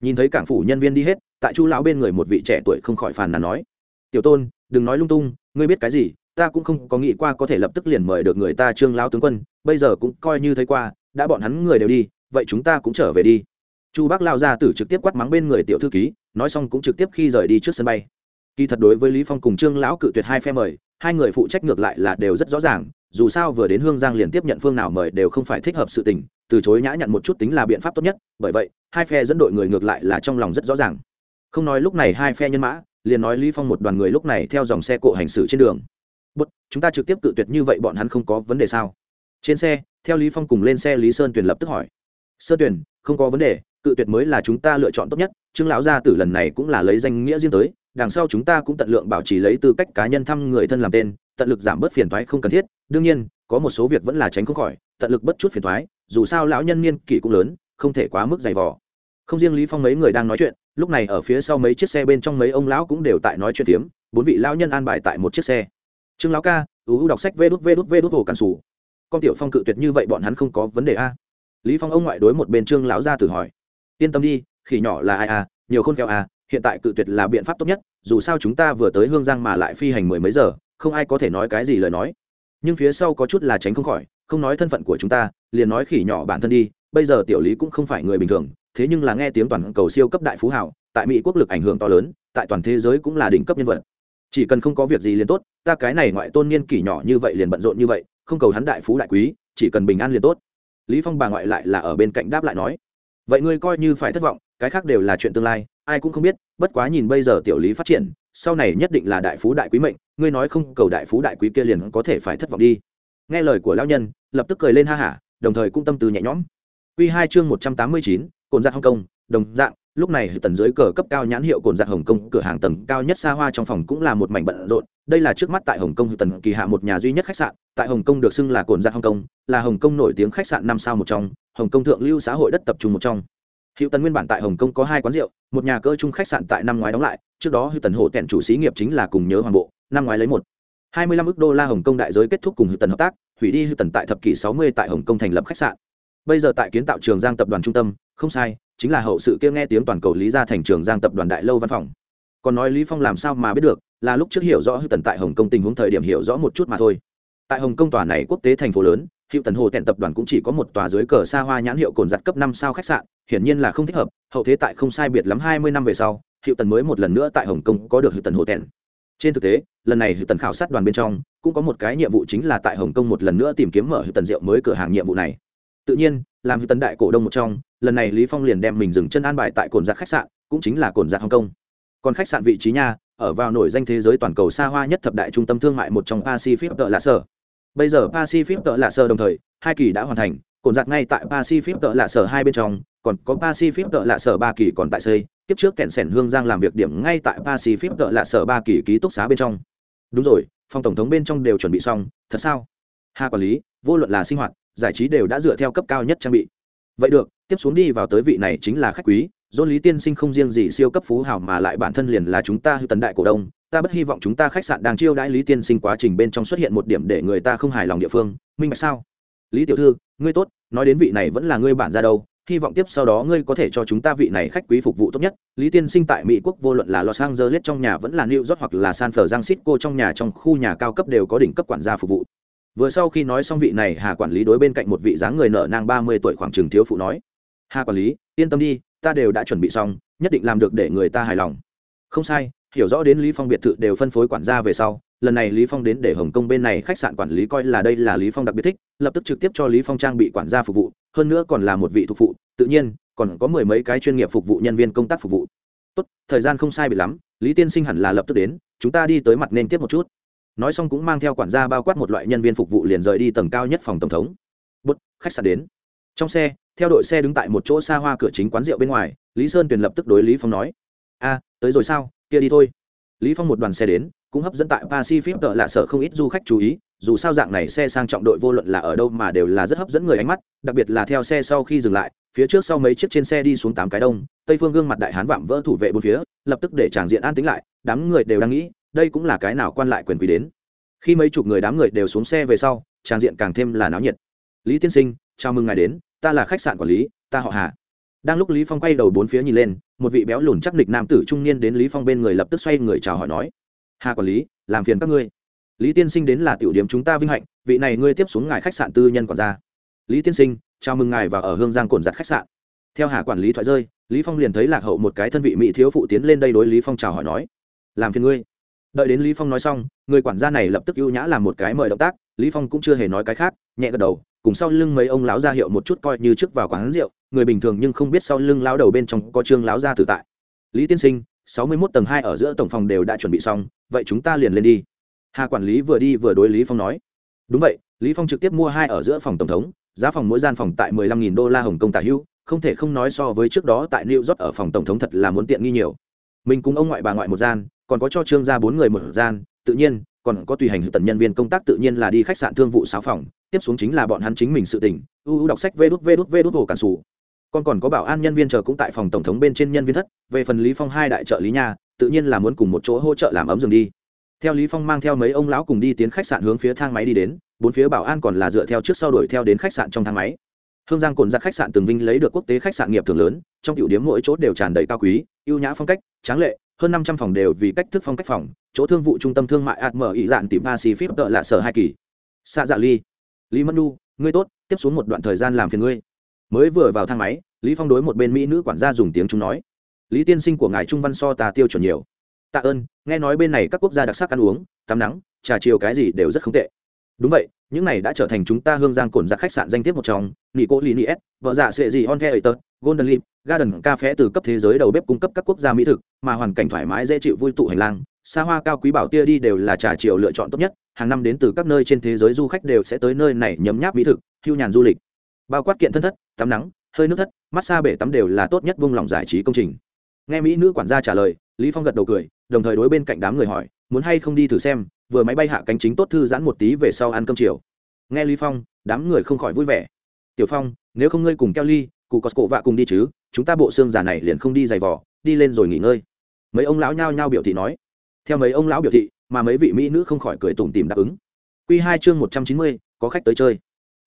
Nhìn thấy cảng phủ nhân viên đi hết, tại chu lão bên người một vị trẻ tuổi không khỏi phàn nàn nói, tiểu tôn, đừng nói lung tung, ngươi biết cái gì? Ta cũng không có nghĩ qua có thể lập tức liền mời được người ta trương lão tướng quân, bây giờ cũng coi như thấy qua, đã bọn hắn người đều đi, vậy chúng ta cũng trở về đi. Chu bác lao ra tử trực tiếp quát mắng bên người tiểu thư ký, nói xong cũng trực tiếp khi rời đi trước sân bay kỳ thật đối với lý phong cùng trương lão cự tuyệt hai phe mời, hai người phụ trách ngược lại là đều rất rõ ràng, dù sao vừa đến hương giang liền tiếp nhận phương nào mời đều không phải thích hợp sự tình, từ chối nhã nhận một chút tính là biện pháp tốt nhất, bởi vậy, hai phe dẫn đội người ngược lại là trong lòng rất rõ ràng. Không nói lúc này hai phe nhân mã, liền nói lý phong một đoàn người lúc này theo dòng xe cộ hành xử trên đường. Bút chúng ta trực tiếp cự tuyệt như vậy bọn hắn không có vấn đề sao? Trên xe, theo lý phong cùng lên xe lý sơn tuyền lập tức hỏi. Sơn tuyền, không có vấn đề, cự tuyệt mới là chúng ta lựa chọn tốt nhất, trương lão gia tử lần này cũng là lấy danh nghĩa riêng tới đằng sau chúng ta cũng tận lượng bảo trì lấy tư cách cá nhân thăm người thân làm tên, tận lực giảm bớt phiền toái không cần thiết. Đương nhiên, có một số việc vẫn là tránh không khỏi, tận lực bất chút phiền toái, dù sao lão nhân niên kỷ cũng lớn, không thể quá mức dày vò. Không riêng lý phong mấy người đang nói chuyện, lúc này ở phía sau mấy chiếc xe bên trong mấy ông lão cũng đều tại nói chuyện tiếm bốn vị lão nhân an bài tại một chiếc xe. Trương lão ca, ú đọc sách vê đút vê đút vê đút hồ cản sủ. Con tiểu phong cự tuyệt như vậy bọn hắn không có vấn đề a. Lý phong ông ngoại đối một bên trương lão ra tử hỏi. Yên tâm đi, khỉ nhỏ là ai a nhiều khôn khéo a hiện tại cự tuyệt là biện pháp tốt nhất, dù sao chúng ta vừa tới hương giang mà lại phi hành mười mấy giờ, không ai có thể nói cái gì lời nói. Nhưng phía sau có chút là tránh không khỏi, không nói thân phận của chúng ta, liền nói khỉ nhỏ bản thân đi, bây giờ tiểu lý cũng không phải người bình thường, thế nhưng là nghe tiếng toàn cầu siêu cấp đại phú hảo tại mỹ quốc lực ảnh hưởng to lớn, tại toàn thế giới cũng là đỉnh cấp nhân vật. Chỉ cần không có việc gì liền tốt, ta cái này ngoại tôn niên kỷ nhỏ như vậy liền bận rộn như vậy, không cầu hắn đại phú đại quý, chỉ cần bình an liền tốt. Lý phong bà ngoại lại là ở bên cạnh đáp lại nói, vậy ngươi coi như phải thất vọng, cái khác đều là chuyện tương lai ai cũng không biết, bất quá nhìn bây giờ tiểu lý phát triển, sau này nhất định là đại phú đại quý mệnh, ngươi nói không cầu đại phú đại quý kia liền có thể phải thất vọng đi. Nghe lời của lão nhân, lập tức cười lên ha hả, đồng thời cũng tâm tư nhẹ nhõm. Quy hai chương một trăm tám mươi chín, cồn giặc hồng kông, đồng dạng, lúc này tần dưới cờ cấp cao nhãn hiệu cồn giặc hồng kông, cửa hàng tầng cao nhất xa hoa trong phòng cũng là một mảnh bận rộn, đây là trước mắt tại hồng kông tần kỳ hạ một nhà duy nhất khách sạn, tại hồng kông được xưng là cồn giặc hồng kông, là hồng kông nổi tiếng khách sạn năm sao một trong, hồng kông thượng lưu xã hội đất tập trung một trong hiệu tần nguyên bản tại hồng kông có hai quán rượu, một nhà cỡ chung khách sạn tại năm ngoái đóng lại, trước đó hiệu tần hổ tẹn chủ xí nghiệp chính là cùng nhớ hoàng bộ, năm ngoái lấy một. Hai mươi lăm ước đô la hồng kông đại giới kết thúc cùng hiệu tần hợp tác, hủy đi hiệu tần tại thập kỷ sáu mươi tại hồng kông thành lập khách sạn. Bây giờ tại kiến tạo trường giang tập đoàn trung tâm, không sai, chính là hậu sự kia nghe tiếng toàn cầu lý ra thành trường giang tập đoàn đại lâu văn phòng. Còn nói lý phong làm sao mà biết được, là lúc trước hiểu rõ hiệu tần tại hồng kông tình huống thời điểm hiểu rõ một chút mà thôi. Tại hồng kông tòa này quốc tế thành phố lớn hiệu tần hồ tẹn tập đoàn cũng chỉ có một tòa dưới cờ xa hoa nhãn hiệu cồn giặt cấp năm sao khách sạn, hiển nhiên là không thích hợp, hậu thế tại không sai biệt lắm hai mươi năm về sau hiệu tần mới một lần nữa tại hồng kông có được hiệu tần hồ tẹn trên thực tế, lần này hiệu tần khảo sát đoàn bên trong, cũng có một cái nhiệm vụ chính là tại hồng kông một lần nữa tìm kiếm mở hiệu tần rượu mới cửa hàng nhiệm vụ này. Tự nhiên, làm hiệu tần đại cổ đông một trong, lần này lý phong liền đem mình dừng chân an bài tại cồn giặt khách sạn, cũng chính là cồn giặt hồng kông. Còn khách sạn vị trí nha, ở vào nổi danh thế giới toàn cầu xa hoa nhất thập đại trung tâm thương mại một trong pacific tợ lạ sở bây giờ pacific tợ lạ sở đồng thời, hai kỳ đã hoàn thành, cồn giặt ngay tại pacific tợ lạ sở hai bên trong, còn có pacific tợ lạ sở ba kỳ còn tại xây, tiếp trước kẹn sẻn hương giang làm việc điểm ngay tại pacific tợ lạ sở ba kỳ ký túc xá bên trong. Đúng rồi, phòng tổng thống bên trong đều chuẩn bị xong, thật sao? Hà quản lý, vô luận là sinh hoạt, giải trí đều đã dựa theo cấp cao nhất trang bị. Vậy được, tiếp xuống đi vào tới vị này chính là khách quý dôn lý tiên sinh không riêng gì siêu cấp phú hào mà lại bản thân liền là chúng ta hư tấn đại cổ đông ta bất hy vọng chúng ta khách sạn đang chiêu đãi lý tiên sinh quá trình bên trong xuất hiện một điểm để người ta không hài lòng địa phương. Minh bạch sao? Lý tiểu thư, ngươi tốt, nói đến vị này vẫn là ngươi bản ra đâu, hy vọng tiếp sau đó ngươi có thể cho chúng ta vị này khách quý phục vụ tốt nhất. Lý tiên sinh tại mỹ quốc vô luận là los angeles trong nhà vẫn là new york hoặc là san francisco trong nhà trong khu nhà cao cấp đều có đỉnh cấp quản gia phục vụ. Vừa sau khi nói xong vị này hà quản lý đối bên cạnh một vị dáng người nợ nang ba mươi tuổi khoảng trường thiếu phụ nói, hà quản lý, yên tâm đi, ta đều đã chuẩn bị xong, nhất định làm được để người ta hài lòng. Không sai hiểu rõ đến lý phong biệt thự đều phân phối quản gia về sau, lần này lý phong đến để hồng kông bên này khách sạn quản lý coi là đây là lý phong đặc biệt thích, lập tức trực tiếp cho lý phong trang bị quản gia phục vụ, hơn nữa còn là một vị thuộc phụ, tự nhiên, còn có mười mấy cái chuyên nghiệp phục vụ nhân viên công tác phục vụ. Tốt, thời gian không sai bị lắm, lý tiên sinh hẳn là lập tức đến, chúng ta đi tới mặt nên tiếp một chút. Nói xong cũng mang theo quản gia bao quát một loại nhân viên phục vụ liền rời đi tầng cao nhất phòng tổng thống. Bút, khách sạn đến. Trong xe, theo đội xe đứng tại một chỗ xa hoa cửa chính quán rượu bên ngoài, lý sơn tuyền lập tức đối lý phong nói, a, tới rồi sao? Kia đi thôi. Lý phong một đoàn xe đến, cũng hấp dẫn tại pacific tợ lạ sở không ít du khách chú ý, dù sao dạng này xe sang trọng đội vô luận là ở đâu mà đều là rất hấp dẫn người ánh mắt, đặc biệt là theo xe sau khi dừng lại, phía trước sau mấy chiếc trên xe đi xuống tám cái đông, tây phương gương mặt đại hán vạm vỡ thủ vệ bốn phía, lập tức để tràng diện an tính lại, đám người đều đang nghĩ, đây cũng là cái nào quan lại quyền quý đến. Khi mấy chục người đám người đều xuống xe về sau tràng diện càng thêm là náo nhiệt. Lý tiên sinh, chào mừng ngài đến, ta là khách sạn quản lý, ta họ hà đang lúc lý phong quay đầu bốn phía nhìn lên, một vị béo lùn chắc nịch nam tử trung niên đến lý phong bên người lập tức xoay người chào hỏi nói, hà quản lý, làm phiền các ngươi. Lý tiên sinh đến là tiểu điểm chúng ta vinh hạnh, vị này ngươi tiếp xuống ngài khách sạn tư nhân quản gia lý tiên sinh, chào mừng ngài và ở hương giang cồn giặt khách sạn. Theo hà quản lý thoại rơi, lý phong liền thấy lạc hậu một cái thân vị mỹ thiếu phụ tiến lên đây đối lý phong chào hỏi nói, làm phiền ngươi. Đợi đến lý phong nói xong, người quản gia này lập tức ưu nhã làm một cái mời động tác, lý phong cũng chưa hề nói cái khác, nhẹ gật đầu cùng sau lưng mấy ông lão ra hiệu một chút coi như trước vào quán rượu, người bình thường nhưng không biết sau lưng lão đầu bên trong có trương lão gia tử tại. Lý tiên sinh, sáu mươi 61 tầng hai ở giữa tổng phòng đều đã chuẩn bị xong, vậy chúng ta liền lên đi. Hà quản lý vừa đi vừa đối lý phong nói. Đúng vậy, lý phong trực tiếp mua hai ở giữa phòng tổng thống, giá phòng mỗi gian phòng tại mười lăm nghìn đô la hồng kông tả hữu không thể không nói so với trước đó tại new york ở phòng tổng thống thật là muốn tiện nghi nhiều. Mình cùng ông ngoại bà ngoại một gian, còn có cho trương gia bốn người một gian, tự nhiên còn có tùy hành hữu tần nhân viên công tác tự nhiên là đi khách sạn thương vụ sáu phòng, tiếp xuống chính là bọn hắn chính mình sự tỉnh ưu đọc sách vê đút vê đút vê đút hồ cản sủ. Còn còn có bảo an nhân viên chờ cũng tại phòng tổng thống bên trên nhân viên thất, về phần lý phong hai đại trợ lý nha, tự nhiên là muốn cùng một chỗ hỗ trợ làm ấm giường đi. Theo lý phong mang theo mấy ông lão cùng đi tiến khách sạn hướng phía thang máy đi đến, bốn phía bảo an còn là dựa theo trước sau đuổi theo đến khách sạn trong thang máy. Hương giang cồn ra khách sạn từng vinh lấy được quốc tế khách sạn nghiệp thường lớn, trong tiểu điểm mỗi chỗ đều tràn đầy cao quý, ưu nhã phong cách, tráng lệ hơn năm trăm phòng đều vì cách thức phong cách phòng, chỗ thương vụ trung tâm thương mại ạt mở ý dạn tìm pacific tợ là sở hai kỳ. Xa dạ ly. Lý mẫn nu ngươi tốt, tiếp xuống một đoạn thời gian làm phiền ngươi. Mới vừa vào thang máy, lý phong đối một bên mỹ nữ quản gia dùng tiếng chúng nói. Lý tiên sinh của ngài trung văn so ta tiêu chuẩn nhiều. Tạ ơn, nghe nói bên này các quốc gia đặc sắc ăn uống, tắm nắng, trà chiều cái gì đều rất không tệ. Đúng vậy, những này đã trở thành chúng ta hương giang cồn giặc khách sạn danh tiếp một trong. Nị cô lini s, vợ dạ sệ gì on the tật golden leaf garden ca phé từ cấp thế giới đầu bếp cung cấp các quốc gia mỹ thực, mà hoàn cảnh thoải mái dễ chịu vui tụ hành lang. Xa hoa cao quý bảo tia đi đều là trà chiều lựa chọn tốt nhất, hàng năm đến từ các nơi trên thế giới du khách đều sẽ tới nơi này nhấm nháp mỹ thực, hưu nhàn du lịch. Bao quát kiện thân thất, tắm nắng, hơi nước thất, massage bể tắm đều là tốt nhất vung lòng giải trí công trình. Nghe mỹ nữ quản gia trả lời, lý phong gật đầu cười, đồng thời đối bên cạnh đám người hỏi, muốn hay không đi thử xem, vừa máy bay hạ cánh chính tốt thư giãn một tí về sau ăn cơm chiều? Nghe lý phong, đám người không khỏi vui vẻ. Tiểu phong, nếu không ngươi cùng kelly cụ có cổ vạ cùng đi chứ, chúng ta bộ xương già này liền không đi giày vò, đi lên rồi nghỉ ngơi. Mấy ông lão nhao nhao biểu thị nói. Theo mấy ông lão biểu thị, mà mấy vị mỹ nữ không khỏi cười tủm tìm đáp ứng. Quy hai chương một trăm chín mươi, có khách tới chơi.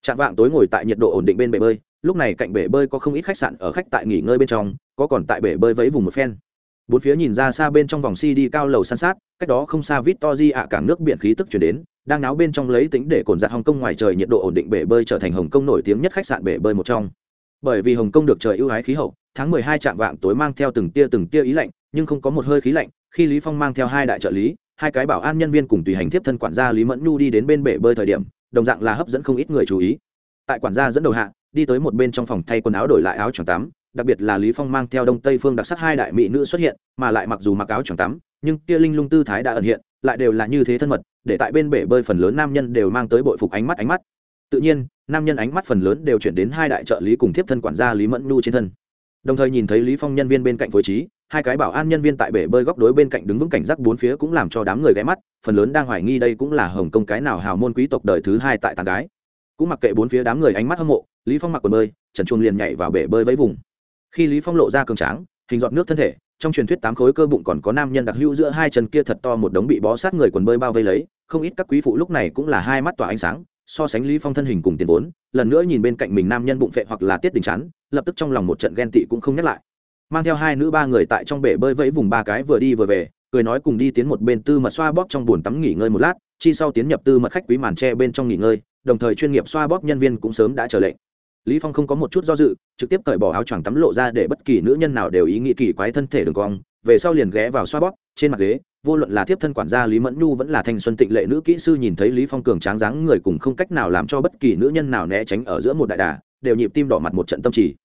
Chạm vạng tối ngồi tại nhiệt độ ổn định bên bể bơi, lúc này cạnh bể bơi có không ít khách sạn ở khách tại nghỉ ngơi bên trong, có còn tại bể bơi vẫy vùng một phen. Bốn phía nhìn ra xa bên trong vòng si đi cao lầu san sát, cách đó không xa vít to di ạ, cảng nước biển khí tức chuyển đến, đang náo bên trong lấy tính để cồn giặt hồng kông ngoài trời nhiệt độ ổn định bể bơi trở thành hồng kông nổi tiếng nhất khách sạn bể bơi một trong bởi vì hồng kông được trời ưu ái khí hậu, tháng mười hai chạm vạng tối mang theo từng tia từng tia ý lạnh, nhưng không có một hơi khí lạnh, khi lý phong mang theo hai đại trợ lý, hai cái bảo an nhân viên cùng tùy hành tiếp thân quản gia lý mẫn nhu đi đến bên bể bơi thời điểm, đồng dạng là hấp dẫn không ít người chú ý. Tại quản gia dẫn đầu hạ, đi tới một bên trong phòng thay quần áo đổi lại áo choàng tắm, đặc biệt là lý phong mang theo đông tây phương đặc sắc hai đại mỹ nữ xuất hiện, mà lại mặc dù mặc áo choàng tắm, nhưng kia linh lung tư thái đã ẩn hiện, lại đều là như thế thân mật, để tại bên bể bơi phần lớn nam nhân đều mang tới bội phục ánh mắt ánh mắt tự nhiên, nam nhân ánh mắt phần lớn đều chuyển đến hai đại trợ lý cùng tiếp thân quản gia lý mẫn nhu trên thân. Đồng thời nhìn thấy lý phong nhân viên bên cạnh phối trí, hai cái bảo an nhân viên tại bể bơi góc đối bên cạnh đứng vững cảnh giác bốn phía cũng làm cho đám người ghé mắt, phần lớn đang hoài nghi đây cũng là hồng công cái nào hào môn quý tộc đời thứ hai tại tàn gái. Cũng mặc kệ bốn phía đám người ánh mắt hâm mộ, lý phong mặc quần bơi, trần chuông liền nhảy vào bể bơi với vùng. Khi lý phong lộ ra cường tráng, hình dọn nước thân thể, trong truyền thuyết tám khối cơ bụng còn có nam nhân đặc hữu giữa hai chân kia thật to một đống bị bó sát người quần bơi bao vây lấy, không ít các quý phụ lúc này cũng là hai mắt tỏa ánh sáng so sánh lý phong thân hình cùng tiền vốn, lần nữa nhìn bên cạnh mình nam nhân bụng phệ hoặc là tiết đình chán, lập tức trong lòng một trận ghen tị cũng không nhắc lại. Mang theo hai nữ ba người tại trong bể bơi vẫy vùng ba cái vừa đi vừa về, cười nói cùng đi tiến một bên tư mật xoa bóp trong bồn tắm nghỉ ngơi một lát, chi sau tiến nhập tư mật khách quý màn tre bên trong nghỉ ngơi, đồng thời chuyên nghiệp xoa bóp nhân viên cũng sớm đã trở lệnh. Lý phong không có một chút do dự, trực tiếp cởi bỏ áo choàng tắm lộ ra để bất kỳ nữ nhân nào đều ý nghĩ kỳ quái thân thể đường cong, về sau liền ghé vào xoa bóp, trên mặt ghế vô luận là thiếp thân quản gia lý mẫn nhu vẫn là thanh xuân tịnh lệ nữ kỹ sư nhìn thấy lý phong cường tráng dáng người cùng không cách nào làm cho bất kỳ nữ nhân nào né tránh ở giữa một đại đà, đều nhịp tim đỏ mặt một trận tâm trì.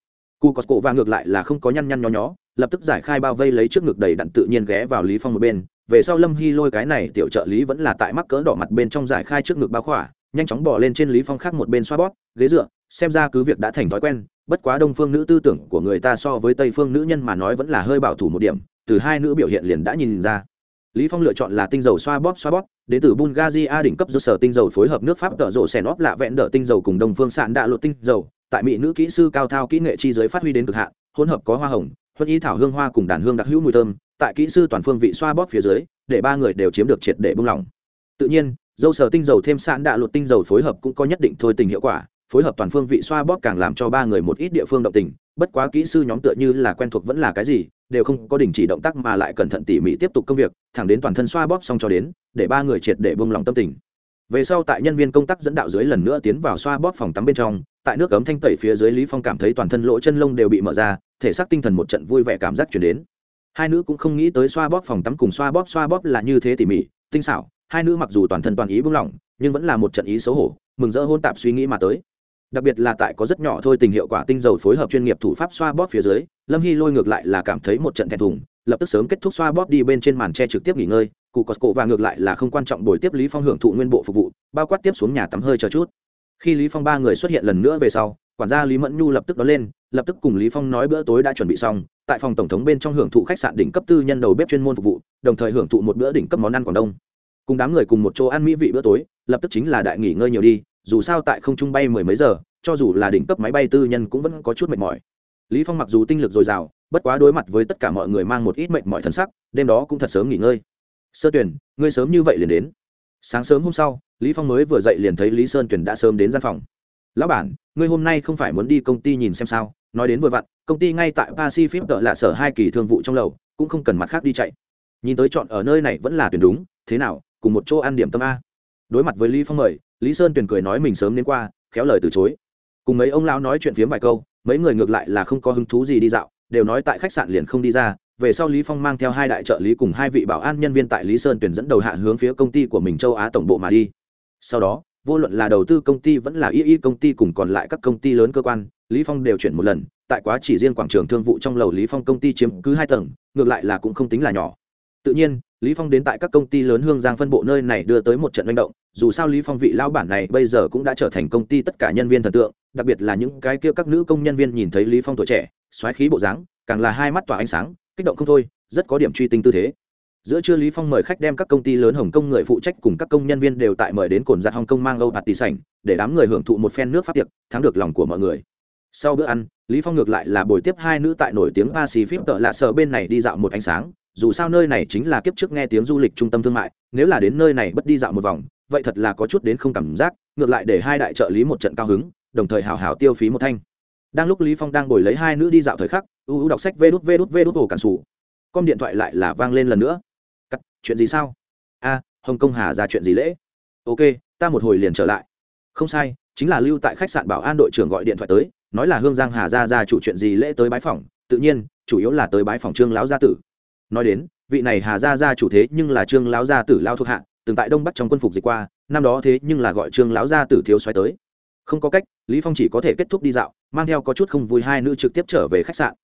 Cu có cổ và ngược lại là không có nhăn nhăn nhó nhó, lập tức giải khai bao vây lấy trước ngực đầy đặn tự nhiên ghé vào lý phong một bên. Về sau lâm hy lôi cái này tiểu trợ lý vẫn là tại mắc cỡ đỏ mặt bên trong giải khai trước ngực bao khỏa, nhanh chóng bỏ lên trên lý phong khác một bên xoa bóp, ghế dựa, xem ra cứ việc đã thành thói quen, bất quá đông phương nữ tư tưởng của người ta so với tây phương nữ nhân mà nói vẫn là hơi bảo thủ một điểm, từ hai nữ biểu hiện liền đã nhìn ra lý phong lựa chọn là tinh dầu xoa bóp xoa bóp, đến từ bulgaria đỉnh cấp do sở tinh dầu phối hợp nước pháp tợ rộ xèn óp lạ vẹn đỡ tinh dầu cùng đồng phương sạn đạ lộ tinh dầu. Tại mỹ nữ kỹ sư cao thao kỹ nghệ chi giới phát huy đến cực hạn, hỗn hợp có hoa hồng, huân y thảo hương hoa cùng đàn hương đặc hữu mùi thơm. Tại kỹ sư toàn phương vị xoa bóp phía dưới, để ba người đều chiếm được triệt để buông lỏng tự nhiên dâu sở tinh dầu thêm sạn đạ lột tinh dầu phối hợp cũng có nhất định thôi tình hiệu quả, phối hợp toàn phương vị xoa bóp càng làm cho ba người một ít địa phương động tình. Bất quá kỹ sư nhóm tựa như là quen thuộc vẫn là cái gì đều không có đình chỉ động tác mà lại cẩn thận tỉ mỉ tiếp tục công việc, thẳng đến toàn thân xoa bóp xong cho đến, để ba người triệt để bông lòng tâm tình. Về sau tại nhân viên công tác dẫn đạo dưới lần nữa tiến vào xoa bóp phòng tắm bên trong, tại nước cấm thanh tẩy phía dưới lý phong cảm thấy toàn thân lỗ chân lông đều bị mở ra, thể xác tinh thần một trận vui vẻ cảm giác chuyển đến. Hai nữ cũng không nghĩ tới xoa bóp phòng tắm cùng xoa bóp xoa bóp là như thế tỉ mỉ, tinh xảo, hai nữ mặc dù toàn thân toàn ý buông lỏng, nhưng vẫn là một trận ý xấu hổ, mừng rỡ hôn tạp suy nghĩ mà tới đặc biệt là tại có rất nhỏ thôi tình hiệu quả tinh dầu phối hợp chuyên nghiệp thủ pháp xoa bóp phía dưới, lâm hy lôi ngược lại là cảm thấy một trận thẹn thùng, lập tức sớm kết thúc xoa bóp đi bên trên màn tre trực tiếp nghỉ ngơi, cụ cosco và ngược lại là không quan trọng buổi tiếp lý phong hưởng thụ nguyên bộ phục vụ, bao quát tiếp xuống nhà tắm hơi chờ chút. Khi lý phong ba người xuất hiện lần nữa về sau, quản gia lý mẫn nhu lập tức đón lên, lập tức cùng lý phong nói bữa tối đã chuẩn bị xong, tại phòng tổng thống bên trong hưởng thụ khách sạn đỉnh cấp tư nhân đầu bếp chuyên môn phục vụ, đồng thời hưởng thụ một bữa đỉnh cấp món ăn quảng đông. Cùng đám người cùng một chỗ ăn mỹ vị bữa tối, lập tức chính là đại nghỉ ngơi nhiều đi dù sao tại không trung bay mười mấy giờ, cho dù là đỉnh cấp máy bay tư nhân cũng vẫn có chút mệt mỏi. Lý phong mặc dù tinh lực dồi dào, bất quá đối mặt với tất cả mọi người mang một ít mệt mỏi thần sắc, đêm đó cũng thật sớm nghỉ ngơi. Sơ tuyển ngươi sớm như vậy liền đến. Sáng sớm hôm sau, lý phong mới vừa dậy liền thấy lý sơn tuyển đã sớm đến gian phòng. Lão bản, ngươi hôm nay không phải muốn đi công ty nhìn xem sao? Nói đến vừa vặn, công ty ngay tại pacific tợ là sở hai kỳ thương vụ trong lầu, cũng không cần mặt khác đi chạy. Nhìn tới chọn ở nơi này vẫn là tuyển đúng, thế nào, cùng một chỗ ăn điểm tâm a. Đối mặt với lý phong mời lý sơn Tuyền cười nói mình sớm đến qua, khéo lời từ chối. Cùng mấy ông lão nói chuyện phiếm vài câu, mấy người ngược lại là không có hứng thú gì đi dạo, đều nói tại khách sạn liền không đi ra. Về sau lý phong mang theo hai đại trợ lý cùng hai vị bảo an nhân viên tại lý sơn tuyển dẫn đầu hạ hướng phía công ty của mình châu á tổng bộ mà đi. Sau đó, vô luận là đầu tư công ty vẫn là y y công ty cùng còn lại các công ty lớn cơ quan, lý phong đều chuyển một lần. Tại quá chỉ riêng quảng trường thương vụ trong lầu lý phong công ty chiếm cứ hai tầng, ngược lại là cũng không tính là nhỏ. Tự nhiên lý phong đến tại các công ty lớn hương giang phân bộ nơi này đưa tới một trận manh động, dù sao lý phong vị lao bản này bây giờ cũng đã trở thành công ty tất cả nhân viên thần tượng, đặc biệt là những cái kia các nữ công nhân viên nhìn thấy lý phong tuổi trẻ xoáy khí bộ dáng, càng là hai mắt tỏa ánh sáng, kích động không thôi, rất có điểm truy tinh tư thế. Giữa trưa lý phong mời khách đem các công ty lớn hồng kông người phụ trách cùng các công nhân viên đều tại mời đến cồn giặt hồng kông mang âu bạt tỷ sảnh, để đám người hưởng thụ một phen nước pháp tiệc, thắng được lòng của mọi người. Sau bữa ăn, lý phong ngược lại là buổi tiếp hai nữ tại nổi tiếng pacific tợ lạ sở bên này đi dạo một ánh sáng dù sao nơi này chính là kiếp trước nghe tiếng du lịch trung tâm thương mại, nếu là đến nơi này bất đi dạo một vòng, vậy thật là có chút đến không cảm giác, ngược lại để hai đại trợ lý một trận cao hứng, đồng thời hào hào tiêu phí một thanh. Đang lúc lý phong đang ngồi lấy hai nữ đi dạo thời khắc, u u đọc sách vê đút vê đút vê đút ổ cản sủ. Con điện thoại lại là vang lên lần nữa. Cắt, chuyện gì sao? A, hồng kông hà ra chuyện gì lễ? Ok, ta một hồi liền trở lại. Không sai, chính là lưu tại khách sạn bảo an đội trưởng gọi điện thoại tới, nói là hương giang hà ra ra chủ chuyện gì lễ tới bái phòng tự nhiên, chủ yếu là tới bái phòng trương lão gia tử nói đến, vị này hà gia gia chủ thế nhưng là trương lão gia tử lao thuộc hạ, từng tại đông bắc trong quân phục dịch qua, năm đó thế nhưng là gọi trương lão gia tử thiếu xoáy tới. Không có cách, lý phong chỉ có thể kết thúc đi dạo, mang theo có chút không vui hai nữ trực tiếp trở về khách sạn.